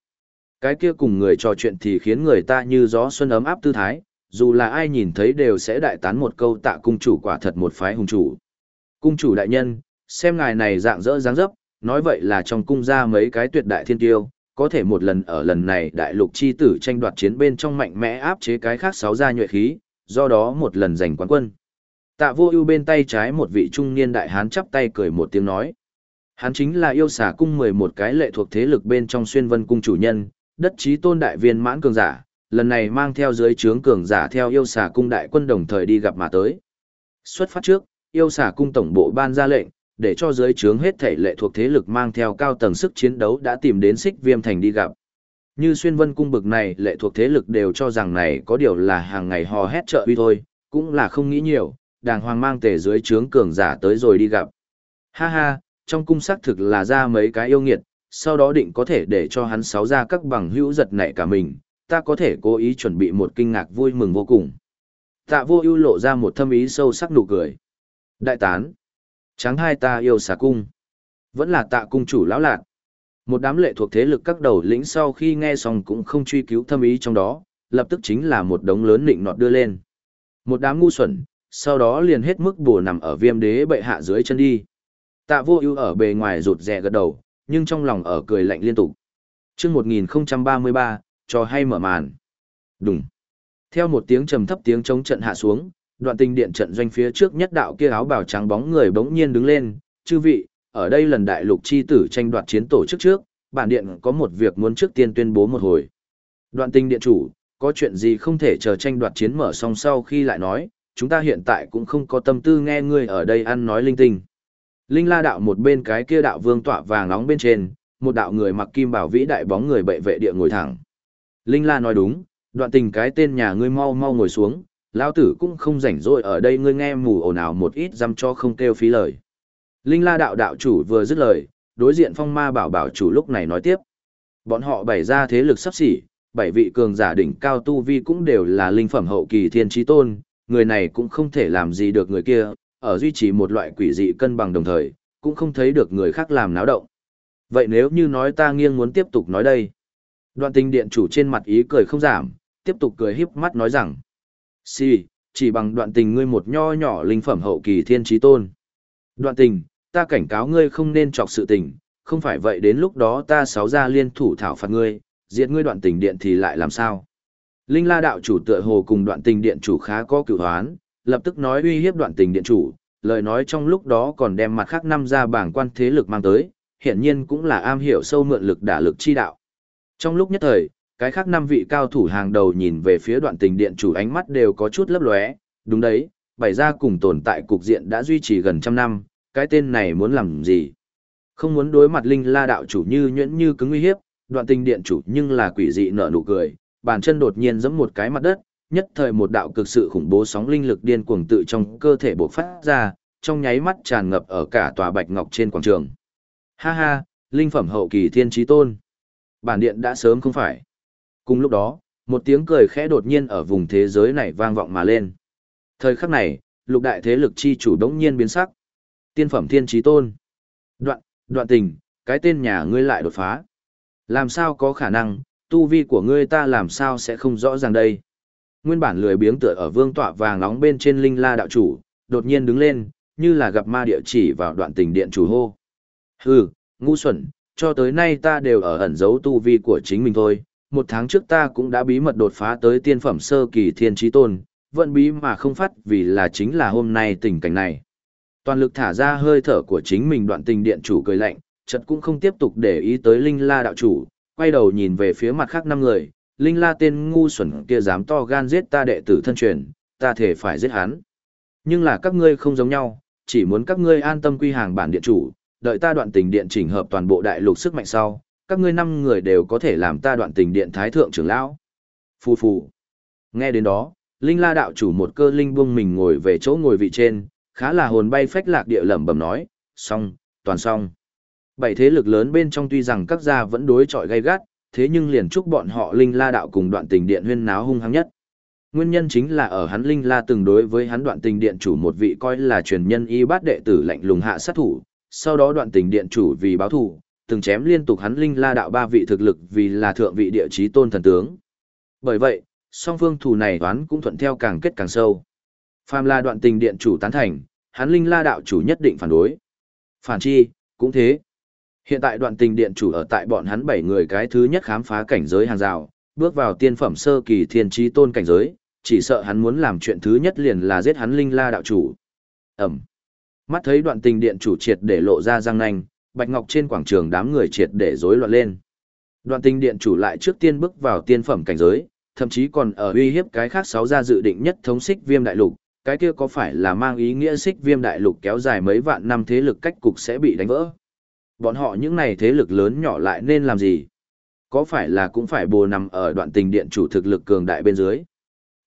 Speaker 1: Cái kia cùng người trò chuyện thì khiến người ta như gió xuân ấm áp tư thái dù là ai nhìn thấy đều sẽ đại tán một câu tạ cung chủ quả thật một phái hùng chủ. Cung chủ đại nhân xem ngài này dạng dỡ dáng dấp nói vậy là trong cung ra mấy cái tuyệt đại thiên tiêu có thể một lần ở lần này đại lục chi tử tranh đoạt chiến bên trong mạnh mẽ áp chế cái khác sáu gia nhuệ khí do đó một lần giành quán quân. Tạ vô ưu bên tay trái một vị trung niên đại hán chắp tay cười một tiếng nói. Hắn chính là yêu xà cung 11 cái lệ thuộc thế lực bên trong xuyên vân cung chủ nhân, đất trí tôn đại viên mãn cường giả, lần này mang theo dưới trướng cường giả theo yêu xà cung đại quân đồng thời đi gặp mà tới. Xuất phát trước, yêu xà cung tổng bộ ban ra lệnh, để cho dưới trướng hết thể lệ thuộc thế lực mang theo cao tầng sức chiến đấu đã tìm đến xích viêm thành đi gặp. Như xuyên vân cung bực này lệ thuộc thế lực đều cho rằng này có điều là hàng ngày hò hét trợ uy thôi, cũng là không nghĩ nhiều, đàng hoàng mang tề dưới trướng cường giả tới rồi đi gặp. Ha ha, trong cung xác thực là ra mấy cái yêu nghiệt, sau đó định có thể để cho hắn sáu ra các bằng hữu giật nảy cả mình, ta có thể cố ý chuẩn bị một kinh ngạc vui mừng vô cùng. Tạ vô ưu lộ ra một thâm ý sâu sắc nụ cười. Đại tán. Tráng hai ta yêu xà cung. Vẫn là tạ cung chủ lão lạc. Một đám lệ thuộc thế lực các đầu lĩnh sau khi nghe xong cũng không truy cứu thâm ý trong đó, lập tức chính là một đống lớn nịnh nọt đưa lên. Một đám ngu xuẩn, sau đó liền hết mức bùa nằm ở viêm đế bệ hạ dưới chân đi. Tạ vô ưu ở bề ngoài rụt rè gật đầu, nhưng trong lòng ở cười lạnh liên tục. Trước 1033, trò hay mở màn. Đúng. Theo một tiếng trầm thấp tiếng chống trận hạ xuống, đoạn tình điện trận doanh phía trước nhất đạo kia áo bào trắng bóng người bỗng nhiên đứng lên, chư vị, ở đây lần đại lục chi tử tranh đoạt chiến tổ chức trước, bản điện có một việc muốn trước tiên tuyên bố một hồi. Đoạn tình điện chủ, có chuyện gì không thể chờ tranh đoạt chiến mở xong sau khi lại nói, chúng ta hiện tại cũng không có tâm tư nghe ngươi ở đây ăn nói linh tinh. Linh la đạo một bên cái kia đạo vương tọa vàng nóng bên trên, một đạo người mặc kim bảo vĩ đại bóng người bệ vệ địa ngồi thẳng. Linh la nói đúng, đoạn tình cái tên nhà ngươi mau mau ngồi xuống, lão tử cũng không rảnh rỗi ở đây ngươi nghe mù ồn ào một ít dăm cho không kêu phí lời. Linh la đạo đạo chủ vừa dứt lời, đối diện phong ma bảo bảo chủ lúc này nói tiếp. Bọn họ bày ra thế lực sắp xỉ, bảy vị cường giả đỉnh cao tu vi cũng đều là linh phẩm hậu kỳ thiên trí tôn, người này cũng không thể làm gì được người kia, ở duy trì một loại quỷ dị cân bằng đồng thời, cũng không thấy được người khác làm náo động. Vậy nếu như nói ta nghiêng muốn tiếp tục nói đây. Đoạn tình điện chủ trên mặt ý cười không giảm, tiếp tục cười híp mắt nói rằng. Si, chỉ bằng đoạn tình ngươi một nho nhỏ linh phẩm hậu kỳ thiên trí tôn. Đoạn tình, ta cảnh cáo ngươi không nên chọc sự tình, không phải vậy đến lúc đó ta sáu ra liên thủ thảo phạt ngươi, diệt ngươi đoạn tình điện thì lại làm sao? Linh la đạo chủ tựa hồ cùng đoạn tình điện chủ khá có cửu hoán, lập tức nói uy hiếp đoạn tình điện chủ, lời nói trong lúc đó còn đem mặt khác năm ra bảng quan thế lực mang tới, hiện nhiên cũng là am hiểu sâu mượn lực đả lực chi đạo. Trong lúc nhất thời, cái khác năm vị cao thủ hàng đầu nhìn về phía đoạn tình điện chủ ánh mắt đều có chút lấp lóe, đúng đấy, bày ra cùng tồn tại cục diện đã duy trì gần trăm năm, cái tên này muốn làm gì? Không muốn đối mặt linh la đạo chủ như nhuyễn như cứng uy hiếp, đoạn tình điện chủ nhưng là quỷ dị nở nụ cười, bàn chân đột nhiên giẫm một cái mặt đất, nhất thời một đạo cực sự khủng bố sóng linh lực điên cuồng tự trong cơ thể bộc phát ra, trong nháy mắt tràn ngập ở cả tòa bạch ngọc trên quảng trường. Ha ha, linh phẩm hậu kỳ thiên trí tôn. Bản điện đã sớm không phải. Cùng lúc đó, một tiếng cười khẽ đột nhiên ở vùng thế giới này vang vọng mà lên. Thời khắc này, lục đại thế lực chi chủ đống nhiên biến sắc. Tiên phẩm thiên trí tôn. Đoạn, đoạn tình, cái tên nhà ngươi lại đột phá. Làm sao có khả năng, tu vi của ngươi ta làm sao sẽ không rõ ràng đây. Nguyên bản lười biếng tựa ở vương tọa vàng nóng bên trên linh la đạo chủ, đột nhiên đứng lên, như là gặp ma địa chỉ vào đoạn tình điện chủ hô. Hừ, ngu xuẩn, cho tới nay ta đều ở ẩn giấu tu vi của chính mình thôi. Một tháng trước ta cũng đã bí mật đột phá tới tiên phẩm sơ kỳ thiên trí tôn, vẫn bí mà không phát vì là chính là hôm nay tình cảnh này. Toàn lực thả ra hơi thở của chính mình đoạn tình điện chủ cười lạnh, chợt cũng không tiếp tục để ý tới linh la đạo chủ, quay đầu nhìn về phía mặt khác năm người, linh la tên ngu xuẩn kia dám to gan giết ta đệ tử thân truyền, ta thể phải giết hắn. Nhưng là các ngươi không giống nhau, chỉ muốn các ngươi an tâm quy hàng bản điện chủ, đợi ta đoạn tình điện chỉnh hợp toàn bộ đại lục sức mạnh sau, các ngươi năm người đều có thể làm ta đoạn tình điện thái thượng trưởng lão. Phù phù. Nghe đến đó, Linh La đạo chủ một cơ linh buông mình ngồi về chỗ ngồi vị trên, khá là hồn bay phách lạc địa lẩm bẩm nói, xong, toàn xong. Bảy thế lực lớn bên trong tuy rằng các gia vẫn đối chọi gay gắt, thế nhưng liền chúc bọn họ Linh La đạo cùng đoạn tình điện huyên náo hung hăng nhất. Nguyên nhân chính là ở hắn Linh La từng đối với hắn đoạn tình điện chủ một vị coi là truyền nhân y bát đệ tử lạnh lùng hạ sát thủ, sau đó đoạn tình điện chủ vì báo thù, từng chém liên tục hắn Linh La đạo ba vị thực lực vì là thượng vị địa chí tôn thần tướng. Bởi vậy, song phương thù này toán cũng thuận theo càng kết càng sâu. Phàm là đoạn tình điện chủ tán thành, hắn Linh La đạo chủ nhất định phản đối. Phản chi, cũng thế. Hiện tại đoạn tình điện chủ ở tại bọn hắn bảy người cái thứ nhất khám phá cảnh giới hàng rào, bước vào tiên phẩm sơ kỳ thiên trí tôn cảnh giới, chỉ sợ hắn muốn làm chuyện thứ nhất liền là giết hắn linh la đạo chủ. Ẩm. Mắt thấy đoạn tình điện chủ triệt để lộ ra răng nanh, bạch ngọc trên quảng trường đám người triệt để rối loạn lên. Đoạn Tinh điện chủ lại trước tiên bước vào tiên phẩm cảnh giới, thậm chí còn ở uy hiếp cái khác sáu gia dự định nhất thống xích viêm đại lục, cái kia có phải là mang ý nghĩa xích viêm đại lục kéo dài mấy vạn năm thế lực cách cục sẽ bị đánh vỡ. Bọn họ những này thế lực lớn nhỏ lại nên làm gì? Có phải là cũng phải bồ nằm ở đoạn tình điện chủ thực lực cường đại bên dưới?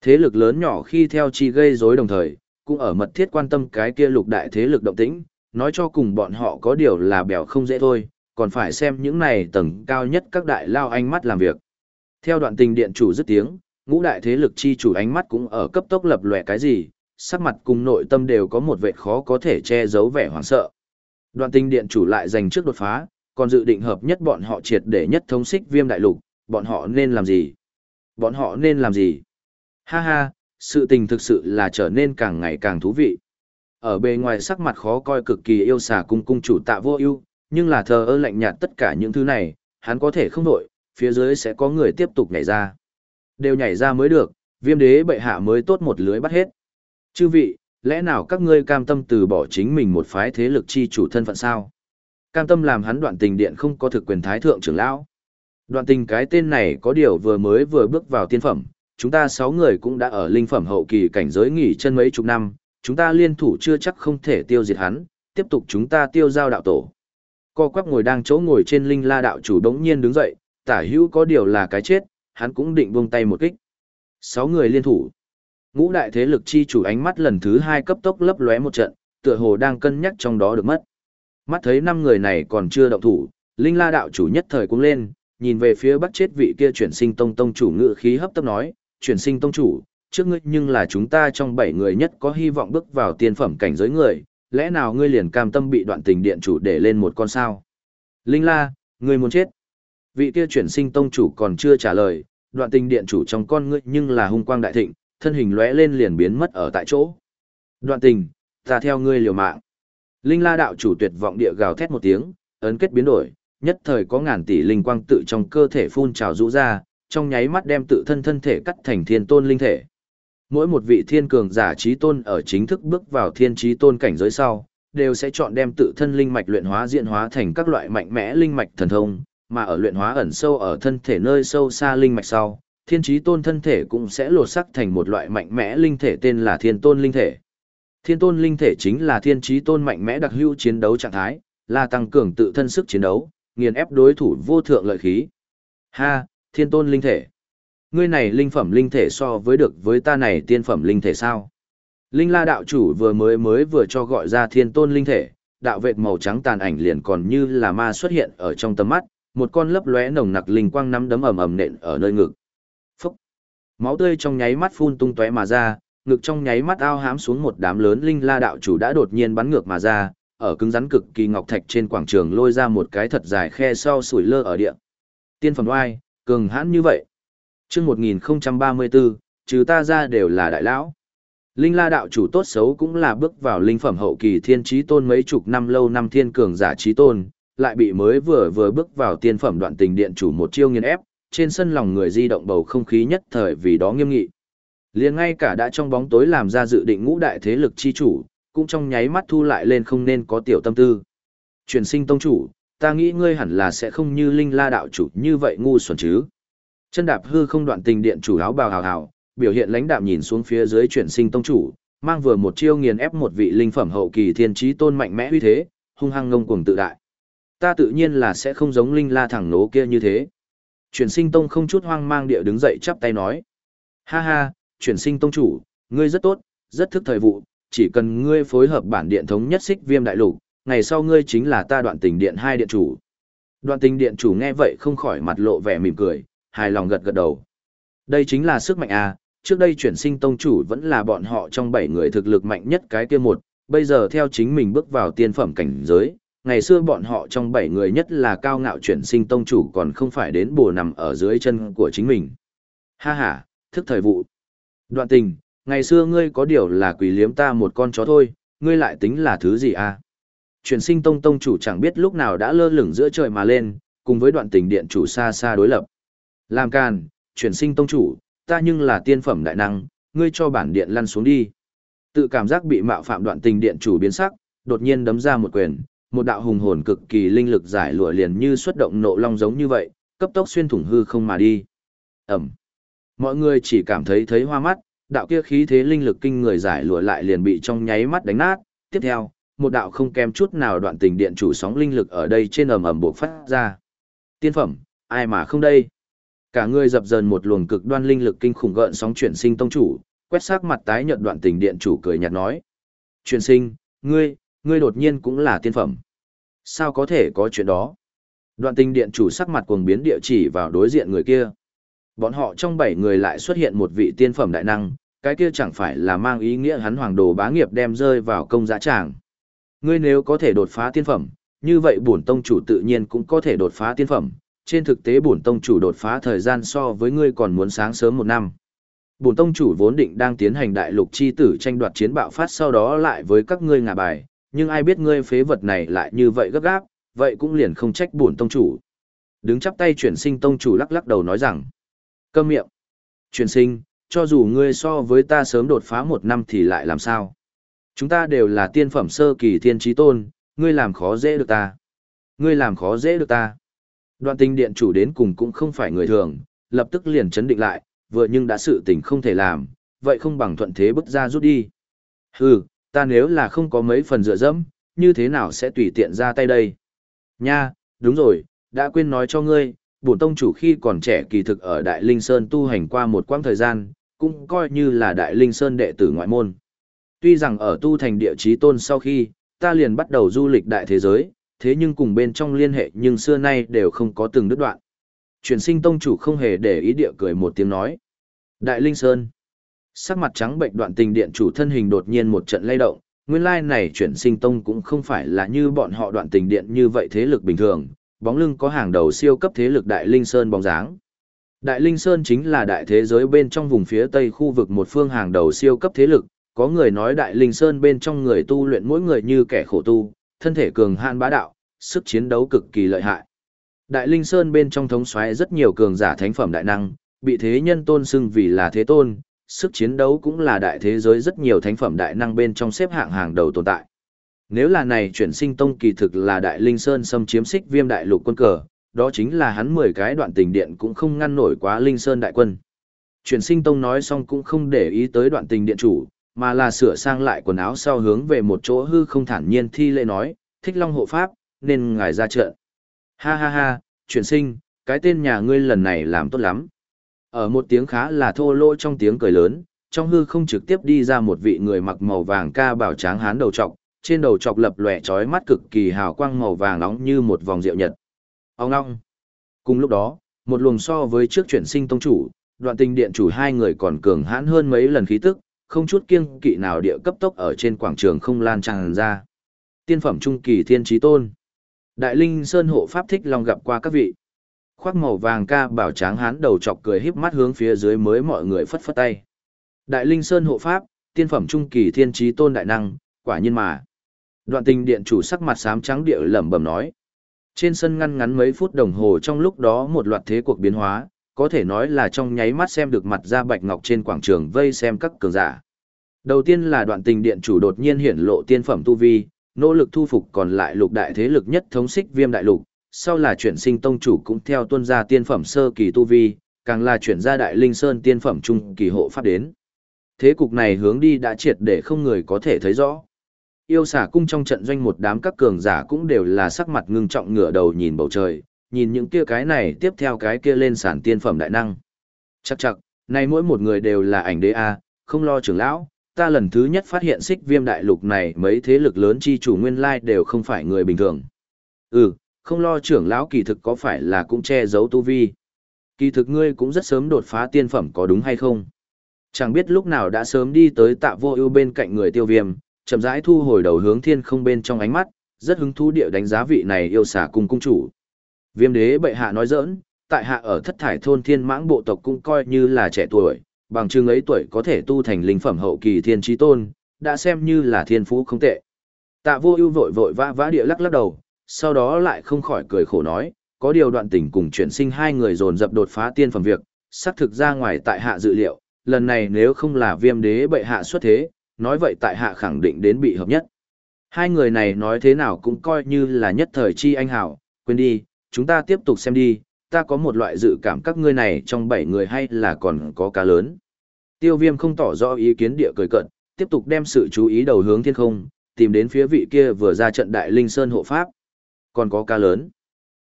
Speaker 1: Thế lực lớn nhỏ khi theo chi gây rối đồng thời, cũng ở mật thiết quan tâm cái kia lục đại thế lực động tĩnh, nói cho cùng bọn họ có điều là bèo không dễ thôi, còn phải xem những này tầng cao nhất các đại lao ánh mắt làm việc. Theo đoạn tình điện chủ dứt tiếng, ngũ đại thế lực chi chủ ánh mắt cũng ở cấp tốc lập lòe cái gì, sắc mặt cùng nội tâm đều có một vẻ khó có thể che giấu vẻ hoảng sợ. Đoạn tình điện chủ lại giành trước đột phá, còn dự định hợp nhất bọn họ triệt để nhất thống xích viêm đại lục, bọn họ nên làm gì? Bọn họ nên làm gì? Ha ha, sự tình thực sự là trở nên càng ngày càng thú vị. Ở bề ngoài sắc mặt khó coi cực kỳ yêu xà cung cung chủ tạ vô ưu, nhưng là thờ ơ lạnh nhạt tất cả những thứ này, hắn có thể không nổi phía dưới sẽ có người tiếp tục nhảy ra. Đều nhảy ra mới được, viêm đế bệ hạ mới tốt một lưới bắt hết. Chư vị, lẽ nào các ngươi cam tâm từ bỏ chính mình một phái thế lực chi chủ thân phận sao? Cam tâm làm hắn đoạn tình điện không có thực quyền thái thượng trưởng lão. Đoạn tình cái tên này có điều vừa mới vừa bước vào tiên phẩm, chúng ta sáu người cũng đã ở linh phẩm hậu kỳ cảnh giới nghỉ chân mấy chục năm, chúng ta liên thủ chưa chắc không thể tiêu diệt hắn, tiếp tục chúng ta tiêu giao đạo tổ. Co quắp ngồi đang chỗ ngồi trên linh la đạo chủ đống nhiên đứng dậy, tả hữu có điều là cái chết, hắn cũng định buông tay một kích. Sáu người liên thủ. Ngũ đại thế lực chi chủ ánh mắt lần thứ hai cấp tốc lấp lóe một trận, tựa hồ đang cân nhắc trong đó được mất. Mắt thấy năm người này còn chưa động thủ, linh la đạo chủ nhất thời cũng lên, nhìn về phía bắt chết vị kia chuyển sinh tông tông chủ ngự khí hấp tấp nói, chuyển sinh tông chủ, trước ngươi nhưng là chúng ta trong bảy người nhất có hy vọng bước vào tiên phẩm cảnh giới người, lẽ nào ngươi liền cam tâm bị đoạn tình điện chủ để lên một con sao? Linh la, ngươi muốn chết. Vị kia chuyển sinh tông chủ còn chưa trả lời, đoạn tình điện chủ trong con ngươi nhưng là hung quang đại thịnh, thân hình lóe lên liền biến mất ở tại chỗ. Đoạn tình, ta theo ngươi liều mạng. Linh la đạo chủ tuyệt vọng địa gào thét một tiếng, ấn kết biến đổi, nhất thời có ngàn tỷ linh quang tự trong cơ thể phun trào rũ ra, trong nháy mắt đem tự thân thân thể cắt thành thiên tôn linh thể. Mỗi một vị thiên cường giả trí tôn ở chính thức bước vào thiên trí tôn cảnh giới sau, đều sẽ chọn đem tự thân linh mạch luyện hóa diện hóa thành các loại mạnh mẽ linh mạch thần thông, mà ở luyện hóa ẩn sâu ở thân thể nơi sâu xa linh mạch sau, thiên trí tôn thân thể cũng sẽ lột sắc thành một loại mạnh mẽ linh thể tên là thiên tôn linh thể. Thiên tôn linh thể chính là thiên trí tôn mạnh mẽ đặc hữu chiến đấu trạng thái, là tăng cường tự thân sức chiến đấu, nghiền ép đối thủ vô thượng lợi khí. Ha, thiên tôn linh thể. Ngươi này linh phẩm linh thể so với được với ta này tiên phẩm linh thể sao? Linh la đạo chủ vừa mới mới vừa cho gọi ra thiên tôn linh thể, đạo vệt màu trắng tàn ảnh liền còn như là ma xuất hiện ở trong tầm mắt, một con lấp lóe nồng nặc linh quang nắm đấm ầm ầm nện ở nơi ngực. Phúc! Máu tươi trong nháy mắt phun tung tóe mà ra, ngực trong nháy mắt ao hám xuống một đám lớn linh la đạo chủ đã đột nhiên bắn ngược mà ra, ở cứng rắn cực kỳ ngọc thạch trên quảng trường lôi ra một cái thật dài khe sau sủi lơ ở địa. Tiên phẩm oai, cường hãn như vậy. Trước 1034, trừ ta ra đều là đại lão. Linh la đạo chủ tốt xấu cũng là bước vào linh phẩm hậu kỳ thiên trí tôn mấy chục năm lâu năm thiên cường giả trí tôn, lại bị mới vừa vừa bước vào tiên phẩm đoạn tình điện chủ một chiêu nghiền ép, trên sân lòng người di động bầu không khí nhất thời vì đó nghiêm nghị. liền ngay cả đã trong bóng tối làm ra dự định ngũ đại thế lực chi chủ, cũng trong nháy mắt thu lại lên không nên có tiểu tâm tư. Truyền sinh tông chủ, ta nghĩ ngươi hẳn là sẽ không như linh la đạo chủ như vậy ngu xuẩn chứ. Chân đạp hư không đoạn tình điện chủ áo bào hào hào, biểu hiện lãnh đạm nhìn xuống phía dưới chuyển sinh tông chủ, mang vừa một chiêu nghiền ép một vị linh phẩm hậu kỳ thiên trí tôn mạnh mẽ uy thế, hung hăng ngông cuồng tự đại. Ta tự nhiên là sẽ không giống linh la thẳng nố kia như thế. Chuyển sinh tông không chút hoang mang địa đứng dậy chắp tay nói. Ha ha, chuyển sinh tông chủ, ngươi rất tốt, rất thức thời vụ, chỉ cần ngươi phối hợp bản điện thống nhất xích viêm đại lục, ngày sau ngươi chính là ta đoạn tình điện hai điện chủ. Đoạn tình điện chủ nghe vậy không khỏi mặt lộ vẻ mỉm cười, hài lòng gật gật đầu. Đây chính là sức mạnh à, trước đây chuyển sinh tông chủ vẫn là bọn họ trong bảy người thực lực mạnh nhất cái kia một, bây giờ theo chính mình bước vào tiên phẩm cảnh giới, ngày xưa bọn họ trong bảy người nhất là cao ngạo chuyển sinh tông chủ còn không phải đến bồ nằm ở dưới chân của chính mình. Ha ha, thức thời vụ. Đoạn tình, ngày xưa ngươi có điều là quỷ liếm ta một con chó thôi, ngươi lại tính là thứ gì à? Chuyển sinh tông tông chủ chẳng biết lúc nào đã lơ lửng giữa trời mà lên, cùng với đoạn tình điện chủ xa xa đối lập. Làm càn, chuyển sinh tông chủ, ta nhưng là tiên phẩm đại năng, ngươi cho bản điện lăn xuống đi. Tự cảm giác bị mạo phạm đoạn tình điện chủ biến sắc, đột nhiên đấm ra một quyền, một đạo hùng hồn cực kỳ linh lực giải lụa liền như xuất động nộ long giống như vậy, cấp tốc xuyên thủng hư không mà đi. Ẩm. Mọi người chỉ cảm thấy thấy hoa mắt, đạo kia khí thế linh lực kinh người giải lụa lại liền bị trong nháy mắt đánh nát. Tiếp theo, một đạo không kém chút nào đoạn tình điện chủ sóng linh lực ở đây trên ầm ầm buộc phát ra. Tiên phẩm, ai mà không đây? Cả người dập dờn một luồng cực đoan linh lực kinh khủng gợn sóng chuyển sinh tông chủ, quét sắc mặt tái nhợt đoạn tình điện chủ cười nhạt nói: "Chuyển sinh, ngươi, ngươi đột nhiên cũng là tiên phẩm. Sao có thể có chuyện đó?" Đoạn tình điện chủ sắc mặt cuồng biến địa chỉ vào đối diện người kia. Bọn họ trong bảy người lại xuất hiện một vị tiên phẩm đại năng, cái kia chẳng phải là mang ý nghĩa hắn hoàng đồ bá nghiệp đem rơi vào công giá tràng. Ngươi nếu có thể đột phá tiên phẩm, như vậy bổn tông chủ tự nhiên cũng có thể đột phá tiên phẩm. Trên thực tế bổn tông chủ đột phá thời gian so với ngươi còn muốn sáng sớm một năm. Bổn tông chủ vốn định đang tiến hành đại lục chi tử tranh đoạt chiến bạo phát sau đó lại với các ngươi ngả bài, nhưng ai biết ngươi phế vật này lại như vậy gấp gáp, vậy cũng liền không trách bổn tông chủ. Đứng chắp tay chuyển sinh tông chủ lắc lắc đầu nói rằng, câm miệng, chuyển sinh, cho dù ngươi so với ta sớm đột phá một năm thì lại làm sao? Chúng ta đều là tiên phẩm sơ kỳ thiên trí tôn, ngươi làm khó dễ được ta. Ngươi làm khó dễ được ta. Đoạn tình điện chủ đến cùng cũng không phải người thường, lập tức liền chấn định lại, vừa nhưng đã sự tình không thể làm, vậy không bằng thuận thế bức ra rút đi. Hừ, ta nếu là không có mấy phần dựa dẫm, như thế nào sẽ tùy tiện ra tay đây? Nha, đúng rồi, đã quên nói cho ngươi, bổn tông chủ khi còn trẻ kỳ thực ở Đại Linh Sơn tu hành qua một quãng thời gian, cũng coi như là Đại Linh Sơn đệ tử ngoại môn. Tuy rằng ở tu thành địa chí tôn sau khi, ta liền bắt đầu du lịch đại thế giới, thế nhưng cùng bên trong liên hệ nhưng xưa nay đều không có từng đứt đoạn. Chuyển sinh tông chủ không hề để ý địa cười một tiếng nói. Đại Linh Sơn. Sắc mặt trắng bệnh đoạn tình điện chủ thân hình đột nhiên một trận lay động, nguyên lai này chuyển sinh tông cũng không phải là như bọn họ đoạn tình điện như vậy thế lực bình thường, bóng lưng có hàng đầu siêu cấp thế lực Đại Linh Sơn bóng dáng. Đại Linh Sơn chính là đại thế giới bên trong vùng phía tây khu vực một phương hàng đầu siêu cấp thế lực, có người nói Đại Linh Sơn bên trong người tu luyện mỗi người như kẻ khổ tu, thân thể cường hạn bá đạo, sức chiến đấu cực kỳ lợi hại. Đại Linh Sơn bên trong thống soái rất nhiều cường giả thánh phẩm đại năng, bị thế nhân tôn xưng vì là thế tôn, sức chiến đấu cũng là đại thế giới rất nhiều thánh phẩm đại năng bên trong xếp hạng hàng đầu tồn tại. Nếu là này chuyển sinh tông kỳ thực là Đại Linh Sơn xâm chiếm xích viêm đại lục quân cờ, đó chính là hắn 10 cái đoạn tình điện cũng không ngăn nổi quá Linh Sơn đại quân. Chuyển sinh tông nói xong cũng không để ý tới đoạn tình điện chủ, mà là sửa sang lại quần áo sau hướng về một chỗ hư không thản nhiên thi lễ nói, thích long hộ pháp, nên ngài ra trận. Ha ha ha, chuyển sinh, cái tên nhà ngươi lần này làm tốt lắm. Ở một tiếng khá là thô lỗ trong tiếng cười lớn, trong hư không trực tiếp đi ra một vị người mặc màu vàng ca bảo tráng hán đầu trọc, trên đầu trọc lập lòe trói mắt cực kỳ hào quang màu vàng nóng như một vòng rượu nhật. Ông ngong. Cùng lúc đó, một luồng so với trước chuyển sinh tông chủ, đoạn tình điện chủ hai người còn cường hãn hơn mấy lần khí tức, không chút kiêng kỵ nào địa cấp tốc ở trên quảng trường không lan tràn ra. Tiên phẩm trung kỳ thiên trí tôn. Đại linh sơn hộ pháp thích long gặp qua các vị. Khoác màu vàng ca bảo tráng hán đầu chọc cười híp mắt hướng phía dưới mới mọi người phất phất tay. Đại linh sơn hộ pháp, tiên phẩm trung kỳ thiên trí tôn đại năng, quả nhiên mà. Đoạn tình điện chủ sắc mặt xám trắng địa lẩm bẩm nói. Trên sân ngăn ngắn mấy phút đồng hồ trong lúc đó một loạt thế cuộc biến hóa, có thể nói là trong nháy mắt xem được mặt ra bạch ngọc trên quảng trường vây xem các cường giả. Đầu tiên là đoạn tình điện chủ đột nhiên hiển lộ tiên phẩm tu vi, nỗ lực thu phục còn lại lục đại thế lực nhất thống xích viêm đại lục, sau là chuyển sinh tông chủ cũng theo tuân gia tiên phẩm sơ kỳ tu vi, càng là chuyển ra đại linh sơn tiên phẩm trung kỳ hộ pháp đến. Thế cục này hướng đi đã triệt để không người có thể thấy rõ. Yêu xả cung trong trận doanh một đám các cường giả cũng đều là sắc mặt ngưng trọng ngửa đầu nhìn bầu trời, nhìn những kia cái này tiếp theo cái kia lên sản tiên phẩm đại năng. Chắc chắc, nay mỗi một người đều là ảnh đế A, không lo trưởng lão, ta lần thứ nhất phát hiện xích viêm đại lục này mấy thế lực lớn chi chủ nguyên lai đều không phải người bình thường. Ừ, không lo trưởng lão kỳ thực có phải là cũng che giấu tu vi. Kỳ thực ngươi cũng rất sớm đột phá tiên phẩm có đúng hay không? Chẳng biết lúc nào đã sớm đi tới tạ vô ưu bên cạnh người tiêu viêm, chậm rãi thu hồi đầu hướng thiên không bên trong ánh mắt, rất hứng thú địa đánh giá vị này yêu xả cung cung chủ. Viêm đế bệ hạ nói giỡn, tại hạ ở thất thải thôn thiên mãng bộ tộc cũng coi như là trẻ tuổi, bằng chừng ấy tuổi có thể tu thành linh phẩm hậu kỳ thiên trí tôn, đã xem như là thiên phú không tệ. Tạ vô ưu vội vội vã vã địa lắc lắc đầu, sau đó lại không khỏi cười khổ nói, có điều đoạn tình cùng chuyển sinh hai người dồn dập đột phá tiên phẩm việc, xác thực ra ngoài tại hạ dự liệu, lần này nếu không là viêm đế bệ hạ xuất thế, nói vậy tại hạ khẳng định đến bị hợp nhất. Hai người này nói thế nào cũng coi như là nhất thời chi anh hảo, quên đi, chúng ta tiếp tục xem đi, ta có một loại dự cảm các ngươi này trong bảy người hay là còn có cá lớn. Tiêu viêm không tỏ rõ ý kiến địa cười cận, tiếp tục đem sự chú ý đầu hướng thiên không, tìm đến phía vị kia vừa ra trận đại linh sơn hộ pháp. Còn có cá lớn.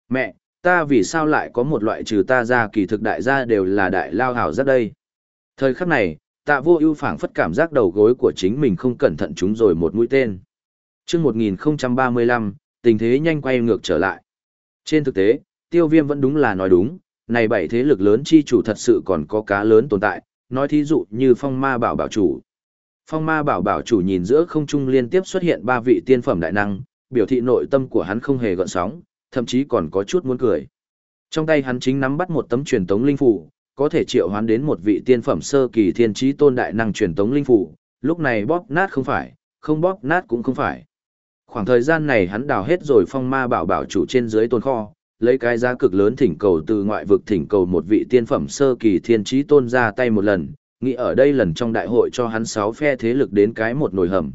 Speaker 1: Mẹ, ta vì sao lại có một loại trừ ta ra kỳ thực đại gia đều là đại lao hảo rất đây. Thời khắc này, tạ vô ưu phảng phất cảm giác đầu gối của chính mình không cẩn thận chúng rồi một mũi tên. Trước 1035, tình thế nhanh quay ngược trở lại. Trên thực tế, tiêu viêm vẫn đúng là nói đúng, này bảy thế lực lớn chi chủ thật sự còn có cá lớn tồn tại, nói thí dụ như phong ma bảo bảo chủ. Phong ma bảo bảo chủ nhìn giữa không trung liên tiếp xuất hiện ba vị tiên phẩm đại năng, biểu thị nội tâm của hắn không hề gợn sóng, thậm chí còn có chút muốn cười. Trong tay hắn chính nắm bắt một tấm truyền tống linh phủ, có thể triệu hoán đến một vị tiên phẩm sơ kỳ thiên trí tôn đại năng truyền tống linh phủ, lúc này bóp nát không phải, không bóp nát cũng không phải. Khoảng thời gian này hắn đào hết rồi phong ma bảo bảo chủ trên dưới tôn kho, lấy cái giá cực lớn thỉnh cầu từ ngoại vực thỉnh cầu một vị tiên phẩm sơ kỳ thiên trí tôn ra tay một lần, nghĩ ở đây lần trong đại hội cho hắn sáu phe thế lực đến cái một nồi hầm.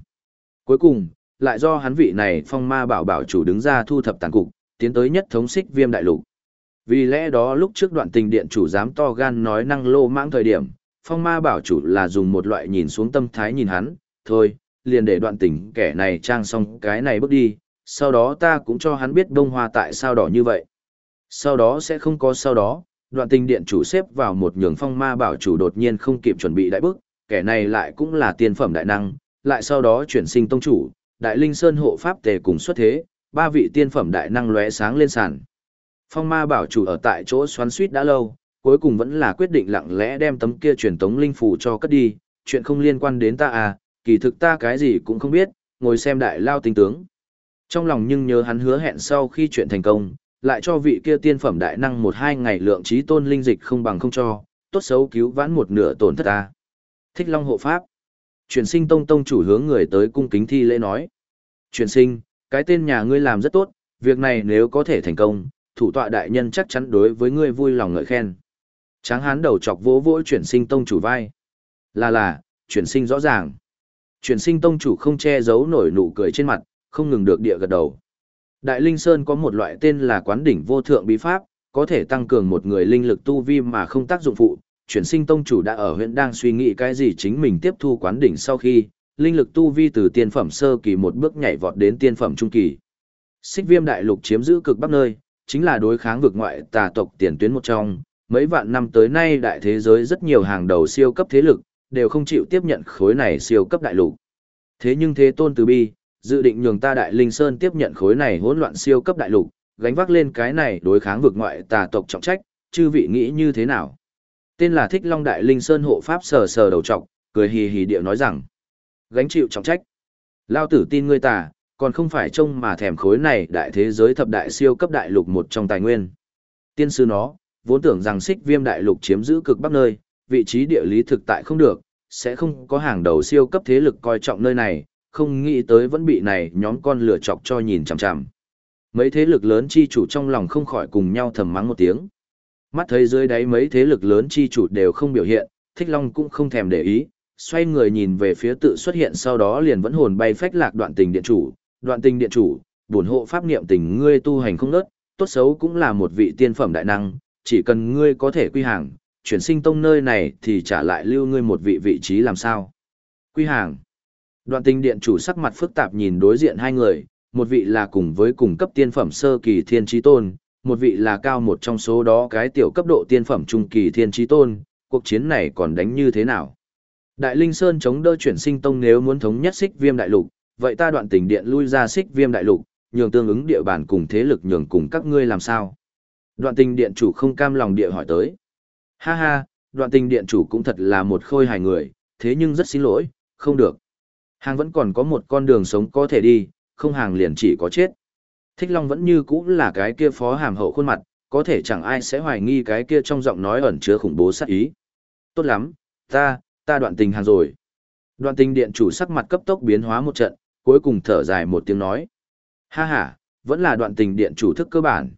Speaker 1: Cuối cùng, lại do hắn vị này phong ma bảo bảo chủ đứng ra thu thập tàn cục, tiến tới nhất thống xích viêm đại lục. Vì lẽ đó lúc trước đoạn tình điện chủ dám to gan nói năng lô mãng thời điểm, phong ma bảo chủ là dùng một loại nhìn xuống tâm thái nhìn hắn, thôi, liền để đoạn tình kẻ này trang xong cái này bước đi, sau đó ta cũng cho hắn biết đông hoa tại sao đỏ như vậy. Sau đó sẽ không có sau đó, đoạn tình điện chủ xếp vào một nhường phong ma bảo chủ đột nhiên không kịp chuẩn bị đại bước, kẻ này lại cũng là tiên phẩm đại năng, lại sau đó chuyển sinh tông chủ, đại linh sơn hộ pháp tề cùng xuất thế, ba vị tiên phẩm đại năng lóe sáng lên sàn. Phong ma bảo chủ ở tại chỗ xoắn suýt đã lâu, cuối cùng vẫn là quyết định lặng lẽ đem tấm kia truyền tống linh phù cho cất đi, chuyện không liên quan đến ta à, kỳ thực ta cái gì cũng không biết, ngồi xem đại lao tinh tướng. Trong lòng nhưng nhớ hắn hứa hẹn sau khi chuyện thành công, lại cho vị kia tiên phẩm đại năng một hai ngày lượng trí tôn linh dịch không bằng không cho, tốt xấu cứu vãn một nửa tổn thất ta. Thích Long hộ pháp. Chuyển sinh tông tông chủ hướng người tới cung kính thi lễ nói. Chuyển sinh, cái tên nhà ngươi làm rất tốt, việc này nếu có thể thành công, thủ tọa đại nhân chắc chắn đối với ngươi vui lòng ngợi khen. Tráng hán đầu chọc vỗ vỗ chuyển sinh tông chủ vai. Là là, chuyển sinh rõ ràng. Chuyển sinh tông chủ không che giấu nổi nụ cười trên mặt, không ngừng được địa gật đầu. Đại Linh Sơn có một loại tên là quán đỉnh vô thượng bí pháp, có thể tăng cường một người linh lực tu vi mà không tác dụng phụ. Chuyển sinh tông chủ đã ở huyện đang suy nghĩ cái gì chính mình tiếp thu quán đỉnh sau khi, linh lực tu vi từ tiên phẩm sơ kỳ một bước nhảy vọt đến tiên phẩm trung kỳ. Xích viêm đại lục chiếm giữ cực bắc nơi, chính là đối kháng vực ngoại tà tộc tiền tuyến một trong. Mấy vạn năm tới nay đại thế giới rất nhiều hàng đầu siêu cấp thế lực, đều không chịu tiếp nhận khối này siêu cấp đại lục. Thế nhưng thế tôn từ bi, dự định nhường ta đại linh sơn tiếp nhận khối này hỗn loạn siêu cấp đại lục, gánh vác lên cái này đối kháng vực ngoại tà tộc trọng trách, chư vị nghĩ như thế nào? Tên là Thích Long Đại Linh Sơn hộ pháp sờ sờ đầu trọc, cười hì hì điệu nói rằng, gánh chịu trọng trách. Lao tử tin ngươi tà, còn không phải trông mà thèm khối này đại thế giới thập đại siêu cấp đại lục một trong tài nguyên. Tiên sư nó, vốn tưởng rằng xích viêm đại lục chiếm giữ cực bắc nơi, vị trí địa lý thực tại không được, sẽ không có hàng đầu siêu cấp thế lực coi trọng nơi này, không nghĩ tới vẫn bị này nhóm con lửa chọc cho nhìn chằm chằm. Mấy thế lực lớn chi chủ trong lòng không khỏi cùng nhau thầm mắng một tiếng. Mắt thấy dưới đáy mấy thế lực lớn chi chủ đều không biểu hiện, Thích Long cũng không thèm để ý, xoay người nhìn về phía tự xuất hiện sau đó liền vẫn hồn bay phách lạc đoạn tình điện chủ, đoạn tình điện chủ, bổn hộ pháp niệm tình ngươi tu hành không nớt, tốt xấu cũng là một vị tiên phẩm đại năng, chỉ cần ngươi có thể quy hàng, chuyển sinh tông nơi này thì trả lại lưu ngươi một vị vị trí làm sao. Quy hàng. Đoạn tình điện chủ sắc mặt phức tạp nhìn đối diện hai người, một vị là cùng với cùng cấp tiên phẩm sơ kỳ thiên trí tôn, một vị là cao một trong số đó cái tiểu cấp độ tiên phẩm trung kỳ thiên trí tôn, cuộc chiến này còn đánh như thế nào? Đại Linh Sơn chống đỡ chuyển sinh tông nếu muốn thống nhất xích viêm đại lục, vậy ta đoạn tình điện lui ra xích viêm đại lục, nhường tương ứng địa bàn cùng thế lực nhường cùng các ngươi làm sao? Đoạn tình điện chủ không cam lòng địa hỏi tới. Ha ha, đoạn tình điện chủ cũng thật là một khôi hài người, thế nhưng rất xin lỗi, không được. Hàng vẫn còn có một con đường sống có thể đi, không hàng liền chỉ có chết. Thích Long vẫn như cũ là cái kia phó hàm hậu khuôn mặt, có thể chẳng ai sẽ hoài nghi cái kia trong giọng nói ẩn chứa khủng bố sát ý. Tốt lắm, ta, ta đoạn tình hàng rồi. Đoạn tình điện chủ sắc mặt cấp tốc biến hóa một trận, cuối cùng thở dài một tiếng nói. Ha ha, vẫn là đoạn tình điện chủ thức cơ bản.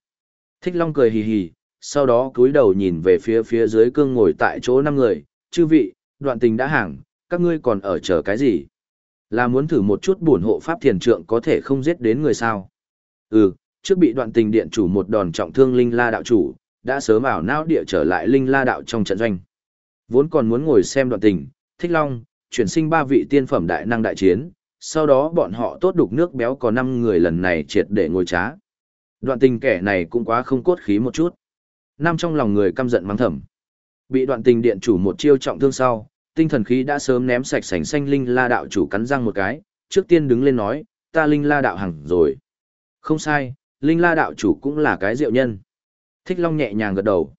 Speaker 1: Thích Long cười hì hì, sau đó cúi đầu nhìn về phía phía dưới cương ngồi tại chỗ năm người, chư vị, đoạn tình đã hàng, các ngươi còn ở chờ cái gì? Là muốn thử một chút bổn hộ pháp thiền trượng có thể không giết đến người sao? Ừ, trước bị đoạn tình điện chủ một đòn trọng thương linh la đạo chủ, đã sớm ảo não địa trở lại linh la đạo trong trận doanh. Vốn còn muốn ngồi xem đoạn tình, thích long, chuyển sinh ba vị tiên phẩm đại năng đại chiến, sau đó bọn họ tốt đục nước béo có năm người lần này triệt để ngồi trá. Đoạn tình kẻ này cũng quá không cốt khí một chút. Nam trong lòng người căm giận mắng thầm. Bị đoạn tình điện chủ một chiêu trọng thương sau, tinh thần khí đã sớm ném sạch sành xanh linh la đạo chủ cắn răng một cái, trước tiên đứng lên nói, ta linh la đạo hằng rồi. Không sai, Linh La đạo chủ cũng là cái diệu nhân. Thích Long nhẹ nhàng gật đầu.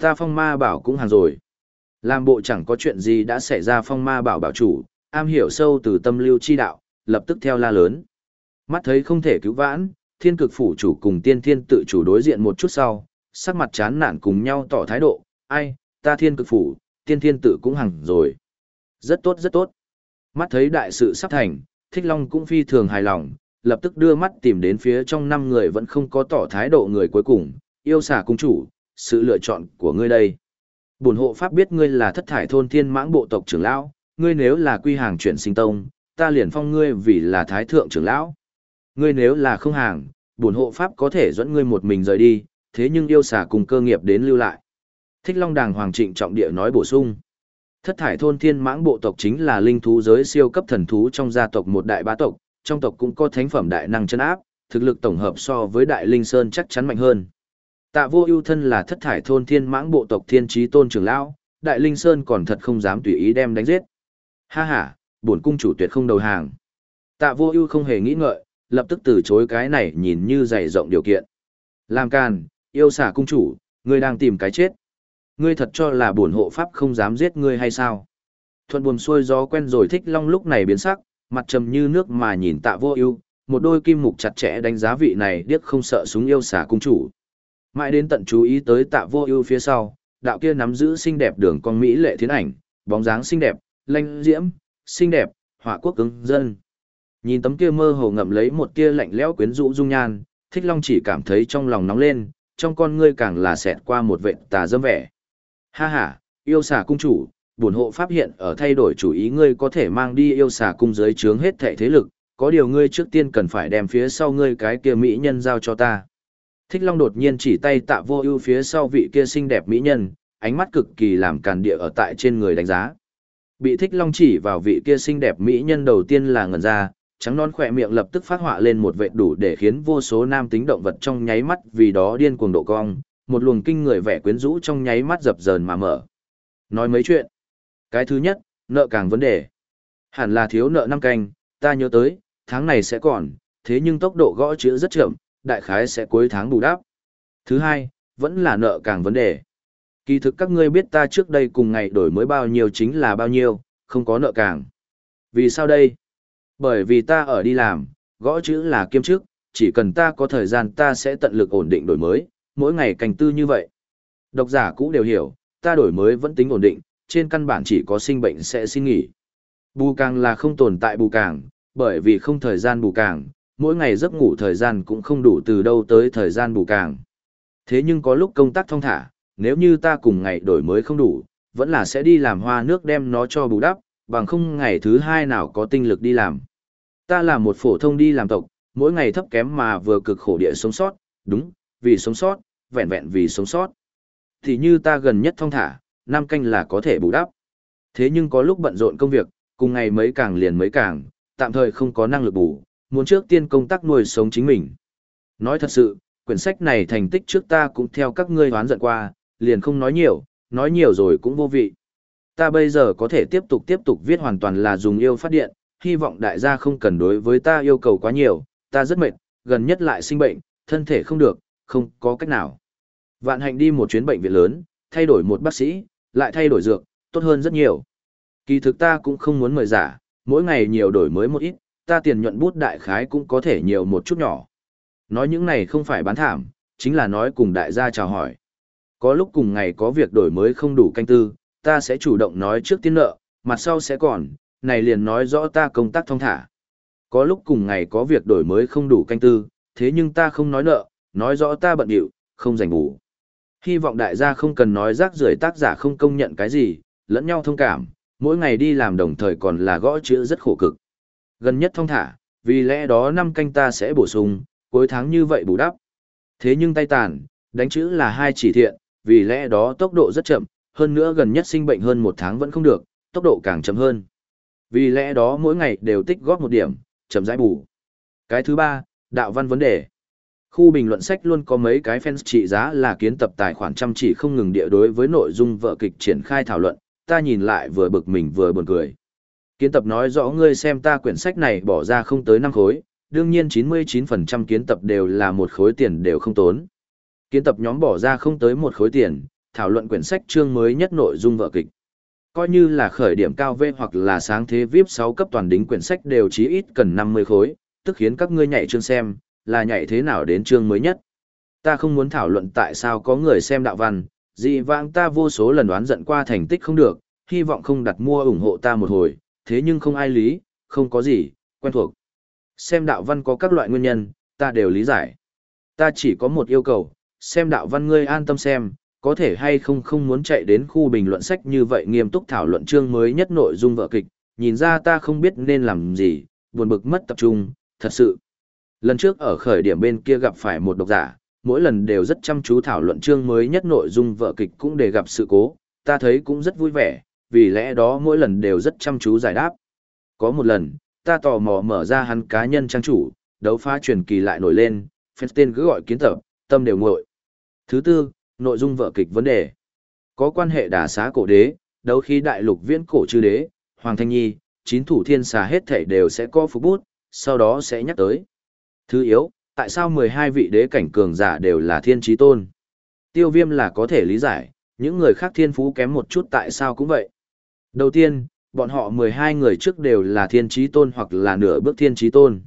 Speaker 1: Ta phong ma bảo cũng hàng rồi. Làm bộ chẳng có chuyện gì đã xảy ra phong ma bảo bảo chủ, am hiểu sâu từ tâm lưu chi đạo, lập tức theo la lớn. Mắt thấy không thể cứu vãn, thiên cực phủ chủ cùng tiên thiên tự chủ đối diện một chút sau, sắc mặt chán nản cùng nhau tỏ thái độ, ai, ta thiên cực phủ, tiên thiên tử cũng hằng rồi. Rất tốt rất tốt. Mắt thấy đại sự sắp thành, Thích Long cũng phi thường hài lòng, lập tức đưa mắt tìm đến phía trong năm người vẫn không có tỏ thái độ người cuối cùng, yêu xả cung chủ, sự lựa chọn của ngươi đây. Bổn hộ pháp biết ngươi là thất thải thôn thiên mãng bộ tộc trưởng lão, ngươi nếu là quy hàng chuyển sinh tông, ta liền phong ngươi vì là thái thượng trưởng lão. Ngươi nếu là không hàng, bổn hộ pháp có thể dẫn ngươi một mình rời đi, thế nhưng yêu xà cùng cơ nghiệp đến lưu lại. Thích Long Đàng Hoàng Trịnh trọng địa nói bổ sung. Thất thải thôn thiên mãng bộ tộc chính là linh thú giới siêu cấp thần thú trong gia tộc một đại bá tộc, trong tộc cũng có thánh phẩm đại năng chân áp, thực lực tổng hợp so với đại linh sơn chắc chắn mạnh hơn. Tạ vô ưu thân là thất thải thôn thiên mãng bộ tộc thiên trí tôn trưởng lão, đại linh sơn còn thật không dám tùy ý đem đánh giết. Ha ha, bổn cung chủ tuyệt không đầu hàng. Tạ vô ưu không hề nghĩ ngợi, lập tức từ chối cái này nhìn như dày rộng điều kiện. Làm càn, yêu xả cung chủ, ngươi đang tìm cái chết. Ngươi thật cho là bổn hộ pháp không dám giết ngươi hay sao? Thuận buồm xuôi gió quen rồi thích long lúc này biến sắc, mặt trầm như nước mà nhìn tạ vô ưu, một đôi kim mục chặt chẽ đánh giá vị này điếc không sợ súng yêu xả cung chủ. Mãi đến tận chú ý tới tạ vô ưu phía sau, đạo kia nắm giữ xinh đẹp đường con Mỹ lệ thiến ảnh, bóng dáng xinh đẹp, lanh diễm, xinh đẹp, họa quốc cứng dân. Nhìn tấm kia mơ hồ ngậm lấy một tia lạnh lẽo quyến rũ dung nhan, Thích Long chỉ cảm thấy trong lòng nóng lên, trong con ngươi càng là xẹt qua một vệt tà dâm vẻ. Ha ha, yêu xà cung chủ, bổn hộ pháp hiện ở thay đổi chủ ý ngươi có thể mang đi yêu xà cung giới trướng hết thệ thế lực, có điều ngươi trước tiên cần phải đem phía sau ngươi cái kia mỹ nhân giao cho ta. Thích Long đột nhiên chỉ tay tạ vô ưu phía sau vị kia xinh đẹp mỹ nhân, ánh mắt cực kỳ làm càn địa ở tại trên người đánh giá. Bị Thích Long chỉ vào vị kia xinh đẹp mỹ nhân đầu tiên là ngẩn ra, trắng non khỏe miệng lập tức phát họa lên một vệ đủ để khiến vô số nam tính động vật trong nháy mắt vì đó điên cuồng độ cong, một luồng kinh người vẻ quyến rũ trong nháy mắt dập dờn mà mở. Nói mấy chuyện. Cái thứ nhất, nợ càng vấn đề. Hẳn là thiếu nợ năm canh, ta nhớ tới, tháng này sẽ còn, thế nhưng tốc độ gõ chữ rất chậm, đại khái sẽ cuối tháng bù đắp. Thứ hai, vẫn là nợ càng vấn đề. Kỳ thực các ngươi biết ta trước đây cùng ngày đổi mới bao nhiêu chính là bao nhiêu, không có nợ càng. Vì sao đây? Bởi vì ta ở đi làm, gõ chữ là kiêm chức, chỉ cần ta có thời gian ta sẽ tận lực ổn định đổi mới, mỗi ngày canh tư như vậy. Độc giả cũng đều hiểu, ta đổi mới vẫn tính ổn định, trên căn bản chỉ có sinh bệnh sẽ xin nghỉ. Bù càng là không tồn tại bù càng, bởi vì không thời gian bù càng, mỗi ngày giấc ngủ thời gian cũng không đủ từ đâu tới thời gian bù càng. Thế nhưng có lúc công tác thông thả, nếu như ta cùng ngày đổi mới không đủ, vẫn là sẽ đi làm hoa nước đem nó cho bù đắp, bằng không ngày thứ hai nào có tinh lực đi làm. Ta là một phổ thông đi làm tộc, mỗi ngày thấp kém mà vừa cực khổ địa sống sót, đúng, vì sống sót, vẹn vẹn vì sống sót. Thì như ta gần nhất thông thả, năm canh là có thể bù đắp. Thế nhưng có lúc bận rộn công việc, cùng ngày mấy càng liền mấy càng, tạm thời không có năng lực bù, muốn trước tiên công tác nuôi sống chính mình. Nói thật sự, quyển sách này thành tích trước ta cũng theo các ngươi hoán giận qua, liền không nói nhiều, nói nhiều rồi cũng vô vị. Ta bây giờ có thể tiếp tục tiếp tục viết hoàn toàn là dùng yêu phát điện, hy vọng đại gia không cần đối với ta yêu cầu quá nhiều, ta rất mệt, gần nhất lại sinh bệnh, thân thể không được, không có cách nào. Vạn hạnh đi một chuyến bệnh viện lớn, thay đổi một bác sĩ, lại thay đổi dược, tốt hơn rất nhiều. Kỳ thực ta cũng không muốn mời giả, mỗi ngày nhiều đổi mới một ít, ta tiền nhuận bút đại khái cũng có thể nhiều một chút nhỏ. Nói những này không phải bán thảm, chính là nói cùng đại gia chào hỏi. Có lúc cùng ngày có việc đổi mới không đủ canh tư, ta sẽ chủ động nói trước tiên nợ, mặt sau sẽ còn, này liền nói rõ ta công tác thông thả. Có lúc cùng ngày có việc đổi mới không đủ canh tư, thế nhưng ta không nói nợ, nói rõ ta bận điệu, không dành ngủ. Hy vọng đại gia không cần nói rác rưởi tác giả không công nhận cái gì, lẫn nhau thông cảm, mỗi ngày đi làm đồng thời còn là gõ chữ rất khổ cực. Gần nhất thông thả, vì lẽ đó năm canh ta sẽ bổ sung, cuối tháng như vậy bù đắp. Thế nhưng tay tàn, đánh chữ là hai chỉ thiện, vì lẽ đó tốc độ rất chậm, hơn nữa gần nhất sinh bệnh hơn một tháng vẫn không được, tốc độ càng chậm hơn. Vì lẽ đó mỗi ngày đều tích góp một điểm, chậm rãi bù. Cái thứ ba, đạo văn vấn đề. Khu bình luận sách luôn có mấy cái fans trị giá là kiến tập tài khoản chăm chỉ không ngừng địa đối với nội dung vợ kịch triển khai thảo luận, ta nhìn lại vừa bực mình vừa buồn cười. Kiến tập nói rõ ngươi xem ta quyển sách này bỏ ra không tới năm khối, đương nhiên 99% kiến tập đều là một khối tiền đều không tốn. Kiến tập nhóm bỏ ra không tới một khối tiền, thảo luận quyển sách chương mới nhất nội dung vở kịch. Coi như là khởi điểm cao V hoặc là sáng thế VIP 6 cấp toàn đính quyển sách đều chí ít cần 50 khối, tức khiến các ngươi nhảy chương xem, là nhảy thế nào đến chương mới nhất. Ta không muốn thảo luận tại sao có người xem đạo văn, dị vãng ta vô số lần đoán giận qua thành tích không được, hy vọng không đặt mua ủng hộ ta một hồi, thế nhưng không ai lý, không có gì, quen thuộc. Xem đạo văn có các loại nguyên nhân, ta đều lý giải. Ta chỉ có một yêu cầu, xem đạo văn ngươi an tâm xem, có thể hay không không muốn chạy đến khu bình luận sách như vậy nghiêm túc thảo luận chương mới nhất nội dung vợ kịch, nhìn ra ta không biết nên làm gì, buồn bực mất tập trung, thật sự. Lần trước ở khởi điểm bên kia gặp phải một độc giả, mỗi lần đều rất chăm chú thảo luận chương mới nhất nội dung vợ kịch cũng để gặp sự cố, ta thấy cũng rất vui vẻ, vì lẽ đó mỗi lần đều rất chăm chú giải đáp. Có một lần, ta tò mò mở ra hắn cá nhân trang chủ, đấu phá truyền kỳ lại nổi lên, phép tên cứ gọi kiến tập, tâm đều ngội. Thứ tư, nội dung vở kịch vấn đề. Có quan hệ đả xá cổ đế, đấu khí đại lục viễn cổ chư đế, Hoàng Thanh Nhi, chín thủ thiên xà hết thảy đều sẽ có phục bút, sau đó sẽ nhắc tới. Thứ yếu, tại sao 12 vị đế cảnh cường giả đều là thiên trí tôn? Tiêu viêm là có thể lý giải, những người khác thiên phú kém một chút tại sao cũng vậy. Đầu tiên, bọn họ 12 người trước đều là thiên trí tôn hoặc là nửa bước thiên trí tôn.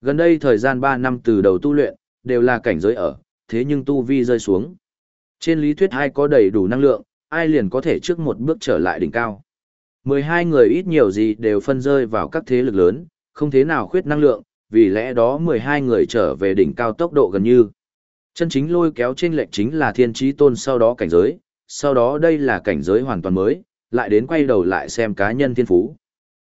Speaker 1: Gần đây thời gian 3 năm từ đầu tu luyện, đều là cảnh giới ở, thế nhưng tu vi rơi xuống. Trên lý thuyết ai có đầy đủ năng lượng, ai liền có thể trước một bước trở lại đỉnh cao. 12 người ít nhiều gì đều phân rơi vào các thế lực lớn, không thế nào khuyết năng lượng, vì lẽ đó 12 người trở về đỉnh cao tốc độ gần như. Chân chính lôi kéo trên lệch chính là thiên trí tôn sau đó cảnh giới, sau đó đây là cảnh giới hoàn toàn mới, lại đến quay đầu lại xem cá nhân thiên phú.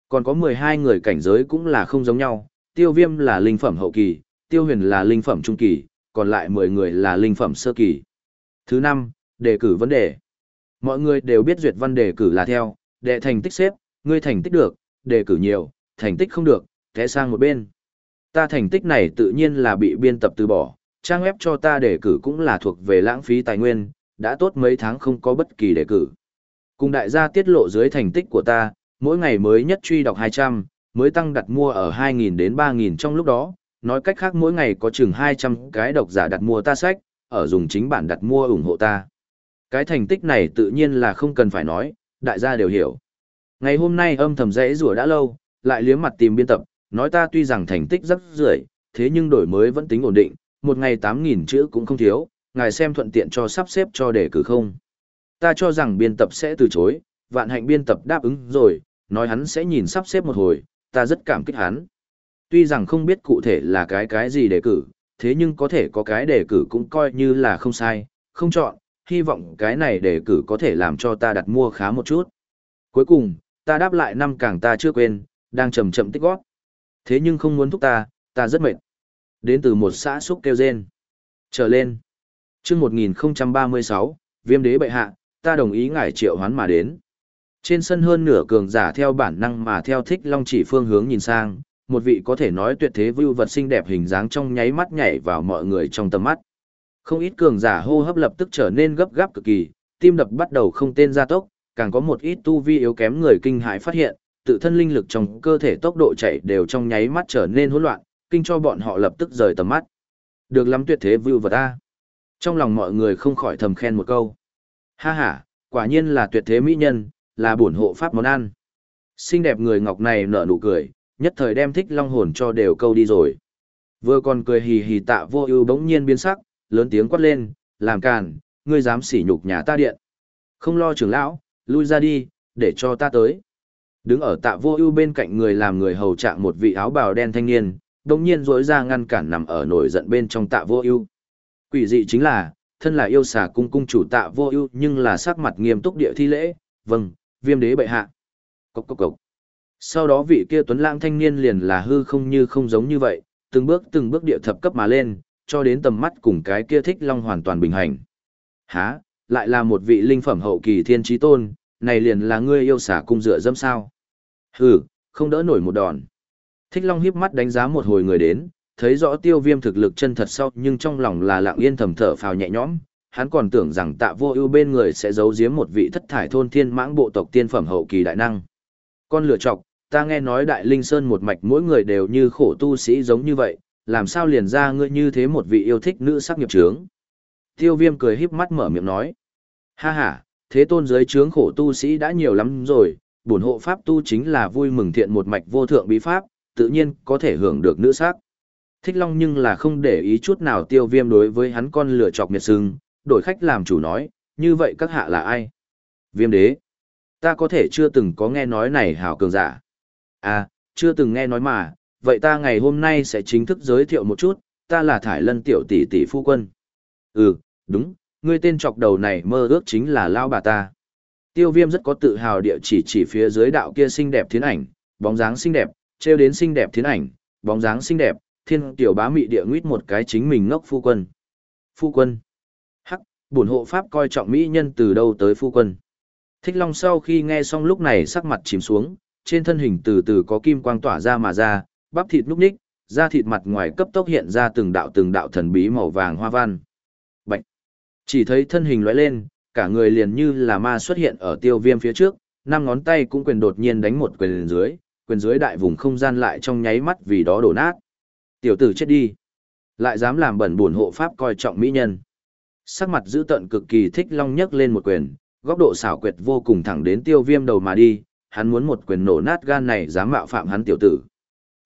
Speaker 1: Còn có 12 người cảnh giới cũng là không giống nhau, tiêu viêm là linh phẩm hậu kỳ, tiêu huyền là linh phẩm trung kỳ, còn lại 10 người là linh phẩm sơ kỳ. Thứ năm, đề cử vấn đề. Mọi người đều biết duyệt văn đề cử là theo, đệ thành tích xếp, ngươi thành tích được, đề cử nhiều, thành tích không được, thế sang một bên. Ta thành tích này tự nhiên là bị biên tập từ bỏ, trang web cho ta đề cử cũng là thuộc về lãng phí tài nguyên, đã tốt mấy tháng không có bất kỳ đề cử. Cùng đại gia tiết lộ dưới thành tích của ta, mỗi ngày mới nhất truy đọc 200, mới tăng đặt mua ở 2.000 đến 3.000 trong lúc đó, nói cách khác mỗi ngày có chừng 200 cái độc giả đặt mua ta sách, ở dùng chính bản đặt mua ủng hộ ta. Cái thành tích này tự nhiên là không cần phải nói, đại gia đều hiểu. Ngày hôm nay âm thầm rẽ rủa đã lâu, lại liếm mặt tìm biên tập, nói ta tuy rằng thành tích rất rưỡi, thế nhưng đổi mới vẫn tính ổn định, một ngày 8.000 chữ cũng không thiếu, ngài xem thuận tiện cho sắp xếp cho đề cử không. Ta cho rằng biên tập sẽ từ chối, vạn hạnh biên tập đáp ứng rồi, nói hắn sẽ nhìn sắp xếp một hồi, ta rất cảm kích hắn. Tuy rằng không biết cụ thể là cái cái gì đề cử, thế nhưng có thể có cái đề cử cũng coi như là không sai, không chọn, hy vọng cái này đề cử có thể làm cho ta đặt mua khá một chút. Cuối cùng, ta đáp lại năm càng ta chưa quên, đang chậm chậm tích góp. Thế nhưng không muốn thúc ta, ta rất mệt. Đến từ một xã xúc kêu rên. Trở lên. chương 1036, viêm đế bệ hạ, ta đồng ý ngài triệu hoán mà đến. Trên sân hơn nửa cường giả theo bản năng mà theo thích long chỉ phương hướng nhìn sang, một vị có thể nói tuyệt thế vưu vật xinh đẹp hình dáng trong nháy mắt nhảy vào mọi người trong tầm mắt. Không ít cường giả hô hấp lập tức trở nên gấp gáp cực kỳ, tim đập bắt đầu không tên gia tốc, càng có một ít tu vi yếu kém người kinh hãi phát hiện, tự thân linh lực trong cơ thể tốc độ chạy đều trong nháy mắt trở nên hỗn loạn, kinh cho bọn họ lập tức rời tầm mắt. Được lắm tuyệt thế vưu vật a. Trong lòng mọi người không khỏi thầm khen một câu. Ha ha, quả nhiên là tuyệt thế mỹ nhân, là bổn hộ pháp món ăn. Xinh đẹp người ngọc này nở nụ cười, nhất thời đem thích long hồn cho đều câu đi rồi. Vừa còn cười hì hì tạ vô ưu bỗng nhiên biến sắc, lớn tiếng quát lên, làm càn, ngươi dám sỉ nhục nhà ta điện. Không lo trưởng lão, lui ra đi, để cho ta tới. Đứng ở tạ vô ưu bên cạnh người làm người hầu trạng một vị áo bào đen thanh niên, đồng nhiên rỗi ra ngăn cản nằm ở nổi giận bên trong tạ vô ưu. Quỷ dị chính là, thân là yêu xà cung cung chủ tạ vô ưu nhưng là sắc mặt nghiêm túc địa thi lễ, vâng, viêm đế bệ hạ. Cốc cốc cốc. Sau đó vị kia tuấn lãng thanh niên liền là hư không như không giống như vậy, từng bước từng bước địa thập cấp mà lên, cho đến tầm mắt cùng cái kia thích long hoàn toàn bình hành. Hả, lại là một vị linh phẩm hậu kỳ thiên trí tôn, này liền là ngươi yêu xả cung dựa dâm sao. Hừ, không đỡ nổi một đòn. Thích long híp mắt đánh giá một hồi người đến, thấy rõ tiêu viêm thực lực chân thật sau nhưng trong lòng là lặng yên thầm thở phào nhẹ nhõm, hắn còn tưởng rằng tạ vô ưu bên người sẽ giấu giếm một vị thất thải thôn thiên mãng bộ tộc tiên phẩm hậu kỳ đại năng. Con lựa chọc, ta nghe nói Đại Linh Sơn một mạch mỗi người đều như khổ tu sĩ giống như vậy, làm sao liền ra ngươi như thế một vị yêu thích nữ sắc nghiệp trướng. Tiêu viêm cười híp mắt mở miệng nói. Ha ha, thế tôn giới trướng khổ tu sĩ đã nhiều lắm rồi, bổn hộ pháp tu chính là vui mừng thiện một mạch vô thượng bí pháp, tự nhiên có thể hưởng được nữ sắc. Thích Long nhưng là không để ý chút nào tiêu viêm đối với hắn con lửa chọc miệt sưng, đổi khách làm chủ nói, như vậy các hạ là ai? Viêm đế. Ta có thể chưa từng có nghe nói này hảo cường giả. À, chưa từng nghe nói mà, vậy ta ngày hôm nay sẽ chính thức giới thiệu một chút, ta là Thải Lân tiểu tỷ tỷ phu quân. Ừ, đúng, ngươi tên chọc đầu này mơ ước chính là lao bà ta. Tiêu viêm rất có tự hào địa chỉ chỉ phía dưới đạo kia xinh đẹp thiến ảnh, bóng dáng xinh đẹp, treo đến xinh đẹp thiến ảnh, bóng dáng xinh đẹp, thiên tiểu bá mị địa nguyết một cái chính mình ngốc phu quân. Phu quân. Hắc, bổn hộ pháp coi trọng mỹ nhân từ đâu tới phu quân. Thích Long sau khi nghe xong lúc này sắc mặt chìm xuống, trên thân hình từ từ có kim quang tỏa ra mà ra, bắp thịt núc ních, da thịt mặt ngoài cấp tốc hiện ra từng đạo từng đạo thần bí màu vàng hoa văn. Bạch. Chỉ thấy thân hình lóe lên, cả người liền như là ma xuất hiện ở tiêu viêm phía trước, năm ngón tay cũng quyền đột nhiên đánh một quyền dưới, quyền dưới đại vùng không gian lại trong nháy mắt vì đó đổ nát. Tiểu tử chết đi. Lại dám làm bẩn buồn hộ pháp coi trọng mỹ nhân. Sắc mặt giữ tận cực kỳ thích long nhấc lên một quyền, góc độ xảo quyệt vô cùng thẳng đến tiêu viêm đầu mà đi, hắn muốn một quyền nổ nát gan này dám mạo phạm hắn tiểu tử.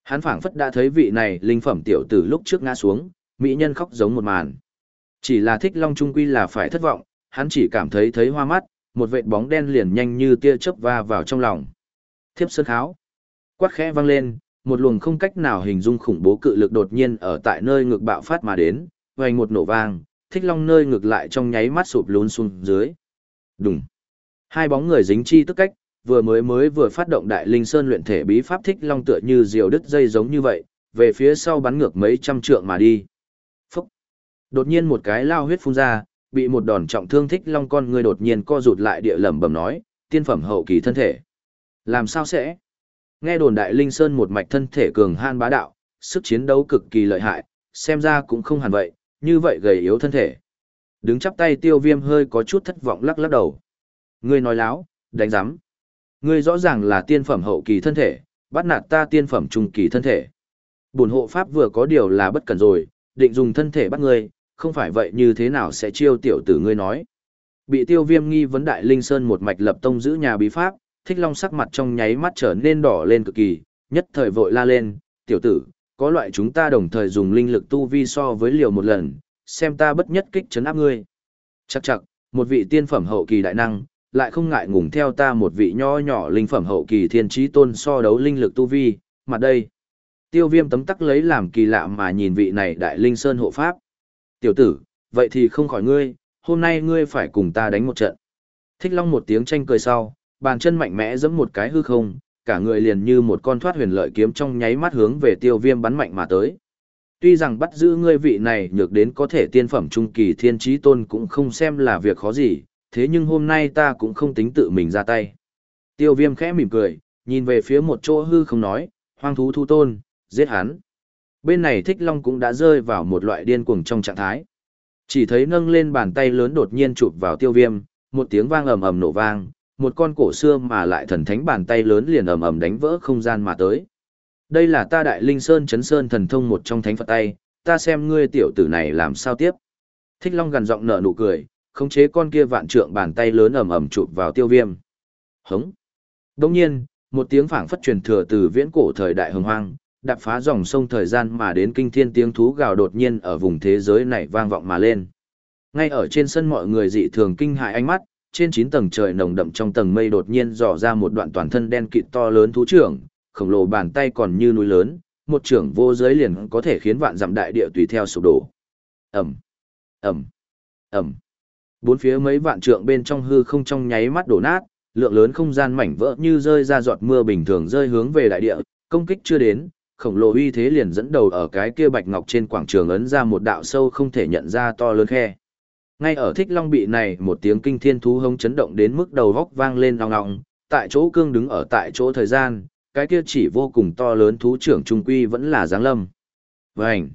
Speaker 1: Hắn phảng phất đã thấy vị này linh phẩm tiểu tử lúc trước ngã xuống, mỹ nhân khóc giống một màn. Chỉ là thích long trung quy là phải thất vọng, hắn chỉ cảm thấy thấy hoa mắt, một vệt bóng đen liền nhanh như tia chớp va vào trong lòng. Thiếp sơn kháo. Quát khẽ vang lên, một luồng không cách nào hình dung khủng bố cự lực đột nhiên ở tại nơi ngực bạo phát mà đến, vành một nổ vang, thích long nơi ngực lại trong nháy mắt sụp lún xuống dưới. Đùng. Hai bóng người dính chi tức cách, vừa mới mới vừa phát động đại linh sơn luyện thể bí pháp thích long tựa như diều đứt dây giống như vậy, về phía sau bắn ngược mấy trăm trượng mà đi. Phúc. Đột nhiên một cái lao huyết phun ra, bị một đòn trọng thương thích long con người đột nhiên co rụt lại địa lẩm bẩm nói, tiên phẩm hậu kỳ thân thể. Làm sao sẽ? Nghe đồn đại linh sơn một mạch thân thể cường han bá đạo, sức chiến đấu cực kỳ lợi hại, xem ra cũng không hẳn vậy, như vậy gầy yếu thân thể. Đứng chắp tay tiêu viêm hơi có chút thất vọng lắc lắc đầu. Ngươi nói láo, đánh giám. Ngươi rõ ràng là tiên phẩm hậu kỳ thân thể, bắt nạt ta tiên phẩm trung kỳ thân thể. Bổn hộ pháp vừa có điều là bất cần rồi, định dùng thân thể bắt ngươi, không phải vậy như thế nào sẽ chiêu tiểu tử ngươi nói. Bị tiêu viêm nghi vấn đại linh sơn một mạch lập tông giữ nhà bí pháp, thích long sắc mặt trong nháy mắt trở nên đỏ lên cực kỳ, nhất thời vội la lên, tiểu tử, có loại chúng ta đồng thời dùng linh lực tu vi so với liều một lần, xem ta bất nhất kích chấn áp ngươi. Chắc chắc, một vị tiên phẩm hậu kỳ đại năng, lại không ngại ngùng theo ta một vị nho nhỏ linh phẩm hậu kỳ thiên trí tôn so đấu linh lực tu vi, mặt đây. Tiêu viêm tấm tắc lấy làm kỳ lạ mà nhìn vị này đại linh sơn hộ pháp. Tiểu tử, vậy thì không khỏi ngươi, hôm nay ngươi phải cùng ta đánh một trận. Thích long một tiếng tranh cười sau, bàn chân mạnh mẽ giẫm một cái hư không, cả người liền như một con thoát huyền lợi kiếm trong nháy mắt hướng về tiêu viêm bắn mạnh mà tới. Tuy rằng bắt giữ ngươi vị này nhược đến có thể tiên phẩm trung kỳ thiên trí tôn cũng không xem là việc khó gì, thế nhưng hôm nay ta cũng không tính tự mình ra tay. Tiêu viêm khẽ mỉm cười, nhìn về phía một chỗ hư không nói, hoang thú thu tôn, giết hắn. Bên này thích long cũng đã rơi vào một loại điên cuồng trong trạng thái. Chỉ thấy nâng lên bàn tay lớn đột nhiên chụp vào tiêu viêm, một tiếng vang ầm ầm nổ vang, một con cổ xưa mà lại thần thánh bàn tay lớn liền ầm ầm đánh vỡ không gian mà tới. Đây là ta đại linh sơn chấn sơn thần thông một trong thánh Phật tay, ta xem ngươi tiểu tử này làm sao tiếp. Thích Long gần giọng nở nụ cười, khống chế con kia vạn trượng bàn tay lớn ầm ầm chụp vào tiêu viêm. Hống. Đồng nhiên, một tiếng phảng phất truyền thừa từ viễn cổ thời đại hồng hoang, đạp phá dòng sông thời gian mà đến kinh thiên tiếng thú gào đột nhiên ở vùng thế giới này vang vọng mà lên. Ngay ở trên sân mọi người dị thường kinh hại ánh mắt, trên chín tầng trời nồng đậm trong tầng mây đột nhiên dò ra một đoạn toàn thân đen kịt to lớn thú trưởng, khổng lồ bàn tay còn như núi lớn, một trưởng vô giới liền có thể khiến vạn dặm đại địa tùy theo sụp đổ. Ầm, ầm, ầm. Bốn phía mấy vạn trượng bên trong hư không trong nháy mắt đổ nát, lượng lớn không gian mảnh vỡ như rơi ra giọt mưa bình thường rơi hướng về đại địa, công kích chưa đến, khổng lồ uy thế liền dẫn đầu ở cái kia bạch ngọc trên quảng trường ấn ra một đạo sâu không thể nhận ra to lớn khe. Ngay ở thích long bị này một tiếng kinh thiên thú hống chấn động đến mức đầu góc vang lên ong ong, tại chỗ cương đứng ở tại chỗ thời gian, cái kia chỉ vô cùng to lớn thú trưởng trung quy vẫn là giáng lâm. Vành!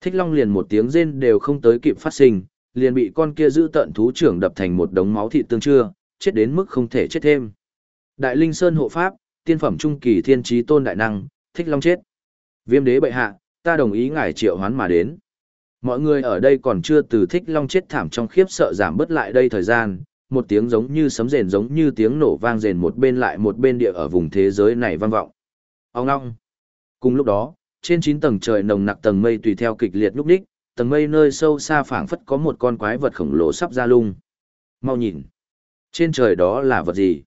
Speaker 1: Thích long liền một tiếng rên đều không tới kịp phát sinh, liền bị con kia giữ tận thú trưởng đập thành một đống máu thịt tương chưa, chết đến mức không thể chết thêm. Đại Linh Sơn hộ pháp, tiên phẩm trung kỳ thiên trí tôn đại năng, thích long chết. Viêm đế bệ hạ, ta đồng ý ngài triệu hoán mà đến. Mọi người ở đây còn chưa từ thích long chết thảm trong khiếp sợ giảm bớt lại đây thời gian, một tiếng giống như sấm rền giống như tiếng nổ vang rền một bên lại một bên địa ở vùng thế giới này vang vọng. Ông ngong. Cùng lúc đó, trên 9 tầng trời nồng nặc tầng mây tùy theo kịch liệt lúc đích, tầng mây nơi sâu xa phảng phất có một con quái vật khổng lồ sắp ra lung. Mau nhìn. Trên trời đó là vật gì?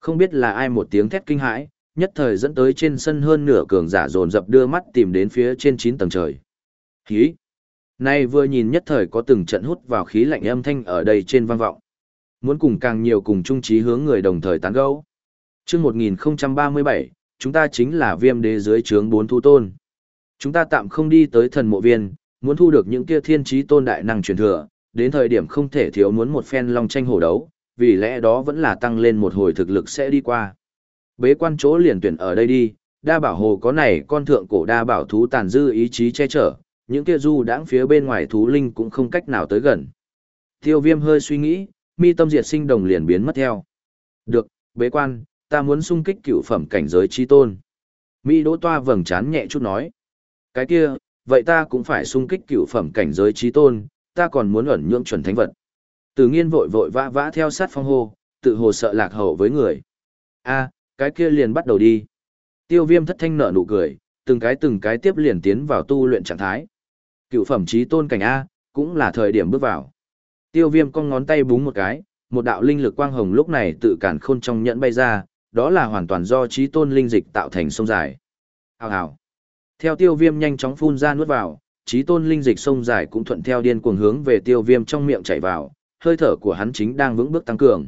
Speaker 1: Không biết là ai một tiếng thét kinh hãi, nhất thời dẫn tới trên sân hơn nửa cường giả dồn dập đưa mắt tìm đến phía trên 9 tầng trời. Khí. Nay vừa nhìn nhất thời có từng trận hút vào khí lạnh âm thanh ở đây trên vang vọng. Muốn cùng càng nhiều cùng chung trí hướng người đồng thời tán gẫu. Chương 1037, chúng ta chính là viêm đế dưới trướng bốn thu tôn. Chúng ta tạm không đi tới thần mộ viên, muốn thu được những kia thiên trí tôn đại năng truyền thừa, đến thời điểm không thể thiếu muốn một phen long tranh hổ đấu, vì lẽ đó vẫn là tăng lên một hồi thực lực sẽ đi qua. Bế quan chỗ liền tuyển ở đây đi, đa bảo hồ có này con thượng cổ đa bảo thú tàn dư ý chí che chở, những kia du đãng phía bên ngoài thú linh cũng không cách nào tới gần. Tiêu viêm hơi suy nghĩ, mi tâm diệt sinh đồng liền biến mất theo. Được, bế quan, ta muốn sung kích cựu phẩm cảnh giới chi tôn. Mỹ đỗ toa vầng chán nhẹ chút nói. Cái kia, vậy ta cũng phải sung kích cựu phẩm cảnh giới trí tôn, ta còn muốn ẩn nhượng chuẩn thánh vật. Từ nghiên vội vội vã vã theo sát phong hô, tự hồ sợ lạc hậu với người. a cái kia liền bắt đầu đi. Tiêu viêm thất thanh nở nụ cười, từng cái từng cái tiếp liền tiến vào tu luyện trạng thái. Cựu phẩm trí tôn cảnh A, cũng là thời điểm bước vào. Tiêu viêm cong ngón tay búng một cái, một đạo linh lực quang hồng lúc này tự cản khôn trong nhẫn bay ra, đó là hoàn toàn do trí tôn linh dịch tạo thành sông dài. Hào hào. Theo tiêu viêm nhanh chóng phun ra nuốt vào, trí tôn linh dịch sông dài cũng thuận theo điên cuồng hướng về tiêu viêm trong miệng chảy vào, hơi thở của hắn chính đang vững bước tăng cường.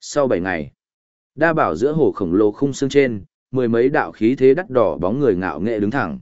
Speaker 1: Sau 7 ngày, đa bảo giữa hồ khổng lồ khung xương trên, mười mấy đạo khí thế đắt đỏ bóng người ngạo nghệ đứng thẳng.